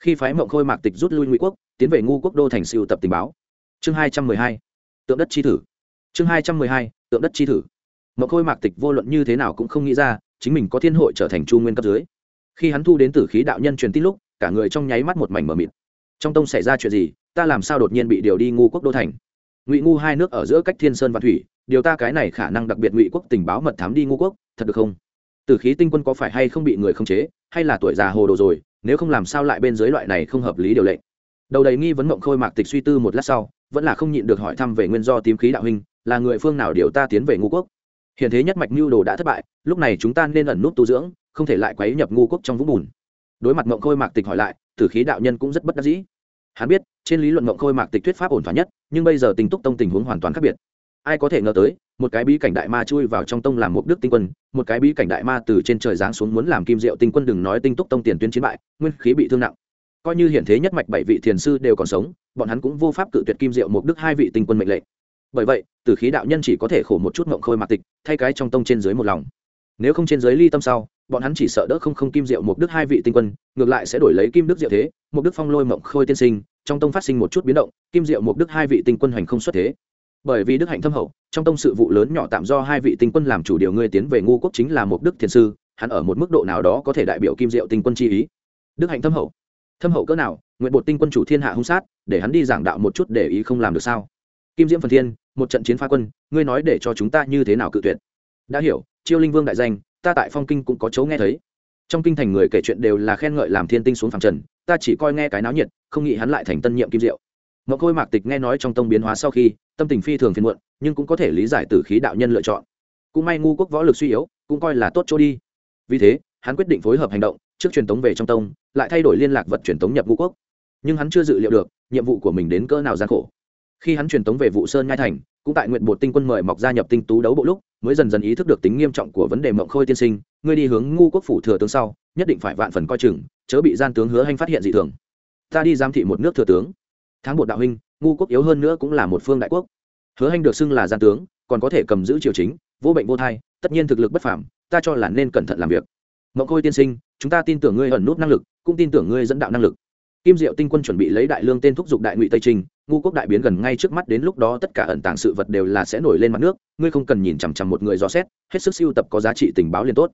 Speaker 1: Khi phái mộng khôi mạc tịch rút lui ngụy quốc, tiến về ngu quốc đô thành siêu tập tình báo. Chương hai trăm mười hai tượng đất chi thử. Chương hai trăm mười hai, tượng đất chi thử. Mộng khôi mạc tịch vô luận như thế nào cũng không nghĩ ra, chính mình có thiên hội trở thành chu nguyên cấp dưới. Khi hắn thu đến tử khí đạo nhân truyền tin lúc, cả người trong nháy mắt một mảnh mờ mịt. Trong tông xảy ra chuyện gì, ta làm sao đột nhiên bị điều đi ngu quốc đô thành? Ngụy ngu hai nước ở giữa cách thiên sơn và thủy, điều ta cái này khả năng đặc biệt ngụy quốc tình báo mật thám đi ngu quốc, thật được không? Tử khí tinh quân có phải hay không bị người khống chế, hay là tuổi già hồ đồ rồi, nếu không làm sao lại bên dưới loại này không hợp lý điều lệnh? Đầu đầy nghi vấn mộng khôi mạc tịch suy tư một lát sau, vẫn là không nhịn được hỏi thăm về nguyên do tím khí đạo hình là người phương nào điều ta tiến về ngũ quốc. Hiện thế nhất mạch mưu đồ đã thất bại, lúc này chúng ta nên ẩn nút tu dưỡng, không thể lại quấy nhập ngũ quốc trong vũng bùn. Đối mặt mộng khôi mạc tịch hỏi lại, tử khí đạo nhân cũng rất bất đắc dĩ. Hắn biết, trên lý luận mộng khôi mạc tịch thuyết pháp ổn thỏa nhất, nhưng bây giờ tình túc tông tình huống hoàn toàn khác biệt. Ai có thể ngờ tới, một cái bí cảnh đại ma chui vào trong tông làm một đức tinh quân, một cái bí cảnh đại ma từ trên trời giáng xuống muốn làm kim diệu tinh quân đừng nói tinh túc tông tiền tuyến chiến bại, nguyên khí bị thương nặng coi như hiện thế nhất mạch bảy vị thiền sư đều còn sống, bọn hắn cũng vô pháp cự tuyệt kim diệu một đức hai vị tinh quân mệnh lệnh. Bởi vậy từ khí đạo nhân chỉ có thể khổ một chút mộng khôi mạc tịch, thay cái trong tông trên dưới một lòng. Nếu không trên dưới ly tâm sau, bọn hắn chỉ sợ đỡ không không kim diệu một đức hai vị tinh quân, ngược lại sẽ đổi lấy kim đức diệu thế một đức phong lôi mộng khôi tiên sinh, trong tông phát sinh một chút biến động, kim diệu một đức hai vị tinh quân hoành không xuất thế. Bởi vì đức hạnh thâm hậu, trong tông sự vụ lớn nhỏ tạm do hai vị tinh quân làm chủ điều ngươi tiến về ngu quốc chính là một đức thiền sư, hắn ở một mức độ nào đó có thể đại biểu kim diệu tinh quân chi ý. Đức hạnh thâm hậu thâm hậu cỡ nào, nguyện bột tinh quân chủ thiên hạ hung sát, để hắn đi giảng đạo một chút để ý không làm được sao? Kim diễm phần thiên, một trận chiến phá quân, ngươi nói để cho chúng ta như thế nào cự tuyệt? Đã hiểu chiêu linh vương đại danh, ta tại phong kinh cũng có chấu nghe thấy. Trong kinh thành người kể chuyện đều là khen ngợi làm thiên tinh xuống phẳng trần, ta chỉ coi nghe cái náo nhiệt, không nghĩ hắn lại thành tân nhiệm kim diệu. Mậu khôi mạc tịch nghe nói trong tông biến hóa sau khi, tâm tình phi thường phiền muộn, nhưng cũng có thể lý giải từ khí đạo nhân lựa chọn. Cũng may ngu quốc võ lực suy yếu, cũng coi là tốt chỗ đi. Vì thế, hắn quyết định phối hợp hành động, trước truyền tống về trong tông lại thay đổi liên lạc vật truyền tống nhập ngũ quốc. Nhưng hắn chưa dự liệu được nhiệm vụ của mình đến cỡ nào gian khổ. Khi hắn truyền tống về vụ sơn ngai thành cũng tại nguyện bột tinh quân mời mọc gia nhập tinh tú đấu bộ lúc mới dần dần ý thức được tính nghiêm trọng của vấn đề mộng khôi tiên sinh ngươi đi hướng ngu quốc phủ thừa tướng sau nhất định phải vạn phần coi chừng chớ bị gian tướng hứa hành phát hiện dị thường. Ta đi giám thị một nước thừa tướng. Tháng một đạo huynh ngu quốc yếu hơn nữa cũng là một phương đại quốc. Hứa hành được xưng là gian tướng còn có thể cầm giữ triều chính vô bệnh vô thai tất nhiên thực lực bất phàm, ta cho là nên cẩn thận làm việc. Mộng khôi tiên sinh chúng ta tin tưởng ngươi ẩn nút năng lực cũng tin tưởng ngươi dẫn đạo năng lực. Kim diệu tinh quân chuẩn bị lấy đại lương tên thúc giục đại ngụy tây trình, ngu quốc đại biến gần ngay trước mắt đến lúc đó tất cả ẩn tàng sự vật đều là sẽ nổi lên mặt nước, ngươi không cần nhìn chằm chằm một người dò xét, hết sức siêu tập có giá trị tình báo liền tốt.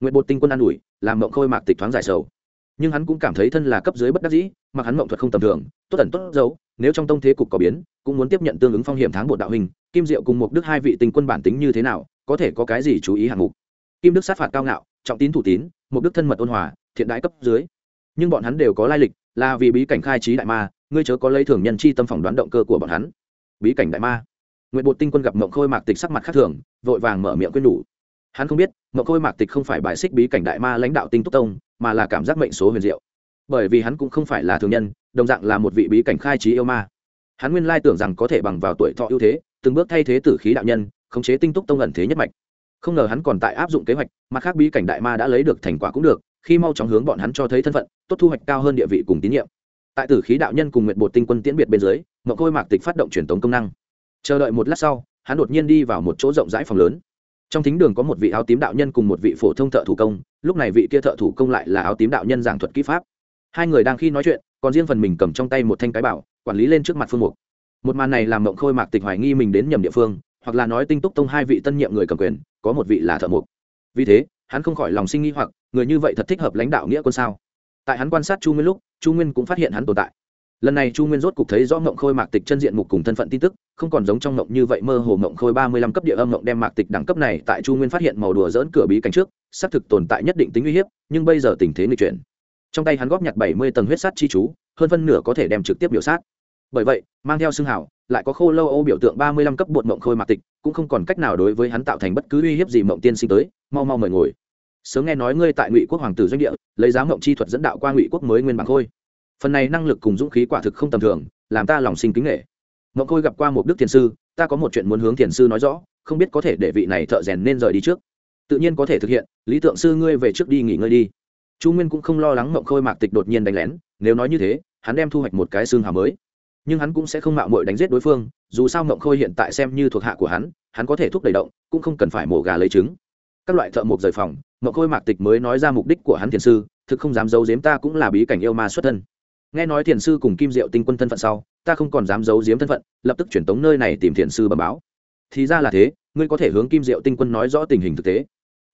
Speaker 1: Nguyện bột tinh quân an ủi, làm mộng khôi mạc tịch thoáng giải sầu. Nhưng hắn cũng cảm thấy thân là cấp dưới bất đắc dĩ, mặc hắn mộng thuật không tầm thường, tốt ẩn tốt giấu, nếu trong tông thế cục có biến, cũng muốn tiếp nhận tương ứng phong hiểm tháng bột đạo hình, kim diệu cùng một đức hai vị tinh quân bản tính như thế nào, có thể có cái gì chú ý hạng mục. Kim đức sát phạt cao ngạo, trọng tín thủ tín một đức thân mật ôn hòa, thiện đại cấp dưới nhưng bọn hắn đều có lai lịch, là vì bí cảnh khai trí đại ma, ngươi chớ có lấy thường nhân chi tâm phỏng đoán động cơ của bọn hắn. Bí cảnh đại ma. Nguyện bột tinh quân gặp mộng khôi mạc tịch sắc mặt khác thường, vội vàng mở miệng quyên đủ hắn không biết, mộng khôi mạc tịch không phải bài xích bí cảnh đại ma lãnh đạo tinh túc tông, mà là cảm giác mệnh số huyền diệu. Bởi vì hắn cũng không phải là thường nhân, đồng dạng là một vị bí cảnh khai trí yêu ma. Hắn nguyên lai tưởng rằng có thể bằng vào tuổi thọ ưu thế, từng bước thay thế tử khí đạo nhân, khống chế tinh túc tông ẩn thế nhất mạch. Không ngờ hắn còn tại áp dụng kế hoạch, mặt khác bí cảnh đại ma đã lấy được thành quả cũng được khi mau chóng hướng bọn hắn cho thấy thân phận, tốt thu hoạch cao hơn địa vị cùng tín nhiệm. Tại tử khí đạo nhân cùng nguyện bột tinh quân tiễn biệt bên dưới ngậu khôi mạc tịch phát động truyền tống công năng. Chờ đợi một lát sau, hắn đột nhiên đi vào một chỗ rộng rãi phòng lớn. Trong thính đường có một vị áo tím đạo nhân cùng một vị phổ thông thợ thủ công, lúc này vị kia thợ thủ công lại là áo tím đạo nhân giảng thuật kỹ pháp. Hai người đang khi nói chuyện, còn riêng phần mình cầm trong tay một thanh cái bảo, quản lý lên trước mặt phương mục. Một màn này làm mộng khôi mạc tịch hoài nghi mình đến nhầm địa phương, hoặc là nói tinh túc tông hai vị tân nhiệm người cầm quyền, có một vị là thợ mục. Vì thế hắn không khỏi lòng sinh nghi hoặc, người như vậy thật thích hợp lãnh đạo nghĩa quân sao? Tại hắn quan sát chu nguyên lúc, chu nguyên cũng phát hiện hắn tồn tại. Lần này chu nguyên rốt cục thấy rõ mộng khôi mạc tịch chân diện mục cùng thân phận tin tức, không còn giống trong mộng như vậy mơ hồ mộng khôi ba mươi lăm cấp địa âm mộng đem mạc tịch đẳng cấp này tại chu nguyên phát hiện màu đùa dỡn cửa bí cảnh trước, xác thực tồn tại nhất định tính uy hiếp, nhưng bây giờ tình thế nghịch chuyển. Trong tay hắn góp nhặt bảy mươi tầng huyết sát chi chú, hơn phân nửa có thể đem trực tiếp biểu sát. Bởi vậy, mang theo xương hảo lại có khô lâu ô biểu tượng ba mươi lăm cấp bột mộng khôi mạc tịch cũng không còn cách nào đối với hắn tạo thành bất cứ uy hiếp gì mộng tiên sinh tới, mau mau mời ngồi. Sớm nghe nói ngươi tại ngụy quốc hoàng tử doanh địa, lấy giá mộng chi thuật dẫn đạo qua ngụy quốc mới nguyên bản khôi. Phần này năng lực cùng dũng khí quả thực không tầm thường, làm ta lòng sinh kính nghệ mộng khôi gặp qua một đức thiền sư, ta có một chuyện muốn hướng thiền sư nói rõ, không biết có thể để vị này thợ rèn nên rời đi trước. Tự nhiên có thể thực hiện, lý tượng sư ngươi về trước đi nghỉ ngơi đi. Chu nguyên cũng không lo lắng mộng khôi mạc tịch đột nhiên đánh lén, nếu nói như thế, hắn đem thu hoạch một cái xương hà mới. Nhưng hắn cũng sẽ không mạo mội đánh giết đối phương dù sao mộng khôi hiện tại xem như thuộc hạ của hắn hắn có thể thúc đẩy động, cũng không cần phải mổ gà lấy trứng. Các loại thợ mộc rời phòng mộng khôi mạc tịch mới nói ra mục đích của hắn thiền sư, thực không dám giấu giếm ta cũng là bí cảnh yêu ma xuất thân. Nghe nói thiền sư cùng kim diệu tinh quân thân phận sau, ta không còn dám giấu giếm thân phận, lập tức chuyển tống nơi này tìm thiền sư bẩm báo. Thì ra là thế, ngươi có thể hướng kim diệu tinh quân nói rõ tình hình thực tế.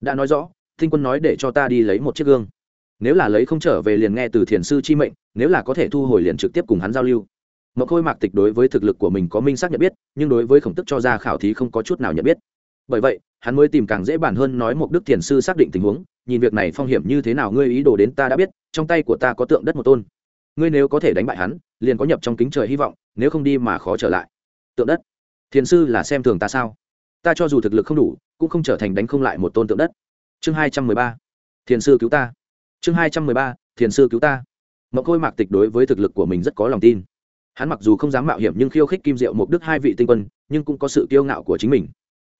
Speaker 1: Đã nói rõ, tinh quân nói để cho ta đi lấy một chiếc gương. Nếu là lấy không trở về liền nghe từ thiền sư chi mệnh, nếu là có thể thu hồi liền trực tiếp cùng hắn giao lưu. Mộc khôi mạc tịch đối với thực lực của mình có minh xác nhận biết, nhưng đối với khổng tức cho ra khảo thí không có chút nào nhận biết. Bởi vậy, hắn mới tìm càng dễ bản hơn nói một đức thiền sư xác định tình huống, nhìn việc này phong hiểm như thế nào ngươi ý đồ đến ta đã biết, trong tay của ta có tượng đất một tôn. Ngươi nếu có thể đánh bại hắn, liền có nhập trong kính trời hy vọng, nếu không đi mà khó trở lại. Tượng đất? Thiền sư là xem thường ta sao? Ta cho dù thực lực không đủ, cũng không trở thành đánh không lại một tôn tượng đất. Chương hai trăm mười ba. Thiền sư cứu ta. Chương hai trăm mười ba. Thiền sư cứu ta. Mậu khôi mạc tịch đối với thực lực của mình rất có lòng tin hắn mặc dù không dám mạo hiểm nhưng khiêu khích kim diệu mục đức hai vị tinh quân, nhưng cũng có sự kiêu ngạo của chính mình.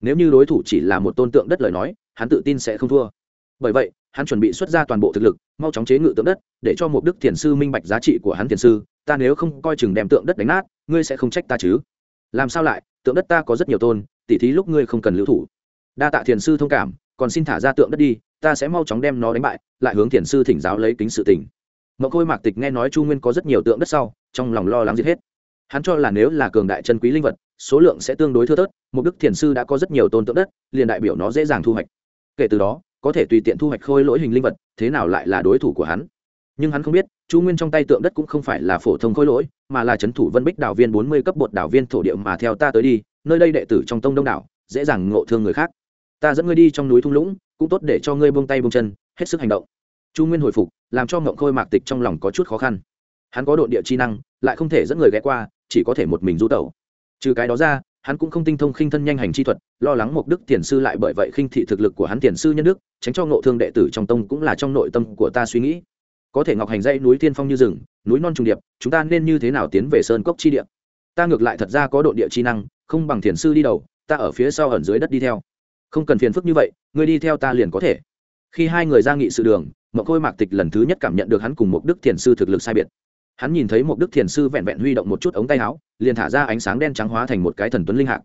Speaker 1: Nếu như đối thủ chỉ là một tôn tượng đất lời nói, hắn tự tin sẽ không thua. Bởi vậy, hắn chuẩn bị xuất ra toàn bộ thực lực, mau chóng chế ngự tượng đất, để cho Mục đức thiền sư minh bạch giá trị của hắn thiền sư, ta nếu không coi chừng đem tượng đất đánh nát, ngươi sẽ không trách ta chứ. Làm sao lại, tượng đất ta có rất nhiều tôn, tỉ thí lúc ngươi không cần lưu thủ. Đa tạ thiền sư thông cảm, còn xin thả ra tượng đất đi, ta sẽ mau chóng đem nó đánh bại, lại hướng thiền sư thỉnh giáo lấy kính sự tình mậu khôi mạc tịch nghe nói chu nguyên có rất nhiều tượng đất sau, trong lòng lo lắng giết hết. Hắn cho là nếu là cường đại chân quý linh vật, số lượng sẽ tương đối thưa thớt một đức thiền sư đã có rất nhiều tôn tượng đất, liền đại biểu nó dễ dàng thu hoạch. Kể từ đó, có thể tùy tiện thu hoạch khôi lỗi hình linh vật, thế nào lại là đối thủ của hắn? Nhưng hắn không biết, chu nguyên trong tay tượng đất cũng không phải là phổ thông khôi lỗi, mà là c h ấ n thủ vân bích đảo viên bốn mươi cấp bột đảo viên thổ địa mà theo ta tới đi, nơi đây đệ tử trong tông đông đảo, dễ dàng ngộ thương người khác. Ta dẫn ngươi đi trong núi thung lũng, cũng tốt để cho ngươi buông tay buông chân, hết sức hành động chu nguyên hồi phục, làm cho ngộng khôi mạc tịch trong lòng có chút khó khăn. Hắn có độ địa chi năng, lại không thể dẫn người ghé qua, chỉ có thể một mình du tẩu. Trừ cái đó ra, hắn cũng không tinh thông khinh thân nhanh hành chi thuật, lo lắng mục đức tiền sư lại bởi vậy khinh thị thực lực của hắn tiền sư nhân đức, tránh cho ngộ thương đệ tử trong tông cũng là trong nội tâm của ta suy nghĩ. Có thể ngọc hành dãy núi tiên phong như rừng, núi non trùng điệp, chúng ta nên như thế nào tiến về sơn cốc chi địa? Ta ngược lại thật ra có độ địa chi năng, không bằng thiền sư đi đầu, ta ở phía sau ẩn dưới đất đi theo. Không cần phiền phức như vậy, ngươi đi theo ta liền có thể. Khi hai người ra nghị sự đường mậu khôi mạc tịch lần thứ nhất cảm nhận được hắn cùng một đức thiền sư thực lực sai biệt. Hắn nhìn thấy một đức thiền sư vẹn vẹn huy động một chút ống tay áo, liền thả ra ánh sáng đen trắng hóa thành một cái thần tuấn linh hạc.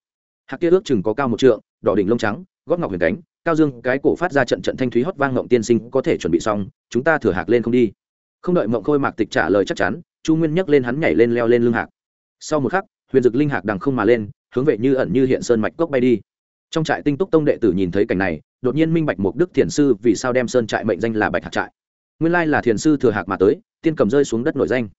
Speaker 1: Hạc kia ước chừng có cao một trượng, đỏ đỉnh lông trắng, gót ngọc huyền cánh, cao dương, cái cổ phát ra trận trận thanh thúy hót vang ngộng tiên sinh có thể chuẩn bị xong, chúng ta thửa hạc lên không đi. Không đợi mộng khôi mạc tịch trả lời chắc chắn, chu nguyên nhấc lên hắn nhảy lên leo lên lưng hạc. Sau một khắc, huyền dực linh hạc đằng không mà lên, hướng về như ẩn như hiện sơn mạch cốc bay đi. Trong trại tinh túc tông đệ tử nhìn thấy cảnh này đột nhiên minh bạch mục đức thiền sư vì sao đem sơn trại mệnh danh là bạch hạc trại. Nguyên lai là thiền sư thừa hạc mà tới, tiên cầm rơi xuống đất nổi danh.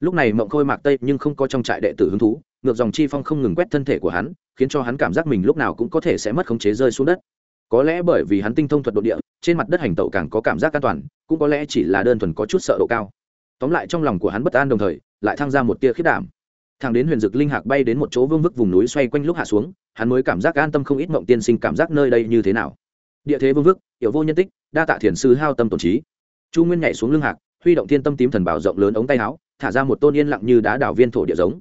Speaker 1: Lúc này mộng khôi mạc tây nhưng không có trong trại đệ tử hứng thú, ngược dòng chi phong không ngừng quét thân thể của hắn, khiến cho hắn cảm giác mình lúc nào cũng có thể sẽ mất khống chế rơi xuống đất. Có lẽ bởi vì hắn tinh thông thuật đ ộ địa, trên mặt đất hành tẩu càng có cảm giác an toàn, cũng có lẽ chỉ là đơn thuần có chút sợ độ cao. Tóm lại trong lòng của hắn bất an đồng thời, lại tham gia một tia khiết đảm. Thằng đến huyền dực linh hạc bay đến một chỗ vương vức vùng núi xoay quanh lúc hạ xuống, hắn mới cảm giác an tâm không ít mộng tiên sinh cảm giác nơi đây như thế nào địa thế vương vức hiểu vô nhân tích, đa tạ thiền sư hao tâm tổn trí. Chu nguyên nhảy xuống lưng hạc, huy động thiên tâm tím thần bảo rộng lớn ống tay áo, thả ra một tôn yên lặng như đá đảo viên thổ địa giống.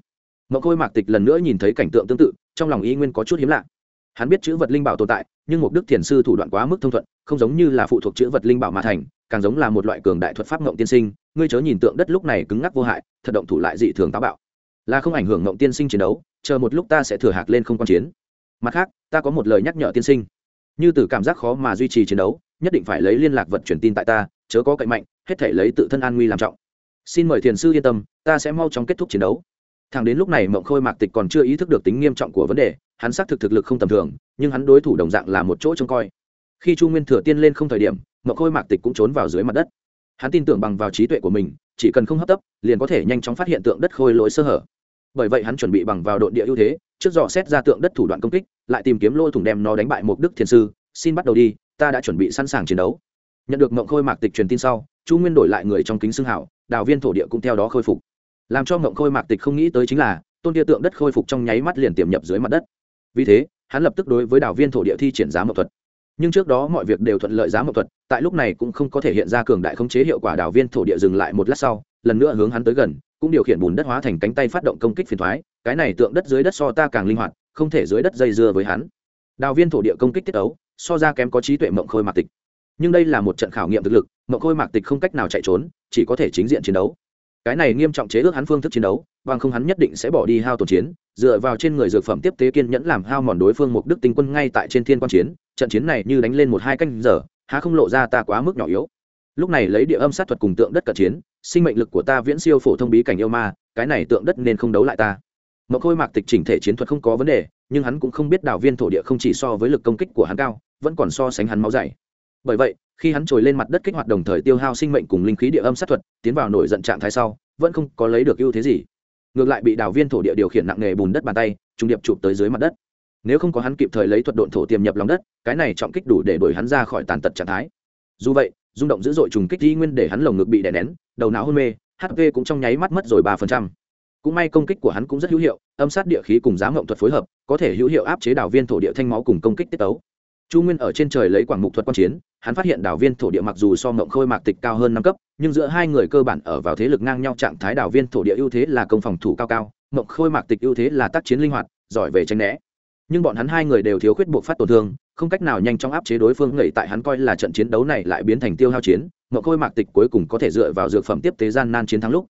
Speaker 1: Mậu khôi mạc tịch lần nữa nhìn thấy cảnh tượng tương tự, trong lòng y nguyên có chút hiếm lạ. Hắn biết chữ vật linh bảo tồn tại, nhưng một đức thiền sư thủ đoạn quá mức thông thuận, không giống như là phụ thuộc chữ vật linh bảo mà thành, càng giống là một loại cường đại thuật pháp ngộng tiên sinh. Ngươi chớ nhìn tượng đất lúc này cứng ngắc vô hại, thật động thủ lại dị thường táo bạo. Là không ảnh hưởng ngộng tiên sinh chiến đấu, chờ một lúc ta sẽ thừa hạc lên không quan chiến. Mặt khác, ta có một lời nhắc nhở tiên sinh như từ cảm giác khó mà duy trì chiến đấu, nhất định phải lấy liên lạc vật truyền tin tại ta, chớ có cậy mạnh, hết thể lấy tự thân an nguy làm trọng. Xin mời thiền sư yên tâm, ta sẽ mau chóng kết thúc chiến đấu. Thằng đến lúc này mộng khôi mạc tịch còn chưa ý thức được tính nghiêm trọng của vấn đề, hắn xác thực thực lực không tầm thường, nhưng hắn đối thủ đồng dạng là một chỗ trông coi. Khi chu nguyên thừa tiên lên không thời điểm, mộng khôi mạc tịch cũng trốn vào dưới mặt đất. Hắn tin tưởng bằng vào trí tuệ của mình, chỉ cần không hấp tấp, liền có thể nhanh chóng phát hiện tượng đất khôi lỗi sơ hở. Bởi vậy hắn chuẩn bị bằng vào đội địa ưu thế, trước dò xét ra tượng đất thủ đoạn công kích lại tìm kiếm lôi thủng đem nó đánh bại một đức thiền sư, xin bắt đầu đi, ta đã chuẩn bị sẵn sàng chiến đấu. Nhận được mộng khôi mạc tịch truyền tin sau, chu nguyên đổi lại người trong kính xương hảo đào viên thổ địa cũng theo đó khôi phục. Làm cho mộng khôi mạc tịch không nghĩ tới chính là, tôn tia tượng đất khôi phục trong nháy mắt liền tiềm nhập dưới mặt đất. Vì thế, hắn lập tức đối với đào viên thổ địa thi triển giá mậu thuật. Nhưng trước đó mọi việc đều thuận lợi giá mậu thuật, tại lúc này cũng không có thể hiện ra cường đại khống chế hiệu quả đào viên thổ địa dừng lại một lát sau, lần nữa hướng hắn tới gần, cũng điều khiển bùn đất hóa thành cánh tay phát động công kích phiền thoái, cái này tượng đất dưới đất so ta càng linh hoạt không thể dưới đất dây dưa với hắn. Đào viên thổ địa công kích tiết ấu, so ra kém có trí tuệ mộng khôi mạc tịch. Nhưng đây là một trận khảo nghiệm thực lực, mộng khôi mạc tịch không cách nào chạy trốn, chỉ có thể chính diện chiến đấu. Cái này nghiêm trọng chế ước hắn phương thức chiến đấu, bằng không hắn nhất định sẽ bỏ đi hao tổn chiến, dựa vào trên người dược phẩm tiếp tế kiên nhẫn làm hao mòn đối phương mục đức tinh quân ngay tại trên thiên quan chiến, trận chiến này như đánh lên một hai canh giờ, há không lộ ra ta quá mức nhỏ yếu. Lúc này lấy địa âm sát thuật cùng tượng đất cận chiến, sinh mệnh lực của ta viễn siêu phổ thông bí cảnh yêu ma, cái này tượng đất nên không đấu lại ta mộc khôi mạc tịch chỉnh thể chiến thuật không có vấn đề, nhưng hắn cũng không biết đào viên thổ địa không chỉ so với lực công kích của hắn cao, vẫn còn so sánh hắn máu dày. Bởi vậy, khi hắn trồi lên mặt đất kích hoạt đồng thời tiêu hao sinh mệnh cùng linh khí địa âm sát thuật, tiến vào nổi giận trạng thái sau, vẫn không có lấy được ưu thế gì. Ngược lại bị đào viên thổ địa điều khiển nặng nề bùn đất bàn tay trung điệp chụp tới dưới mặt đất. Nếu không có hắn kịp thời lấy thuật độn thổ tiềm nhập lòng đất, cái này trọng kích đủ để đuổi hắn ra khỏi tàn tật trạng thái. Dù vậy, rung động dữ dội trùng kích di nguyên để hắn lồng ngực bị đè nén, đầu não hôn mê hp cũng trong nháy mắt mất rồi ba phần trăm cũng may công kích của hắn cũng rất hữu hiệu, âm sát địa khí cùng giá ngộng thuật phối hợp, có thể hữu hiệu áp chế đào viên thổ địa thanh máu cùng công kích tiết tấu. Chu nguyên ở trên trời lấy quảng mục thuật quan chiến, hắn phát hiện đào viên thổ địa mặc dù so ngộng khôi mạc tịch cao hơn năm cấp, nhưng giữa hai người cơ bản ở vào thế lực ngang nhau trạng thái đào viên thổ địa ưu thế là công phòng thủ cao cao, ngộng khôi mạc tịch ưu thế là tác chiến linh hoạt, giỏi về tranh né. Nhưng bọn hắn hai người đều thiếu khuyết buộc phát tổn thương, không cách nào nhanh chóng áp chế đối phương, ngẩy tại hắn coi là trận chiến đấu này lại biến thành tiêu hao chiến, ngộng khôi mạc tịch cuối cùng có thể dựa vào dược phẩm tiếp tế gian nan chiến thắng lúc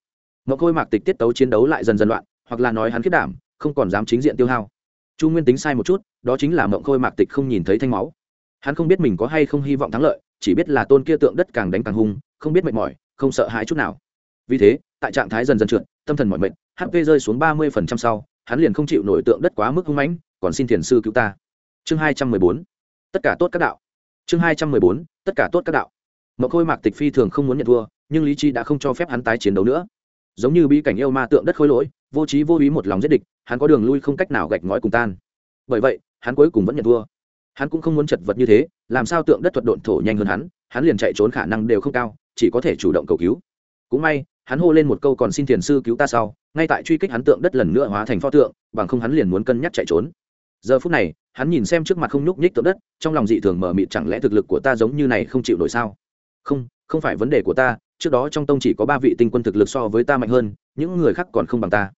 Speaker 1: ngộng khôi mạc tịch tiết tấu chiến đấu lại dần dần loạn, hoặc là nói hắn khiết đảm, không còn dám chính diện tiêu hao. Chu nguyên tính sai một chút, đó chính là mộng khôi mạc tịch không nhìn thấy thanh máu. Hắn không biết mình có hay không hy vọng thắng lợi, chỉ biết là tôn kia tượng đất càng đánh càng hung, không biết mệt mỏi, không sợ hãi chút nào. Vì thế, tại trạng thái dần dần trượt, tâm thần mọi mệt hp rơi xuống ba mươi phần trăm sau, hắn liền không chịu nổi tượng đất quá mức hung mãnh, còn xin thiền sư cứu ta. Chương hai trăm mười bốn, tất cả tốt các đạo. Chương hai trăm mười bốn, tất cả tốt các đạo. Mộng khôi mạc tịch phi thường không muốn nhận thua, nhưng lý trí đã không cho phép hắn tái chiến đấu nữa giống như bi cảnh yêu ma tượng đất khôi lỗi, vô trí vô ý một lòng giết địch, hắn có đường lui không cách nào gạch ngói cùng tan. Bởi vậy, hắn cuối cùng vẫn nhận thua. Hắn cũng không muốn chật vật như thế, làm sao tượng đất thuật độn thổ nhanh hơn hắn hắn liền chạy trốn khả năng đều không cao, chỉ có thể chủ động cầu cứu. Cũng may, hắn hô lên một câu còn xin thiền sư cứu ta sau, ngay tại truy kích hắn tượng đất lần nữa hóa thành pho tượng, bằng không hắn liền muốn cân nhắc chạy trốn. Giờ phút này, hắn nhìn xem trước mặt không nhúc nhích tượng đất, trong lòng dị thường mở mịt, chẳng lẽ thực lực của ta giống như này không chịu nổi sao? Không không phải vấn đề của ta trước đó trong tông chỉ có ba vị tinh quân thực lực so với ta mạnh hơn, những người khác còn không bằng ta.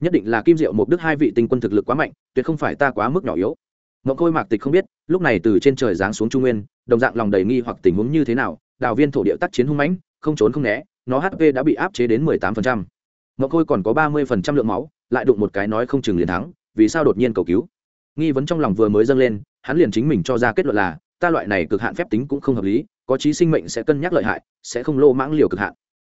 Speaker 1: Nhất định là kim diệu một đức hai vị tinh quân thực lực quá mạnh, tuyệt không phải ta quá mức nhỏ yếu. Mộng khôi mạc tịch không biết, lúc này từ trên trời giáng xuống trung nguyên, đồng dạng lòng đầy nghi hoặc tình huống như thế nào, đào viên thổ địa tác chiến hung mãnh, không trốn không né, nó hp đã bị áp chế đến mười tám phần trăm. Mộng khôi còn có ba mươi phần trăm lượng máu, lại đụng một cái nói không chừng liền thắng, vì sao đột nhiên cầu cứu? Nghi vấn trong lòng vừa mới dâng lên, hắn liền chính mình cho ra kết luận là, ta loại này cực hạn phép tính cũng không hợp lý có trí sinh mệnh sẽ cân nhắc lợi hại, sẽ không lô mãng liều cực hạn.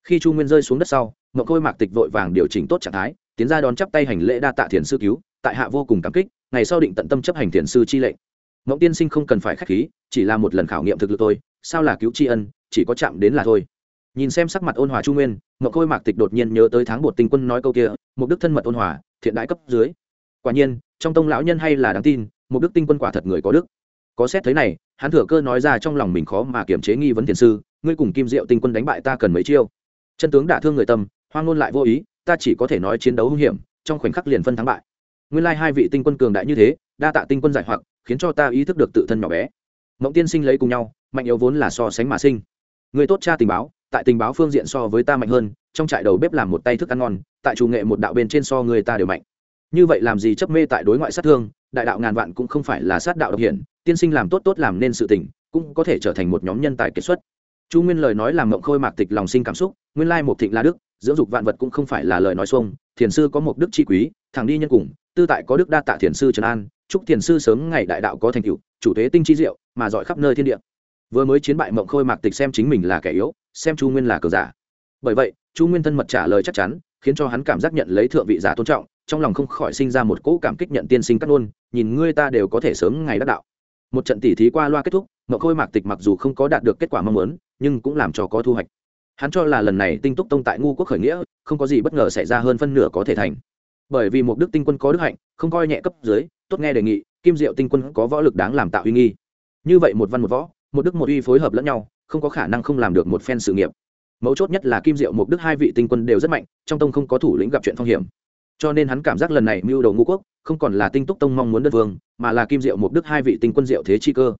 Speaker 1: Khi chu nguyên rơi xuống đất sau, mộng khôi mạc tịch vội vàng điều chỉnh tốt trạng thái, tiến ra đón chắp tay hành lễ đa tạ thiền sư cứu, tại hạ vô cùng cảm kích, ngày sau định tận tâm chấp hành thiền sư chi lệnh. Mộng tiên sinh không cần phải k h á c h khí, chỉ là một lần khảo nghiệm thực lực tôi sao là cứu tri ân, chỉ có chạm đến là thôi. Nhìn xem sắc mặt ôn hòa chu nguyên, mộng khôi mạc tịch đột nhiên nhớ tới tháng bột tinh quân nói câu kia, một đức thân mật ôn hòa, thiện đại cấp dưới. Quả nhiên, trong tông lão nhân hay là đáng tin, một đức tinh quân quả thật người có đức có xét thấy này, hắn thừa cơ nói ra trong lòng mình khó mà kiểm chế nghi vấn thiền sư, ngươi cùng kim diệu tinh quân đánh bại ta cần mấy chiêu? Chân tướng đả thương người tâm hoang ngôn lại vô ý, ta chỉ có thể nói chiến đấu hung hiểm, trong khoảnh khắc liền phân thắng bại. Nguyên lai hai vị tinh quân cường đại như thế, đa tạ tinh quân giải hoặc, khiến cho ta ý thức được tự thân nhỏ bé. Mộng tiên sinh lấy cùng nhau, mạnh yếu vốn là so sánh mà sinh. Người tốt cha tình báo, tại tình báo phương diện so với ta mạnh hơn, trong trại đầu bếp làm một tay thức ăn ngon, tại chủ nghệ một đạo bên trên so người ta đều mạnh. Như vậy làm gì chấp mê tại đối ngoại sát thương đại đạo ngàn vạn cũng không phải là sát đạo độc hiển, tiên sinh làm tốt tốt làm nên sự tình, cũng có thể trở thành một nhóm nhân tài kiệt xuất. Chu nguyên lời nói làm mộng khôi mạc tịch lòng sinh cảm xúc, nguyên lai một thịnh la đức, dưỡng dục vạn vật cũng không phải là lời nói xuông, thiền sư có một đức chi quý thẳng đi nhân cùng, tư tại có đức đa tạ thiền sư trần an, chúc thiền sư sớm ngày đại đạo có thành tựu, chủ thế tinh chi diệu, mà giỏi khắp nơi thiên địa. Vừa mới chiến bại mộng khôi mạc tịch xem chính mình là kẻ yếu, xem chu nguyên là cờ giả. Bởi vậy, chu nguyên thân mật trả lời chắc chắn, khiến cho hắn cảm giác nhận lấy thượng vị giả tôn trọng trong lòng không khỏi sinh ra một cỗ cảm kích nhận tiên sinh cắt nôn nhìn ngươi ta đều có thể sớm ngày đắc đạo. Một trận tỉ thí qua loa kết thúc, ngọc khôi mạc tịch mặc dù không có đạt được kết quả mong muốn, nhưng cũng làm cho có thu hoạch. Hắn cho là lần này tinh túc tông tại ngu quốc khởi nghĩa, không có gì bất ngờ xảy ra hơn phân nửa có thể thành. Bởi vì một đức tinh quân có đức hạnh, không coi nhẹ cấp dưới, tốt nghe đề nghị, kim diệu tinh quân có võ lực đáng làm tạo uy nghi. Như vậy một văn một võ, một đức một uy phối hợp lẫn nhau, không có khả năng không làm được một phen sự nghiệp. Mấu chốt nhất là kim diệu một đức hai vị tinh quân đều rất mạnh, trong tông không có thủ lĩnh gặp chuyện phong hiểm cho nên hắn cảm giác lần này mưu đồ ngũ quốc không còn là tinh túc tông mong muốn đất vương mà là kim diệu một đức hai vị tinh quân diệu thế chi cơ.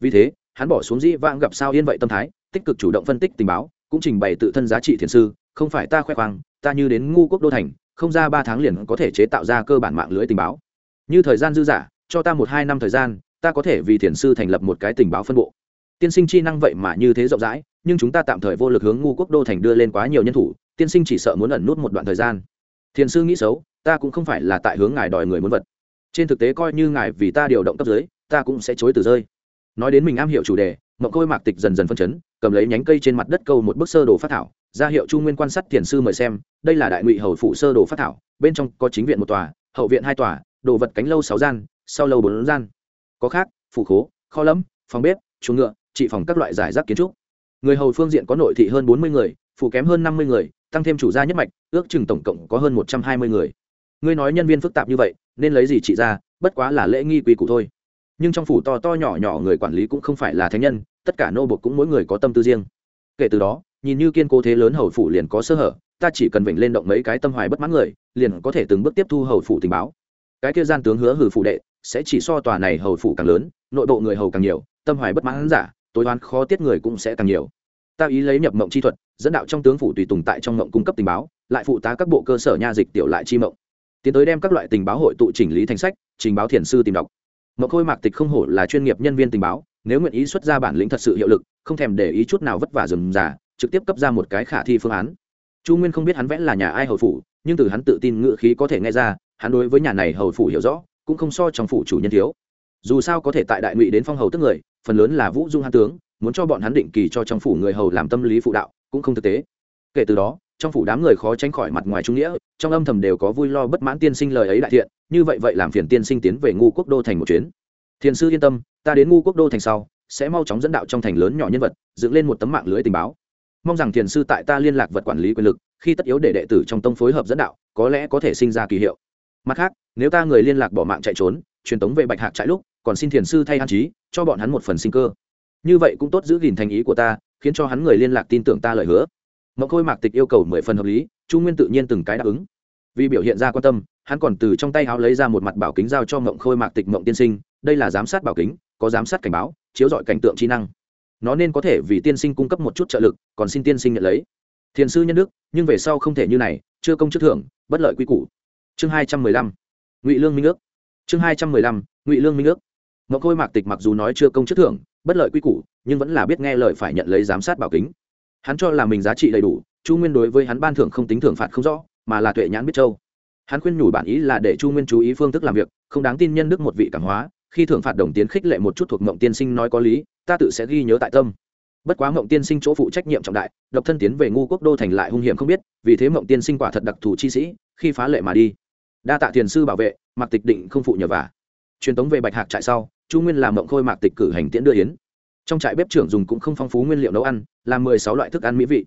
Speaker 1: Vì thế hắn bỏ xuống dĩ vãng gặp sao yên vậy tâm thái tích cực chủ động phân tích tình báo cũng trình bày tự thân giá trị thiền sư không phải ta khoe khoang ta như đến ngu quốc đô thành không ra ba tháng liền có thể chế tạo ra cơ bản mạng lưới tình báo. Như thời gian dư giả, cho ta một hai năm thời gian ta có thể vì thiền sư thành lập một cái tình báo phân bộ. Tiên sinh chi năng vậy mà như thế rộng rãi nhưng chúng ta tạm thời vô lực hướng ngu quốc đô thành đưa lên quá nhiều nhân thủ tiên sinh chỉ sợ muốn ẩn nút một đoạn thời gian thiền sư nghĩ xấu, ta cũng không phải là tại hướng ngài đòi người muốn vật. Trên thực tế coi như ngài vì ta điều động cấp dưới, ta cũng sẽ chối từ rơi. Nói đến mình am hiểu chủ đề, mộng khôi mạc tịch dần dần phân chấn, cầm lấy nhánh cây trên mặt đất câu một bức sơ đồ phát thảo, ra hiệu chu nguyên quan sát thiền sư mời xem, đây là đại ngụy hầu phụ sơ đồ phát thảo, bên trong có chính viện một tòa, hậu viện hai tòa, đồ vật cánh lâu sáu gian, sau lâu bốn gian. Có khác, phủ khố, kho lẫm, phòng bếp, chuồng ngựa, trị phòng các loại giải rác kiến trúc. Người hầu phương diện có nội thị hơn bốn mươi người phụ kém hơn năm mươi người tăng thêm chủ gia nhất mạch, ước chừng tổng cộng có hơn một trăm hai mươi người. Ngươi nói nhân viên phức tạp như vậy, nên lấy gì trị ra, bất quá là lễ nghi quy củ thôi. Nhưng trong phủ to to nhỏ nhỏ người quản lý cũng không phải là thánh nhân, tất cả nô bộc cũng mỗi người có tâm tư riêng. Kể từ đó, nhìn như kiên cố thế lớn hầu phủ liền có sơ hở, ta chỉ cần vịnh lên động mấy cái tâm hoài bất mãn người, liền có thể từng bước tiếp thu hầu phủ tình báo. Cái kia gian tướng hứa hử phủ đệ, sẽ chỉ so tòa này hầu phủ càng lớn, nội bộ người hầu càng nhiều, tâm hoài bất mãn giả, tối đoán khó tiết người cũng sẽ càng nhiều ta ý lấy nhập mộng chi thuật, dẫn đạo trong tướng phủ tùy tùng tại trong mộng cung cấp tình báo, lại phụ tá các bộ cơ sở nha dịch tiểu lại chi mộng. Tiến tới đem các loại tình báo hội tụ chỉnh lý thành sách, trình báo thiền sư tìm đọc. Mộng khôi mạc tịch không hổ là chuyên nghiệp nhân viên tình báo, nếu nguyện ý xuất ra bản lĩnh thật sự hiệu lực, không thèm để ý chút nào vất vả dườm giả trực tiếp cấp ra một cái khả thi phương án. Chu nguyên không biết hắn vẽ là nhà ai hầu phủ, nhưng từ hắn tự tin ngự khí có thể nghe ra, hắn đối với nhà này hầu phủ hiểu rõ, cũng không so trong phủ chủ nhân thiếu. Dù sao có thể tại đại ngụy đến phong hầu tức người, phần lớn là vũ dung hán tướng muốn cho bọn hắn định kỳ cho trong phủ người hầu làm tâm lý phụ đạo, cũng không thực tế. Kể từ đó, trong phủ đám người khó tránh khỏi mặt ngoài trung nghĩa, trong âm thầm đều có vui lo bất mãn tiên sinh lời ấy đại thiện, như vậy vậy làm phiền tiên sinh tiến về ngu quốc đô thành một chuyến. Thiền sư yên tâm, ta đến ngu quốc đô thành sau, sẽ mau chóng dẫn đạo trong thành lớn nhỏ nhân vật, dựng lên một tấm mạng lưới tình báo. Mong rằng thiền sư tại ta liên lạc vật quản lý quyền lực, khi tất yếu để đệ tử trong tông phối hợp dẫn đạo, có lẽ có thể sinh ra kỳ hiệu. Mặt khác, nếu ta người liên lạc bỏ mạng chạy trốn, truyền tống về bạch hạc trại lúc, còn xin thiền sư thay an trí, cho bọn hắn một phần sinh cơ như vậy cũng tốt giữ gìn thành ý của ta, khiến cho hắn người liên lạc tin tưởng ta lời hứa. Mậu khôi mạc tịch yêu cầu mười phần hợp lý, chu nguyên tự nhiên từng cái đáp ứng. Vì biểu hiện ra quan tâm, hắn còn từ trong tay áo lấy ra một mặt bảo kính giao cho mộng khôi mạc tịch mộng tiên sinh, đây là giám sát bảo kính, có giám sát cảnh báo, chiếu dọi cảnh tượng trí năng. Nó nên có thể vì tiên sinh cung cấp một chút trợ lực, còn xin tiên sinh nhận lấy. Thiền sư nhân đức, nhưng về sau không thể như này, chưa công chức thưởng, bất lợi quy củ. Chương hai trăm mười lăm. Ngụy lương minh ước. Chương hai trăm mười lăm, ngụy lương minh ước. Mộng khôi mạc tịch mặc dù nói chưa công chức thưởng bất lợi quy củ, nhưng vẫn là biết nghe lời phải nhận lấy giám sát bảo kính. Hắn cho là mình giá trị đầy đủ, chu nguyên đối với hắn ban thưởng không tính thưởng phạt không rõ, mà là tuệ nhãn biết châu. Hắn khuyên nhủ bản ý là để chu nguyên chú ý phương thức làm việc, không đáng tin nhân đức một vị cảm hóa, khi thưởng phạt đồng tiến khích lệ một chút thuộc mộng tiên sinh nói có lý, ta tự sẽ ghi nhớ tại tâm. Bất quá mộng tiên sinh chỗ phụ trách nhiệm trọng đại, độc thân tiến về ngu quốc đô thành lại hung hiểm không biết, vì thế mộng tiên sinh quả thật đặc thù chi sĩ, khi phá lệ mà đi. Đa tạ thiền sư bảo vệ, mặc tịch định không phụ nhờ vả. Truyền tống về bạch hạc trại sau chu nguyên làm mộng khôi mạc tịch cử hành tiễn đưa yến. Trong trại bếp trưởng dùng cũng không phong phú nguyên liệu nấu ăn làm mười sáu loại thức ăn mỹ vị.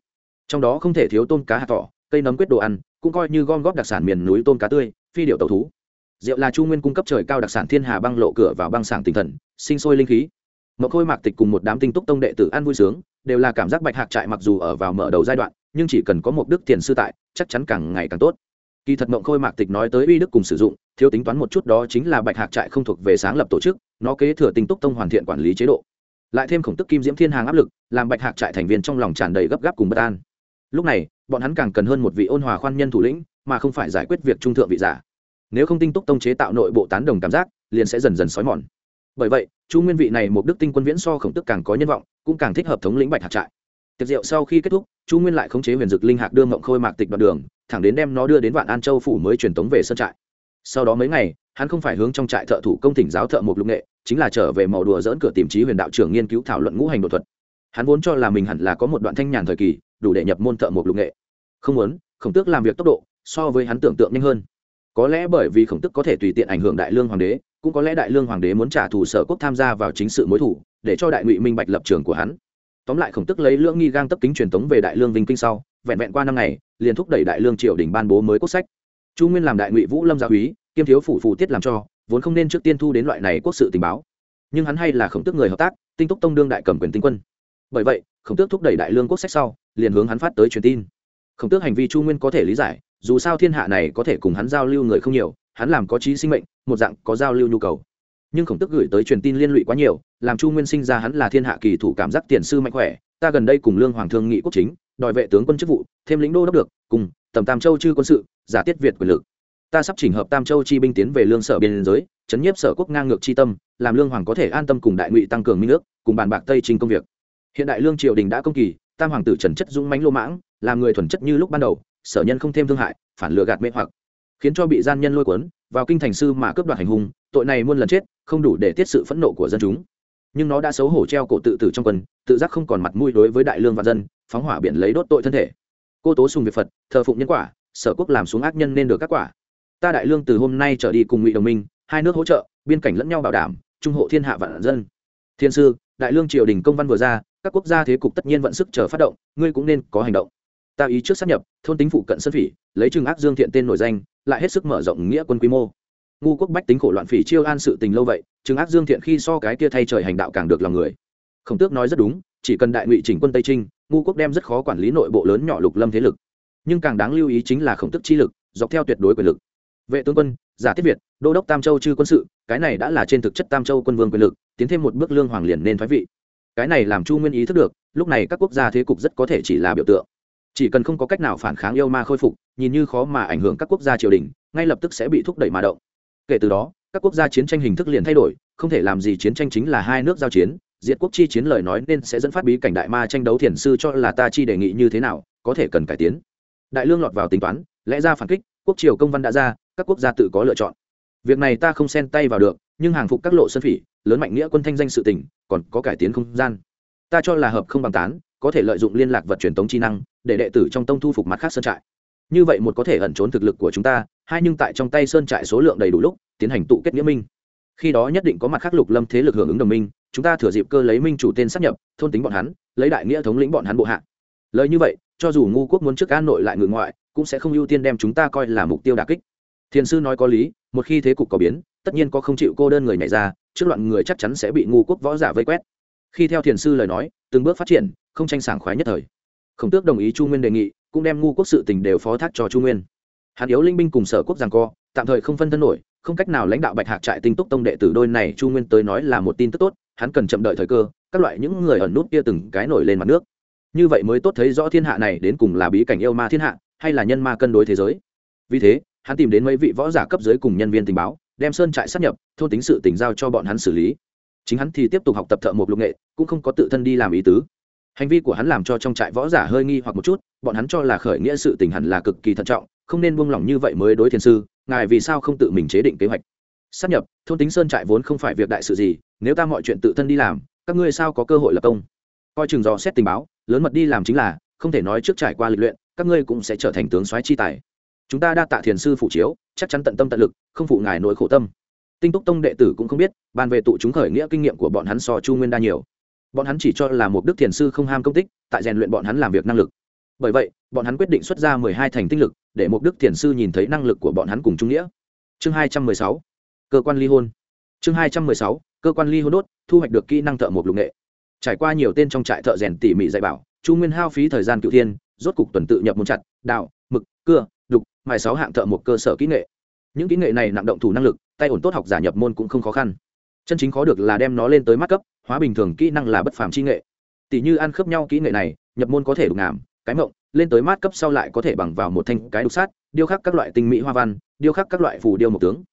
Speaker 1: Trong đó không thể thiếu tôm cá hạt thỏ, cây nấm quyết đồ ăn, cũng coi như gom góp đặc sản miền núi tôm cá tươi, phi điệu tàu thú. Rượu là chu nguyên cung cấp trời cao đặc sản thiên hà băng lộ cửa vào băng sảng tinh thần, sinh sôi linh khí. Mậu khôi mạc tịch cùng một đám tinh túc tông đệ tử ăn vui sướng, đều là cảm giác bạch hạc trại mặc dù ở vào mở đầu giai đoạn, nhưng chỉ cần có một đức tiền sư tại, chắc chắn càng ngày càng tốt kỳ thật mộng khôi mạc tịch nói tới uy đức cùng sử dụng, thiếu tính toán một chút đó chính là bạch hạc trại không thuộc về sáng lập tổ chức, nó kế thừa tinh túc tông hoàn thiện quản lý chế độ. Lại thêm khổng tức kim diễm thiên hàng áp lực, làm bạch hạc trại thành viên trong lòng tràn đầy gấp gáp cùng bất an. Lúc này, bọn hắn càng cần hơn một vị ôn hòa khoan nhân thủ lĩnh, mà không phải giải quyết việc trung thượng vị giả. Nếu không tinh túc tông chế tạo nội bộ tán đồng cảm giác, liền sẽ dần dần xói mòn. Bởi vậy, chu nguyên vị này một đức tinh quân viễn so khổng tức càng có nhân vọng, cũng càng thích hợp thống lĩnh bạch hạc trại. Tiệc rượu sau khi kết thúc, chu nguyên lại khống chế huyền dực linh hạc đưa mộng khôi mạc tịch đoạn đường thẳng đến đem nó đưa đến vạn an châu phủ mới truyền tống về sân trại. Sau đó mấy ngày, hắn không phải hướng trong trại thợ thủ công thỉnh giáo thợ mộc lục nghệ, chính là trở về màu đùa dỡn cửa tìm trí huyền đạo trưởng nghiên cứu thảo luận ngũ hành đột thuật. Hắn vốn cho là mình hẳn là có một đoạn thanh nhàn thời kỳ, đủ để nhập môn thợ mộc lục nghệ. Không muốn, khổng tước làm việc tốc độ, so với hắn tưởng tượng nhanh hơn. Có lẽ bởi vì khổng tức có thể tùy tiện ảnh hưởng đại lương hoàng đế, cũng có lẽ đại lương hoàng đế muốn trả thù sở quốc tham gia vào chính sự mối thủ, để cho đại ngụy minh bạch lập trường của hắn. Tóm lại khổng tức lấy lưỡng nghi gang tấp kính truyền tống về đại lương vinh kinh sau vẹn vẹn qua năm ngày, liền thúc đẩy đại lương triều đình ban bố mới quốc sách. Chu nguyên làm đại ngụy vũ lâm gia úy, kiêm thiếu phủ phù tiết làm cho, vốn không nên trước tiên thu đến loại này quốc sự tình báo. Nhưng hắn hay là khổng tước người hợp tác, tinh túc tông đương đại cầm quyền tinh quân. Bởi vậy, khổng tước thúc đẩy đại lương quốc sách sau, liền hướng hắn phát tới truyền tin. Khổng tước hành vi chu nguyên có thể lý giải, dù sao thiên hạ này có thể cùng hắn giao lưu người không nhiều, hắn làm có trí sinh mệnh, một dạng có giao lưu nhu cầu. Nhưng khổng tước gửi tới truyền tin liên lụy quá nhiều, làm chu nguyên sinh ra hắn là thiên hạ kỳ thủ cảm giác tiền sư mạnh khỏe ta gần đây cùng lương hoàng thương nghị quốc chính, đòi vệ tướng quân chức vụ, thêm lĩnh đô đốc được, cùng tầm tam châu chư quân sự, giả tiết việt quyền lực. Ta sắp chỉnh hợp tam châu chi binh tiến về lương sở biên giới, chấn nhiếp sở quốc ngang ngược chi tâm, làm lương hoàng có thể an tâm cùng đại ngụy tăng cường minh nước, cùng bàn bạc tây trình công việc. Hiện đại lương triều đình đã công kỳ, tam hoàng tử trần chất dũng mánh lô mãng, làm người thuần chất như lúc ban đầu, sở nhân không thêm thương hại, phản lừa gạt mê hoặc. Khiến cho bị gian nhân lôi cuốn, vào kinh thành sư mà cướp đoạt hành hung, tội này muôn lần chết, không đủ để tiết sự phẫn nộ của dân chúng nhưng nó đã xấu hổ treo cổ tự tử trong quần tự giác không còn mặt mũi đối với đại lương và dân, phóng hỏa biển lấy đốt tội thân thể. Cô tố sùng việt phật, thờ phụng nhân quả, sở quốc làm xuống ác nhân nên được các quả. Ta đại lương từ hôm nay trở đi cùng ngụy đồng minh, hai nước hỗ trợ, biên cảnh lẫn nhau bảo đảm, trung hộ thiên hạ vạn dân. Thiên sư, đại lương triều đình công văn vừa ra, các quốc gia thế cục tất nhiên vận sức chờ phát động, ngươi cũng nên có hành động. Ta ý trước sát nhập, thôn tính phụ cận sơn phỉ, lấy trừng ác dương thiện tên nổi danh, lại hết sức mở rộng nghĩa quân quy mô. Ngu quốc bách tính khổ loạn phỉ chiêu an sự tình lâu vậy trừng ác dương thiện khi so cái kia thay trời hành đạo càng được lòng người. Khổng tước nói rất đúng, chỉ cần đại ngụy chỉnh quân tây trinh, ngu quốc đem rất khó quản lý nội bộ lớn nhỏ lục lâm thế lực. Nhưng càng đáng lưu ý chính là khổng tức chi lực, dọc theo tuyệt đối quyền lực. Vệ tướng quân, giả thiết việt, đô đốc tam châu chư quân sự, cái này đã là trên thực chất tam châu quân vương quyền lực, tiến thêm một bước lương hoàng liền nên thoái vị. Cái này làm chu nguyên ý thức được, lúc này các quốc gia thế cục rất có thể chỉ là biểu tượng. Chỉ cần không có cách nào phản kháng yêu ma khôi phục, nhìn như khó mà ảnh hưởng các quốc gia triều đình, ngay lập tức sẽ bị thúc đẩy mà động. Kể từ đó các quốc gia chiến tranh hình thức liền thay đổi, không thể làm gì chiến tranh chính là hai nước giao chiến, diệt quốc chi chiến lời nói nên sẽ dẫn phát bí cảnh đại ma tranh đấu thiền sư cho là ta chi đề nghị như thế nào, có thể cần cải tiến. Đại lương lọt vào tính toán, lẽ ra phản kích, quốc triều công văn đã ra, các quốc gia tự có lựa chọn. Việc này ta không xen tay vào được, nhưng hàng phục các lộ sân phỉ, lớn mạnh nghĩa quân thanh danh sự tỉnh còn có cải tiến không gian. Ta cho là hợp không bằng tán, có thể lợi dụng liên lạc vật truyền tống chi năng, để đệ tử trong tông thu phục mặt khác sơn trại. Như vậy một có thể ẩn trốn thực lực của chúng ta, hai nhưng tại trong tay sơn trại số lượng đầy đủ lúc tiến hành tụ kết nghĩa minh. Khi đó nhất định có mặt khắc lục lâm thế lực hưởng ứng đồng minh, chúng ta thừa dịp cơ lấy minh chủ tên sắp nhập, thôn tính bọn hắn, lấy đại nghĩa thống lĩnh bọn hắn bộ hạ. Lời như vậy, cho dù ngu quốc muốn trước an nội lại ngự ngoại, cũng sẽ không ưu tiên đem chúng ta coi là mục tiêu đà kích. Thiền sư nói có lý, một khi thế cục có biến, tất nhiên có không chịu cô đơn người nhảy ra, trước loạn người chắc chắn sẽ bị ngu quốc võ giả vây quét. Khi theo thiền sư lời nói, từng bước phát triển, không tranh sảng khoái nhất thời. Khổng tước đồng ý chu nguyên đề nghị, cũng đem ngu quốc sự tình đều phó thác cho chu nguyên. Hạt yếu linh binh cùng sở quốc giằng co, tạm thời không phân thân nổi không cách nào lãnh đạo bạch hạc trại tinh túc tông đệ tử đôi này, chu nguyên tới nói là một tin tức tốt, hắn cần chậm đợi thời cơ, các loại những người ẩn nút kia từng cái nổi lên mặt nước. Như vậy mới tốt thấy rõ thiên hạ này đến cùng là bí cảnh yêu ma thiên hạ, hay là nhân ma cân đối thế giới. Vì thế, hắn tìm đến mấy vị võ giả cấp dưới cùng nhân viên tình báo, đem sơn trại sát nhập, thôn tính sự tình giao cho bọn hắn xử lý. Chính hắn thì tiếp tục học tập thợ một lục nghệ, cũng không có tự thân đi làm ý tứ. Hành vi của hắn làm cho trong trại võ giả hơi nghi hoặc một chút, bọn hắn cho là khởi nghĩa sự tình hẳn là cực kỳ thận trọng, không nên buông lỏng như vậy mới đối thiên sư ngài vì sao không tự mình chế định kế hoạch? Sắp nhập, thôn tính sơn trại vốn không phải việc đại sự gì, nếu ta mọi chuyện tự thân đi làm, các ngươi sao có cơ hội lập công? Coi chừng dò xét tình báo, lớn mật đi làm chính là, không thể nói trước trải qua lịch luyện, các ngươi cũng sẽ trở thành tướng soái chi tài. Chúng ta đa tạ thiền sư phụ chiếu, chắc chắn tận tâm tận lực, không phụ ngài nỗi khổ tâm. Tinh túc tông đệ tử cũng không biết, bàn về tụ chúng khởi nghĩa kinh nghiệm của bọn hắn so chu nguyên đa nhiều. Bọn hắn chỉ cho là một đức thiền sư không ham công tích, tại rèn luyện bọn hắn làm việc năng lực bởi vậy, bọn hắn quyết định xuất ra mười hai thành tinh lực, để mục đức thiền sư nhìn thấy năng lực của bọn hắn cùng trung nghĩa. Chương hai trăm mười sáu, cơ quan ly hôn. Chương hai trăm mười sáu, cơ quan ly hôn đốt, thu hoạch được kỹ năng thợ một lục nghệ. Trải qua nhiều tên trong trại thợ rèn tỉ mỉ dạy bảo, chu nguyên hao phí thời gian cựu thiên, rốt cục tuần tự nhập một chặt đạo mực, cưa, đục, mài sáu hạng thợ một cơ sở kỹ nghệ. Những kỹ nghệ này nặng động thủ năng lực, tay ổn tốt học giả nhập môn cũng không khó khăn. Chân chính khó được là đem nó lên tới mắt cấp, hóa bình thường kỹ năng là bất phàm chi nghệ. Tỷ như ăn khớp nhau kỹ nghệ này, nhập môn có thể đục ngảm cái mộng, lên tới mát cấp sau lại có thể bằng vào một thanh cái đục sát, điêu khắc các loại tinh mỹ hoa văn, điêu khắc các loại phù điêu một tướng.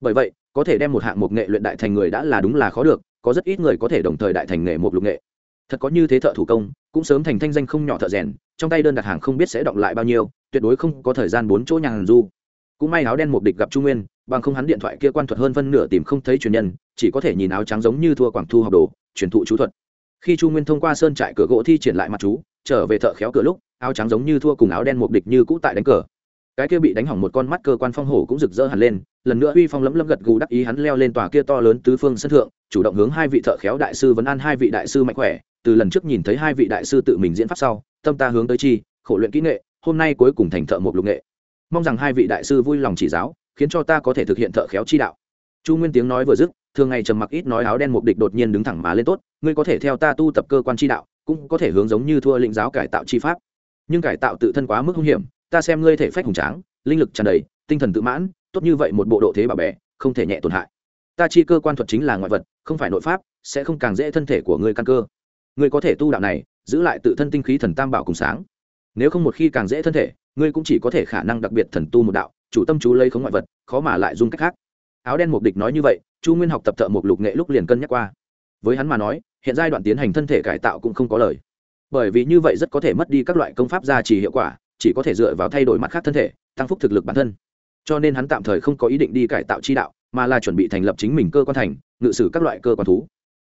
Speaker 1: Bởi vậy, có thể đem một hạng mục nghệ luyện đại thành người đã là đúng là khó được, có rất ít người có thể đồng thời đại thành nghệ một lục nghệ. Thật có như thế thợ thủ công, cũng sớm thành thanh danh không nhỏ thợ rèn, trong tay đơn đặt hàng không biết sẽ động lại bao nhiêu, tuyệt đối không có thời gian bốn chỗ nhàn du. Cũng may áo đen một địch gặp trung nguyên, bằng không hắn điện thoại kia quan thuật hơn phân nửa tìm không thấy truyền nhân, chỉ có thể nhìn áo trắng giống như thua quảng thu học đồ, truyền thụ chú thuật. Khi chu nguyên thông qua sơn trại cửa gỗ thi triển lại mặt chú trở về thợ khéo cửa lúc, áo trắng giống như thua cùng áo đen một địch như cũ tại đánh cờ. Cái kia bị đánh hỏng một con mắt cơ quan phong hổ cũng rực rỡ hẳn lên, lần nữa uy phong lấm lấm gật gù đắc ý hắn leo lên tòa kia to lớn tứ phương sân thượng, chủ động hướng hai vị thợ khéo đại sư vấn an hai vị đại sư mạnh khỏe, từ lần trước nhìn thấy hai vị đại sư tự mình diễn pháp sau, tâm ta hướng tới chi, khổ luyện kỹ nghệ, hôm nay cuối cùng thành thợ một lục nghệ. Mong rằng hai vị đại sư vui lòng chỉ giáo, khiến cho ta có thể thực hiện thợ khéo chi đạo. Chu nguyên tiếng nói vừa dứt, thường ngày trầm mặc ít nói áo đen mục địch đột nhiên đứng thẳng mà lên tốt, ngươi có thể theo ta tu tập cơ quan chi đạo cũng có thể hướng giống như thua lĩnh giáo cải tạo chi pháp. Nhưng cải tạo tự thân quá mức hung hiểm, ta xem ngươi thể phách hùng tráng, linh lực tràn đầy, tinh thần tự mãn, tốt như vậy một bộ độ thế bảo bè, không thể nhẹ tổn hại. Ta chi cơ quan thuật chính là ngoại vật, không phải nội pháp, sẽ không càng dễ thân thể của ngươi căn cơ. Ngươi có thể tu đạo này, giữ lại tự thân tinh khí thần tam bảo cùng sáng. Nếu không một khi càng dễ thân thể, ngươi cũng chỉ có thể khả năng đặc biệt thần tu một đạo, chủ tâm chú lấy không ngoại vật, khó mà lại dung cách khác. Áo đen mục địch nói như vậy, chu nguyên học tập thợ một lục nghệ lúc liền cân nhắc qua. Với hắn mà nói hiện giai đoạn tiến hành thân thể cải tạo cũng không có lời. Bởi vì như vậy rất có thể mất đi các loại công pháp gia trì hiệu quả, chỉ có thể dựa vào thay đổi mặt khác thân thể, tăng phúc thực lực bản thân. Cho nên hắn tạm thời không có ý định đi cải tạo chi đạo, mà là chuẩn bị thành lập chính mình cơ quan thành, ngự sử các loại cơ quan thú.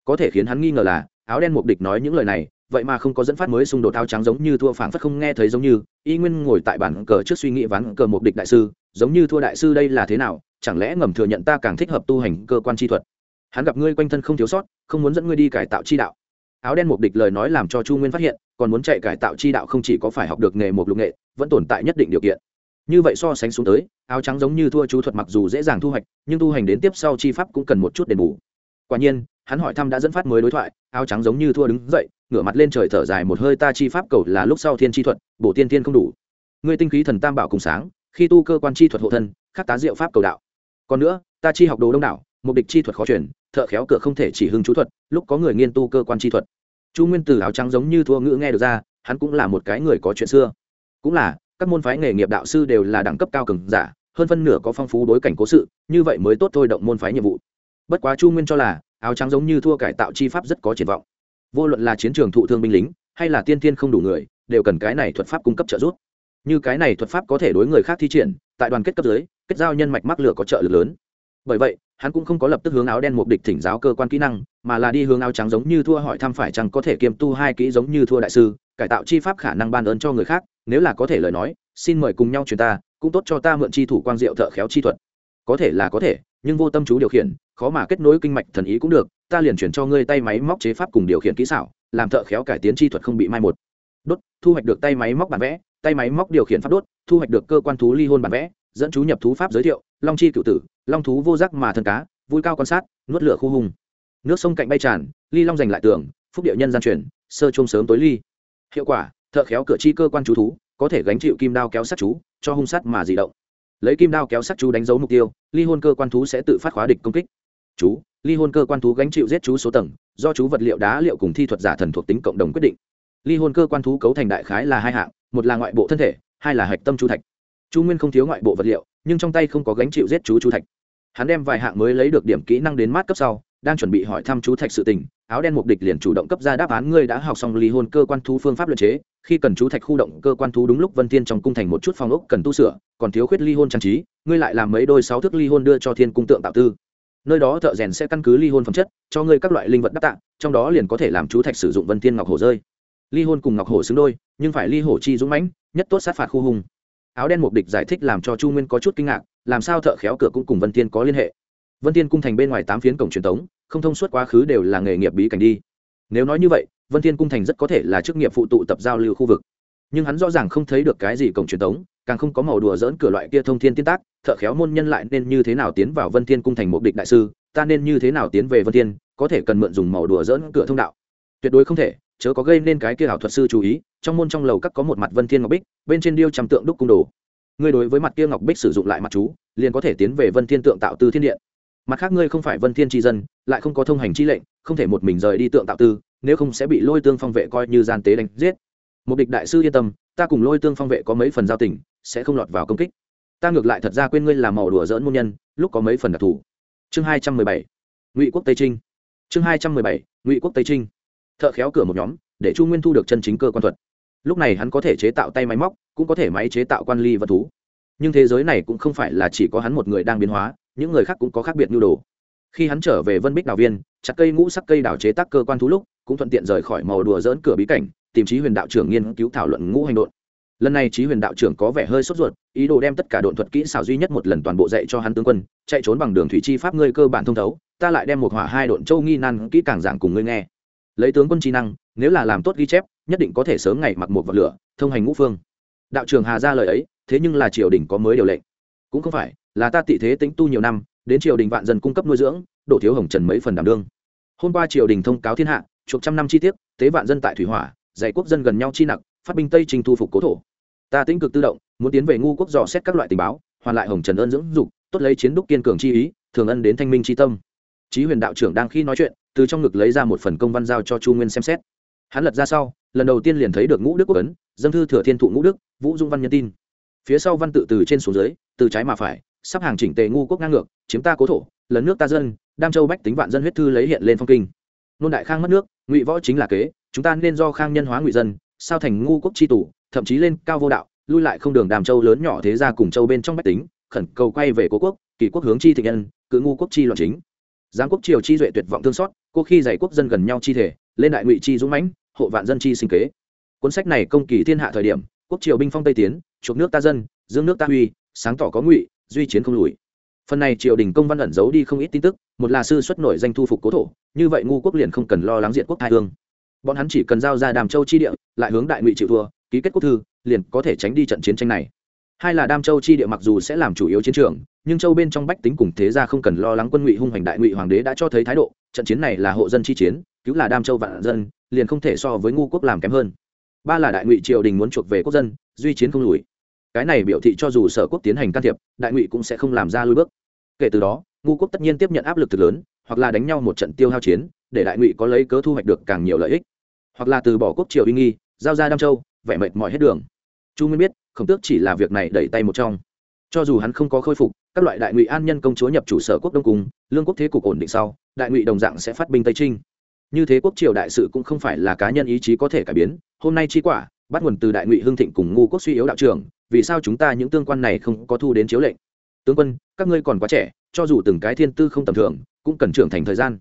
Speaker 1: Có thể khiến hắn nghi ngờ là, áo đen mục địch nói những lời này, vậy mà không có dẫn phát mới xung đột áo trắng giống như thua phảng phất không nghe thấy giống như, y nguyên ngồi tại bản cờ trước suy nghĩ ván cờ mục địch đại sư, giống như thua đại sư đây là thế nào, chẳng lẽ ngầm thừa nhận ta càng thích hợp tu hành cơ quan chi thuật? Hắn gặp ngươi quanh thân không thiếu sót, không muốn dẫn ngươi đi cải tạo chi đạo. Áo đen mục địch lời nói làm cho chu nguyên phát hiện, còn muốn chạy cải tạo chi đạo không chỉ có phải học được nghề một lục nghệ, vẫn tồn tại nhất định điều kiện. Như vậy so sánh xuống tới, áo trắng giống như thua chú thuật mặc dù dễ dàng thu hoạch, nhưng tu hành đến tiếp sau chi pháp cũng cần một chút đền bù. Quả nhiên, hắn hỏi thăm đã dẫn phát mới đối thoại, áo trắng giống như thua đứng dậy, ngửa mặt lên trời thở dài một hơi ta chi pháp cầu là lúc sau thiên chi thuật, bổ tiên thiên không đủ. Ngươi tinh khí thần tam bảo cùng sáng, khi tu cơ quan chi thuật hộ thân, khắc tá diệu pháp cầu đạo. Còn nữa, ta chi học đồ đông đảo, mục đích chi thuật khó truyền thợ khéo cửa không thể chỉ hưng chú thuật, lúc có người nghiên tu cơ quan chi thuật. Chu nguyên tử áo trắng giống như thua ngữ nghe được ra, hắn cũng là một cái người có chuyện xưa. Cũng là, các môn phái nghề nghiệp đạo sư đều là đẳng cấp cao cường giả, hơn phân nửa có phong phú đối cảnh cố sự, như vậy mới tốt thôi động môn phái nhiệm vụ. Bất quá chu nguyên cho là, áo trắng giống như thua cải tạo chi pháp rất có triển vọng. Vô luận là chiến trường thụ thương binh lính, hay là tiên tiên không đủ người, đều cần cái này thuật pháp cung cấp trợ giúp. Như cái này thuật pháp có thể đối người khác thi triển, tại đoàn kết cấp dưới, kết giao nhân mạch mắc lửa có trợ lực lớn. Bởi vậy hắn cũng không có lập tức hướng áo đen mục địch thỉnh giáo cơ quan kỹ năng, mà là đi hướng áo trắng giống như thua hỏi thăm phải chăng có thể kiêm tu hai kỹ giống như thua đại sư, cải tạo chi pháp khả năng ban ơn cho người khác, nếu là có thể lời nói, xin mời cùng nhau truyền ta, cũng tốt cho ta mượn chi thủ quang diệu thợ khéo chi thuật. Có thể là có thể, nhưng vô tâm chú điều khiển, khó mà kết nối kinh mạch thần ý cũng được, ta liền chuyển cho ngươi tay máy móc chế pháp cùng điều khiển kỹ xảo, làm thợ khéo cải tiến chi thuật không bị mai một. Đốt, thu hoạch được tay máy móc bản vẽ, tay máy móc điều khiển pháp đốt, thu hoạch được cơ quan thú ly hôn bản vẽ, dẫn chú nhập thú pháp giới thiệu, long chi cựu tử long thú vô giác mà thân cá, vui cao quan sát, nuốt lửa khu hùng. Nước sông cạnh bay tràn, ly long giành lại tường, phúc địa nhân gian truyền sơ chung sớm tối ly. Hiệu quả, thợ khéo cửa chi cơ quan chú thú, có thể gánh chịu kim đao kéo sát chú, cho hung sát mà dị động. Lấy kim đao kéo sát chú đánh dấu mục tiêu, ly hôn cơ quan thú sẽ tự phát khóa địch công kích. Chú, ly hôn cơ quan thú gánh chịu giết chú số tầng, do chú vật liệu đá liệu cùng thi thuật giả thần thuộc tính cộng đồng quyết định. Ly hôn cơ quan thú cấu thành đại khái là hai hạng, một là ngoại bộ thân thể, hai là hạch tâm chú thạch. Chú nguyên không thiếu ngoại bộ vật liệu, nhưng trong tay không có gánh chịu giết chú chú thạch hắn đem vài hạng mới lấy được điểm kỹ năng đến mát cấp sau, đang chuẩn bị hỏi thăm chú thạch sự tình, áo đen mục địch liền chủ động cấp ra đáp án ngươi đã học xong ly hôn cơ quan thú phương pháp luật chế, khi cần chú thạch khu động cơ quan thú đúng lúc vân thiên trong cung thành một chút phòng ốc cần tu sửa, còn thiếu khuyết ly hôn trang trí, ngươi lại làm mấy đôi sáu thước ly hôn đưa cho thiên cung tượng tạo tư. Nơi đó thợ rèn sẽ căn cứ ly hôn phẩm chất, cho ngươi các loại linh vật đắp tạng trong đó liền có thể làm chú thạch sử dụng vân thiên ngọc hổ rơi. Ly hôn cùng ngọc hổ xứng đôi, nhưng phải ly hổ chi dũng mãnh, nhất tốt sát phạt khu hùng. Áo đen mục địch giải thích làm cho chu nguyên có chút kinh ngạc làm sao thợ khéo cửa cũng cùng vân thiên có liên hệ. Vân thiên cung thành bên ngoài tám phiến cổng truyền thống không thông suốt quá khứ đều là nghề nghiệp bí cảnh đi. Nếu nói như vậy, vân thiên cung thành rất có thể là chức nghiệp phụ tụ tập giao lưu khu vực. Nhưng hắn rõ ràng không thấy được cái gì cổng truyền thống càng không có màu đùa dỡn cửa loại kia thông thiên tiên tác, thợ khéo môn nhân lại nên như thế nào tiến vào vân thiên cung thành mục địch đại sư, ta nên như thế nào tiến về vân thiên, có thể cần mượn dùng màu đùa dỡn cửa thông đạo. Tuyệt đối không thể, chớ có gây nên cái kia ảo thuật sư chú ý, trong môn trong lầu các có một mặt vân thiên ngọc bích, bên trên điêu trăm tượng đúc cung đồ ngươi đối với mặt kia ngọc bích sử dụng lại mặt chú, liền có thể tiến về vân thiên tượng tạo tư thiên điện. Mặt khác ngươi không phải vân thiên tri dân, lại không có thông hành chi lệnh, không thể một mình rời đi tượng tạo tư, nếu không sẽ bị lôi tương phong vệ coi như gian tế đánh giết. Một địch đại sư yên tâm, ta cùng lôi tương phong vệ có mấy phần giao tình, sẽ không lọt vào công kích. Ta ngược lại thật ra quên ngươi làm màu đùa dỡn môn nhân, lúc có mấy phần đặc thù. Chương hai trăm mười bảy, ngụy quốc tây trinh. Chương hai trăm mười bảy, ngụy quốc tây trinh. Thợ khéo cửa một nhóm, để chu nguyên thu được chân chính cơ quan thuật. Lúc này hắn có thể chế tạo tay máy móc cũng có thể máy chế tạo quan ly vật thú. Nhưng thế giới này cũng không phải là chỉ có hắn một người đang biến hóa, những người khác cũng có khác biệt nhu đồ. Khi hắn trở về vân bích đào viên, chặt cây ngũ sắc cây đào chế tác cơ quan thú lúc, cũng thuận tiện rời khỏi màu đùa dỡn cửa bí cảnh, tìm trí huyền đạo trưởng nghiên cứu thảo luận ngũ hành đột lần này trí huyền đạo trưởng có vẻ hơi sốt ruột, ý đồ đem tất cả độn thuật kỹ xảo duy nhất một lần toàn bộ dạy cho hắn tướng quân, chạy trốn bằng đường thủy chi pháp ngươi cơ bản thông thấu, ta lại đem một hỏa hai độn châu nghi nan kỹ càng giảng cùng ngươi nghe. Lấy tướng quân trí năng, nếu là làm tốt ghi chép, nhất định có thể sớm ngày mặc một vật lửa, thông hành ngũ phương đạo trưởng hà ra lời ấy, thế nhưng là triều đình có mới điều lệnh. Cũng không phải, là ta tị thế tính tu nhiều năm, đến triều đình vạn dân cung cấp nuôi dưỡng, đổ thiếu hồng trần mấy phần đảm đương. Hôm qua triều đình thông cáo thiên hạ, chuộc trăm năm chi tiết, tế vạn dân tại thủy hỏa, dạy quốc dân gần nhau chi nặc, phát binh tây trình thu phục cố thổ. Ta tính cực tự động, muốn tiến về ngu quốc dò xét các loại tình báo, hoàn lại hồng trần ơn dưỡng dục, tốt lấy chiến đúc kiên cường chi ý, thường ân đến thanh minh chi tâm. Chí huyền đạo trưởng đang khi nói chuyện, từ trong ngực lấy ra một phần công văn giao cho chu nguyên xem xét. Hắn lật ra sau, lần đầu tiên liền thấy được ngũ đức quốc ấn dâng thư thừa thiên thụ ngũ đức, vũ dung văn nhân tin. Phía sau văn tự từ trên xuống dưới, từ trái mà phải, sắp hàng chỉnh tề ngu quốc ngang ngược, chiếm ta cố thổ, lấn nước ta dân, đam châu bách tính vạn dân huyết thư lấy hiện lên phong kinh. Nôn đại khang mất nước, ngụy võ chính là kế, chúng ta nên do khang nhân hóa ngụy dân, sao thành ngu quốc tri tủ thậm chí lên cao vô đạo, lui lại không đường đàm châu lớn nhỏ thế ra cùng châu bên trong bách tính, khẩn cầu quay về cố quốc, kỳ quốc hướng chi thị nhân, cự ngu quốc chi loạn chính. Giáng quốc triều chi duệ tuyệt vọng thương xót, cô khi giải quốc dân gần nhau chi thể, lên đại ngụy chi dũng mãnh, hộ vạn dân chi sinh kế cuốn sách này công kỳ thiên hạ thời điểm, quốc triều binh phong tây tiến, chuộc nước ta dân, dương nước ta huy, sáng tỏ có ngụy, duy chiến không lùi. Phần này triều đình công văn ẩn giấu đi không ít tin tức, một là sư xuất nổi danh thu phục cố thổ, như vậy ngu quốc liền không cần lo lắng diện quốc hai hương. Bọn hắn chỉ cần giao ra đàm châu chi địa, lại hướng đại ngụy chịu thua, ký kết quốc thư, liền có thể tránh đi trận chiến tranh này. Hai là đam châu chi địa mặc dù sẽ làm chủ yếu chiến trường, nhưng châu bên trong bách tính cùng thế gia không cần lo lắng quân ngụy hung hành đại ngụy hoàng đế đã cho thấy thái độ, trận chiến này là hộ dân chi chiến, cứu là đam châu vạn dân, liền không thể so với ngu quốc làm kém hơn ba là đại ngụy triều đình muốn chuộc về quốc dân, duy chiến không lùi. Cái này biểu thị cho dù sở quốc tiến hành can thiệp, đại ngụy cũng sẽ không làm ra lui bước. Kể từ đó ngu quốc tất nhiên tiếp nhận áp lực thực lớn, hoặc là đánh nhau một trận tiêu hao chiến, để đại ngụy có lấy cớ thu hoạch được càng nhiều lợi ích. Hoặc là từ bỏ quốc triều uy nghi, giao ra đam châu, vẻ mệt mỏi hết đường. Chu nguyên biết, khổng tước chỉ là việc này đẩy tay một trong. Cho dù hắn không có khôi phục, các loại đại ngụy an nhân công chúa nhập chủ sở quốc đông cung, lương quốc thế cục ổn định sau, đại ngụy đồng dạng sẽ phát binh tây trinh. Như thế quốc triều đại sự cũng không phải là cá nhân ý chí có thể cải biến hôm nay chi quả, bắt nguồn từ đại ngụy hưng thịnh cùng ngu quốc suy yếu đạo trưởng vì sao chúng ta những tương quan này không có thu đến chiếu lệnh? Tướng quân, các ngươi còn quá trẻ, cho dù từng cái thiên tư không tầm thường, cũng cần trưởng thành thời gian.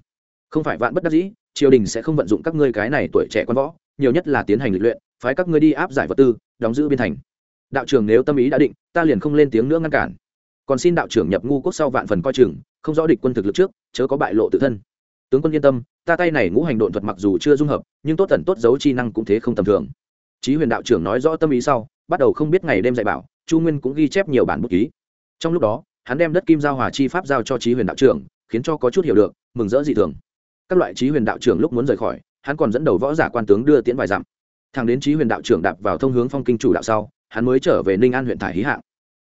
Speaker 1: Không phải vạn bất đắc dĩ, triều đình sẽ không vận dụng các ngươi cái này tuổi trẻ quan võ, nhiều nhất là tiến hành lịch luyện, phái các ngươi đi áp giải vật tư, đóng giữ biên thành. Đạo trưởng nếu tâm ý đã định, ta liền không lên tiếng nữa ngăn cản. Còn xin đạo trưởng nhập ngu quốc sau vạn phần coi chừng, không rõ địch quân thực lực trước, chớ có bại lộ tự thân tướng quân yên tâm, ta tay này ngũ hành độn thuật mặc dù chưa dung hợp, nhưng tốt tần tốt dấu chi năng cũng thế không tầm thường. Chí huyền đạo trưởng nói rõ tâm ý sau, bắt đầu không biết ngày đêm dạy bảo, chu nguyên cũng ghi chép nhiều bản bút ký. Trong lúc đó, hắn đem đất kim giao hòa chi pháp giao cho chí huyền đạo trưởng, khiến cho có chút hiểu được, mừng rỡ dị thường. Các loại chí huyền đạo trưởng lúc muốn rời khỏi, hắn còn dẫn đầu võ giả quan tướng đưa tiễn vài dặm. Thằng đến chí huyền đạo trưởng đạp vào thông hướng phong kinh chủ đạo sau, hắn mới trở về ninh an huyện thải hí hạng.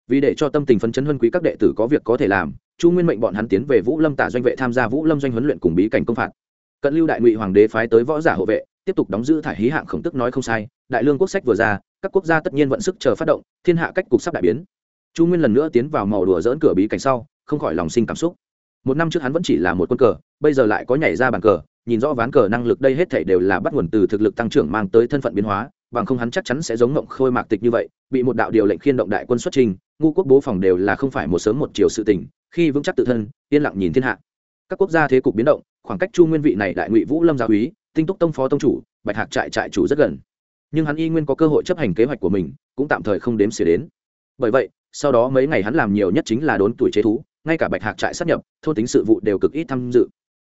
Speaker 1: Vì để cho tâm tình phấn chấn huân quý các đệ tử có việc có thể làm chu nguyên mệnh bọn hắn tiến về vũ lâm tả doanh vệ tham gia vũ lâm doanh huấn luyện cùng bí cảnh công phạt. Cận lưu đại ngụy hoàng đế phái tới võ giả hộ vệ, tiếp tục đóng giữ thải hí hạng khổng tức nói không sai, đại lương quốc sách vừa ra, các quốc gia tất nhiên vận sức chờ phát động, thiên hạ cách cục sắp đại biến. Chu nguyên lần nữa tiến vào màu đùa dỡn cửa bí cảnh sau, không khỏi lòng sinh cảm xúc. Một năm trước hắn vẫn chỉ là một quân cờ, bây giờ lại có nhảy ra bàn cờ, nhìn rõ ván cờ năng lực đây hết thảy đều là bắt nguồn từ thực lực tăng trưởng mang tới thân phận biến hóa bằng không hắn chắc chắn sẽ giống ngộng khôi mạc tịch như vậy, bị một đạo điều lệnh khiên động đại quân xuất trình ngu quốc bố phòng đều là không phải một sớm một chiều sự tình, khi vững chắc tự thân, yên lặng nhìn thiên hạ. Các quốc gia thế cục biến động, khoảng cách chu nguyên vị này đại ngụy vũ lâm gia úy tinh túc tông phó tông chủ, bạch hạc trại trại chủ rất gần. Nhưng hắn y nguyên có cơ hội chấp hành kế hoạch của mình, cũng tạm thời không đếm xỉa đến. Bởi vậy, sau đó mấy ngày hắn làm nhiều nhất chính là đốn tuổi chế thú, ngay cả bạch hạc trại sát nhập, thôn tính sự vụ đều cực ít tham dự.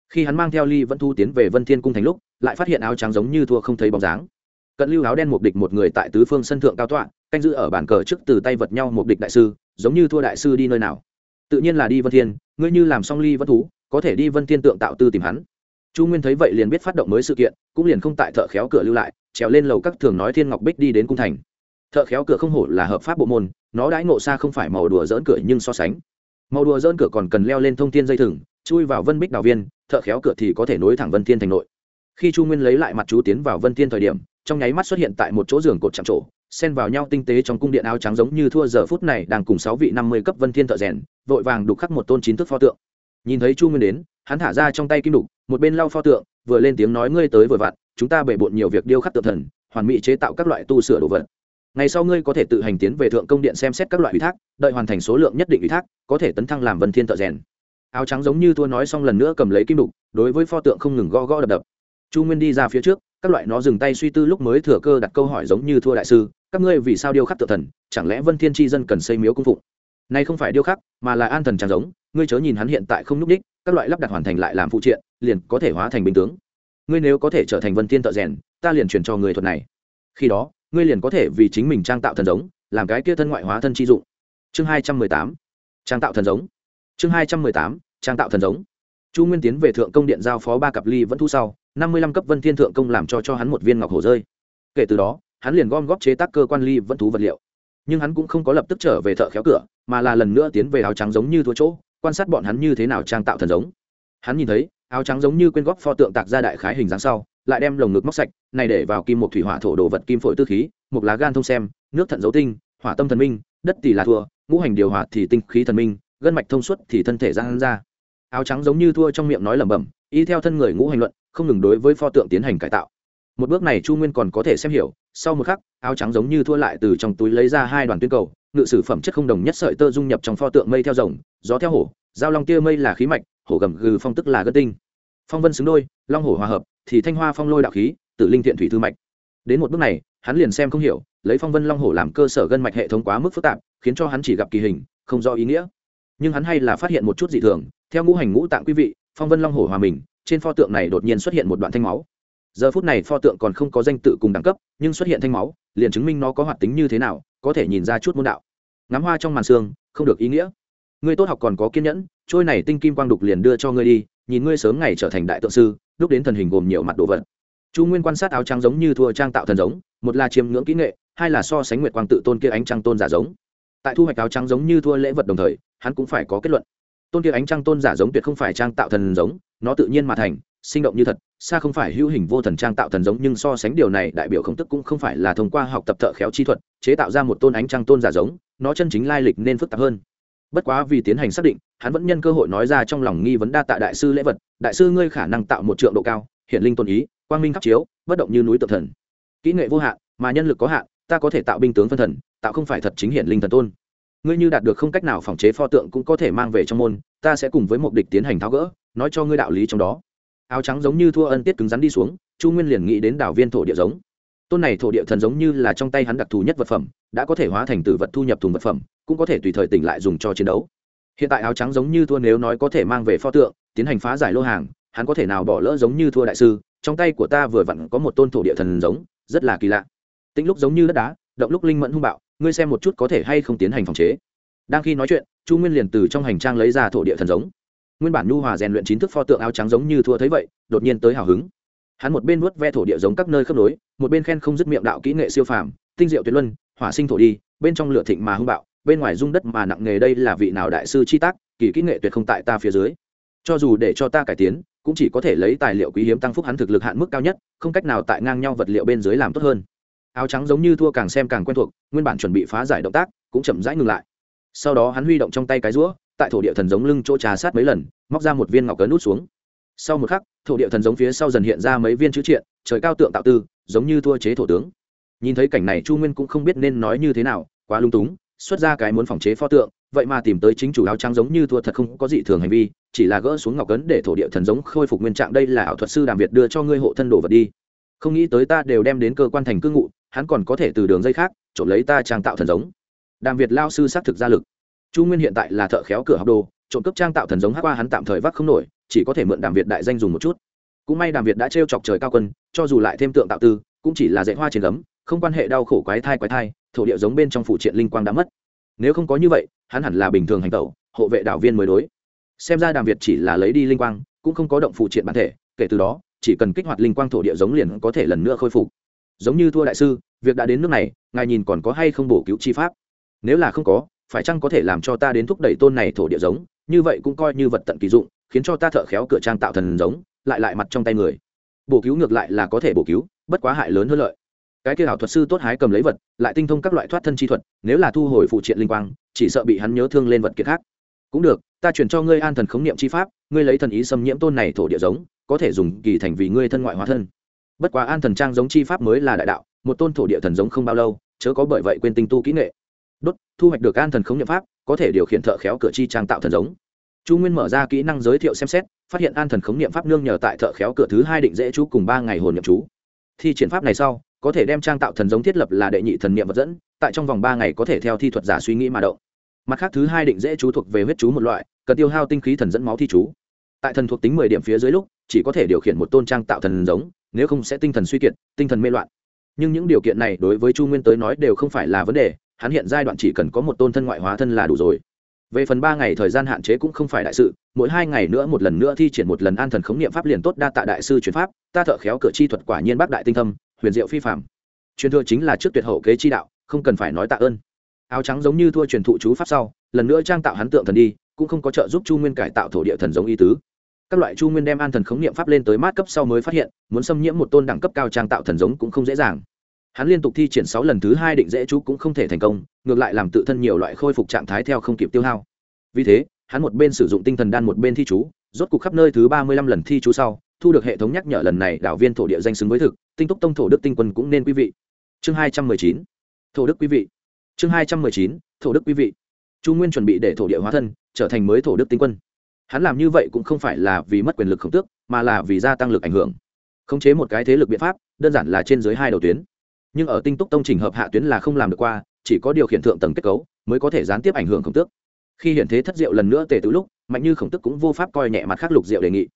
Speaker 1: Khi hắn mang theo ly vẫn thu tiến về vân thiên cung thành lúc, lại phát hiện áo trắng giống như thua không thấy bóng dáng cận lưu áo đen mục địch một người tại tứ phương sân thượng cao tọa, canh giữ ở bàn cờ trước từ tay vật nhau mục địch đại sư, giống như thua đại sư đi nơi nào. Tự nhiên là đi vân thiên, ngươi như làm xong ly vân thú, có thể đi vân thiên tượng tạo tư tìm hắn. Chu nguyên thấy vậy liền biết phát động mới sự kiện, cũng liền không tại thợ khéo cửa lưu lại, trèo lên lầu các thường nói thiên ngọc bích đi đến cung thành. Thợ khéo cửa không hổ là hợp pháp bộ môn, nó đãi ngộ xa không phải màu đùa dỡn cửa nhưng so sánh. Màu đùa dỡn cửa còn cần leo lên thông tin dây thừng, chui vào vân bích đào viên, thợ khéo cửa thì có thể nối thẳng vân thiên thành nội. Khi chu nguyên lấy lại mặt chú tiến vào vân thiên thời điểm trong nháy mắt xuất hiện tại một chỗ giường cột chạm trổ, xen vào nhau tinh tế trong cung điện áo trắng giống như thua giờ phút này đang cùng sáu vị năm mươi cấp vân thiên thợ rèn, vội vàng đục khắc một tôn chín thức pho tượng. Nhìn thấy chu nguyên đến, hắn thả ra trong tay kim đục, một bên lau pho tượng, vừa lên tiếng nói ngươi tới vừa vặn, chúng ta bể bộn nhiều việc điêu khắc tượng thần, hoàn mỹ chế tạo các loại tu sửa đồ vật. Ngày sau ngươi có thể tự hành tiến về thượng công điện xem xét các loại ủy thác, đợi hoàn thành số lượng nhất định ủy thác, có thể tấn thăng làm vân thiên thợ rèn. Áo trắng giống như thua nói xong lần nữa cầm lấy kim đục, đối với pho tượng không ngừng gõ gõ đập đập. Chu nguyên đi ra phía trước các loại nó dừng tay suy tư lúc mới thừa cơ đặt câu hỏi giống như thua đại sư, các ngươi vì sao điêu khắc tự thần, chẳng lẽ vân thiên tri dân cần xây miếu cung phụng? Nay không phải điêu khắc, mà là an thần trang giống, ngươi chớ nhìn hắn hiện tại không nhúc đích các loại lắp đặt hoàn thành lại làm phụ triện, liền có thể hóa thành bình tướng. Ngươi nếu có thể trở thành vân thiên tự rèn, ta liền truyền cho người thuật này. Khi đó, ngươi liền có thể vì chính mình trang tạo thần giống, làm cái kia thân ngoại hóa thân chi dụng. Chương hai trăm mười tám, trang tạo thần giống. Chương hai trăm mười tám, trang tạo thần giống. Chu nguyên tiến về thượng công điện giao phó ba cặp ly vẫn thu sau năm mươi lăm cấp vân thiên thượng công làm cho cho hắn một viên ngọc hổ rơi. Kể từ đó, hắn liền gom góp chế tác cơ quan ly vẫn thú vật liệu. Nhưng hắn cũng không có lập tức trở về thợ khéo cửa, mà là lần nữa tiến về áo trắng giống như thua chỗ, quan sát bọn hắn như thế nào trang tạo thần giống. Hắn nhìn thấy, áo trắng giống như quyên góp pho tượng tạc ra đại khái hình dáng sau, lại đem lồng ngực móc sạch, này để vào kim một thủy hỏa thổ đồ vật kim phổi tư khí một lá gan thông xem, nước thận dấu tinh, hỏa tâm thần minh, đất tỷ là thua, ngũ hành điều hòa thì tinh khí thần minh, gân mạch thông suốt thì thân thể giang ra. Áo trắng giống như thua trong miệng nói lẩm bẩm, y theo thân người ngũ hành luận không ngừng đối với pho tượng tiến hành cải tạo. Một bước này chu nguyên còn có thể xem hiểu, sau một khắc, áo trắng giống như thua lại từ trong túi lấy ra hai đoàn tuyến cầu, ngự sử phẩm chất không đồng nhất sợi tơ dung nhập trong pho tượng mây theo rồng, gió theo hổ, giao long tia mây là khí mạch, hổ gầm gừ phong tức là gân tinh. Phong vân xứng đôi, long hổ hòa hợp, thì thanh hoa phong lôi đạo khí tự linh thiện thủy thư mạch. Đến một bước này, hắn liền xem không hiểu, lấy phong vân long hổ làm cơ sở gân mạch hệ thống quá mức phức tạp, khiến cho hắn chỉ gặp kỳ hình, không rõ ý nghĩa. Nhưng hắn hay là phát hiện một chút dị thường, theo ngũ hành ngũ tạng quý vị, phong vân long hổ hòa mình trên pho tượng này đột nhiên xuất hiện một đoạn thanh máu. Giờ phút này pho tượng còn không có danh tự cùng đẳng cấp, nhưng xuất hiện thanh máu, liền chứng minh nó có hoạt tính như thế nào, có thể nhìn ra chút môn đạo. Ngắm hoa trong màn xương không được ý nghĩa. Ngươi tốt học còn có kiên nhẫn, trôi này tinh kim quang đục liền đưa cho ngươi đi, nhìn ngươi sớm ngày trở thành đại tượng sư lúc đến thần hình gồm nhiều mặt đồ vật. Chu nguyên quan sát áo trắng giống như thua trang tạo thần giống, một là chiêm ngưỡng kỹ nghệ, hai là so sánh nguyệt quang tự tôn kia ánh trăng tôn giả giống. Tại thu hoạch áo trắng giống như thua lễ vật đồng thời, hắn cũng phải có kết luận. Tôn kia ánh trăng tôn giả giống tuyệt không phải trang tạo thần giống nó tự nhiên mà thành, sinh động như thật, xa không phải hữu hình vô thần trang tạo thần giống, nhưng so sánh điều này, đại biểu khổng tức cũng không phải là thông qua học tập thợ khéo chi thuật, chế tạo ra một tôn ánh trăng tôn giả giống, nó chân chính lai lịch nên phức tạp hơn. Bất quá vì tiến hành xác định, hắn vẫn nhân cơ hội nói ra trong lòng nghi vấn đa tạ đại sư lễ vật, đại sư ngươi khả năng tạo một trượng độ cao, hiện linh tôn ý, quang minh khắc chiếu, bất động như núi tự thần. Kỹ nghệ vô hạn, mà nhân lực có hạn, ta có thể tạo binh tướng phân thần, tạo không phải thật chính hiện linh thần tôn. Ngươi như đạt được không cách nào phòng chế pho tượng cũng có thể mang về trong môn, ta sẽ cùng với mục địch tiến hành tháo gỡ nói cho ngươi đạo lý trong đó. Áo trắng giống như thua ân tiết cứng rắn đi xuống, chu nguyên liền nghĩ đến đảo viên thổ địa giống. Tôn này thổ địa thần giống như là trong tay hắn đặc thù nhất vật phẩm, đã có thể hóa thành tử vật thu nhập thùng vật phẩm, cũng có thể tùy thời tỉnh lại dùng cho chiến đấu. Hiện tại áo trắng giống như thua nếu nói có thể mang về pho tượng, tiến hành phá giải lô hàng, hắn có thể nào bỏ lỡ giống như thua đại sư, trong tay của ta vừa vặn có một tôn thổ địa thần giống, rất là kỳ lạ. Tĩnh lúc giống như đất đá, động lúc linh mẫn hung bạo, ngươi xem một chút có thể hay không tiến hành phòng chế. Đang khi nói chuyện, chu nguyên liền từ trong hành trang lấy ra thổ địa thần giống nguyên bản nhu hòa rèn luyện chính thức pho tượng áo trắng giống như thua thấy vậy, đột nhiên tới hào hứng. Hắn một bên nuốt ve thổ địa giống các nơi khớp nối, một bên khen không dứt miệng đạo kỹ nghệ siêu phàm, tinh diệu tuyệt luân, hỏa sinh thổ đi, bên trong lửa thịnh mà hung bạo, bên ngoài dung đất mà nặng nghề đây là vị nào đại sư chi tác, kỳ kỹ nghệ tuyệt không tại ta phía dưới. Cho dù để cho ta cải tiến, cũng chỉ có thể lấy tài liệu quý hiếm tăng phúc hắn thực lực hạn mức cao nhất, không cách nào tại ngang nhau vật liệu bên dưới làm tốt hơn. Áo trắng giống như thua càng xem càng quen thuộc, nguyên bản chuẩn bị phá giải động tác, cũng chậm rãi ngừng lại. Sau đó hắn huy động trong tay cái rũa tại thổ địa thần giống lưng chỗ trà sát mấy lần, móc ra một viên ngọc cấn nút xuống. Sau một khắc, thổ địa thần giống phía sau dần hiện ra mấy viên chữ triện, trời cao tượng tạo tư, giống như thua chế thổ tướng. Nhìn thấy cảnh này chu nguyên cũng không biết nên nói như thế nào, quá lung túng, xuất ra cái muốn phòng chế pho tượng, vậy mà tìm tới chính chủ áo trắng giống như thua thật không có gì thường hành vi, chỉ là gỡ xuống ngọc cấn để thổ địa thần giống khôi phục nguyên trạng đây là ảo thuật sư đàm việt đưa cho ngươi hộ thân đồ vật đi. Không nghĩ tới ta đều đem đến cơ quan thành cư ngụ, hắn còn có thể từ đường dây khác, trộm lấy ta trang tạo thần giống. Đàm việt lao sư xác thực ra lực chu nguyên hiện tại là thợ khéo cửa học đồ, trộm cướp trang tạo thần giống hát qua hắn tạm thời vác không nổi, chỉ có thể mượn đàm việt đại danh dùng một chút. Cũng may đàm việt đã t chọc trời cao quân, cho dù lại thêm tượng tạo tư, cũng chỉ là dạy hoa trên gấm, không quan hệ đau khổ quái thai quái thai, thổ địa giống bên trong phụ triện linh quang đã mất. Nếu không có như vậy, hắn hẳn là bình thường hành tẩu, hộ vệ đạo viên mới đối. Xem ra đàm việt chỉ là lấy đi linh quang, cũng không có động phụ triện bản thể, kể từ đó, chỉ cần kích hoạt linh quang thổ địa giống liền có thể lần nữa khôi phục. Giống như thua đại sư, việc đã đến nước này, ngài nhìn còn có hay không bổ cứu chi pháp? Nếu là không có phải chăng có thể làm cho ta đến thúc đẩy tôn này thổ địa giống? Như vậy cũng coi như vật tận kỳ dụng, khiến cho ta thợ khéo cửa trang tạo thần giống, lại lại mặt trong tay người. Bổ cứu ngược lại là có thể bổ cứu, bất quá hại lớn hơn lợi. Cái kia ảo thuật sư tốt hái cầm lấy vật, lại tinh thông các loại thoát thân chi thuật, nếu là thu hồi phụ triện linh quang, chỉ sợ bị hắn nhớ thương lên vật kiệt khác. Cũng được, ta chuyển cho ngươi an thần khống niệm chi pháp, ngươi lấy thần ý xâm nhiễm tôn này thổ địa giống, có thể dùng kỳ thành vì ngươi thân ngoại hóa thân. Bất quá an thần trang giống chi pháp mới là đại đạo, một tôn thổ địa thần giống không bao lâu, chớ có bởi vậy quên tinh tu kỹ nghệ đốt, thu hoạch được an thần khống niệm pháp, có thể điều khiển thợ khéo cửa chi trang tạo thần giống. Chu nguyên mở ra kỹ năng giới thiệu xem xét, phát hiện an thần khống niệm pháp nương nhờ tại thợ khéo cửa thứ hai định dễ chú cùng ba ngày hồn nhập chú. Thi triển pháp này sau, có thể đem trang tạo thần giống thiết lập là đệ nhị thần niệm vật dẫn, tại trong vòng ba ngày có thể theo thi thuật giả suy nghĩ mà động. Mặt khác thứ hai định dễ chú thuộc về huyết chú một loại, cần tiêu hao tinh khí thần dẫn máu thi chú. Tại thần thuộc tính mười điểm phía dưới lúc, chỉ có thể điều khiển một tôn trang tạo thần giống, nếu không sẽ tinh thần suy kiệt, tinh thần mê loạn. Nhưng những điều kiện này đối với chu nguyên tới nói đều không phải là vấn đề hắn hiện giai đoạn chỉ cần có một tôn thân ngoại hóa thân là đủ rồi. Về phần ba ngày thời gian hạn chế cũng không phải đại sự, mỗi hai ngày nữa một lần nữa thi triển một lần an thần khống niệm pháp liền tốt đa tạ đại sư chuyển pháp, ta thợ khéo cửa chi thuật quả nhiên bác đại tinh thâm, huyền diệu phi phạm truyền thừa chính là trước tuyệt hậu kế chi đạo, không cần phải nói tạ ơn. Áo trắng giống như thua truyền thụ chú pháp sau, lần nữa trang tạo hắn tượng thần đi, cũng không có trợ giúp chu nguyên cải tạo thổ địa thần giống y tứ. Các loại chu nguyên đem an thần khống niệm pháp lên tới mát cấp sau mới phát hiện, muốn xâm nhiễm một tôn đẳng cấp cao trang tạo thần giống cũng không dễ dàng hắn liên tục thi triển sáu lần thứ hai định dễ chú cũng không thể thành công, ngược lại làm tự thân nhiều loại khôi phục trạng thái theo không kịp tiêu hao. Vì thế, hắn một bên sử dụng tinh thần đan một bên thi chú, rốt cuộc khắp nơi thứ ba mươi lăm lần thi chú sau, thu được hệ thống nhắc nhở lần này đảo viên thổ địa danh xứng với thực, tinh túc tông thổ đức tinh quân cũng nên quý vị. Chương hai trăm mười chín. Thổ đức quý vị. Chương hai trăm mười chín, thổ đức quý vị. Chu nguyên chuẩn bị để thổ địa hóa thân, trở thành mới thổ đức tinh quân. Hắn làm như vậy cũng không phải là vì mất quyền lực khổng tước, mà là vì gia tăng lực ảnh hưởng. Khống chế một cái thế lực biện pháp, đơn giản là trên dưới hai đầu tuyến nhưng ở tinh túc tông trình hợp hạ tuyến là không làm được qua, chỉ có điều khiển thượng tầng kết cấu mới có thể gián tiếp ảnh hưởng khổng tước. Khi hiện thế thất diệu lần nữa tề tự lúc, mạnh như khổng tức cũng vô pháp coi nhẹ mặt khác lục diệu đề nghị.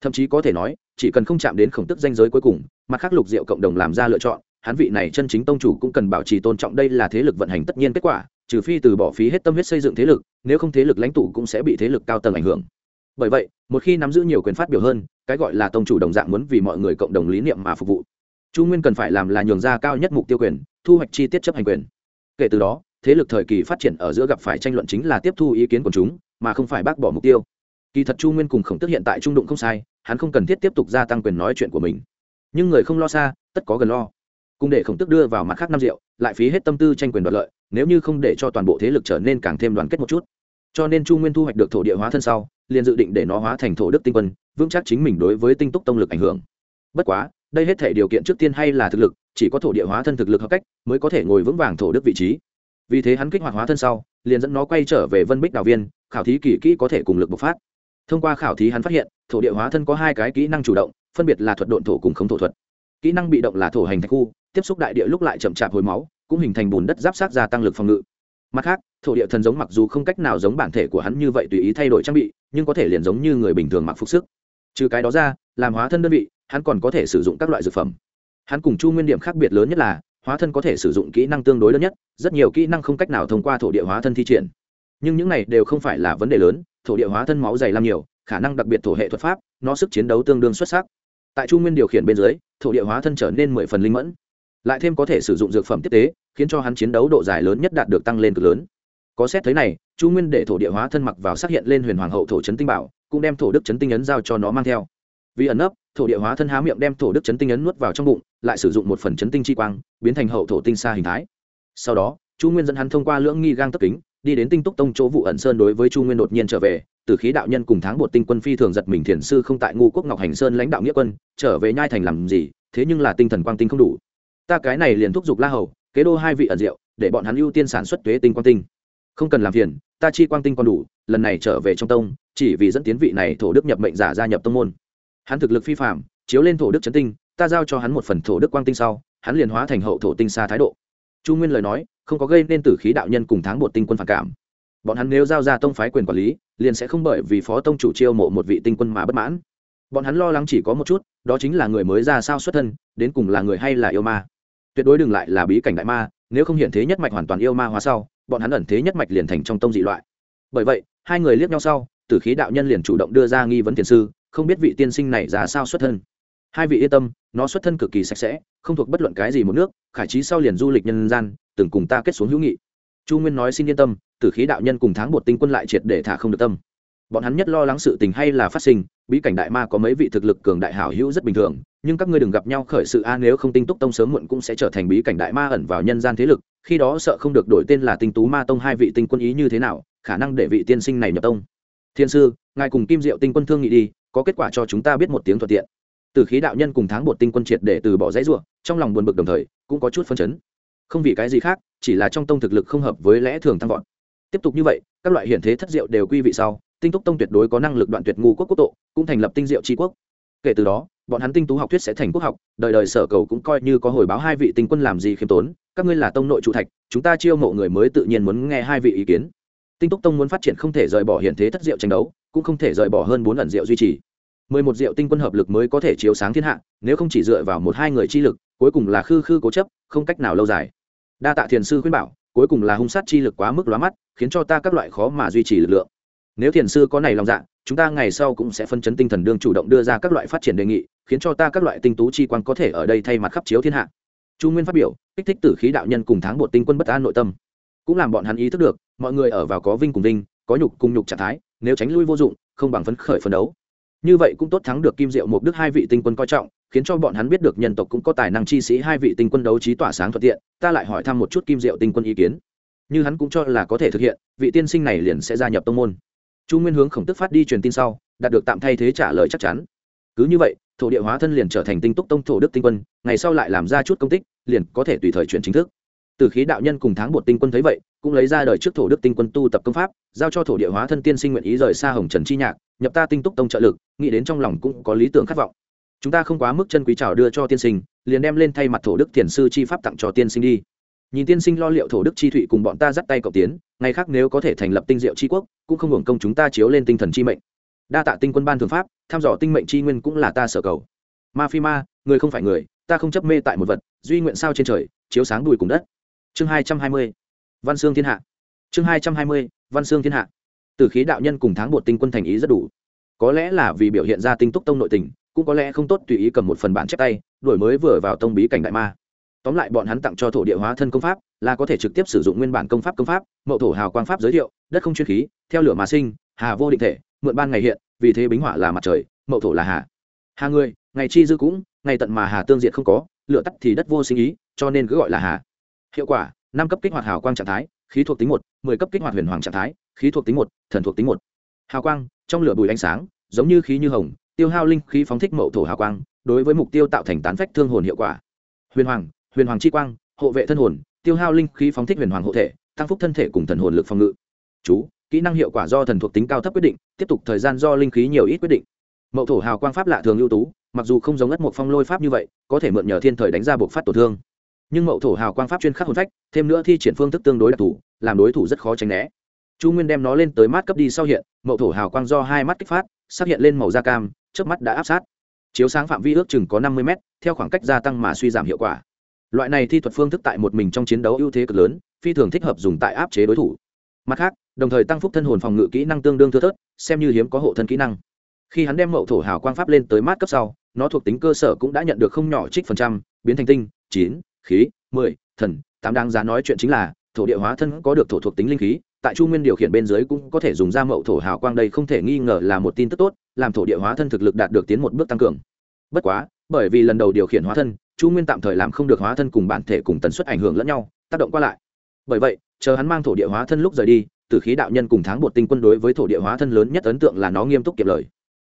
Speaker 1: Thậm chí có thể nói, chỉ cần không chạm đến khổng tức danh giới cuối cùng, mặt khác lục diệu cộng đồng làm ra lựa chọn, hắn vị này chân chính tông chủ cũng cần bảo trì tôn trọng đây là thế lực vận hành tất nhiên kết quả, trừ phi từ bỏ phí hết tâm huyết xây dựng thế lực, nếu không thế lực lãnh tụ cũng sẽ bị thế lực cao tầng ảnh hưởng. Bởi vậy, một khi nắm giữ nhiều quyền phát biểu hơn, cái gọi là tông chủ đồng dạng muốn vì mọi người cộng đồng lý niệm mà phục vụ chu nguyên cần phải làm là nhường ra cao nhất mục tiêu quyền, thu hoạch chi tiết chấp hành quyền. Kể từ đó, thế lực thời kỳ phát triển ở giữa gặp phải tranh luận chính là tiếp thu ý kiến của chúng, mà không phải bác bỏ mục tiêu. Kỳ thật chu nguyên cùng khổng tức hiện tại trung đụng không sai, hắn không cần thiết tiếp tục gia tăng quyền nói chuyện của mình. Nhưng người không lo xa, tất có gần lo. Cùng để khổng tức đưa vào mặt khác năm rượu, lại phí hết tâm tư tranh quyền đoạt lợi, nếu như không để cho toàn bộ thế lực trở nên càng thêm đoàn kết một chút. Cho nên chu nguyên thu hoạch được thổ địa hóa thân sau, liền dự định để nó hóa thành thổ đức tinh quân, vững chắc chính mình đối với tinh túc tông lực ảnh hưởng. Bất quá đây hết thể điều kiện trước tiên hay là thực lực, chỉ có thổ địa hóa thân thực lực hợp cách mới có thể ngồi vững vàng thổ đức vị trí. Vì thế hắn kích hoạt hóa thân sau, liền dẫn nó quay trở về vân bích đào viên, khảo thí kỳ kỹ có thể cùng lực bộc phát. Thông qua khảo thí hắn phát hiện, thổ địa hóa thân có hai cái kỹ năng chủ động, phân biệt là thuật độn thổ cùng không thổ thuật. Kỹ năng bị động là thổ hành thạch khu, tiếp xúc đại địa lúc lại chậm chạp hồi máu, cũng hình thành bùn đất giáp sát gia tăng lực phòng ngự. Mặt khác, thổ địa thần giống mặc dù không cách nào giống bản thể của hắn như vậy tùy ý thay đổi trang bị, nhưng có thể liền giống như người bình thường mặc phục sức. Trừ cái đó ra, làm hóa thân đơn vị hắn còn có thể sử dụng các loại dược phẩm. Hắn cùng chu nguyên điểm khác biệt lớn nhất là, hóa thân có thể sử dụng kỹ năng tương đối lớn nhất, rất nhiều kỹ năng không cách nào thông qua thổ địa hóa thân thi triển. Nhưng những này đều không phải là vấn đề lớn, thổ địa hóa thân máu dày làm nhiều, khả năng đặc biệt thổ hệ thuật pháp, nó sức chiến đấu tương đương xuất sắc. Tại chu nguyên điều khiển bên dưới, thổ địa hóa thân trở nên mười phần linh mẫn. Lại thêm có thể sử dụng dược phẩm tiếp tế, khiến cho hắn chiến đấu độ dài lớn nhất đạt được tăng lên cực lớn. Có xét thấy này, chu nguyên để thổ địa hóa thân mặc vào xác hiện lên huyền hoàng hậu thổ trấn tinh bảo, cũng đem thổ đức trấn tinh ấn giao cho nó mang theo. Vì ẩn nấp thổ địa hóa thân há miệng đem thổ đức chấn tinh ấn nuốt vào trong bụng, lại sử dụng một phần chấn tinh chi quang, biến thành hậu thổ tinh xa hình thái. Sau đó, chu nguyên dẫn hắn thông qua lưỡng nghi gang tấp kính, đi đến tinh túc tông chỗ vụ ẩn sơn đối với chu nguyên đột nhiên trở về, từ khí đạo nhân cùng tháng bột tinh quân phi thường giật mình thiền sư không tại ngu quốc ngọc hành sơn lãnh đạo nghĩa quân, trở về nhai thành làm gì, thế nhưng là tinh thần quang tinh không đủ. Ta cái này liền thúc giục la hầu, kế đô hai vị ẩn diệu, để bọn hắn ưu tiên sản xuất tuế tinh quang tinh. Không cần làm phiền, ta chi quang tinh còn đủ, lần này trở về trong tông, chỉ vì dẫn tiến vị này thổ đức nhập mệnh giả gia nhập tông môn hắn thực lực phi phạm, chiếu lên thổ đức chấn tinh, ta giao cho hắn một phần thổ đức quang tinh sau, hắn liền hóa thành hậu thổ tinh xa thái độ. Chu nguyên lời nói, không có gây nên tử khí đạo nhân cùng tháng bột tinh quân phản cảm. Bọn hắn nếu giao ra tông phái quyền quản lý, liền sẽ không bởi vì phó tông chủ chiêu mộ một vị tinh quân mà bất mãn. Bọn hắn lo lắng chỉ có một chút, đó chính là người mới ra sao xuất thân, đến cùng là người hay là yêu ma. Tuyệt đối đừng lại là bí cảnh đại ma, nếu không hiện thế nhất mạch hoàn toàn yêu ma hóa sau, bọn hắn ẩn thế nhất mạch liền thành trong tông dị loại. Bởi vậy, hai người liếc nhau sau, tử khí đạo nhân liền chủ động đưa ra nghi vấn tiền sư không biết vị tiên sinh này ra sao xuất thân. Hai vị yên tâm, nó xuất thân cực kỳ sạch sẽ, không thuộc bất luận cái gì một nước, khải trí sau liền du lịch nhân gian, từng cùng ta kết xuống hữu nghị. Chu nguyên nói xin yên tâm, tử khí đạo nhân cùng tháng bột tinh quân lại triệt để thả không được tâm. Bọn hắn nhất lo lắng sự tình hay là phát sinh, bí cảnh đại ma có mấy vị thực lực cường đại hảo hữu rất bình thường, nhưng các ngươi đừng gặp nhau khởi sự a, nếu không tinh túc tông sớm muộn cũng sẽ trở thành bí cảnh đại ma ẩn vào nhân gian thế lực, khi đó sợ không được đổi tên là tinh tú ma tông hai vị tinh quân ý như thế nào, khả năng để vị tiên sinh này nhập tông. Thiên sư, ngài cùng kim diệu tinh quân thương nghị đi có kết quả cho chúng ta biết một tiếng thuận tiện. Từ khí đạo nhân cùng tháng bột tinh quân triệt để từ bỏ dãy ruộng trong lòng buồn bực đồng thời, cũng có chút phân chấn. Không vì cái gì khác, chỉ là trong tông thực lực không hợp với lẽ thường tăng vọt. Tiếp tục như vậy, các loại hiện thế thất diệu đều quy vị sau, tinh túc tông tuyệt đối có năng lực đoạn tuyệt ngu quốc quốc tộ, cũng thành lập tinh diệu tri quốc. Kể từ đó, bọn hắn tinh tú học thuyết sẽ thành quốc học, đời đời sở cầu cũng coi như có hồi báo hai vị tinh quân làm gì khiêm tốn, các ngươi là tông nội trụ thạch, chúng ta chiêu mộ người mới tự nhiên muốn nghe hai vị ý kiến tinh túc tông muốn phát triển không thể rời bỏ hiện thế thất diệu tranh đấu, cũng không thể rời bỏ hơn bốn lần diệu duy trì. Mười một diệu tinh quân hợp lực mới có thể chiếu sáng thiên hạ, nếu không chỉ dựa vào một hai người chi lực, cuối cùng là khư khư cố chấp, không cách nào lâu dài. Đa tạ thiền sư khuyên bảo, cuối cùng là hung sát chi lực quá mức lóa mắt, khiến cho ta các loại khó mà duy trì lực lượng. Nếu thiền sư có này lòng dạ chúng ta ngày sau cũng sẽ phân chấn tinh thần đương chủ động đưa ra các loại phát triển đề nghị, khiến cho ta các loại tinh tú chi quan có thể ở đây thay mặt khắp chiếu thiên hạ. Chu nguyên phát biểu, kích thích tử khí đạo nhân cùng tháng bột tinh quân bất an nội tâm. Cũng làm bọn hắn ý thức được mọi người ở vào có vinh cùng vinh, có nhục cùng nhục trạng thái, nếu tránh lui vô dụng, không bằng phấn khởi phấn đấu. Như vậy cũng tốt thắng được kim diệu một đức hai vị tinh quân coi trọng, khiến cho bọn hắn biết được nhân tộc cũng có tài năng chi sĩ hai vị tinh quân đấu trí tỏa sáng thuận tiện, ta lại hỏi thăm một chút kim diệu tinh quân ý kiến. Như hắn cũng cho là có thể thực hiện, vị tiên sinh này liền sẽ gia nhập tông môn. Chu nguyên hướng khổng tức phát đi truyền tin sau, đạt được tạm thay thế trả lời chắc chắn. Cứ như vậy, thổ địa hóa thân liền trở thành tinh túc tông thổ đức tinh quân, ngày sau lại làm ra chút công tích, liền có thể tùy thời chuyển chính thức từ khí đạo nhân cùng tháng bột tinh quân thấy vậy, cũng lấy ra đời trước thổ đức tinh quân tu tập công pháp, giao cho thổ địa hóa thân tiên sinh nguyện ý rời xa hồng trần chi nhạc, nhập ta tinh túc tông trợ lực, nghĩ đến trong lòng cũng có lý tưởng khát vọng. Chúng ta không quá mức chân quý trào đưa cho tiên sinh, liền đem lên thay mặt thổ đức thiền sư chi pháp tặng cho tiên sinh đi. Nhìn tiên sinh lo liệu thổ đức chi thụy cùng bọn ta dắt tay cộng tiến, ngày khác nếu có thể thành lập tinh diệu chi quốc, cũng không hưởng công chúng ta chiếu lên tinh thần chi mệnh. Đa tạ tinh quân ban thường pháp thăm dò tinh mệnh chi nguyên cũng là ta sở cầu. Ma phi ma, người không phải người, ta không chấp mê tại một vật, duy nguyện sao trên trời, chiếu sáng đùi cùng đất chương hai trăm hai mươi, văn xương thiên hạ. Chương hai trăm hai mươi, văn xương thiên hạ. Từ khí đạo nhân cùng tháng bột tinh quân thành ý rất đủ. Có lẽ là vì biểu hiện ra tinh túc tông nội tình, cũng có lẽ không tốt tùy ý cầm một phần bản chép tay, đổi mới vừa vào tông bí cảnh đại ma. Tóm lại bọn hắn tặng cho thổ địa hóa thân công pháp, là có thể trực tiếp sử dụng nguyên bản công pháp công pháp, mậu thổ hào quang pháp giới thiệu, đất không chuyên khí, theo lửa mà sinh, hà vô định thể, mượn ban ngày hiện, vì thế bính hỏa là mặt trời, mậu thổ là hà. Hà người, ngày chi dư cũng, ngày tận mà hà tương diện không có, lửa tắt thì đất vô sinh ý, cho nên cứ gọi là hà hiệu quả, năm cấp kích hoạt hào quang trạng thái, khí thuộc tính một, mười cấp kích hoạt huyền hoàng trạng thái, khí thuộc tính một, thần thuộc tính một. Hào quang, trong lửa bùi ánh sáng, giống như khí như hồng, tiêu hao linh khí phóng thích mậu thổ hào quang, đối với mục tiêu tạo thành tán phách thương hồn hiệu quả. Huyền hoàng huyền hoàng chi quang, hộ vệ thân hồn, tiêu hao linh khí phóng thích huyền hoàng hộ thể, tăng phúc thân thể cùng thần hồn lực phòng ngự. Chú, kỹ năng hiệu quả do thần thuộc tính cao thấp quyết định, tiếp tục thời gian do linh khí nhiều ít quyết định. Mậu thổ hào quang pháp lạ thường ưu tú, mặc dù không giống ất một phong lôi pháp như vậy, có thể mượn nhờ thiên thời đánh ra buộc phát tổn thương nhưng mậu thổ hào quang pháp chuyên khắc hồn phách, thêm nữa thi triển phương thức tương đối đặc thù, làm đối thủ rất khó tránh né. Chu nguyên đem nó lên tới mát cấp đi sau hiện, mậu thổ hào quang do hai mắt kích phát xác hiện lên màu da cam trước mắt đã áp sát. Chiếu sáng phạm vi ước chừng có năm mươi m theo khoảng cách gia tăng mà suy giảm hiệu quả. Loại này thi thuật phương thức tại một mình trong chiến đấu ưu thế cực lớn, phi thường thích hợp dùng tại áp chế đối thủ. Mặt khác, đồng thời tăng phúc thân hồn phòng ngự kỹ năng tương đương thưa thớt, xem như hiếm có hộ thân kỹ năng. Khi hắn đem mậu thổ hào quang pháp lên tới mát cấp sau, nó thuộc tính cơ sở cũng đã nhận được không nhỏ trích phần trăm, biến thành tinh, chín khí, mười, thần, tám đáng giá nói chuyện chính là, thổ địa hóa thân có được thổ thuộc tính linh khí, tại chu nguyên điều khiển bên dưới cũng có thể dùng ra mậu thổ hào quang đây không thể nghi ngờ là một tin tức tốt, làm thổ địa hóa thân thực lực đạt được tiến một bước tăng cường. Bất quá, bởi vì lần đầu điều khiển hóa thân, chu nguyên tạm thời làm không được hóa thân cùng bản thể cùng tần suất ảnh hưởng lẫn nhau, tác động qua lại. Bởi vậy, chờ hắn mang thổ địa hóa thân lúc rời đi, tử khí đạo nhân cùng tháng bột tinh quân đối với thổ địa hóa thân lớn nhất ấn tượng là nó nghiêm túc kiệp lời.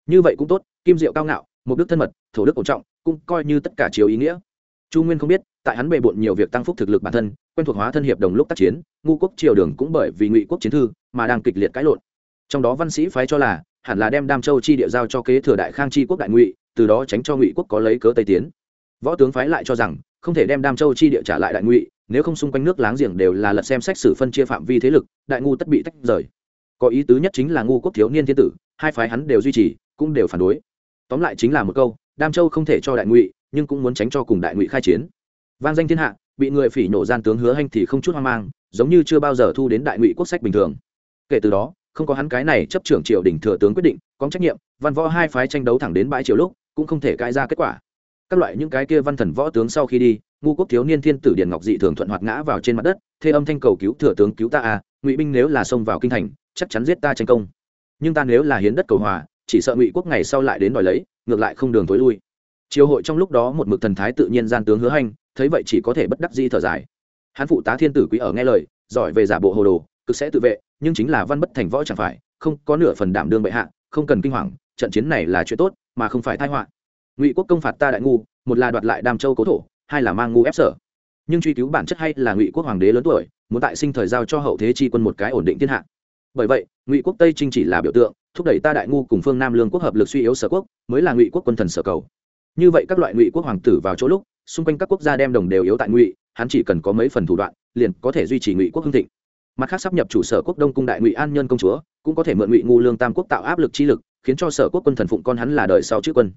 Speaker 1: Như vậy cũng tốt, kim diệu cao ngạo mục đức thân mật, thổ đức ổn trọng, cũng coi như tất cả chiếu ý nghĩa chu nguyên không biết, tại hắn bề bộn nhiều việc tăng phúc thực lực bản thân, quen thuộc hóa thân hiệp đồng lúc tác chiến, ngu quốc triều đường cũng bởi vì ngụy quốc chiến thư mà đang kịch liệt cãi lộn. Trong đó văn sĩ phái cho là, hẳn là đem đam châu chi địa giao cho kế thừa đại khang chi quốc đại ngụy, từ đó tránh cho ngụy quốc có lấy cớ tây tiến. Võ tướng phái lại cho rằng, không thể đem đam châu chi địa trả lại đại ngụy, nếu không xung quanh nước láng giềng đều là lật xem sách sử phân chia phạm vi thế lực, đại ngu tất bị tách rời. Có ý tứ nhất chính là ngu quốc thiếu niên thiên tử, hai phái hắn đều duy trì, cũng đều phản đối. Tóm lại chính là một câu đam châu không thể cho đại ngụy, nhưng cũng muốn tránh cho cùng đại ngụy khai chiến. Vang danh thiên hạ, bị người phỉ nổ gian tướng hứa hanh thì không chút hoang mang, giống như chưa bao giờ thu đến đại ngụy quốc sách bình thường. Kể từ đó, không có hắn cái này chấp trưởng triều đình thừa tướng quyết định, có trách nhiệm, văn võ hai phái tranh đấu thẳng đến bãi triều lúc, cũng không thể cãi ra kết quả. Các loại những cái kia văn thần võ tướng sau khi đi, ngu quốc thiếu niên thiên tử điền ngọc dị thường thuận hoạt ngã vào trên mặt đất, thê âm thanh cầu cứu thừa tướng cứu ta à ngụy binh nếu là xông vào kinh thành, chắc chắn giết ta tranh công. Nhưng ta nếu là hiến đất cầu hòa chỉ sợ ngụy quốc ngày sau lại đến đòi lấy, ngược lại không đường tối lui. Triều hội trong lúc đó một mực thần thái tự nhiên gian tướng hứa hành thấy vậy chỉ có thể bất đắc di thở dài. Hắn phụ tá thiên tử quý ở nghe lời, giỏi về giả bộ hồ đồ, cực sẽ tự vệ, nhưng chính là văn bất thành võ chẳng phải, không có nửa phần đảm đương bệ hạ, không cần kinh hoàng, trận chiến này là chuyện tốt, mà không phải tai họa. Ngụy quốc công phạt ta đại ngu, một là đoạt lại đam châu cố thổ, hai là mang ngu ép sở. Nhưng truy cứu bản chất hay là ngụy quốc hoàng đế lớn tuổi, muốn tại sinh thời giao cho hậu thế chi quân một cái ổn định thiên hạ bởi vậy, ngụy quốc tây trinh chỉ là biểu tượng, thúc đẩy ta đại ngu cùng phương nam lương quốc hợp lực suy yếu sở quốc, mới là ngụy quốc quân thần sở cầu. Như vậy các loại ngụy quốc hoàng tử vào chỗ lúc, xung quanh các quốc gia đem đồng đều yếu tại ngụy, hắn chỉ cần có mấy phần thủ đoạn, liền có thể duy trì ngụy quốc hưng thịnh. Mặt khác sắp nhập chủ sở quốc đông cung đại ngụy an nhân công chúa, cũng có thể mượn ngụy ngu lương tam quốc tạo áp lực chi lực, khiến cho sở quốc quân thần phụng con hắn là đời sau chữ quân.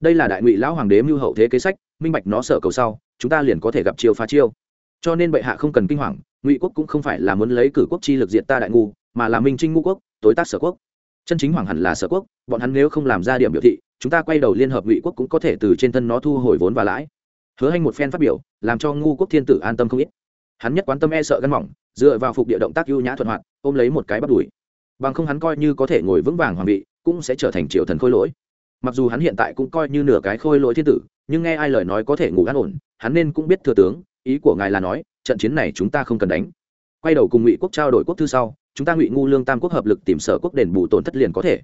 Speaker 1: Đây là đại ngụy lão hoàng đế mưu hậu thế kế sách, minh bạch nó sở cầu sau, chúng ta liền có thể gặp chiêu phá chiêu. Cho nên bệ hạ không cần kinh hoàng, ngụy quốc cũng không phải là muốn lấy cử quốc chi lực diện ta đại ngu mà là minh trinh Ngũ quốc, tối tác sở quốc. Chân chính hoàng hẳn là sở quốc, bọn hắn nếu không làm ra điểm biểu thị, chúng ta quay đầu liên hợp ngụy quốc cũng có thể từ trên thân nó thu hồi vốn và lãi. Hứa hanh một phen phát biểu, làm cho ngu quốc thiên tử an tâm không ít. Hắn nhất quán tâm e sợ gắn mỏng, dựa vào phục địa động tác ưu nhã thuận hoạt, ôm lấy một cái bắt đùi. Bằng không hắn coi như có thể ngồi vững vàng hoàng vị, cũng sẽ trở thành triệu thần khôi lỗi. Mặc dù hắn hiện tại cũng coi như nửa cái khôi lỗi thiên tử, nhưng nghe ai lời nói có thể ngủ an ổn, hắn nên cũng biết thừa tướng, ý của ngài là nói, trận chiến này chúng ta không cần đánh. Quay đầu cùng ngụy quốc trao đổi quốc thư sau chúng ta ngụy ngu lương tam quốc hợp lực tìm sở quốc đền bù tổn thất liền có thể.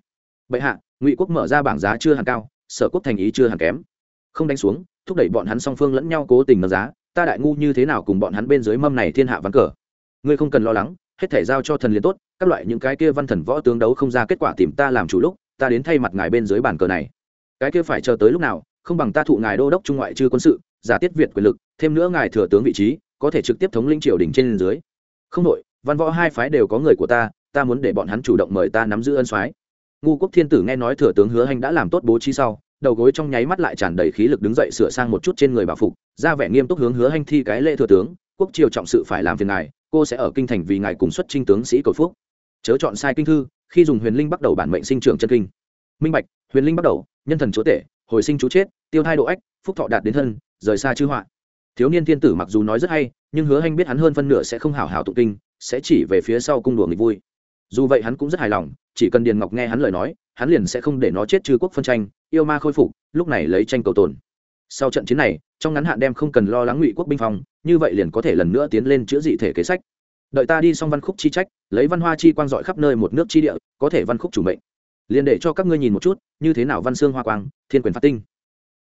Speaker 1: Bệ hạ, ngụy quốc mở ra bảng giá chưa hẳn cao, sở quốc thành ý chưa hẳn kém. Không đánh xuống, thúc đẩy bọn hắn song phương lẫn nhau cố tình nâng giá, ta đại ngu như thế nào cùng bọn hắn bên dưới mâm này thiên hạ vắng cờ? Ngươi không cần lo lắng, hết thể giao cho thần liền tốt, các loại những cái kia văn thần võ tướng đấu không ra kết quả tìm ta làm chủ lúc, ta đến thay mặt ngài bên dưới bàn cờ này. Cái kia phải chờ tới lúc nào, không bằng ta thụ ngài đô đốc trung ngoại chư quân sự, giả tiết việt quyền lực, thêm nữa ngài thừa tướng vị trí, có thể trực tiếp thống linh triều đình trên dưới. Không đội văn võ hai phái đều có người của ta ta muốn để bọn hắn chủ động mời ta nắm giữ ân soái. Ngu quốc thiên tử nghe nói thừa tướng hứa hành đã làm tốt bố trí sau, đầu gối trong nháy mắt lại tràn đầy khí lực đứng dậy sửa sang một chút trên người bảo phục, ra vẻ nghiêm túc hướng hứa hành thi cái lễ thừa tướng, quốc triều trọng sự phải làm phiền ngài, cô sẽ ở kinh thành vì ngài cùng xuất trinh tướng sĩ cầu phúc. Chớ chọn sai kinh thư, khi dùng huyền linh bắt đầu bản mệnh sinh trưởng chân kinh. Minh bạch, huyền linh bắt đầu, nhân thần chúa tể, hồi sinh chú chết, tiêu thai độ ách, phúc thọ đạt đến thân, rời xa chư họa. Thiếu niên thiên tử mặc dù nói rất hay, nhưng hứa hanh biết hắn hơn phân nửa sẽ không hảo hảo tụng kinh sẽ chỉ về phía sau cung đùa nghịch vui. Dù vậy hắn cũng rất hài lòng, chỉ cần điền ngọc nghe hắn lời nói, hắn liền sẽ không để nó chết trừ quốc phân tranh, yêu ma khôi phục, lúc này lấy tranh cầu tồn. Sau trận chiến này, trong ngắn hạn đem không cần lo lắng ngụy quốc binh phong, như vậy liền có thể lần nữa tiến lên chữa dị thể kế sách. Đợi ta đi xong văn khúc chi trách, lấy văn hoa chi quang dọi khắp nơi một nước chi địa, có thể văn khúc chủ mệnh. Liền để cho các ngươi nhìn một chút, như thế nào văn xương hoa quang, thiên quyền phát tinh.